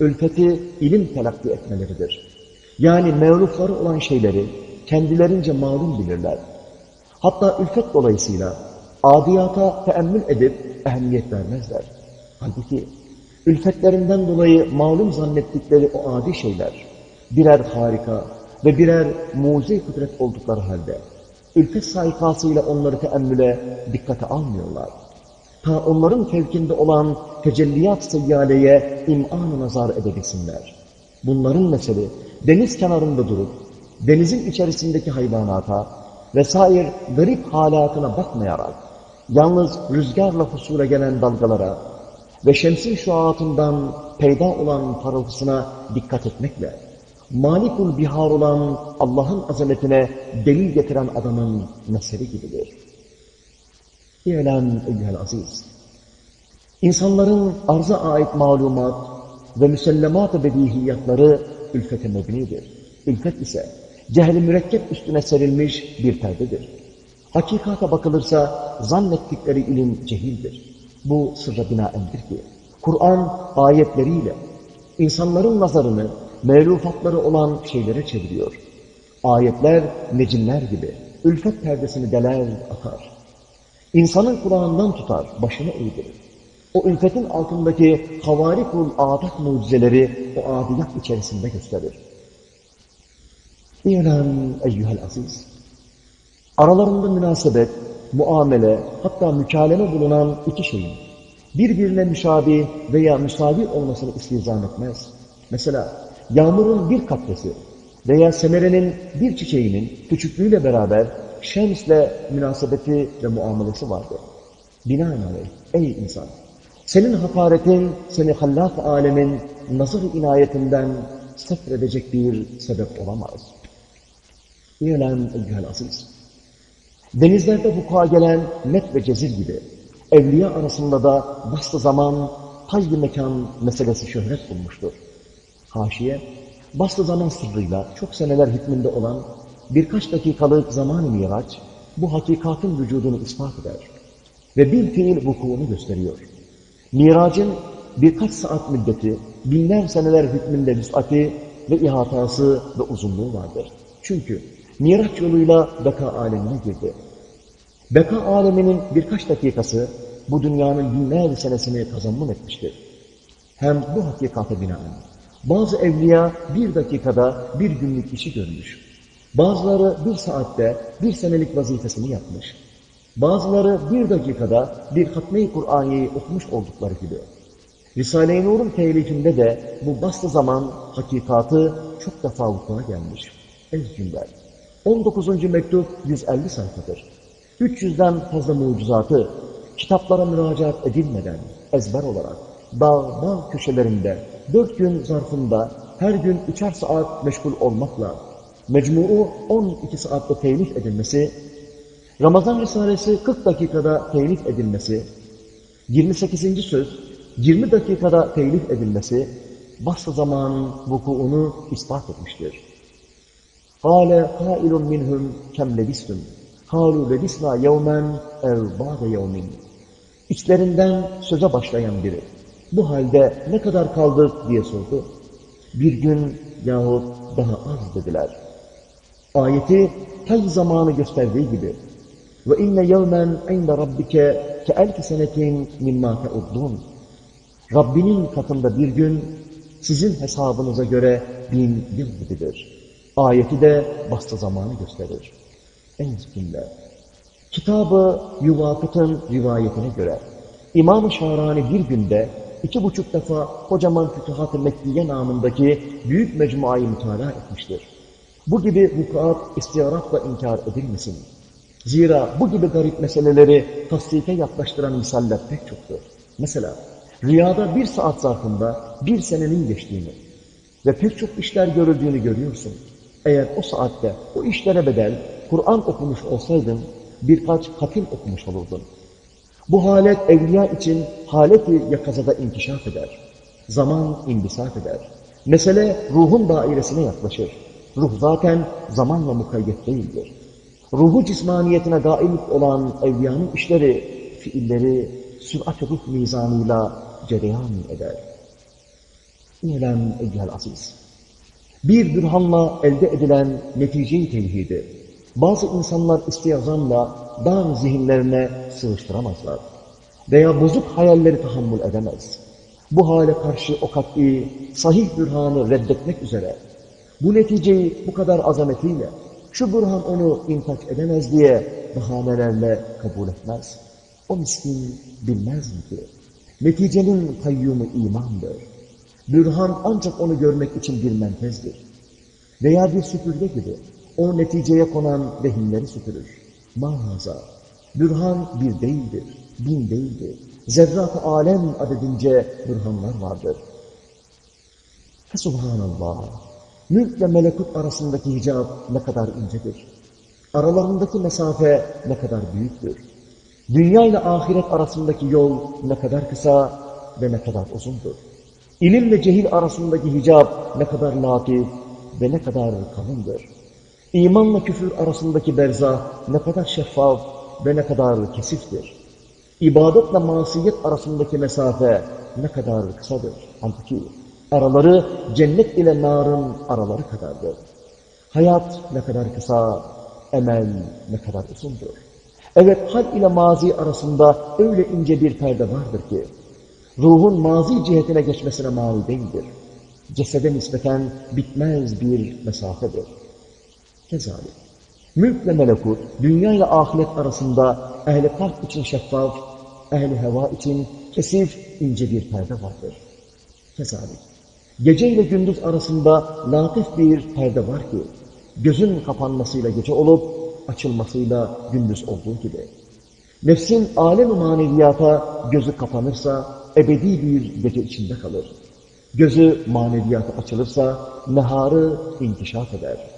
ülfeti ilim telakki etmeleridir. Yani mevlufları olan şeyleri kendilerince malum bilirler. Hatta ülfet dolayısıyla adiyata teemmül edip ehemmiyet vermezler. Halbuki ülfetlerinden dolayı malum zannettikleri o adi şeyler birer harika ve birer mucize kudret oldukları halde ülfet saikasıyla onları teemmüle dikkate almıyorlar. Ta onların fevkinde olan tecelliyat seyyaleye im'an nazar edebilsinler. Bunların mesele deniz kenarında durup denizin içerisindeki hayvanata vesaire garip halatına bakmayarak yalnız rüzgarla husule gelen dalgalara ve şemsin şuatından peyda olan parıltısına dikkat etmekle malikul bihar olan Allah'ın azametine delil getiren adamın meseli gibidir. İ'lem eyyühel aziz. İnsanların arza ait malumat ve müsellemat-ı bedihiyatları ülfete mebnidir. Ülfet ise cehli mürekkep üstüne serilmiş bir perdedir. Hakikata bakılırsa zannettikleri ilim cehildir. Bu sırra binaendir ki, Kur'an ayetleriyle insanların nazarını melufatları olan şeylere çeviriyor. Ayetler necimler gibi ülfet perdesini deler atar. İnsanın kulağından tutar, başını eğdirir. O ülfetin altındaki havarikul adat mucizeleri o adiyat içerisinde gösterir. İ'lem eyyühel aziz. Aralarında münasebet, muamele, hatta mükaleme bulunan iki şeyin birbirine müşabi veya müsavi olmasını istizam etmez. Mesela yağmurun bir katresi veya semerenin bir çiçeğinin küçüklüğüyle beraber şemsle münasebeti ve muamelesi vardır. Binaenaleyh ey insan, senin hakaretin seni hallak alemin nazır inayetinden sefredecek bir sebep olamaz. İ'lem eyyühel aziz. Denizlerde vuku'a gelen net ve cezir gibi evliya arasında da bastı zaman tayyi mekan meselesi şöhret bulmuştur. Haşiye, bastı zaman sırrıyla çok seneler hükmünde olan birkaç dakikalık zaman-ı miraç bu hakikatın vücudunu ispat eder ve bir fiil vukuunu gösteriyor. Miracın birkaç saat müddeti, binler seneler hükmünde vüs'ati ve ihatası ve uzunluğu vardır. Çünkü Miraç yoluyla beka alemine girdi. Beka aleminin birkaç dakikası bu dünyanın binlerce senesini kazanmın etmiştir. Hem bu hakikate binaen bazı evliya bir dakikada bir günlük işi görmüş. Bazıları bir saatte bir senelik vazifesini yapmış. Bazıları bir dakikada bir hatme-i Kur'an'ı okumuş oldukları gibi. Risale-i Nur'un telifinde de bu bastı zaman hakikatı çok defa vuku'a gelmiş. Ez cümler. 19. mektup 150 sayfadır. 300'den fazla mucizatı kitaplara müracaat edilmeden ezber olarak dağ dağ köşelerinde dört gün zarfında her gün üçer saat meşgul olmakla mecmuu 12 saatte telif edilmesi, Ramazan Risalesi 40 dakikada telif edilmesi, 28. söz 20 dakikada telif edilmesi, basra zamanın vukuunu ispat etmiştir. قَالَ قَائِلٌ مِنْهُمْ كَمْ لَبِسْتُمْ قَالُوا لَبِسْنَا يَوْمًا اَوْ بَعْدَ يَوْمٍ İçlerinden söze başlayan biri, bu halde ne kadar kaldık diye sordu. Bir gün yahut daha az dediler. Ayeti tay zamanı gösterdiği gibi ve inne yevmen inde rabbike ke elfi senetin mimma teuddun. Rabbinin katında bir gün sizin hesabınıza göre bin yıl gibidir. Ayeti de bastı zamanı gösterir. En cümle. Kitabı Yuvakıt'ın rivayetine göre İmam-ı Şahrani bir günde iki buçuk defa kocaman Fütuhat-ı Mekkiye namındaki büyük mecmuayı mütalaa etmiştir. Bu gibi vukuat istiyaratla inkar edilmesin. Zira bu gibi garip meseleleri tasdike yaklaştıran misaller pek çoktur. Mesela rüyada bir saat zarfında bir senenin geçtiğini ve pek çok işler görüldüğünü görüyorsun. Eğer o saatte o işlere bedel Kur'an okumuş olsaydın birkaç hatim okumuş olurdun. Bu halet evliya için haleti yakazada inkişaf eder. Zaman indisaf eder. Mesele ruhun dairesine yaklaşır. Ruh zaten zamanla mukayyet değildir. Ruhu cismaniyetine galip olan evliyanın işleri, fiilleri sürat ruh mizanıyla cereyan eder. İ'lem eyyühel aziz. Bir bürhanla elde edilen neticeyi tevhidi, bazı insanlar istiyazanla dar zihinlerine sığıştıramazlar. Veya bozuk hayalleri tahammül edemez. Bu hale karşı o kat'i, sahih bürhanı reddetmek üzere, bu neticeyi bu kadar azametiyle, şu bürhan onu infak edemez diye bahanelerle kabul etmez. O miskin bilmez mi ki? Neticenin kayyumu imandır. Bürhan ancak onu görmek için bir menfezdir. Veya bir süpürge gibi o neticeye konan vehimleri süpürür. Mahaza, bürhan bir değildir, bin değildir. Zerrat-ı alem adedince bürhanlar vardır. Fesubhanallah, mülk ve melekut arasındaki hicab ne kadar incedir. Aralarındaki mesafe ne kadar büyüktür. Dünya ile ahiret arasındaki yol ne kadar kısa ve ne kadar uzundur. İlim ve cehil arasındaki hicap ne kadar latif ve ne kadar kalındır. İmanla küfür arasındaki berza ne kadar şeffaf ve ne kadar kesiftir. İbadetle masiyet arasındaki mesafe ne kadar kısadır. Halbuki araları cennet ile narın araları kadardır. Hayat ne kadar kısa, emel ne kadar uzundur. Evet hal ile mazi arasında öyle ince bir perde vardır ki, ruhun mazi cihetine geçmesine mani değildir. Cesede nispeten bitmez bir mesafedir. Kezalik. Mülk ve melekut, dünya ile ahiret arasında ehli kalp için şeffaf, ehli heva için kesif ince bir perde vardır. Kezalik. Gece ile gündüz arasında latif bir perde var ki, gözün kapanmasıyla gece olup, açılmasıyla gündüz olduğu gibi. Nefsin alem-i maneviyata gözü kapanırsa, ebedi bir gece içinde kalır. Gözü maneviyata açılırsa, neharı inkişaf eder.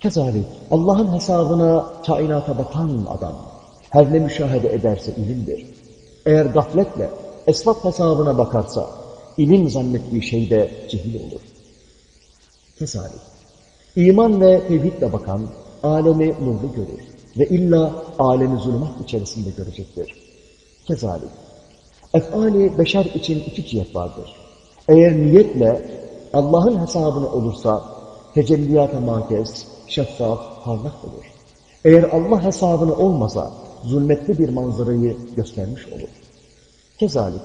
Kezalik Allah'ın hesabına kainata bakan adam her ne müşahede ederse ilimdir. Eğer gafletle esvap hesabına bakarsa ilim zannettiği şey de cehil olur. Kezalik İman ve tevhidle bakan alemi nurlu görür ve illa alemi zulümat içerisinde görecektir. Kezalik Efali beşer için iki cihet vardır. Eğer niyetle Allah'ın hesabını olursa tecelliyat-ı makez, şeffaf, parlak olur. Eğer Allah hesabını olmasa zulmetli bir manzarayı göstermiş olur. Kezalik,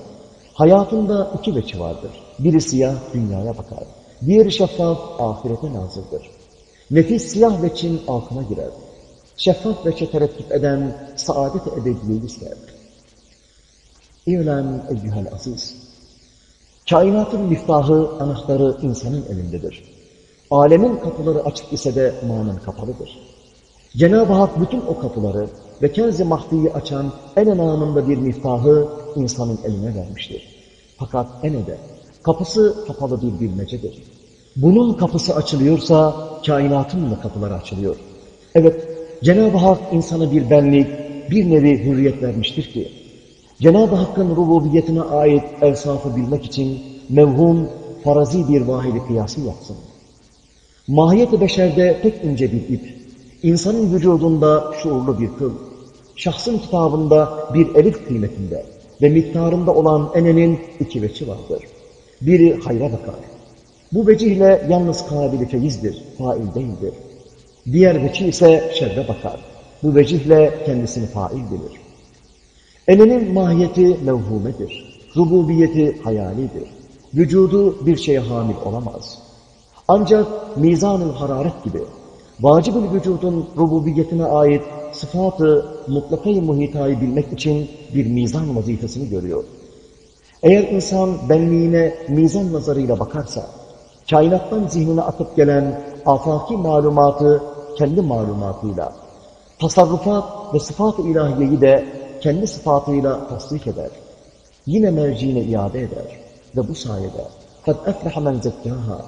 hayatında iki veçi vardır. Biri siyah dünyaya bakar. Diğeri şeffaf ahirete nazırdır. Nefis siyah veçin altına girer. Şeffaf veçe tereddüt eden saadet-i ebediyeyi ister. İ'lem eyyühel aziz. Kainatın miftahı, anahtarı insanın elindedir. Alemin kapıları açık ise de manen kapalıdır. Cenab-ı Hak bütün o kapıları ve kenzi mahdiyi açan en enamında bir miftahı insanın eline vermiştir. Fakat enede kapısı kapalı bir bilmecedir. Bunun kapısı açılıyorsa kainatın da kapıları açılıyor. Evet, Cenab-ı Hak insana bir benlik, bir nevi hürriyet vermiştir ki, Cenab-ı Hakk'ın rububiyetine ait evsafı bilmek için mevhum, farazi bir vahidi kıyası yapsın. Mahiyet-i beşerde pek ince bir ip, insanın vücudunda şuurlu bir kıl, şahsın kitabında bir elif kıymetinde ve miktarında olan enenin iki veçi vardır. Biri hayra bakar. Bu vecihle yalnız kabili feyizdir, fail değildir. Diğer veçi ise şerre bakar. Bu vecihle kendisini fail bilir. Enenin mahiyeti mevhumedir. Rububiyeti hayalidir. Vücudu bir şeye hamil olamaz. Ancak mizan-ı hararet gibi vacib-ül vücudun rububiyetine ait sıfatı mutlakayı muhitayı bilmek için bir mizan vazifesini görüyor. Eğer insan benliğine mizan nazarıyla bakarsa, kainattan zihnine atıp gelen afaki malumatı kendi malumatıyla, tasarrufat ve sıfat-ı ilahiyeyi de kendi sıfatıyla tasdik eder. Yine merciine iade eder. Ve bu sayede قَدْ اَفْرَحَ مَنْ زَكَّاهَا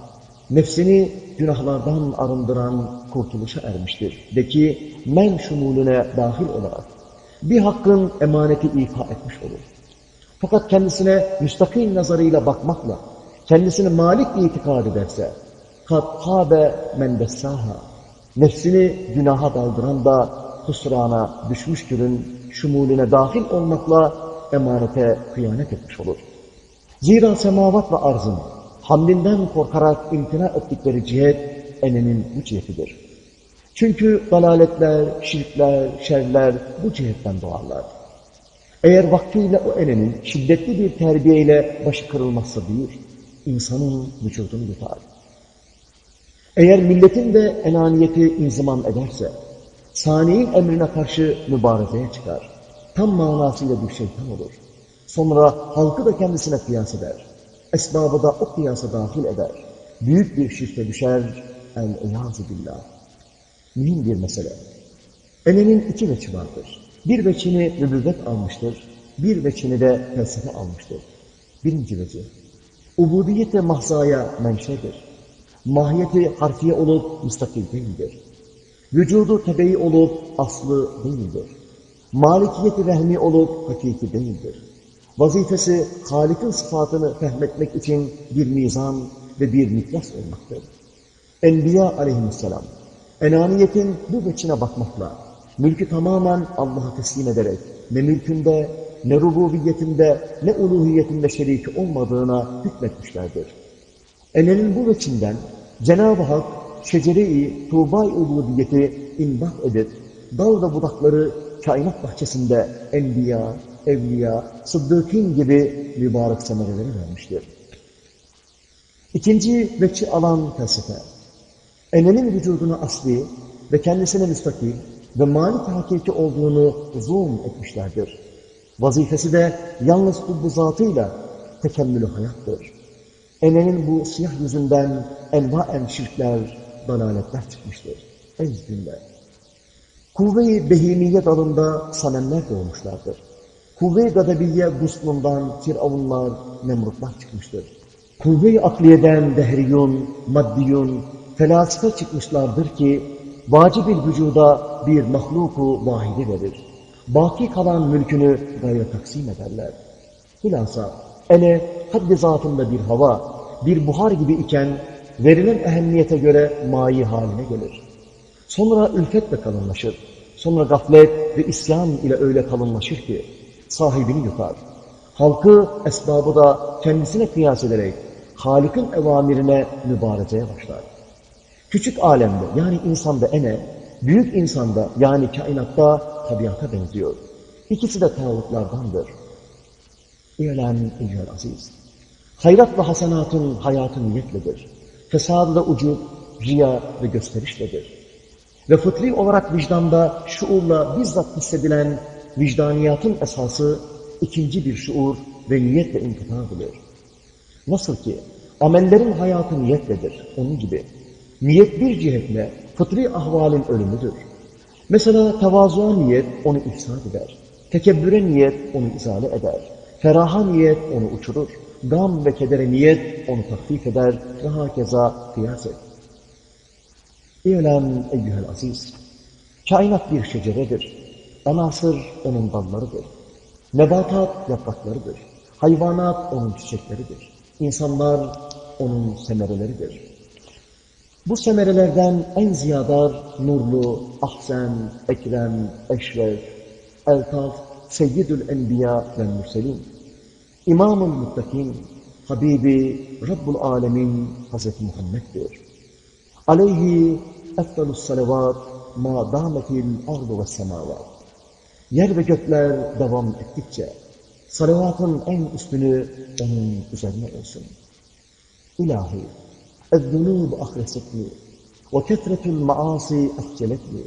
Nefsini günahlardan arındıran kurtuluşa ermiştir. De ki men şumulüne dahil olarak bir hakkın emaneti ifa etmiş olur. Fakat kendisine müstakim nazarıyla bakmakla kendisini malik itikad ederse kat habe men dessaha nefsini günaha daldıran da husrana düşmüş türün şumulüne dahil olmakla emanete kıyamet etmiş olur. Zira semavat ve arzın hamlinden korkarak imtina ettikleri cihet enenin bu cihetidir. Çünkü dalaletler, şirkler, şerler bu cihetten doğarlar. Eğer vaktiyle o enenin şiddetli bir terbiyeyle başı kırılmazsa büyür, insanın vücudunu yutar. Eğer milletin de enaniyeti inziman ederse, saniyin emrine karşı mübarezeye çıkar. Tam manasıyla bir şeytan olur. Sonra halkı da kendisine kıyas eder. Esbabı da o kıyasa dahil eder. Büyük bir şirke düşer. El-Eyazu billah. Mühim bir mesele. Enenin iki veçi vardır. Bir veçini nübüvvet almıştır. Bir veçini de felsefe almıştır. Birinci veci. Ubudiyet-i mahzaya menşedir. Mahiyeti harfiye olup müstakil değildir. Vücudu tebeyi olup aslı değildir. Malikiyeti rehmi olup hakiki değildir. Vazifesi Halik'in sıfatını fehmetmek için bir mizan ve bir miklas olmaktır. Enbiya aleyhisselam, enaniyetin bu veçine bakmakla, mülkü tamamen Allah'a teslim ederek, ne mülkünde, ne rububiyetinde, ne uluhiyetinde şeriki olmadığına hükmetmişlerdir. Enenin bu veçinden Cenab-ı Hak şecere-i tuğba-i ulubiyeti imbat edip, dal ve budakları kainat bahçesinde enbiya, evliya, sıddıkîn gibi mübarek semereleri vermiştir. İkinci veçi alan felsefe, enenin vücuduna asli ve kendisine müstakil ve malik hakiki olduğunu uzun etmişlerdir. Vazifesi de yalnız bu zatıyla tekemmülü hayattır. Enenin bu siyah yüzünden envaen şirkler, dalaletler çıkmıştır. Ez günler. Kuvve-i behimiye dalında sanemler doğmuşlardır. Kuvve-i gadabiye guslundan firavunlar, nemrutlar çıkmıştır. Kuvve-i akliyeden dehriyun, maddiyun, felasife çıkmışlardır ki, vacib-ül vücuda bir mahluku vahidi verir. Baki kalan mülkünü gayre taksim ederler. Bilhassa ele haddi zatında bir hava, bir buhar gibi iken verilen ehemmiyete göre mayi haline gelir. Sonra ülfetle kalınlaşır. Sonra gaflet ve isyan ile öyle kalınlaşır ki sahibini yutar. Halkı, esbabı da kendisine kıyas ederek Halik'in evamirine mübareceye başlar. Küçük alemde yani insanda ene, büyük insanda yani kainatta tabiata benziyor. İkisi de tağutlardandır. İ'lem eyyühel aziz. Hayrat ve hasenatın hayatı niyetledir. Fesadı da ucu, riya ve gösterişledir. Ve fıtri olarak vicdanda şuurla bizzat hissedilen vicdaniyatın esası ikinci bir şuur ve niyetle inkıta bulur. Nasıl ki amellerin hayatı niyetledir, onun gibi. Niyet bir cihetle fıtri ahvalin ölümüdür. Mesela tevazuğa niyet onu ifsad eder. Tekebbüre niyet onu izale eder. Feraha niyet onu uçurur. Gam ve kedere niyet onu takfif eder ve hakeza kıyas et. İ'lem eyyühel aziz. Kainat bir şeceredir. Anasır onun dallarıdır. Nebatat yapraklarıdır. Hayvanat onun çiçekleridir. İnsanlar onun semereleridir. Bu semerelerden en ziyadar nurlu, ahsen, ekrem, eşref, eltaf, seyyidül enbiya ve mürselin. İmamul muttakin, Habibi, Rabbul alemin Hazreti Muhammed'dir. Aleyhi efdalus salavat ma dametil ardu ve semavat. Yer ve gökler devam ettikçe salavatın en üstünü onun üzerine olsun. İlahi, اَذْذُنُوبُ أَخْرَسَتْنِي وَكَثْرَةُ الْمَعَاصِ أَخْجَلَتْنِي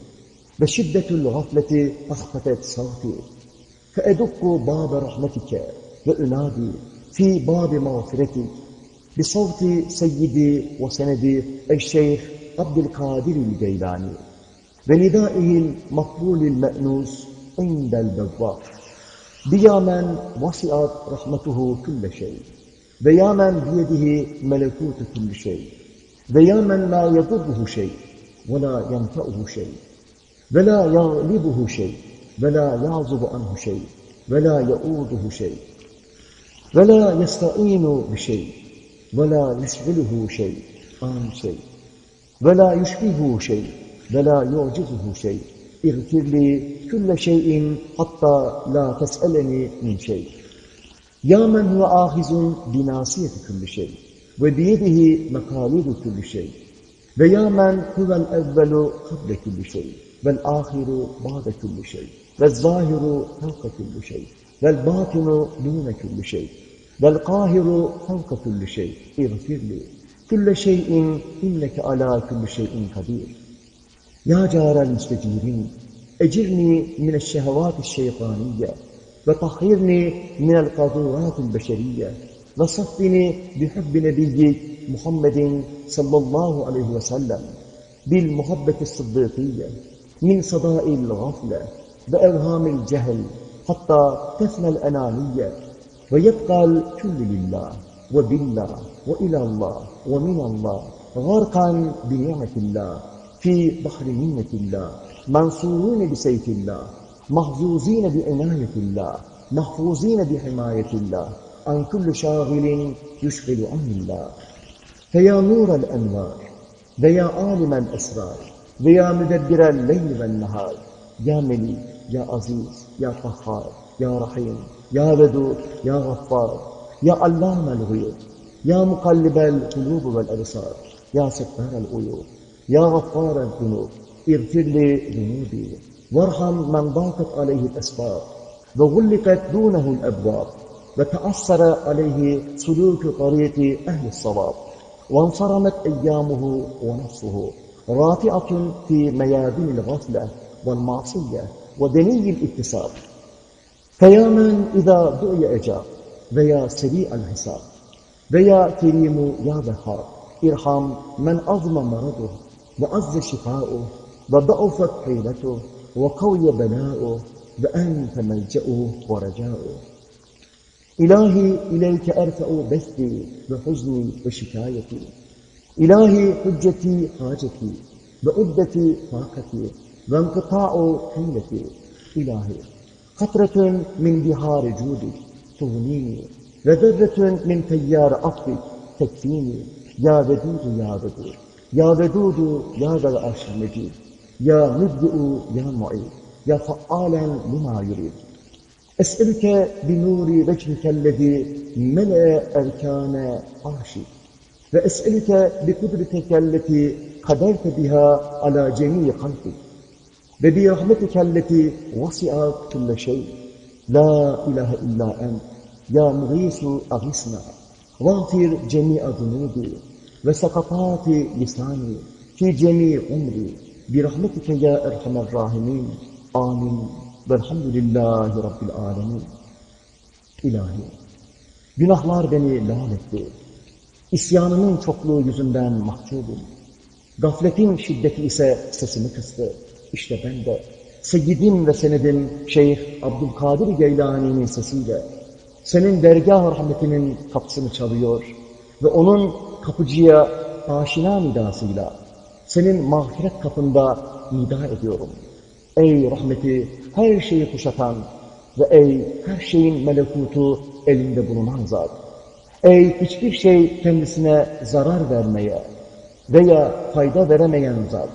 وَشِدَّةُ الْغَفْلَةِ أَخْفَتَتْ صَوْتِي فَأَدُقُّ بَابَ رَحْمَتِكَ وَأُنَادِي فِي بَابِ مَغْفِرَتِكَ بصوت سيدي وسندي الشيخ عبد القادر الجيلاني وندائه المقبول المأنوس. عند البواب بيا من وسعت رحمته كل شيء. ويا من بيده ملكوت كل شيء. ويا من لا يضره شيء ولا ينفعه شيء. ولا يغلبه شيء. ولا يعزب عنه شيء. ولا يؤوده شيء. ولا يستعين بشيء. ولا يشغله شيء عن شيء. ولا يشبهه شيء. ولا يعجزه شيء. İğfirli külle şeyin hatta la tes'eleni min şey. Ya men huve ahizun binasiyeti külle şey. Ve biyedihi mekalidu külle şey. Ve ya men huvel evvelu kıble külle şey. Vel ahiru ba'de külle şey. Ve zahiru fevka külle şey. Vel batinu dune külle şey. Vel kahiru fevka külle şey. İğfirli şey. külle şeyin inneke ala külle şeyin kadir. Ya carel müstecirin. Ecirni mineşşehevâti şeytaniyye. Ve tahhirni minel kaduratil beşeriyye. Ve saffini bihubbi nebiyyik Muhammedin sallallahu aleyhi ve sellem. Bil muhabbeti sıddıkiyye. Min sadail gafle. Ve evhamil cehl. Hatta tefnel enaniyye. Ve yebkal külli lillah. Ve billah. Ve ilallah. Ni'metillah. Fi bahri minnetillah. منصورون بسيف الله محظوظين بعناية الله محفوظين بحماية الله عن كل شاغل يشغل عن الله فيا نور الأنوار ويا عالم الأسرار ويا مدبر الليل والنهار يا مليك يا عزيز يا قهار يا رحيم يا ودود يا غفار يا علام الغيوب يا مقلب القلوب والأبصار يا ستار الغيوب يا غفار الذنوب اغفر لي ذنوبي. وارحم من ضاقت عليه الأسباب وغلقت دونه الأبواب وتأثر عليه سلوك طريق أهل الصواب. وانصرمت أيامه ونفسه رافعة في ميادين الغفلة والمعصية ودني الاتصال فيا من إذا دعي أجاب ويا سريع الحساب. ويا كريم يا بهار ارحم من أظلم مرضه وعز شفاؤه وضعفت حيلته وقوي بلاؤه وأنت ملجأه ورجاؤه. إلهي إليك أرفع بثي وحزني وشكايتي. إلهي حجتي حاجتي وعدتي فاقتي وانقطاع حيلتي. إلهي قطرة من بحار جودك تغنيني. وذرة من تيار عطفك تكفيني. يا ودود يا ودود Ya Vedudu, Ya Gal Arşimedi, Ya Mübdü'u, Ya Mu'i, Ya Faalen Lima Yürü. Es'elüke binuri vecihikellezi mele erkâne ahşi ve es'elüke bi kudritekelleti kaderte biha ala cemii halki. Ve bi rahmetikelleti vasi'a külle şey. La ilahe illa en ya muğisu agisna vafir cemii adunubi ve sakatati lisani fi cemi umri bi rahmetike ya erhamer rahimin. Amin. Velhamdülillahi Rabbil alemin. İlahi, günahlar beni lanetti. İsyanımın çokluğu yüzünden mahcubum. Gafletin şiddeti ise sesimi kıstı. İşte ben de Seyyidim ve senedim Şeyh Abdülkadir Geylani'nin sesiyle senin dergah rahmetinin kapısını çalıyor ve onun kapıcıya aşina nidasıyla senin mağfiret kapında nida ediyorum. Ey rahmeti her şeyi kuşatan ve ey her şeyin melekutu elinde bulunan zat. Ey hiçbir şey kendisine zarar vermeye veya fayda veremeyen zat.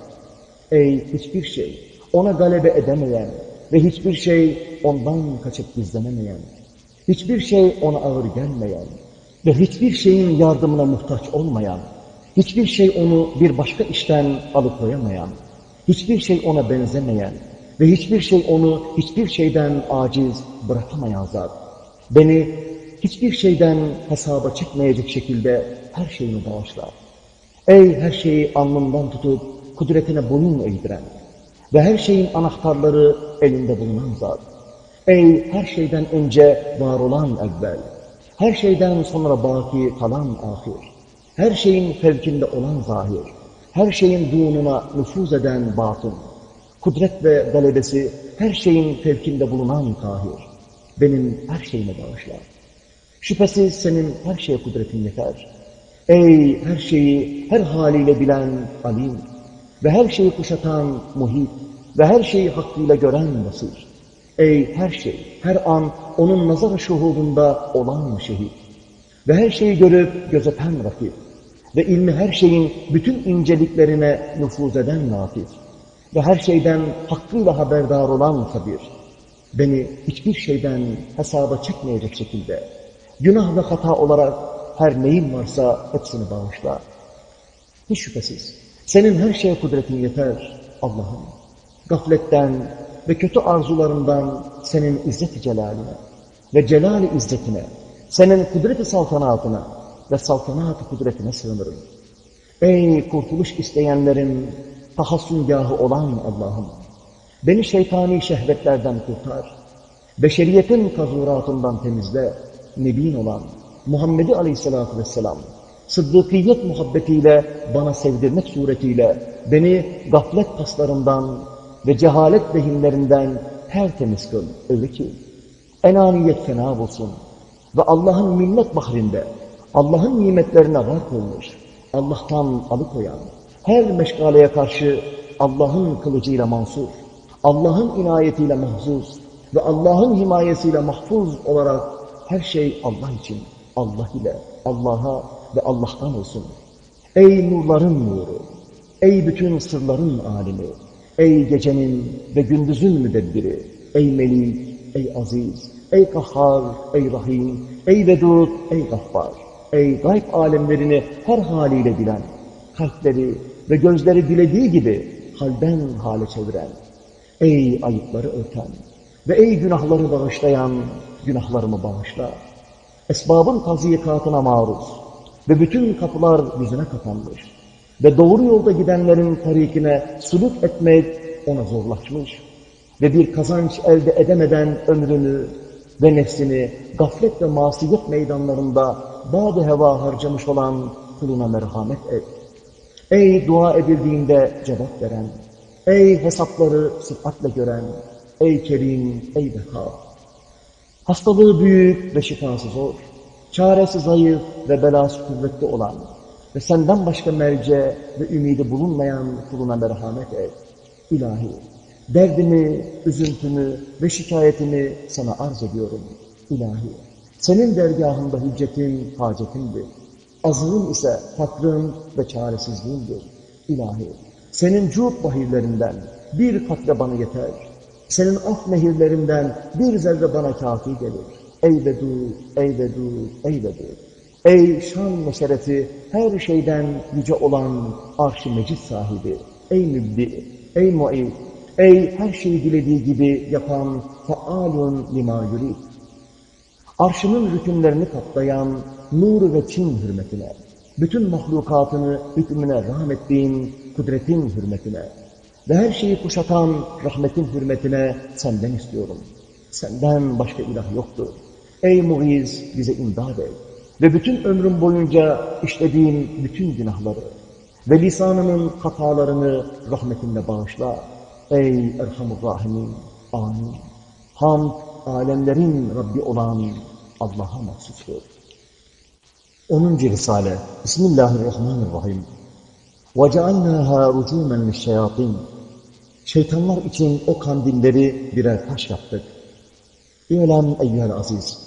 Ey hiçbir şey ona galebe edemeyen ve hiçbir şey ondan kaçıp gizlenemeyen, hiçbir şey ona ağır gelmeyen ve hiçbir şeyin yardımına muhtaç olmayan, hiçbir şey onu bir başka işten alıkoyamayan, hiçbir şey ona benzemeyen ve hiçbir şey onu hiçbir şeyden aciz bırakamayan zat. Beni hiçbir şeyden hesaba çıkmayacak şekilde her şeyini bağışlar. Ey her şeyi alnından tutup kudretine boyun eğdiren ve her şeyin anahtarları elinde bulunan zat. Ey her şeyden önce var olan evvel, her şeyden sonra baki kalan ahir, her şeyin fevkinde olan zahir, her şeyin dununa nüfuz eden batın, kudret ve galebesi her şeyin fevkinde bulunan kahir, benim her şeyime bağışla. Şüphesiz senin her şeye kudretin yeter. Ey her şeyi her haliyle bilen alim ve her şeyi kuşatan muhit ve her şeyi hakkıyla gören basir. Ey her şey, her an onun nazar şuhudunda olan şehit ve her şeyi görüp gözeten rakip ve ilmi her şeyin bütün inceliklerine nüfuz eden latif ve her şeyden hakkıyla haberdar olan kabir. Beni hiçbir şeyden hesaba çekmeyecek şekilde günah ve hata olarak her neyin varsa hepsini bağışla. Hiç şüphesiz. Senin her şeye kudretin yeter Allah'ım. Gafletten ve kötü arzularından senin izzet-i celaline ve celali izzetine, senin kudret-i saltanatına ve saltanat-ı kudretine sığınırım. Ey kurtuluş isteyenlerin tahassüngahı olan Allah'ım! Beni şeytani şehvetlerden kurtar. Beşeriyetin kazuratından temizle. Nebin olan Muhammed'i aleyhissalatü vesselam sıddıkiyet muhabbetiyle bana sevdirmek suretiyle beni gaflet paslarından ve cehalet vehimlerinden tertemiz kıl. Öyle ki enaniyet fena olsun ve Allah'ın minnet bahrinde Allah'ın nimetlerine vark olmuş, Allah'tan alıkoyan, her meşgaleye karşı Allah'ın kılıcıyla mansur, Allah'ın inayetiyle mahzuz ve Allah'ın himayesiyle mahfuz olarak her şey Allah için, Allah ile, Allah'a ve Allah'tan olsun. Ey nurların nuru, ey bütün sırların alimi, ey gecenin ve gündüzün müdebbiri, ey melik, ey aziz, ey kahhar, ey rahim, ey vedud, ey gaffar, ey gayb alemlerini her haliyle bilen, kalpleri ve gözleri dilediği gibi halden hale çeviren, ey ayıpları örten ve ey günahları bağışlayan, günahlarımı bağışla. Esbabın taziyikatına maruz ve bütün kapılar yüzüne kapanmış ve doğru yolda gidenlerin tarikine suluk etmek ona zorlaşmış ve bir kazanç elde edemeden ömrünü ve nefsini gaflet ve masiyet meydanlarında bağ heva harcamış olan kuluna merhamet et. Ey dua edildiğinde cevap veren, ey hesapları sıfatle gören, ey kerim, ey beka. Hastalığı büyük ve şifası zor, çaresi zayıf ve belası kuvvetli olan ve senden başka merce ve ümidi bulunmayan kuluna merhamet et. İlahi, derdimi, üzüntümü ve şikayetimi sana arz ediyorum. İlahi, senin dergahında hüccetin, hacetindir. Azığım ise fakrım ve çaresizliğimdir. İlahi, senin cud bahirlerinden bir katre bana yeter. Senin af nehirlerinden bir zerre bana kafi gelir. Ey vedud, ey vedud, ey vedud. Ey şan ve şerefi her şeyden yüce olan arş-ı mecid sahibi. Ey mübdi, ey mu'id, ey her şeyi dilediği gibi yapan faalun lima yurid. Arşının rükünlerini kaplayan nuru ve çin hürmetine, bütün mahlukatını hükmüne rahmettiğin kudretin hürmetine ve her şeyi kuşatan rahmetin hürmetine senden istiyorum. Senden başka ilah yoktur. Ey muiz bize imdad et Ve bütün ömrüm boyunca işlediğim bütün günahları ve lisanımın hatalarını rahmetinle bağışla. Ey Erhamur Rahimin, amin. Hamd, alemlerin Rabbi olan Allah'a mahsustur. 10. Risale Bismillahirrahmanirrahim وَجَعَلْنَاهَا رُجُومًا لِلشَّيَاطِينَ Şeytanlar için o kandilleri birer taş yaptık. İ'lem eyyühel aziz.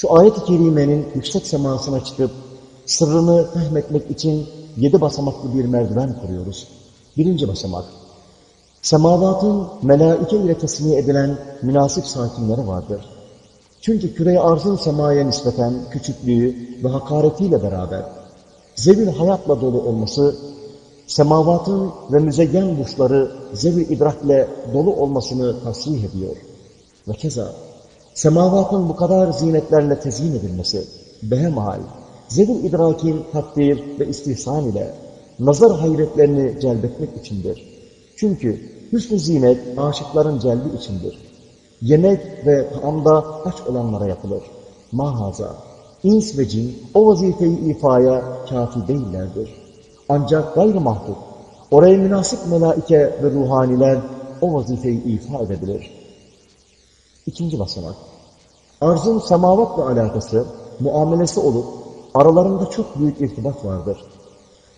Şu ayet-i kerimenin yüksek semasına çıkıp sırrını fehmetmek için yedi basamaklı bir merdiven kuruyoruz. Birinci basamak. Semavatın melaike ile tesmiye edilen münasip sakinleri vardır. Çünkü küre arzın semaya nispeten küçüklüğü ve hakaretiyle beraber zevil hayatla dolu olması, semavatın ve müzeyyen burçları zevil idrakle dolu olmasını tasrih ediyor. Ve keza semavatın bu kadar zinetlerle tezyin edilmesi, behemhal, zevil idrakin takdir ve istihsan ile nazar hayretlerini celbetmek içindir. Çünkü hüsnü zinet aşıkların celbi içindir. Yemek ve taamda aç olanlara yapılır. Mahaza, ins ve cin o vazifeyi ifaya kafi değillerdir. Ancak gayri mahdut, oraya münasip melaike ve ruhaniler o vazifeyi ifa edebilir. İkinci basamak. Arzın semavatla alakası, muamelesi olup aralarında çok büyük irtibat vardır.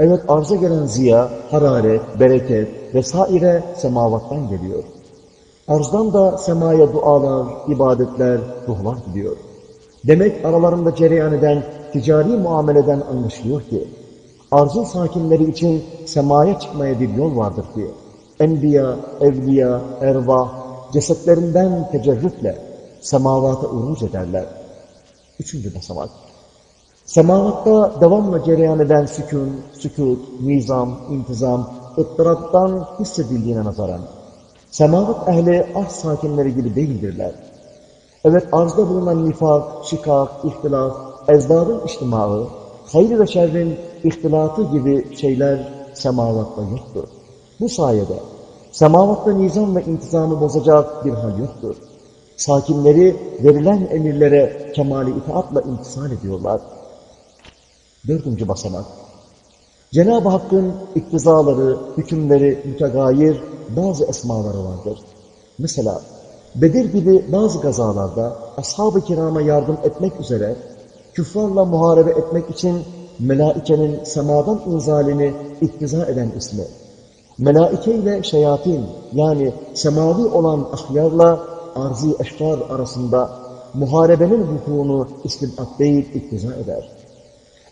Evet arza gelen ziya, hararet, bereket vesaire semavattan geliyor. Arzdan da semaya dualar, ibadetler, ruhlar gidiyor. Demek aralarında cereyan eden ticari muameleden anlaşılıyor ki, arzın sakinleri için semaya çıkmaya bir yol vardır ki, enbiya, evliya, ervah, cesetlerinden tecerrütle semavata uruc ederler. Üçüncü basamak. Semavatta devamlı cereyan eden sükun, sükut, nizam, intizam, ıttıraptan hissedildiğine nazaran, semavat ehli arz sakinleri gibi değildirler. Evet arzda bulunan nifak, şikak, ihtilaf, ezdarın içtimağı, hayır ve şerrin ihtilatı gibi şeyler semavatta yoktur. Bu sayede semavatta nizam ve intizamı bozacak bir hal yoktur. Sakinleri verilen emirlere kemali itaatla imtisal ediyorlar. Dördüncü basamak. Cenab-ı Hakk'ın iktizaları, hükümleri mütegayir bazı esmaları vardır. Mesela Bedir gibi bazı gazalarda ashab-ı kirama yardım etmek üzere küffarla muharebe etmek için melaikenin semadan inzalini iktiza eden ismi. Melaike ile şeyatin yani semavi olan ahyarla arzi eşkar arasında muharebenin hukukunu istibat değil iktiza eder.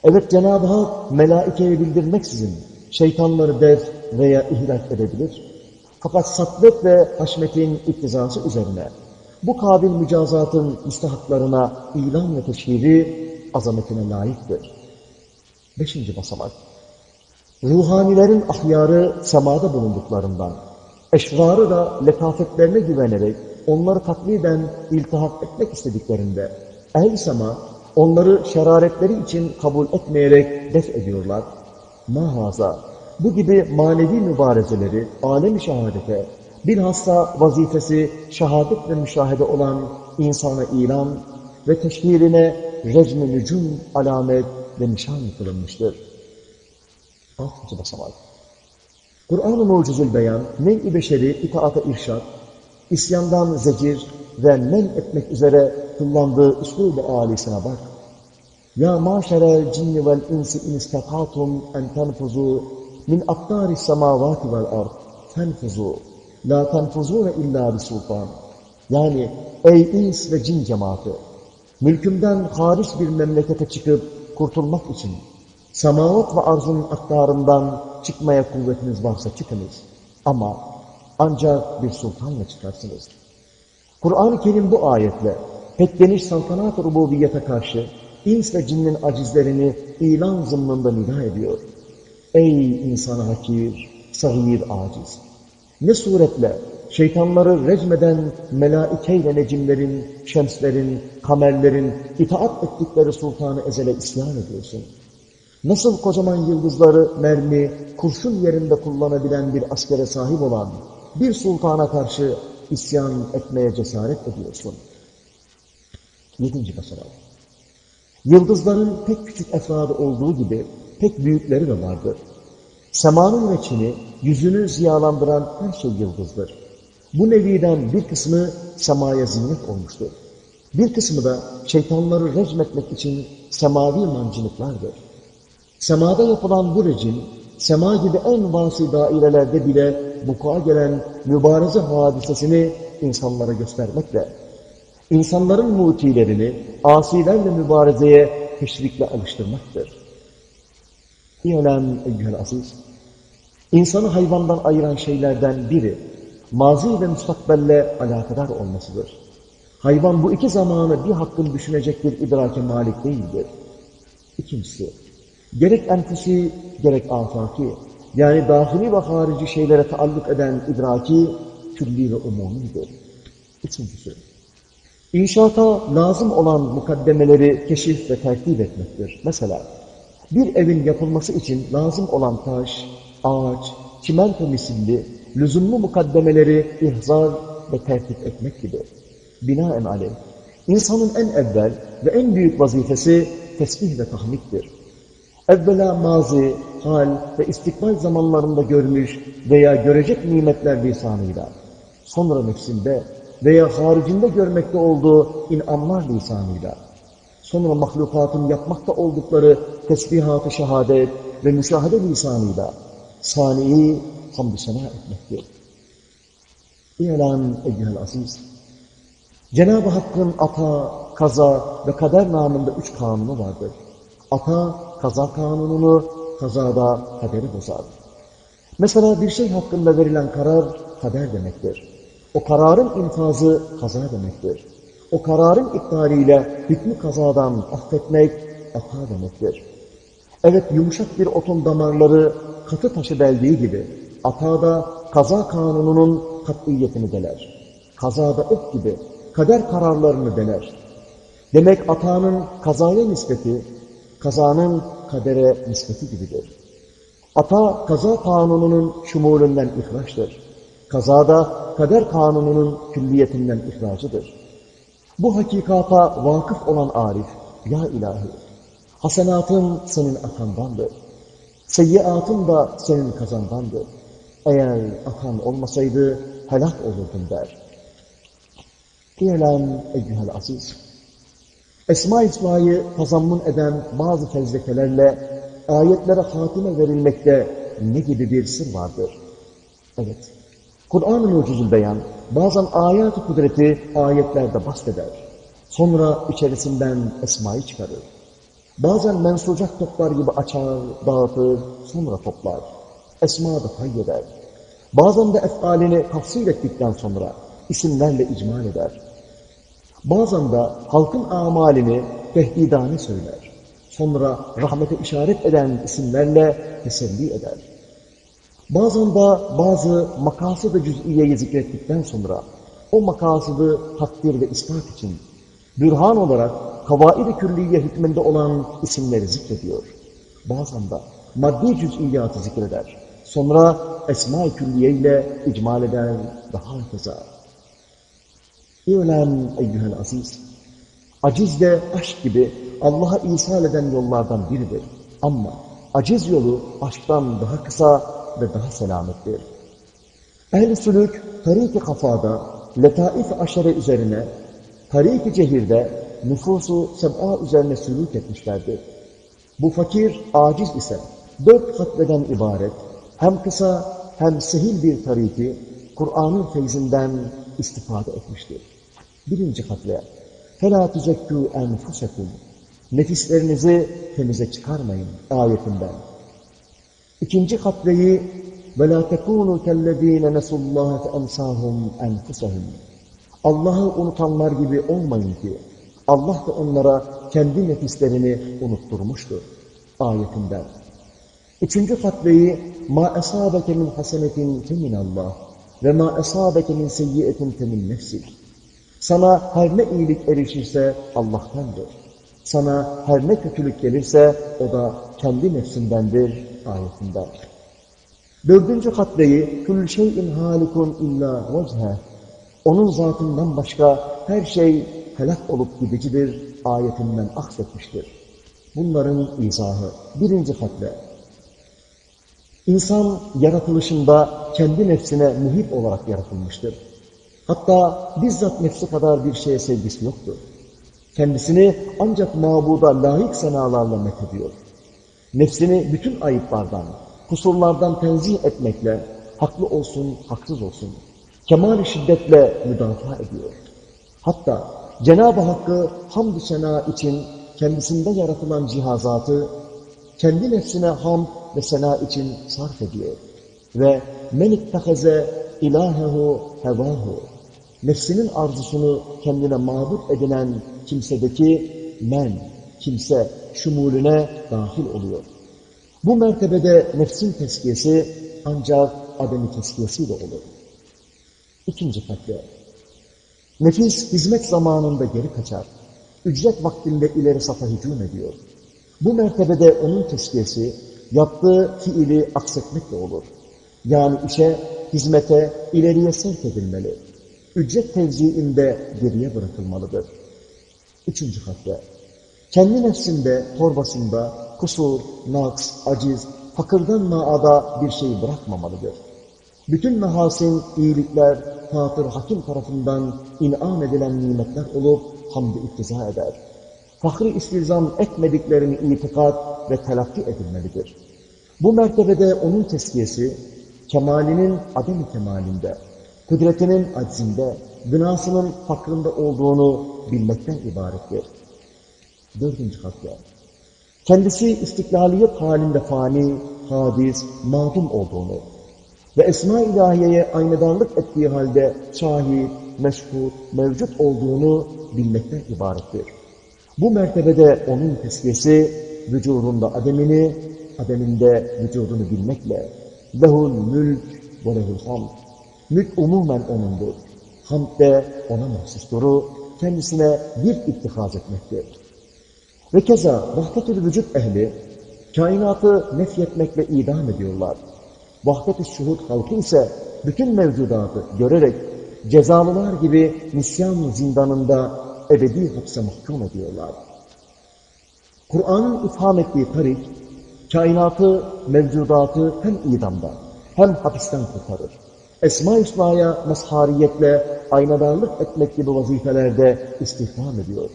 Evet Cenab-ı Hak melaikeye bildirmeksizin şeytanları def veya ihlak edebilir. Fakat satvet ve haşmetin iktizası üzerine bu kabil mücazatın müstahaklarına ilan ve teşhiri azametine layıktır. Beşinci basamak. Ruhanilerin ahyarı semada bulunduklarından, eşrarı da letafetlerine güvenerek onları takliden iltihak etmek istediklerinde, ehl sema onları şeraretleri için kabul etmeyerek def ediyorlar. Mahaza, bu gibi manevi mübarezeleri alem-i şehadete, bilhassa vazifesi şehadet ve müşahede olan insana ilan ve teşhirine recm-i nücum alamet ve nişan kılınmıştır. Altıncı basamak. Kur'an-ı Mucizül Beyan, nev-i beşeri itaata irşat, isyandan zecir ve men etmek üzere kullandığı üslub-u âlisine bak. Ya maşerel cinni vel insi in istatatum en tenfuzu min attari semavati vel ard tenfuzu la tenfuzune illa bi sultan. Yani ey ins ve cin cemaati mülkümden hariç bir memlekete çıkıp kurtulmak için semavat ve arzun aktarından çıkmaya kuvvetiniz varsa çıkınız. Ama ancak bir sultanla çıkarsınız. Kur'an-ı Kerim bu ayetle pek geniş saltanat-ı rububiyete karşı ins ve cinnin acizlerini ilan zımnında nida ediyor. Ey insana hakir, sahir aciz! Ne suretle şeytanları recmeden melaike-ile necimlerin, şemslerin, kamerlerin itaat ettikleri sultanı ezele isyan ediyorsun. Nasıl kocaman yıldızları mermi, kurşun yerinde kullanabilen bir askere sahip olan bir sultana karşı isyan etmeye cesaret ediyorsun. Yedinci basamak. Yıldızların pek küçük efradı olduğu gibi pek büyükleri de vardır. Semanın ve Çin'i yüzünü ziyalandıran her şey yıldızdır. Bu neviden bir kısmı semaya zinnet olmuştur. Bir kısmı da şeytanları recmetmek için semavi mancınıklardır. Semada yapılan bu rejim, sema gibi en vasi dairelerde bile vuku'a gelen mübareze hadisesini insanlara göstermekle, insanların mutilerini asilerle mübarezeye teşvikle alıştırmaktır. İ'lem eyyühel aziz, insanı hayvandan ayıran şeylerden biri, mazi ve müstakbelle alakadar olmasıdır. Hayvan bu iki zamanı bir hakkın düşünecek bir idrake malik değildir. İkincisi, gerek enfüsi, gerek afaki, yani dahili ve harici şeylere taalluk eden idraki, külli ve umumidir. Üçüncüsü, inşaata lazım olan mukaddemeleri keşif ve tertip etmektir. Mesela, bir evin yapılması için lazım olan taş, ağaç, çimento misilli, lüzumlu mukaddemeleri ihzar ve tertip etmek gibi. Binaen aleyh, insanın en evvel ve en büyük vazifesi tesbih ve tahmiktir. Evvela mazi, hal ve istikbal zamanlarında görmüş veya görecek nimetler lisanıyla, sonra nefsinde veya haricinde görmekte olduğu inanlar lisanıyla, sonra mahlukatın yapmakta oldukları tesbihat-ı şehadet ve müşahede lisanıyla, saniyi hamdü sena etmektir. İlan eyyühel aziz, Cenab-ı Hakk'ın ata, kaza ve kader namında üç kanunu vardır. Ata, kaza kanununu, kazada kaderi bozar. Mesela bir şey hakkında verilen karar kader demektir. O kararın infazı kaza demektir. O kararın iptaliyle hükmü kazadan affetmek ata demektir. Evet yumuşak bir otun damarları katı taşı deldiği gibi atada kaza kanununun kat'iyetini deler. Kazada ok gibi kader kararlarını deler. Demek atanın kazaya nispeti, kazanın kadere nispeti gibidir. Ata kaza kanununun şumulünden ihraçtır. Kazada kader kanununun külliyetinden ihracıdır. Bu hakikata vakıf olan Arif, ya ilahi, hasenatın senin atandandır. Seyyiatın da senin kazandandır. Eğer atan olmasaydı helak olurdun der. İ'lem eyyühel aziz. Esma-i İsma'yı tazammun eden bazı fezlekelerle ayetlere hatime verilmekte ne gibi bir sır vardır? Evet, Kur'an-ı Mucizül Beyan bazen ayat-ı kudreti ayetlerde bahseder. Sonra içerisinden esmayı çıkarır. Bazen mensucak toplar gibi açar, dağıtır, sonra toplar. Esma da kayyeder. Bazen de efalini tafsil ettikten sonra isimlerle icmal eder. Bazen de halkın amalini tehdidane söyler. Sonra rahmete işaret eden isimlerle teselli eder. Bazen de bazı makasıd-ı cüz'iyeyi zikrettikten sonra o makasıdı takdir ve ispat için bürhan olarak kavaid-i külliye hükmünde olan isimleri zikrediyor. Bazen de maddi cüz'iyatı zikreder. Sonra esma-i külliye ile icmal eder daha keza. İ'lem eyyühel aziz. Aciz de aşk gibi Allah'a isal eden yollardan biridir. Ama aciz yolu aşktan daha kısa ve daha selamettir. Ehl-i sülük, tarik-i kafada, letaif aşere üzerine, tarik-i cehirde nüfusu seb'a üzerine sülük etmişlerdir. Bu fakir, aciz ise dört hatleden ibaret, hem kısa hem sehil bir tariki, Kur'an'ın feyzinden istifade etmiştir. Birinci hatle, فَلَا تُزَكُّوا اَنْفُسَكُمْ Nefislerinizi temize çıkarmayın ayetinden. İkinci hatleyi وَلَا تَكُونُوا كَالَّذ۪ينَ نَسُوا اللّٰهَ فَاَنْسَاهُمْ اَنْفُسَهُمْ Allah'ı unutanlar gibi olmayın ki Allah da onlara kendi nefislerini unutturmuştur. Ayetinden. Üçüncü fatveyi مَا أَصَابَكَ مِنْ حَسَنَةٍ فَمِنَ اللّٰهِ ve ma esâbeke min seyyiyetin temin nefsik. Sana her ne iyilik erişirse Allah'tandır. Sana her ne kötülük gelirse o da kendi nefsindendir ayetinden. Dördüncü katleyi kül şeyin halikun illa vechhe. Onun zatından başka her şey helak olup gidicidir ayetinden aksetmiştir. Bunların izahı. Birinci katle. İnsan yaratılışında kendi nefsine muhip olarak yaratılmıştır. Hatta bizzat nefsi kadar bir şeye sevgisi yoktur. Kendisini ancak mabuda layık senalarla methediyor. Nefsini bütün ayıplardan, kusurlardan tenzih etmekle, haklı olsun, haksız olsun, kemal şiddetle müdafaa ediyor. Hatta Cenab-ı Hakk'ı hamd-ı sena için kendisinde yaratılan cihazatı, kendi nefsine hamd ve sena için sarf ediyor. Ve men ittehaze ilahehu hevahu nefsinin arzusunu kendine mabut edinen kimsedeki men, kimse şumulüne dahil oluyor. Bu mertebede nefsin teskiyesi ancak ademi teskiyesiyle olur. İkinci fakir. Nefis hizmet zamanında geri kaçar. Ücret vaktinde ileri safa hücum ediyor. Bu mertebede onun teskiyesi yaptığı fiili aksetmekle olur. Yani işe, hizmete, ileriye sevk edilmeli. Ücret tevziinde geriye bırakılmalıdır. Üçüncü hatta. Kendi nefsinde, torbasında kusur, naks, aciz, fakirden maada bir şey bırakmamalıdır. Bütün mehasin, iyilikler, Fatır Hakim tarafından inam edilen nimetler olup hamd iktiza eder. Fahri istizam etmediklerini itikat ve telakki edilmelidir. Bu mertebede onun teskiyesi, kemalinin adem kemalinde, kudretinin aczinde, gınasının fakrında olduğunu bilmekten ibarettir. Dördüncü katya. Kendisi istiklaliyet halinde fani, hadis, madum olduğunu ve esma ilahiyeye aynadarlık ettiği halde şahit, meşhur, mevcut olduğunu bilmekten ibarettir. Bu mertebede onun tesviyesi vücudunda ademini, ademinde vücudunu bilmekle lehul mülk ve lehul hamd. Mülk umumen O'nundur. Hamd de O'na mahsustur. Kendisine bir ittihaz etmektir. Ve keza vahdetül vücut ehli kainatı nefyetmekle idam ediyorlar. Vahdet-i şuhud halkı ise bütün mevcudatı görerek cezalılar gibi nisyan zindanında ebedi hapse mahkum ediyorlar. Kur'an'ın ifham ettiği tarik, kainatı, mevcudatı hem idamda hem hapisten kurtarır. Esma-i Hüsna'ya mazhariyetle aynadarlık etmek gibi vazifelerde istihdam ediyor.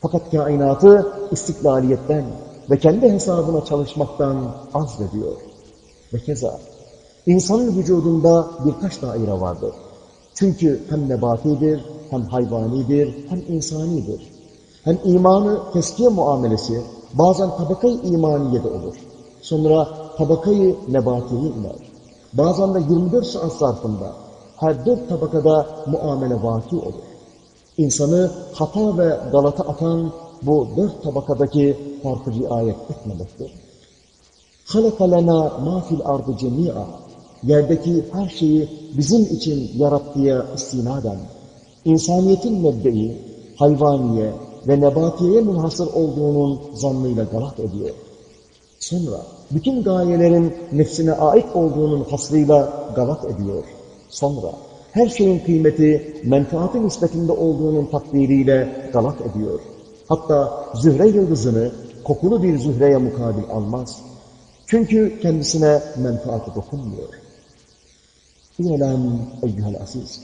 Fakat kainatı istiklaliyetten ve kendi hesabına çalışmaktan azlediyor. Ve keza insanın vücudunda birkaç daire vardır. Çünkü hem nebatidir, hem hayvanidir, hem insanidir. Hem imanı teskiye muamelesi bazen tabakayı imaniyede olur. Sonra tabakayı nebatiye iner. Bazen de 24 saat zarfında her dört tabakada muamele vaki olur. İnsanı hata ve galata atan bu dört tabakadaki farkı riayet etmemektir. خَلَقَ لَنَا مَا فِي الْاَرْضِ جَمِيعًا Yerdeki her şeyi bizim için yarattıya istinaden, insaniyetin mebdeyi, hayvaniye ve nebatiyeye münhasır olduğunun zannıyla galat ediyor. Sonra bütün gayelerin nefsine ait olduğunun hasrıyla galat ediyor. Sonra her şeyin kıymeti menfaati nispetinde olduğunun takdiriyle galat ediyor. Hatta zühre yıldızını kokulu bir zühreye mukabil almaz. Çünkü kendisine menfaati dokunmuyor. İ'lem eyyühel aziz.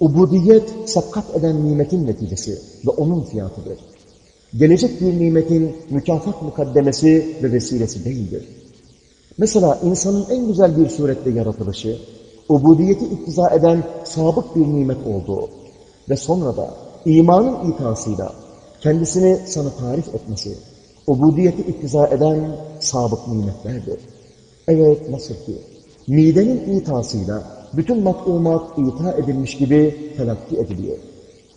Ubudiyet sakkat eden nimetin neticesi ve onun fiyatıdır. Gelecek bir nimetin mükafat mukaddemesi ve vesilesi değildir. Mesela insanın en güzel bir surette yaratılışı, ubudiyeti iktiza eden sabık bir nimet olduğu ve sonra da imanın itasıyla kendisini sana tarif etmesi, ubudiyeti iktiza eden sabık nimetlerdir. Evet nasıl ki midenin itasıyla bütün mat'umat ita edilmiş gibi telakki ediliyor.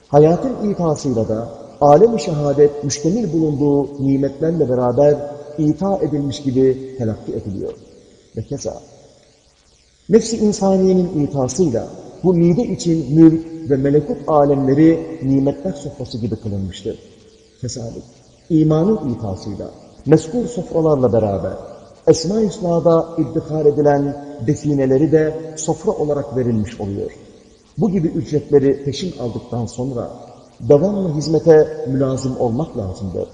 Hayatın itasıyla da alem-i şehadet müştemil bulunduğu nimetlerle beraber ita edilmiş gibi telakki ediliyor. Ve keza nefsi insaniyenin itasıyla bu mide için mülk ve melekut alemleri nimetler sofrası gibi kılınmıştır. Tesadüf, imanın itasıyla, meskur sofralarla beraber Esma-i Hüsna'da iddihar edilen defineleri de sofra olarak verilmiş oluyor. Bu gibi ücretleri peşin aldıktan sonra devamlı hizmete mülazım olmak lazımdır.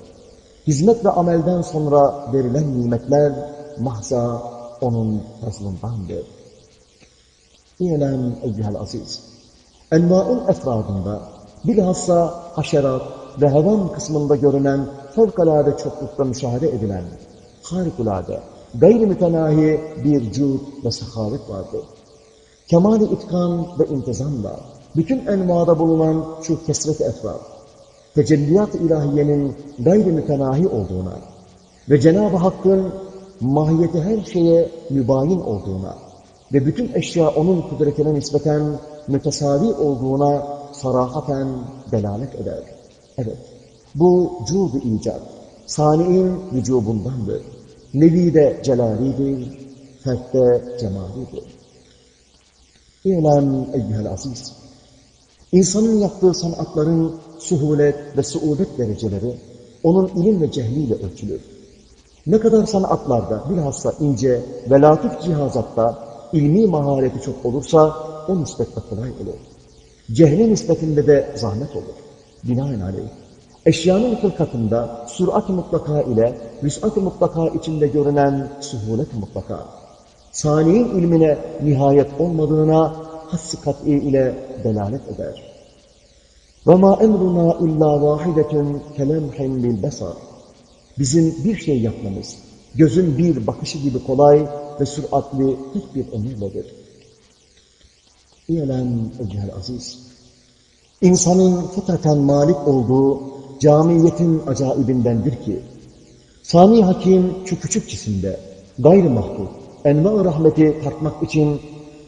Hizmet ve amelden sonra verilen nimetler mahza onun fazlındandır. İ'lem eyyühel aziz. Enva'ın efradında bilhassa haşerat ve hevan kısmında görünen fevkalade çoklukta müşahede edilen harikulade, gayri mütenahi bir cud ve sahavet vardır. Kemal-i itkan ve intizamla bütün envada bulunan şu kesret-i efrad, tecelliyat-ı ilahiyenin gayri mütenahi olduğuna ve Cenab-ı Hakk'ın mahiyeti her şeye mübayin olduğuna ve bütün eşya onun kudretine nispeten mütesavi olduğuna sarahaten delalet eder. Evet, bu cud-u icat, sani'in vücubundandır. Nevi de celalidir, fertte cemalidir. İ'lem eyyühel aziz. İnsanın yaptığı sanatların suhulet ve suudet dereceleri onun ilim ve cehliyle ölçülür. Ne kadar sanatlarda bilhassa ince ve latif cihazatta ilmi mahareti çok olursa o nispetle kolay olur. Cehli nispetinde de zahmet olur. Binaenaleyh Eşyanın hılkatında sürat-ı mutlaka ile vüs'at-ı mutlaka içinde görünen suhulet-i mutlaka. Sani'nin ilmine nihayet olmadığına hass-ı kat'i ile delalet eder. وَمَا اَمْرُنَا اِلَّا وَاحِدَةٌ كَلَمْحٍ بِالْبَصَرِ Bizim bir şey yapmamız, gözün bir bakışı gibi kolay ve süratli tek bir emirledir. İ'lem eccel aziz. İnsanın fıtraten malik olduğu camiyetin acayibindendir ki, Sani Hakim şu küçük cisimde gayri mahdut, enva rahmeti tartmak için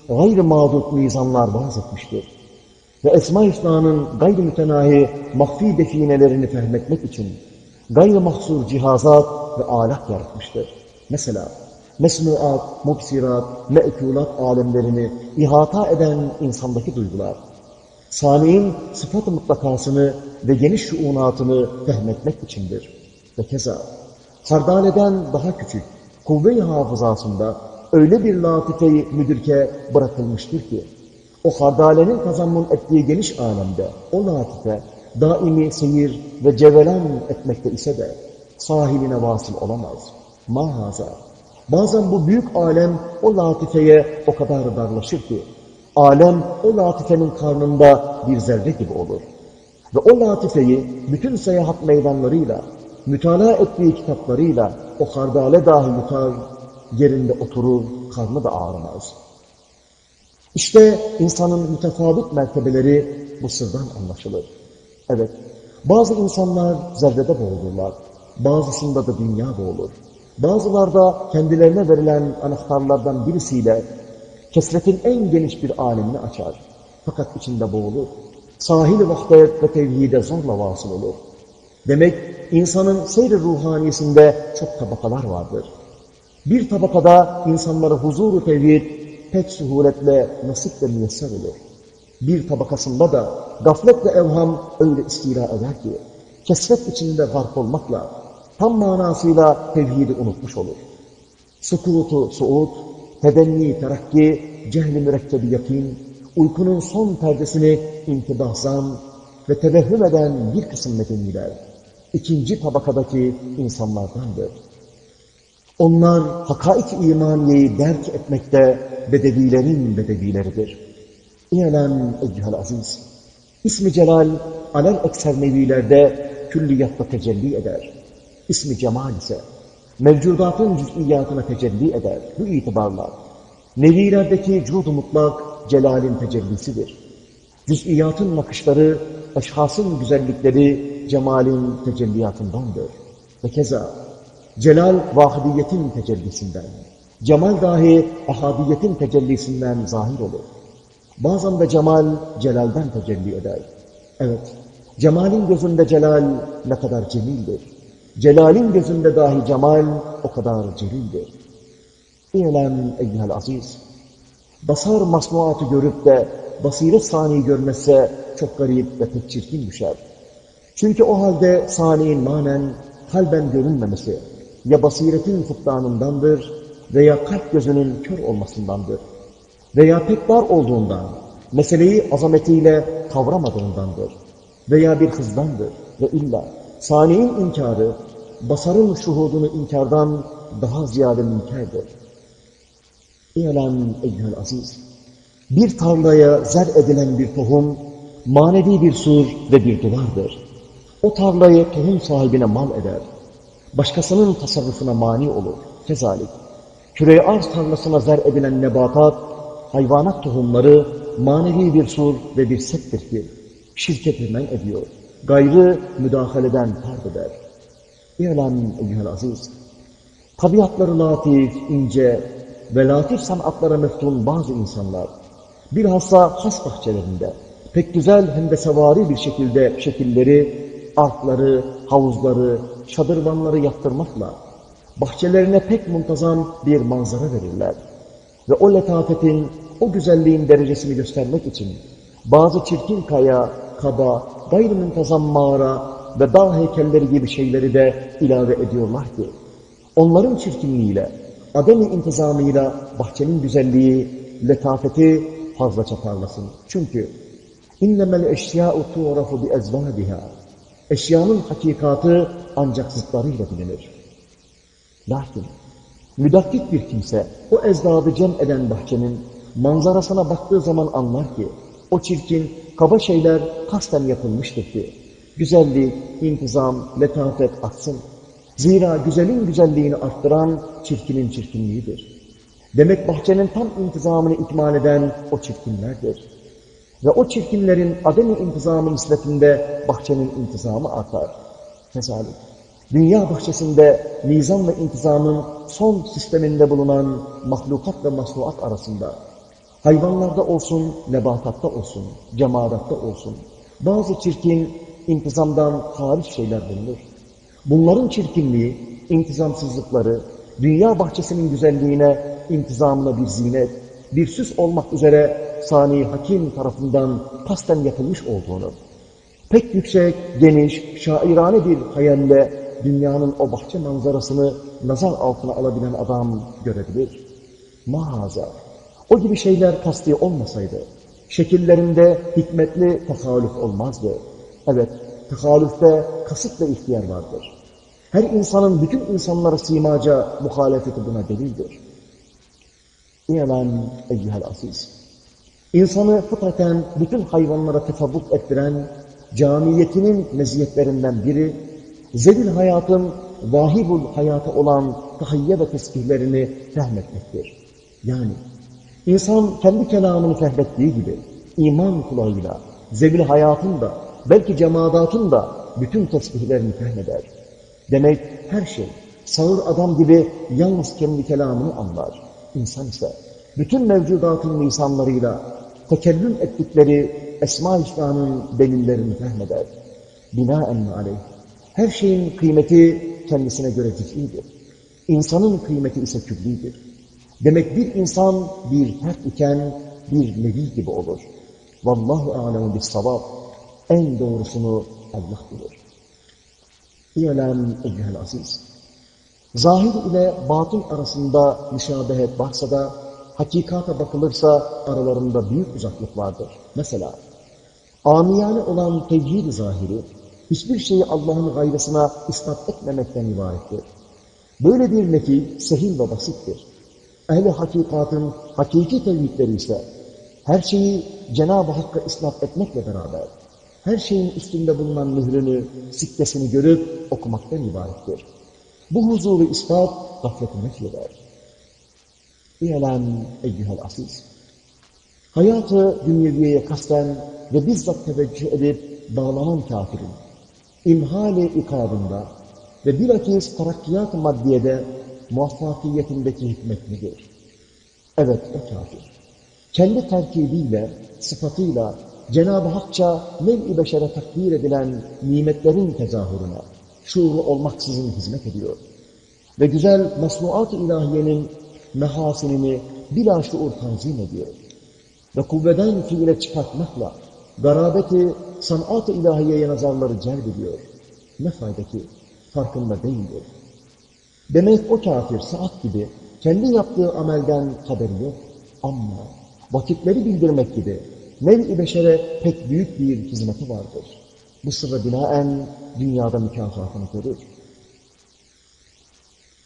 gayri mağdut mizanlar vaz etmiştir. ve Esma-i Hüsna'nın gayri mütenahi mahfi definelerini fehmetmek için gayri mahsur cihazat ve alat yaratmıştır. Mesela mesnuat, mubsirat, me'kulat alemlerini ihata eden insandaki duygular, saniyin sıfat-ı mutlakasını ve geniş şuunatını fehmetmek içindir. Ve keza, hardaleden daha küçük, kuvve-i hafızasında öyle bir latifeyi müdürke bırakılmıştır ki, o hardalenin kazanmun ettiği geniş alemde o latife daimi seyir ve cevelan etmekte ise de sahiline vasıl olamaz. Mahaza. Bazen bu büyük alem o latifeye o kadar darlaşır ki, alem o latifenin karnında bir zerre gibi olur. Ve o latifeyi bütün seyahat meydanlarıyla, mütalaa ettiği kitaplarıyla o hardale dahi yutar, yerinde oturur, karnı da ağrımaz. İşte insanın mütefavit mertebeleri bu sırdan anlaşılır. Evet, bazı insanlar zerrede boğulurlar, bazısında da dünya boğulur. Bazılarda kendilerine verilen anahtarlardan birisiyle kesretin en geniş bir alemini açar. Fakat içinde boğulur. Sahil-i vahdayet ve tevhide zorla vasıl olur. Demek insanın seyri ruhaniyesinde çok tabakalar vardır. Bir tabakada insanlara huzuru tevhid pek suhuletle nasip ve müyesser olur. Bir tabakasında da gaflet ve evham öyle istila eder ki, kesret içinde garp olmakla, tam manasıyla tevhidi unutmuş olur. Sukutu suud, tedenni terakki, cehli mürekkebi yakin, uykunun son perdesini intibahzan ve tevehhüm eden bir kısım medeniler, ikinci tabakadaki insanlardandır. Onlar hakaik imaniyeyi derk etmekte bedevilerin bedevileridir. İ'lem eyyühel aziz. İsmi Celal alel ekser nevilerde külliyatta tecelli eder. İsmi Cemal ise mevcudatın cüz'iyatına tecelli eder. Bu itibarla nevilerdeki cud mutlak celalin tecellisidir. Cüz'iyatın nakışları, eşhasın güzellikleri cemalin tecelliyatındandır. Ve keza celal vahidiyetin tecellisinden, cemal dahi ahadiyetin tecellisinden zahir olur. Bazen de cemal celalden tecelli eder. Evet, cemalin gözünde celal ne kadar cemildir. Celalin gözünde dahi cemal o kadar celildir. İ'lem eyyühel aziz. Basar masnuatı görüp de basiret saniyi görmezse çok garip ve pek çirkin düşer. Çünkü o halde saniyin manen kalben görünmemesi ya basiretin fıktanındandır veya kalp gözünün kör olmasındandır veya pek dar olduğundan, meseleyi azametiyle kavramadığındandır veya bir hızdandır ve illa saniyin inkarı basarın şuhudunu inkardan daha ziyade münkerdir. İ'lem eyyühel aziz, bir tarlaya zer edilen bir tohum, manevi bir sur ve bir duvardır. O tarlayı tohum sahibine mal eder. Başkasının tasarrufuna mani olur. Kezalik. Küre arz tarlasına zer edilen nebatat, hayvanat tohumları manevi bir sur ve bir settir ki şirketi men ediyor. Gayrı müdahaleden tard eder. İ'lem eyyühel aziz. Tabiatları latif, ince ve latif sanatlara meftun bazı insanlar bilhassa has bahçelerinde pek güzel hem de sevari bir şekilde şekilleri, arkları, havuzları, şadırvanları yaptırmakla bahçelerine pek muntazam bir manzara verirler. Ve o letafetin, o güzelliğin derecesini göstermek için bazı çirkin kaya, kaba, gayrimuntazam mağara ve dağ heykelleri gibi şeyleri de ilave ediyorlar ki, onların çirkinliğiyle, adem-i intizamıyla bahçenin güzelliği, letafeti fazlaca parlasın. Çünkü eşyâ'u tuğrafu bi ezvâdiha. Eşyanın hakikatı ancak zıtlarıyla bilinir. Lakin müdakkik bir kimse o ezdadı cem eden bahçenin manzarasına baktığı zaman anlar ki o çirkin, kaba şeyler kasten yapılmıştır ki güzellik, intizam, letafet aksın. Zira güzelin güzelliğini arttıran çirkinin çirkinliğidir. Demek bahçenin tam intizamını ikmal eden o çirkinlerdir. Ve o çirkinlerin ademi intizamı nispetinde bahçenin intizamı artar. Kezalik. Dünya bahçesinde nizam ve intizamın son sisteminde bulunan mahlukat ve masnuat arasında Hayvanlarda olsun, nebatatta olsun, cemadatta olsun, bazı çirkin, intizamdan hariç şeyler bulunur. Bunların çirkinliği, intizamsızlıkları, dünya bahçesinin güzelliğine, intizamına bir zinet, bir süs olmak üzere sani hakim tarafından pasten yapılmış olduğunu, pek yüksek, geniş, şairane bir hayalle dünyanın o bahçe manzarasını nazar altına alabilen adam görebilir. Mahaza, o gibi şeyler kasti olmasaydı, şekillerinde hikmetli tehalüf olmazdı. Evet, tehalüfte kasıt ve ihtiyar vardır. Her insanın bütün insanlara simaca muhalefeti buna delildir. İ'lem eyyühel aziz. İnsanı fıtraten bütün hayvanlara tefavvuk ettiren camiyetinin meziyetlerinden biri, zevil hayatın vahibul hayatı olan tahiyye ve tesbihlerini fehmetmektir. Yani insan kendi kelamını fehmettiği gibi iman kulağıyla zevil hayatın da belki cemaatın da bütün tesbihlerini fehmeder. Demek her şey sağır adam gibi yalnız kendi kelamını anlar. İnsan ise bütün mevcudatın lisanlarıyla tekellüm ettikleri Esma-i Hüsna'nın delillerini fehmeder. Binaen aleyh. Her şeyin kıymeti kendisine göre cüz'idir. İnsanın kıymeti ise küllidir. Demek bir insan bir fert iken bir nevi gibi olur. Vallahu alemu bis savab. En doğrusunu Allah bilir. İ'lem eyyühel aziz. Zahir ile batın arasında müşabehet varsa da hakikata bakılırsa aralarında büyük uzaklık vardır. Mesela amiyane olan tevhid zahiri hiçbir şeyi Allah'ın gayrısına ispat etmemekten ibarettir. Böyle bir nefi sehil ve basittir. Ehli hakikatın hakiki tevhidleri ise her şeyi Cenab-ı Hakk'a isnat etmekle beraber her şeyin üstünde bulunan mührünü, sikkesini görüp okumaktan ibarettir. Bu huzuru ispat gafleti nefyeder. İ'lem eyyühel aziz. Hayatı dünyeviyeye kasten ve bizzat teveccüh edip bağlanan kafirin, imhali ikabında ve bilakis terakkiyat maddiyede muvaffakiyetindeki hikmet nedir? Evet o kafir. Kendi terkibiyle, sıfatıyla Cenab-ı Hakça nev-i beşere takdir edilen nimetlerin tezahürüne, şuuru olmaksızın hizmet ediyor. Ve güzel masnuat-ı ilahiyenin mehasinini bila şuur tanzim ediyor. Ve kuvveden fiile çıkartmakla garabeti sanat-ı ilahiyeye nazarları celp ediyor. Ne fayda ki farkında değildir. Demek o kafir saat gibi kendi yaptığı amelden haberi yok. Ama vakitleri bildirmek gibi nev-i beşere pek büyük bir hizmeti vardır. Bu sırra binaen dünyada mükafatını görür.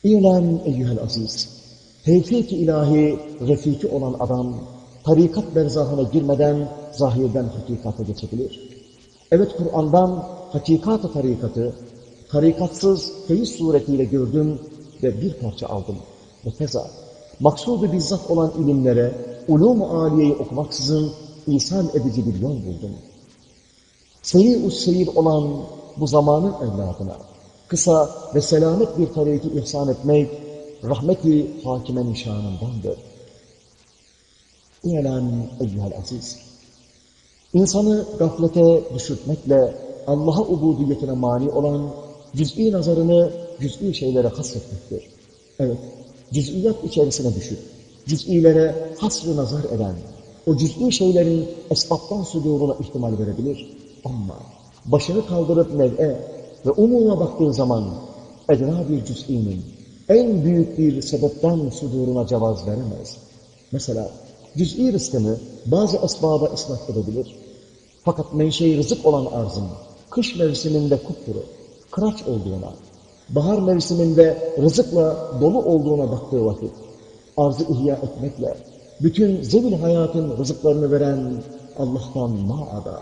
İlan eyyühel aziz, tevfik-i ilahi refiki olan adam, tarikat berzahına girmeden zahirden hakikate geçebilir. Evet Kur'an'dan hakikat tarikatı, tarikatsız feyiz suretiyle gördüm ve bir parça aldım. Ve feza, maksudu bizzat olan ilimlere, ulum-u aliyeyi okumaksızın ihsan edici bir yol buldum. Seyir-u seyir olan bu zamanın evladına kısa ve selamet bir tariki ihsan etmek rahmeti hakime nişanındandır. İ'lem eyyühel aziz. İnsanı gaflete düşürtmekle Allah'a ubudiyetine mani olan cüz'i nazarını cüz'i şeylere hasretmektir. Evet, cüz'iyat içerisine düşüp, cüz'ilere hasrı nazar eden, o cüz'i şeylerin esbaptan suduruna ihtimal verebilir. Ama başını kaldırıp nev'e ve umuma baktığı zaman edna bir cüz'inin en büyük bir sebepten suduruna cevaz veremez. Mesela cüz'i rızkını bazı esbaba isnat edebilir. Fakat menşei rızık olan arzın kış mevsiminde kupkuru, kıraç olduğuna, bahar mevsiminde rızıkla dolu olduğuna baktığı vakit arzı ihya etmekle bütün zevil hayatın rızıklarını veren Allah'tan ma'ada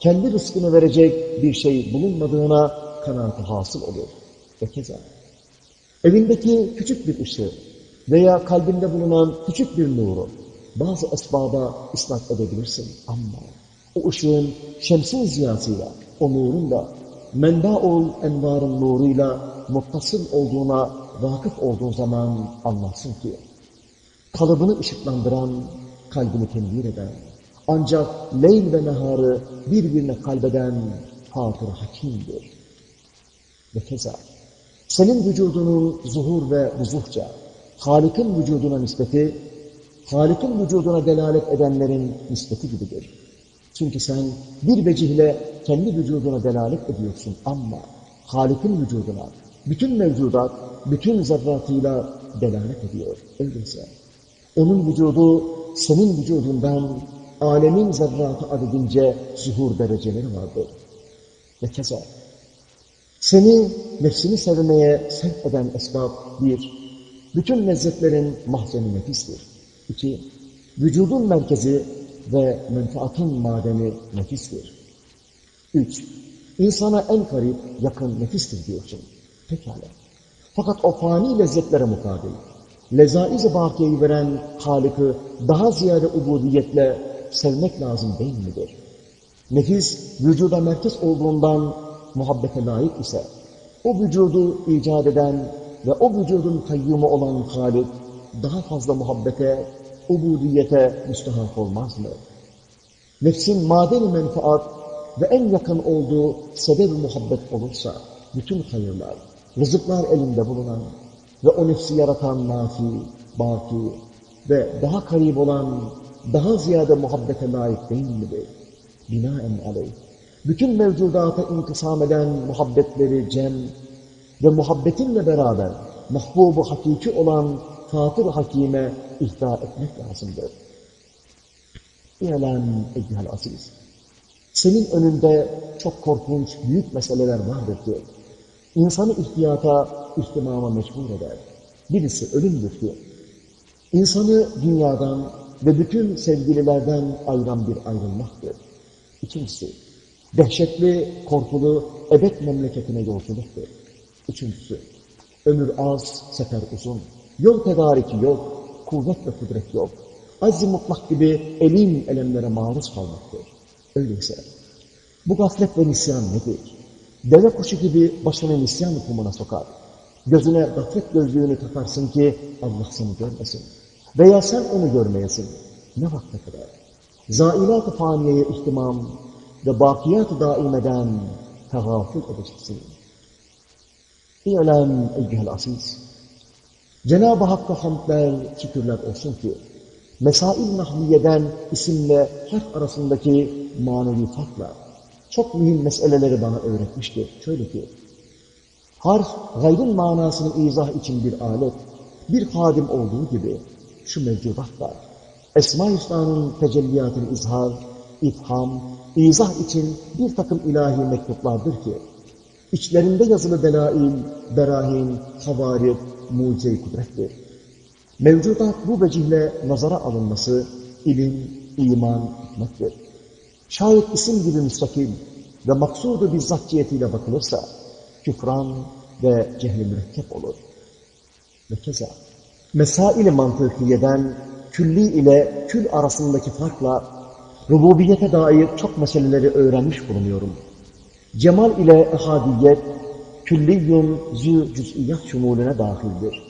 kendi rızkını verecek bir şey bulunmadığına kanaati hasıl olur. Ve keza evindeki küçük bir ışığı veya kalbinde bulunan küçük bir nuru bazı esbaba isnat edebilirsin ama o ışığın şemsin ziyasıyla, o nurun da menba-ul envarın nuruyla muttasıl olduğuna vakıf olduğun zaman anlarsın ki kalıbını ışıklandıran kalbini tenvir eden, ancak leyl ve neharı birbirine kalbeden Fatır Hakim'dir. Ve keza, senin vücudunun zuhur ve vuzuhça, Halik'in vücuduna nispeti, Halik'in vücuduna delalet edenlerin nispeti gibidir. Çünkü sen bir vecihle kendi vücuduna delalet ediyorsun ama Halik'in vücuduna, bütün mevcudat, bütün zerratıyla delalet ediyor. Öyleyse onun vücudu senin vücudundan alemin zerratı adedince zuhur dereceleri vardır. Ve keza seni nefsini sevmeye sevk eden esbab bir, bütün lezzetlerin mahzeni nefistir. İki, vücudun merkezi ve menfaatın madeni nefistir. Üç, insana en karip, yakın nefistir diyorsun. Pekala. Fakat o fani lezzetlere mukabil, lezaiz-i bakiyeyi veren Halık'ı daha ziyade ubudiyetle sevmek lazım değil midir? Nefis, vücuda merkez olduğundan muhabbete layık ise, o vücudu icat eden ve o vücudun kayyumu olan Halik, daha fazla muhabbete, ubudiyete müstahak olmaz mı? Nefsin madeni menfaat ve en yakın olduğu sebep muhabbet olursa, bütün hayırlar, rızıklar elinde bulunan ve o nefsi yaratan nafi, baki ve daha karib olan, daha ziyade muhabbete layık değil midir? Binaen aleyh. Bütün mevcudata intisam eden muhabbetleri cem ve muhabbetinle beraber mahbubu hakiki olan Fatır Hakim'e ihda etmek lazımdır. İ'lem eyyühel aziz. Senin önünde çok korkunç büyük meseleler vardır ki, insanı ihtiyata, ihtimama mecbur eder. Birisi ölümdür ki, insanı dünyadan ve bütün sevgililerden ayıran bir ayrılmaktır. İkincisi, dehşetli, korkulu, ebed memleketine yolculuktur. Üçüncüsü, ömür az, sefer uzun, yol tedariki yok, kuvvet ve kudret yok. Azzi mutlak gibi elim elemlere maruz kalmaktır. Öyleyse, bu gaflet ve nisyan nedir? Deve kuşu gibi başını nisyan hukumuna sokar. Gözüne gaflet gözlüğünü takarsın ki Allah seni görmesin. Veya sen onu görmeyesin. Ne vakte kadar? Zailat-ı faniyeye ihtimam ve bakiyat-ı daimeden tegafül edeceksin. İ'lem eyyühel aziz. Cenab-ı Hakk'a hamdler, şükürler olsun ki, Mesail Nahliye'den isimle harf arasındaki manevi farkla çok mühim meseleleri bana öğretmişti. Şöyle ki, harf gayrın manasını izah için bir alet, bir hadim olduğu gibi şu mevcudatlar, Esma-i Hüsna'nın tecelliyatını izhar, ifham, izah için bir takım ilahi mektuplardır ki, içlerinde yazılı delail, berahin, havarit, mucize-i kudrettir. Mevcudat bu vecihle nazara alınması, ilim, iman, hikmettir. Şayet isim gibi müstakil ve maksudu bizzat cihetiyle bakılırsa, küfran ve cehli mürekkep olur. Ve keza, mesail-i mantıkiyeden külli ile kül arasındaki farkla rububiyete dair çok meseleleri öğrenmiş bulunuyorum. Cemal ile ehadiyet, külliyyun zü cüz'iyat şumulüne dahildir.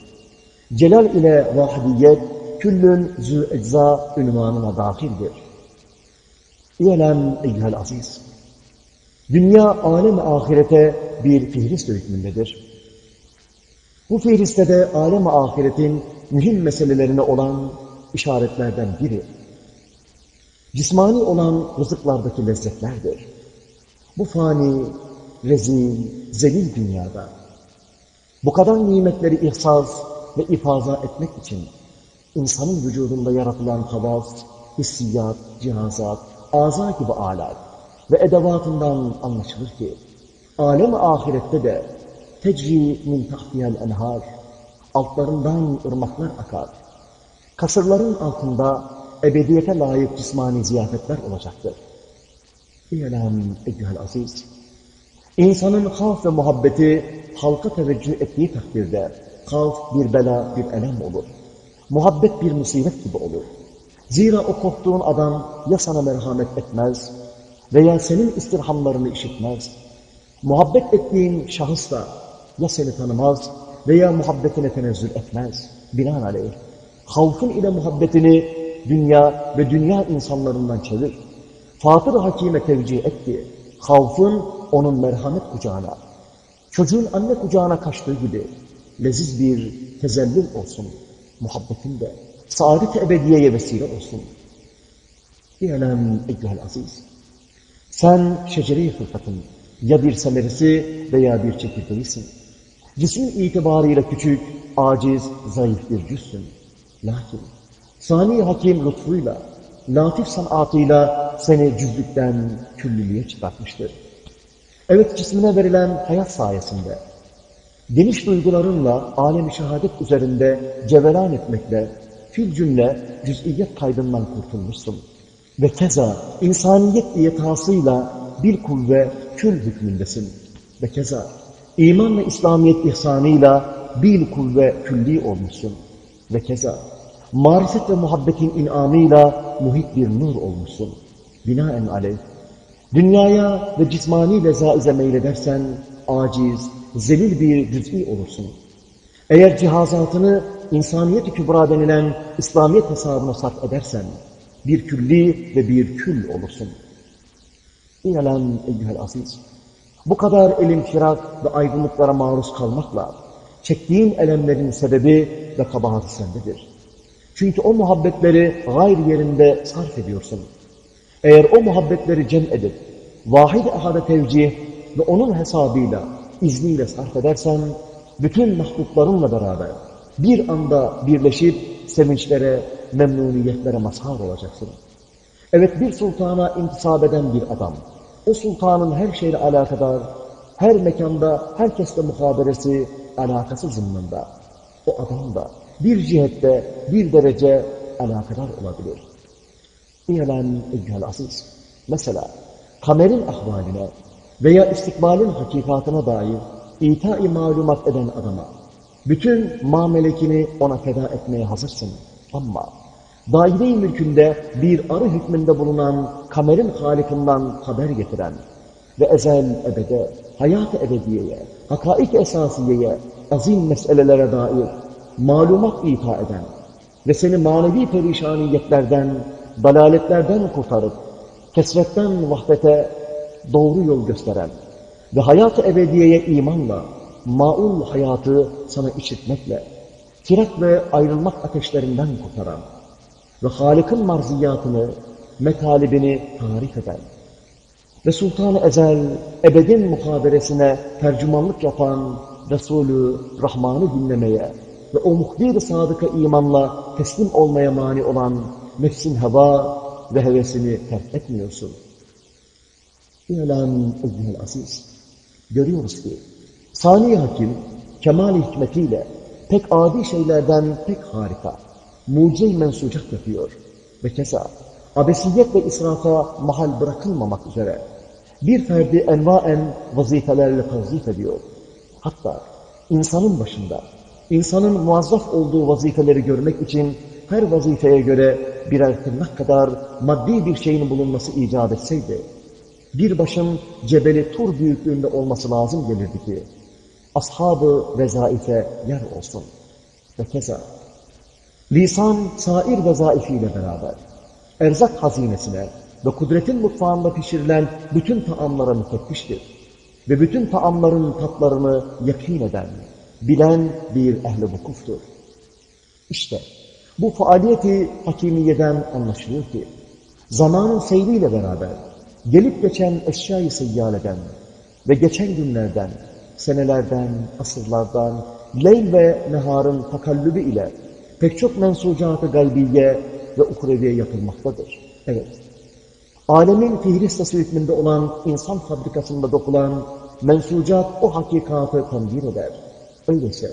Celal ile vahidiyet, küllün zü ecza ünvanına dahildir. İyelem eyyühel aziz. Dünya alem ahirete bir fihrist hükmündedir. Bu fihriste de alem ahiretin mühim meselelerine olan işaretlerden biri. Cismani olan rızıklardaki lezzetlerdir. Bu fani, rezil, zelil dünyada bu kadar nimetleri ihsas ve ifaza etmek için insanın vücudunda yaratılan havas, hissiyat, cihazat, aza gibi alat ve edevatından anlaşılır ki alem ahirette de tecri min tahtiyel enhar altlarından ırmaklar akar. Kasırların altında ebediyete layık cismani ziyafetler olacaktır. İyelem eyyühel aziz. İnsanın havf ve muhabbeti halka teveccüh ettiği takdirde havf bir bela, bir elem olur. Muhabbet bir musibet gibi olur. Zira o korktuğun adam ya sana merhamet etmez veya senin istirhamlarını işitmez. Muhabbet ettiğin şahıs da ya seni tanımaz veya muhabbetine tenezzül etmez. Binaenaleyh, havfın ile muhabbetini dünya ve dünya insanlarından çevir. Fatır Hakim'e tevcih et ki, havfın onun merhamet kucağına, çocuğun anne kucağına kaçtığı gibi leziz bir tezellül olsun. Muhabbetin de saadet-i ebediyeye vesile olsun. İ'lem eyyuhel aziz. Sen şecere-i fırkatın ya bir semeresi veya bir çekirdeğisin. Cismin itibarıyla küçük, aciz, zayıf bir cüssün. Lakin sani hakim lütfuyla, latif sanatıyla seni cüzlükten küllülüğe çıkartmıştır. Evet cismine verilen hayat sayesinde geniş duygularınla alem-i şehadet üzerinde cevelan etmekle fil cümle cüz'iyet kaydından kurtulmuşsun. Ve keza insaniyet iyetasıyla bir kuvve kül hükmündesin. Ve keza iman ve İslamiyet ihsanıyla bir kuvve külli olmuşsun. Ve keza marifet ve muhabbetin inamıyla muhit bir nur olmuşsun. Binaen aleyh, dünyaya ve cismani lezaize meyledersen aciz, zelil bir cüz'i olursun. Eğer cihazatını insaniyet-i kübra denilen İslamiyet hesabına sarf edersen, bir külli ve bir kül olursun. İnelen eyyühel aziz, bu kadar elim firak ve aydınlıklara maruz kalmakla, çektiğin elemlerin sebebi ve kabahati sendedir. Çünkü o muhabbetleri gayr yerinde sarf ediyorsun. Eğer o muhabbetleri cem edip, vahid ehade tevcih ve onun hesabıyla, izniyle sarf edersen, bütün mahluklarınla beraber bir anda birleşip sevinçlere, memnuniyetlere mazhar olacaksın. Evet bir sultana intisap eden bir adam, o sultanın her şeyle alakadar, her mekanda herkesle muhaberesi, alakası zımnında. O adam da bir cihette bir derece alakadar olabilir. İ'len eyyühel aziz. Mesela kamerin ahvaline veya istikbalin hakikatına dair ita-i malumat eden adama bütün mamelekini ona feda etmeye hazırsın. Ama daire-i mülkünde bir arı hükmünde bulunan kamerin halikinden haber getiren ve ezel ebede, hayat-ı ebediyeye, hakaik esasiyeye, azim meselelere dair malumat ita eden ve seni manevi perişaniyetlerden, dalaletlerden kurtarıp, kesretten vahdete doğru yol gösteren ve hayat-ı ebediyeye imanla, maul hayatı sana işitmekle, firak ve ayrılmak ateşlerinden kurtaran ve Halık'ın marziyatını, metalibini tarif eden ve Sultan-ı Ezel, ebedin muhaberesine tercümanlık yapan Resulü Rahman'ı dinlemeye ve o muhbir sadıka imanla teslim olmaya mani olan nefsin heva ve hevesini terk etmiyorsun. İ'lem eyyühel aziz. Görüyoruz ki Sani Hakim kemal hikmetiyle pek adi şeylerden pek harika, mucize-i mensucat yapıyor. Ve keza abesiyet ve israfa mahal bırakılmamak üzere bir ferdi envaen vazifelerle tazif ediyor. Hatta insanın başında, insanın muazzaf olduğu vazifeleri görmek için her vazifeye göre birer tırnak kadar maddi bir şeyin bulunması icap etseydi, bir başın cebeli tur büyüklüğünde olması lazım gelirdi ki, ashab-ı vezaife yer olsun. Ve keza, lisan sair vezaifiyle beraber, erzak hazinesine ve kudretin mutfağında pişirilen bütün taamlara müfettiştir. Ve bütün taamların tatlarını yakin eden, bilen bir ehli vukuftur. İşte bu faaliyeti hakimiyeden anlaşılıyor ki, zamanın seyriyle beraber gelip geçen eşyayı seyyaleden ve geçen günlerden, senelerden, asırlardan, leyl ve neharın takallübü ile pek çok mensucat-ı gaybiye ve ukreviye yapılmaktadır. Evet, alemin fihristası hükmünde olan insan fabrikasında dokulan mensucat o hakikatı tanvir eder. Öyleyse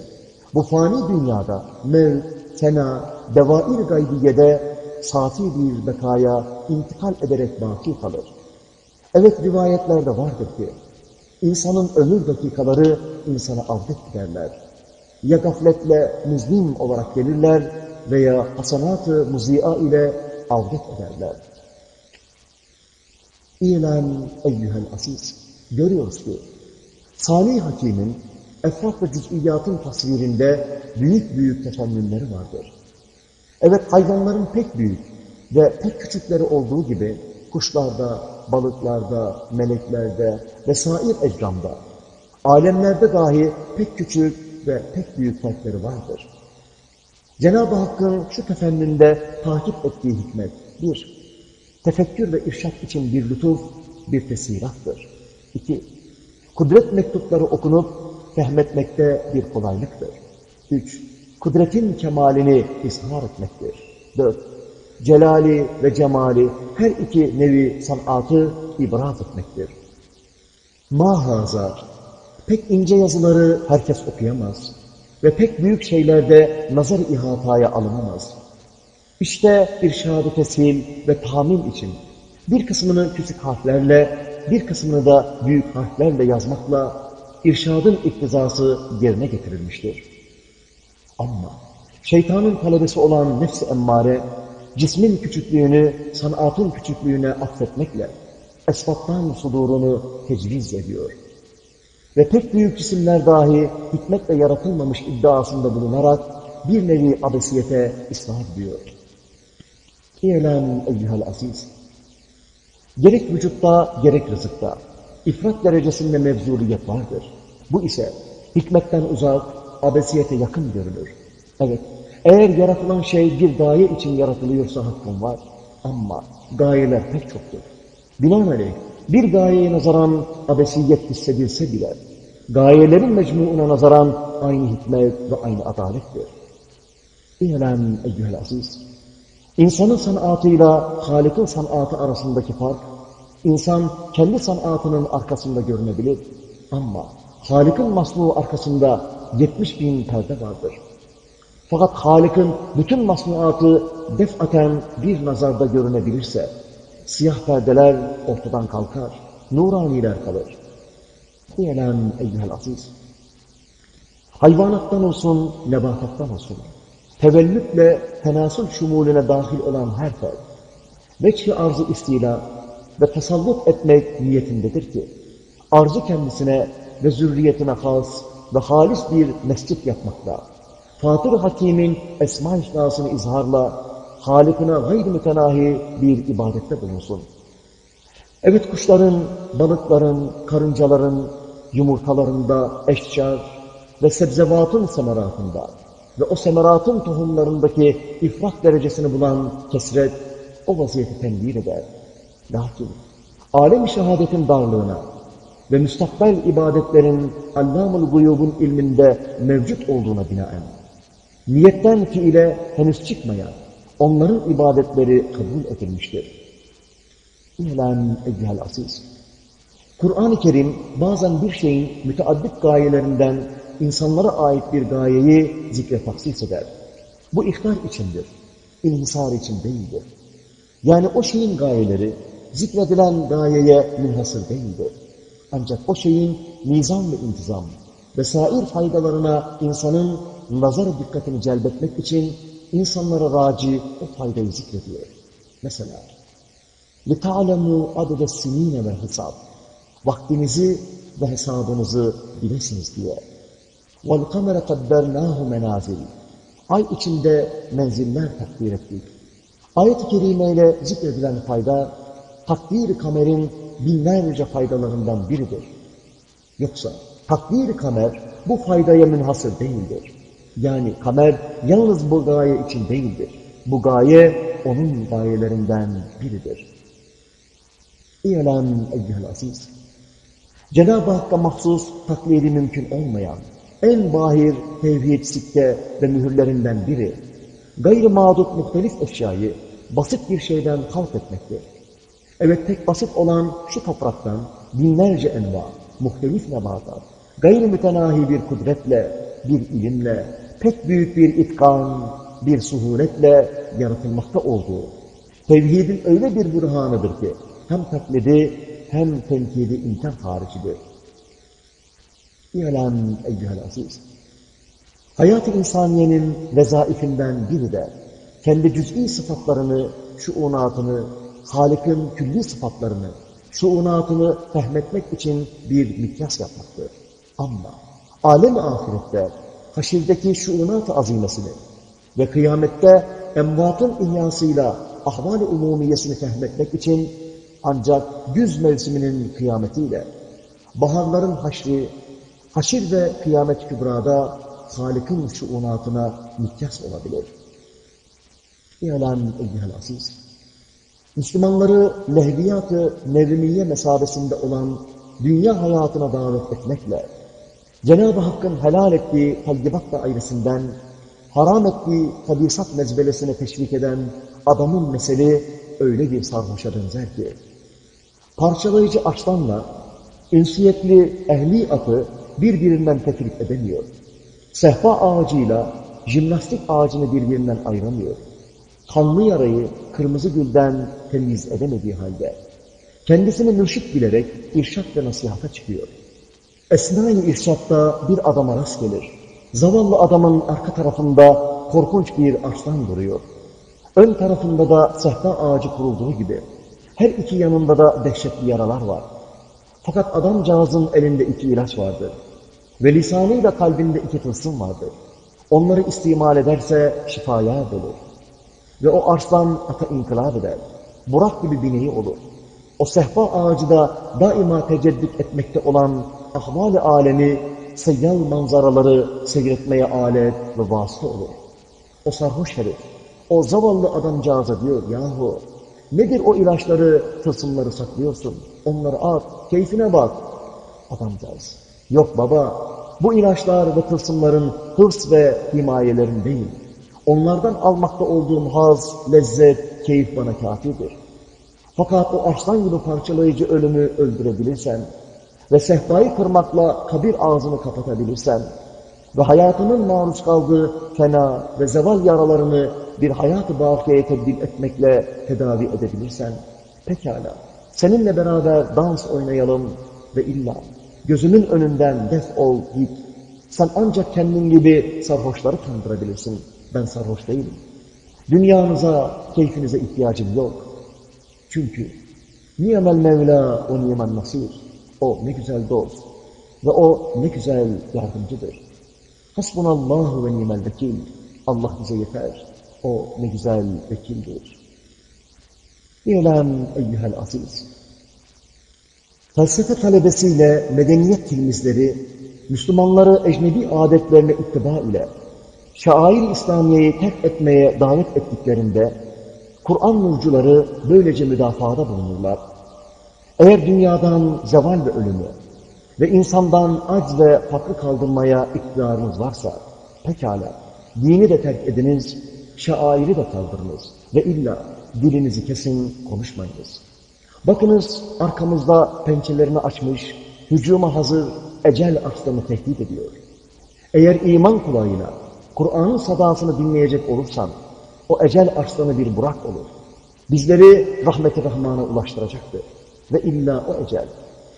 bu fani dünyada mevt, fena, devair gaybiyede safi bir bekaya intikal ederek baki kalır. Evet rivayetlerde vardır ki, insanın ömür dakikaları insana avdet giderler. Ya gafletle müzlim olarak gelirler veya hasanat-ı muzia ile avdet ederler. İlan eyyühel aziz, görüyoruz ki, Salih Hakim'in efrat ve cüz'iyatın tasvirinde büyük büyük tefemmümleri vardır. Evet hayvanların pek büyük ve pek küçükleri olduğu gibi kuşlarda, balıklarda, meleklerde ve sair ecramda, alemlerde dahi pek küçük ve pek büyük farkları vardır. Cenab-ı Hakk'ın şu tefenninde takip ettiği hikmet, bir, tefekkür ve irşat için bir lütuf, bir tesirattır. İki, kudret mektupları okunup fehmetmekte bir kolaylıktır. Üç, kudretin kemalini ishar etmektir. Dört, celali ve cemali her iki nevi sanatı ibraz etmektir. Mahaza, pek ince yazıları herkes okuyamaz ve pek büyük şeylerde nazar ihataya alınamaz. İşte irşadı teshil ve tamim için bir kısmını küçük harflerle, bir kısmını da büyük harflerle yazmakla irşadın iktizası yerine getirilmiştir. Ama şeytanın talebesi olan nefs-i emmare, cismin küçüklüğünü sanatın küçüklüğüne affetmekle esbattan sudurunu tecviz ediyor. Ve pek büyük cisimler dahi hikmetle yaratılmamış iddiasında bulunarak bir nevi abesiyete ıslah ediyor. İ'lem eyyühel aziz. Gerek vücutta gerek rızıkta ifrat derecesinde mevzuliyet vardır. Bu ise hikmetten uzak, abesiyete yakın görülür. Evet, eğer yaratılan şey bir gaye için yaratılıyorsa hakkın var. Ama gayeler pek çoktur. Binaenaleyh bir gayeye nazaran abesiyet hissedilse bile gayelerin mecmuuna nazaran aynı hikmet ve aynı adalettir. İ'lem eyyühel aziz. İnsanın sanatıyla Halik'in sanatı arasındaki fark, insan kendi sanatının arkasında görünebilir. Ama Halik'in masnuğu arkasında 70 bin perde vardır. Fakat Halik'in bütün masnuatı defaten bir nazarda görünebilirse, siyah perdeler ortadan kalkar, nuraniler kalır. İ'lem eyyühel aziz. Hayvanattan olsun, nebatattan olsun, tevellütle tenasül şumulüne dahil olan her fert, veçhi arzı istila ve tasallut etmek niyetindedir ki, arzı kendisine ve zürriyetine has ve halis bir mescit yapmakla, Fatır Hakim'in esma ihlasını izharla, Halikine gayr mütenahi bir ibadette bulunsun. Evet kuşların, balıkların, karıncaların, yumurtalarında, eşcar ve sebzevatın semeratında ve o semeratın tohumlarındaki ifrat derecesini bulan kesret o vaziyeti tembih eder. Lakin alem-i şehadetin darlığına ve müstakbel ibadetlerin Allamul Guyub'un ilminde mevcut olduğuna binaen niyetten fiile henüz çıkmayan onların ibadetleri kabul edilmiştir. İhlan eyyühel aziz. Kur'an-ı Kerim bazen bir şeyin müteaddit gayelerinden insanlara ait bir gayeyi zikre taksis eder. Bu ihtar içindir. İnhisar için değildir. Yani o şeyin gayeleri zikredilen gayeye münhasır değildir. Ancak o şeyin nizam ve intizam vesair faydalarına insanın nazar dikkatini celbetmek için insanlara raci o faydayı zikrediyor. Mesela لِتَعْلَمُوا عَدَدَ السِّن۪ينَ ve hesap. Vaktinizi ve hesabınızı bilesiniz diye. وَالْقَمَرَ قَدَّرْنَاهُ مَنَازِلِ Ay içinde menziller takdir ettik. Ayet-i Kerimeyle zikredilen fayda, takdir kamerin binlerce faydalarından biridir. Yoksa takdir kamer bu faydaya münhasır değildir. Yani kamer yalnız bu gaye için değildir. Bu gaye onun gayelerinden biridir. İ'lem eyyühel aziz. Cenab-ı Hakk'a mahsus taklidi mümkün olmayan en bahir tevhid sikke ve mühürlerinden biri, gayri mağdut muhtelif eşyayı basit bir şeyden halk etmektir. Evet tek basit olan şu topraktan binlerce enva, muhtelif nebatat, gayri mütenahi bir kudretle, bir ilimle, pek büyük bir itkan, bir suhuletle yaratılmakta olduğu, tevhidin öyle bir burhanıdır ki, hem taklidi hem tenkidi imkan haricidir. İ'lem eyyühel aziz. Hayat-ı insaniyenin vezaifinden biri de kendi cüz'i sıfatlarını, şuunatını, Halik'in külli sıfatlarını, şuunatını fehmetmek için bir mikyas yapmaktır. Ama alem-i ahirette haşirdeki şuunat-ı azimesini ve kıyamette emvatın ihyasıyla ahval-i umumiyesini fehmetmek için ancak güz mevsiminin kıyametiyle, baharların haşri, haşir ve kıyamet kübrada Halik'in şuunatına mikyas olabilir. İ'lem eyyühel aziz. Müslümanları lehviyat-ı nevrimiye mesabesinde olan dünya hayatına davet etmekle, Cenab-ı Hakk'ın helal ettiği tayyibat dairesinden, haram ettiği tabisat mezbelesine teşvik eden adamın meseli öyle bir sarhoşa benzer ki, parçalayıcı açlanla ünsiyetli ehli atı birbirinden tefrik edemiyor. Sehpa ağacıyla jimnastik ağacını birbirinden ayıramıyor. Kanlı yarayı kırmızı gülden temiz edemediği halde kendisini mürşit bilerek irşat ve nasihata çıkıyor. Esna-i irşatta bir adama rast gelir. Zavallı adamın arka tarafında korkunç bir arslan duruyor. Ön tarafında da sehpa ağacı kurulduğu gibi. Her iki yanında da dehşetli yaralar var. Fakat adamcağızın elinde iki ilaç vardır. Ve lisanıyla kalbinde iki tılsım vardır. Onları istimal ederse şifaya olur. Ve o arslan ata inkılap eder. Burak gibi bineği olur. O sehpa ağacı da daima teceddüt etmekte olan ahval-i alemi, seyyal manzaraları seyretmeye alet ve vasıta olur. O sarhoş herif, o zavallı adamcağıza diyor yahu, nedir o ilaçları, tılsımları saklıyorsun? Onları at, keyfine bak. Adamcağız, yok baba, bu ilaçlar ve tılsımların hırs ve himayelerin değil. Onlardan almakta olduğum haz, lezzet, keyif bana kafidir. Fakat o arslan gibi parçalayıcı ölümü öldürebilirsen ve sehpayı kırmakla kabir ağzını kapatabilirsen ve hayatının maruz kaldığı fena ve zeval yaralarını bir hayat-ı bakiyeye tebdil etmekle tedavi edebilirsen, pekala, seninle beraber dans oynayalım ve illa gözümün önünden def ol git. Sen ancak kendin gibi sarhoşları kandırabilirsin. Ben sarhoş değilim. Dünyanıza, keyfinize ihtiyacım yok. Çünkü niyemel Mevla o niyemel nasir. O ne güzel dost ve o ne güzel yardımcıdır. Hasbunallahu ve nimel vekil. Allah bize yeter. O ne güzel vekildir. İ'lem eyyühel aziz. Felsefe talebesiyle medeniyet tilmizleri, Müslümanları ecnebi adetlerine ittiba ile şair İslamiye'yi terk etmeye davet ettiklerinde Kur'an nurcuları böylece müdafaada bulunurlar. Eğer dünyadan zeval ve ölümü ve insandan acz ve fakrı kaldırmaya iktidarınız varsa pekala dini de terk ediniz, şairi de kaldırınız ve illa dilinizi kesin konuşmayınız. Bakınız arkamızda pençelerini açmış, hücuma hazır ecel aslanı tehdit ediyor. Eğer iman kulağıyla Kur'an'ın sadasını dinleyecek olursan, o ecel arslanı bir burak olur. Bizleri rahmeti rahmana ulaştıracaktır. Ve illa o ecel,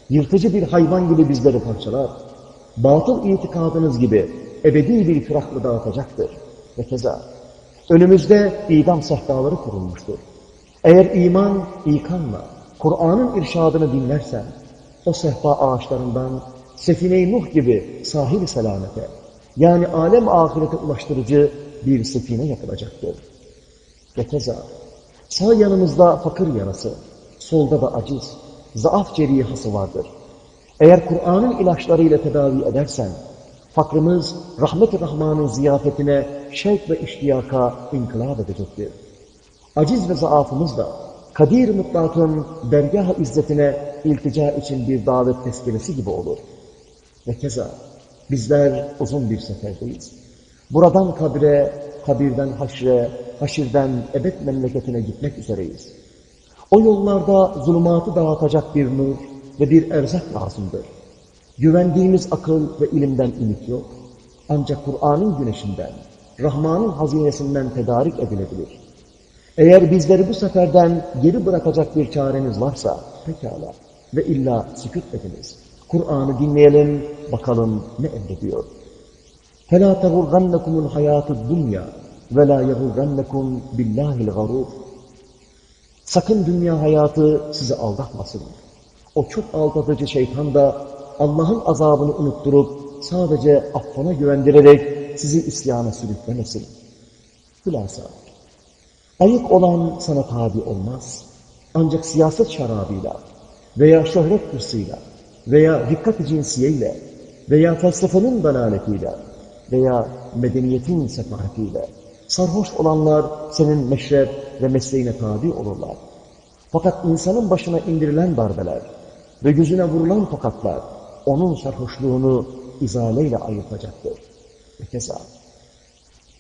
yırtıcı bir hayvan gibi bizleri parçalar. Batıl itikadınız gibi ebedi bir firakla dağıtacaktır. Ve keza, önümüzde idam sehpaları kurulmuştur. Eğer iman, ikanla, Kur'an'ın irşadını dinlersen, o sehpa ağaçlarından Sefine-i Nuh gibi sahil selamete, yani alem ahirete ulaştırıcı bir sefine yapılacaktır. Ve keza sağ yanımızda fakir yarası, solda da aciz, zaaf cerihası vardır. Eğer Kur'an'ın ilaçlarıyla tedavi edersen, fakrımız rahmet-i rahmanın ziyafetine şevk ve iştiyaka inkılap edecektir. Aciz ve zaafımız da Kadir mutlakın dergah izzetine iltica için bir davet tezkeresi gibi olur. Ve keza bizler uzun bir seferdeyiz. Buradan kabre, kabirden haşre, haşirden ebed memleketine gitmek üzereyiz. O yollarda zulümatı dağıtacak bir nur ve bir erzak lazımdır. Güvendiğimiz akıl ve ilimden ümit yok. Ancak Kur'an'ın güneşinden, Rahman'ın hazinesinden tedarik edilebilir. Eğer bizleri bu seferden geri bırakacak bir çareniz varsa, pekala ve illa sükut ediniz. Kur'an'ı dinleyelim, bakalım ne emrediyor. فَلَا تَغُرَّنَّكُمُ الْحَيَاةُ الدُّنْيَا وَلَا يَغُرَّنَّكُمْ بِاللّٰهِ الْغَرُورِ Sakın dünya hayatı sizi aldatmasın. O çok aldatıcı şeytan da Allah'ın azabını unutturup sadece affına güvendirerek sizi isyana sürüklemesin. Hülasa. Ayık olan sana tabi olmaz. Ancak siyaset şarabıyla veya şöhret hırsıyla veya dikkat cinsiyeyle veya felsefenin dalaletiyle veya medeniyetin sefahatiyle sarhoş olanlar senin meşrep ve mesleğine tabi olurlar. Fakat insanın başına indirilen darbeler ve yüzüne vurulan tokatlar onun sarhoşluğunu izaleyle ayırtacaktır. Ve keza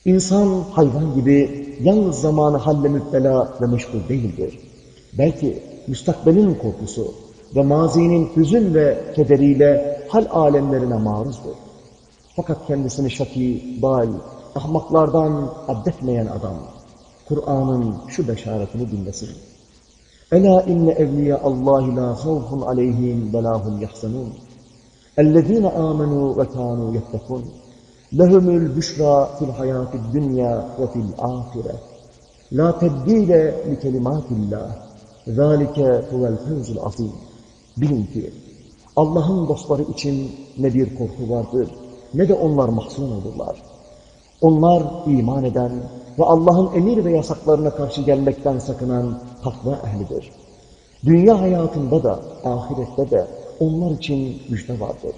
İnsan hayvan gibi yalnız zamanı halle müptela ve meşgul değildir. Belki müstakbelin korkusu ve mazinin hüzün ve kederiyle hal alemlerine maruzdur. Fakat kendisini şaki, bal, ahmaklardan addetmeyen adam, Kur'an'ın şu beşaretini dinlesin. Ela inne evliya Allahi la havfun aleyhim ve lahum yahzanun. Ellezine amenu ve kanu yettekun. Lehumul büşra fil hayatid dünya ve fil ahire. La tebdile li kelimatillah. Zalike huvel. Bilin ki Allah'ın dostları için ne bir korku vardır ne de onlar mahzun olurlar. Onlar iman eden ve Allah'ın emir ve yasaklarına karşı gelmekten sakınan takva ehlidir. Dünya hayatında da, ahirette de onlar için müjde vardır.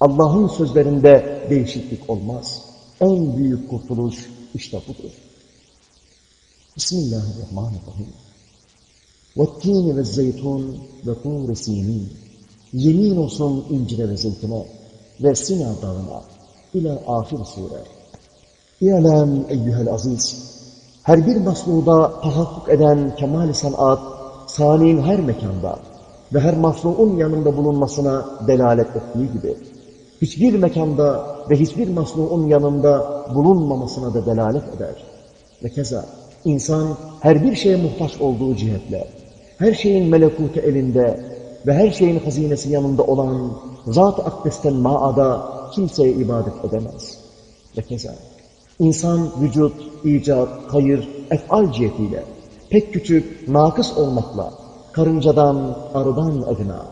Allah'ın sözlerinde değişiklik olmaz. En büyük kurtuluş işte budur. Bismillahirrahmanirrahim. وَالتِّينِ وَالزَّيْتُونَ وَطُورِ سِينِينَ Yemin olsun incire ve zeytine ve Sina dağına ila ahir sure. İ'lem eyyühel aziz. Her bir masnuda tahakkuk eden kemal-i sanat, saniin her mekanda ve her masnuun yanında bulunmasına delalet ettiği gibi, hiçbir mekanda ve hiçbir masnuun yanında bulunmamasına da delalet eder. Ve keza insan her bir şeye muhtaç olduğu cihetle, her şeyin melekutu elinde ve her şeyin hazinesi yanında olan Zat-ı Akdes'ten maada kimseye ibadet edemez. Ve keza insan vücut, icat, hayır, efal cihetiyle pek küçük, nakıs olmakla karıncadan, arıdan adına,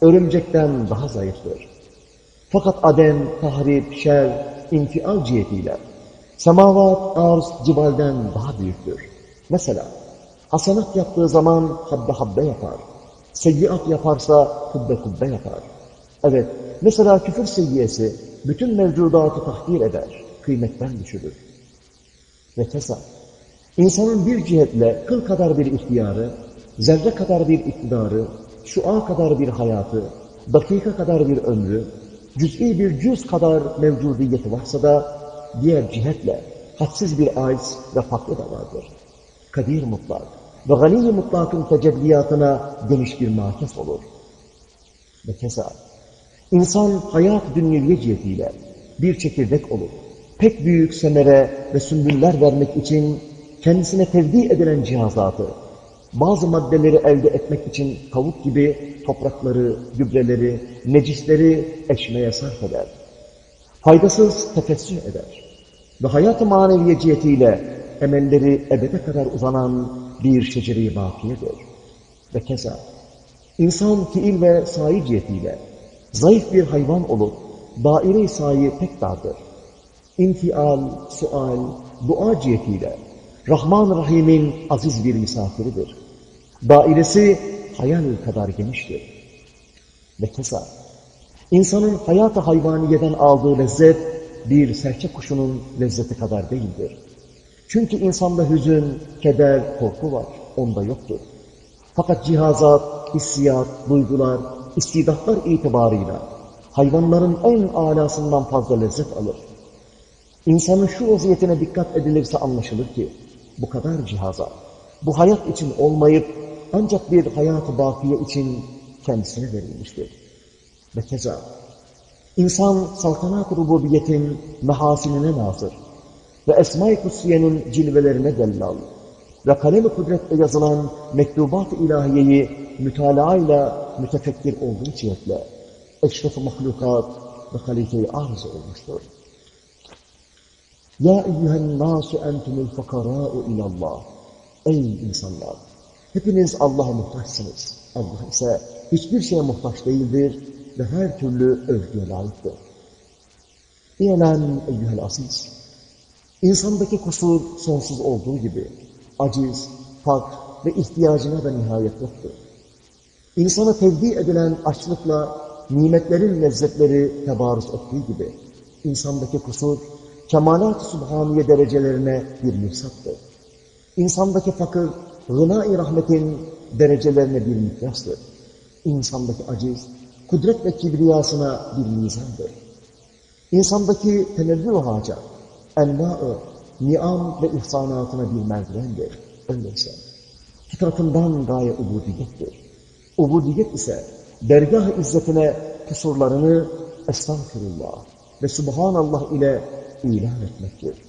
örümcekten daha zayıftır. Fakat adem, tahrip, şer, infial cihetiyle semavat, arz, cibalden daha büyüktür. Mesela hasanat yaptığı zaman habbe habbe yapar. Seyyiat yaparsa kubbe kubbe yapar. Evet, mesela küfür seyyiyesi bütün mevcudatı tahdir eder, kıymetten düşürür. Ve kesa, insanın bir cihetle kıl kadar bir ihtiyarı, zerre kadar bir iktidarı, şua kadar bir hayatı, dakika kadar bir ömrü, cüz'i bir cüz kadar mevcudiyeti varsa da, diğer cihetle hadsiz bir aiz ve farklı da vardır. Kadir mutlak ve gani mutlakın tecelliyatına geniş bir makes olur. Ve keza, insan hayat dünyeviye cihetiyle bir çekirdek olur. Pek büyük semere ve sümbüller vermek için kendisine tevdi edilen cihazatı, bazı maddeleri elde etmek için tavuk gibi toprakları, gübreleri, necisleri eşmeye sarf eder. Faydasız tefessüh eder. Ve hayat-ı maneviye cihetiyle emelleri ebede kadar uzanan bir şeceri bakiyedir. Ve keza insan fiil ve sahi cihetiyle zayıf bir hayvan olup daire-i sahi pek dardır. İnfial, sual, dua cihetiyle Rahman Rahim'in aziz bir misafiridir. Dairesi hayal kadar geniştir. Ve keza insanın hayat-ı hayvaniyeden aldığı lezzet bir serçe kuşunun lezzeti kadar değildir. Çünkü insanda hüzün, keder, korku var. Onda yoktur. Fakat cihazat, hissiyat, duygular, istidatlar itibarıyla hayvanların en alasından fazla lezzet alır. İnsanın şu vaziyetine dikkat edilirse anlaşılır ki bu kadar cihazat, bu hayat için olmayıp ancak bir hayat-ı bakiye için kendisine verilmiştir. Ve keza insan saltanat rububiyetin mehasinine nazır ve Esma-i Kutsiye'nin cilvelerine dellal ve kalem-i kudretle yazılan mektubat-ı ilahiyeyi mütalaayla mütefekkir olduğu cihetle eşref-i mahlukat ve halife-i arz olmuştur. Ya eyyühen nasu entumul fakarâ'u ilallah. Ey insanlar! Hepiniz Allah'a muhtaçsınız. Allah ise hiçbir şeye muhtaç değildir ve her türlü övgüye layıktır. İ'lem eyyühel aziz! İnsandaki kusur sonsuz olduğu gibi aciz, fakr ve ihtiyacına da nihayet yoktur. İnsana tevdi edilen açlıkla nimetlerin lezzetleri tebarüz ettiği gibi, insandaki kusur, kemalat-ı subhaniye derecelerine bir mirsaptır. İnsandaki fakir, gına-i rahmetin derecelerine bir mikyastır. İnsandaki aciz, kudret ve kibriyasına bir mizandır. İnsandaki tenevvü haca, enva-ı, niam ve ihsanatına bir merdivendir. Öyleyse, fitratından gaye ubudiyettir. Ubudiyet ise dergah izzetine kusurlarını estağfurullah ve subhanallah ile ilan etmektir.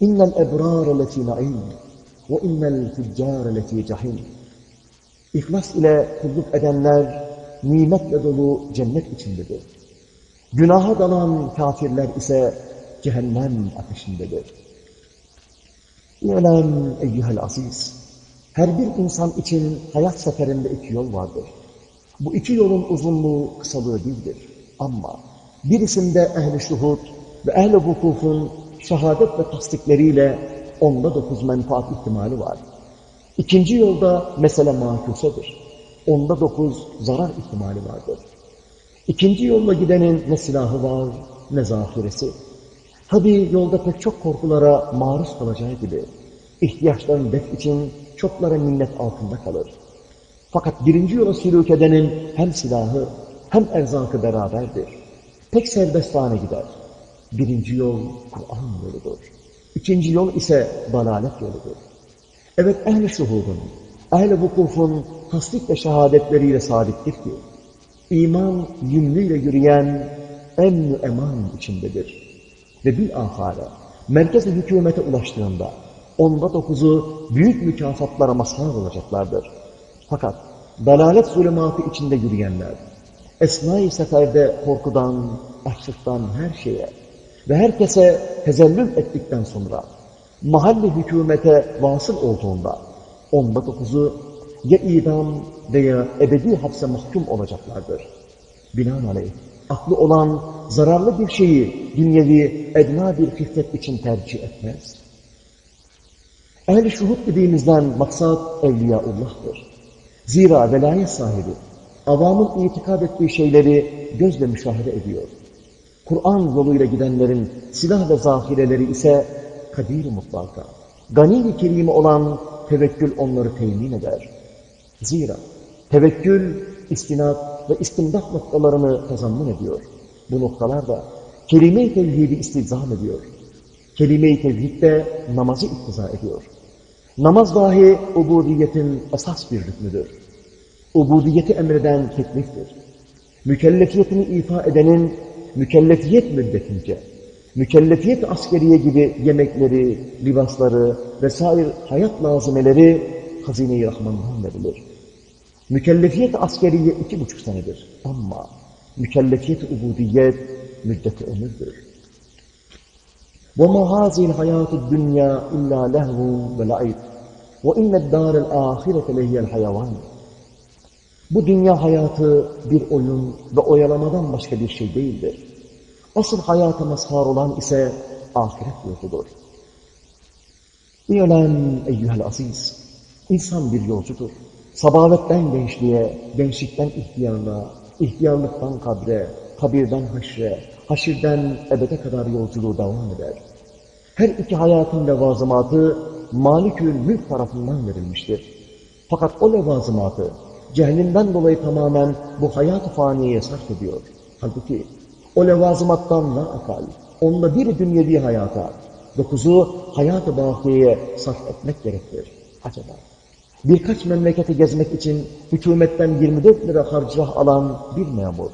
İnnel ebrâre lefî na'im ve innel füccâre lefî cahim. İhlas ile kulluk edenler nimetle dolu cennet içindedir. Günaha dalan kafirler ise cehennem ateşindedir. İ'lem eyyühel aziz. Her bir insan için hayat seferinde iki yol vardır. Bu iki yolun uzunluğu kısalığı değildir. Ama birisinde ehli şuhud ve ehli vukufun şehadet ve tasdikleriyle onda dokuz menfaat ihtimali var. İkinci yolda mesele makusedir. Onda dokuz zarar ihtimali vardır. İkinci yolla gidenin ne silahı var ne zahiresi. Tabi yolda pek çok korkulara maruz kalacağı gibi ihtiyaçların def için çoklara minnet altında kalır. Fakat birinci yola sülük edenin hem silahı hem erzakı beraberdir. Pek serbestane gider. Birinci yol Kur'an yoludur. İkinci yol ise dalalet yoludur. Evet ehli şuhudun, ehli vukufun tasdik ve şehadetleriyle sabittir ki, iman yümlüyle yürüyen emn eman içindedir. Ve bir ahare, merkez hükümete ulaştığında, onda dokuzu büyük mükafatlara mazhar olacaklardır. Fakat dalalet zulümatı içinde yürüyenler, esnai seferde korkudan, açlıktan her şeye ve herkese tezellüm ettikten sonra mahalli hükümete vasıl olduğunda onda dokuzu ya idam veya ebedi hapse mahkum olacaklardır. Binaenaleyh aklı olan zararlı bir şeyi dünyevi edna bir hifret için tercih etmez. Ehl-i şuhud dediğimizden maksat Evliyaullah'tır. Zira velayet sahibi, avamın itikad ettiği şeyleri gözle müşahede ediyor. Kur'an yoluyla gidenlerin silah ve zahireleri ise kadir mutlaka. Gani-i kerime olan tevekkül onları temin eder. Zira tevekkül, istinat ve istimdat noktalarını kazanman ediyor. Bu noktalar da kelime-i tevhidi istizam ediyor. Kelime-i tevhid de namazı iktiza ediyor. Namaz dahi ubudiyetin esas bir rükmüdür. Ubudiyeti emreden tekliftir. Mükellefiyetini ifa edenin mükellefiyet müddetince, mükellefiyet askeriye gibi yemekleri, libasları vesaire hayat lazimeleri hazine-i Rahman'dan verilir. Mükellefiyet askeriye iki buçuk senedir. Ama mükellefiyet ubudiyet müddeti ömürdür. وَمَا هَذِهِ الْحَيَاةُ الدُّنْيَا إِلَّا لَهْوٌ وَلَعِبٌ وَإِنَّ الدَّارَ الْآخِرَةَ لَهِيَ الْحَيَوَانِ Bu dünya hayatı bir oyun ve oyalamadan başka bir şey değildir. Asıl hayata mazhar olan ise ahiret yurdudur. İ'lem eyyühel aziz, insan bir yolcudur. Sabavetten gençliğe, gençlikten ihtiyarlığa, ihtiyarlıktan kabre, kabirden haşre, haşirden ebede kadar yolculuğu devam eder. Her iki hayatın levazımatı Malikül Mülk tarafından verilmiştir. Fakat o levazımatı cehennemden dolayı tamamen bu hayat-ı faniyeye sarf ediyor. Halbuki o levazımattan la akal, onunla bir dünyevi hayata, dokuzu hayat-ı bakiyeye sarf etmek gerektir. Acaba birkaç memleketi gezmek için hükümetten 24 lira harcah alan bir memur,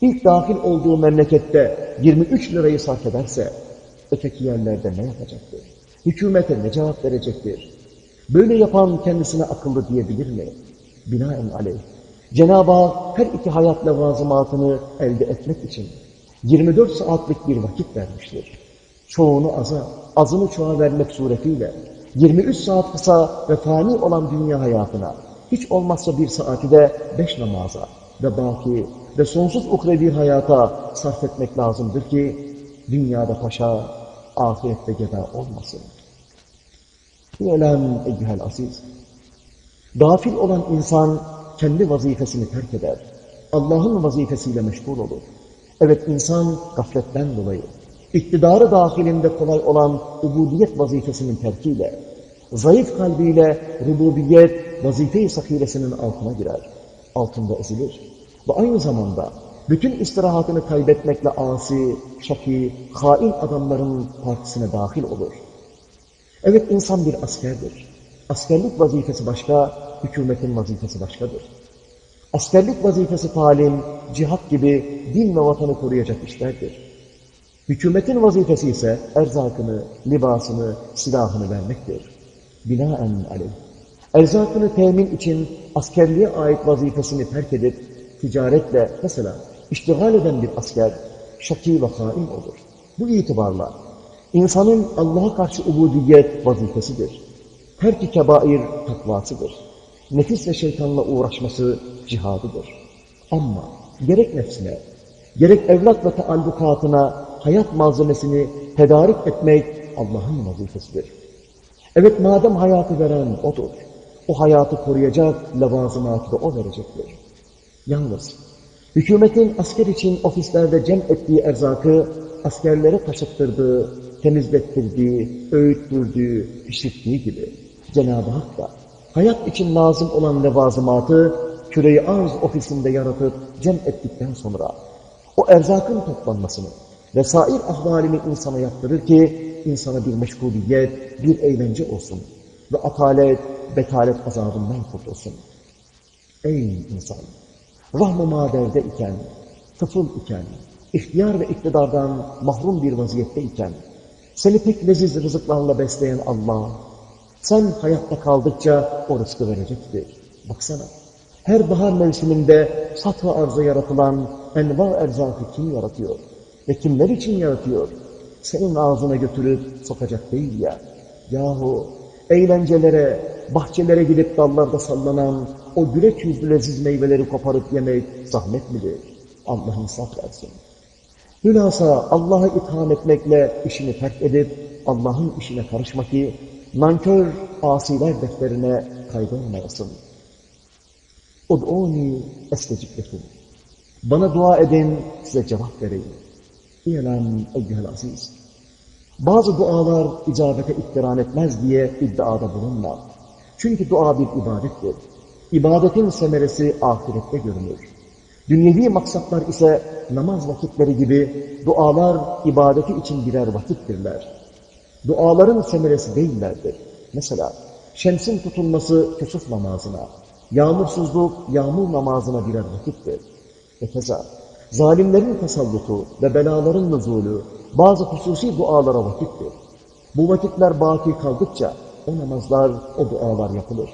ilk dahil olduğu memlekette 23 lirayı sarf ederse, öteki yerlerde ne yapacaktır? Hükümete ne cevap verecektir? Böyle yapan kendisine akıllı diyebilir mi? Binaen aleyh. Cenab-ı Hak her iki hayat levazımatını elde etmek için 24 saatlik bir vakit vermiştir. Çoğunu aza, azını çoğa vermek suretiyle 23 saat kısa ve fani olan dünya hayatına hiç olmazsa bir saati de beş namaza ve baki ve sonsuz ukrevi hayata sarf etmek lazımdır ki dünyada paşa, ahirette geda olmasın. İ'lem eyyühel aziz. Gafil olan insan kendi vazifesini terk eder. Allah'ın vazifesiyle meşgul olur. Evet insan gafletten dolayı, iktidarı dahilinde kolay olan ubudiyet vazifesinin terkiyle, zayıf kalbiyle rububiyet vazife-i sahiresinin altına girer. Altında ezilir. Ve aynı zamanda bütün istirahatını kaybetmekle asi, şaki, hain adamların partisine dahil olur. Evet insan bir askerdir. Askerlik vazifesi başka, hükümetin vazifesi başkadır. Askerlik vazifesi talim, cihat gibi din ve vatanı koruyacak işlerdir. Hükümetin vazifesi ise erzakını, libasını, silahını vermektir. Binaen aleyh. Erzakını temin için askerliğe ait vazifesini terk edip ticaretle mesela iştigal eden bir asker şaki ve hain olur. Bu itibarla insanın Allah'a karşı ubudiyet vazifesidir. Terk-i kebair takvasıdır. Nefis ve şeytanla uğraşması cihadıdır. Ama gerek nefsine, gerek evlat ve taallukatına hayat malzemesini tedarik etmek Allah'ın vazifesidir. Evet madem hayatı veren O'dur, o hayatı koruyacak levazımatı da O verecektir. Yalnız hükümetin asker için ofislerde cem ettiği erzakı askerlere taşıttırdığı, temizlettirdiği, öğüttürdüğü, pişirttiği gibi Cenab-ı Hak da hayat için lazım olan levazımatı küreyi arz ofisinde yaratıp cem ettikten sonra o erzakın toplanmasını vesair ahvalini insana yaptırır ki insana bir meşguliyet, bir eğlence olsun ve atalet, betalet azabından kurtulsun. Ey insan! Rahm-ı maderde iken, tıfıl iken, ihtiyar ve iktidardan mahrum bir vaziyette iken, seni pek leziz rızıklarla besleyen Allah, sen hayatta kaldıkça o rızkı verecektir. Baksana, her bahar mevsiminde satva arza yaratılan enva erzakı kim yaratıyor? Ve kimler için yaratıyor? Senin ağzına götürüp sokacak değil ya. Yahu eğlencelere, bahçelere gidip dallarda sallanan o gürek yüzlü leziz meyveleri koparıp yemek zahmet midir? Allah insaf versin. Hülasa Allah'a itham etmekle işini terk edip Allah'ın işine karışma ki nankör asiler defterine kaydolmayasın. Ud'uni estecib lekum. Bana dua edin, size cevap vereyim. İ'lem eyyühel aziz. Bazı dualar icabete iktiran etmez diye iddiada bulunma. Çünkü dua bir ibadettir. İbadetin semeresi ahirette görünür. Dünyevi maksatlar ise namaz vakitleri gibi dualar ibadeti için birer vakittirler. Duaların semeresi değillerdir. Mesela şemsin tutulması küsuf namazına, yağmursuzluk yağmur namazına birer vakittir. Ve keza zalimlerin tasallutu ve belaların nuzulü bazı hususi dualara vakittir. Bu vakitler baki kaldıkça o namazlar, o dualar yapılır.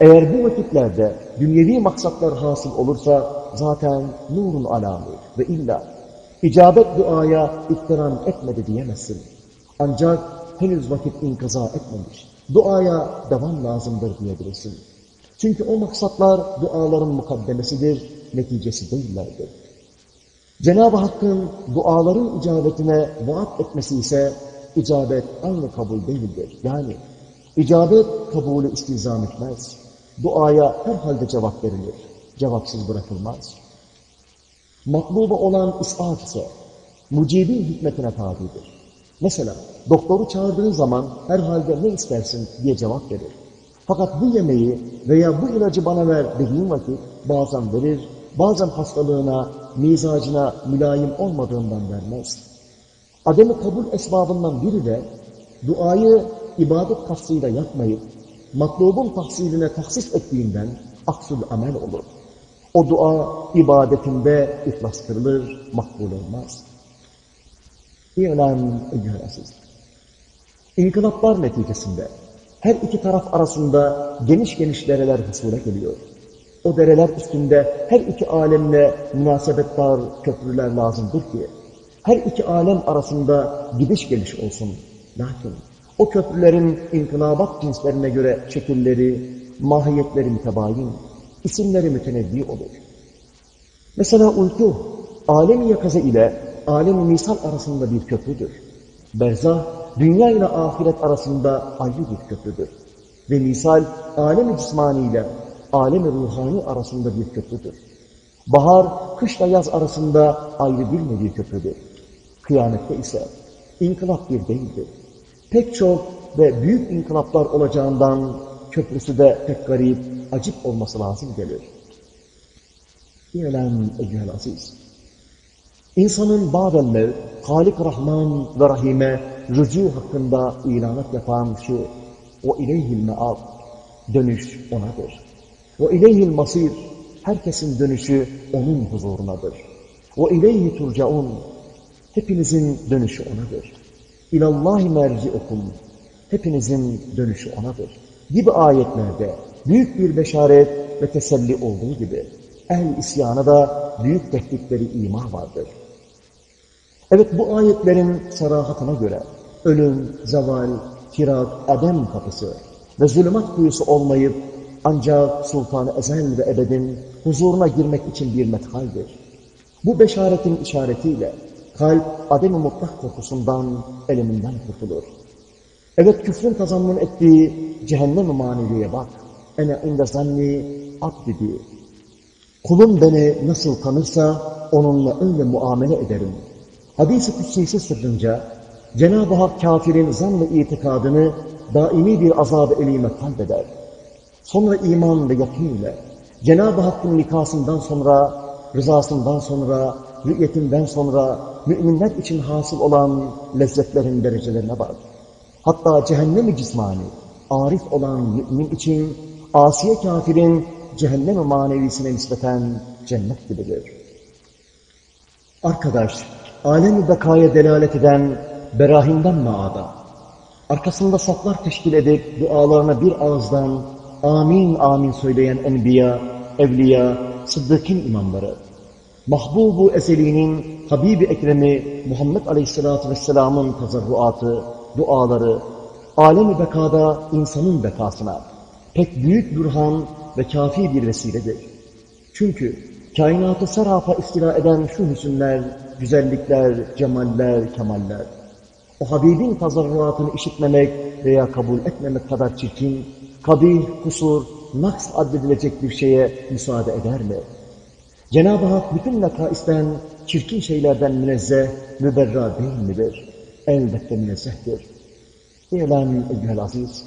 Eğer bu vakitlerde dünyevi maksatlar hasıl olursa zaten nurun alamı ve illa icabet duaya iktiran etmedi diyemezsin. Ancak henüz vakit inkaza etmemiş. Duaya devam lazımdır diyebilirsin. Çünkü o maksatlar duaların mukaddemesidir, neticesi değillerdir. Cenab-ı Hakk'ın duaların icabetine vaat etmesi ise icabet aynı kabul değildir. Yani icabet kabulü istizam etmez. Duaya herhalde cevap verilir. Cevapsız bırakılmaz. Maklubu olan ispat ise mucibin hikmetine tabidir. Mesela doktoru çağırdığı zaman herhalde ne istersin diye cevap verir. Fakat bu yemeği veya bu ilacı bana ver dediğin vakit bazen verir, bazen hastalığına, mizacına mülayim olmadığından vermez. Adem'i kabul esbabından biri de duayı ibadet kastıyla yapmayıp matlubun tahsiline tahsis ettiğinden aksul amel olur. O dua ibadetinde ihlastırılır, makbul olmaz. İ'lem eyyühel İnkılaplar neticesinde her iki taraf arasında geniş geniş dereler husule geliyor. O dereler üstünde her iki alemle münasebetler, köprüler lazımdır ki, her iki alem arasında gidiş geliş olsun. Lakin o köprülerin inkılabat cinslerine göre şekilleri, mahiyetleri mütebayin, isimleri mütenevvi olur. Mesela uyku, alemi yakaza ile alemi misal arasında bir köprüdür. Berzah, dünya ile ahiret arasında ayrı bir köprüdür. Ve misal alem-i cismani ile alem-i ruhani arasında bir köprüdür. Bahar, kışla yaz arasında ayrı nevi köprüdür. Kıyamette ise inkılap bir değildir. Pek çok ve büyük inkılaplar olacağından köprüsü de pek garip, acip olması lazım gelir. İ'lem eyyühel aziz. İnsanın ba'del mev, Halik Rahman ve Rahim'e rücu hakkında ilanat yapan şu, o ileyhil me'ab, dönüş onadır. O ileyhil masir, herkesin dönüşü onun huzurunadır. O ileyhi turcaun, hepinizin dönüşü onadır. İlallahi merci'ukum, hepinizin dönüşü onadır. Gibi ayetlerde büyük bir beşaret ve teselli olduğu gibi, ehl isyana da büyük tehditleri ima vardır. Evet bu ayetlerin sarahatına göre ölüm, zeval, firak, adem kapısı ve zulümat kuyusu olmayıp ancak Sultan-ı Ezel ve Ebed'in huzuruna girmek için bir methaldir. Bu beşaretin işaretiyle kalp adem-i mutlak korkusundan, eliminden kurtulur. Evet küfrün kazanmanın ettiği cehennem-i maneviye bak. Ene inde zanni abdidi. Kulum beni nasıl tanırsa onunla öyle muamele ederim. Hadis-i kutsisi sırrınca Cenab-ı Hak kafirin zan ve itikadını daimi bir azab-ı elime kalbeder. Sonra iman ve yakin ile Cenab-ı Hakk'ın nikasından sonra, rızasından sonra, rü'yetinden sonra müminler için hasıl olan lezzetlerin derecelerine bak. Hatta cehennem-i cismani, arif olan mümin için asiye kafirin cehennem-i manevisine nispeten cennet gibidir. Arkadaş, alem-i bekaya delalet eden berahinden maada, arkasında saflar teşkil edip dualarına bir ağızdan amin amin söyleyen enbiya, evliya, sıddıkin imamları, Mahbubu Ezeli'nin Habibi Ekrem'i Muhammed Aleyhisselatü Vesselam'ın tazarruatı, duaları, alem-i bekada insanın bekasına pek büyük bürhan ve kafi bir vesiledir. Çünkü kainatı serapa istila eden şu hüsünler, güzellikler, cemaller, kemaller, o Habibin tazarruatını işitmemek veya kabul etmemek kadar çirkin, kabih, kusur, naks addedilecek bir şeye müsaade eder mi? Cenab-ı Hak bütün nakaisten, çirkin şeylerden münezzeh, müberra değil midir? Elbette münezzehtir. İ'lem eyyühel aziz.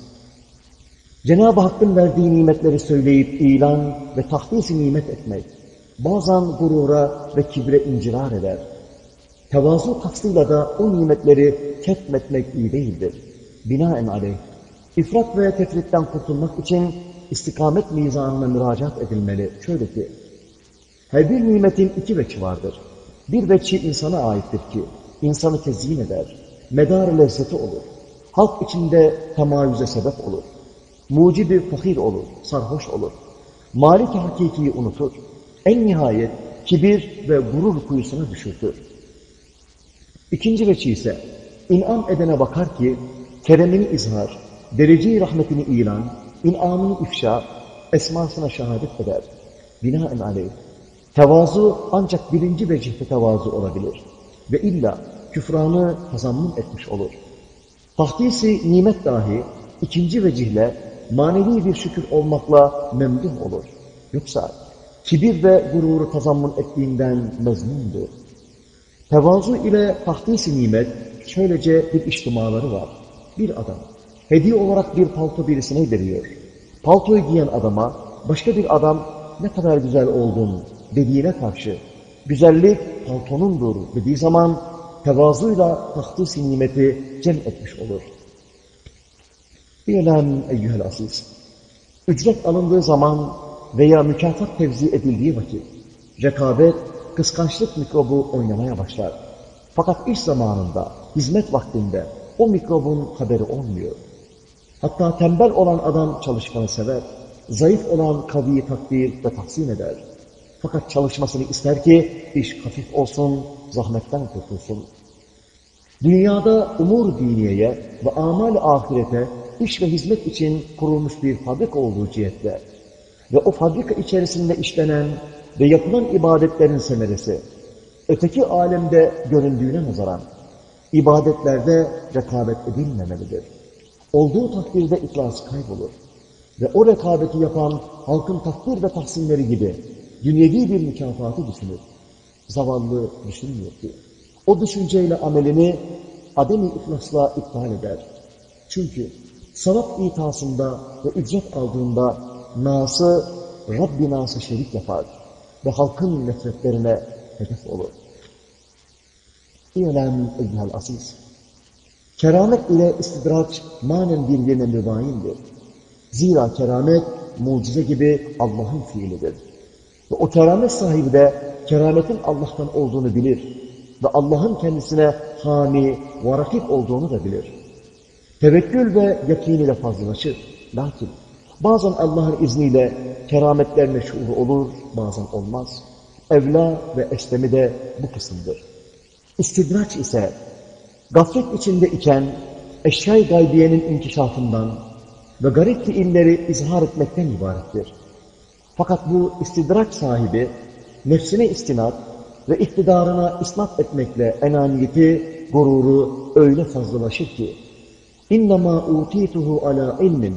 Cenab-ı Hakk'ın verdiği nimetleri söyleyip ilan ve tahdis-i nimet etmek, bazen gurura ve kibre incirar eder. Tevazu kastıyla da o nimetleri ketmetmek iyi değildir. Binaen aleyh, ifrat veya tefritten kurtulmak için istikamet mizanına müracaat edilmeli. Şöyle ki, her bir nimetin iki veçi vardır. Bir veçi insana aittir ki, insanı tezyin eder, medar lezzeti olur, halk içinde temayüze sebep olur, mucibi fakir olur, sarhoş olur, malik hakikiyi unutur, en nihayet kibir ve gurur kuyusuna düşürtür. İkinci veçi ise, inam edene bakar ki, keremini izhar, dereceyi rahmetini ilan, inamını ifşa, esmasına şehadet eder. Binaen aleyh, tevazu ancak birinci vecihte tevazu olabilir. Ve illa küfranı kazanmun etmiş olur. Tahtisi nimet dahi ikinci vecihle manevi bir şükür olmakla memnun olur. Yoksa kibir ve gururu kazanmun ettiğinden mezmundur. Tevazu ile tahdis-i nimet şöylece bir içtimaları var. Bir adam hediye olarak bir palto birisine veriyor. Paltoyu giyen adama başka bir adam ne kadar güzel oldun dediğine karşı güzellik paltonundur dediği zaman tevazuyla tahdis-i nimeti cem etmiş olur. İ'lem eyyühel aziz. Ücret alındığı zaman veya mükafat tevzi edildiği vakit rekabet kıskançlık mikrobu oynamaya başlar. Fakat iş zamanında, hizmet vaktinde o mikrobun haberi olmuyor. Hatta tembel olan adam çalışmanı sever, zayıf olan kaviyi takdir ve tahsin eder. Fakat çalışmasını ister ki iş hafif olsun, zahmetten kurtulsun. Dünyada umur diniyeye ve amal ahirete iş ve hizmet için kurulmuş bir fabrika olduğu cihette ve o fabrika içerisinde işlenen ve yapılan ibadetlerin semeresi, öteki alemde göründüğüne nazaran, ibadetlerde rekabet edilmemelidir. Olduğu takdirde ihlas kaybolur. Ve o rekabeti yapan halkın takdir ve tahsinleri gibi dünyevi bir mükafatı düşünür. Zavallı düşünmüyor ki. O düşünceyle amelini ademi ihlasla iptal eder. Çünkü sanat itasında ve ücret aldığında nası Rabbi nası şerik yapar ve halkın nefretlerine hedef olur. İ'lem eyyuhel aziz. Keramet ile istidraç manen birbirine mübayindir. Zira keramet mucize gibi Allah'ın fiilidir. Ve o keramet sahibi de kerametin Allah'tan olduğunu bilir. Ve Allah'ın kendisine hami ve rakip olduğunu da bilir. Tevekkül ve yakin ile fazlalaşır. Lakin bazen Allah'ın izniyle kerametler meşhur olur, bazen olmaz. Evla ve eslemi de bu kısımdır. İstidraç ise gaflet içinde iken eşya-i gaybiyenin inkişafından ve garip fiilleri izhar etmekten ibarettir. Fakat bu istidrak sahibi nefsine istinat ve iktidarına isnat etmekle enaniyeti, gururu öyle fazlalaşır ki اِنَّمَا اُوْتِيتُهُ عَلَى ilmin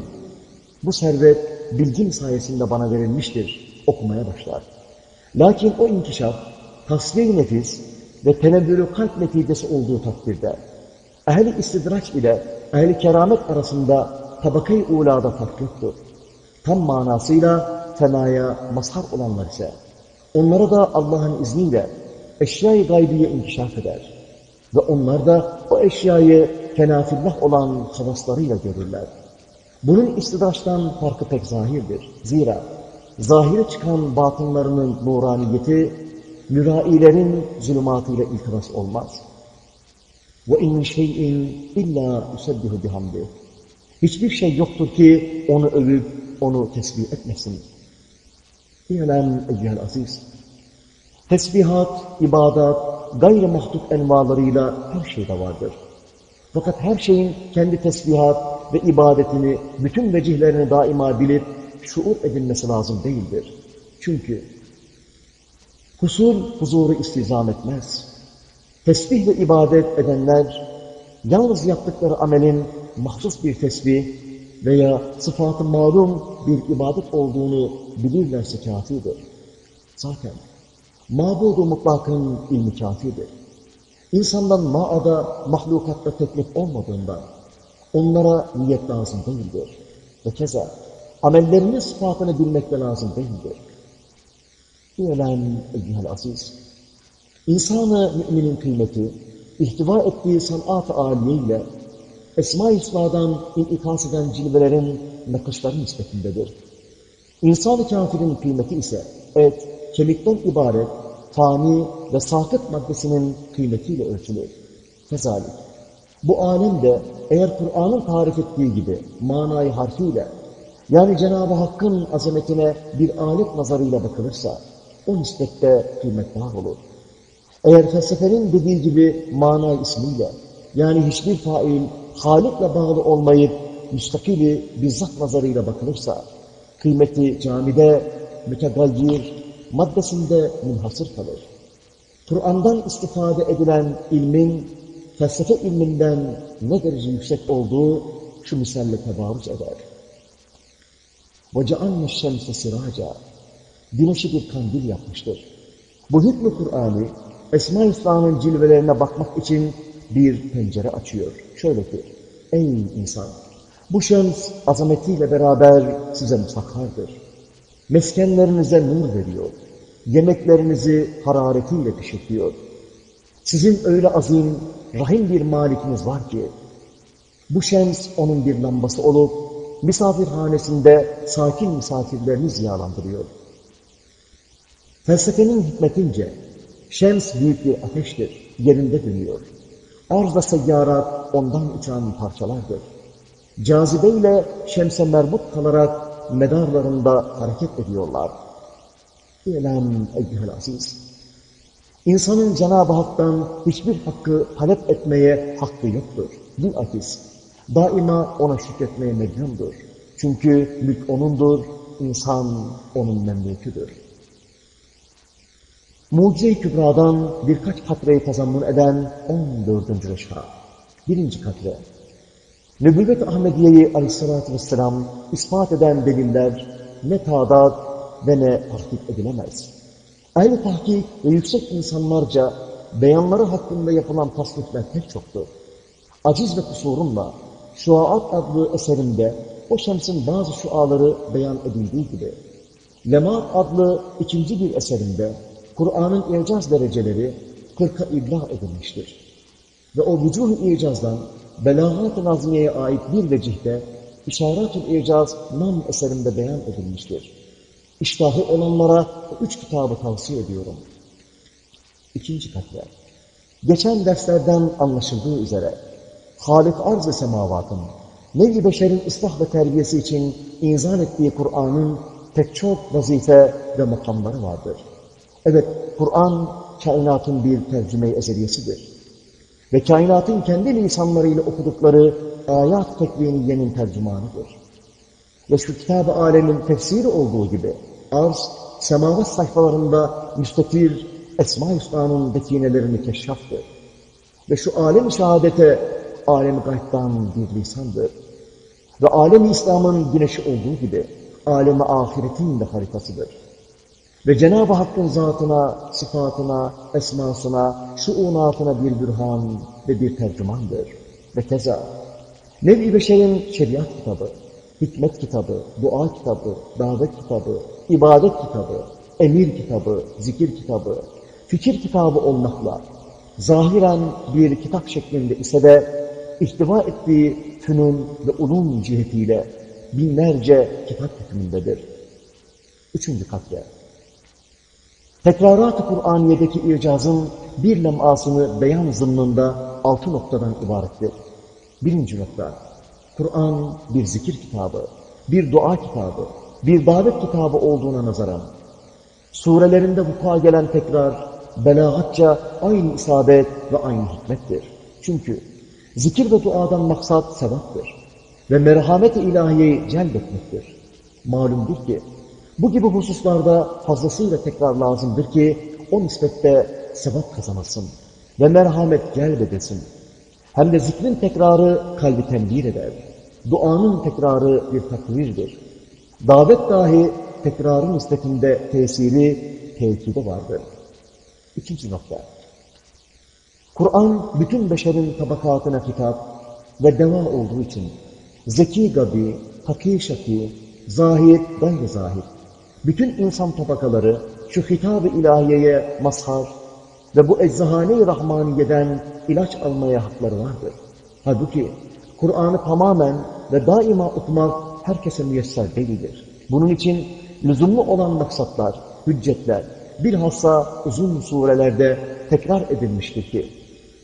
Bu servet bilgim sayesinde bana verilmiştir. Okumaya başlar. Lakin o inkişaf, tasvir nefis ve tenebbülü kalp neticesi olduğu takdirde ehli istidraç ile ehli keramet arasında tabakayı ulada fark yoktur. Tam manasıyla fenaya mazhar olanlar ise onlara da Allah'ın izniyle eşyayı gaybiye inkişaf eder. Ve onlar da o eşyayı fenafillah olan havaslarıyla görürler. Bunun istidaçtan farkı pek zahirdir. Zira zahire çıkan batınlarının nuraniyeti mürailerin zulümatıyla iltimas olmaz. وَاِنْ شَيْءٍ اِلَّا يُسَبِّهُ بِحَمْدِهِ Hiçbir şey yoktur ki onu övüp onu tesbih etmesin. İ'lem eyyühel aziz. Tesbihat, ibadat, gayri mahdut envalarıyla her şeyde vardır. Fakat her şeyin kendi tesbihat ve ibadetini bütün vecihlerini daima bilip şuur edilmesi lazım değildir. Çünkü husul huzuru istizam etmez. Tesbih ve ibadet edenler yalnız yaptıkları amelin mahsus bir tesbih veya sıfatı malum bir ibadet olduğunu bilirlerse kafidir. Zaten mabud-u mutlakın ilmi kafidir. İnsandan maada, mahlukatta teklif olmadığından onlara niyet lazım değildir. Ve keza amellerinin sıfatını bilmek de lazım değildir. İ'lem eyyühel aziz. İnsanı müminin kıymeti, ihtiva ettiği sanat-ı aliye Esma-i Hüsna'dan inikas eden cilvelerin nakışları nispetindedir. İnsan-ı kafirin kıymeti ise et, kemikten ibaret, fani ve sakıt maddesinin kıymetiyle ölçülür. Kezalik. Bu alem de eğer Kur'an'ın tarif ettiği gibi manayı harfiyle, yani Cenab-ı Hakk'ın azametine bir alet nazarıyla bakılırsa, o nispette kıymetdar olur. Eğer felsefenin dediği gibi mana ismiyle, yani hiçbir fail Halik'le bağlı olmayıp müstakili bizzat nazarıyla bakılırsa, kıymeti camide mütegayyir, maddesinde münhasır kalır. Kur'an'dan istifade edilen ilmin, felsefe ilminden ne derece yüksek olduğu şu misalle tebarüz eder. وَجَعَلْنَ الشَّمْسَ سِرَاجًا Güneşi bir kandil yapmıştır. Bu hükmü Kur'an'ı Esma İslam'ın cilvelerine bakmak için bir pencere açıyor. Şöyle ki, ey insan, bu şems azametiyle beraber size musakkardır. Meskenlerinize nur veriyor. Yemeklerinizi hararetiyle pişirtiyor. Sizin öyle azim, rahim bir malikiniz var ki, bu şems onun bir lambası olup, misafirhanesinde sakin misafirlerini ziyalandırıyor. Felsefenin hikmetince, şems büyük bir ateştir, yerinde dönüyor. Arz ve seyyarat ondan uçan parçalardır. Cazibeyle şemse merbut kalarak medarlarında hareket ediyorlar. İlem eyyühel aziz. İnsanın Cenab-ı Hak'tan hiçbir hakkı talep etmeye hakkı yoktur. Bilakis daima ona şükretmeye mecnundur. Çünkü mülk O'nundur, insan O'nun memleküdür. Mucize-i Kübra'dan birkaç katreyi tazammun eden 14. reşha. Birinci katre. Nübüvvet Ahmediye'yi aleyhissalatü vesselam ispat eden deliller ne tadat ve ne tahkik edilemez. Aynı tahkik ve yüksek insanlarca beyanları hakkında yapılan tasnifler pek çoktur. Aciz ve kusurumla Şuaat adlı eserimde o şemsin bazı şuaları beyan edildiği gibi Lemat adlı ikinci bir eserimde Kur'an'ın icaz dereceleri kırka iblah edilmiştir. Ve o vücuh-u icazdan Belagat-ı Nazmiye'ye ait bir vecihte İşarat-ı İcaz nam eserimde beyan edilmiştir. İştahı olanlara üç kitabı tavsiye ediyorum. İkinci katre. Geçen derslerden anlaşıldığı üzere Halik arz-ı semavatın nevi beşerin ıslah ve terbiyesi için inzal ettiği Kur'an'ın pek çok vazife ve makamları vardır. Evet, Kur'an kainatın bir tercüme-i ezeliyesidir. Ve kainatın kendi lisanlarıyla okudukları ayat tekviniyenin tercümanıdır. Ve şu kitab-ı alemin tefsiri olduğu gibi arz, semavat sayfalarında müstakir Esma-i Hüsna'nın dekinelerini keşfaftır. Ve şu alem-i şehadete alem-i gaybtan bir lisandır. Ve alem-i İslam'ın güneşi olduğu gibi alem-i ahiretin de haritasıdır. Ve Cenab-ı Hakk'ın zatına, sıfatına, esmasına, şuunatına bir bürhan ve bir tercümandır. Ve keza, Nev-i Beşer'in şeriat kitabı, hikmet kitabı, dua kitabı, davet kitabı, ibadet kitabı, emir kitabı, zikir kitabı, fikir kitabı olmakla, zahiren bir kitap şeklinde ise de ihtiva ettiği fünun ve ulum cihetiyle binlerce kitap hükmündedir. Üçüncü katre. Tekrarat-ı Kur'aniye'deki icazın bir lemasını beyan zımnında altı noktadan ibarettir. Birinci nokta, Kur'an bir zikir kitabı, bir dua kitabı, bir davet kitabı olduğuna nazaran, surelerinde vuku'a gelen tekrar, belagatça aynı isabet ve aynı hikmettir. Çünkü zikir ve duadan maksat sevaptır ve merhamet-i ilahiyeyi celbetmektir. Malumdur ki, bu gibi hususlarda fazlasıyla tekrar lazımdır ki, o nispette sevap kazanasın ve merhamet celbedesin. Hem de zikrin tekrarı kalbi tembir eder. Duanın tekrarı bir takvirdir. Davet dahi tekrarın nispetinde tesiri, tekide vardır. İkinci nokta. Kur'an bütün beşerin tabakatına hitap ve deva olduğu için zeki gabi, hakî şakî, zahid, gayri zahid, bütün insan tabakaları şu hitab-ı ilahiyeye mazhar ve bu eczahane-i rahmaniyeden ilaç almaya hakları vardır. Halbuki Kur'an'ı tamamen ve daima okumak herkese müyesser değildir. Bunun için lüzumlu olan maksatlar, hüccetler, bilhassa uzun surelerde tekrar edilmiştir ki,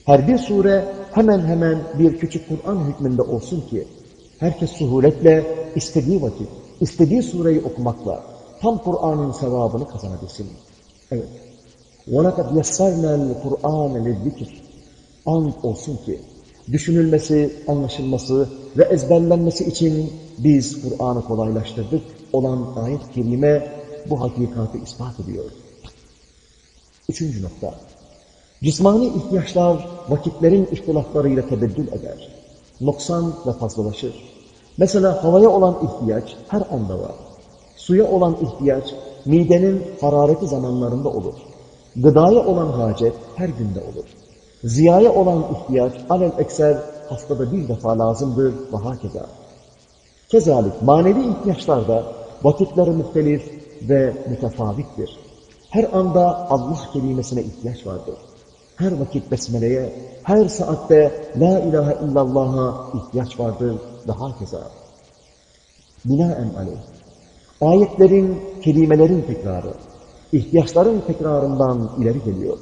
her bir sure hemen hemen bir küçük Kur'an hükmünde olsun ki, herkes suhuletle istediği vakit, istediği sureyi okumakla tam Kur'an'ın sevabını kazanabilsin. Evet. وَلَقَدْ يَسَّرْنَا الْقُرْآنَ لِلْذِكِرِ Ant olsun ki, düşünülmesi, anlaşılması ve ezberlenmesi için biz Kur'an'ı kolaylaştırdık olan ayet-i kerime bu hakikati ispat ediyor. Üçüncü nokta. Cismani ihtiyaçlar vakitlerin ihtilaflarıyla tebeddül eder. Noksan ve fazlalaşır. Mesela havaya olan ihtiyaç her anda var. Suya olan ihtiyaç midenin harareti zamanlarında olur. Gıdaya olan hacet her günde olur. Ziyaya olan ihtiyaç alel ekser haftada bir defa lazımdır ve hakeza. Kezalik manevi ihtiyaçlarda vakitleri muhtelif ve mütefavittir. Her anda Allah kelimesine ihtiyaç vardır. Her vakit besmeleye, her saatte la ilahe illallah'a ihtiyaç vardır ve hakeza. Binaen aleyh. Ayetlerin, kelimelerin tekrarı, ihtiyaçların tekrarından ileri geliyor.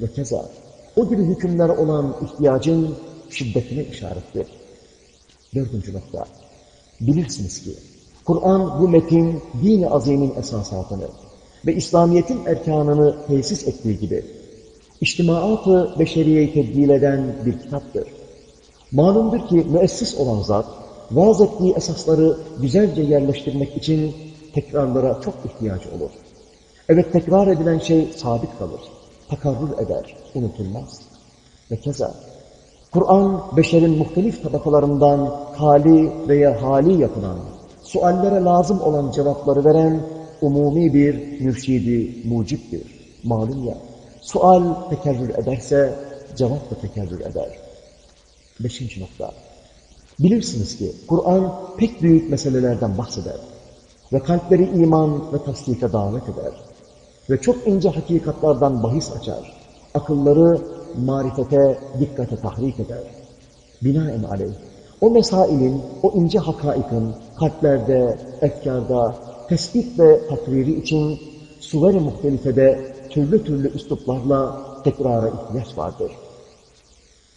Ve keza o gibi hükümler olan ihtiyacın şiddetine işarettir. Dördüncü nokta. Bilirsiniz ki Kur'an bu metin din-i azimin esasatını ve İslamiyet'in erkanını tesis ettiği gibi içtimaat-ı beşeriyeyi tedbir eden bir kitaptır. Malumdur ki müessis olan zat, vaaz ettiği esasları güzelce yerleştirmek için tekrarlara çok ihtiyacı olur. Evet tekrar edilen şey sabit kalır, takarrur eder, unutulmaz. Ve keza Kur'an beşerin muhtelif tabakalarından hali veya hali yapılan, suallere lazım olan cevapları veren umumi bir mürşidi muciptir. Malum ya, sual tekerrür ederse cevap da tekerrür eder. Beşinci nokta. Bilirsiniz ki Kur'an pek büyük meselelerden bahseder ve kalpleri iman ve tasdike davet eder ve çok ince hakikatlardan bahis açar. Akılları marifete, dikkate tahrik eder. Binaen aleyh, o mesailin, o ince hakaikin kalplerde, efkarda, tespit ve takriri için suver-i muhtelifede türlü türlü üsluplarla tekrara ihtiyaç vardır.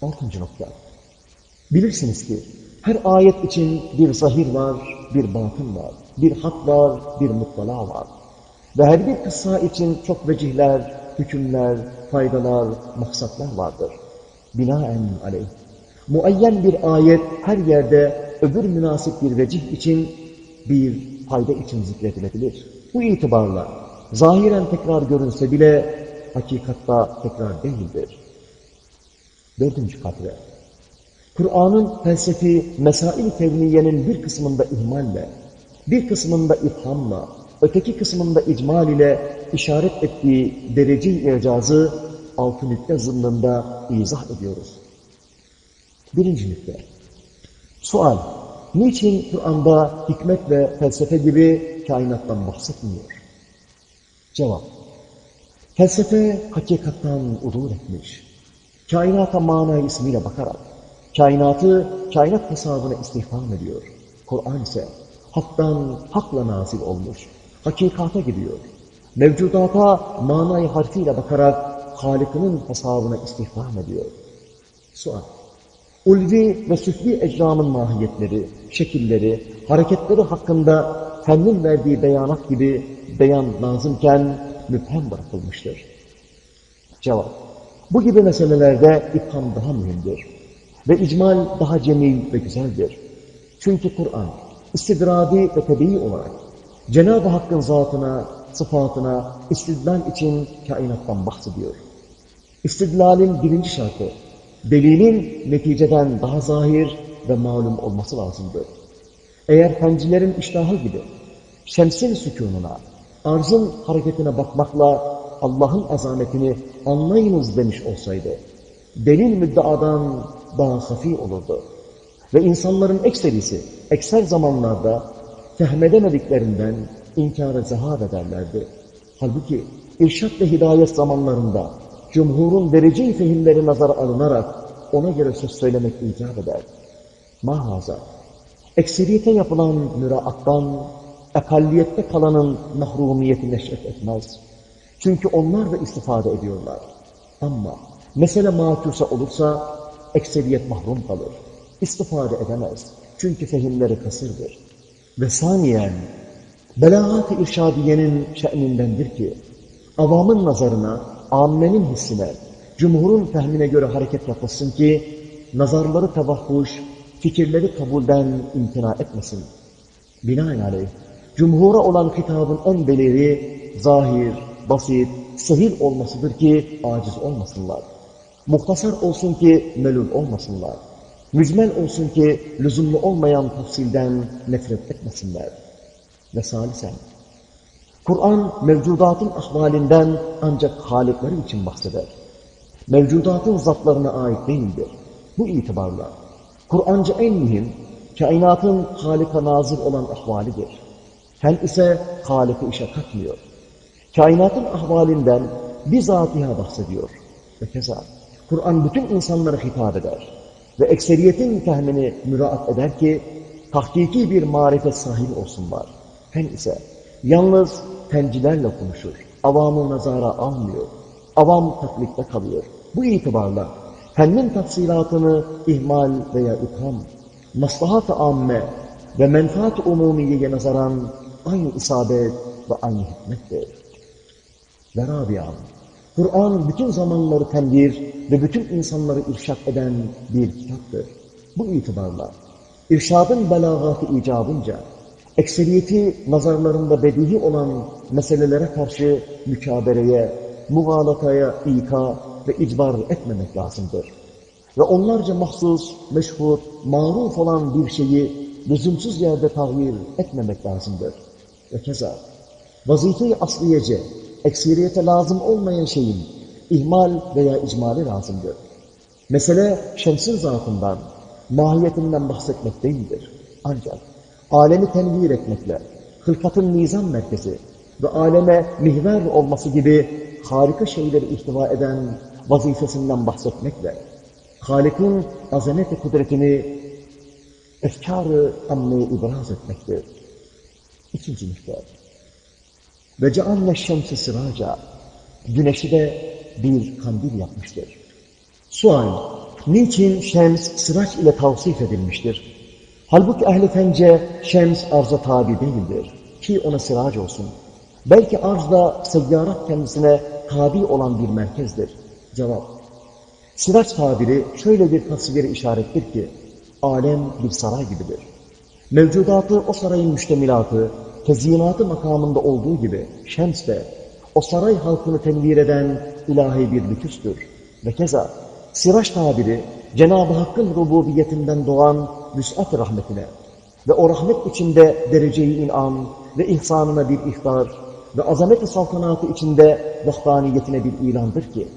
Altıncı nokta. Bilirsiniz ki her ayet için bir zahir var, bir batın var, bir hak var, bir mutlala var. Ve her bir kıssa için çok vecihler, hükümler, faydalar, maksatlar vardır. Binaen aleyh. Muayyen bir ayet her yerde öbür münasip bir vecih için bir fayda için zikredilebilir. Bu itibarla zahiren tekrar görünse bile hakikatta tekrar değildir. Dördüncü kadre. Kur'an'ın felsefi mesail tevniyenin bir kısmında ihmalle, bir kısmında ifhamla, öteki kısmında icmal ile işaret ettiği derece icazı altı nükle zımnında izah ediyoruz. Birinci nükle. Sual. Niçin Kur'an'da hikmet ve felsefe gibi kainattan bahsetmiyor? Cevap. Felsefe hakikattan udur etmiş. Kainata mana ismiyle bakarak, kainatı kainat hesabına istihbam ediyor. Kur'an ise haktan hakla nazil olmuş. Hakikata gidiyor. Mevcudata manayı harfiyle bakarak Halık'ının hesabına istihbam ediyor. Sual. Ulvi ve süfli ecramın mahiyetleri, şekilleri, hareketleri hakkında fennin verdiği beyanat gibi beyan lazımken müphem bırakılmıştır. Cevap. Bu gibi meselelerde ifham daha mühimdir. Ve icmal daha cemil ve güzeldir. Çünkü Kur'an istidradi ve tebii olarak Cenab-ı Hakk'ın zatına, sıfatına istidlal için kainattan bahsediyor. İstidlalin birinci şartı, delilin neticeden daha zahir ve malum olması lazımdır. Eğer pencilerin iştahı gibi şemsin sükununa, arzın hareketine bakmakla Allah'ın azametini anlayınız demiş olsaydı, delil müddeadan daha hafi olurdu. Ve insanların ekserisi, ekser zamanlarda fehmedemediklerinden inkara zehab ederlerdi. Halbuki irşat ve hidayet zamanlarında cumhurun derece fehimleri nazara alınarak ona göre söz söylemek icap eder. Mahaza, ekseriyete yapılan müraattan, ekalliyette kalanın mahrumiyeti neşret etmez. Çünkü onlar da istifade ediyorlar. Ama mesele makusa olursa ekseriyet mahrum kalır. İstifade edemez. Çünkü fehimleri kasırdır. Ve saniyen, belagat-ı irşadiyenin şe'nindendir ki, avamın nazarına, ammenin hissine, cumhurun fehmine göre hareket yapılsın ki, nazarları tevahhuş, fikirleri kabulden imtina etmesin. Binaenaleyh, cumhura olan hitabın en beliri, zahir, basit, sehil olmasıdır ki aciz olmasınlar. Muhtasar olsun ki melul olmasınlar. Mücmel olsun ki lüzumlu olmayan tafsilden nefret etmesinler. Ve salisen, Kur'an mevcudatın ahvalinden ancak halikleri için bahseder. Mevcudatın zatlarına ait değildir. Bu itibarla Kur'ancı en mühim, kainatın Halika nazır olan ahvalidir. Fen ise Halik'i işe katmıyor. Kainatın ahvalinden bizatiha bahsediyor. Ve keza Kur'an bütün insanlara hitap eder ve ekseriyetin fehmini müraat eder ki tahkiki bir marifet sahibi olsunlar. Fen ise yalnız tencilerle konuşur. Avamı nazara almıyor. Avam taklitte kalıyor. Bu itibarla fennin tafsilatını ihmal veya itham, maslahat-ı amme ve menfaat-ı umumiyeye nazaran aynı isabet ve aynı hikmettir. Ve Rabia'm, Kur'an bütün zamanları tenvir ve bütün insanları irşat eden bir kitaptır. Bu itibarla irşadın belagatı icabınca ekseriyeti nazarlarında bedihi olan meselelere karşı mükabereye, muğalataya ika ve icbar etmemek lazımdır. Ve onlarca mahsus, meşhur, maruf olan bir şeyi lüzumsuz yerde tahvir etmemek lazımdır. Ve keza vazife-i asliyece, ekseriyete lazım olmayan şeyin ihmal veya icmali lazımdır. Mesele şemsin zatından, mahiyetinden bahsetmek değildir. Ancak alemi tenvir etmekle, hılkatın nizam merkezi ve aleme mihver olması gibi harika şeyleri ihtiva eden vazifesinden bahsetmekle, Halik'in azamet ve kudretini efkar-ı amme ibraz etmektir. İkinci nükle. Ve cealle şemsi sıraca, güneşi de bir kandil yapmıştır. Sual, niçin şems sıraç ile tavsif edilmiştir? Halbuki ehli fence şems arza tabi değildir ki ona sıraç olsun. Belki arzda seyyarat kendisine tabi olan bir merkezdir. Cevap, sıraç tabiri şöyle bir tasviri işarettir ki, alem bir saray gibidir. Mevcudatı o sarayın müştemilatı, tezyinatı makamında olduğu gibi şems de o saray halkını tenvir eden ilahi bir lüküstür. Ve keza siraç tabiri Cenab-ı Hakk'ın rububiyetinden doğan vüs'at rahmetine ve o rahmet içinde dereceyi inam ve ihsanına bir ihtar ve azamet-i saltanatı içinde vahdaniyetine bir ilandır ki,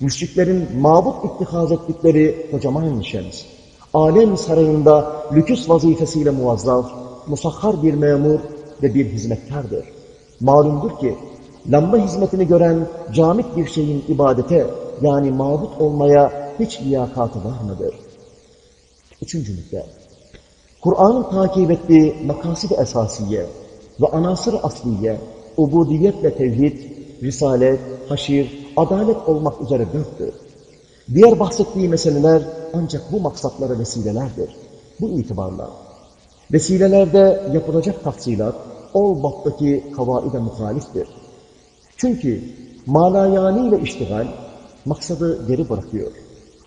müşriklerin mabut ittihaz ettikleri kocaman şems, alem sarayında lüküs vazifesiyle muvazzaf, musahhar bir memur ve bir hizmetkardır. Malumdur ki, lamba hizmetini gören camit bir şeyin ibadete, yani mabut olmaya hiç liyakatı var mıdır? Üçüncü nükle. Kur'an'ın takip ettiği makasid-i esasiye ve anasır asliye, ubudiyet ve tevhid, risalet, haşir, adalet olmak üzere dörttür. Diğer bahsettiği meseleler ancak bu maksatlara vesilelerdir. Bu itibarla vesilelerde yapılacak tafsilat ol battaki kavaide muhaliftir. Çünkü malayani ile iştigal maksadı geri bırakıyor.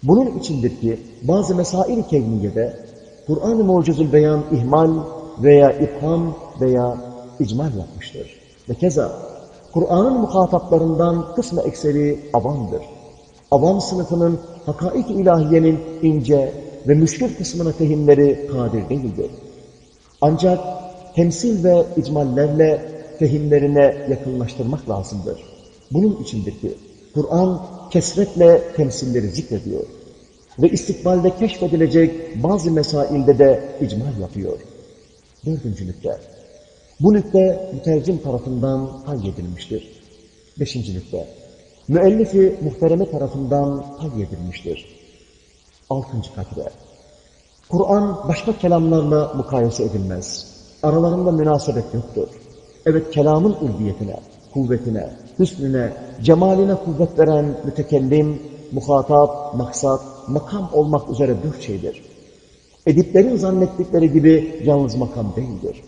Bunun içindir ki bazı mesail-i kevniyede Kur'an-ı Mucizül Beyan ihmal veya ifham veya icmal yapmıştır. Ve keza Kur'an'ın muhataplarından kısmı ekseri avamdır. Avam sınıfının hakaik ilahiyenin ince ve müşkül kısmına fehimleri kadir değildir. Ancak temsil ve icmallerle fehimlerine yakınlaştırmak lazımdır. Bunun içindir ki Kur'an kesretle temsilleri zikrediyor ve istikbalde keşfedilecek bazı mesailde de icmal yapıyor. Dördüncü nükle. Bu nükle mütercim tarafından kaydedilmiştir. Beşinci nükle. Müellifi muhtereme tarafından kaydedilmiştir. Altıncı katre. Kur'an başka kelamlarla mukayese edilmez. Aralarında münasebet yoktur. Evet kelamın ulviyetine, kuvvetine, hüsnüne, cemaline kuvvet veren mütekellim, muhatap, maksat, makam olmak üzere dört şeydir. Ediplerin zannettikleri gibi yalnız makam değildir.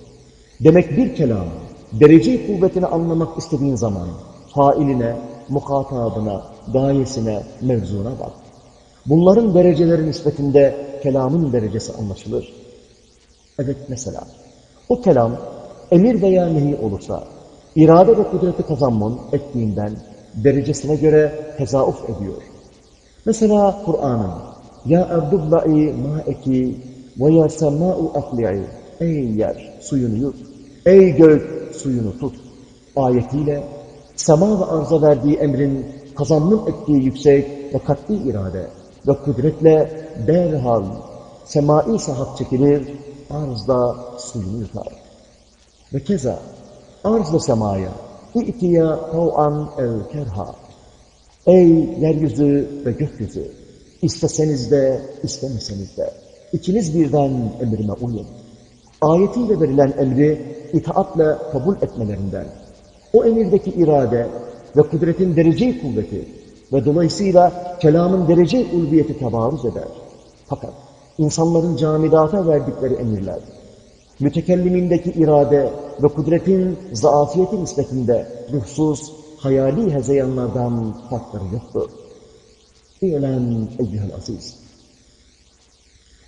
Demek bir kelam, derece kuvvetini anlamak istediğin zaman failine, muhatabına, gayesine, mevzuna bak. Bunların dereceleri nispetinde kelamın derecesi anlaşılır. Evet mesela, o kelam emir veya nehi olursa, irade ve kudreti kazanman ettiğinden derecesine göre tezauff ediyor. Mesela Kur'an'ın Ya erdubla'i ma'eki ve ya semma'u akli'i Ey yer suyunu yut, ey gök suyunu tut ayetiyle sema ve arza verdiği emrin kazanmın ettiği yüksek ve katli irade ve kudretle derhal semai sahat çekilir, arzda suyunu yutar. Ve keza arzda semaya İ'tiya tav'an ev kerha Ey yeryüzü ve gökyüzü! İsteseniz de, istemeseniz de, ikiniz birden emrime uyun. Ayetiyle verilen emri itaatle kabul etmelerinden, o emirdeki irade ve kudretin derece kuvveti ve dolayısıyla kelamın derece ulviyeti tebarüz eder. Fakat insanların camidata verdikleri emirler, mütekellimindeki irade ve kudretin zaafiyeti nispetinde ruhsuz, hayali hezeyanlardan farkları yoktur. İ'lem eyyühel aziz.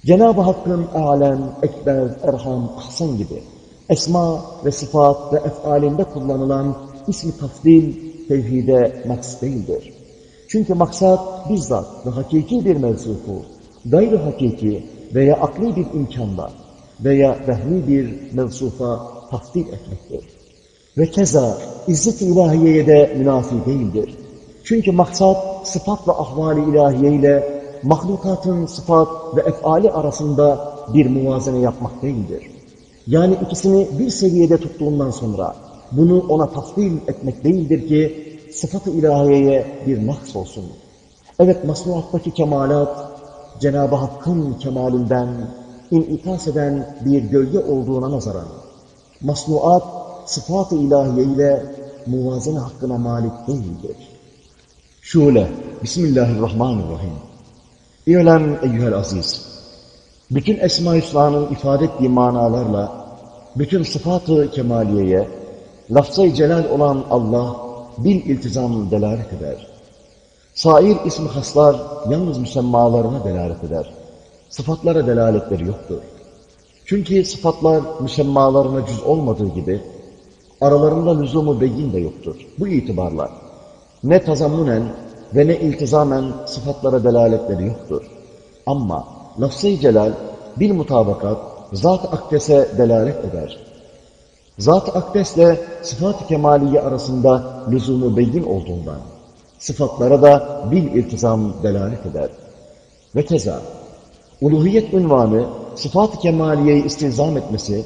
Cenab-ı Hakk'ın alem, ekber, erham, ahsan gibi esma ve sıfat ve efalinde kullanılan ismi tafdil tevhide maks değildir. Çünkü maksat bizzat ve hakiki bir mevzufu, gayri hakiki veya akli bir imkanla veya vehmi bir mevzufa tafdil etmektir. Ve keza izzet-i ilahiyeye de münafi değildir. Çünkü maksat sıfat ve ahvali ilahiye ile mahlukatın sıfat ve efali arasında bir muvazene yapmak değildir. Yani ikisini bir seviyede tuttuğundan sonra bunu ona tafdil etmek değildir ki sıfat-ı ilahiyeye bir naks olsun. Evet masnuattaki kemalat Cenab-ı Hakk'ın kemalinden inikas eden bir gölge olduğuna nazaran masnuat sıfat-ı ilahiye ile muvazene hakkına malik değildir. Şule, Bismillahirrahmanirrahim. İ'lem eyyühel aziz. Bütün Esma-i Hüsna'nın ifade ettiği manalarla, bütün sıfat-ı kemaliyeye, lafza-i celal olan Allah, bil iltizam delalet eder. Sair ismi haslar yalnız müsemmalarına delalet eder. Sıfatlara delaletleri yoktur. Çünkü sıfatlar müsemmalarına cüz olmadığı gibi, aralarında lüzumu beyin de yoktur. Bu itibarla ne tazammunen ve ne iltizamen sıfatlara delaletleri yoktur. Ama lafz-ı celal bir mutabakat zat-ı akdese delalet eder. Zat-ı akdesle sıfat-ı kemaliye arasında lüzumu beyin olduğundan sıfatlara da bil iltizam delalet eder. Ve keza uluhiyet ünvanı sıfat-ı kemaliyeyi istilzam etmesi,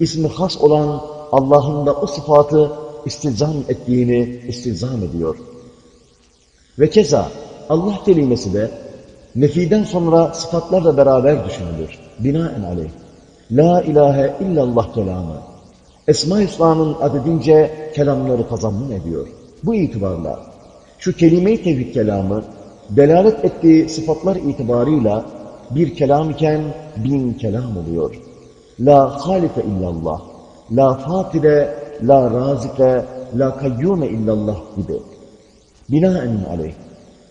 ismi has olan Allah'ın da o sıfatı istilzam ettiğini istilzam ediyor. Ve keza Allah kelimesi de nefiden sonra sıfatlarla beraber düşünülür. Binaen aleyh. La ilahe illallah kelamı. Esma-i Hüsna'nın adedince kelamları kazanmun ediyor. Bu itibarla şu kelime-i tevhid kelamı delalet ettiği sıfatlar itibarıyla bir kelam iken bin kelam oluyor. La halife illallah, la fatire, la razike, la kayyume illallah gibi. Binaen aleyh,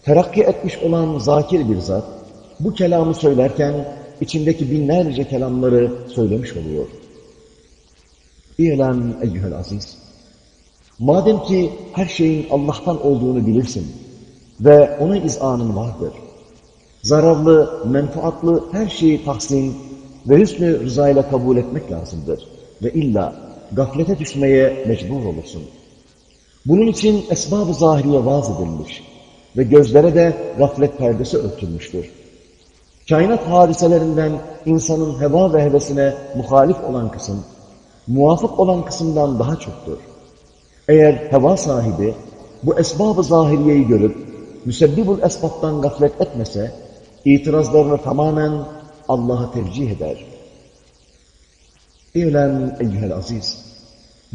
terakki etmiş olan zakir bir zat, bu kelamı söylerken içindeki binlerce kelamları söylemiş oluyor. İ'lem eyyühel aziz. Madem ki her şeyin Allah'tan olduğunu bilirsin ve ona izanın vardır. Zararlı, menfaatlı her şeyi tahsin ve hüsnü rızayla kabul etmek lazımdır. Ve illa gaflete düşmeye mecbur olursun. Bunun için esbab-ı zahiriye vaz edilmiş ve gözlere de gaflet perdesi örtülmüştür. Kainat hadiselerinden insanın heva ve hevesine muhalif olan kısım, muvafık olan kısımdan daha çoktur. Eğer heva sahibi bu esbab-ı zahiriyeyi görüp müsebbibul esbabdan gaflet etmese, itirazlarını tamamen Allah'a tercih eder. İ'lem eyyühel aziz.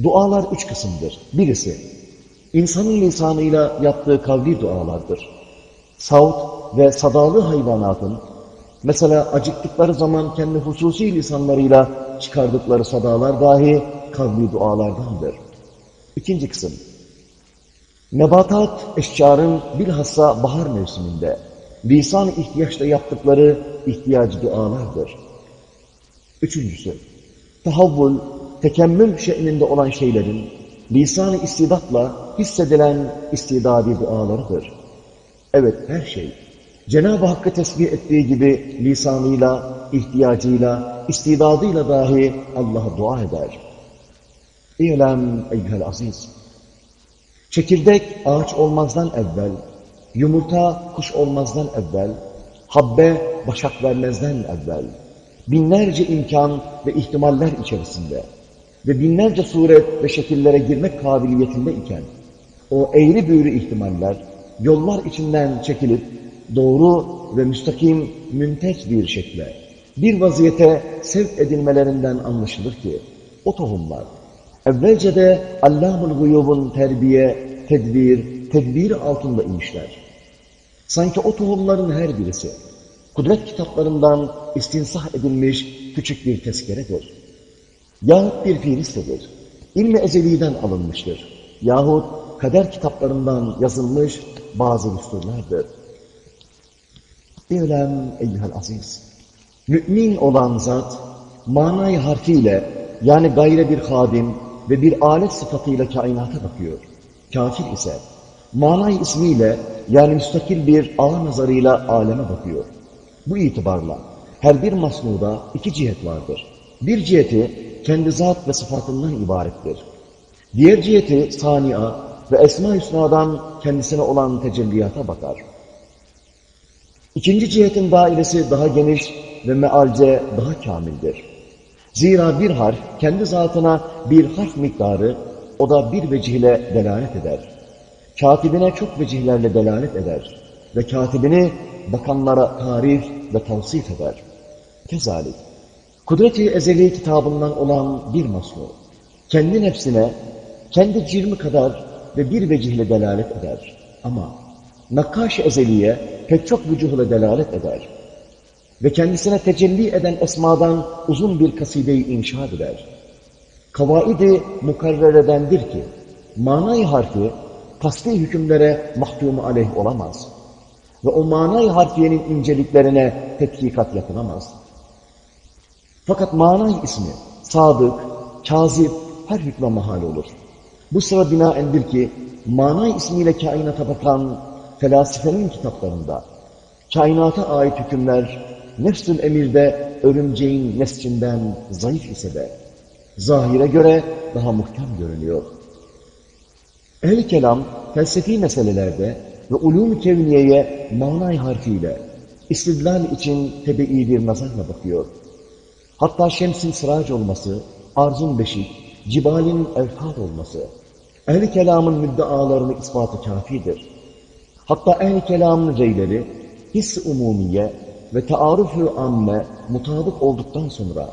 Dualar üç kısımdır. Birisi, insanın lisanıyla yaptığı kavli dualardır. Savut ve sadalı hayvanatın, mesela acıktıkları zaman kendi hususi lisanlarıyla çıkardıkları sadalar dahi kavli dualardandır. İkinci kısım, nebatat eşkarın bilhassa bahar mevsiminde lisan ihtiyaçta yaptıkları ihtiyacı dualardır. Üçüncüsü, tahavvul, tekemmül şeklinde olan şeylerin lisan-ı istidatla hissedilen istidadi dualarıdır. Evet her şey Cenab-ı Hakk'ı tesbih ettiği gibi lisanıyla, ihtiyacıyla, istidadıyla dahi Allah'a dua eder. İ'lem eyyühel aziz. Çekirdek ağaç olmazdan evvel, yumurta kuş olmazdan evvel, habbe başak vermezden evvel, binlerce imkan ve ihtimaller içerisinde ve binlerce suret ve şekillere girmek kabiliyetinde iken, o eğri büğrü ihtimaller, yollar içinden çekilip, doğru ve müstakim, münteç bir şekle, bir vaziyete sevk edilmelerinden anlaşılır ki, o tohumlar, evvelce de Allamul Guyub'un terbiye, tedbir, tedbiri altında imişler. Sanki o tohumların her birisi, kudret kitaplarından istinsah edilmiş küçük bir tezkeredir. Yahut bir fiilistedir. İlmi ezeliden alınmıştır. Yahut kader kitaplarından yazılmış bazı düsturlardır. İ'lem eyyühel aziz. Mümin olan zat, manayı harfiyle yani gayre bir hadim ve bir alet sıfatıyla kainata bakıyor. Kafir ise manay ismiyle yani müstakil bir ağ nazarıyla aleme bakıyor. Bu itibarla her bir masnuda iki cihet vardır. Bir ciheti kendi zat ve sıfatından ibarettir. Diğer ciheti sania ve Esma-i Hüsna'dan kendisine olan tecelliyata bakar. İkinci cihetin dairesi daha geniş ve mealce daha kamildir. Zira bir harf kendi zatına bir harf miktarı, o da bir vecihle delalet eder. Katibine çok vecihlerle delalet eder ve katibini bakanlara tarif ve tavsif eder. Kezalik, Kudret-i Ezeli kitabından olan bir masnu, kendi nefsine, kendi cirmi kadar ve bir vecihle delalet eder. Ama Nakkaş-ı Ezeli'ye pek çok vücuhla delalet eder. Ve kendisine tecelli eden esmadan uzun bir kasideyi inşa eder. Kavaidi mukarreredendir ki, manayı harfi kasti hükümlere mahkumu aleyh olamaz. Ve o manayı harfiyenin inceliklerine tetkikat yapılamaz. Fakat manay ismi sadık, kazip her hükme mahal olur. Bu sıra binaendir ki manay ismiyle kainata bakan felasifenin kitaplarında kainata ait hükümler nefsül emirde örümceğin nescinden zayıf ise de zahire göre daha muhkem görünüyor. Ehl-i kelam felsefi meselelerde ve ulûm-i kevniyeye manay harfiyle istidlal için tebe'i bir nazarla bakıyor. Hatta şemsin sıraç olması, arzun beşik, cibalin evfad olması, ehl-i kelamın müddealarını ispatı kafidir. Hatta ehl-i kelamın reyleri, his-i umumiye ve taarruf-ü amme mutabık olduktan sonra,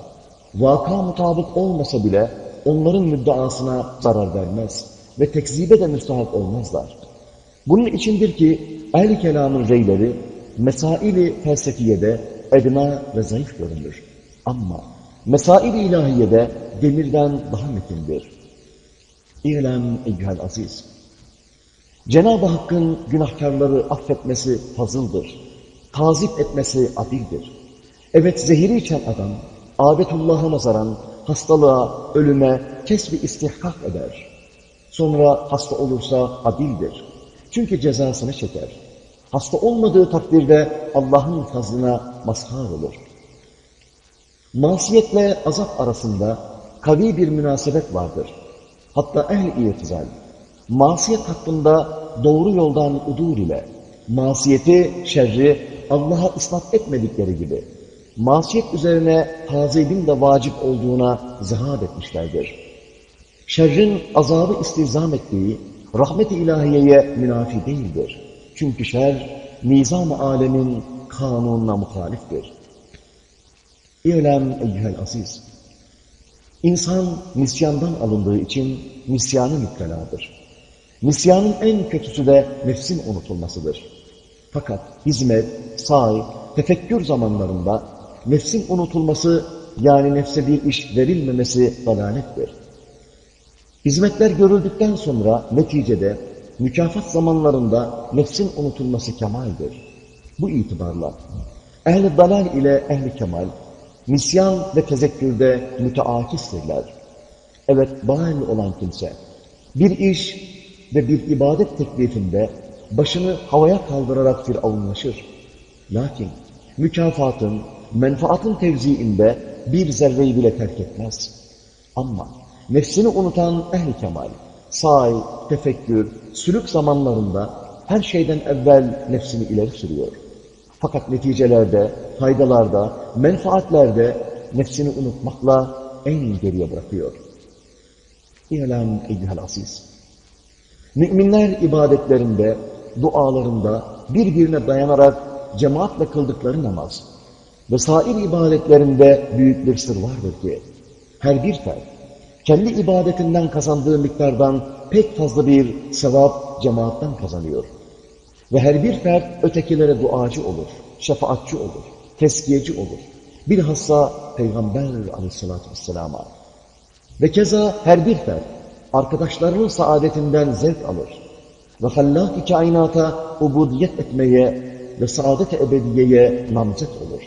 vaka mutabık olmasa bile onların müddeasına zarar vermez ve tekzibe de müstahak olmazlar. Bunun içindir ki ehl-i kelamın reyleri, mesaili felsefiyede edna ve zayıf görünür. Ama mesail-i ilahiyede demirden daha metindir. İ'lem eyyühel aziz. Cenab-ı Hakk'ın günahkarları affetmesi fazıldır. Tazip etmesi adildir. Evet zehiri içen adam, adetullah'a nazaran hastalığa, ölüme kesbi istihkak eder. Sonra hasta olursa adildir. Çünkü cezasını çeker. Hasta olmadığı takdirde Allah'ın fazlına mazhar olur. Masiyetle azap arasında kavi bir münasebet vardır. Hatta ehl-i irtizal, masiyet hakkında doğru yoldan udur ile masiyeti, şerri Allah'a ispat etmedikleri gibi masiyet üzerine tazibin de vacip olduğuna zihad etmişlerdir. Şerrin azabı istizam ettiği rahmet-i ilahiyeye münafi değildir. Çünkü şer, nizam-ı alemin kanununa muhaliftir. İ'lem eyyühel aziz. İnsan nisyandan alındığı için nisyanı müpteladır. Nisyanın en kötüsü de nefsin unutulmasıdır. Fakat hizmet, say, tefekkür zamanlarında nefsin unutulması yani nefse bir iş verilmemesi dalalettir. Hizmetler görüldükten sonra neticede mükafat zamanlarında nefsin unutulması kemaldir. Bu itibarla ehli dalal ile ehli kemal nisyan ve tezekkürde müteakistirler. Evet, dahil olan kimse bir iş ve bir ibadet teklifinde başını havaya kaldırarak firavunlaşır. Lakin mükafatın, menfaatın tevziinde bir zerreyi bile terk etmez. Ama nefsini unutan ehli kemal, say, tefekkür, sülük zamanlarında her şeyden evvel nefsini ileri sürüyor. Fakat neticelerde, faydalarda, menfaatlerde nefsini unutmakla en geriye bırakıyor. İ'lem eyyühel aziz. Müminler ibadetlerinde, dualarında birbirine dayanarak cemaatle kıldıkları namaz ve sair ibadetlerinde büyük bir sır vardır ki, her bir fert, kendi ibadetinden kazandığı miktardan pek fazla bir sevap cemaatten kazanıyor. Ve her bir fert ötekilere duacı olur, şefaatçi olur, teskiyeci olur. Bilhassa Peygamber aleyhissalatü vesselama. Ve keza her bir fert arkadaşlarının saadetinden zevk alır. Ve hallâk-ı kainata ubudiyet etmeye ve saadet-i ebediyeye namzet olur.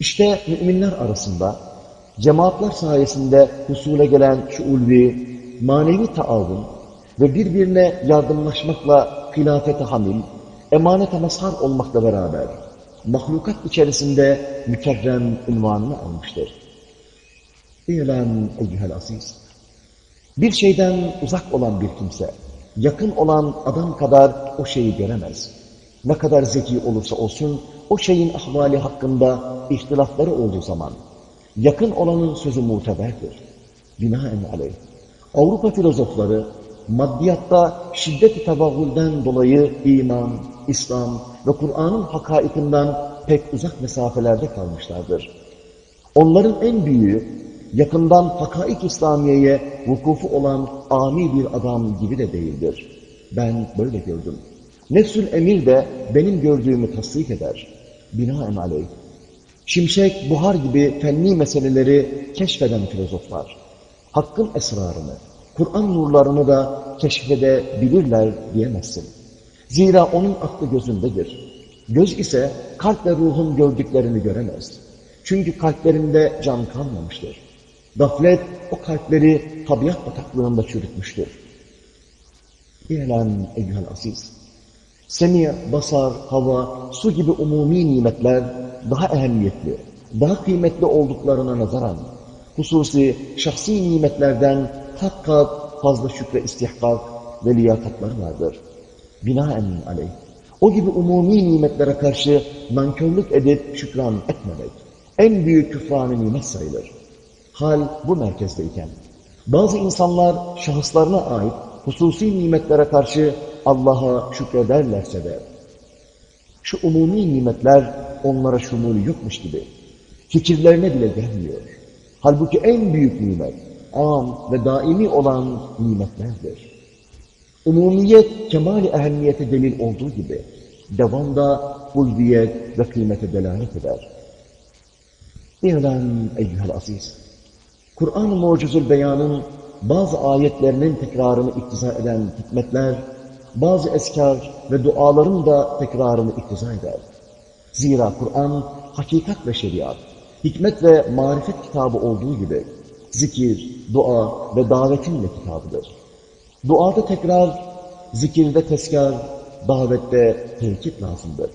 İşte müminler arasında cemaatler sayesinde husule gelen şu ulvi, manevi taavun ve birbirine yardımlaşmakla hilafete hamil, emanete mazhar olmakla beraber mahlukat içerisinde mükerrem ünvanını almıştır. İ'lem eyyühel aziz. Bir şeyden uzak olan bir kimse, yakın olan adam kadar o şeyi göremez. Ne kadar zeki olursa olsun, o şeyin ahvali hakkında ihtilafları olduğu zaman, yakın olanın sözü muteberdir. Binaen aleyh. Avrupa filozofları, maddiyatta şiddet-i tevahülden dolayı iman, İslam ve Kur'an'ın hakaikinden pek uzak mesafelerde kalmışlardır. Onların en büyüğü, yakından hakaik İslamiye'ye vukufu olan ami bir adam gibi de değildir. Ben böyle gördüm. Nefsül emir de benim gördüğümü tasdik eder. Binaen aleyh. Şimşek, buhar gibi fenni meseleleri keşfeden filozoflar, hakkın esrarını, Kur'an nurlarını da keşfedebilirler diyemezsin. Zira onun aklı gözündedir. Göz ise kalp ve ruhun gördüklerini göremez. Çünkü kalplerinde can kalmamıştır. Gaflet o kalpleri tabiat bataklığında çürütmüştür. İ'lem eyyühel aziz. Semi, basar, hava, su gibi umumi nimetler daha ehemmiyetli, daha kıymetli olduklarına nazaran, hususi şahsi nimetlerden kat kat fazla şükre istihkak ve liyakatları vardır. Binaen aleyh. O gibi umumi nimetlere karşı nankörlük edip şükran etmemek, en büyük küfranı nimet sayılır. Hal bu merkezdeyken, bazı insanlar şahıslarına ait hususi nimetlere karşı Allah'a şükrederlerse de, şu umumi nimetler onlara şumul yokmuş gibi, fikirlerine bile gelmiyor. Halbuki en büyük nimet, am ve daimi olan nimetlerdir. Umumiyet, kemal-i ehemmiyete delil olduğu gibi, devamda ulviyet ve kıymete delalet eder. İ'lem eyyühel aziz. Kur'an-ı Mucizül Beyan'ın bazı ayetlerinin tekrarını iktiza eden hikmetler, bazı eskar ve duaların da tekrarını iktiza eder. Zira Kur'an, hakikat ve şeriat, hikmet ve marifet kitabı olduğu gibi, zikir, dua ve davetin de kitabıdır. Duada tekrar, zikirde tezkar, davette tenkit lazımdır.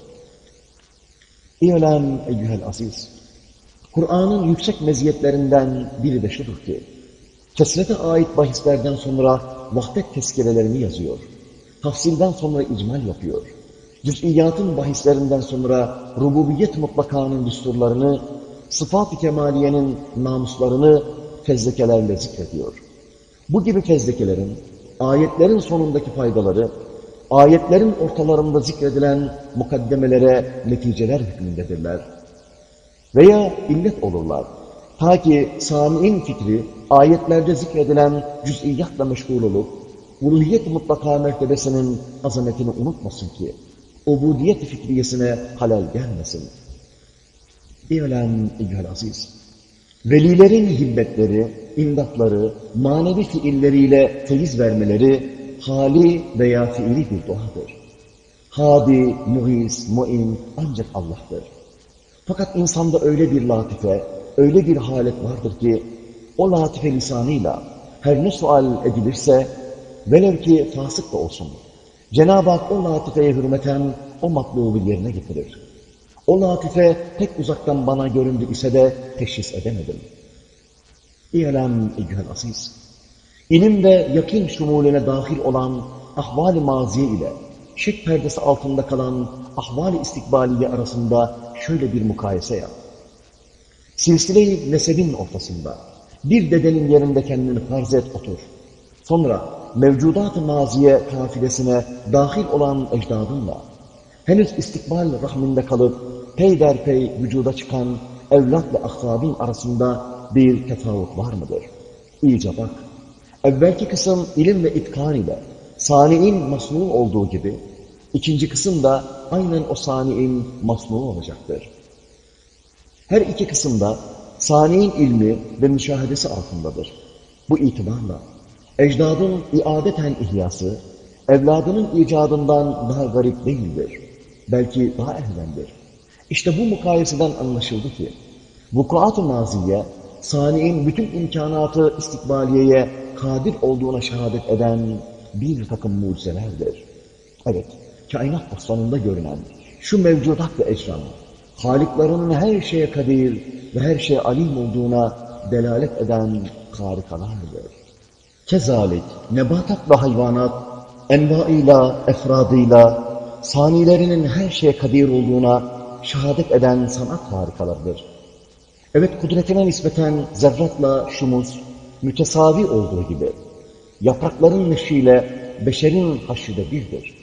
İ'lem eyyühel aziz. Kur'an'ın yüksek meziyetlerinden biri de şudur ki, kesrete ait bahislerden sonra vahdet tezkirelerini yazıyor. Tafsilden sonra icmal yapıyor. Cüz'iyatın bahislerinden sonra rububiyet mutlakanın düsturlarını, sıfat-ı kemaliyenin namuslarını fezlekelerle zikrediyor. Bu gibi fezlekelerin, ayetlerin sonundaki faydaları, ayetlerin ortalarında zikredilen mukaddemelere neticeler hükmündedirler. Veya illet olurlar. Ta ki sami'in fikri ayetlerde zikredilen cüz'iyatla meşgul olup, uluhiyet mutlaka mertebesinin azametini unutmasın ki, ubudiyet fikriyesine halal gelmesin. İ'lem eyyühel aziz. Velilerin himmetleri, imdatları, manevi fiilleriyle feyiz vermeleri, hali veya fiili bir duadır. Hadi, muhis, muin ancak Allah'tır. Fakat insanda öyle bir latife, öyle bir halet vardır ki, o latife lisanıyla her ne sual edilirse, velev ki fasık da olsun, Cenab-ı Hak o latifeye hürmeten o matlubu yerine getirir. O latife pek uzaktan bana göründü ise de teşhis edemedim. İ'lem eyyühel aziz. İlim ve yakin şumulüne dahil olan ahval-i maziye ile şek perdesi altında kalan ahval-i istikbaliye arasında şöyle bir mukayese yap. Silsile-i nesebin ortasında bir dedenin yerinde kendini farz et otur. Sonra mevcudat-ı maziye kafilesine dahil olan ecdadınla henüz istikbal rahminde kalıp peyderpey vücuda çıkan evlatla ahsabın arasında bir tefavut var mıdır? İyice bak. Evvelki kısım ilim ve itkan ile sani'in masnu olduğu gibi, ikinci kısım da aynen o sani'in masnu olacaktır. Her iki kısımda sani'in ilmi ve müşahedesi altındadır. Bu itibarla ecdadın iadeten ihyası, evladının icadından daha garip değildir. Belki daha ehvendir. İşte bu mukayeseden anlaşıldı ki, vukuat-ı maziye, sani'in bütün imkanatı istikbaliyeye kadir olduğuna şehadet eden bir takım mucizelerdir. Evet, kainat aslanında görünen şu mevcudat ve ecram, Haliklarının her şeye kadir ve her şeye alim olduğuna delalet eden harikalardır. Kezalik, nebatat ve hayvanat, envaıyla, efradıyla, sanilerinin her şeye kadir olduğuna şehadet eden sanat harikalardır. Evet, kudretine nispeten zerratla şumuz, mütesavi olduğu gibi, yaprakların neşiyle beşerin haşrı da birdir.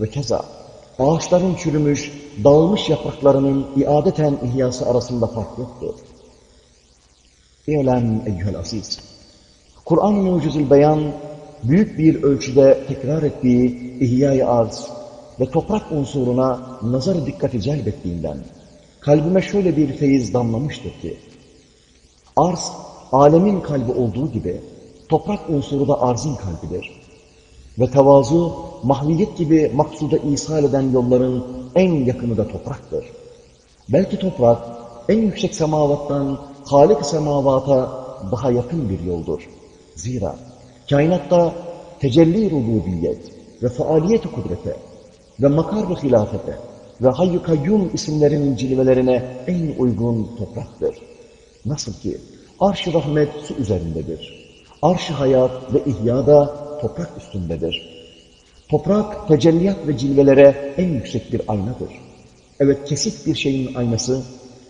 Ve keza, ağaçların çürümüş, dağılmış yapraklarının iadeten ihyası arasında fark yoktur. İ'lem eyyühel aziz. Kur'an-ı Mucizül Beyan, büyük bir ölçüde tekrar ettiği ihyai arz ve toprak unsuruna nazar dikkati celbettiğinden, kalbime şöyle bir feyiz damlamıştır ki, arz, alemin kalbi olduğu gibi, toprak unsuru da arzın kalbidir. Ve tevazu, mahviyet gibi maksuda ishal eden yolların en yakını da topraktır. Belki toprak, en yüksek semavattan halik semavata daha yakın bir yoldur. Zira kainatta tecelli rububiyet ve faaliyet kudrete ve makar ve hilafete ve hayy kayyum isimlerinin cilvelerine en uygun topraktır. Nasıl ki arş-ı rahmet su üzerindedir. Arş-ı hayat ve ihya toprak üstündedir. Toprak tecelliyat ve cilvelere en yüksek bir aynadır. Evet kesik bir şeyin aynası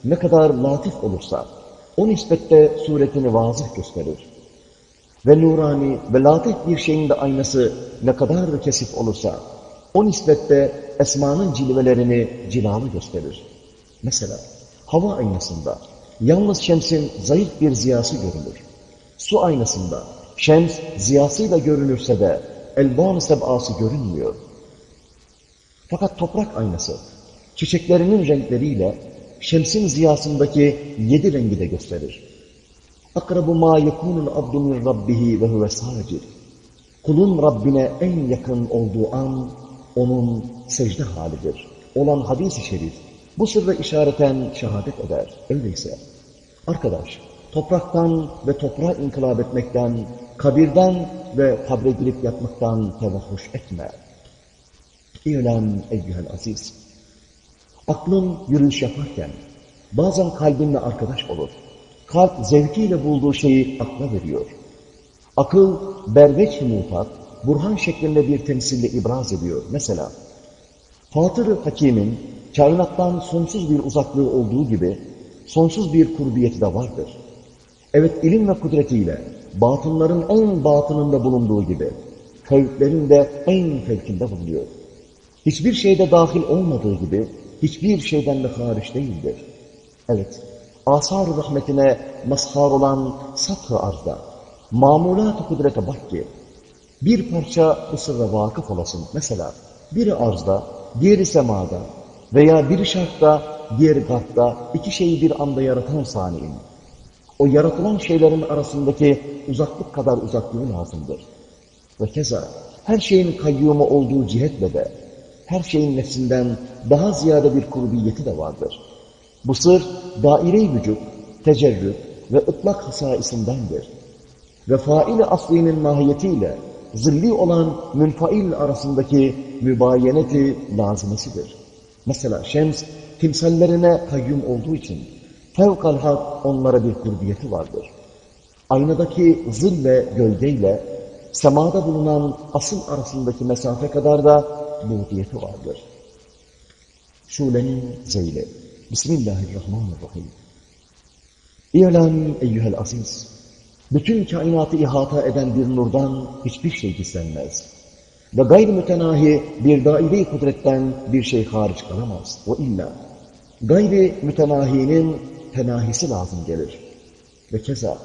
ne kadar latif olursa o nispette suretini vazih gösterir. Ve nurani ve latif bir şeyin de aynası ne kadar kesif olursa o nispette esmanın cilvelerini cilalı gösterir. Mesela hava aynasında yalnız şemsin zayıf bir ziyası görünür. Su aynasında şems ziyasıyla görünürse de elban-ı sebası görünmüyor. Fakat toprak aynası çiçeklerinin renkleriyle şemsin ziyasındaki yedi rengi de gösterir. Ma yekunul abdu min rabbihi ve huve sacid. Kulun Rabbine en yakın olduğu an onun secde halidir. Olan hadis-i şerif bu sırra işareten şehadet eder. Öyleyse arkadaş topraktan ve toprağa inkılap etmekten, kabirden ve kabre girip yatmaktan tevahhuş etme. İ'lem eyyühel aziz. Aklın yürüyüş yaparken bazen kalbinle arkadaş olur. Kalp zevkiyle bulduğu şeyi akla veriyor. Akıl berveç mutat, burhan şeklinde bir temsille ibraz ediyor. Mesela Fatır-ı Hakim'in kainattan sonsuz bir uzaklığı olduğu gibi sonsuz bir kurbiyeti de vardır. Evet ilim ve kudretiyle batınların en batınında bulunduğu gibi fevklerin de en fevkinde bulunuyor. Hiçbir şeyde dahil olmadığı gibi hiçbir şeyden de hariç değildir. Evet, asar rahmetine mazhar olan sathı arzda, mamulat-ı kudrete bak ki, bir parça bu sırra vakıf olasın. Mesela biri arzda, diğeri semada veya biri şartta, diğeri garpta iki şeyi bir anda yaratan saniyin. O yaratılan şeylerin arasındaki uzaklık kadar uzaklığı lazımdır. Ve keza her şeyin kayyumu olduğu cihetle de her şeyin nefsinden daha ziyade bir kurbiyeti de vardır. Bu sır daire-i vücut, tecerrüt ve ıtlak hasaisindendir. Ve fail-i aslinin mahiyetiyle zilli olan münfail arasındaki mübayeneti lazımesidir. Mesela şems timsallerine kayyum olduğu için fevkalhat onlara bir kurbiyeti vardır. Aynadaki zil ve gölgeyle semada bulunan asıl arasındaki mesafe kadar da buğdiyeti vardır. Şulenin zeyli. Bismillahirrahmanirrahim. İ'lem eyyühel aziz. Bütün kainatı ihata eden bir nurdan hiçbir şey gizlenmez. Ve gayr mütenahi bir daire-i kudretten bir şey hariç kalamaz. O illa gayri mütenahinin tenahisi lazım gelir. Ve keza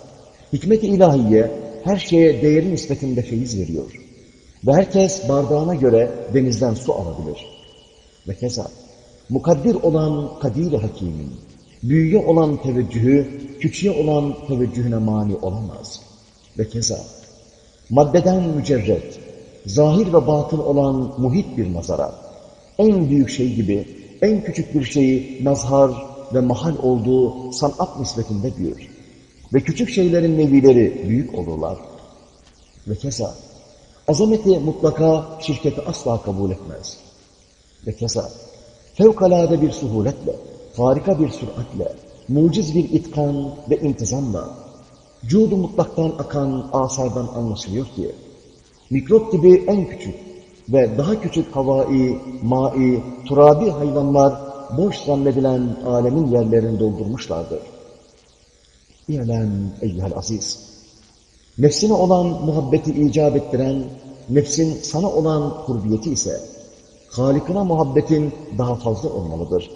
hikmet-i ilahiye her şeye değeri nispetinde feyiz veriyor. Ve herkes bardağına göre denizden su alabilir. Ve keza mukaddir olan kadir hakimin, büyüye olan teveccühü, küçüğe olan teveccühüne mani olamaz. Ve keza maddeden mücerret, zahir ve batın olan muhit bir nazara, en büyük şey gibi en küçük bir şeyi mazhar ve mahal olduğu sanat nispetinde diyor. Ve küçük şeylerin nevileri büyük olurlar. Ve keza azameti mutlaka şirketi asla kabul etmez. Ve keza fevkalade bir suhuletle, harika bir süratle, muciz bir itkan ve intizamla, cudu mutlaktan akan asardan anlaşılıyor ki, mikrop gibi en küçük ve daha küçük havai, mai, turabi hayvanlar boş zannedilen alemin yerlerini doldurmuşlardır. İ'lem eyyühel aziz. Nefsine olan muhabbeti icap ettiren, nefsin sana olan kurbiyeti ise, Halikine muhabbetin daha fazla olmalıdır.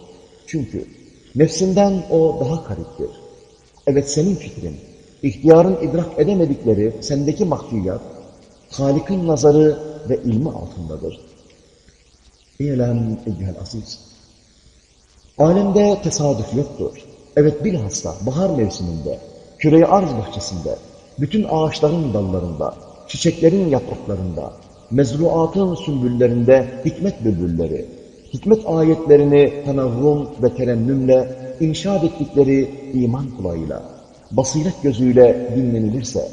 Çünkü nefsinden o daha kariptir. Evet senin fikrin, ihtiyarın idrak edemedikleri sendeki mahfiyat, Halik'in nazarı ve ilmi altındadır. İ'lem eyyühel aziz. Alemde tesadüf yoktur. Evet bilhassa bahar mevsiminde, küre arz bahçesinde, bütün ağaçların dallarında, çiçeklerin yapraklarında, mezruatın sümbüllerinde hikmet bülbülleri, hikmet ayetlerini tenavvum ve terennümle inşa ettikleri iman kulağıyla, basiret gözüyle dinlenilirse,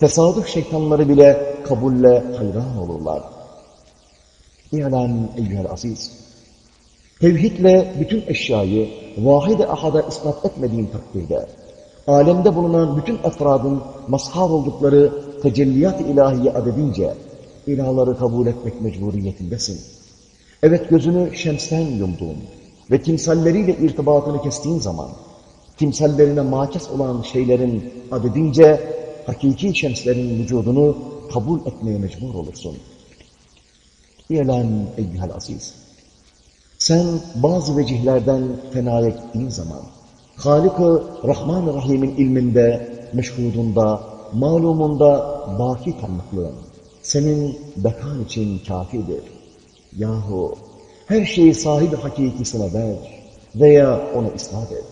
tesadüf şeytanları bile kabulle hayran olurlar. İ'lem eyyühel aziz. Tevhidle bütün eşyayı vahid-i ahada ispat etmediğin takdirde, alemde bulunan bütün efradın mazhar oldukları tecelliyat-ı ilahiye adedince, ilahları kabul etmek mecburiyetindesin. Evet gözünü şemsten yumduğun ve timsalleriyle irtibatını kestiğin zaman, timsallerine makes olan şeylerin adedince hakiki şemslerin vücudunu kabul etmeye mecbur olursun. İ'lem eyyühel aziz. Sen bazı vecihlerden fenaya gittiğin zaman, Halık-ı Rahman-ı Rahim'in ilminde, meşhudunda, malumunda baki tanıklığın, senin bekan için kafidir. Yahu her şeyi sahibi hakikisine ver veya ona isnat et.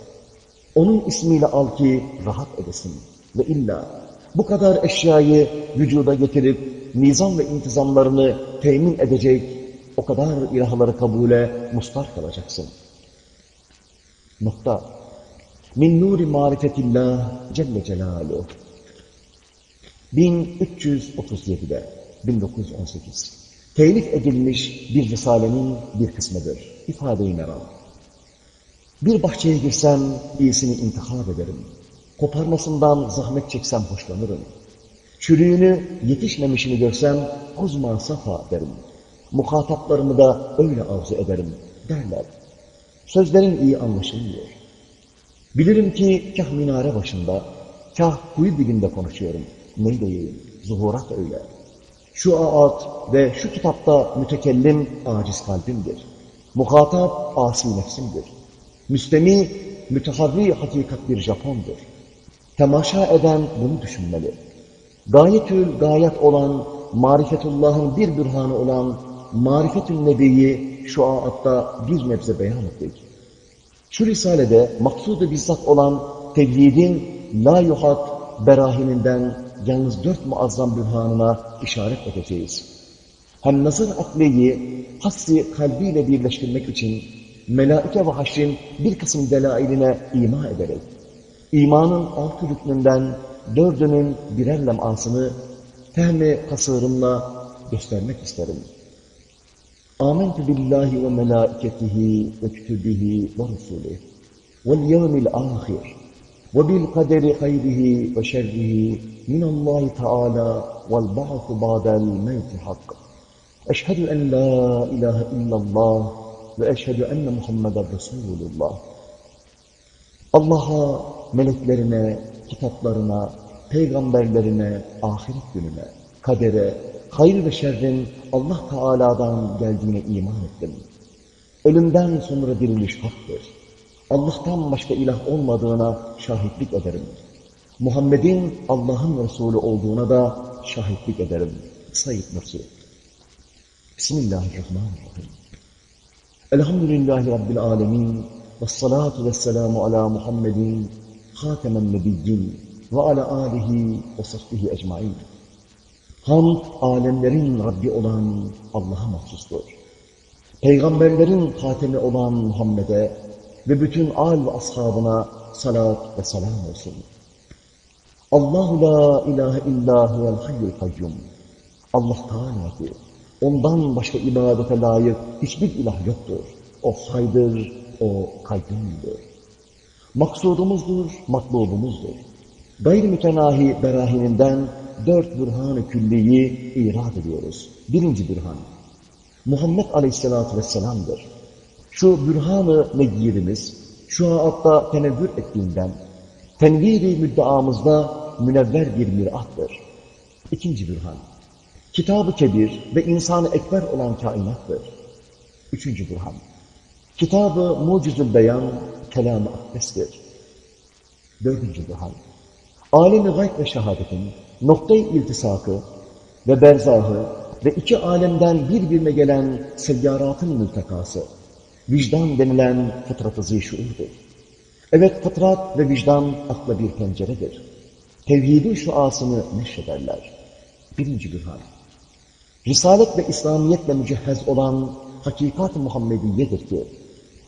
Onun ismiyle al ki rahat edesin. Ve illa bu kadar eşyayı vücuda getirip nizam ve intizamlarını temin edecek o kadar ilahları kabule mustar kalacaksın. Nokta. Min nuri marifetillah Celle Celaluhu. 1337'de 1918 telif edilmiş bir risalenin bir kısmıdır. İfade-i meral. Bir bahçeye girsem iyisini intihab ederim. Koparmasından zahmet çeksem hoşlanırım. Çürüğünü, yetişmemişini görsem uzman safa derim. Muhataplarımı da öyle arzu ederim derler. Sözlerin iyi anlaşılmıyor. Bilirim ki kah minare başında, kah kuyu dibinde konuşuyorum. Ne diyeyim, zuhurat öyle. Şu aat ve şu kitapta mütekellim aciz kalbimdir. Muhatap asi nefsimdir. Müstemi, müteharri hakikat bir Japondur. Temaşa eden bunu düşünmeli. Gayetül gayet olan, marifetullah'ın bir bürhanı olan marifetül nebiyi şu aatta bir nebze beyan ettik. Şu risalede maksudu bizzat olan tevhidin la yuhat berahininden yalnız dört muazzam bürhanına işaret edeceğiz. Hem nazar akliyi hassi kalbiyle birleştirmek için melaike ve haşrin bir kısım delailine ima ederek, imanın altı rüknünden dördünün birer lemasını fehmi kasırımla göstermek isterim. Âmentü billahi ve melâiketihi ve kütübihi ve rusulih vel yevmil âhir kaderi hayrihi ve şerrihi minallahi teâlâ vel ba'fu ba'del mevti hak. Eşhedü en la ilahe illallah ve eşhedü enne Muhammeden Resulullah. Allah'a, meleklerine, kitaplarına, peygamberlerine, ahiret gününe, kadere, hayır ve şerrin Allah Teala'dan geldiğine iman ettim. Ölümden sonra diriliş haktır. Allah'tan başka ilah olmadığına şahitlik ederim. Muhammed'in Allah'ın Resulü olduğuna da şahitlik ederim. Sayyid Nursi. Bismillahirrahmanirrahim. Elhamdülillahi Rabbil alemin. Vessalatu vesselamu ala Muhammedin. Hatemen nebiyyin. Ve ala alihi ve sahbihi ecmain. Hamd alemlerin Rabbi olan Allah'a mahsustur. Peygamberlerin hatemi olan Muhammed'e ve bütün al ve ashabına salat ve selam olsun. Allahu la ilahe illa huvel hayyul kayyum. Allah Teala'dır. Ondan başka ibadete layık hiçbir ilah yoktur. O haydır, o kayyumdur. Maksudumuzdur, matlubumuzdur. Gayri mütenahi berahininden dört bürhan-ı külliyi irad ediyoruz. Birinci bürhan, Muhammed Aleyhisselatü Vesselam'dır. Şu bürhan-ı meyyirimiz, şu hatta tenevvür ettiğinden, tenviri müddeamızda münevver bir mirattır. İkinci bürhan, Kitab-ı Kebir ve insanı ekber olan kainattır. Üçüncü bürhan, Kitab-ı Mucizül Beyan, kelam-ı akdestir. Dördüncü bürhan, alemi gayb ve şehadetin noktayı iltisakı ve berzahı ve iki alemden birbirine gelen seyyaratın mültekası, vicdan denilen fıtrat-ı zişuurdur. Evet fıtrat ve vicdan akla bir penceredir. Tevhidin şuasını neşrederler. Birinci bürhan. Risalet ve İslamiyetle mücehhez olan hakikat-ı Muhammediye'dir ki,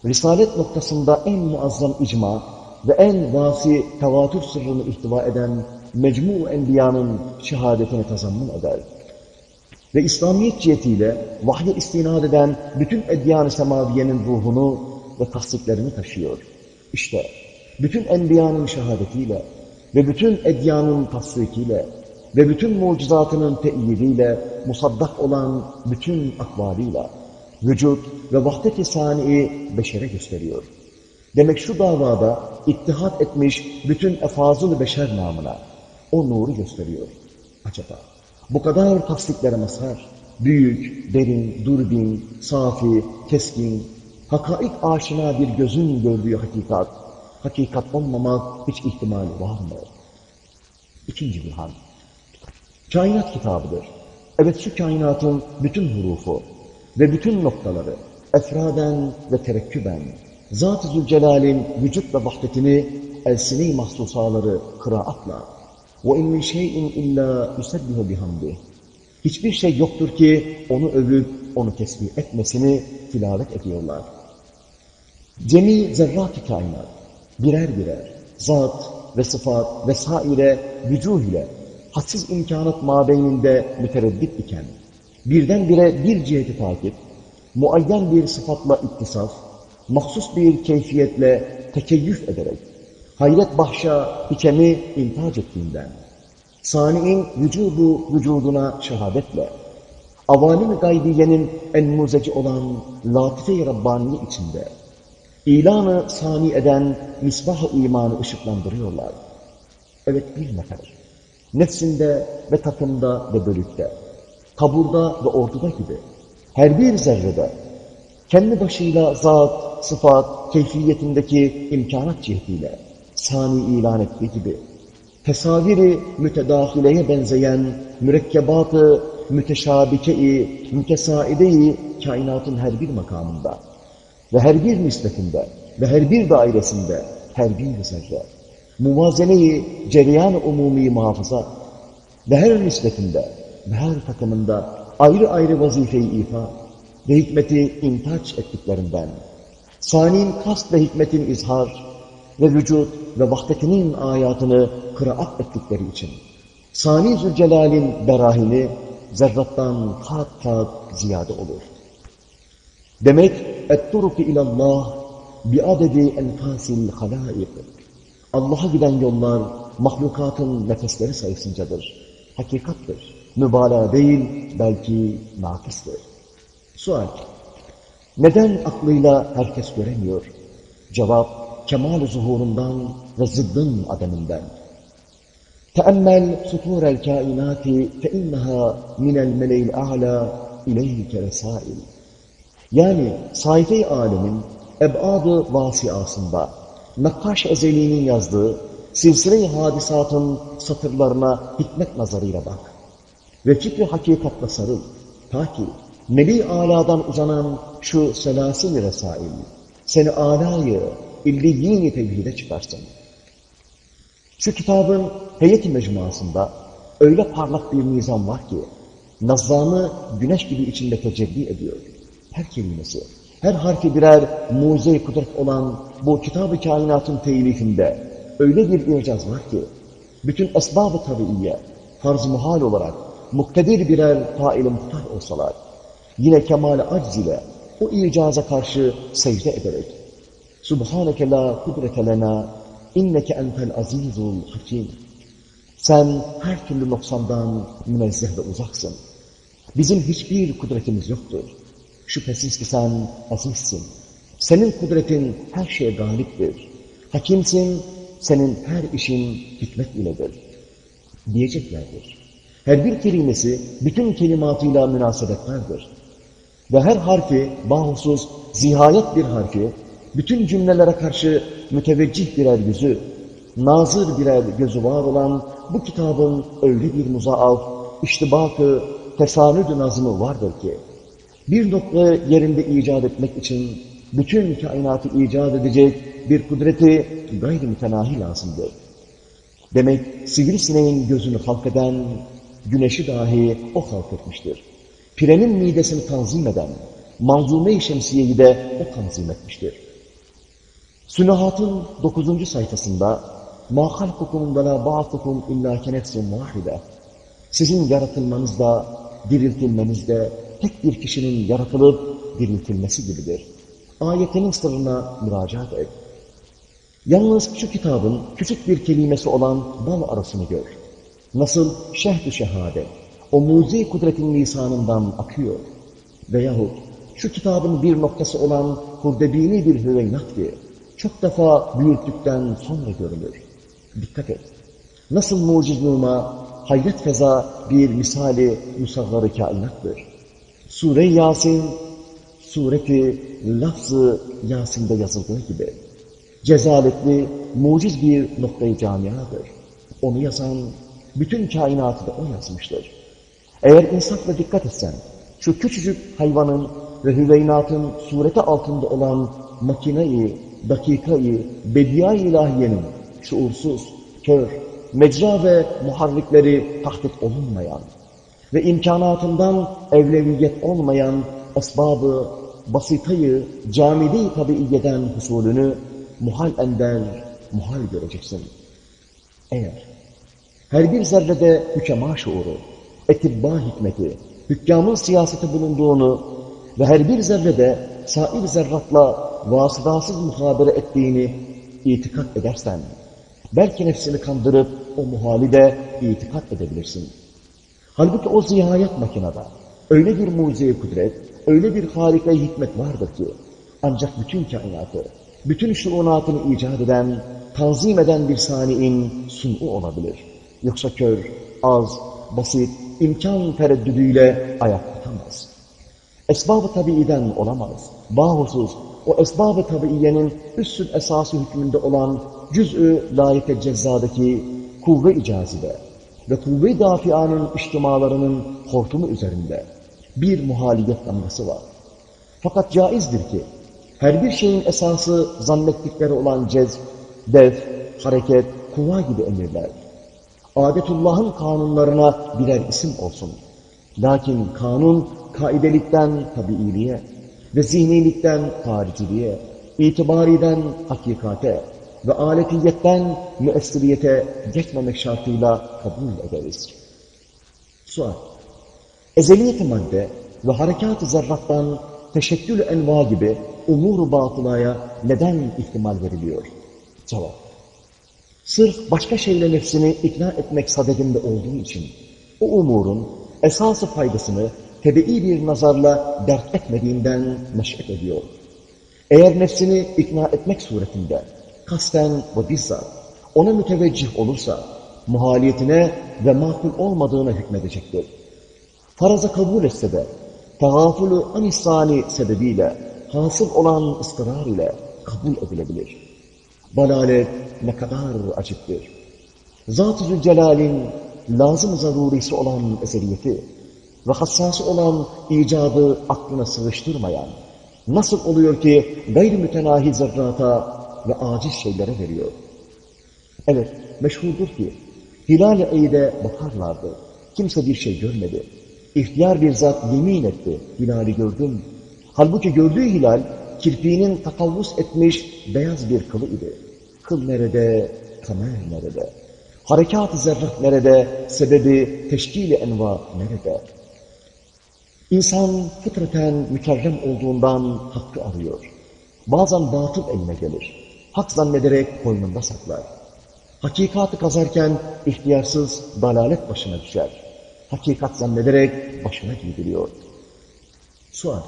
Risalet noktasında en muazzam icma ve en vasi tevatür sırrını ihtiva eden mecmu enbiyanın şehadetini tazammun eder. Ve İslamiyet cihetiyle vahye istinad eden bütün edyan-ı semaviyenin ruhunu ve tasdiklerini taşıyor. İşte bütün enbiyanın şehadetiyle ve bütün edyanın tasdikiyle ve bütün mucizatının teyidiyle musaddak olan bütün akvaliyle vücut ve vahdet-i sani'i beşere gösteriyor. Demek şu davada ittihat etmiş bütün efazıl beşer namına o nuru gösteriyor. Acaba bu kadar tasdiklere mazhar, büyük, derin, durbin, safi, keskin, hakaik aşina bir gözün gördüğü hakikat, hakikat olmamak hiç ihtimali var mı? İkinci bir hal. Kainat kitabıdır. Evet şu kainatın bütün hurufu ve bütün noktaları efraden ve terekküben Zat-ı Zülcelal'in vücut ve vahdetini elsine-i mahsusaları kıraatla وَاِنْ مِنْ شَيْءٍ اِلَّا يُسَبِّهُ بِحَمْدِهِ Hiçbir şey yoktur ki onu övüp onu tesbih etmesini tilavet ediyorlar. Cemi zerrat-ı kainat birer birer zat ve sıfat vesaire vücuh ile hadsiz imkanat mabeyninde mütereddit iken birdenbire bir ciheti takip, muayyen bir sıfatla iktisaf, mahsus bir keyfiyetle tekeyyüf ederek, hayret bahşa hikemi intac ettiğinden, sani'in vücudu vücuduna şehadetle, avalim-i gaybiyenin en muzeci olan latife-i Rabbani içinde, ilanı sani eden misbah-ı imanı ışıklandırıyorlar. Evet bir nefer, nefsinde ve takımda ve bölükte, taburda ve orduda gibi, her bir zerrede, kendi başıyla zat, sıfat, keyfiyetindeki imkanat cihetiyle sani ilan ettiği gibi, tesaviri mütedahileye benzeyen mürekkebatı müteşabike-i, mütesaide-i kainatın her bir makamında ve her bir nispetinde ve her bir dairesinde her bir zerre, muvazene-i cereyan-ı umumi muhafaza ve her nispetinde ve her takımında ayrı ayrı vazifeyi ifa ve hikmeti intaç ettiklerinden, sani'nin kast ve hikmetin izhar ve vücut ve vahdetinin ayatını kıraat ettikleri için, Sani Zülcelal'in berahini zerrattan kat kat ziyade olur. Demek et-turuki ilallah biadedi enfasil halaik. Allah'a giden yollar mahlukatın nefesleri sayısıncadır. Hakikattır. Mübalağa değil, belki nakistir. Sual. Neden aklıyla herkes göremiyor? Cevap, kemal zuhurundan ve zıddın ademinden. Teemmel suturel kainati fe inneha minel meleğil a'la ileyke vesail. Yani sayfe-i alemin ebad-ı vasiasında Nakkaş Ezeli'nin yazdığı silsile-i hadisatın satırlarına hikmet nazarıyla bak. Ve fikri hakikatla sarıl. Ta ki meli aladan uzanan şu selasin resail seni alayı illiyin tevhide çıkarsın. Şu kitabın heyet-i mecmuasında öyle parlak bir nizam var ki nazamı güneş gibi içinde tecelli ediyor. Her kelimesi, her harfi birer mucize kudret olan bu kitab-ı kainatın telifinde öyle bir ircaz var ki bütün esbab-ı tabiiye, farz muhal olarak muktedir birer fail-i muhtar olsalar, yine kemal-i acz ile o icaza karşı secde ederek, Subhaneke la kudrete lena, inneke entel azizul hakim. Sen her türlü noksandan münezzeh ve uzaksın. Bizim hiçbir kudretimiz yoktur. Şüphesiz ki sen azizsin. Senin kudretin her şeye galiptir. Hakimsin, senin her işin hikmet iledir. Diyeceklerdir. Her bir kelimesi bütün kelimatıyla münasebetlerdir. Ve her harfi bahusuz, zihayet bir harfi, bütün cümlelere karşı müteveccih birer yüzü, nazır birer gözü var olan bu kitabın öyle bir muzaaf, iştibakı, tesanüd nazımı vardır ki, bir nokta yerinde icat etmek için bütün kainatı icat edecek bir kudreti gayri mütenahi lazımdır. Demek sivrisineğin gözünü halk eden, güneşi dahi o halk etmiştir. Pirenin midesini tanzim eden, manzume-i şemsiyeyi de o tanzim etmiştir. Sünahat'ın 9. sayfasında مَا خَلْقُكُمْ وَلَا بَعْثُكُمْ اِلَّا كَنَفْسٌ وَاحِدَةٌ Sizin yaratılmanızda, diriltilmenizde tek bir kişinin yaratılıp diriltilmesi gibidir. Ayetinin sırrına müracaat et. Yalnız şu kitabın küçük bir kelimesi olan bal arasını gör. Nasıl şehd-ü şehade, o muzi kudretin lisanından akıyor. Veyahut şu kitabın bir noktası olan hurdebini bir hüveynat ki, çok defa büyüttükten sonra görülür. Dikkat et. Nasıl mucizluma, hayret feza bir misali musaggarı kainattır. Sure-i Yasin, sureti lafzı Yasin'de yazıldığı gibi cezaletli, muciz bir noktayı camiadır. Onu yazan bütün kainatı da o yazmıştır. Eğer insafla dikkat etsen, şu küçücük hayvanın ve hüveynatın sureti altında olan makineyi, dakikayı, bediye ilahiyenin şuursuz, kör, mecra ve muharrikleri tahdit olunmayan ve imkanatından evleviyet olmayan esbabı, basitayı, camide-i tabiiyeden husulünü muhal ender, muhal göreceksin. Eğer her bir zerrede hükema şuuru, etibba hikmeti, hükkamın siyaseti bulunduğunu ve her bir zerrede sair zerratla vasıtasız muhabere ettiğini itikat edersen, belki nefsini kandırıp o muhali de itikat edebilirsin. Halbuki o zihayet makinada öyle bir mucize kudret, öyle bir harika hikmet vardır ki, ancak bütün kainatı, bütün şuunatını icat eden, tanzim eden bir saniin sunu olabilir. Yoksa kör, az, basit, imkan tereddüdüyle ayak tutamaz. Esbab-ı tabiiden olamaz. Bahusuz o esbab-ı tabiiyenin üssün esası hükmünde olan cüz-ü layık cezzadaki kuvve-i cazibe ve kuvve-i dafianın içtimalarının hortumu üzerinde bir muhaliyet damgası var. Fakat caizdir ki her bir şeyin esası zannettikleri olan cez, def, hareket, kuva gibi emirler. Adetullah'ın kanunlarına birer isim olsun. Lakin kanun kaidelikten tabiiliğe ve zihnilikten hariciliğe, itibariden hakikate ve aletiyetten müessiriyete geçmemek şartıyla kabul ederiz. Sual. Ezeliyet madde ve harekat-ı zerrattan teşekkül enva gibi umur-u batılaya neden ihtimal veriliyor? Cevap. Sırf başka şeyle nefsini ikna etmek sadedinde olduğu için o umurun esası faydasını tebii bir nazarla dert etmediğinden meşret ediyor. Eğer nefsini ikna etmek suretinde kasten ve bizzat ona müteveccih olursa muhaliyetine ve makul olmadığına hükmedecektir. Faraza kabul etse de tegafülü anisani sebebiyle hasıl olan ıstırar ile kabul edilebilir. Balalet ne kadar acıktır. Zat-ı Zülcelal'in lazım zarurisi olan ezeliyeti ve hassası olan icadı aklına sığıştırmayan, nasıl oluyor ki gayri mütenahi zerrata ve aciz şeylere veriyor? Evet, meşhurdur ki, hilal-i eyde bakarlardı. Kimse bir şey görmedi. İhtiyar bir zat yemin etti, hilali gördüm. Halbuki gördüğü hilal, kirpiğinin takavvus etmiş beyaz bir kılı idi. Kıl nerede, kamer nerede? Harekat-ı nerede? Sebebi teşkil-i enva nerede? İnsan fıtraten mükerrem olduğundan hakkı arıyor. Bazen batıl eline gelir. Hak zannederek koynunda saklar. Hakikatı kazarken ihtiyarsız dalalet başına düşer. Hakikat zannederek başına giydiriyor. Sual.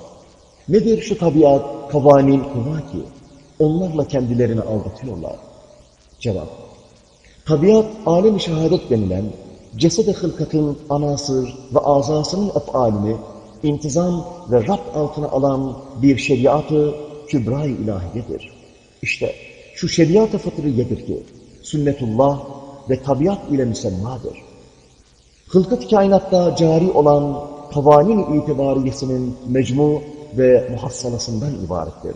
Nedir şu tabiat, kavanin, ki Onlarla kendilerini aldatıyorlar. Cevap. Tabiat, alem-i şehadet denilen cesed-i hılkatın anasır ve azasının efalini intizam ve rab altına alan bir şeriatı kübra-i ilahiyedir. İşte şu şeriat-ı fıtriyedir ki sünnetullah ve tabiat ile müsemmadır. Hılkat kainatta cari olan kavanin itibariyesinin mecmu ve muhassalasından ibarettir.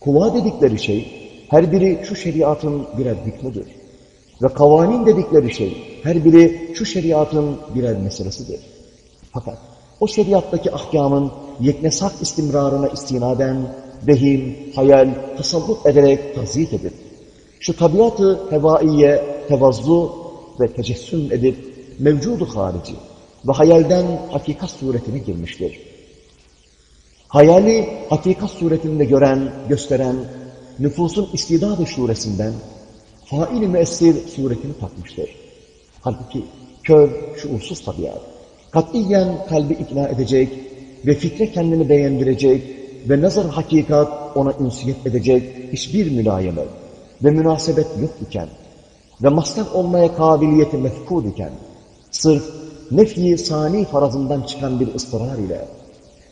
Kuva dedikleri şey, her biri şu şeriatın birer hükmüdür. Ve kavanin dedikleri şey, her biri şu şeriatın birer meselesidir. Fakat o şeriattaki ahkamın yeknesak istimrarına istinaden vehim, hayal, tasallut ederek taziyet edip, şu tabiatı hevaiye, tevazzu ve tecessüm edip mevcudu harici ve hayalden hakikat suretine girmiştir. Hayali hakikat suretinde gören, gösteren, nüfusun istidadı şuresinden fail-i müessir suretini takmıştır. Halbuki kör, şuursuz tabiat, katiyen kalbi ikna edecek ve fikre kendini beğendirecek ve nazar hakikat ona ünsiyet edecek hiçbir mülayemet ve münasebet yok iken ve maslak olmaya kabiliyeti mefkud iken sırf nefyi sani farazından çıkan bir ıstırar ile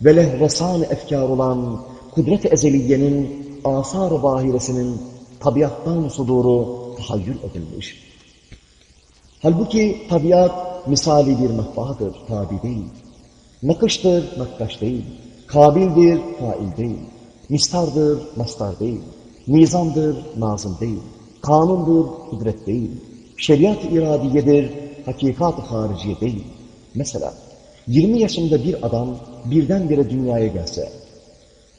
ve lehvesan efkar olan kudret-i ezeliyenin asar-ı bahiresinin tabiattan suduru tahayyül edilmiş. Halbuki tabiat misali bir mehbadır, tabi değil. Nakıştır, nakkaş değil. Kabildir, fail değil. Mistardır, mastar değil. Nizamdır, nazım değil. Kanundur, kudret değil. Şeriat-ı iradiyedir, hakikat-ı hariciye değil. Mesela 20 yaşında bir adam birdenbire dünyaya gelse,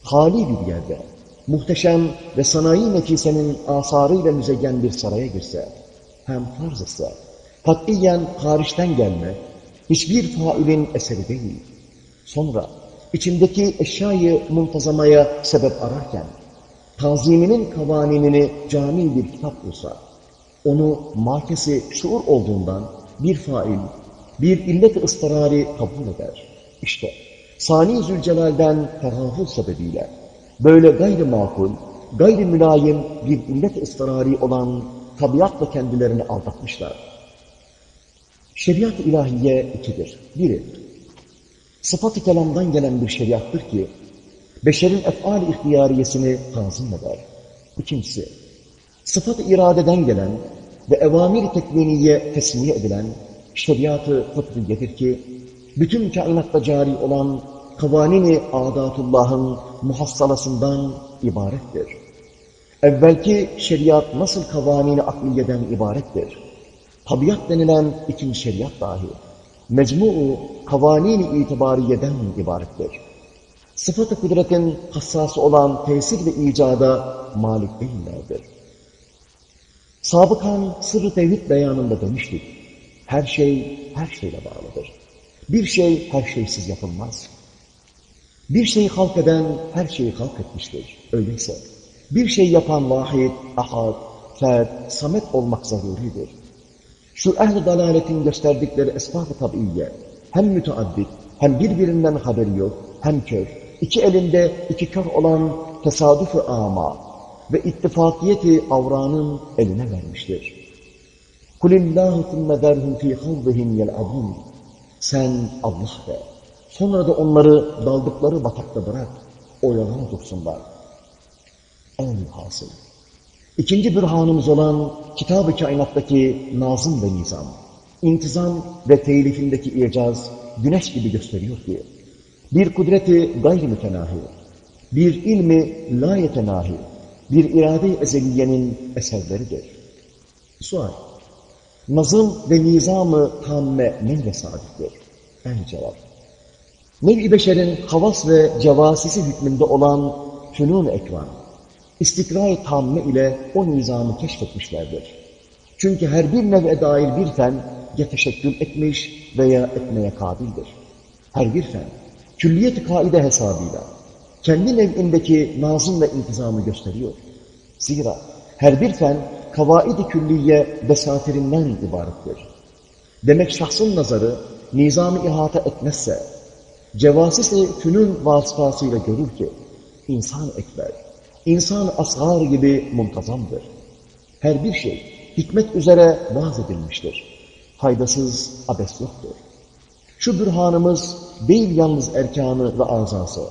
hali bir yerde, muhteşem ve sanayi nefisenin asarıyla müzeyyen bir saraya girse, hem farz etse, katiyen hariçten gelme, hiçbir failin eseri değil. Sonra içindeki eşyayı muntazamaya sebep ararken, taziminin kavanimini cami bir kitap bulsa, onu makesi şuur olduğundan bir fail, bir illet-i ısrarı kabul eder. İşte Sani Zülcelal'den ferahul sebebiyle böyle gayri makul, gayri mülayim bir illet-i ısrarı olan tabiatla kendilerini aldatmışlar. Şeriat-ı ilahiye ikidir. Biri, sıfat-ı kelamdan gelen bir şeriattır ki, beşerin efal-i ihtiyariyesini tanzim eder. İkincisi, sıfat-ı iradeden gelen ve evamir-i tekviniye tesmiye edilen şeriatı fıtriyedir ki, bütün kainatta cari olan kavanini adatullahın muhassalasından ibarettir. Evvelki şeriat nasıl kavanini akliyeden ibarettir? Tabiat denilen ikinci şeriat dahi, mecmuu itibariyeden ibarettir. Sıfat-ı kudretin hassası olan tesir ve icada malik değillerdir. Sabıkan sırrı tevhid beyanında demiştik. Her şey her şeyle bağlıdır. Bir şey her şeysiz yapılmaz. Bir şeyi halk eden her şeyi halk etmiştir. Öyleyse bir şey yapan vahid, ahad, ferd, samet olmak zaruridir. Şu ehl-i dalaletin gösterdikleri esbab-ı tabiiye hem müteaddit hem birbirinden haberi yok hem kör, iki elinde iki kör olan tesadüf-ü ama ve ittifakiyeti avranın eline vermiştir. Kulillahu thumme derhum fi havdihim yel'abun. Sen Allah de. Sonra da onları daldıkları batakta bırak. Oyalana dursunlar. En hasıl. İkinci bürhanımız olan Kitab-ı Kainat'taki nazım ve nizam, intizam ve telifindeki icaz güneş gibi gösteriyor ki, bir kudreti gayri mütenahi, bir ilmi la yetenahi, bir irade-i ezeliyenin eserleridir. Sual, nazım ve nizamı tamme neyle sabittir? En cevap, nev-i beşerin havas ve cevasisi hükmünde olan fünun ekvan, istikrar-ı tamme ile o nizamı keşfetmişlerdir. Çünkü her bir nev'e dair bir fen ya teşekkül etmiş veya etmeye kabildir. Her bir fen, külliyet-i kaide hesabıyla kendi nev'indeki nazım ve intizamı gösteriyor. Zira her bir fen kavaid-i külliye besatirinden ibarettir. Demek şahsın nazarı nizamı ihata etmezse, cevasis-i fünün vasıtasıyla görür ki, insan ekber, insan asgar gibi muntazamdır. Her bir şey hikmet üzere vaaz edilmiştir. Faydasız abes yoktur. Şu bürhanımız değil yalnız erkanı ve azası,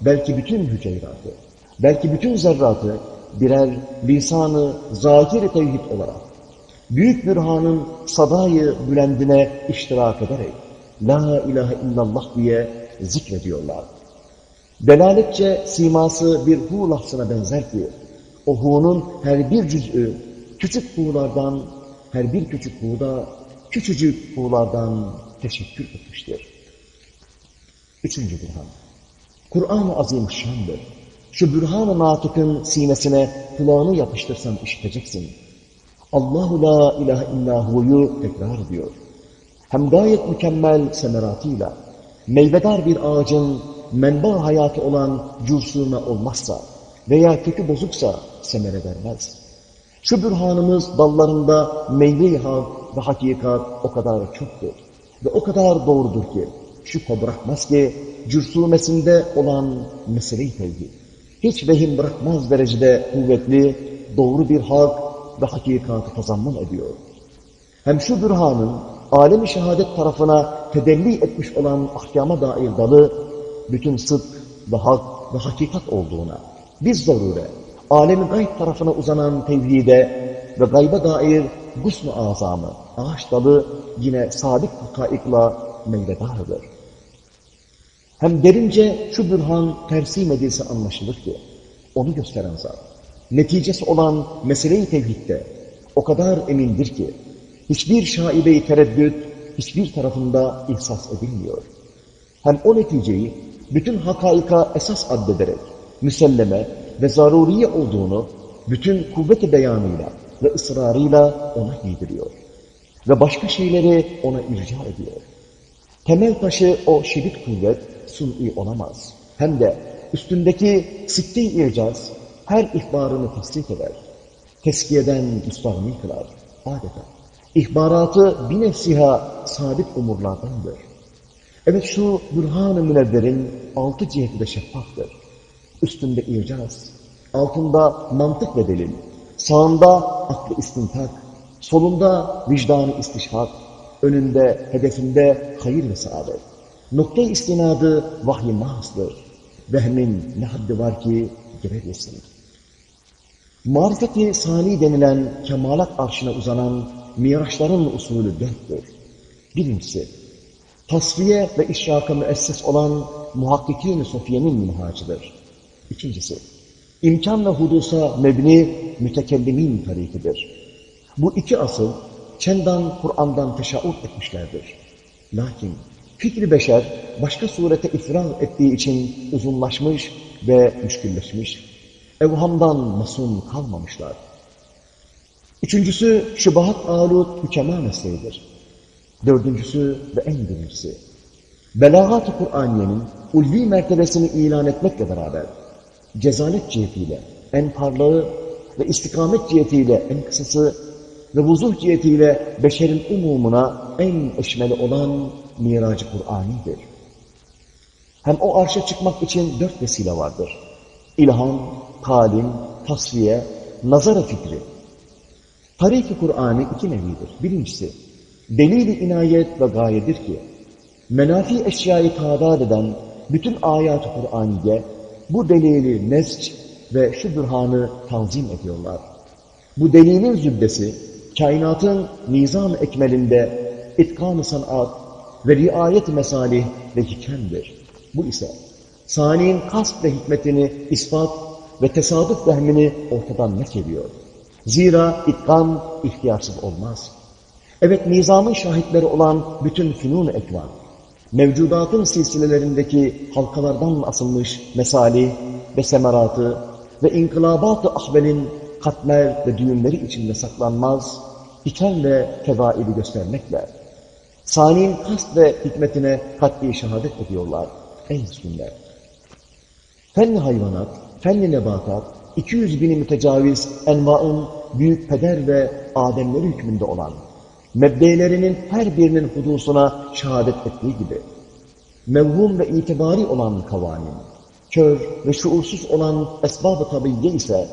belki bütün hüceyratı, belki bütün zerratı birer lisanı zahir tevhid olarak, büyük bürhanın sadayı bülendine iştirak ederek, La ilahe illallah diye zikrediyorlar. Delaletçe siması bir hu lafzına benzer ki, o hu'nun her bir cüz'ü küçük hu'lardan, her bir küçük hu'da küçücük hu'lardan teşekkür etmiştir. Üçüncü bürhan. Kur'an-ı Azim şandır. Şu bürhan-ı natıkın sinesine kulağını yapıştırsan işiteceksin. Allahu la ilahe illahu'yu tekrar ediyor. Hem gayet mükemmel semeratıyla, meyvedar bir ağacın menba hayatı olan cursume olmazsa veya kökü bozuksa semere vermez. Şu bürhanımız dallarında meyve-i hak ve hakikat o kadar çoktur ve o kadar doğrudur ki şüphe bırakmaz ki cürsumesinde olan mesele-i. Hiç vehim bırakmaz derecede kuvvetli, doğru bir hak ve hakikatı kazanman ediyor. Hem şu bürhanın alemi şehadet tarafına tedelli etmiş olan ahkama dair dalı, bütün sıdk ve hak ve hakikat olduğuna, biz zarure, alemin gayb tarafına uzanan tevhide ve gayba dair gusn-ı azamı, ağaç dalı yine sadık hakaikla meyvedardır. Hem derince şu bürhan tersim edilse anlaşılır ki, onu gösteren zat, neticesi olan mesele-i tevhidde o kadar emindir ki, hiçbir şaibe-i tereddüt hiçbir tarafında ihsas edilmiyor. Hem o neticeyi bütün hakaika esas addederek, müselleme ve zaruriye olduğunu bütün kuvvet-i beyanıyla ve ısrarıyla ona giydiriyor. Ve başka şeyleri ona irca ediyor. Temel taşı o şiddet kuvvet suni olamaz. Hem de üstündeki sitte-i icaz her ihbarını tasdik eder. Teskiyeden müstahni kılar. Adeta. İhbaratı bir nefsiha sabit umurlardandır. Evet şu Bürhan-ı Münevver'in altı ciheti de şeffaftır. Üstünde icaz, altında mantık ve delil, sağında aklı istintak, solunda vicdanı istişhak, önünde, hedefinde hayır ve saadet. Nokta istinadı vahiy mahsdır. Vehmin ne haddi var ki girebilsin. Marifeti sani denilen kemalat arşına uzanan miraçların usulü dörttür. Birincisi, tasfiye ve işraka müesses olan muhakkikin-i sofiyenin minhacıdır. İkincisi, imkan ve hudusa mebni mütekellimin tarikidir. Bu iki asıl çendan Kur'an'dan teşaur etmişlerdir. Lakin fikri beşer başka surete ifrah ettiği için uzunlaşmış ve müşkülleşmiş. Evhamdan masum kalmamışlar. Üçüncüsü şubahat alut hükema mesleğidir. Dördüncüsü ve en birincisi. Belagat-ı Kur'aniyenin ulvi mertebesini ilan etmekle beraber cezalet cihetiyle en parlağı ve istikamet cihetiyle en kısası ve vuzuh cihetiyle beşerin umumuna en eşmeli olan miracı Kur'ani'dir. Hem o arşa çıkmak için dört vesile vardır. İlham, talim, tasfiye, nazara fikri. Tarik-i Kur'an'ı iki nevidir. Birincisi, delil-i inayet ve gayedir ki, menafi eşyayı tadat eden bütün ayat-ı Kur'aniye bu delili nesç ve şu bürhanı tanzim ediyorlar. Bu delilin zübbesi, kainatın nizam ekmelinde itkan-ı sanat ve riayet mesalih ve hikemdir. Bu ise saniyin kasb ve hikmetini ispat ve tesadüf vehmini ortadan net ediyor. Zira itkan ihtiyarsız olmaz. Evet nizamın şahitleri olan bütün fünun-u ekvan, mevcudatın silsilelerindeki halkalardan asılmış mesali ve semeratı ve inkılabat-ı ahvelin katmer ve düğümleri içinde saklanmaz diken fevaili göstermekle, sani'nin kast ve hikmetine katli şehadet ediyorlar. Ey Müslümler! Fenli hayvanat, fenli nebatat, 200 bini mütecaviz envaın büyük peder ve ademleri hükmünde olan, mebdelerinin her birinin hudusuna şehadet ettiği gibi, mevhum ve itibari olan kavanin, kör ve şuursuz olan esbab-ı tabiye ise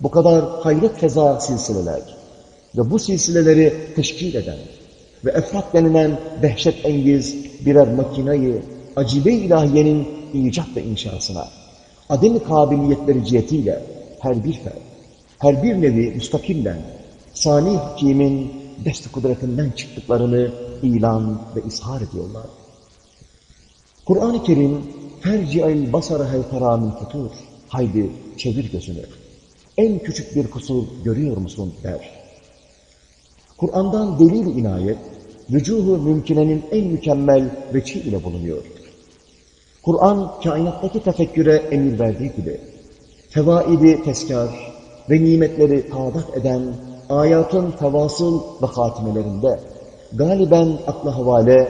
bu kadar hayret feza silsileler ve bu silsileleri teşkil eden ve efrat denilen dehşet engiz birer makinayı acibe ilahiyenin icat ve inşasına, ademi kabiliyetleri cihetiyle her bir fer, her bir nevi müstakillen, sani hakimin dest kudretinden çıktıklarını ilan ve ishar ediyorlar. Kur'an-ı Kerim terci'el basara hel teramin futur. Haydi çevir gözünü. En küçük bir kusur görüyor musun der. Kur'an'dan delil inayet, vücuhu mümkinenin en mükemmel veçi ile bulunuyor. Kur'an kainattaki tefekküre emir verdiği gibi, fevaidi tezkar ve nimetleri tadat eden ayatın tevasıl ve hatimelerinde galiben akla havale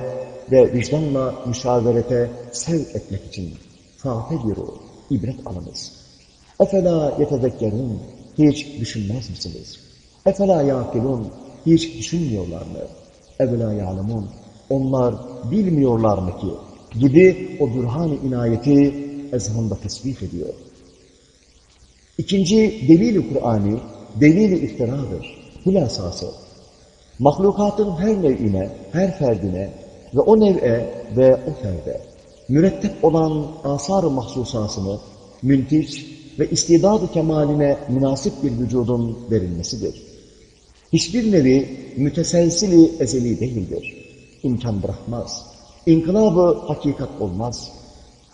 ve vicdanla müşaverete sevk etmek için fâtebiru, ibret alınız. Efela yetezekkerun, hiç düşünmez misiniz? Efela yakilun, hiç düşünmüyorlar mı? Evla ya'lemun, onlar bilmiyorlar mı ki? Gibi o bürhan-ı inayeti ezhanda tesbih ediyor. İkinci delil-i Kur'an'ı, delil-i iftiradır. Hülasası, mahlukatın her nev'ine, her ferdine ve o nev'e ve o ferde mürettep olan asar-ı mahsusasını müntiç ve istidad-ı kemaline münasip bir vücudun verilmesidir. Hiçbir nevi müteselsili ezeli değildir. İmkan bırakmaz. İnkılabı hakikat olmaz.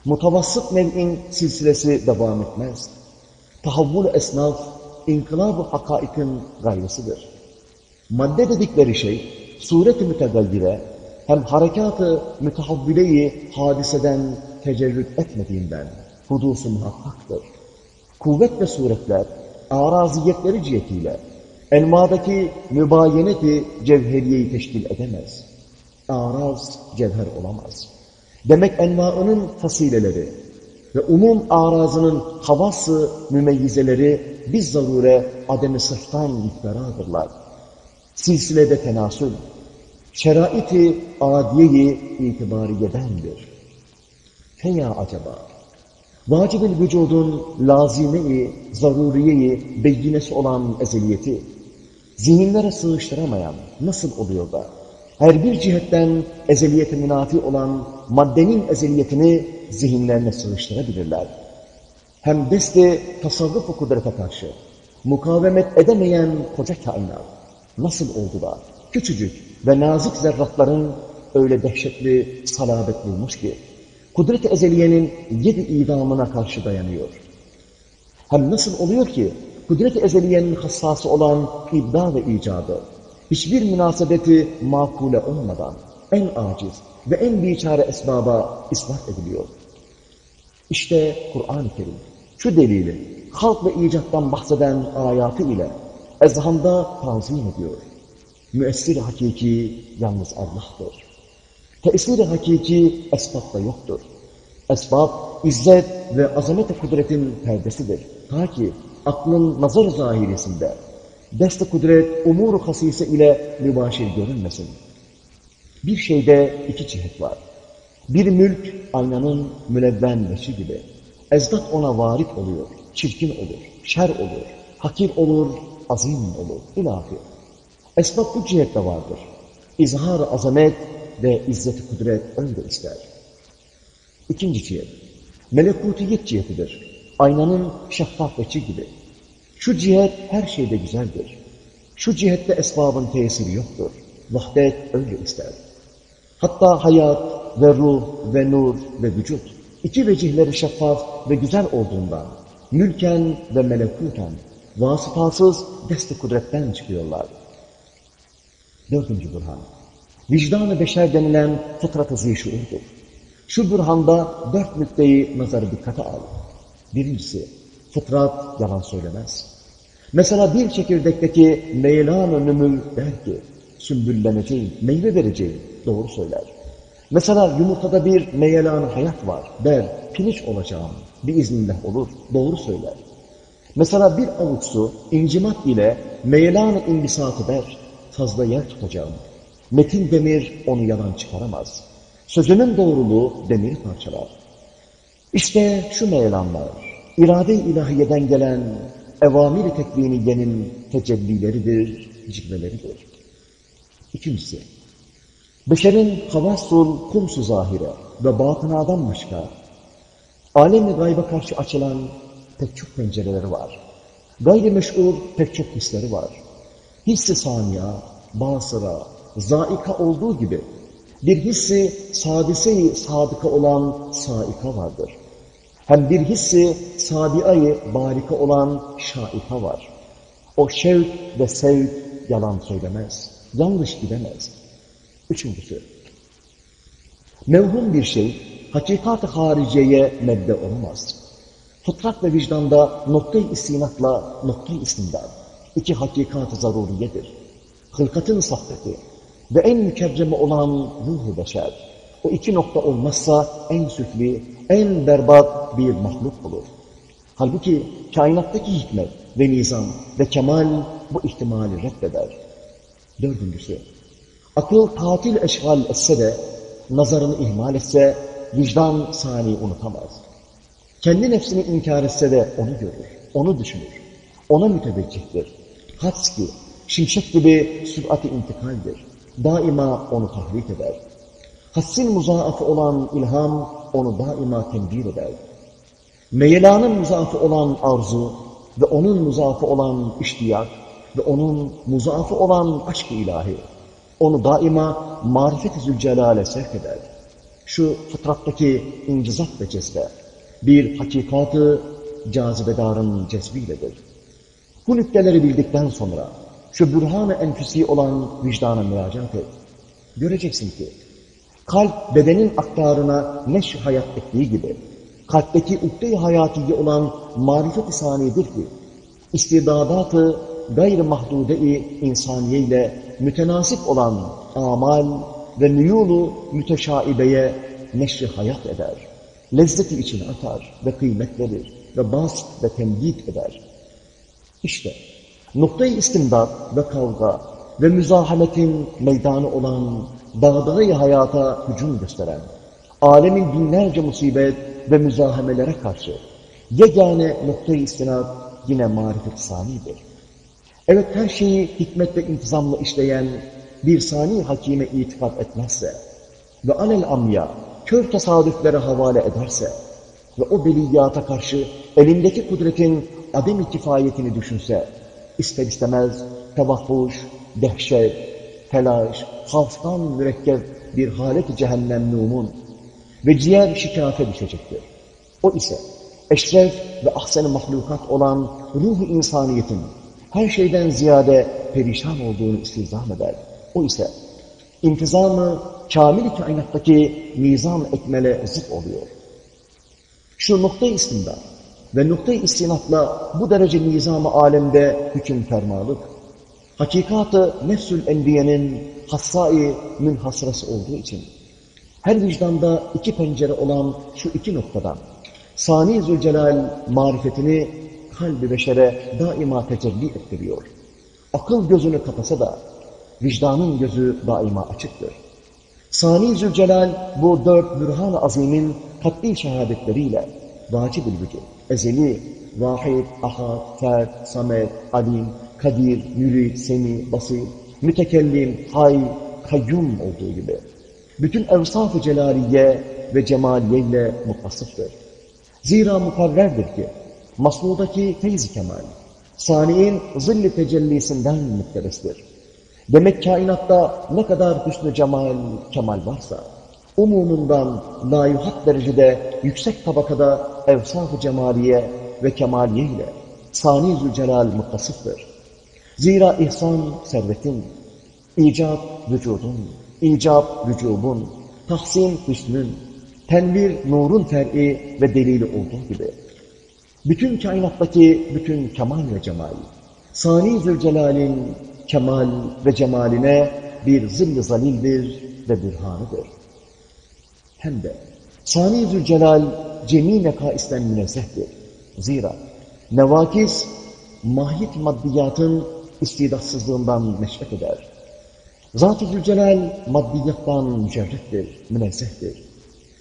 Mutavassıt nev'in silsilesi devam etmez. Tahavvul esnaf, inkılab-ı hakaikin gayrısıdır. Madde dedikleri şey, suret-i mütegayyire, hem harekatı hadiseden tecerrüt etmediğinden hudusu muhakkaktır. Kuvvet ve suretler, araziyetleri cihetiyle elmadaki mübayeneti cevheriyeyi teşkil edemez. Araz cevher olamaz. Demek envaının fasileleri ve umum arazının havası mümeyyizeleri biz zarure ademi sırftan muhteradırlar. Silsilede tenasül, şerait-i adiyeyi itibariyedendir. Feya acaba, vacib-ül vücudun lazime-i, zaruriye-i, beyinesi olan ezeliyeti, zihinlere sığıştıramayan nasıl oluyor da, her bir cihetten ezeliyete münafi olan maddenin ezeliyetini zihinlerine sığıştırabilirler. Hem deste tasarruf-u kudrete karşı mukavemet edemeyen koca kainat nasıl oldu da küçücük ve nazik zerratların öyle dehşetli salabet bulmuş ki kudret-i ezeliyenin yedi idamına karşı dayanıyor. Hem nasıl oluyor ki kudret-i ezeliyenin hassası olan ibda ve icadı hiçbir münasebeti makule olmadan en aciz ve en biçare esbaba ispat ediliyor. İşte Kur'an-ı Kerim şu delili halk ve icattan bahseden ayatı ile ezhanda tanzim ediyor. Müessir hakiki yalnız Allah'tır. Tesir hakiki esbabda yoktur. Esbab, izzet ve azamet kudretin perdesidir. Ta ki aklın nazar zahirisinde dest kudret umur hasise ile mübaşir görünmesin. Bir şeyde iki cihet var. Bir mülk aynanın mülevven veşi gibi. Ezdat ona varit oluyor, çirkin olur, şer olur, hakir olur, azim olur, ilahi. Esbab bu cihette vardır. İzhar azamet ve izzet kudret öyle ister. İkinci cihet, melekutiyet cihetidir. Aynanın şeffaf veçi gibi. Şu cihet her şeyde güzeldir. Şu cihette esbabın tesiri yoktur. Vahdet öyle ister. Hatta hayat ve ruh ve nur ve vücut iki vecihleri şeffaf ve güzel olduğundan mülken ve melekuten vasıtasız desti kudretten çıkıyorlar. Dördüncü burhan. Vicdan-ı beşer denilen fıtrat-ı zişuurdur. Şu burhanda dört nükteyi nazarı dikkate al. Birincisi, fıtrat yalan söylemez. Mesela bir çekirdekteki meylan önümü der ki, sümbülleneceğim, meyve vereceğim, doğru söyler. Mesela yumurtada bir meyelan hayat var, der, piliç olacağım, bir iznillah olur, doğru söyler. Mesela bir avuç su, incimat ile meyelan-ı imbisatı der, fazla yer tutacağım. Metin demir onu yalan çıkaramaz. Sözünün doğruluğu demiri parçalar. İşte şu meyelanlar, irade-i ilahiyeden gelen evamir-i tekviniyenin tecellileridir, cilveleridir. İkincisi, beşerin havassul kumsu zahire ve batınadan başka, alem-i gayba karşı açılan pek çok pencereleri var. Gayri meşhur pek çok hisleri var. Hissi saniya, basıra, zaika olduğu gibi bir hissi sadise-i sadıka olan saika vardır. Hem bir hissi sabiayı barika olan şaika var. O şevk ve sevk yalan söylemez, yanlış gidemez. Üçüncüsü, mevhum bir şey hakikat-ı hariciyeye medde olamaz. Fıtrat ve vicdanda noktayı istinatla noktayı istimdad. iki hakikat-ı zaruriyedir. Hılkatın sahdeti ve en mükerreme olan ruhu beşer. O iki nokta olmazsa en süfli, en berbat bir mahluk olur. Halbuki kainattaki hikmet ve nizam ve kemal bu ihtimali reddeder. Dördüncüsü, akıl tatil eşgal etse de, nazarını ihmal etse, vicdan sani unutamaz. Kendi nefsini inkar etse de onu görür, onu düşünür, ona müteveccihtir. Hats ki, şimşek gibi sürat-i intikaldir. Daima onu tahrik eder. Hassin muzaafı olan ilham onu daima tembih eder. Meyelanın muzaafı olan arzu ve onun muzaafı olan iştiyak ve onun muzaafı olan aşk-ı ilahi onu daima marifet-i zülcelale sevk eder. Şu fıtrattaki incizat ve cezbe bir hakikatı cazibedarın cezbiyledir. Bu nükteleri bildikten sonra şu bürhan-ı enfüsi olan vicdana müracaat et. Göreceksin ki kalp bedenin aktarına neş hayat ettiği gibi kalpteki ukde-i hayatiye olan marifet-i saniyedir ki istidadatı gayr mahdude-i insaniye ile mütenasip olan amal ve nüyulu müteşaibeye neşri hayat eder. Lezzeti içine atar ve kıymet verir ve bast ve temdit eder. İşte noktayı istimdat ve kavga ve müzahametin meydanı olan dağdayı hayata hücum gösteren, alemin binlerce musibet ve müzahamelere karşı yegane noktayı istinad yine marifet sanidir. Evet her şeyi hikmet ve intizamla işleyen bir sani hakime itikat etmezse ve alel amya kör tesadüflere havale ederse ve o beliyata karşı elindeki kudretin adem-i kifayetini düşünse, ister istemez tevahhuş, dehşet, telaş, havftan mürekkep bir halet-i cehennem numun ve ciğer şikafe düşecektir. O ise eşref ve ahsen-i mahlukat olan ruh-u insaniyetin her şeyden ziyade perişan olduğunu istizam eder. O ise intizamı kamil kainattaki nizam ekmele zıt oluyor. Şu nokta istimda ve nokta-i istinatla bu derece nizam-ı alemde hüküm fermalık, hakikatı nefsül enbiyenin hassai münhasırası olduğu için, her vicdanda iki pencere olan şu iki noktadan, Sani Zülcelal marifetini kalbi beşere daima tecelli ettiriyor. Akıl gözünü kapasa da vicdanın gözü daima açıktır. Sani Zülcelal bu dört bürhan-ı azimin katli şehadetleriyle vacib-ül vücud, ezeli, vahid, ahad, fert, samet, alim, kadir, mürid, semi, basir, mütekellim, hay, kayyum olduğu gibi bütün evsaf-ı celaliye ve cemaliye ile muttasıftır. Zira mukarrerdir ki masnudaki feyz-i kemal, saniin zilli tecellisinden müktebestir. Demek kainatta ne kadar hüsnü cemal, kemal varsa, umumundan layuhat derecede yüksek tabakada evsaf-ı cemaliye ve kemaliye ile Sani Zülcelal muttasıftır. Zira ihsan servetin, icap vücudun, icap vücubun, tahsin hüsnün, tenvir nurun fer'i ve delili olduğu gibi, bütün kainattaki bütün kemal ve cemal, Sani Zülcelal'in kemal ve cemaline bir zilli zalildir ve bürhanıdır. Hem de Sani Zülcelal cemi nekaisten münezzehtir. Zira nevakis mahit maddiyatın istidatsızlığından neşet eder. Zat-ı Zülcelal maddiyattan mücerrettir, münezzehtir.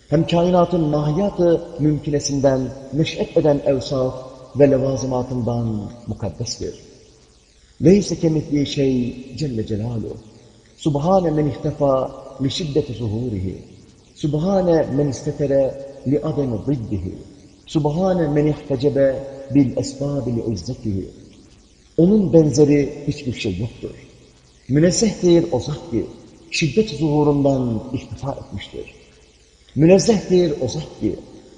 Hem kainatın mahiyatı mümkinesinden neşet eden evsaf ve levazımatından mukaddestir. Leyse kemitli şey Celle Celaluhu. Subhane men ihtefa li şiddeti zuhurihi. Subhane men istetere li ademi ziddihi. Subhane men ihtecebe bil esbabi li izzetihi. Onun benzeri hiçbir şey yoktur. Münezzehtir o zat ki şiddet zuhurundan ihtifa etmiştir. Münezzehtir o zat ki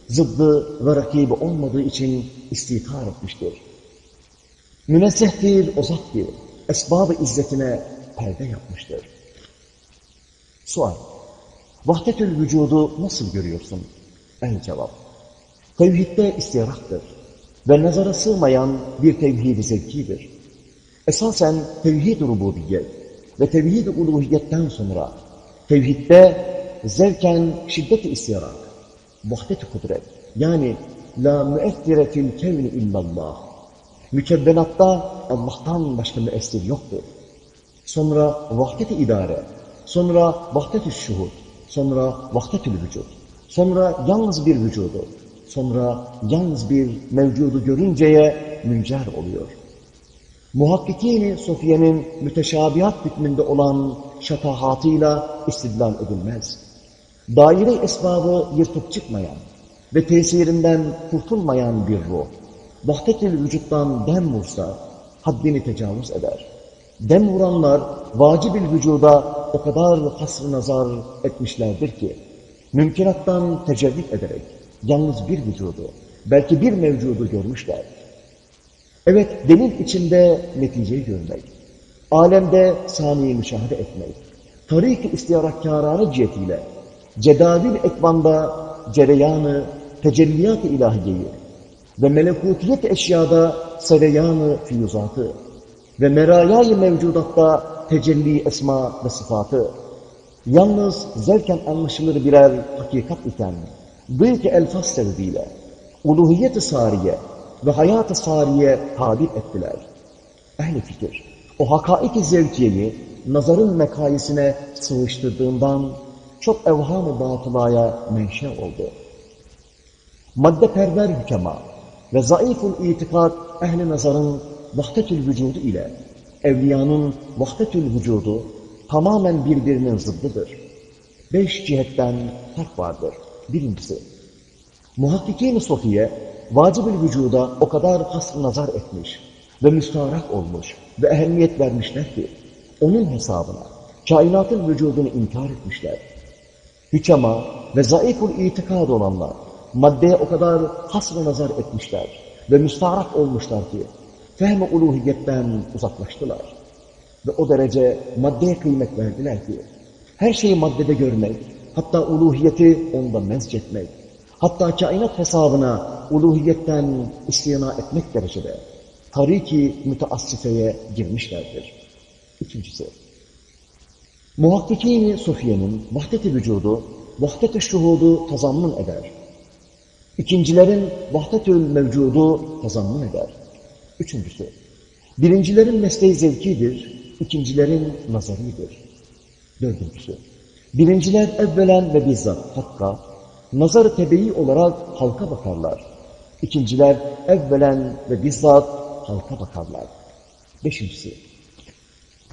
zıddı ve rakibi olmadığı için istihar etmiştir. Münezzehtir o zat ki esbab-ı izzetine perde yapmıştır. Sual. Vahdetül vücudu nasıl görüyorsun? El cevap. Tevhidde istirahattır ve nazara sığmayan bir tevhid-i zevkidir. Esasen tevhid-i rububiyet ve tevhid-i uluhiyetten sonra tevhidde zevken şiddet-i istiyarak, vahdet-i kudret, yani la müeffire fil kevni illallah, mükebbenatta Allah'tan başka müessir yoktur. Sonra vahdet-i idare, sonra vahdet-i şuhud, sonra vahdet-i vücud, sonra yalnız bir vücudu, sonra yalnız bir mevcudu görünceye müncer oluyor. Muhakkikini Sofiye'nin müteşabihat hükmünde olan şatahatıyla istidlal edilmez. Daire esbabı yırtıp çıkmayan ve tesirinden kurtulmayan bir ruh, vahdet-i vücuttan dem vursa haddini tecavüz eder. Dem vuranlar vacib-ül vücuda o kadar hasr nazar etmişlerdir ki, mümkünattan tecevvit ederek yalnız bir vücudu, belki bir mevcudu görmüşler. Evet, delil içinde neticeyi görmek, alemde saniye müşahede etmek, tarik-i istiyarakkarane cihetiyle, cedavil ekvanda cereyanı, tecelliyat-ı ilahiyeyi ve melekutiyet eşyada sereyanı fiyuzatı ve merayay mevcudatta tecelli esma ve sıfatı, yalnız zevken anlaşılır birer hakikat iken, büyük elfaz sebebiyle, uluhiyet-i sariye ve hayat-ı sariye tabir ettiler. Ehli fikir, o hakaik-i zevkiyeyi nazarın mekayesine sığıştırdığından çok evham-ı batılaya menşe oldu. Maddeperver hükema ve zayıful itikat ehli nazarın vahdetül vücudu ile evliyanın vahdetül vücudu tamamen birbirinin zıddıdır. Beş cihetten fark vardır. Birincisi, muhakkikin-i sofiye vacib-ül vücuda o kadar hasr nazar etmiş ve müstarak olmuş ve ehemmiyet vermişler ki onun hesabına kainatın vücudunu inkar etmişler. Hükema ve zayıful itikad olanlar maddeye o kadar hasr nazar etmişler ve müstarak olmuşlar ki fehm-i uluhiyetten uzaklaştılar. Ve o derece maddeye kıymet verdiler ki her şeyi maddede görmek, hatta uluhiyeti onda mezcetmek, hatta kainat hesabına uluhiyetten istiyana etmek derecede tariki müteassifeye girmişlerdir. İkincisi, muhakkikini Sufiye'nin vahdet-i vücudu, vahdet-i şuhudu tazammun eder. İkincilerin vahdetül mevcudu tazammun eder. Üçüncüsü, birincilerin mesleği zevkidir, ikincilerin nazaridir. Dördüncüsü, birinciler evvelen ve bizzat hakka, nazar-ı tebeyi olarak halka bakarlar. İkinciler evvelen ve bizzat halka bakarlar. Beşincisi,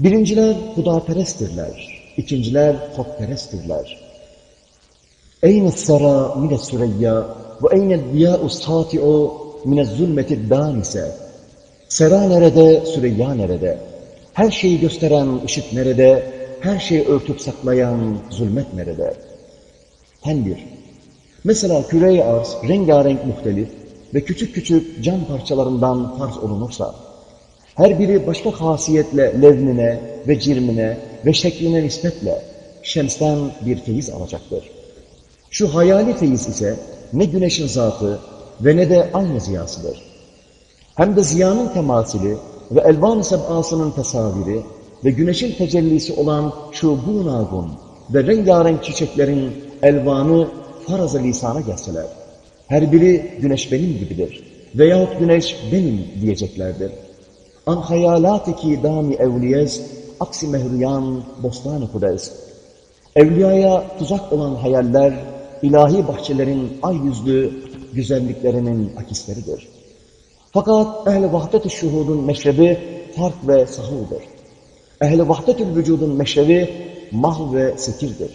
birinciler hudaperesttirler, ikinciler hakperesttirler. Eyne sara mine süreyya ve eyne diyâ'u sâti'u mine zulmeti dâmise. Sera nerede, Süreyya nerede? Her şeyi gösteren ışık nerede? Her şeyi örtüp saklayan zulmet nerede? Hem bir. Mesela küre-i arz rengarenk muhtelif ve küçük küçük cam parçalarından farz olunursa, her biri başka hasiyetle levnine ve cirmine ve şekline nispetle şemsten bir feyiz alacaktır. Şu hayali feyiz ise ne güneşin zatı ve ne de aynı ziyasıdır. Hem de ziyanın temasili ve elvan-ı sebasının tesaviri ve güneşin tecellisi olan şu gunagun ve rengarenk çiçeklerin elvanı faraz-ı lisana gelseler, her biri güneş benim gibidir veyahut güneş benim diyeceklerdir. An hayalateki dami evliyez, aksi mehriyan bostan-ı kudez. Evliyaya tuzak olan hayaller, ilahi bahçelerin ay yüzlü güzelliklerinin akisleridir. Fakat ehl-i vahdet-i şuhudun meşrebi fark ve sahıldır. Ehl-i vahdet-ül vücudun meşrebi mah ve sekirdir.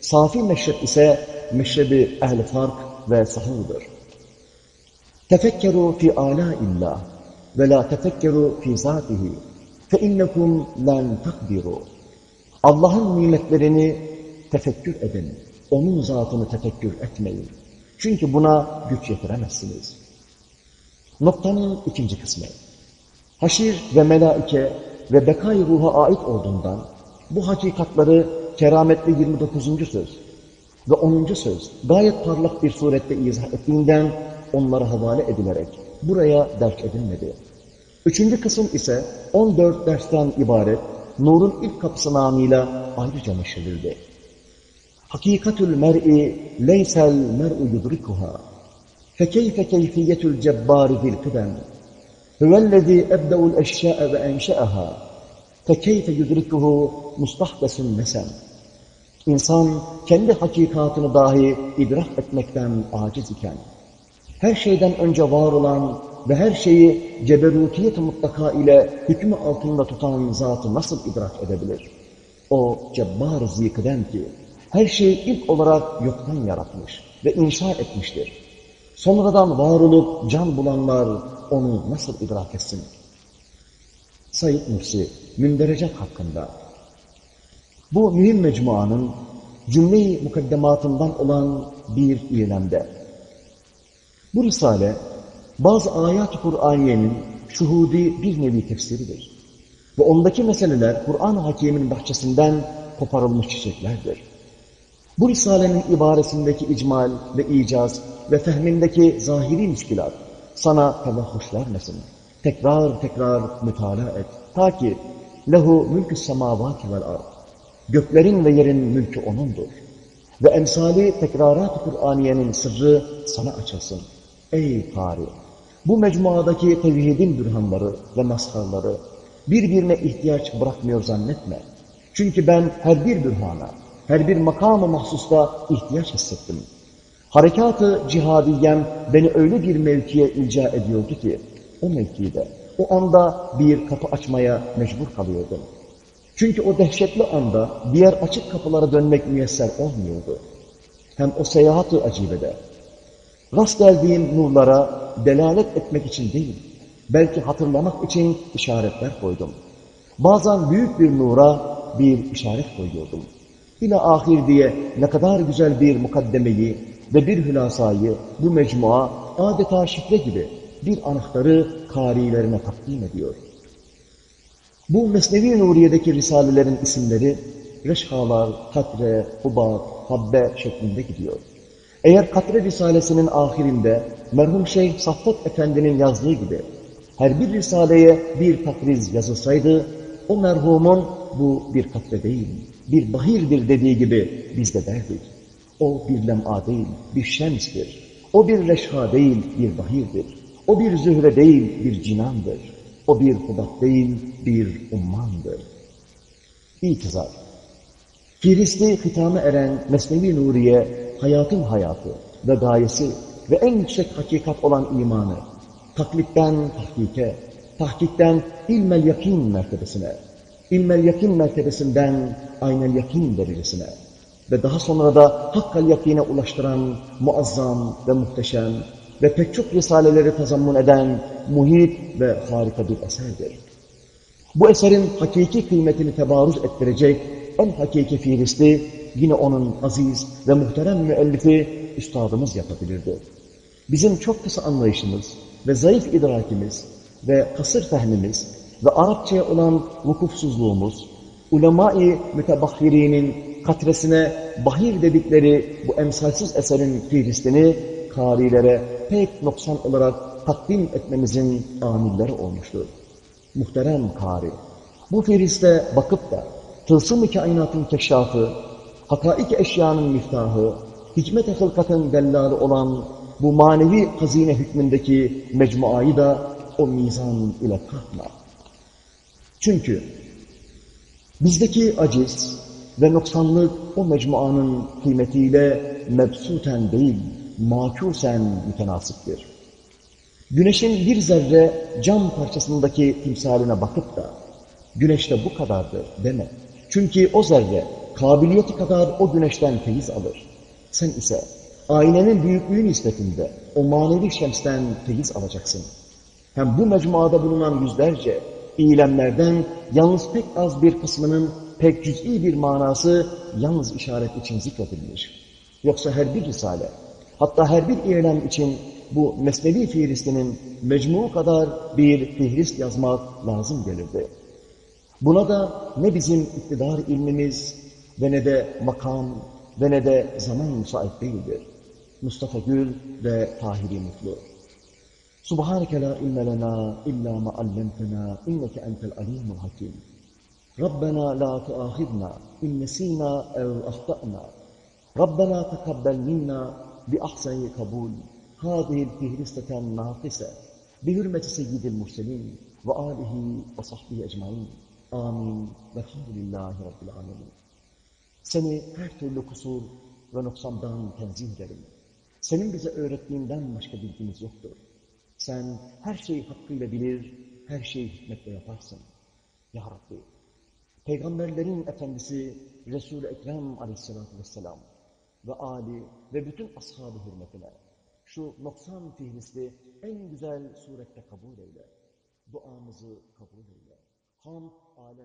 Safi meşrep ise meşrebi ehl-i fark ve sahıldır. Tefekkeru fi ala illah ve la tefekkeru fi zatihi fe innekum len takdiru. Allah'ın nimetlerini tefekkür edin. Onun zatını tefekkür etmeyin. Çünkü buna güç yetiremezsiniz. Noktanın ikinci kısmı. Haşir ve melaike ve bekay ruha ait olduğundan bu hakikatları kerametli 29. söz ve 10. söz gayet parlak bir surette izah ettiğinden onlara havale edilerek buraya ders edilmedi. Üçüncü kısım ise 14 dersten ibaret nurun ilk kapısı namıyla ayrıca neşredildi. Hakikatül mer'i leysel mer'u yudrikuha fekeyfe keyfiyetül cebbari fil kıdem huvellezî ebde'ul eşya'e ve enşe'aha fekeyfe yudrikuhu mustahbesun mesem İnsan kendi hakikatını dahi idrak etmekten aciz iken her şeyden önce var olan ve her şeyi ceberutiyet mutlaka ile hükmü altında tutan zatı nasıl idrak edebilir? O cebbar zikden ki her şeyi ilk olarak yoktan yaratmış ve inşa etmiştir. Sonradan var olup can bulanlar onu nasıl idrak etsin? Said Nursi, münderecek hakkında. Bu mühim mecmuanın cümle-i mukaddematından olan bir ilemde. Bu risale, bazı ayat-ı Kur'aniyenin şuhudi bir nevi tefsiridir. Ve ondaki meseleler Kur'an-ı Hakim'in bahçesinden koparılmış çiçeklerdir. Bu Risale'nin ibaresindeki icmal ve icaz ve fehmindeki zahiri müşkilat sana tevahhuş vermesin. Tekrar tekrar mütala et. Ta ki lehu mülkü semavati vel ard. Göklerin ve yerin mülkü O'nundur. Ve emsali tekrarat-ı Kur'aniyenin sırrı sana açılsın. Ey Kari! Bu mecmuadaki tevhidin bürhanları ve mazharları birbirine ihtiyaç bırakmıyor zannetme. Çünkü ben her bir bürhana, her bir makamı mahsusta ihtiyaç hissettim. Harekatı cihadiyem beni öyle bir mevkiye ilca ediyordu ki, o mevkide, o anda bir kapı açmaya mecbur kalıyordum. Çünkü o dehşetli anda diğer açık kapılara dönmek müyesser olmuyordu. Hem o seyahat-ı acibede, rast geldiğim nurlara delalet etmek için değil, belki hatırlamak için işaretler koydum. Bazen büyük bir nura bir işaret koyuyordum. İla ahir diye ne kadar güzel bir mukaddemeyi ve bir hülasayı bu mecmua adeta şifre gibi bir anahtarı karilerine takdim ediyor. Bu Mesnevi Nuriye'deki risalelerin isimleri Reşhalar, Katre, Hubat, Habbe şeklinde gidiyor. Eğer Katre Risalesi'nin ahirinde merhum Şeyh Saffet Efendi'nin yazdığı gibi her bir risaleye bir takriz yazılsaydı o merhumun bu bir katre değil, bir bahirdir dediği gibi biz de derdik. O bir lem'a değil, bir şemstir. O bir reşha değil, bir bahirdir. O bir zühre değil, bir cinandır. O bir hudat değil, bir ummandır. İtizar. Firiste hitame eren Mesnevi Nuriye, hayatın hayatı ve gayesi ve en yüksek hakikat olan imanı, taklitten tahkike, tahkikten ilmel yakin mertebesine, ilmel yakin mertebesinden aynel yakin derecesine ve daha sonra da hakkal yakine ulaştıran muazzam ve muhteşem ve pek çok risaleleri tazammun eden muhit ve harika bir eserdir. Bu eserin hakiki kıymetini tebarüz ettirecek en hakiki fiilisti yine onun aziz ve muhterem müellifi üstadımız yapabilirdi. Bizim çok kısa anlayışımız ve zayıf idrakimiz ve kasır fehmimiz ve Arapçaya olan vukufsuzluğumuz, ulema-i katresine bahir dedikleri bu emsalsiz eserin fiilistini karilere pek noksan olarak takdim etmemizin amilleri olmuştur. Muhterem kari, bu fihriste bakıp da tılsım-ı kainatın keşşafı, hakaik eşyanın miftahı, hikmet-i hılkatın dellalı olan bu manevi hazine hükmündeki mecmuayı da o mizan ile katma. Çünkü bizdeki aciz ve noksanlık o mecmuanın kıymetiyle mebsuten değil, makusen mütenasiptir. Güneşin bir zerre cam parçasındaki timsaline bakıp da güneşte bu kadardır deme. Çünkü o zerre kabiliyeti kadar o güneşten feyiz alır. Sen ise aynenin büyüklüğü nispetinde o manevi şemsten feyiz alacaksın. Hem bu mecmuada bulunan yüzlerce iyilemlerden yalnız pek az bir kısmının pek cüz'i bir manası yalnız işaret için zikredilmiş. Yoksa her bir risale, hatta her bir eylem için bu mesnevi fihristinin mecmu kadar bir fihrist yazmak lazım gelirdi. Buna da ne bizim iktidar ilmimiz ve ne de makam ve ne de zaman müsait değildir. Mustafa Gül ve Tahiri Mutlu. Subhaneke la illa ma allamtena inneke entel alimul hakim. Rabbena la tuahidna in nesina ev ahtana. Rabbena tekabbel minna bi ahseni kabul. هذه الفهرستة الناقصة بحرمة سيد المرسلين وآله وصحبه أجمعين آمين والحمد لله رب العالمين Seni her türlü kusur ve noksandan tenzih ederim. Senin bize öğrettiğinden başka bilgimiz yoktur. Sen her şeyi hakkıyla bilir, her şeyi hikmetle yaparsın. Ya Rabbi, Peygamberlerin Efendisi Resul-i Ekrem aleyhissalatü vesselam ve Ali ve bütün ashabı hürmetine şu noksan fihristi en güzel surette kabul eyle. Duamızı kabul eyle. Ham alem